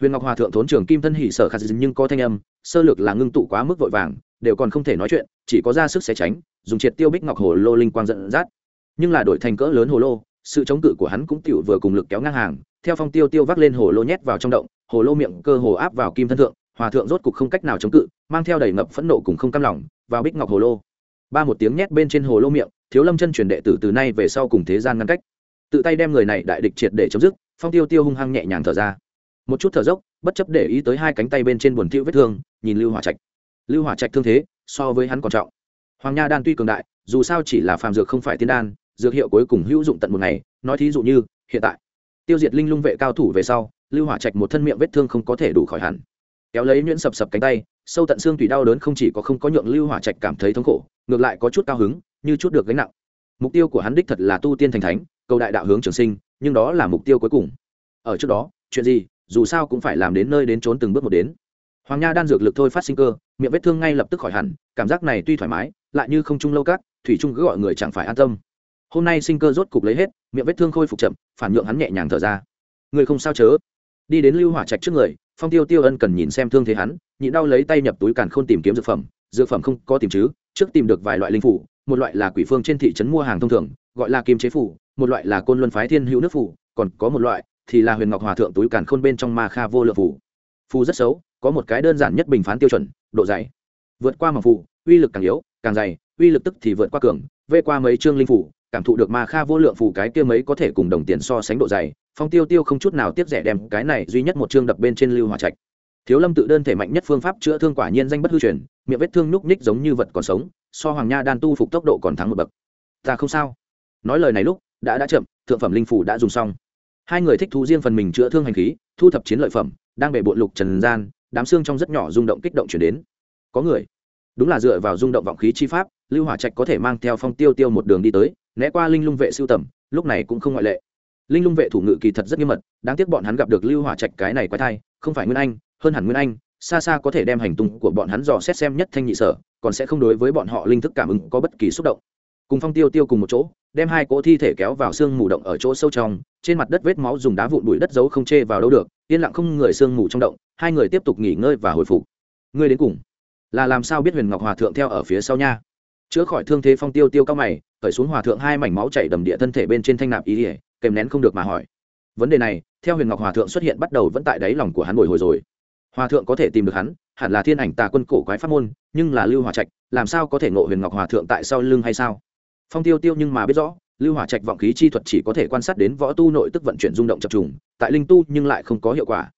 huyền ngọc hòa thượng thốn trưởng kim thân hỉ sở khả dị nhưng có thanh âm, sơ lược là ngưng tụ quá mức vội vàng, đều còn không thể nói chuyện, chỉ có ra sức xé tránh, dùng triệt tiêu bích ngọc hồ lô linh quang giận dắt. Nhưng là đổi thành cỡ lớn hồ lô, sự chống cự của hắn cũng tiểu vừa cùng lực kéo ngang hàng, theo phong tiêu tiêu vác lên hồ lô nhét vào trong động, hồ lô miệng cơ hồ áp vào kim thân thượng, hòa thượng rốt cục không cách nào chống cự, mang theo đầy ngập phẫn nộ cùng không cam lòng, vào bích ngọc hồ lô. Ba một tiếng nhét bên trên hồ lô miệng thiếu lâm chân truyền đệ tử từ nay về sau cùng thế gian ngăn cách. Tự tay đem người này đại địch triệt để chấm dứt, phong tiêu tiêu hung hăng nhẹ nhàng thở ra. Một chút thở dốc, bất chấp để ý tới hai cánh tay bên trên buồn tiêu vết thương, nhìn lưu hỏa trạch. Lưu hỏa trạch thương thế, so với hắn còn trọng. Hoàng nha đan tuy cường đại, dù sao chỉ là phàm dược không phải tiên đan, dược hiệu cuối cùng hữu dụng tận một ngày, nói thí dụ như, hiện tại. Tiêu diệt linh lung vệ cao thủ về sau, lưu hỏa trạch một thân miệng vết thương không có thể đủ khỏi hẳn. Kéo lấy nhuyễn sập sập cánh tay, sâu tận xương tùy đau đớn không chỉ có không có nhượng lưu hỏa trạch cảm thấy thống khổ, ngược lại có chút cao hứng như chút được gánh nặng. Mục tiêu của hắn đích thật là tu tiên thành thánh, cầu đại đạo hướng trường sinh, nhưng đó là mục tiêu cuối cùng. Ở trước đó, chuyện gì, dù sao cũng phải làm đến nơi đến trốn từng bước một đến. Hoàng nha đan dược lực thôi phát sinh cơ, miệng vết thương ngay lập tức khỏi hẳn, cảm giác này tuy thoải mái, lại như không trung lâu cát, thủy trung cứ gọi người chẳng phải an tâm. Hôm nay sinh cơ rốt cục lấy hết, miệng vết thương khôi phục chậm, phản nhượng hắn nhẹ nhàng thở ra. Người không sao chớ. Đi đến lưu hỏa trạch trước người, phong tiêu tiêu ân cần nhìn xem thương thế hắn, nhịn đau lấy tay nhập túi càn khôn tìm kiếm dược phẩm dược phẩm không có tìm chứ, trước tìm được vài loại linh phủ một loại là quỷ phương trên thị trấn mua hàng thông thường, gọi là kim chế phủ, một loại là côn luân phái thiên hữu nước phủ, còn có một loại thì là huyền ngọc hòa thượng túi càn khôn bên trong ma kha vô lượng phủ. Phù rất xấu, có một cái đơn giản nhất bình phán tiêu chuẩn, độ dày. Vượt qua mà phủ, uy lực càng yếu, càng dày, uy lực tức thì vượt qua cường, vê qua mấy chương linh phủ, cảm thụ được ma kha vô lượng phủ cái kia mấy có thể cùng đồng tiền so sánh độ dày, phong tiêu tiêu không chút nào tiếp rẻ đem cái này duy nhất một chương đập bên trên lưu hỏa trạch. Thiếu lâm tự đơn thể mạnh nhất phương pháp chữa thương quả nhiên danh bất hư truyền, miệng vết thương núc ních giống như vật còn sống so hoàng nha đan tu phục tốc độ còn thắng một bậc. Ta không sao. Nói lời này lúc, đã đã chậm, thượng phẩm linh phủ đã dùng xong. Hai người thích thú riêng phần mình chữa thương hành khí, thu thập chiến lợi phẩm, đang bể bộn lục trần gian, đám xương trong rất nhỏ rung động kích động chuyển đến. Có người, đúng là dựa vào rung động vọng khí chi pháp, lưu hỏa trạch có thể mang theo phong tiêu tiêu một đường đi tới, né qua linh lung vệ siêu tầm, lúc này cũng không ngoại lệ. Linh lung vệ thủ ngự kỳ thật rất nghiêm mật, đáng tiếc bọn hắn gặp được lưu hỏa trạch cái này quái thai, không phải nguyên anh, hơn hẳn nguyên anh xa xa có thể đem hành tung của bọn hắn dò xét xem nhất thanh nhị sở, còn sẽ không đối với bọn họ linh thức cảm ứng có bất kỳ xúc động. Cùng phong tiêu tiêu cùng một chỗ, đem hai cỗ thi thể kéo vào xương mù động ở chỗ sâu trong, trên mặt đất vết máu dùng đá vụn bụi đất giấu không chê vào đâu được, yên lặng không người xương mù trong động, hai người tiếp tục nghỉ ngơi và hồi phục. Ngươi đến cùng là làm sao biết huyền ngọc hòa thượng theo ở phía sau nha? Chữa khỏi thương thế phong tiêu tiêu cao mày, khởi xuống hòa thượng hai mảnh máu chảy đầm địa thân thể bên trên thanh nạp ý ỉa kèm nén không được mà hỏi. Vấn đề này, theo huyền ngọc hòa thượng xuất hiện bắt đầu vẫn tại đáy lòng của hắn bồi hồi rồi hòa thượng có thể tìm được hắn, hẳn là thiên ảnh tà quân cổ quái pháp môn, nhưng là lưu hòa trạch, làm sao có thể ngộ huyền ngọc hòa thượng tại sau lưng hay sao? Phong tiêu tiêu nhưng mà biết rõ, lưu hỏa trạch vọng khí chi thuật chỉ có thể quan sát đến võ tu nội tức vận chuyển rung động chập trùng, tại linh tu nhưng lại không có hiệu quả.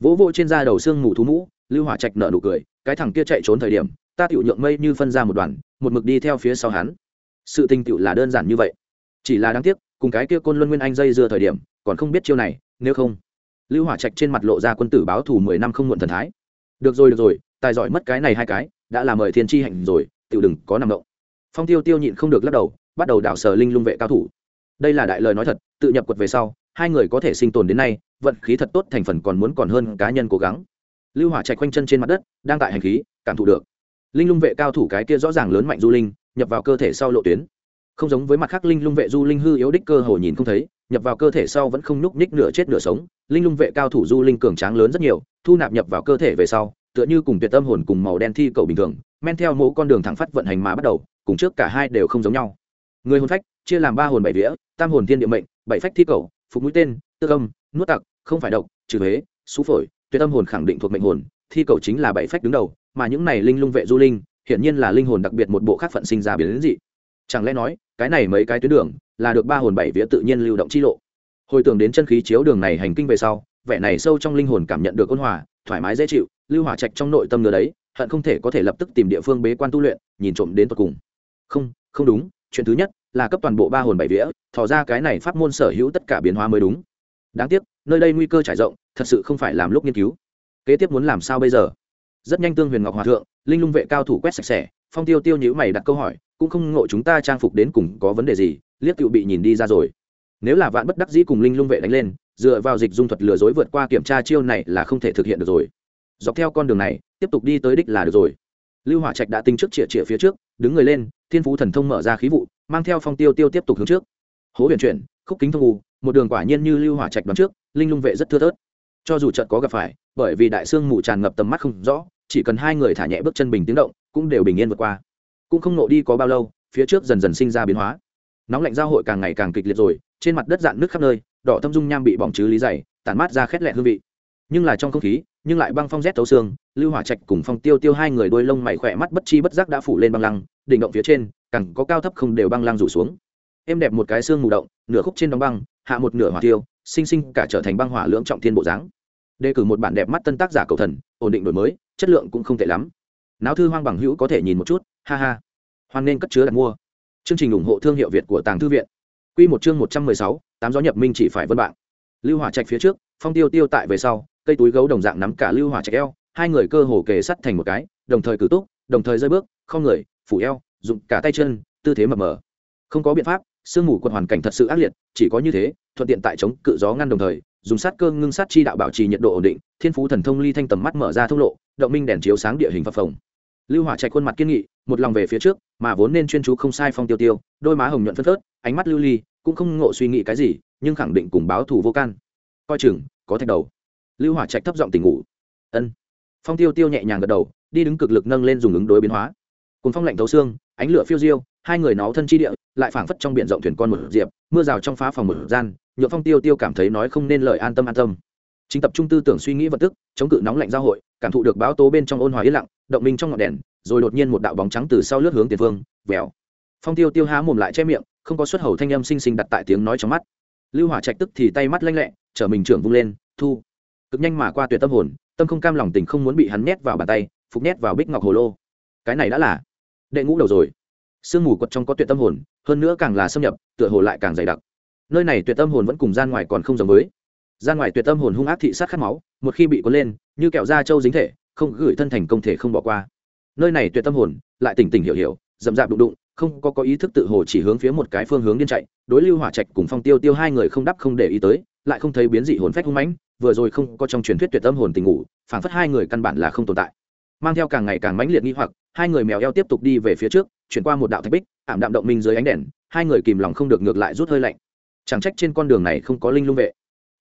Vỗ vỗ trên da đầu xương mù thú mũ, lưu hỏa trạch nợ nụ cười, cái thằng kia chạy trốn thời điểm, ta tiểu nhượng mây như phân ra một đoàn, một mực đi theo phía sau hắn. Sự tình tiểu là đơn giản như vậy. Chỉ là đáng tiếc, cùng cái kia côn luân nguyên anh dây dưa thời điểm, còn không biết chiêu này, nếu không lưu hỏa trạch trên mặt lộ ra quân tử báo thù mười năm không muộn thần thái. Được rồi được rồi, tài giỏi mất cái này hai cái, đã là mời thiên tri hạnh rồi tự đừng có nằm động. Phong tiêu tiêu nhịn không được lắc đầu, bắt đầu đảo sở linh lung vệ cao thủ. Đây là đại lời nói thật, tự nhập quật về sau, hai người có thể sinh tồn đến nay, vận khí thật tốt thành phần còn muốn còn hơn cá nhân cố gắng. Lưu hỏa chạy quanh chân trên mặt đất, đang tại hành khí, cảm thụ được. Linh lung vệ cao thủ cái kia rõ ràng lớn mạnh du linh, nhập vào cơ thể sau lộ tuyến. Không giống với mặt khác linh lung vệ du linh hư yếu đích cơ hồ nhìn không thấy nhập vào cơ thể sau vẫn không nhúc nhích nửa chết nửa sống, linh lung vệ cao thủ du linh cường tráng lớn rất nhiều, thu nạp nhập vào cơ thể về sau, tựa như cùng tuyệt tâm hồn cùng màu đen thi cầu bình thường, men theo mỗi con đường thẳng phát vận hành mà bắt đầu, cùng trước cả hai đều không giống nhau. Người hồn phách, chia làm ba hồn bảy vía, tam hồn thiên địa mệnh, bảy phách thi cầu, phục mũi tên tư âm, nuốt tặc, không phải độc, trừ huế, xú phổi, tuyệt tâm hồn khẳng định thuộc mệnh hồn, thi cầu chính là bảy phách đứng đầu, mà những này linh lung vệ du linh, hiển nhiên là linh hồn đặc biệt một bộ khác phận sinh ra biến đến dị. Chẳng lẽ nói, cái này mấy cái tuyến đường là được ba hồn bảy vía tự nhiên lưu động chi lộ. Hồi tưởng đến chân khí chiếu đường này hành kinh về sau, vẻ này sâu trong linh hồn cảm nhận được ôn hòa, thoải mái dễ chịu, lưu hỏa trạch trong nội tâm nửa đấy, hận không thể có thể lập tức tìm địa phương bế quan tu luyện, nhìn trộm đến tận cùng. Không không đúng, chuyện thứ nhất là cấp toàn bộ ba hồn bảy vía, thò ra cái này pháp môn sở hữu tất cả biến hóa mới đúng. Đáng tiếc, nơi đây nguy cơ trải rộng, thật sự không phải làm lúc nghiên cứu. Kế tiếp muốn làm sao bây giờ? Rất nhanh tương huyền ngọc hòa thượng, linh lung vệ cao thủ quét sạch sẽ, phong tiêu tiêu nhữ mày đặt câu hỏi, cũng không ngộ chúng ta trang phục đến cùng có vấn đề gì liếc cựu bị nhìn đi ra rồi. Nếu là vạn bất đắc dĩ cùng linh lung vệ đánh lên, dựa vào dịch dung thuật lừa dối vượt qua kiểm tra chiêu này là không thể thực hiện được rồi. Dọc theo con đường này, tiếp tục đi tới đích là được rồi. Lưu hỏa trạch đã tính trước chĩa chĩa phía trước, đứng người lên, thiên phú thần thông mở ra khí vụ, mang theo phong tiêu tiêu tiếp tục hướng trước. Hố huyền chuyển, khúc kính thông u một đường quả nhiên như lưu hỏa trạch đoán trước, linh lung vệ rất thưa thớt. Cho dù trận có gặp phải, bởi vì đại sương mù tràn ngập tầm mắt không rõ, chỉ cần hai người thả nhẹ bước chân bình tiếng động, cũng đều bình yên vượt qua. Cũng không nộ đi có bao lâu, phía trước dần dần sinh ra biến hóa nóng lạnh giao hội càng ngày càng kịch liệt rồi, trên mặt đất dạn nước khắp nơi, đỏ thâm dung nham bị bỏng chứ lý dày, tản mát ra khét lẹ hương vị. Nhưng là trong không khí, nhưng lại băng phong rét thấu xương, lưu hỏa trạch cùng phong tiêu tiêu hai người đôi lông mày khỏe mắt bất chi bất giác đã phủ lên băng lăng, đỉnh động phía trên cẳng có cao thấp không đều băng lăng rủ xuống. Em đẹp một cái xương mù động, nửa khúc trên đóng băng, hạ một nửa hỏa tiêu sinh sinh cả trở thành băng hỏa lưỡng trọng thiên bộ dáng. Đề cử một bản đẹp mắt tân tác giả cầu thần, ổn định đổi mới, chất lượng cũng không tệ lắm. Náo thư hoang bằng hữu có thể nhìn một chút, ha ha. Hoan nên cất chứa đặt mua chương trình ủng hộ thương hiệu việt của tàng thư viện. Q một chương một trăm mười sáu, tám gió nhập minh chỉ phải vân bạn. Lưu hỏa trạch phía trước, phong tiêu tiêu tại về sau, cây túi gấu đồng dạng nắm cả lưu hỏa trạch eo, hai người cơ hồ kề sắt thành một cái, đồng thời cử túc, đồng thời rơi bước, không người, phủ eo dùng cả tay chân, tư thế mập mờ. Không có biện pháp, sương mù quần hoàn cảnh thật sự ác liệt, chỉ có như thế, thuận tiện tại chống cự gió ngăn đồng thời, dùng sát cơ ngưng sát chi đạo bảo trì nhiệt độ ổn định, thiên phú thần thông ly thanh tầm mắt mở ra thông lộ, động minh đèn chiếu sáng địa hình phập phồng. Lưu hỏa chạy khuôn mặt kiên nghị, một lòng về phía trước mà vốn nên chuyên chú không sai phong tiêu tiêu, đôi má hồng nhuận phân phớt, ánh mắt lưu ly, cũng không ngộ suy nghĩ cái gì, nhưng khẳng định cùng báo thù vô can. Coi chừng, có thạch đầu. Lưu hỏa trạch thấp giọng tỉnh ngủ. Ân. Phong tiêu tiêu nhẹ nhàng gật đầu, đi đứng cực lực nâng lên dùng ứng đối biến hóa. Cùng phong lạnh thấu xương, ánh lửa phiêu diêu, hai người nó thân chi địa, lại phảng phất trong biển rộng thuyền con một diệp, mưa rào trong phá phòng một gian nhựa phong tiêu tiêu cảm thấy nói không nên lời an tâm an tâm. Chính tập trung tư tưởng suy nghĩ vật tức, chống cự nóng lạnh giao hội, cảm thụ được báo tố bên trong ôn hòa yên lặng, động minh trong ngọn đèn rồi đột nhiên một đạo bóng trắng từ sau lướt hướng tiền phương, vèo. Phong tiêu tiêu há mồm lại che miệng, không có xuất hầu thanh âm xinh xinh đặt tại tiếng nói trong mắt. Lưu hỏa trạch tức thì tay mắt lanh lẹ chở mình trưởng vung lên, thu. Cực nhanh mà qua tuyệt tâm hồn, tâm không cam lòng tình không muốn bị hắn nhét vào bàn tay, phục nhét vào bích ngọc hồ lô. Cái này đã là đệ ngũ đầu rồi. Sương mù quật trong có tuyệt tâm hồn, hơn nữa càng là xâm nhập, tựa hồ lại càng dày đặc. Nơi này tuyệt tâm hồn vẫn cùng gian ngoài còn không giống với. Gian ngoài tuyệt tâm hồn hung ác thị sát khát máu, một khi bị cuốn lên, như kẹo da trâu dính thể, không gửi thân thành công thể không bỏ qua nơi này tuyệt tâm hồn, lại tỉnh tỉnh hiểu hiểu dậm dạp đụng đụng, không có có ý thức tự hồ chỉ hướng phía một cái phương hướng điên chạy, đối lưu hỏa trạch cùng phong tiêu tiêu hai người không đắp không để ý tới, lại không thấy biến dị hồn phách hung mãnh, vừa rồi không có trong truyền thuyết tuyệt tâm hồn tình ngủ, phảng phất hai người căn bản là không tồn tại. Mang theo càng ngày càng mãnh liệt nghi hoặc, hai người mèo eo tiếp tục đi về phía trước, chuyển qua một đạo thạch bích, ảm đạm động minh dưới ánh đèn, hai người kìm lòng không được ngược lại rút hơi lạnh. Chẳng trách trên con đường này không có linh lung vệ.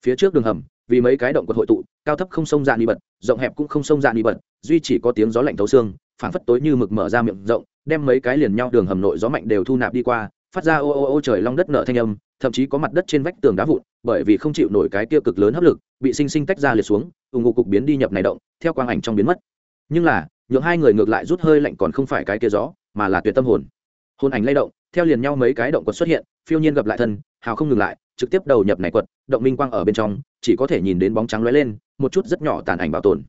Phía trước đường hầm vì mấy cái động quật hội tụ, cao thấp không sông dạ đi bật, rộng hẹp cũng không sông dạ đi bật, duy chỉ có tiếng gió lạnh thấu xương, phảng phất tối như mực mở ra miệng rộng, đem mấy cái liền nhau đường hầm nội gió mạnh đều thu nạp đi qua, phát ra ô ô ô trời long đất nở thanh âm, thậm chí có mặt đất trên vách tường đá vụn, bởi vì không chịu nổi cái kia cực lớn hấp lực, bị sinh sinh tách ra liệt xuống ủng hộ cục biến đi nhập này động, theo quang ảnh trong biến mất. Nhưng là, nhượng hai người ngược lại rút hơi lạnh còn không phải cái kia gió, mà là tuyệt tâm hồn. Hồn ảnh lay động, theo liền nhau mấy cái động quật xuất hiện, phiêu nhiên gặp lại thân, hào không ngừng lại, trực tiếp đầu nhập này quật, động minh quang ở bên trong chỉ có thể nhìn đến bóng trắng lóe lên, một chút rất nhỏ tàn ảnh bảo tồn.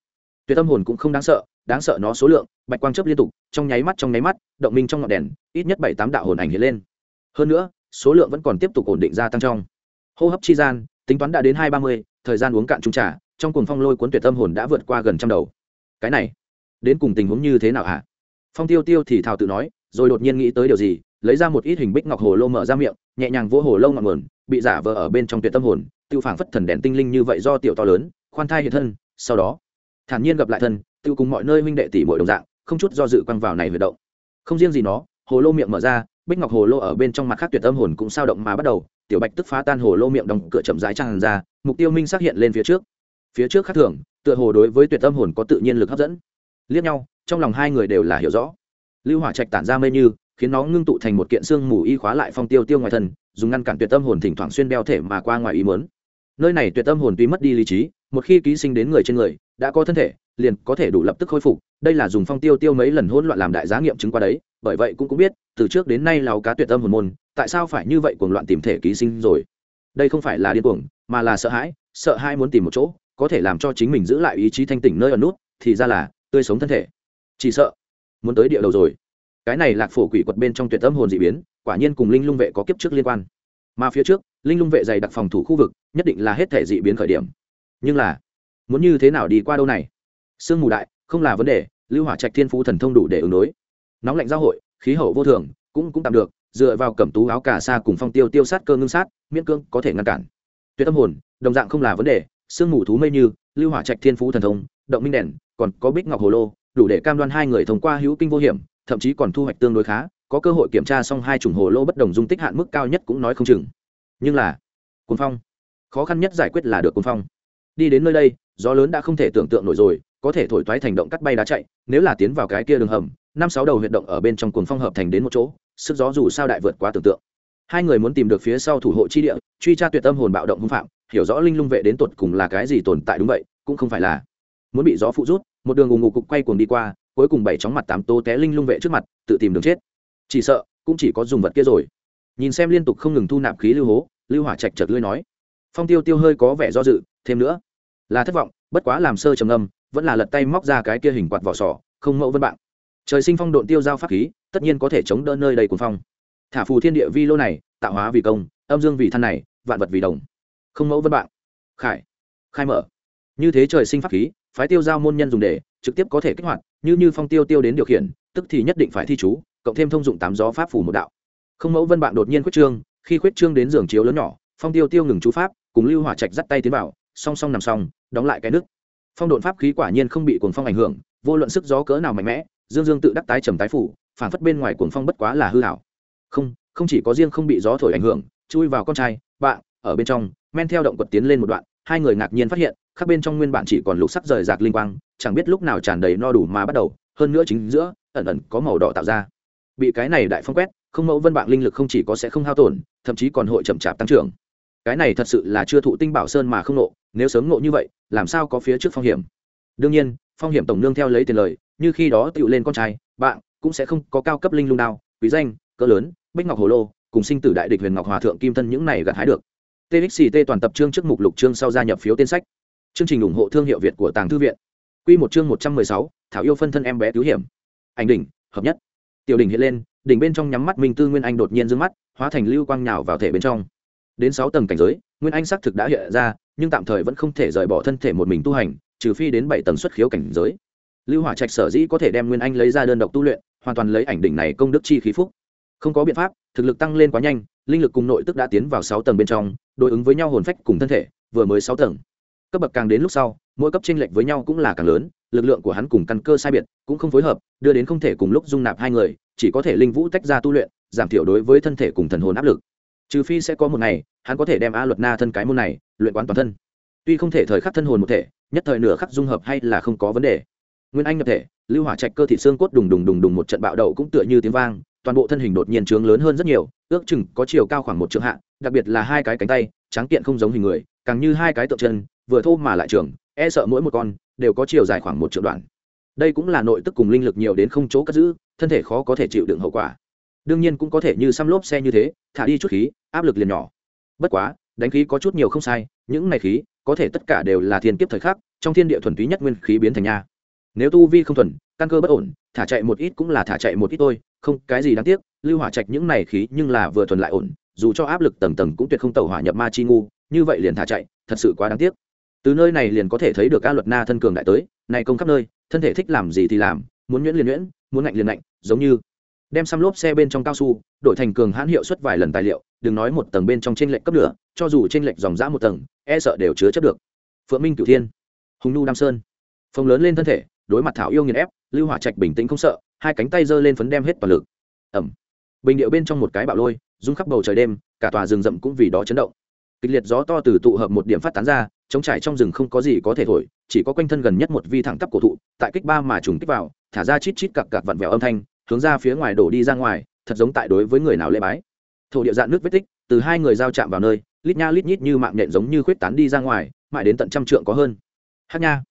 Tuyệt tâm hồn cũng không đáng sợ đáng sợ nó số lượng, bạch quang chớp liên tục, trong nháy mắt trong nháy mắt, động minh trong ngọn đèn, ít nhất bảy tám đạo hồn ảnh hiện lên. Hơn nữa, số lượng vẫn còn tiếp tục ổn định gia tăng trong. Hô hấp chi gian, tính toán đã đến hai ba mươi, thời gian uống cạn trung trà, trong cuồng phong lôi cuốn tuyệt tâm hồn đã vượt qua gần trăm đầu. Cái này, đến cùng tình huống như thế nào hả? Phong tiêu tiêu thì thào tự nói, rồi đột nhiên nghĩ tới điều gì, lấy ra một ít hình bích ngọc hồ lô mở ra miệng, nhẹ nhàng vỗ hồ lô ngọn nguồn, bị giả vờ ở bên trong tuyệt tâm hồn tiêu phảng phất thần đèn tinh linh như vậy do tiểu to lớn, khoan thai hiện thân, sau đó, thản nhiên gặp lại thân, tiêu cùng mọi nơi huynh đệ tỷ muội đồng dạng, không chút do dự quăng vào này huy động. Không riêng gì nó, hồ lô miệng mở ra, bích ngọc hồ lô ở bên trong mặt khác tuyệt âm hồn cũng sao động mà bắt đầu, tiểu bạch tức phá tan hồ lô miệng đóng cửa chậm rãi tràn ra, mục tiêu minh xác hiện lên phía trước. Phía trước khác thường, tựa hồ đối với tuyệt âm hồn có tự nhiên lực hấp dẫn. Liếc nhau, trong lòng hai người đều là hiểu rõ. Lưu hỏa trạch tản ra mê như, khiến nó ngưng tụ thành một kiện xương mù y khóa lại phong tiêu tiêu ngoài thân, dùng ngăn cản tuyệt âm hồn thỉnh thoảng xuyên đeo thể mà qua ngoài ý mớn nơi này tuyệt tâm hồn tuy mất đi lý trí, một khi ký sinh đến người trên người, đã có thân thể, liền có thể đủ lập tức khôi phục. Đây là dùng phong tiêu tiêu mấy lần hỗn loạn làm đại giá nghiệm chứng qua đấy, bởi vậy cũng cũng biết, từ trước đến nay lào cá tuyệt tâm hồn môn, tại sao phải như vậy cuồng loạn tìm thể ký sinh rồi? Đây không phải là điên cuồng, mà là sợ hãi sợ hãi muốn tìm một chỗ, có thể làm cho chính mình giữ lại ý chí thanh tỉnh nơi ở nút, thì ra là tươi sống thân thể. Chỉ sợ, muốn tới địa đầu rồi. Cái này lạc phổ quỷ quật bên trong tuyệt tâm hồn dị biến, quả nhiên cùng linh lung vệ có kiếp trước liên quan. Mà phía trước, linh lung vệ dày đặc phòng thủ khu vực nhất định là hết thể dị biến khởi điểm. Nhưng là, muốn như thế nào đi qua đâu này? Sương mù đại, không là vấn đề, lưu hỏa trạch thiên phú thần thông đủ để ứng đối. Nóng lạnh giao hội, khí hậu vô thường, cũng cũng tạm được, dựa vào cẩm tú áo cà sa cùng phong tiêu tiêu sát cơ ngưng sát, miễn cương có thể ngăn cản. Tuyệt tâm hồn, đồng dạng không là vấn đề, sương mù thú mây như, lưu hỏa trạch thiên phú thần thông, động minh đèn, còn có bích ngọc hồ lô, đủ để cam đoan hai người thông qua hữu kinh vô hiểm, thậm chí còn thu hoạch tương đối khá, có cơ hội kiểm tra xong hai chủng hồ lô bất đồng dung tích hạn mức cao nhất cũng nói không chừng. Nhưng là cuốn phong khó khăn nhất giải quyết là được cuốn phong. Đi đến nơi đây, gió lớn đã không thể tưởng tượng nổi rồi, có thể thổi toái thành động cắt bay đá chạy, nếu là tiến vào cái kia đường hầm, năm sáu đầu huyệt động ở bên trong cuồng phong hợp thành đến một chỗ, sức gió dù sao đại vượt quá tưởng tượng. Hai người muốn tìm được phía sau thủ hộ chi địa, truy tra tuyệt tâm hồn bạo động hung phạm, hiểu rõ linh lung vệ đến tột cùng là cái gì tồn tại đúng vậy, cũng không phải là. Muốn bị gió phụ rút, một đường ùng ục cục quay cuồng đi qua, cuối cùng bảy chóng mặt tám tô té linh lung vệ trước mặt, tự tìm đường chết. Chỉ sợ, cũng chỉ có dùng vật kia rồi. Nhìn xem liên tục không ngừng thu nạp khí lưu hố, lưu hỏa chạch chật lưỡi nói phong tiêu tiêu hơi có vẻ do dự, thêm nữa, là thất vọng, bất quá làm sơ trầm âm vẫn là lật tay móc ra cái kia hình quạt vỏ sò, không mẫu vân bạn. Trời sinh phong độn tiêu giao pháp khí, tất nhiên có thể chống đỡ nơi đầy cuồng phong. Thả phù thiên địa vi lô này, tạo hóa vì công, âm dương vì thân này, vạn vật vì đồng. Không mẫu vân bạn. Khải. Khai mở. Như thế trời sinh pháp khí, phái tiêu giao môn nhân dùng để, trực tiếp có thể kích hoạt, như như phong tiêu tiêu đến điều khiển, tức thì nhất định phải thi chú, cộng thêm thông dụng tám gió pháp phủ một đạo. Không mẫu vân bạn đột nhiên khuyết trương, khi khuyết trương đến giường chiếu lớn nhỏ, phong tiêu tiêu ngừng chú pháp cùng lưu hỏa trạch dắt tay tiến vào, song song nằm song, đóng lại cái nước. Phong độn pháp khí quả nhiên không bị cuồng phong ảnh hưởng, vô luận sức gió cỡ nào mạnh mẽ, dương dương tự đắc tái trầm tái phủ phản phất bên ngoài cuồng phong bất quá là hư hảo không không chỉ có riêng không bị gió thổi ảnh hưởng, chui vào con trai, bạn, ở bên trong, men theo động quật tiến lên một đoạn, hai người ngạc nhiên phát hiện khắp bên trong nguyên bản chỉ còn lục sắc rời rạc linh quang, chẳng biết lúc nào tràn đầy no đủ mà bắt đầu, hơn nữa chính giữa, ẩn ẩn có màu đỏ tạo ra. Bị cái này đại phong quét, không mẫu vân bạn linh lực không chỉ có sẽ không hao tổn, thậm chí còn hội chậm chạp tăng trưởng cái này thật sự là chưa thụ tinh bảo sơn mà không nộ, nếu sớm nộ như vậy, làm sao có phía trước phong hiểm? Đương nhiên, phong hiểm tổng nương theo lấy tiền lời, như khi đó tựu lên con trai, bạn cũng sẽ không có cao cấp linh lung đao, quý danh, cỡ lớn, bích ngọc hồ lô, cùng sinh tử đại địch huyền ngọc hòa thượng kim thân những này gặt hái được. Txt toàn tập chương trước mục lục chương sau gia nhập phiếu tên sách. Chương trình ủng hộ thương hiệu việt của tàng thư viện. Quy một chương một trăm mười sáu, thảo yêu phân thân em bé cứu hiểm. Ảnh đỉnh, hợp nhất. Tiểu đỉnh hiện lên, đỉnh bên trong nhắm mắt minh tư nguyên anh đột nhiên d mắt, hóa thành lưu quang nhào vào thể bên trong đến sáu tầng cảnh giới, nguyên anh xác thực đã hiện ra, nhưng tạm thời vẫn không thể rời bỏ thân thể một mình tu hành, trừ phi đến bảy tầng xuất khiếu cảnh giới. Lưu hỏa trạch sở dĩ có thể đem nguyên anh lấy ra đơn độc tu luyện, hoàn toàn lấy ảnh đỉnh này công đức chi khí phúc. Không có biện pháp, thực lực tăng lên quá nhanh, linh lực cùng nội tức đã tiến vào sáu tầng bên trong, đối ứng với nhau hồn phách cùng thân thể, vừa mới sáu tầng. Cấp bậc càng đến lúc sau, mỗi cấp tranh lệch với nhau cũng là càng lớn, lực lượng của hắn cùng căn cơ sai biệt cũng không phối hợp, đưa đến không thể cùng lúc dung nạp hai người, chỉ có thể linh vũ tách ra tu luyện, giảm thiểu đối với thân thể cùng thần hồn áp lực trừ phi sẽ có một ngày, hắn có thể đem a luật na thân cái môn này luyện quán toàn thân. Tuy không thể thời khắc thân hồn một thể, nhất thời nửa khắc dung hợp hay là không có vấn đề. Nguyên anh nhập thể, lưu hỏa trạch cơ thị xương cốt đùng đùng đùng đùng một trận bạo đậu cũng tựa như tiếng vang, toàn bộ thân hình đột nhiên trướng lớn hơn rất nhiều, ước chừng có chiều cao khoảng một trượng hạ, đặc biệt là hai cái cánh tay, tráng kiện không giống hình người, càng như hai cái tượng chân, vừa thô mà lại trường e sợ mỗi một con đều có chiều dài khoảng một trượng đoạn. Đây cũng là nội tức cùng linh lực nhiều đến không chỗ cất giữ, thân thể khó có thể chịu đựng hậu quả. Đương nhiên cũng có thể như xăm lốp xe như thế, thả đi chút khí áp lực liền nhỏ. Bất quá, đánh khí có chút nhiều không sai, những này khí, có thể tất cả đều là thiên kiếp thời khắc, trong thiên địa thuần túy nhất nguyên khí biến thành nha. Nếu tu vi không thuần, căn cơ bất ổn, thả chạy một ít cũng là thả chạy một ít thôi, không, cái gì đáng tiếc, lưu hỏa trạch những này khí nhưng là vừa thuần lại ổn, dù cho áp lực tầng tầng cũng tuyệt không tẩu hỏa nhập ma chi ngu, như vậy liền thả chạy, thật sự quá đáng tiếc. Từ nơi này liền có thể thấy được a luật na thân cường đại tới này công khắp nơi, thân thể thích làm gì thì làm, muốn nhuyễn liền nhuyễn, muốn ngạnh liền ngạnh, giống như đem xăm lốp xe bên trong cao su, đổi thành cường hãn hiệu suất vài lần tài liệu, đừng nói một tầng bên trong trên lệnh cấp nửa cho dù trên lệnh dòng dã một tầng e sợ đều chứa chấp được. Phượng minh cửu thiên, hùng nu đam sơn. Phồng lớn lên thân thể, đối mặt thảo yêu nghiền ép, lưu hỏa trạch bình tĩnh không sợ, hai cánh tay giơ lên phấn đem hết toàn lực. Ẩm bình điệu bên trong một cái bạo lôi, rung khắp bầu trời đêm, cả tòa rừng rậm cũng vì đó chấn động. Kịch liệt gió to từ tụ hợp một điểm phát tán ra chống trải trong rừng không có gì có thể thổi, chỉ có quanh thân gần nhất một vi thẳng tắp cổ thụ, tại kích ba mà trùng kích vào, thả ra chít chít cặc cặc vặn vẹo âm thanh hướng ra phía ngoài đổ đi ra ngoài, thật giống tại đối với người nào lễ bái. Thổ địa dạn nước vết tích, từ hai người giao chạm vào nơi, lít nha lít nhít như mạng nện giống như khuyết tán đi ra ngoài, mãi đến tận trăm trượng có hơn. Hát nha.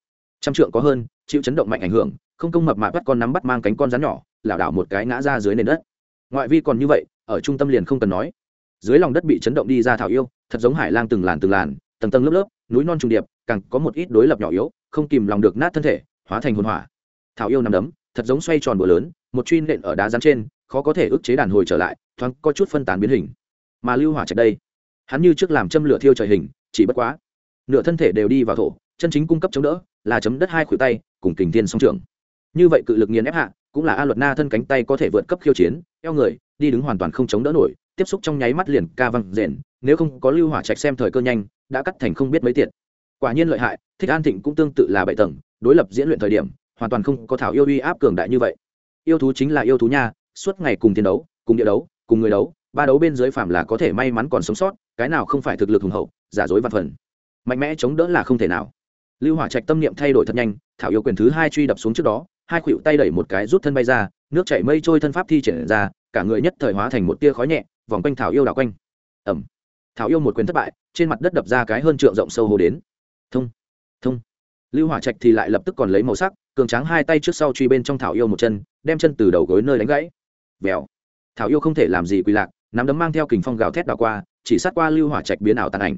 Trăm trượng có hơn, chịu chấn động mạnh ảnh hưởng, không công mập mạp bắt con nắm bắt mang cánh con rắn nhỏ, lảo đảo một cái ngã ra dưới nền đất. Ngoại vi còn như vậy, ở trung tâm liền không cần nói. Dưới lòng đất bị chấn động đi ra thảo yêu, thật giống hải lang từng làn từng làn, tầng tầng lớp lớp, núi non trùng điệp, càng có một ít đối lập nhỏ yếu, không kìm lòng được nát thân thể, hóa thành hồn hỏa. Thảo yêu nằm đấm thật giống xoay tròn bữa lớn, một truy nện ở đá rắn trên, khó có thể ức chế đàn hồi trở lại, thoáng có chút phân tán biến hình mà lưu hỏa trạch đây, hắn như trước làm châm lửa thiêu trời hình, chỉ bất quá, nửa thân thể đều đi vào thổ, chân chính cung cấp chống đỡ, là chấm đất hai khuỷu tay, cùng kình thiên song trưởng. như vậy cự lực nghiền ép hạ, cũng là a luật na thân cánh tay có thể vượt cấp khiêu chiến, eo người, đi đứng hoàn toàn không chống đỡ nổi, tiếp xúc trong nháy mắt liền ca văng rền, nếu không có lưu hỏa trạch xem thời cơ nhanh, đã cắt thành không biết mấy tiện quả nhiên lợi hại, thích an thịnh cũng tương tự là bảy tầng, đối lập diễn luyện thời điểm hoàn toàn không có thảo yêu uy áp cường đại như vậy. Yêu thú chính là yêu thú nha, suốt ngày cùng tiền đấu, cùng địa đấu, cùng người đấu, ba đấu bên dưới phạm là có thể may mắn còn sống sót, cái nào không phải thực lực hùng hậu, giả dối văn phần. Mạnh mẽ chống đỡ là không thể nào. Lưu hỏa trạch tâm niệm thay đổi thật nhanh, thảo yêu quyền thứ hai truy đập xuống trước đó, hai khuỷu tay đẩy một cái rút thân bay ra, nước chảy mây trôi thân pháp thi triển ra, cả người nhất thời hóa thành một tia khói nhẹ, vòng quanh thảo yêu đảo quanh. Ẩm thảo yêu một quyền thất bại, trên mặt đất đập ra cái hơn trượng rộng sâu hồ đến. Thông. Thông. Lưu hỏa trạch thì lại lập tức còn lấy màu sắc cường tráng hai tay trước sau truy bên trong thảo yêu một chân, đem chân từ đầu gối nơi đánh gãy. Vèo. Thảo yêu không thể làm gì quỳ lạc, nắm đấm mang theo kình phong gào thét đảo qua, chỉ sát qua lưu hỏa trạch biến ảo tàn ảnh.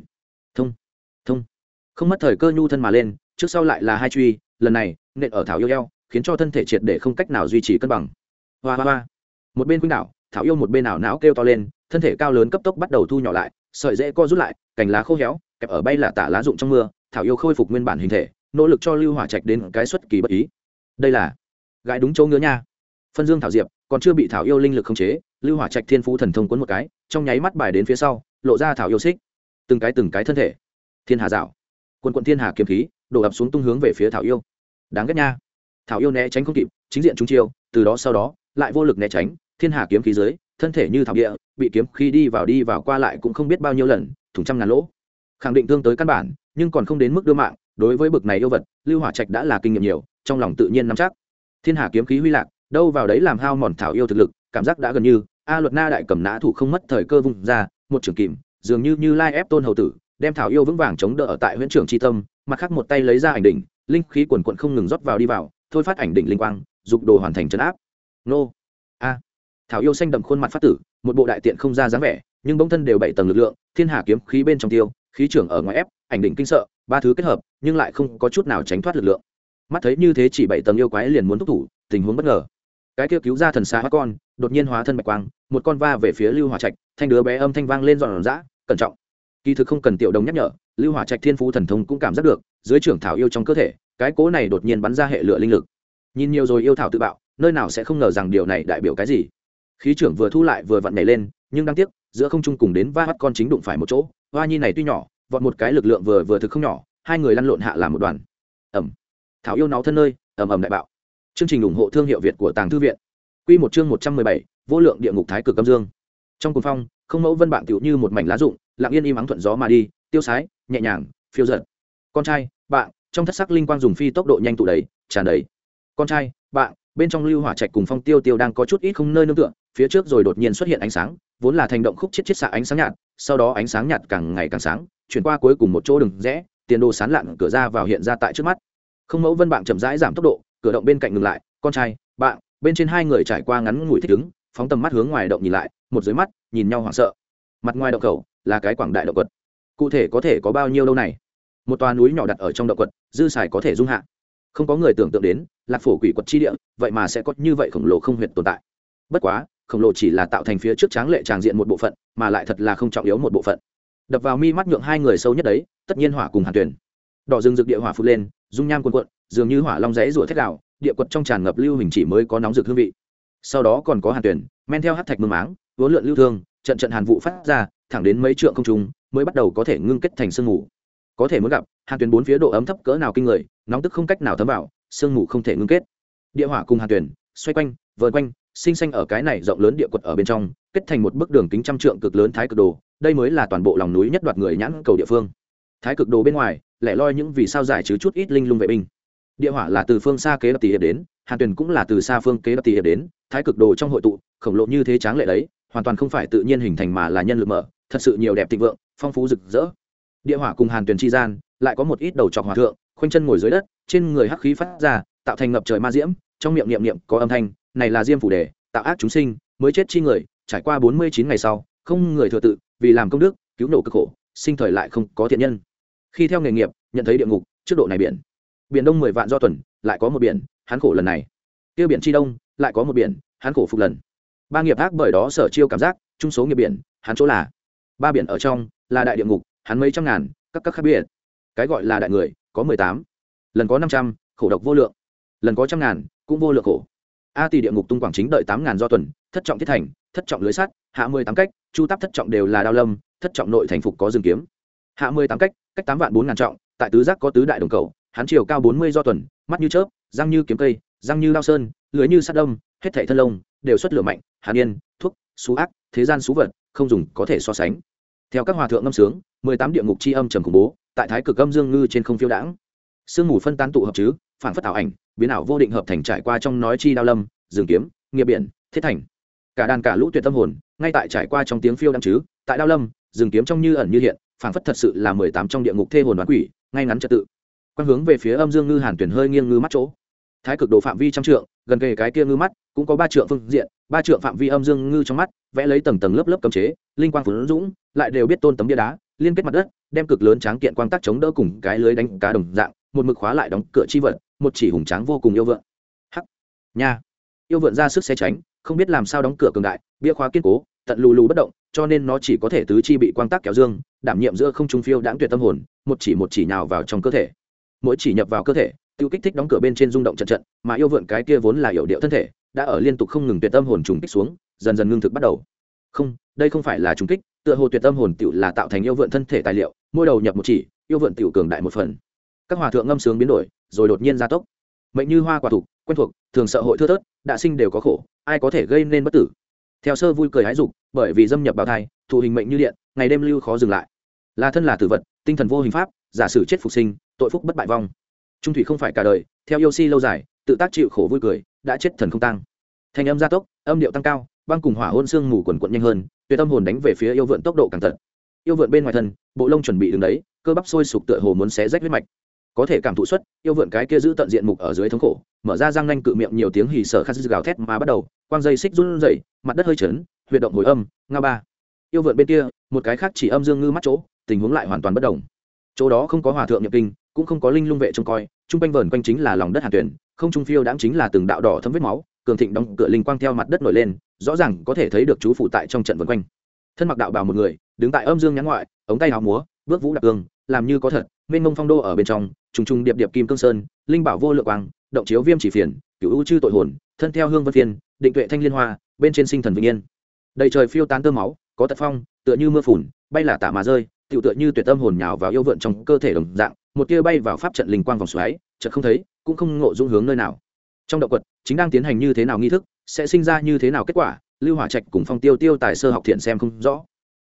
Thông. Thông. Không mất thời cơ nhu thân mà lên, trước sau lại là hai truy, lần này, nện ở thảo yêu eo, khiến cho thân thể triệt để không cách nào duy trì cân bằng. Hoa hoa hoa. Một bên quýnh đảo, thảo yêu một bên ảo não kêu to lên, thân thể cao lớn cấp tốc bắt đầu thu nhỏ lại, sợi dễ co rút lại, cành lá khô héo, kẹp ở bay là tả lá rụng trong mưa, thảo yêu khôi phục nguyên bản hình thể nỗ lực cho lưu hỏa trạch đến cái xuất kỳ bất ý. Đây là gãi đúng chỗ ngứa nha. Phân dương thảo diệp, còn chưa bị thảo yêu linh lực khống chế, lưu hỏa trạch thiên phú thần thông cuốn một cái, trong nháy mắt bài đến phía sau, lộ ra thảo yêu xích. Từng cái từng cái thân thể. Thiên hà dạo. Quân quận thiên hà kiếm khí, đổ ập xuống tung hướng về phía thảo yêu. Đáng ghét nha. Thảo yêu né tránh không kịp, chính diện chúng chiêu, từ đó sau đó, lại vô lực né tránh, thiên hà kiếm khí dưới, thân thể như thảo địa, bị kiếm khí đi vào đi vào qua lại cũng không biết bao nhiêu lần, thủng trăm ngàn lỗ. Khẳng định thương tới căn bản, nhưng còn không đến mức đưa mạng đối với bực này yêu vật, lưu hỏa trạch đã là kinh nghiệm nhiều, trong lòng tự nhiên nắm chắc. Thiên hà kiếm khí huy lạc, đâu vào đấy làm hao mòn thảo yêu thực lực, cảm giác đã gần như, a luật na đại cầm nã thủ không mất thời cơ vùng ra, một trường kìm, dường như như lai ép tôn hầu tử, đem thảo yêu vững vàng chống đỡ ở tại huyện trưởng tri tâm, mặt khác một tay lấy ra ảnh đỉnh, linh khí quần quận không ngừng rót vào đi vào, thôi phát ảnh đỉnh linh quang, dục đồ hoàn thành trấn áp. Nô. A. Thảo yêu xanh đậm khuôn mặt phát tử, một bộ đại tiện không ra dáng vẻ, nhưng bỗng thân đều bảy tầng lực lượng, thiên hà kiếm khí bên trong tiêu, khí trưởng ở ngoài ép, ảnh đỉnh kinh sợ ba thứ kết hợp, nhưng lại không có chút nào tránh thoát lực lượng. Mắt thấy như thế chỉ bảy tầng yêu quái liền muốn thúc thủ, tình huống bất ngờ. Cái kia cứu ra thần xa hóa con, đột nhiên hóa thân bạch quang, một con va về phía lưu hỏa trạch, thanh đứa bé âm thanh vang lên dọn dã cẩn trọng. Kỳ thực không cần tiểu đồng nhắc nhở, lưu hỏa trạch thiên phú thần thông cũng cảm giác được, dưới trưởng thảo yêu trong cơ thể, cái cố này đột nhiên bắn ra hệ lửa linh lực. Nhìn nhiều rồi yêu thảo tự bạo, nơi nào sẽ không ngờ rằng điều này đại biểu cái gì. Khí trưởng vừa thu lại vừa vặn nhảy lên, nhưng đáng tiếc, giữa không trung cùng đến va hắt con chính đụng phải một chỗ, hoa nhi này tuy nhỏ vọt một cái lực lượng vừa vừa thực không nhỏ, hai người lăn lộn hạ làm một đoàn. Ẩm thảo yêu náu thân nơi, ầm ầm đại bạo. Chương trình ủng hộ thương hiệu việt của tàng thư viện. Quy một chương một trăm mười bảy, vô lượng địa ngục thái cực âm dương. Trong cuồng phong, không mẫu vân bạn tựu như một mảnh lá rụng, lặng yên im ắng thuận gió mà đi, tiêu sái, nhẹ nhàng, phiêu giật con trai, bạn, trong thất sắc linh quang dùng phi tốc độ nhanh tụ đầy, tràn đầy. Con trai, bạn, bên trong lưu hỏa trạch cùng phong tiêu tiêu đang có chút ít không nơi nương tựa, phía trước rồi đột nhiên xuất hiện ánh sáng, vốn là thành động khúc chết chết xạ ánh sáng nhạt, sau đó ánh sáng nhạt càng ngày càng sáng chuyển qua cuối cùng một chỗ đường rẽ, tiền đồ sán lạn cửa ra vào hiện ra tại trước mắt. Không mẫu vân bạn chậm rãi giảm tốc độ, cửa động bên cạnh ngừng lại, con trai, bạn, bên trên hai người trải qua ngắn ngủi thích ứng, phóng tầm mắt hướng ngoài động nhìn lại, một dưới mắt, nhìn nhau hoảng sợ. Mặt ngoài động khẩu, là cái quảng đại động quật. Cụ thể có thể có bao nhiêu lâu này? Một tòa núi nhỏ đặt ở trong động quật, dư xài có thể dung hạ. Không có người tưởng tượng đến, lạc phổ quỷ quật chi địa, vậy mà sẽ có như vậy khổng lồ không huyệt tồn tại. Bất quá, khổng lồ chỉ là tạo thành phía trước tráng lệ tràng diện một bộ phận, mà lại thật là không trọng yếu một bộ phận đập vào mi mắt nhượng hai người sâu nhất đấy, tất nhiên hỏa cùng hàn tuyển. Đỏ rừng rực địa hỏa phụt lên, dung nham cuồn cuộn, dường như hỏa long rẽ rủa thét đạo địa quật trong tràn ngập lưu hình chỉ mới có nóng rực hương vị. Sau đó còn có hàn tuyển, men theo hát thạch mương máng, vốn lượn lưu thương, trận trận hàn vụ phát ra, thẳng đến mấy trượng không trung, mới bắt đầu có thể ngưng kết thành sương mù. Có thể muốn gặp, hàn tuyển bốn phía độ ấm thấp cỡ nào kinh người, nóng tức không cách nào thấm vào, sương mù không thể ngưng kết. Địa hỏa cùng hàn tuyển, xoay quanh, vờn quanh sinh xanh ở cái này rộng lớn địa quật ở bên trong kết thành một bức đường kính trăm trượng cực lớn thái cực đồ, đây mới là toàn bộ lòng núi nhất đoạt người nhãn cầu địa phương. Thái cực đồ bên ngoài, lẻ loi những vì sao giải chứ chút ít linh lung vệ binh. Địa hỏa là từ phương xa kế đập tỷ hiệp đến, hàn tuyền cũng là từ xa phương kế đập tỷ hiệp đến, thái cực đồ trong hội tụ, khổng lồ như thế tráng lệ đấy, hoàn toàn không phải tự nhiên hình thành mà là nhân lực mở, thật sự nhiều đẹp thịnh vượng, phong phú rực rỡ. Địa hỏa cùng hàn tuyền chi gian, lại có một ít đầu trọc hòa thượng, khoanh chân ngồi dưới đất, trên người hắc khí phát ra, tạo thành ngập trời ma diễm, trong miệng niệm niệm có âm thanh, này là diêm phủ đề, tạo ác chúng sinh, mới chết chi người trải qua bốn mươi chín ngày sau, không người thừa tự, vì làm công đức, cứu nổ cực khổ, sinh thời lại không có thiện nhân. Khi theo nghề nghiệp, nhận thấy địa ngục, trước độ này biển. Biển đông mười vạn do tuần, lại có một biển, hắn khổ lần này. Kia biển chi đông, lại có một biển, hắn khổ phục lần. Ba nghiệp ác bởi đó sở chiêu cảm giác trung số nghiệp biển, hắn chỗ là. Ba biển ở trong, là đại địa ngục, hắn mấy trăm ngàn, các các khác biệt. Cái gọi là đại người, có mười tám. Lần có năm trăm, khổ độc vô lượng. Lần có trăm ngàn, cũng vô lượng khổ. A tỷ địa ngục tung quảng chính đợi tám ngàn do tuần, thất trọng thiết thành thất trọng lưới sắt, hạ mười tám cách, chu táp thất trọng đều là đao lâm, thất trọng nội thành phục có dương kiếm. Hạ mười tám cách cách tám vạn bốn ngàn trọng, tại tứ giác có tứ đại đồng cầu, hắn chiều cao bốn mươi do tuần, mắt như chớp, răng như kiếm cây, răng như lao sơn, lưới như sắt đông, hết thảy thân lông, đều xuất lửa mạnh, hàn yên, thuốc, xú ác, thế gian xú vật, không dùng có thể so sánh. Theo các hòa thượng ngâm sướng, mười tám địa ngục c h i âm trầm khủng bố, tại thái cực âm dương ngư trên không phiêu đãng. Sương mù phân tán tụ hợp chứ phản phất ảo ảnh, biến ảo vô định hợp thành trải qua trong nói chi đao lâm, rừng kiếm, nghiệp biển, thiết thành cả đàn cả lũ tuyệt tâm hồn, ngay tại trải qua trong tiếng phiêu đăng chứ, tại đao lâm, rừng kiếm trong như ẩn như hiện, phảng phất thật sự là mười tám trong địa ngục thê hồn đoán quỷ, ngay ngắn trật tự. Quan hướng về phía âm dương ngư hàn tuyển hơi nghiêng ngư mắt chỗ. Thái cực đồ phạm vi trăm trượng, gần kề cái kia ngư mắt, cũng có ba trượng phương diện, ba trượng phạm vi âm dương ngư trong mắt, vẽ lấy tầng tầng lớp lớp cấm chế, linh quang phấn dũng, lại đều biết tôn tấm bia đá, liên kết mặt đất, đem cực lớn tráng kiện quang tác chống đỡ cùng cái lưới đánh cá đồng dạng, một mực khóa lại đóng cửa chi vật, một chỉ hùng tráng vô cùng yêu vượn hắc. Nha. Yêu vượn ra sức xe tránh không biết làm sao đóng cửa cường đại, bia khóa kiên cố, tận lù lù bất động, cho nên nó chỉ có thể tứ chi bị quang tác kéo dương, đảm nhiệm giữa không trung phiêu đãng tuyệt tâm hồn, một chỉ một chỉ nào vào trong cơ thể. Mỗi chỉ nhập vào cơ thể, tiêu kích thích đóng cửa bên trên rung động trận trận, mà yêu vượn cái kia vốn là hiệu điệu thân thể, đã ở liên tục không ngừng tuyệt tâm hồn trùng kích xuống, dần dần ngưng thực bắt đầu. Không, đây không phải là trùng kích, tựa hồ tuyệt tâm hồn tiểu là tạo thành yêu vượn thân thể tài liệu, mỗi đầu nhập một chỉ, yêu vượn tiểu cường đại một phần. Các hòa thượng ngâm sướng biến đổi, rồi đột nhiên gia tốc. Mệnh như hoa quả thục, quen thuộc, thường sợ hội thưa thớt đã sinh đều có khổ ai có thể gây nên bất tử. Theo sơ vui cười hái dục, bởi vì dâm nhập bào thai, thụ hình mệnh như điện, ngày đêm lưu khó dừng lại. Là thân là tử vật, tinh thần vô hình pháp, giả sử chết phục sinh, tội phúc bất bại vong. Trung thủy không phải cả đời, theo yêu si lâu dài, tự tác chịu khổ vui cười, đã chết thần không tăng thành âm gia tốc, âm điệu tăng cao, băng cùng hỏa hôn xương mù quần quận nhanh hơn, tuyệt tâm hồn đánh về phía yêu vượn tốc độ càng thật. yêu vượn bên ngoài thân, bộ lông chuẩn bị đứng đấy, cơ bắp sôi sục tựa hồ muốn xé rách huyết mạch có thể cảm thụ xuất, yêu vượn cái kia giữ tận diện mục ở dưới thống khổ, mở ra răng nanh cự miệng nhiều tiếng hì sở khát gào thét mà bắt đầu, quang dây xích run rẩy, mặt đất hơi chấn, huyệt động hồi âm nga ba. Yêu vượn bên kia, một cái khác chỉ âm dương ngư mắt chỗ, tình huống lại hoàn toàn bất đồng. Chỗ đó không có hòa thượng nhập kinh, cũng không có linh lung vệ trông coi, trung quanh vờn quanh chính là lòng đất hàn tuyển, không trung phiêu đãng chính là từng đạo đỏ thấm vết máu, cường thịnh đóng cửa linh quang theo mặt đất nổi lên, rõ ràng có thể thấy được chú phụ tại trong trận vân quanh. Thân mặc đạo bào một người, đứng tại âm dương nhắn ngoại, ống tay áo múa, bước vũ đặc cương làm như có thật mênh mông phong đô ở bên trong, trùng trùng điệp điệp kim cương sơn, linh bảo vô lượng quang, động chiếu viêm chỉ phiền, cửu u chư tội hồn, thân theo hương vân phiên định tuệ thanh liên hoa, bên trên sinh thần vĩnh yên. Đầy trời phiêu tán tơ máu, có tật phong, tựa như mưa phùn, bay là tả mà rơi, tựu tựa như tuyệt tâm hồn nhào vào yêu vượn trong cơ thể đồng dạng, một tia bay vào pháp trận linh quang vòng xoáy, chợt không thấy, cũng không ngộ dung hướng nơi nào. Trong động quật, chính đang tiến hành như thế nào nghi thức, sẽ sinh ra như thế nào kết quả, lưu hỏa trạch cùng phong tiêu tiêu tài sơ học thiện xem không rõ.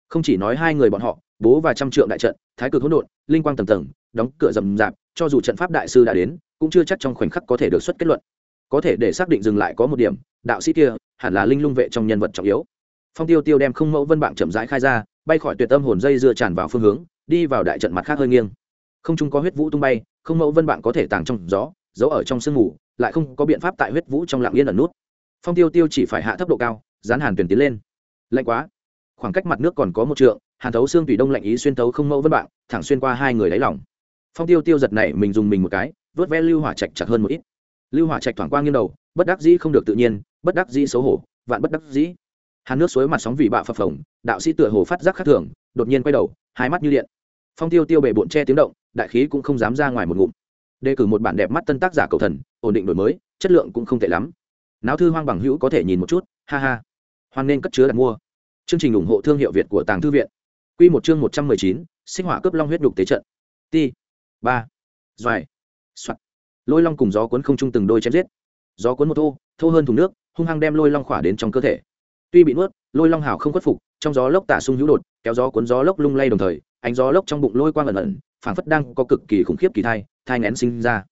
Không chỉ nói hai người bọn họ bố và trăm trượng đại trận, thái cực hỗn độn, linh quang tầng tầng, đóng cửa rầm rạp, cho dù trận pháp đại sư đã đến, cũng chưa chắc trong khoảnh khắc có thể được xuất kết luận. Có thể để xác định dừng lại có một điểm, đạo sĩ kia hẳn là linh lung vệ trong nhân vật trọng yếu. Phong tiêu tiêu đem không mẫu vân bạn chậm rãi khai ra, bay khỏi tuyệt tâm hồn dây dưa tràn vào phương hướng, đi vào đại trận mặt khác hơi nghiêng. Không chung có huyết vũ tung bay, không mẫu vân bạn có thể tàng trong gió, giấu ở trong sương mù, lại không có biện pháp tại huyết vũ trong lạng yên ẩn nút. Phong tiêu tiêu chỉ phải hạ thấp độ cao dán hàn tuyển tiến lên. Lạnh quá. Khoảng cách mặt nước còn có một trượng hàn thấu xương tùy đông lạnh ý xuyên thấu không mẫu vân bạn thẳng xuyên qua hai người đáy lòng. Phong tiêu tiêu giật này mình dùng mình một cái, vớt ve lưu hỏa trạch chặt hơn một ít. Lưu hỏa trạch thoảng qua nghiêng đầu, bất đắc dĩ không được tự nhiên, bất đắc dĩ xấu hổ, vạn bất đắc dĩ. Hàn nước suối mặt sóng vì bạ phập phồng, đạo sĩ tựa hồ phát giác khác thường, đột nhiên quay đầu, hai mắt như điện. Phong tiêu tiêu bệ bộn che tiếng động, đại khí cũng không dám ra ngoài một ngụm. Đề cử một bản đẹp mắt tân tác giả cầu thần, ổn định đổi mới, chất lượng cũng không tệ lắm. Não thư hoang bằng hữu có thể nhìn một chút, ha ha. Hoan nên cất chứa đặt mua. Chương trình ủng hộ thương hiệu việt của tàng thư viện. Quy một chương một trăm mười chín sinh hỏa cướp long huyết đục tế trận. Ti ba doài soạt. Lôi long cùng gió cuốn không chung từng đôi chém giết. Gió cuốn một thô thô hơn thùng nước hung hăng đem lôi long khỏa đến trong cơ thể. Tuy bị nuốt lôi long hảo không khuất phục trong gió lốc tả sung hữu đột kéo gió cuốn gió lốc lung lay đồng thời ánh gió lốc trong bụng lôi quang ẩn ẩn phảng phất đang có cực kỳ khủng khiếp kỳ thai thai nén sinh ra.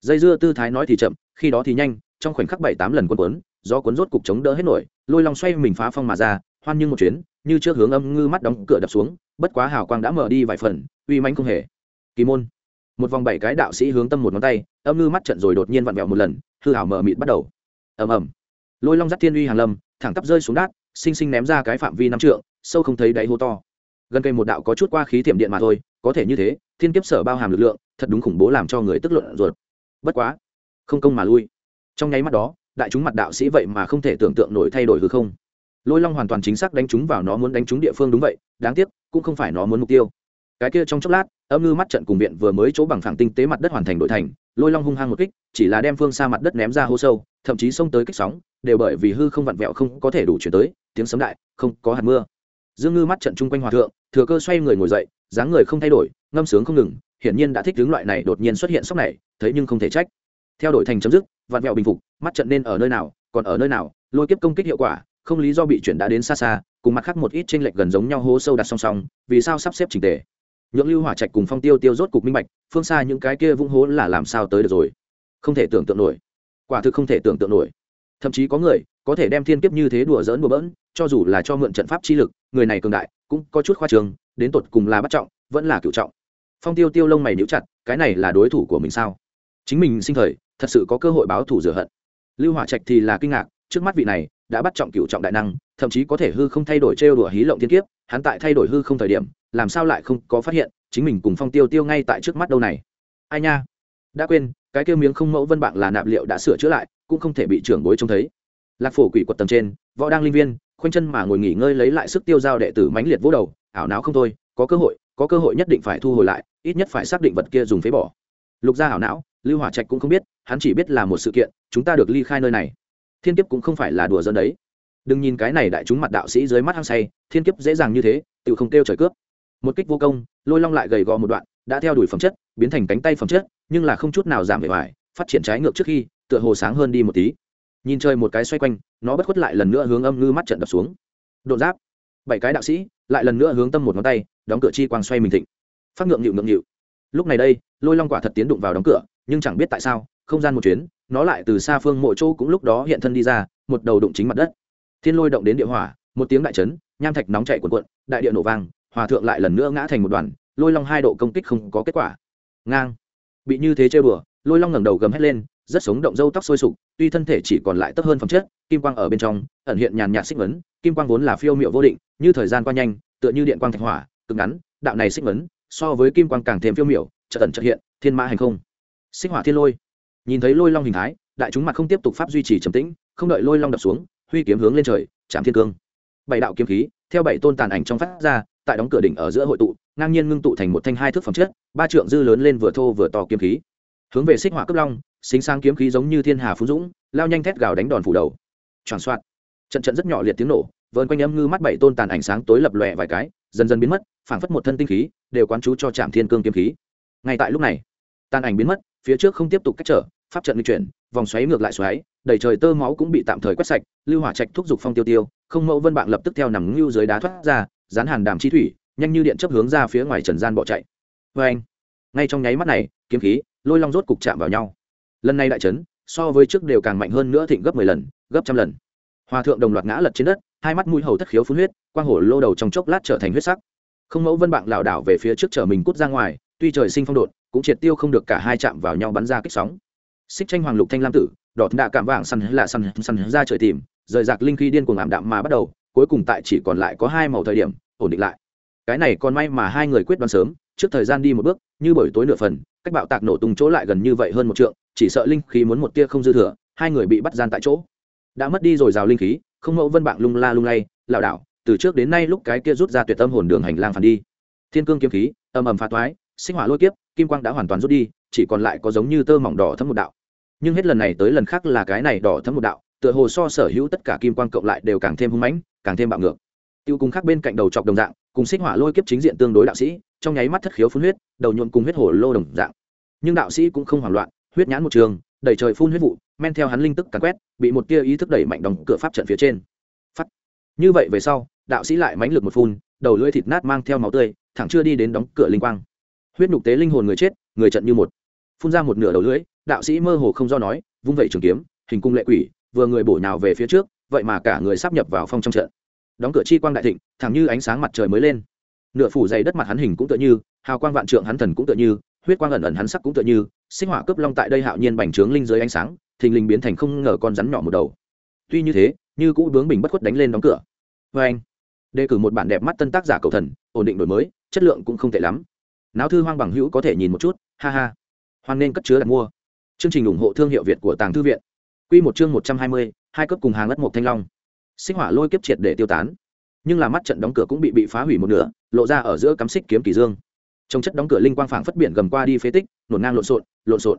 Dây dưa tư thái nói thì chậm khi đó thì nhanh trong khoảnh khắc bảy tám lần cuốn cuốn, gió cuốn rốt cục chống đỡ hết nổi lôi long xoay mình phá phong mà ra hoan như một chuyến như trước hướng âm ngư mắt đóng cửa đập xuống, bất quá hào quang đã mở đi vài phần, uy manh không hề. Kỳ môn. Một vòng bảy cái đạo sĩ hướng tâm một ngón tay, âm ngư mắt trận rồi đột nhiên vặn vẹo một lần, hư hảo mở mịt bắt đầu. Ầm ầm. Lôi long dắt thiên uy hàng lâm, thẳng tắp rơi xuống đát xinh xinh ném ra cái phạm vi năm trượng, sâu không thấy đáy hô to. Gần cây một đạo có chút qua khí thiểm điện mà thôi, có thể như thế, thiên kiếp sở bao hàm lực lượng, thật đúng khủng bố làm cho người tức luận ruột. Bất quá, không công mà lui. Trong nháy mắt đó, đại chúng mặt đạo sĩ vậy mà không thể tưởng tượng nổi thay đổi hư không lôi long hoàn toàn chính xác đánh chúng vào nó muốn đánh chúng địa phương đúng vậy, đáng tiếc, cũng không phải nó muốn mục tiêu. Cái kia trong chốc lát, âm ngư mắt trận cùng viện vừa mới chỗ bằng phẳng tinh tế mặt đất hoàn thành đội thành, lôi long hung hăng một kích, chỉ là đem phương xa mặt đất ném ra hô sâu, thậm chí xông tới kích sóng, đều bởi vì hư không vặn vẹo không có thể đủ chuyển tới, tiếng sấm đại, không có hạt mưa. Dương ngư mắt trận chung quanh hòa thượng, thừa cơ xoay người ngồi dậy, dáng người không thay đổi, ngâm sướng không ngừng, hiển nhiên đã thích hướng loại này đột nhiên xuất hiện sốc này, thấy nhưng không thể trách. Theo đổi thành chấm dứt, vặn vẹo bình phục, mắt trận nên ở nơi nào, còn ở nơi nào, lôi kiếp công kích hiệu quả không lý do bị chuyển đã đến xa xa, cùng mặt khác một ít tranh lệch gần giống nhau hố sâu đặt song song, vì sao sắp xếp trình tề? Nhượng lưu hỏa trạch cùng phong tiêu tiêu rốt cục minh bạch, phương xa những cái kia vung hố là làm sao tới được rồi? Không thể tưởng tượng nổi. Quả thực không thể tưởng tượng nổi. Thậm chí có người có thể đem thiên kiếp như thế đùa dỡn đùa bỡn, cho dù là cho mượn trận pháp chi lực, người này cường đại, cũng có chút khoa trường đến tột cùng là bắt trọng, vẫn là cựu trọng. Phong tiêu tiêu lông mày níu chặt, cái này là đối thủ của mình sao? Chính mình sinh thời, thật sự có cơ hội báo thủ rửa hận. Lưu hỏa trạch thì là kinh ngạc, trước mắt vị này đã bắt trọng cựu trọng đại năng, thậm chí có thể hư không thay đổi trêu đùa hí lộng thiên kiếp, hắn tại thay đổi hư không thời điểm, làm sao lại không có phát hiện, chính mình cùng phong tiêu tiêu ngay tại trước mắt đâu này. Ai nha? Đã quên, cái kêu miếng không mẫu vân bạn là nạp liệu đã sửa chữa lại, cũng không thể bị trưởng bối trông thấy. Lạc phổ quỷ quật tầng trên, võ đang linh viên, khoanh chân mà ngồi nghỉ ngơi lấy lại sức tiêu giao đệ tử mãnh liệt vỗ đầu, ảo não không thôi, có cơ hội, có cơ hội nhất định phải thu hồi lại, ít nhất phải xác định vật kia dùng phế bỏ. Lục gia ảo não, lưu hỏa trạch cũng không biết, hắn chỉ biết là một sự kiện, chúng ta được ly khai nơi này thiên kiếp cũng không phải là đùa dân đấy. Đừng nhìn cái này đại chúng mặt đạo sĩ dưới mắt hăng say, thiên kiếp dễ dàng như thế, tự không kêu trời cướp. Một kích vô công, lôi long lại gầy gò một đoạn, đã theo đuổi phẩm chất, biến thành cánh tay phẩm chất, nhưng là không chút nào giảm bề ngoài, phát triển trái ngược trước khi, tựa hồ sáng hơn đi một tí. Nhìn chơi một cái xoay quanh, nó bất khuất lại lần nữa hướng âm ngư mắt trận đập xuống. Đột giáp. Bảy cái đạo sĩ, lại lần nữa hướng tâm một ngón tay, đóng cửa chi quang xoay mình thịnh. Phát ngượng nhịu ngượng nhịu. Lúc này đây, lôi long quả thật tiến đụng vào đóng cửa, nhưng chẳng biết tại sao, không gian một chuyến nó lại từ xa phương mộ châu cũng lúc đó hiện thân đi ra, một đầu đụng chính mặt đất. Thiên lôi động đến địa hỏa, một tiếng đại chấn, nham thạch nóng chạy cuộn cuộn, đại địa nổ vang, hòa thượng lại lần nữa ngã thành một đoàn, lôi long hai độ công kích không có kết quả. Ngang. Bị như thế chơi bừa, lôi long ngẩng đầu gầm hét lên, rất sống động dâu tóc sôi sục, tuy thân thể chỉ còn lại tấp hơn phẩm chất, kim quang ở bên trong, ẩn hiện nhàn nhạt xích vấn kim quang vốn là phiêu miệu vô định, như thời gian qua nhanh, tựa như điện quang thạch hỏa, cực ngắn, đạo này xích vấn so với kim quang càng thêm phiêu miệu chợt ẩn chợt hiện, thiên mã hành không. Xích hỏa thiên lôi nhìn thấy lôi long hình thái, đại chúng mặt không tiếp tục pháp duy trì trầm tĩnh, không đợi lôi long đập xuống, huy kiếm hướng lên trời, chạm thiên cương. Bảy đạo kiếm khí, theo bảy tôn tàn ảnh trong phát ra, tại đóng cửa đỉnh ở giữa hội tụ, ngang nhiên ngưng tụ thành một thanh hai thước phẩm chất, ba trượng dư lớn lên vừa thô vừa to kiếm khí. Hướng về xích hỏa cấp long, xính sang kiếm khí giống như thiên hà phú dũng, lao nhanh thét gào đánh đòn phủ đầu. Tròn soạt. Trận trận rất nhỏ liệt tiếng nổ vơn quanh âm ngư mắt bảy tôn tàn ảnh sáng tối lập lòe vài cái, dần dần biến mất, phảng phất một thân tinh khí, đều quán chú cho trạm thiên cương kiếm khí. Ngay tại lúc này, tàn ảnh biến mất, phía trước không tiếp tục cách trở pháp trận di chuyển vòng xoáy ngược lại xoáy đầy trời tơ máu cũng bị tạm thời quét sạch lưu hỏa trạch thúc giục phong tiêu tiêu không mẫu vân bạn lập tức theo nằm ngưu dưới đá thoát ra dán hàn đàm chi thủy nhanh như điện chấp hướng ra phía ngoài trần gian bỏ chạy. Vê anh ngay trong nháy mắt này kiếm khí lôi long rốt cục chạm vào nhau. Lần này đại trấn so với trước đều càng mạnh hơn nữa thịnh gấp mười lần gấp trăm lần. Hòa thượng đồng loạt ngã lật trên đất hai mắt mũi hầu thất khiếu phun huyết quang hổ lô đầu trong chốc lát trở thành huyết sắc. Không mẫu vân bạn lảo đảo về phía trước chở mình cút ra ngoài tuy trời sinh phong đột, cũng triệt tiêu không được cả hai chạm vào nhau bắn ra kích sóng xích tranh hoàng lục thanh lam tử, đỏ đạ cảm vàng săn là săn săn ra trời tìm, rời rạc linh khí điên cuồng ảm đạm mà bắt đầu, cuối cùng tại chỉ còn lại có hai màu thời điểm, ổn định lại. Cái này còn may mà hai người quyết đoán sớm, trước thời gian đi một bước, như buổi tối nửa phần, cách bạo tạc nổ tung chỗ lại gần như vậy hơn một trượng, chỉ sợ linh khí muốn một tia không dư thừa, hai người bị bắt gian tại chỗ. Đã mất đi rồi rào linh khí, không mẫu vân bạn lung la lung lay, lảo đảo, từ trước đến nay lúc cái kia rút ra tuyệt tâm hồn đường hành lang phản đi. Thiên cương kiếm khí, ầm ầm phá toái sinh hỏa lôi kiếp, kim quang đã hoàn toàn rút đi, chỉ còn lại có giống như tơ mỏng đỏ thấm một đạo nhưng hết lần này tới lần khác là cái này đỏ thấm một đạo, tựa hồ so sở hữu tất cả kim quang cộng lại đều càng thêm hung mãnh, càng thêm bạo ngược. Tiêu cùng khác bên cạnh đầu chọc đồng dạng, cùng xích hỏa lôi kiếp chính diện tương đối đạo sĩ, trong nháy mắt thất khiếu phun huyết, đầu nhuộm cùng huyết hổ lô đồng dạng. Nhưng đạo sĩ cũng không hoảng loạn, huyết nhãn một trường, đẩy trời phun huyết vụ, men theo hắn linh tức càn quét, bị một tia ý thức đẩy mạnh đóng cửa pháp trận phía trên. Phát như vậy về sau, đạo sĩ lại mãnh lực một phun, đầu lưỡi thịt nát mang theo máu tươi, thẳng chưa đi đến đóng cửa linh quang. Huyết nhục tế linh hồn người chết, người trận như một. Phun ra một nửa đầu lưỡi đạo sĩ mơ hồ không do nói, vung vẩy trường kiếm, hình cung lệ quỷ, vừa người bổ nhào về phía trước, vậy mà cả người sắp nhập vào phong trong trận. Đóng cửa chi quang đại thịnh, thẳng như ánh sáng mặt trời mới lên. Nửa phủ dày đất mặt hắn hình cũng tựa như, hào quang vạn trượng hắn thần cũng tựa như, huyết quang ẩn ẩn hắn sắc cũng tựa như, sinh hỏa cướp long tại đây hạo nhiên bành trướng linh dưới ánh sáng, thình lình biến thành không ngờ con rắn nhỏ một đầu. Tuy như thế, như cũ bướng bình bất khuất đánh lên đóng cửa. Vê anh, đề cử một bản đẹp mắt tân tác giả cầu thần, ổn định đổi mới, chất lượng cũng không tệ lắm. Náo thư hoang bằng hữu có thể nhìn một chút, ha ha. Hoan nên cất chứa đặt mua chương trình ủng hộ thương hiệu việt của tàng thư viện. Quy một chương một trăm hai mươi, hai cấp cùng hàng ngất một thanh long. Xích hỏa lôi kiếp triệt để tiêu tán. Nhưng là mắt trận đóng cửa cũng bị bị phá hủy một nửa, lộ ra ở giữa cắm xích kiếm kỳ dương. Trong chất đóng cửa linh quang phảng phất biển gầm qua đi phế tích, nổn ngang lộn xộn lộn xộn.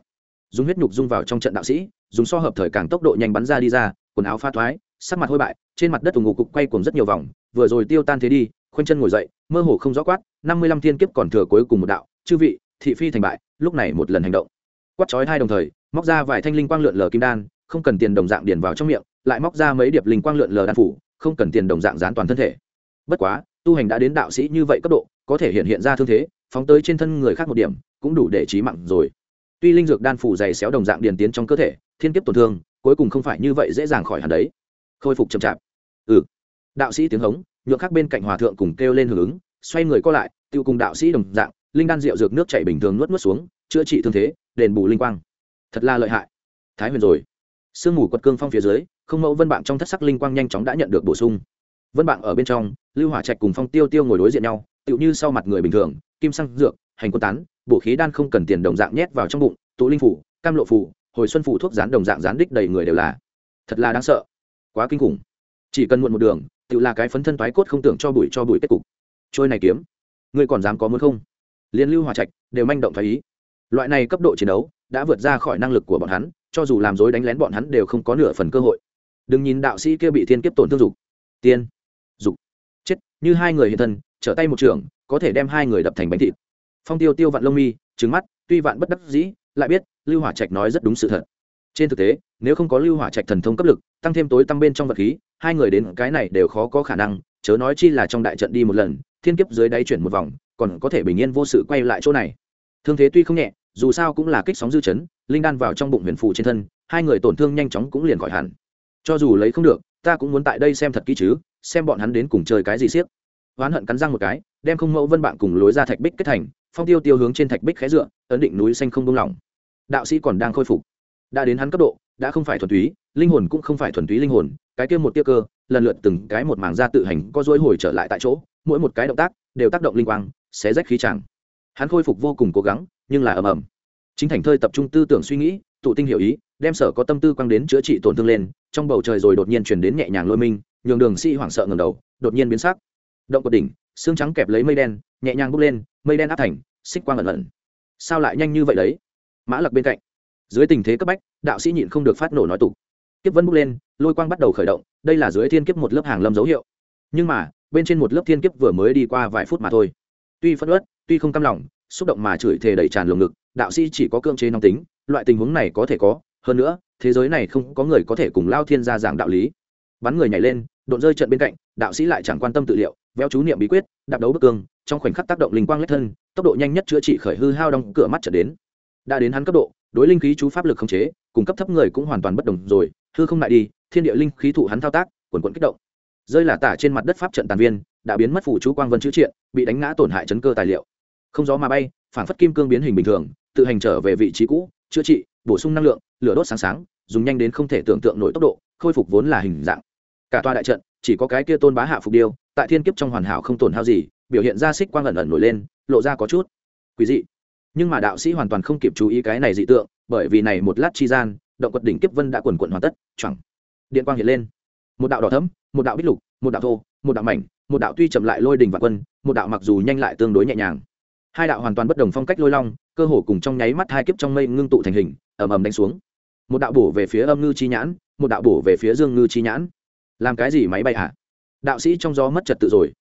Dùng huyết nhục dung vào trong trận đạo sĩ, dùng so hợp thời càng tốc độ nhanh bắn ra đi ra, quần áo pha thoái, sắc mặt hôi bại, trên mặt đất ủng ngục cục quay cuồng rất nhiều vòng, vừa rồi tiêu tan thế đi, khoanh chân ngồi dậy, mơ hồ không rõ quát, năm mươi lăm thiên kiếp còn thừa cuối cùng một đạo, chư vị, thị phi thành bại, lúc này một lần hành động quát chói hai đồng thời, móc ra vài thanh linh quang lượn lờ kim đan, không cần tiền đồng dạng điền vào trong miệng, lại móc ra mấy điệp linh quang lượn lờ đan phủ, không cần tiền đồng dạng dán toàn thân thể. Bất quá, tu hành đã đến đạo sĩ như vậy cấp độ, có thể hiện hiện ra thương thế, phóng tới trên thân người khác một điểm, cũng đủ để trí mạng rồi. Tuy linh dược đan phủ dày xéo đồng dạng điền tiến trong cơ thể, thiên kiếp tổn thương, cuối cùng không phải như vậy dễ dàng khỏi hẳn đấy. Khôi phục chậm chạp. Ừ. Đạo sĩ tiếng hống, nhượng khác bên cạnh hòa thượng cùng kêu lên hưởng ứng, xoay người co lại, tiêu cùng đạo sĩ đồng dạng, linh đan rượu dược nước chảy bình thường nuốt nuốt xuống chữa trị thương thế, đền bù linh quang. Thật là lợi hại. Thái huyền rồi. Sương mù quật cương phong phía dưới, không mẫu vân bạn trong thất sắc linh quang nhanh chóng đã nhận được bổ sung. Vân bạn ở bên trong, lưu hỏa trạch cùng phong tiêu tiêu ngồi đối diện nhau, tựu như sau mặt người bình thường, kim xăng dược, hành quân tán, bổ khí đan không cần tiền đồng dạng nhét vào trong bụng, tụ linh phủ, cam lộ phủ, hồi xuân phủ thuốc rán đồng dạng rán đích đầy người đều là. Thật là đáng sợ. Quá kinh khủng. Chỉ cần muộn một đường tự là cái phấn thân toái cốt không tưởng cho bụi cho bụi kết cục. Trôi này kiếm, ngươi còn dám có muốn không? Liên lưu hòa trạch đều manh động thái ý loại này cấp độ chiến đấu đã vượt ra khỏi năng lực của bọn hắn, cho dù làm dối đánh lén bọn hắn đều không có nửa phần cơ hội. Đừng nhìn đạo sĩ kia bị thiên kiếp tổn thương dục. Tiên. Dục. Chết, như hai người hiện thân, trở tay một trường, có thể đem hai người đập thành bánh thịt. Phong tiêu tiêu vạn lông mi trứng mắt, tuy vạn bất đắc dĩ, lại biết lưu hỏa trạch nói rất đúng sự thật. Trên thực tế, nếu không có lưu hỏa trạch thần thông cấp lực, tăng thêm tối tăng bên trong vật khí, hai người đến cái này đều khó có khả năng, chớ nói chi là trong đại trận đi một lần, thiên kiếp dưới đáy chuyển một vòng, còn có thể bình yên vô sự quay lại chỗ này. Thương thế tuy không nhẹ dù sao cũng là kích sóng dư chấn, linh đan vào trong bụng huyền phụ trên thân, hai người tổn thương nhanh chóng cũng liền khỏi hẳn. Cho dù lấy không được, ta cũng muốn tại đây xem thật kỹ chứ, xem bọn hắn đến cùng chơi cái gì siếc oán hận cắn răng một cái, đem không mẫu vân bạn cùng lối ra thạch bích kết thành, phong tiêu tiêu hướng trên thạch bích khé dựa, ấn định núi xanh không buông lỏng. Đạo sĩ còn đang khôi phục. Đã đến hắn cấp độ, đã không phải thuần túy, linh hồn cũng không phải thuần túy linh hồn, cái kia một tia cơ, lần lượt từng cái một mảng ra tự hành có dối hồi trở lại tại chỗ, mỗi một cái động tác, đều tác động linh quang, xé rách khí chẳng hắn khôi phục vô cùng cố gắng nhưng là ầm ầm. Chính thành thơi tập trung tư tưởng suy nghĩ, tụ tinh hiểu ý, đem sở có tâm tư quang đến chữa trị tổn thương lên, trong bầu trời rồi đột nhiên chuyển đến nhẹ nhàng lôi minh nhường đường sĩ hoảng sợ ngầm đầu, đột nhiên biến sắc. Động cột đỉnh, xương trắng kẹp lấy mây đen, nhẹ nhàng bốc lên, mây đen áp thành, xích quang ẩn ẩn. Sao lại nhanh như vậy đấy? Mã lặc bên cạnh. Dưới tình thế cấp bách, đạo sĩ nhịn không được phát nổ nói tục. Kiếp vân bốc lên, lôi quang bắt đầu khởi động, đây là dưới thiên kiếp một lớp hàng lâm dấu hiệu. Nhưng mà, bên trên một lớp thiên kiếp vừa mới đi qua vài phút mà thôi. Tuy phất ớt tuy không cam lòng xúc động mà chửi thề đẩy tràn lồng ngực, đạo sĩ chỉ có cưỡng chế nóng tính, loại tình huống này có thể có, hơn nữa, thế giới này không có người có thể cùng lao thiên gia giảng đạo lý. Bắn người nhảy lên đột rơi trận bên cạnh, đạo sĩ lại chẳng quan tâm tự liệu, véo chú niệm bí quyết, đạp đấu bức cương, trong khoảnh khắc tác động linh quang lết thân, tốc độ nhanh nhất chữa trị khởi hư hao đóng cửa mắt trở đến. Đã đến hắn cấp độ, đối linh khí chú pháp lực không chế cung cấp thấp người cũng hoàn toàn bất đồng rồi, hư không lại đi, thiên địa linh khí thụ hắn thao tác, quần quận kích động. Rơi là tả trên mặt đất pháp trận tàn viên, đã biến mất phủ chú quang vân chữ triện, bị đánh ngã tổn hại chấn cơ tài liệu không gió mà bay phản phất kim cương biến hình bình thường, tự hành trở về vị trí cũ, chữa trị, bổ sung năng lượng, lửa đốt sáng sáng, dùng nhanh đến không thể tưởng tượng nổi tốc độ, khôi phục vốn là hình dạng. Cả tòa đại trận, chỉ có cái kia tôn bá hạ phục điêu, tại thiên kiếp trong hoàn hảo không tổn hao gì, biểu hiện ra xích quang ẩn ẩn nổi lên, lộ ra có chút quý dị. Nhưng mà đạo sĩ hoàn toàn không kịp chú ý cái này dị tượng, bởi vì này một lát chi gian, động quật đỉnh kiếp vân đã quần quận hoàn tất chẳng điện quang hiện lên. Một đạo đỏ thấm một đạo bích lục, một đạo thô, một đạo mảnh, một đạo tuy chậm lại lôi đình và quân, một đạo mặc dù nhanh lại tương đối nhẹ nhàng hai đạo hoàn toàn bất đồng phong cách lôi long, cơ hồ cùng trong nháy mắt hai kiếp trong mây ngưng tụ thành hình, ầm ầm đánh xuống. Một đạo bổ về phía âm ngư chi nhãn, một đạo bổ về phía dương ngư chi nhãn. Làm cái gì máy bay hả? Đạo sĩ trong gió mất trật tự rồi.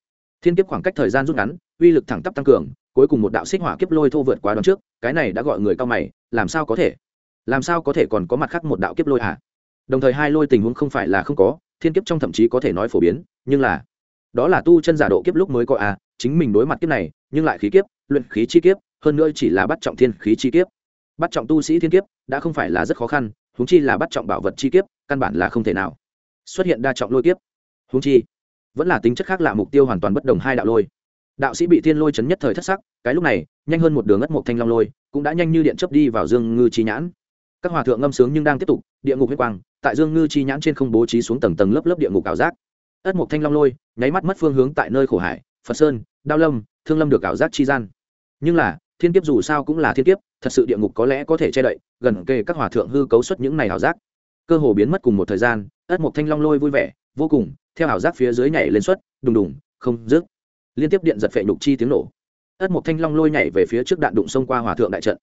Thiên kiếp khoảng cách thời gian rút ngắn, uy lực thẳng tắp tăng cường, cuối cùng một đạo xích hỏa kiếp lôi thô vượt quá đón trước, cái này đã gọi người cao mày, làm sao có thể? Làm sao có thể còn có mặt khác một đạo kiếp lôi hả? Đồng thời hai lôi tình huống không phải là không có, thiên kiếp trong thậm chí có thể nói phổ biến, nhưng là, đó là tu chân giả độ kiếp lúc mới có à chính mình đối mặt kiếp này, nhưng lại khí kiếp, luyện khí chi kiếp, hơn nữa chỉ là bắt trọng thiên khí chi kiếp. Bắt trọng tu sĩ thiên kiếp, đã không phải là rất khó khăn, huống chi là bắt trọng bảo vật chi kiếp, căn bản là không thể nào xuất hiện đa trọng lôi kiếp. Huống chi, vẫn là tính chất khác lạ mục tiêu hoàn toàn bất đồng hai đạo lôi. Đạo sĩ bị thiên lôi chấn nhất thời thất sắc, cái lúc này, nhanh hơn một đường ất một thanh long lôi, cũng đã nhanh như điện chấp đi vào dương ngư chi nhãn. Các hòa thượng ngâm sướng nhưng đang tiếp tục, địa ngục huyết quang, tại dương ngư chi nhãn trên không bố trí xuống tầng tầng lớp lớp địa ngục ảo giác. Ất một thanh long lôi, nháy mắt mất phương hướng tại nơi khổ hải phật sơn, đao lâm, thương lâm được ảo giác chi gian. Nhưng là, thiên kiếp dù sao cũng là thiên kiếp, thật sự địa ngục có lẽ có thể che đậy, gần kề các hòa thượng hư cấu xuất những này ảo giác. Cơ hồ biến mất cùng một thời gian, ất một thanh long lôi vui vẻ, vô cùng, theo ảo giác phía dưới nhảy lên suất đùng đùng, không dứt. Liên tiếp điện giật phệ nhục chi tiếng nổ. Ất một thanh long lôi nhảy về phía trước đạn đụng xông qua hòa thượng đại trận.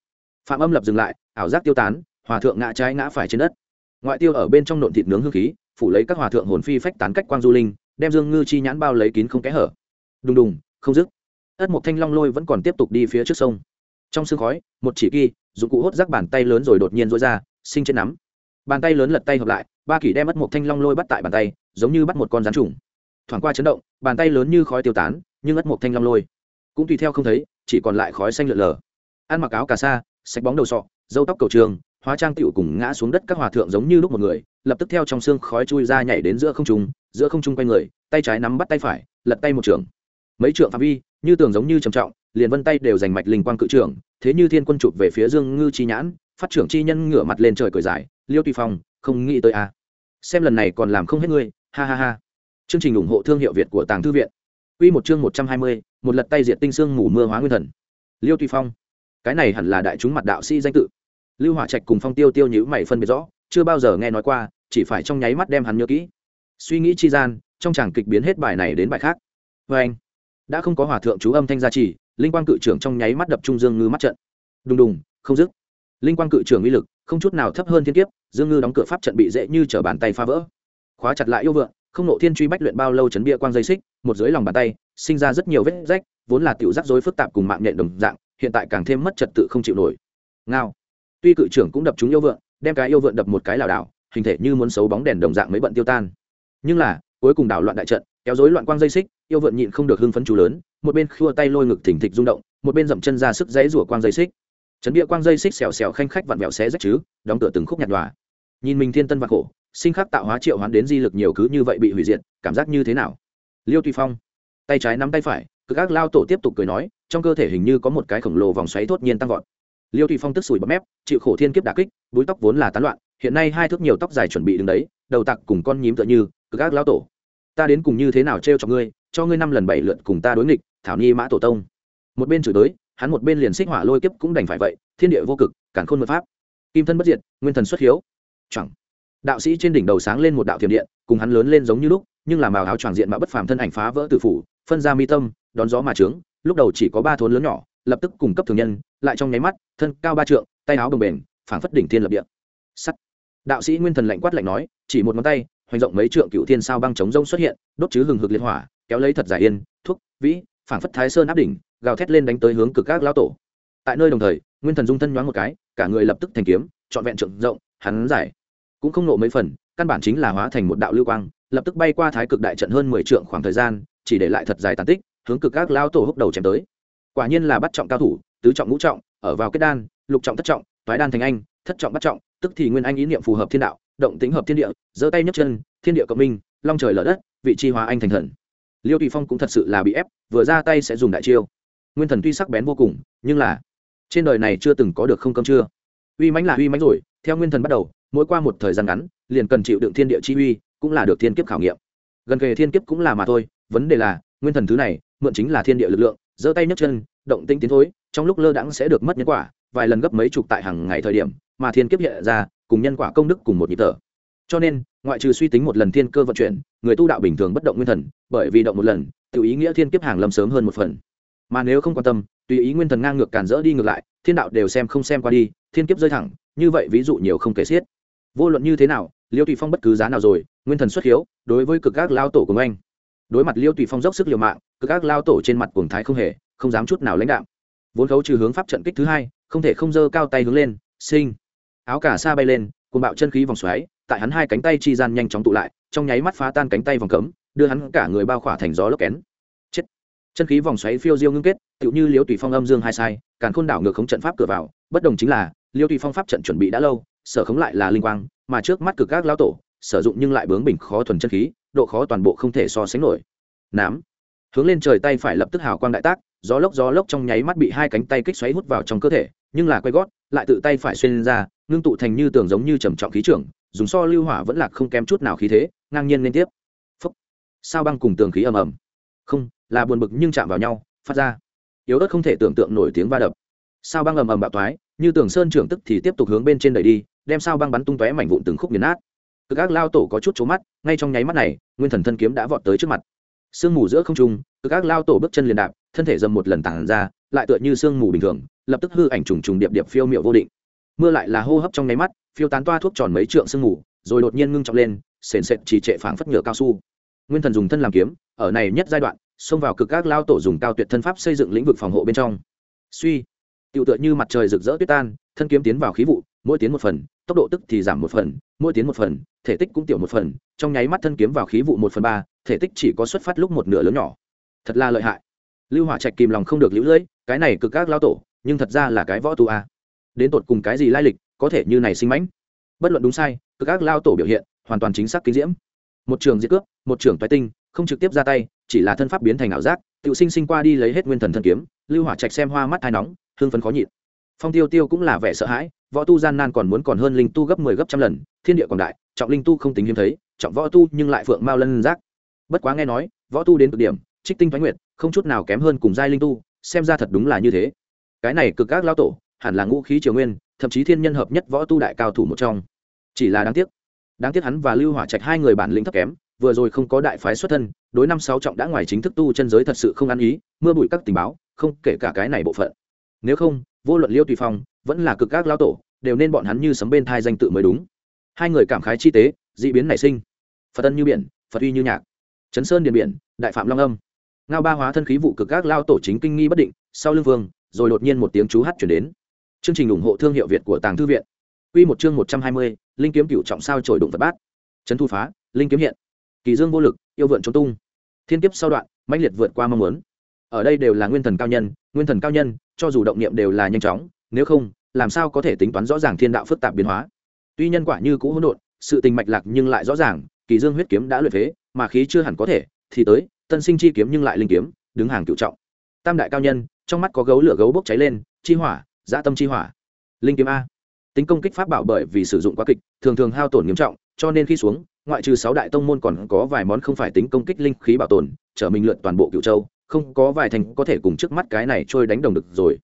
Phạm âm lập dừng lại, ảo giác tiêu tán, hòa thượng ngã trái ngã phải trên đất. Ngoại tiêu ở bên trong nộn thịt nướng hương khí, phủ lấy các hòa thượng hồn phi phách tán cách quang du linh, đem dương ngư chi nhãn bao lấy kín không kẽ hở đùng đùng, không dứt. Ất một thanh long lôi vẫn còn tiếp tục đi phía trước sông. Trong sương khói, một chỉ kỳ, dụng cụ hốt rác bàn tay lớn rồi đột nhiên rối ra, sinh trên nắm. Bàn tay lớn lật tay hợp lại, ba kỷ đem ất một thanh long lôi bắt tại bàn tay, giống như bắt một con rắn trùng. Thoảng qua chấn động, bàn tay lớn như khói tiêu tán, nhưng ất một thanh long lôi cũng tùy theo không thấy, chỉ còn lại khói xanh lượn lờ. Ăn mặc áo cà sa sạch bóng đầu sọ dâu tóc cầu trường, hóa trang tựu cùng ngã xuống đất các hòa thượng giống như lúc một người, lập tức theo trong xương khói chui ra nhảy đến giữa không trung, giữa không trung quay người, tay trái nắm bắt tay phải, lật tay một trường mấy trượng phạm vi như tường giống như trầm trọng liền vân tay đều giành mạch linh quang cự trưởng thế như thiên quân chụp về phía dương ngư chi nhãn phát trưởng chi nhân ngửa mặt lên trời cười dài liêu tùy phong không nghĩ tới a à. xem lần này còn làm không hết ngươi ha ha ha chương trình ủng hộ thương hiệu việt của tàng thư viện Quy một chương một trăm hai mươi, một lật tay diệt tinh xương mù mưa hóa nguyên thần. Liêu Tùy Phong. Cái này hẳn là đại chúng mặt đạo sĩ danh tự. Lưu Hỏa Trạch cùng Phong Tiêu Tiêu nhíu mày phân biệt rõ, chưa bao giờ nghe nói qua, chỉ phải trong nháy mắt đem hắn nhớ kỹ. Suy nghĩ chi gian, trong chàng kịch biến hết bài này đến bài khác. Và anh, đã không có hòa thượng chú âm thanh gia trì, linh quang cự trưởng trong nháy mắt đập trung dương ngư mắt trận. Đùng đùng, không dứt. Linh quang cự trưởng uy lực, không chút nào thấp hơn thiên kiếp, dương ngư đóng cửa pháp trận bị dễ như trở bàn tay phá vỡ. Khóa chặt lại yêu vượng, không nộ thiên truy bách luyện bao lâu chấn bia quang dây xích một dưới lòng bàn tay sinh ra rất nhiều vết rách vốn là tiểu rắc rối phức tạp cùng mạng nhện đồng dạng hiện tại càng thêm mất trật tự không chịu nổi ngao tuy cự trưởng cũng đập chúng yêu vượng, đem cái yêu vượng đập một cái lảo đảo hình thể như muốn xấu bóng đèn đồng dạng mới bận tiêu tan nhưng là cuối cùng đảo loạn đại trận kéo rối loạn quang dây xích yêu vượn nhịn không được hưng phấn chú lớn, một bên khua tay lôi ngực thỉnh thịch rung động, một bên dậm chân ra sức dãy rủa quang dây xích. Chấn địa quang dây xích xèo xèo khanh khách vặn vẹo xé rách chứ, đóng cửa từng khúc nhạt nhòa. Nhìn mình thiên tân vạn khổ, sinh khắc tạo hóa triệu hoán đến di lực nhiều cứ như vậy bị hủy diệt, cảm giác như thế nào? Liêu tùy phong, tay trái nắm tay phải cứ các lao tổ tiếp tục cười nói, trong cơ thể hình như có một cái khổng lồ vòng xoáy thốt nhiên tăng vọt. Liêu tùy phong tức sủi bấm mép, chịu khổ thiên kiếp đà kích, búi tóc vốn là tán loạn, hiện nay hai thước nhiều tóc dài chuẩn bị đứng đấy, đầu tặc cùng con nhím tựa như cứ các lao tổ. Ta đến cùng như thế nào trêu cho ngươi? Cho ngươi năm lần bảy lượt cùng ta đối nghịch, thảo nhi mã tổ tông. Một bên chửi tới, hắn một bên liền xích hỏa lôi kiếp cũng đành phải vậy, thiên địa vô cực cản khôn mật pháp. Kim thân bất diệt, nguyên thần xuất hiếu. Chẳng đạo sĩ trên đỉnh đầu sáng lên một đạo thiểm điện, cùng hắn lớn lên giống như lúc, nhưng làm màu áo choàng diện mà bất phàm thân ảnh phá vỡ tử phủ, phân ra mi tâm, đón gió mà trướng, lúc đầu chỉ có ba thốn lớn nhỏ, lập tức cung cấp thường nhân, lại trong nháy mắt, thân cao ba trượng, tay áo bồng bềnh, phảng phất đỉnh thiên lập địa. Sắt. Đạo sĩ nguyên thần lạnh quát lạnh nói, chỉ một ngón tay, hoành rộng mấy trượng cựu thiên sao băng chống rông xuất hiện, đốt chứ hừng hực liệt hỏa kéo lấy thật giải yên, thuốc, vĩ, phảng phất thái sơn áp đỉnh, gào thét lên đánh tới hướng cực các lao tổ. Tại nơi đồng thời, nguyên thần dung thân nhoáng một cái, cả người lập tức thành kiếm, trọn vẹn trượng rộng, hắn giải. Cũng không nộ mấy phần, căn bản chính là hóa thành một đạo lưu quang, lập tức bay qua thái cực đại trận hơn mười trượng khoảng thời gian, chỉ để lại thật dài tàn tích, hướng cực các lao tổ húc đầu chém tới. Quả nhiên là bắt trọng cao thủ, tứ trọng ngũ trọng, ở vào kết đan, lục trọng thất trọng thoái đan thành anh, thất trọng bắt trọng, tức thì nguyên anh ý niệm phù hợp thiên đạo, động tính hợp thiên địa, giơ tay nhấc chân, thiên địa cộng minh, long trời lở đất, vị chi hóa anh thành thần liêu tùy phong cũng thật sự là bị ép, vừa ra tay sẽ dùng đại chiêu. Nguyên thần tuy sắc bén vô cùng, nhưng là trên đời này chưa từng có được không cơm chưa. Uy mãnh là uy mãnh rồi, theo nguyên thần bắt đầu, mỗi qua một thời gian ngắn, liền cần chịu đựng thiên địa chi uy, cũng là được thiên kiếp khảo nghiệm. Gần kề thiên kiếp cũng là mà thôi, vấn đề là, nguyên thần thứ này, mượn chính là thiên địa lực lượng, giơ tay nhấc chân, động tĩnh tiến thối, trong lúc lơ đãng sẽ được mất nhân quả, vài lần gấp mấy chục tại hàng ngày thời điểm, mà thiên kiếp hiện ra, cùng nhân quả công đức cùng một nhịp thở. Cho nên ngoại trừ suy tính một lần thiên cơ vận chuyển, người tu đạo bình thường bất động nguyên thần, bởi vì động một lần, tự ý nghĩa thiên kiếp hàng lâm sớm hơn một phần. Mà nếu không quan tâm, tùy ý nguyên thần ngang ngược cản rỡ đi ngược lại, thiên đạo đều xem không xem qua đi, thiên kiếp rơi thẳng, như vậy ví dụ nhiều không kể xiết. Vô luận như thế nào, liêu tùy phong bất cứ giá nào rồi, nguyên thần xuất hiếu, đối với cực các lao tổ của anh. Đối mặt liêu tùy phong dốc sức liều mạng, cực các lao tổ trên mặt cuồng thái không hề, không dám chút nào lãnh đạo vốn khấu trừ hướng pháp trận kích thứ hai, không thể không dơ cao tay hướng lên, sinh. Áo cả xa bay lên, cuồng bạo chân khí vòng xoáy tại hắn hai cánh tay chi gian nhanh chóng tụ lại, trong nháy mắt phá tan cánh tay vòng cấm, đưa hắn cả người bao khỏa thành gió lốc kén. Chết. Chân khí vòng xoáy phiêu diêu ngưng kết, tựu như liêu tùy phong âm dương hai sai, càn khôn đảo ngược khống trận pháp cửa vào, bất đồng chính là, liêu tùy phong pháp trận chuẩn bị đã lâu, sở khống lại là linh quang, mà trước mắt cực các lao tổ, sử dụng nhưng lại bướng bình khó thuần chân khí, độ khó toàn bộ không thể so sánh nổi. Nám. Hướng lên trời tay phải lập tức hào quang đại tác, gió lốc gió lốc trong nháy mắt bị hai cánh tay kích xoáy hút vào trong cơ thể, nhưng là quay gót, lại tự tay phải xuyên ra, ngưng tụ thành như tường giống như trầm trọng khí trưởng dùng so lưu hỏa vẫn là không kém chút nào khí thế, ngang nhiên liên tiếp. Phúc. sao băng cùng tường khí ầm ầm. Không, là buồn bực nhưng chạm vào nhau, phát ra. Yếu ớt không thể tưởng tượng nổi tiếng va đập. Sao băng ầm ầm bạo toái, như tường sơn trưởng tức thì tiếp tục hướng bên trên đẩy đi, đem sao băng bắn tung tóe mảnh vụn từng khúc nghiền nát. Cực ác lao tổ có chút trố mắt, ngay trong nháy mắt này, nguyên thần thân kiếm đã vọt tới trước mặt. Sương mù giữa không trung, cực ác lao tổ bước chân liền đạp, thân thể dầm một lần tản ra, lại tựa như sương mù bình thường, lập tức hư ảnh trùng trùng điệp điệp phiêu miệu vô định mưa lại là hô hấp trong nháy mắt, phiêu tán toa thuốc tròn mấy trượng sương mù, rồi đột nhiên ngưng trọng lên, sền sệt chỉ trệ phảng phất nhựa cao su. Nguyên thần dùng thân làm kiếm, ở này nhất giai đoạn, xông vào cực các lao tổ dùng cao tuyệt thân pháp xây dựng lĩnh vực phòng hộ bên trong. Suy tựu tựa như mặt trời rực rỡ tuyết tan, thân kiếm tiến vào khí vụ, mỗi tiến một phần, tốc độ tức thì giảm một phần, mỗi tiến một phần, thể tích cũng tiểu một phần, trong nháy mắt thân kiếm vào khí vụ một phần ba, thể tích chỉ có xuất phát lúc một nửa lớn nhỏ. Thật là lợi hại. Lưu hỏa trạch kìm lòng không được lũ lưỡi, cái này cực các lao tổ, nhưng thật ra là cái võ tu a đến tột cùng cái gì lai lịch, có thể như này sinh mãnh. Bất luận đúng sai, cực các lao tổ biểu hiện, hoàn toàn chính xác kinh diễm. Một trường diệt cướp, một trường toái tinh, không trực tiếp ra tay, chỉ là thân pháp biến thành ảo giác, tự sinh sinh qua đi lấy hết nguyên thần thân kiếm, lưu hỏa trạch xem hoa mắt hai nóng, hương phấn khó nhịn. Phong tiêu tiêu cũng là vẻ sợ hãi, võ tu gian nan còn muốn còn hơn linh tu gấp mười 10 gấp trăm lần, thiên địa còn đại, trọng linh tu không tính hiếm thấy, trọng võ tu nhưng lại phượng mao lân giác. Bất quá nghe nói, võ tu đến cực điểm, trích tinh thoái nguyệt, không chút nào kém hơn cùng giai linh tu, xem ra thật đúng là như thế. Cái này cực các lao tổ hẳn là ngũ khí triều nguyên, thậm chí thiên nhân hợp nhất võ tu đại cao thủ một trong. Chỉ là đáng tiếc đáng tiếc hắn và lưu hỏa trạch hai người bản lĩnh thấp kém, vừa rồi không có đại phái xuất thân, đối năm sáu trọng đã ngoài chính thức tu chân giới thật sự không ăn ý, mưa bụi các tình báo, không kể cả cái này bộ phận. Nếu không, vô luận liêu tùy phong vẫn là cực các lao tổ, đều nên bọn hắn như sấm bên thai danh tự mới đúng. Hai người cảm khái chi tế d ị biến nảy sinh. Phật tân như biển, phật uy như nhạc. Chấn sơn điện biển, đại phạm long âm. Ngao ba hóa thân khí vụ cực các lao tổ chính kinh nghi bất định, sau lưng vương, rồi đột nhiên một tiếng chú hát chuyển đến chương trình ủng hộ thương hiệu việt của tàng thư viện. Quy một chương một trăm hai mươi, linh kiếm cửu trọng sao trời đụng vật bát. Trấn thu phá, linh kiếm hiện. Kỳ dương vô lực, yêu vượn trốn tung. Thiên kiếp sau đoạn, mãnh liệt vượt qua mong muốn. Ở đây đều là nguyên thần cao nhân, nguyên thần cao nhân, cho dù động niệm đều là nhanh chóng, nếu không, làm sao có thể tính toán rõ ràng thiên đạo phức tạp biến hóa. Tuy nhân quả như cũ hỗn độn, sự tình mạch lạc nhưng lại rõ ràng, kỳ dương huyết kiếm đã luyện phế, mà khí chưa hẳn có thể, thì tới, tân sinh chi kiếm nhưng lại linh kiếm, đứng hàng cửu trọng. Tam đại cao nhân, trong mắt có gấu lửa gấu bốc cháy lên, chi hỏa dã tâm chi hỏa. Linh kiếm a. Tính công kích pháp bảo bởi vì sử dụng quá kịch, thường thường hao tổn nghiêm trọng, cho nên khi xuống, ngoại trừ sáu đại tông môn còn có vài món không phải tính công kích linh khí bảo tồn, trở mình lượn toàn bộ cựu châu, không có vài thành có thể cùng trước mắt cái này trôi đánh đồng được rồi.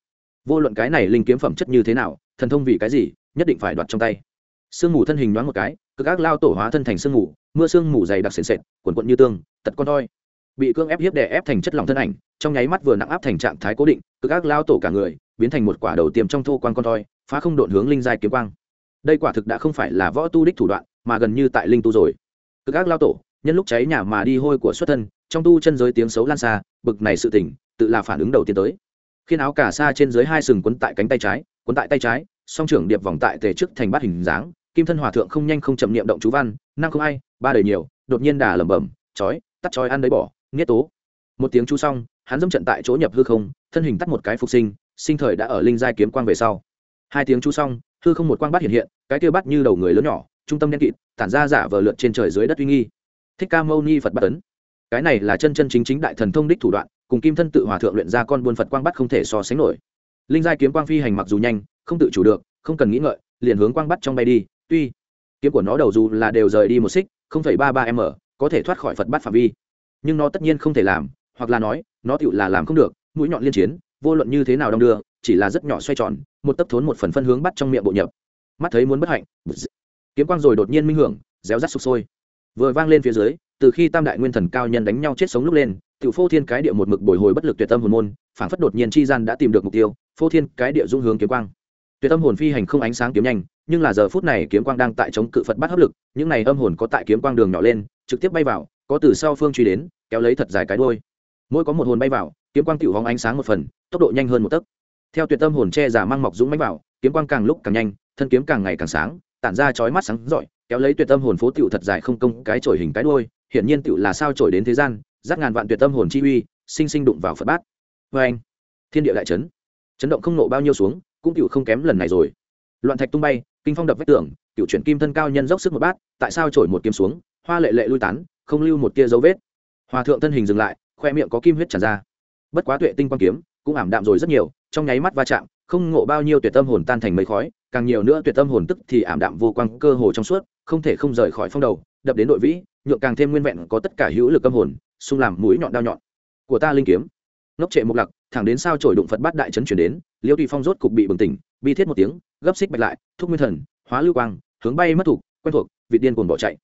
Vô luận cái này linh kiếm phẩm chất như thế nào, thần thông vì cái gì, nhất định phải đoạt trong tay. Sương mù thân hình nhoáng một cái, cực ác lao tổ hóa thân thành sương mù, mưa sương mù dày đặc sền sệt quần quận như tương, tật con thoi bị cương ép hiếp đè ép thành chất lỏng thân ảnh, trong nháy mắt vừa nặng áp thành trạng thái cố định, cực ác lao tổ cả người biến thành một quả đầu tiềm trong thô quan con thoi, phá không độn hướng linh giai kiếm quang. Đây quả thực đã không phải là võ tu đích thủ đoạn, mà gần như tại linh tu rồi. Cực ác lao tổ, nhân lúc cháy nhà mà đi hôi của xuất thân, trong tu chân giới tiếng xấu lan xa, bực này sự tỉnh tự là phản ứng đầu tiên tới. Khiến áo cả xa trên dưới hai sừng quấn tại cánh tay trái, quấn tại tay trái, song trưởng điệp vòng tại tề trước thành bát hình dáng, kim thân hòa thượng không nhanh không chậm niệm động chú văn, năng không ai, ba đời nhiều, đột nhiên đà lẩm bẩm, chói, tắt chói ăn đấy bỏ, nghiết tố. Một tiếng chú xong, hắn dâm trận tại chỗ nhập hư không, thân hình tắt một cái phục sinh sinh thời đã ở linh giai kiếm quang về sau. Hai tiếng chú xong, hư không một quang bát hiện hiện, cái kia bắt như đầu người lớn nhỏ, trung tâm đen kịt, tản ra giả vờ lượn trên trời dưới đất uy nghi. Thích ca mâu ni phật bát tấn cái này là chân chân chính chính đại thần thông đích thủ đoạn, cùng kim thân tự hòa thượng luyện ra con buôn phật quang bắt không thể so sánh nổi. Linh giai kiếm quang phi hành mặc dù nhanh, không tự chủ được, không cần nghĩ ngợi, liền hướng quang bắt trong bay đi, tuy kiếm của nó đầu dù là đều rời đi một xích, không phẩy ba ba m, có thể thoát khỏi phật bắt phạm vi. Nhưng nó tất nhiên không thể làm, hoặc là nói, nó tựu là làm không được, mũi nhọn liên chiến vô luận như thế nào đong đưa, chỉ là rất nhỏ xoay tròn, một tấc thốn một phần phân hướng bắt trong miệng bộ nhập. Mắt thấy muốn bất hạnh kiếm quang rồi đột nhiên minh hưởng, réo rắt sụp sôi. Vừa vang lên phía dưới, từ khi tam đại nguyên thần cao nhân đánh nhau chết sống lúc lên, tiểu phô thiên cái địa một mực bồi hồi bất lực tuyệt tâm hồn môn, phảng phất đột nhiên chi gian đã tìm được mục tiêu, phô thiên cái địa dung hướng kiếm quang. Tuyệt tâm hồn phi hành không ánh sáng kiếm nhanh, nhưng là giờ phút này kiếm quang đang tại chống cự phật bắt hấp lực, những này âm hồn có tại kiếm quang đường nhỏ lên, trực tiếp bay vào, có từ sau phương truy đến, kéo lấy thật dài cái đôi mỗi có một hồn bay vào kiếm quang tiểu hóng ánh sáng một phần, tốc độ nhanh hơn một tấc. Theo tuyệt tâm hồn che giả mang mọc dũng mánh vào, kiếm quang càng lúc càng nhanh, thân kiếm càng ngày càng sáng, tản ra chói mắt sáng rọi, kéo lấy tuyệt tâm hồn phố tiểu thật dài không công cái chổi hình cái đôi hiển nhiên tiểu là sao chổi đến thế gian giác ngàn vạn tuyệt tâm hồn chi uy, sinh sinh đụng vào phật bát. Vê anh, thiên địa đại chấn. Chấn động không nộ bao nhiêu xuống, cũng tiểu không kém lần này rồi. Loạn thạch tung bay, kinh phong đập vách tường, tiểu chuyển kim thân cao nhân dốc sức một bát, tại sao chổi một kiếm xuống, hoa lệ lệ lui tán, không lưu một tia dấu vết. Hòa thượng thân hình dừng lại, khoe miệng có kim huyết tràn ra bất quá tuệ tinh quang kiếm cũng ảm đạm rồi rất nhiều, trong nháy mắt va chạm, không ngộ bao nhiêu tuyệt tâm hồn tan thành mây khói, càng nhiều nữa tuyệt tâm hồn tức thì ảm đạm vô quang cơ hồ trong suốt, không thể không rời khỏi phong đầu, đập đến đội vĩ, nhượng càng thêm nguyên vẹn có tất cả hữu lực âm hồn, xung làm mũi nhọn đao nhọn. Của ta linh kiếm. Ngốc trệ mục lặc thẳng đến sao trổi đụng phật bát đại trấn chuyển đến, liêu tùy phong rốt cục bị bừng tỉnh, bi thiết một tiếng, gấp xích bạch lại, thúc nguyên thần, hóa lưu quang, hướng bay mất thủ, quen thuộc, vị điên cuồng bỏ chạy.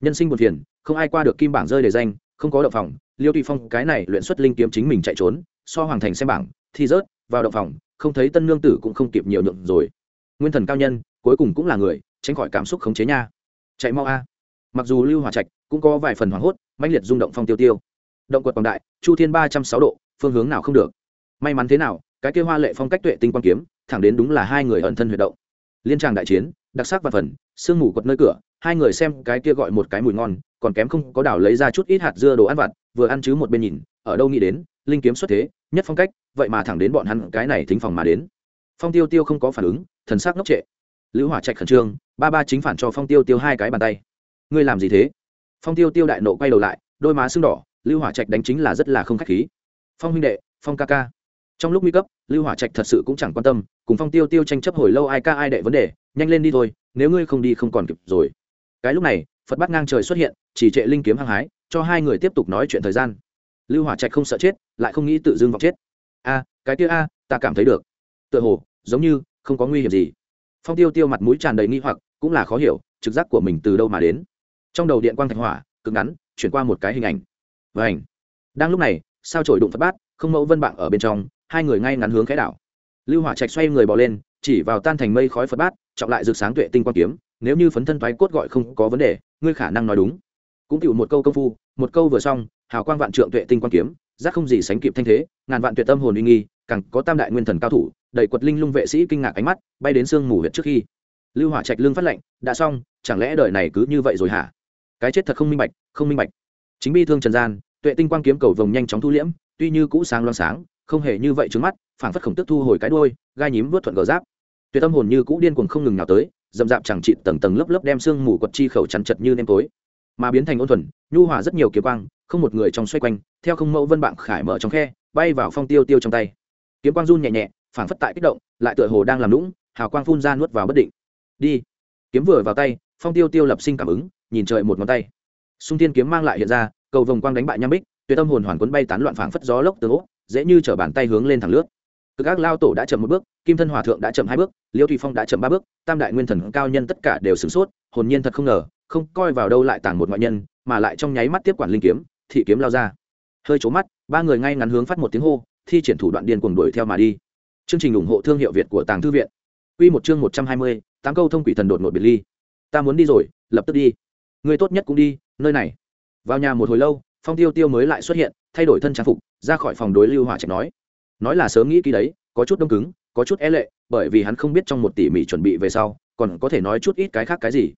Nhân sinh buồn phiền, không ai qua được kim bảng rơi để danh, không có động phòng liêu tùy phong, cái này luyện xuất linh kiếm chính mình chạy trốn, so hoàng thành xem bảng, thi rớt, vào động phòng, không thấy tân nương tử cũng không kịp nhiều nhượng rồi. Nguyên thần cao nhân, cuối cùng cũng là người, tránh khỏi cảm xúc khống chế nha. Chạy mau a. Mặc dù lưu hòa trạch cũng có vài phần hoảng hốt, mãnh liệt rung động phong tiêu tiêu. Động quật quảng đại, chu thiên ba trăm sáu độ, phương hướng nào không được. May mắn thế nào, cái kia hoa lệ phong cách tuệ tinh quang kiếm, thẳng đến đúng là hai người ẩn thân huyệt động. Liên tràng đại chiến, đặc sắc và phần, sương mù quật nơi cửa, hai người xem cái kia gọi một cái mùi ngon còn kém không có đảo lấy ra chút ít hạt dưa đồ ăn vặt, vừa ăn chứ một bên nhìn, ở đâu nghĩ đến, linh kiếm xuất thế, nhất phong cách, vậy mà thẳng đến bọn hắn cái này thính phòng mà đến. Phong tiêu tiêu không có phản ứng, thần sắc ngốc trệ. Lữ hỏa trạch khẩn trương, ba ba chính phản cho phong tiêu tiêu hai cái bàn tay. Ngươi làm gì thế? Phong tiêu tiêu đại nộ quay đầu lại, đôi má sưng đỏ, lưu hỏa trạch đánh chính là rất là không khách khí. Phong huynh đệ, phong ca ca. Trong lúc nguy cấp, lưu hỏa trạch thật sự cũng chẳng quan tâm, cùng phong tiêu tiêu tranh chấp hồi lâu ai ca ai đệ vấn đề, nhanh lên đi thôi, nếu ngươi không đi không còn kịp rồi. Cái lúc này phật bắt ngang trời xuất hiện, chỉ trệ linh kiếm hăng hái, cho hai người tiếp tục nói chuyện thời gian. Lưu hỏa trạch không sợ chết, lại không nghĩ tự dưng vọng chết. A, cái kia a, ta cảm thấy được. Tựa hồ, giống như, không có nguy hiểm gì. Phong tiêu tiêu mặt mũi tràn đầy nghi hoặc, cũng là khó hiểu, trực giác của mình từ đâu mà đến. Trong đầu điện quang thạch hỏa, cực ngắn, chuyển qua một cái hình ảnh. Và ảnh đang lúc này, sao trổi đụng phật bát, không mẫu vân bạn ở bên trong, hai người ngay ngắn hướng khẽ đảo. Lưu hỏa trạch xoay người bỏ lên, chỉ vào tan thành mây khói phật bát, trọng lại rực sáng tuệ tinh quang kiếm nếu như phấn thân thoái cốt gọi không có vấn đề, ngươi khả năng nói đúng. Cũng chịu một câu công phu, một câu vừa xong, hào quang vạn trượng tuệ tinh quang kiếm, giác không gì sánh kịp thanh thế, ngàn vạn tuyệt tâm hồn uy nghi, càng có tam đại nguyên thần cao thủ đẩy quật linh lung vệ sĩ kinh ngạc ánh mắt, bay đến sương mù huyệt trước khi. Lưu hỏa trạch lưng phát lệnh đã xong, chẳng lẽ đời này cứ như vậy rồi hả? Cái chết thật không minh bạch, không minh bạch. Chính bi thương trần gian, tuệ tinh quang kiếm cầu vồng nhanh chóng thu liễm, tuy như cũ sáng loang sáng, không hề như vậy trước mắt, phảng phất khổng tức thu hồi cái đuôi, gai nhím vớt thuận gờ giáp. Tuyệt tâm hồn như cũ điên cuồng không ngừng nào tới dậm dạp chẳng trị tầng tầng lớp lớp đem sương mù quật chi khẩu chắn chật như nêm tối. Mà biến thành ôn thuần, nhu hòa rất nhiều kiếm quang, không một người trong xoay quanh, theo không mẫu vân bạn khải mở trong khe, bay vào phong tiêu tiêu trong tay. Kiếm quang run nhẹ nhẹ, phảng phất tại kích động, lại tựa hồ đang làm lũng hào quang phun ra nuốt vào bất định. Đi. Kiếm vừa vào tay, phong tiêu tiêu lập sinh cảm ứng, nhìn trời một ngón tay. Xung thiên kiếm mang lại hiện ra, cầu vồng quang đánh bại nham bích, tuyệt tâm hồn hoàn quấn bay tán loạn phảng phất gió lốc từ ố, dễ như chở bàn tay hướng lên thẳng lướt cực ác lao tổ đã chậm một bước kim thân hòa thượng đã chậm hai bước liêu thủy phong đã chậm ba bước tam đại nguyên thần cao nhân tất cả đều sửng sốt hồn nhiên thật không ngờ không coi vào đâu lại tàng một ngoại nhân mà lại trong nháy mắt tiếp quản linh kiếm thị kiếm lao ra hơi trố mắt ba người ngay ngắn hướng phát một tiếng hô thi triển thủ đoạn điên cuồng đuổi theo mà đi chương trình ủng hộ thương hiệu việt của tàng thư viện Quy một chương một trăm hai mươi, tám câu thông quỷ thần đột ngột biệt ly. Ta muốn đi rồi, lập tức đi. Người tốt nhất cũng đi, nơi này. Vào nhà một hồi lâu, Phong Tiêu Tiêu mới lại xuất hiện, thay đổi thân trang phục, ra khỏi phòng đối Lưu Hỏa Trạch nói. Nói là sớm nghĩ kỹ đấy, có chút đông cứng, có chút e lệ, bởi vì hắn không biết trong một tỉ mỉ chuẩn bị về sau, còn có thể nói chút ít cái khác cái gì.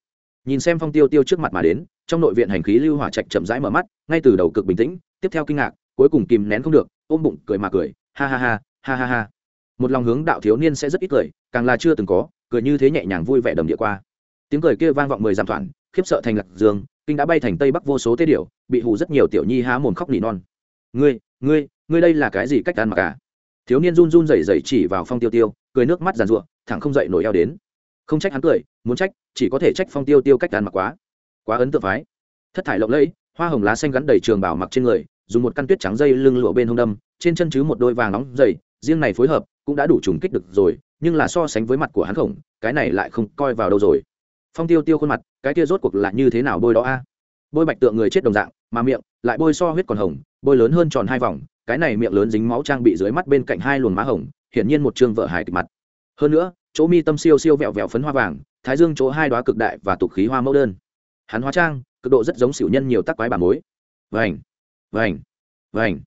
Nhìn xem Phong Tiêu Tiêu trước mặt mà đến, trong nội viện hành khí Lưu Hỏa Trạch chậm rãi mở mắt, ngay từ đầu cực bình tĩnh, tiếp theo kinh ngạc, cuối cùng kìm nén không được, ôm bụng cười mà cười, ha ha ha, ha ha ha một lòng hướng đạo thiếu niên sẽ rất ít cười càng là chưa từng có cười như thế nhẹ nhàng vui vẻ đầm địa qua tiếng cười kia vang vọng mười dặm thoảng khiếp sợ thành lạc dương kinh đã bay thành tây bắc vô số tê điểu bị hù rất nhiều tiểu nhi há mồm khóc nỉ non ngươi ngươi ngươi đây là cái gì cách ăn mặc cả? Thiếu niên run run rẩy rẩy chỉ vào phong tiêu tiêu, cười nước mắt giàn ruộng thẳng không dậy nổi eo đến. Không trách hắn cười, muốn trách, chỉ có thể trách phong tiêu tiêu cách ăn mặc quá. Quá ấn tượng phái. Thất thải lộng lẫy, hoa hồng lá xanh gắn đầy trường bảo mặc trên người, dùng một căn tuyết trắng dây lưng lụa bên hông đâm, trên chân chứ một đôi vàng nóng dày, riêng này phối hợp, cũng đã đủ trùng kích được rồi, nhưng là so sánh với mặt của hắn khổng, cái này lại không coi vào đâu rồi. Phong tiêu tiêu khuôn mặt, cái kia rốt cuộc là như thế nào bôi đó a? Bôi bạch tượng người chết đồng dạng, mà miệng lại bôi so huyết còn hồng, bôi lớn hơn tròn hai vòng cái này miệng lớn dính máu trang bị dưới mắt bên cạnh hai luồng má hồng, hiển nhiên một chương vợ hài kịch mặt. Hơn nữa, chỗ mi tâm siêu siêu vẹo vẹo phấn hoa vàng, thái dương chỗ hai đoá cực đại và tục khí hoa mẫu đơn. Hắn hóa trang, cực độ rất giống xỉu nhân nhiều tắc quái bà mối. Vành vành vành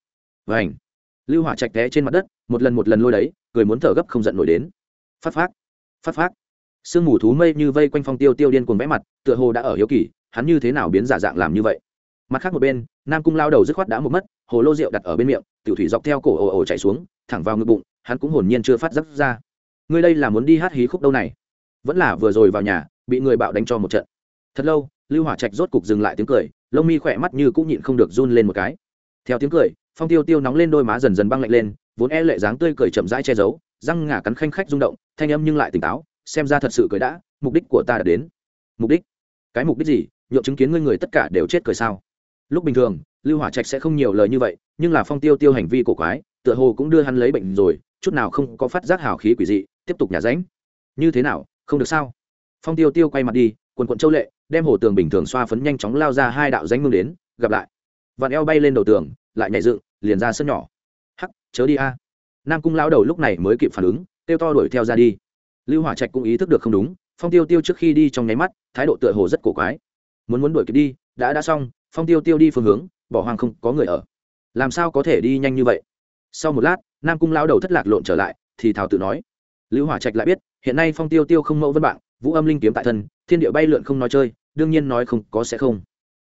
vành. Lưu hỏa trạch té trên mặt đất, một lần một lần lôi đấy, cười muốn thở gấp không giận nổi đến. Phát phát phát phát. Sương mù thú mây như vây quanh phong tiêu tiêu điên cuồng vẽ mặt, tựa hồ đã ở hiếu kỳ, hắn như thế nào biến giả dạng làm như vậy? Mặt khác một bên, nam cung lao đầu dứt khoát đã một mất hồ lô rượu đặt ở bên miệng, tiểu thủy dọc theo cổ ồ ồ chạy xuống, thẳng vào ngực bụng, hắn cũng hồn nhiên chưa phát giấc ra. Ngươi đây là muốn đi hát hí khúc đâu này? Vẫn là vừa rồi vào nhà, bị người bạo đánh cho một trận. Thật lâu, lưu hỏa trạch rốt cục dừng lại tiếng cười, lông mi khỏe mắt như cũng nhịn không được run lên một cái. Theo tiếng cười, phong tiêu tiêu nóng lên đôi má dần dần băng lạnh lên, vốn e lệ dáng tươi cười chậm rãi che giấu, răng ngả cắn khanh khách rung động, thanh âm nhưng lại tỉnh táo, xem ra thật sự cười đã, mục đích của ta đã đến. Mục đích? Cái mục đích gì? Nhộn chứng kiến ngươi người tất cả đều chết cười sao? Lúc bình thường lưu hỏa trạch sẽ không nhiều lời như vậy, nhưng là phong tiêu tiêu hành vi cổ quái, tựa hồ cũng đưa hắn lấy bệnh rồi, chút nào không có phát giác hào khí quỷ dị, tiếp tục nhả ránh như thế nào, không được sao? Phong tiêu tiêu quay mặt đi, quần quận châu lệ, đem hồ tường bình thường xoa phấn nhanh chóng lao ra hai đạo danh mương đến, gặp lại. Vạn eo bay lên đầu tường, lại nhảy dựng, liền ra sân nhỏ. Hắc, chớ đi a. Nam cung lao đầu lúc này mới kịp phản ứng tiêu to đuổi theo ra đi. Lưu hỏa trạch cũng ý thức được không đúng, phong tiêu tiêu trước khi đi trong nháy mắt, thái độ tựa hồ rất cổ quái. Muốn muốn đuổi kịp đi, đã đã xong, phong tiêu tiêu đi phương hướng bỏ hoang không có người ở. Làm sao có thể đi nhanh như vậy? Sau một lát, nam cung lao đầu thất lạc lộn trở lại, thì thảo tự nói, lưu hỏa trạch lại biết, hiện nay phong tiêu tiêu không mẫu vân bạn vũ âm linh kiếm tại thân, thiên địa bay lượn không nói chơi, đương nhiên nói không có sẽ không.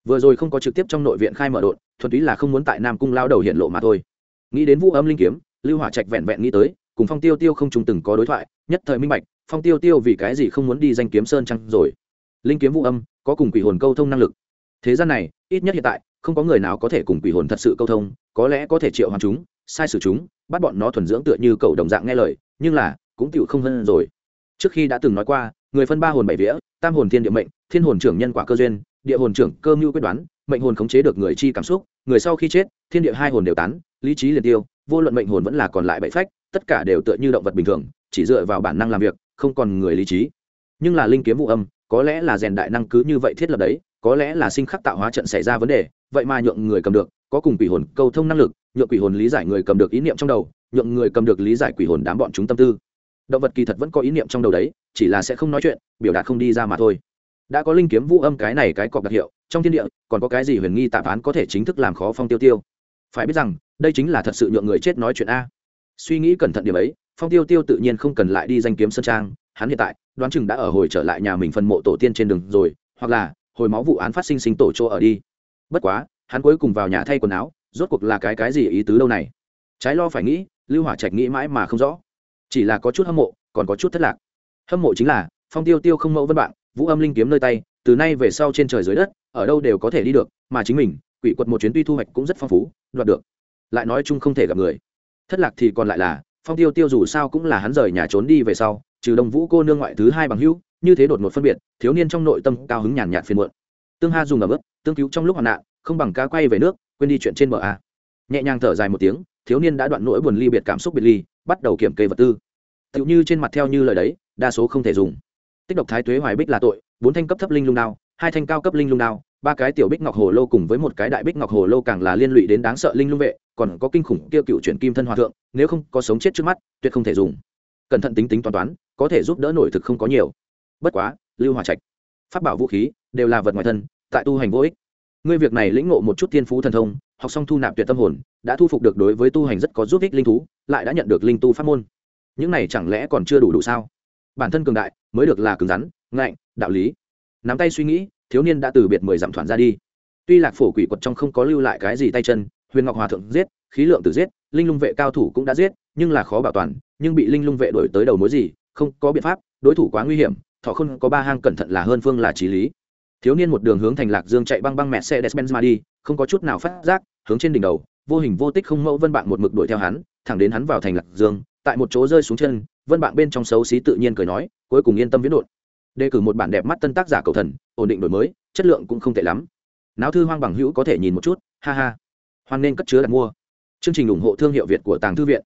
Vừa rồi không có trực tiếp trong nội viện khai mở đột, thuần túy là không muốn tại nam cung lao đầu hiện lộ mà thôi. Nghĩ đến vũ âm linh kiếm, lưu hỏa trạch vẹn vẹn nghĩ tới, cùng phong tiêu tiêu không trùng từng có đối thoại, nhất thời minh bạch, phong tiêu tiêu vì cái gì không muốn đi danh kiếm sơn trăng rồi. Linh kiếm vũ âm có cùng quỷ hồn câu thông năng lực. Thế gian này, ít nhất hiện tại không có người nào có thể cùng quỷ hồn thật sự câu thông, có lẽ có thể triệu hoàn chúng, sai sử chúng, bắt bọn nó thuần dưỡng tựa như cầu đồng dạng nghe lời, nhưng là, cũng tựu không hơn rồi. Trước khi đã từng nói qua, người phân ba hồn bảy vía, tam hồn thiên địa mệnh, thiên hồn trưởng nhân quả cơ duyên, địa hồn trưởng cơ mưu quyết đoán, mệnh hồn khống chế được người chi cảm xúc, người sau khi chết, thiên địa hai hồn đều tán, lý trí liền tiêu, vô luận mệnh hồn vẫn là còn lại bảy phách, tất cả đều tựa như động vật bình thường, chỉ dựa vào bản năng làm việc, không còn người lý trí. Nhưng là linh kiếm vụ âm, có lẽ là rèn đại năng cứ như vậy thiết lập đấy, có lẽ là sinh khắc tạo hóa trận xảy ra vấn đề vậy mà nhượng người cầm được, có cùng quỷ hồn câu thông năng lực, nhượng quỷ hồn lý giải người cầm được ý niệm trong đầu, nhượng người cầm được lý giải quỷ hồn đám bọn chúng tâm tư. Động vật kỳ thật vẫn có ý niệm trong đầu đấy, chỉ là sẽ không nói chuyện, biểu đạt không đi ra mà thôi. Đã có linh kiếm vũ âm cái này cái cọc đặc hiệu, trong thiên địa, còn có cái gì huyền nghi tạp án có thể chính thức làm khó phong tiêu tiêu? Phải biết rằng, đây chính là thật sự nhượng người chết nói chuyện a. Suy nghĩ cẩn thận điểm ấy, phong tiêu tiêu tự nhiên không cần lại đi danh kiếm sơn trang, hắn hiện tại, đoán chừng đã ở hồi trở lại nhà mình phân mộ tổ tiên trên đường rồi, hoặc là, hồi máu vụ án phát sinh sinh tổ chỗ ở đi bất quá, hắn cuối cùng vào nhà thay quần áo, rốt cuộc là cái cái gì ý tứ đâu này? Trái lo phải nghĩ, lưu hỏa trạch nghĩ mãi mà không rõ. Chỉ là có chút hâm mộ, còn có chút thất lạc. Hâm mộ chính là, phong tiêu tiêu không mẫu vân bạn, vũ âm linh kiếm nơi tay, từ nay về sau trên trời dưới đất, ở đâu đều có thể đi được, mà chính mình, quỷ quật một chuyến tuy thu hoạch cũng rất phong phú, đoạt được. Lại nói chung không thể gặp người. Thất lạc thì còn lại là, phong tiêu tiêu dù sao cũng là hắn rời nhà trốn đi về sau, trừ đông vũ cô nương ngoại thứ hai bằng hữu, như thế đột ngột phân biệt, thiếu niên trong nội tâm cao hứng nhàn nhạt phiền muộn tương ha dùng ở bước tương cứu trong lúc hoạn nạn, không bằng cá quay về nước, quên đi chuyện trên bờ a. Nhẹ nhàng thở dài một tiếng, thiếu niên đã đoạn nỗi buồn ly biệt cảm xúc biệt ly, bắt đầu kiểm kê vật tư. Tựu như trên mặt theo như lời đấy, đa số không thể dùng. Tích độc thái tuế hoài bích là tội, bốn thanh cấp thấp linh lung đao, hai thanh cao cấp linh lung đao, ba cái tiểu bích ngọc hồ lô cùng với một cái đại bích ngọc hồ lô càng là liên lụy đến đáng sợ linh lung vệ, còn có kinh khủng tiêu cựu chuyển kim thân hòa thượng, nếu không có sống chết trước mắt, tuyệt không thể dùng. Cẩn thận tính tính toán toán, có thể giúp đỡ nổi thực không có nhiều. Bất quá, lưu hòa trạch Pháp bảo vũ khí, đều là vật ngoài thân, tại tu hành vô ích. Ngươi việc này lĩnh ngộ một chút thiên phú thần thông, học xong thu nạp tuyệt tâm hồn, đã thu phục được đối với tu hành rất có giúp ích linh thú, lại đã nhận được linh tu pháp môn. Những này chẳng lẽ còn chưa đủ đủ sao? Bản thân cường đại, mới được là cứng rắn, ngạnh, đạo lý. Nắm tay suy nghĩ, thiếu niên đã từ biệt mười dặm thoản ra đi. Tuy lạc phổ quỷ quật trong không có lưu lại cái gì tay chân, huyền ngọc hòa thượng giết, khí lượng tử giết, linh lung vệ cao thủ cũng đã giết, nhưng là khó bảo toàn, nhưng bị linh lung vệ đổi tới đầu mối gì, không có biện pháp, đối thủ quá nguy hiểm thọ không có ba hang cẩn thận là hơn phương là trí lý. Thiếu niên một đường hướng thành lạc dương chạy băng băng mẹ xe despenz mà đi, không có chút nào phát giác, hướng trên đỉnh đầu, vô hình vô tích không mẫu vân bạn một mực đuổi theo hắn, thẳng đến hắn vào thành lạc dương, tại một chỗ rơi xuống chân, vân bạn bên trong xấu xí tự nhiên cười nói, cuối cùng yên tâm viễn đột đề cử một bản đẹp mắt tân tác giả cầu thần, ổn định đổi mới, chất lượng cũng không tệ lắm. Náo thư hoang bằng hữu có thể nhìn một chút, ha ha. Hoan nên cất chứa đặt mua. Chương trình ủng hộ thương hiệu việt của tàng thư viện.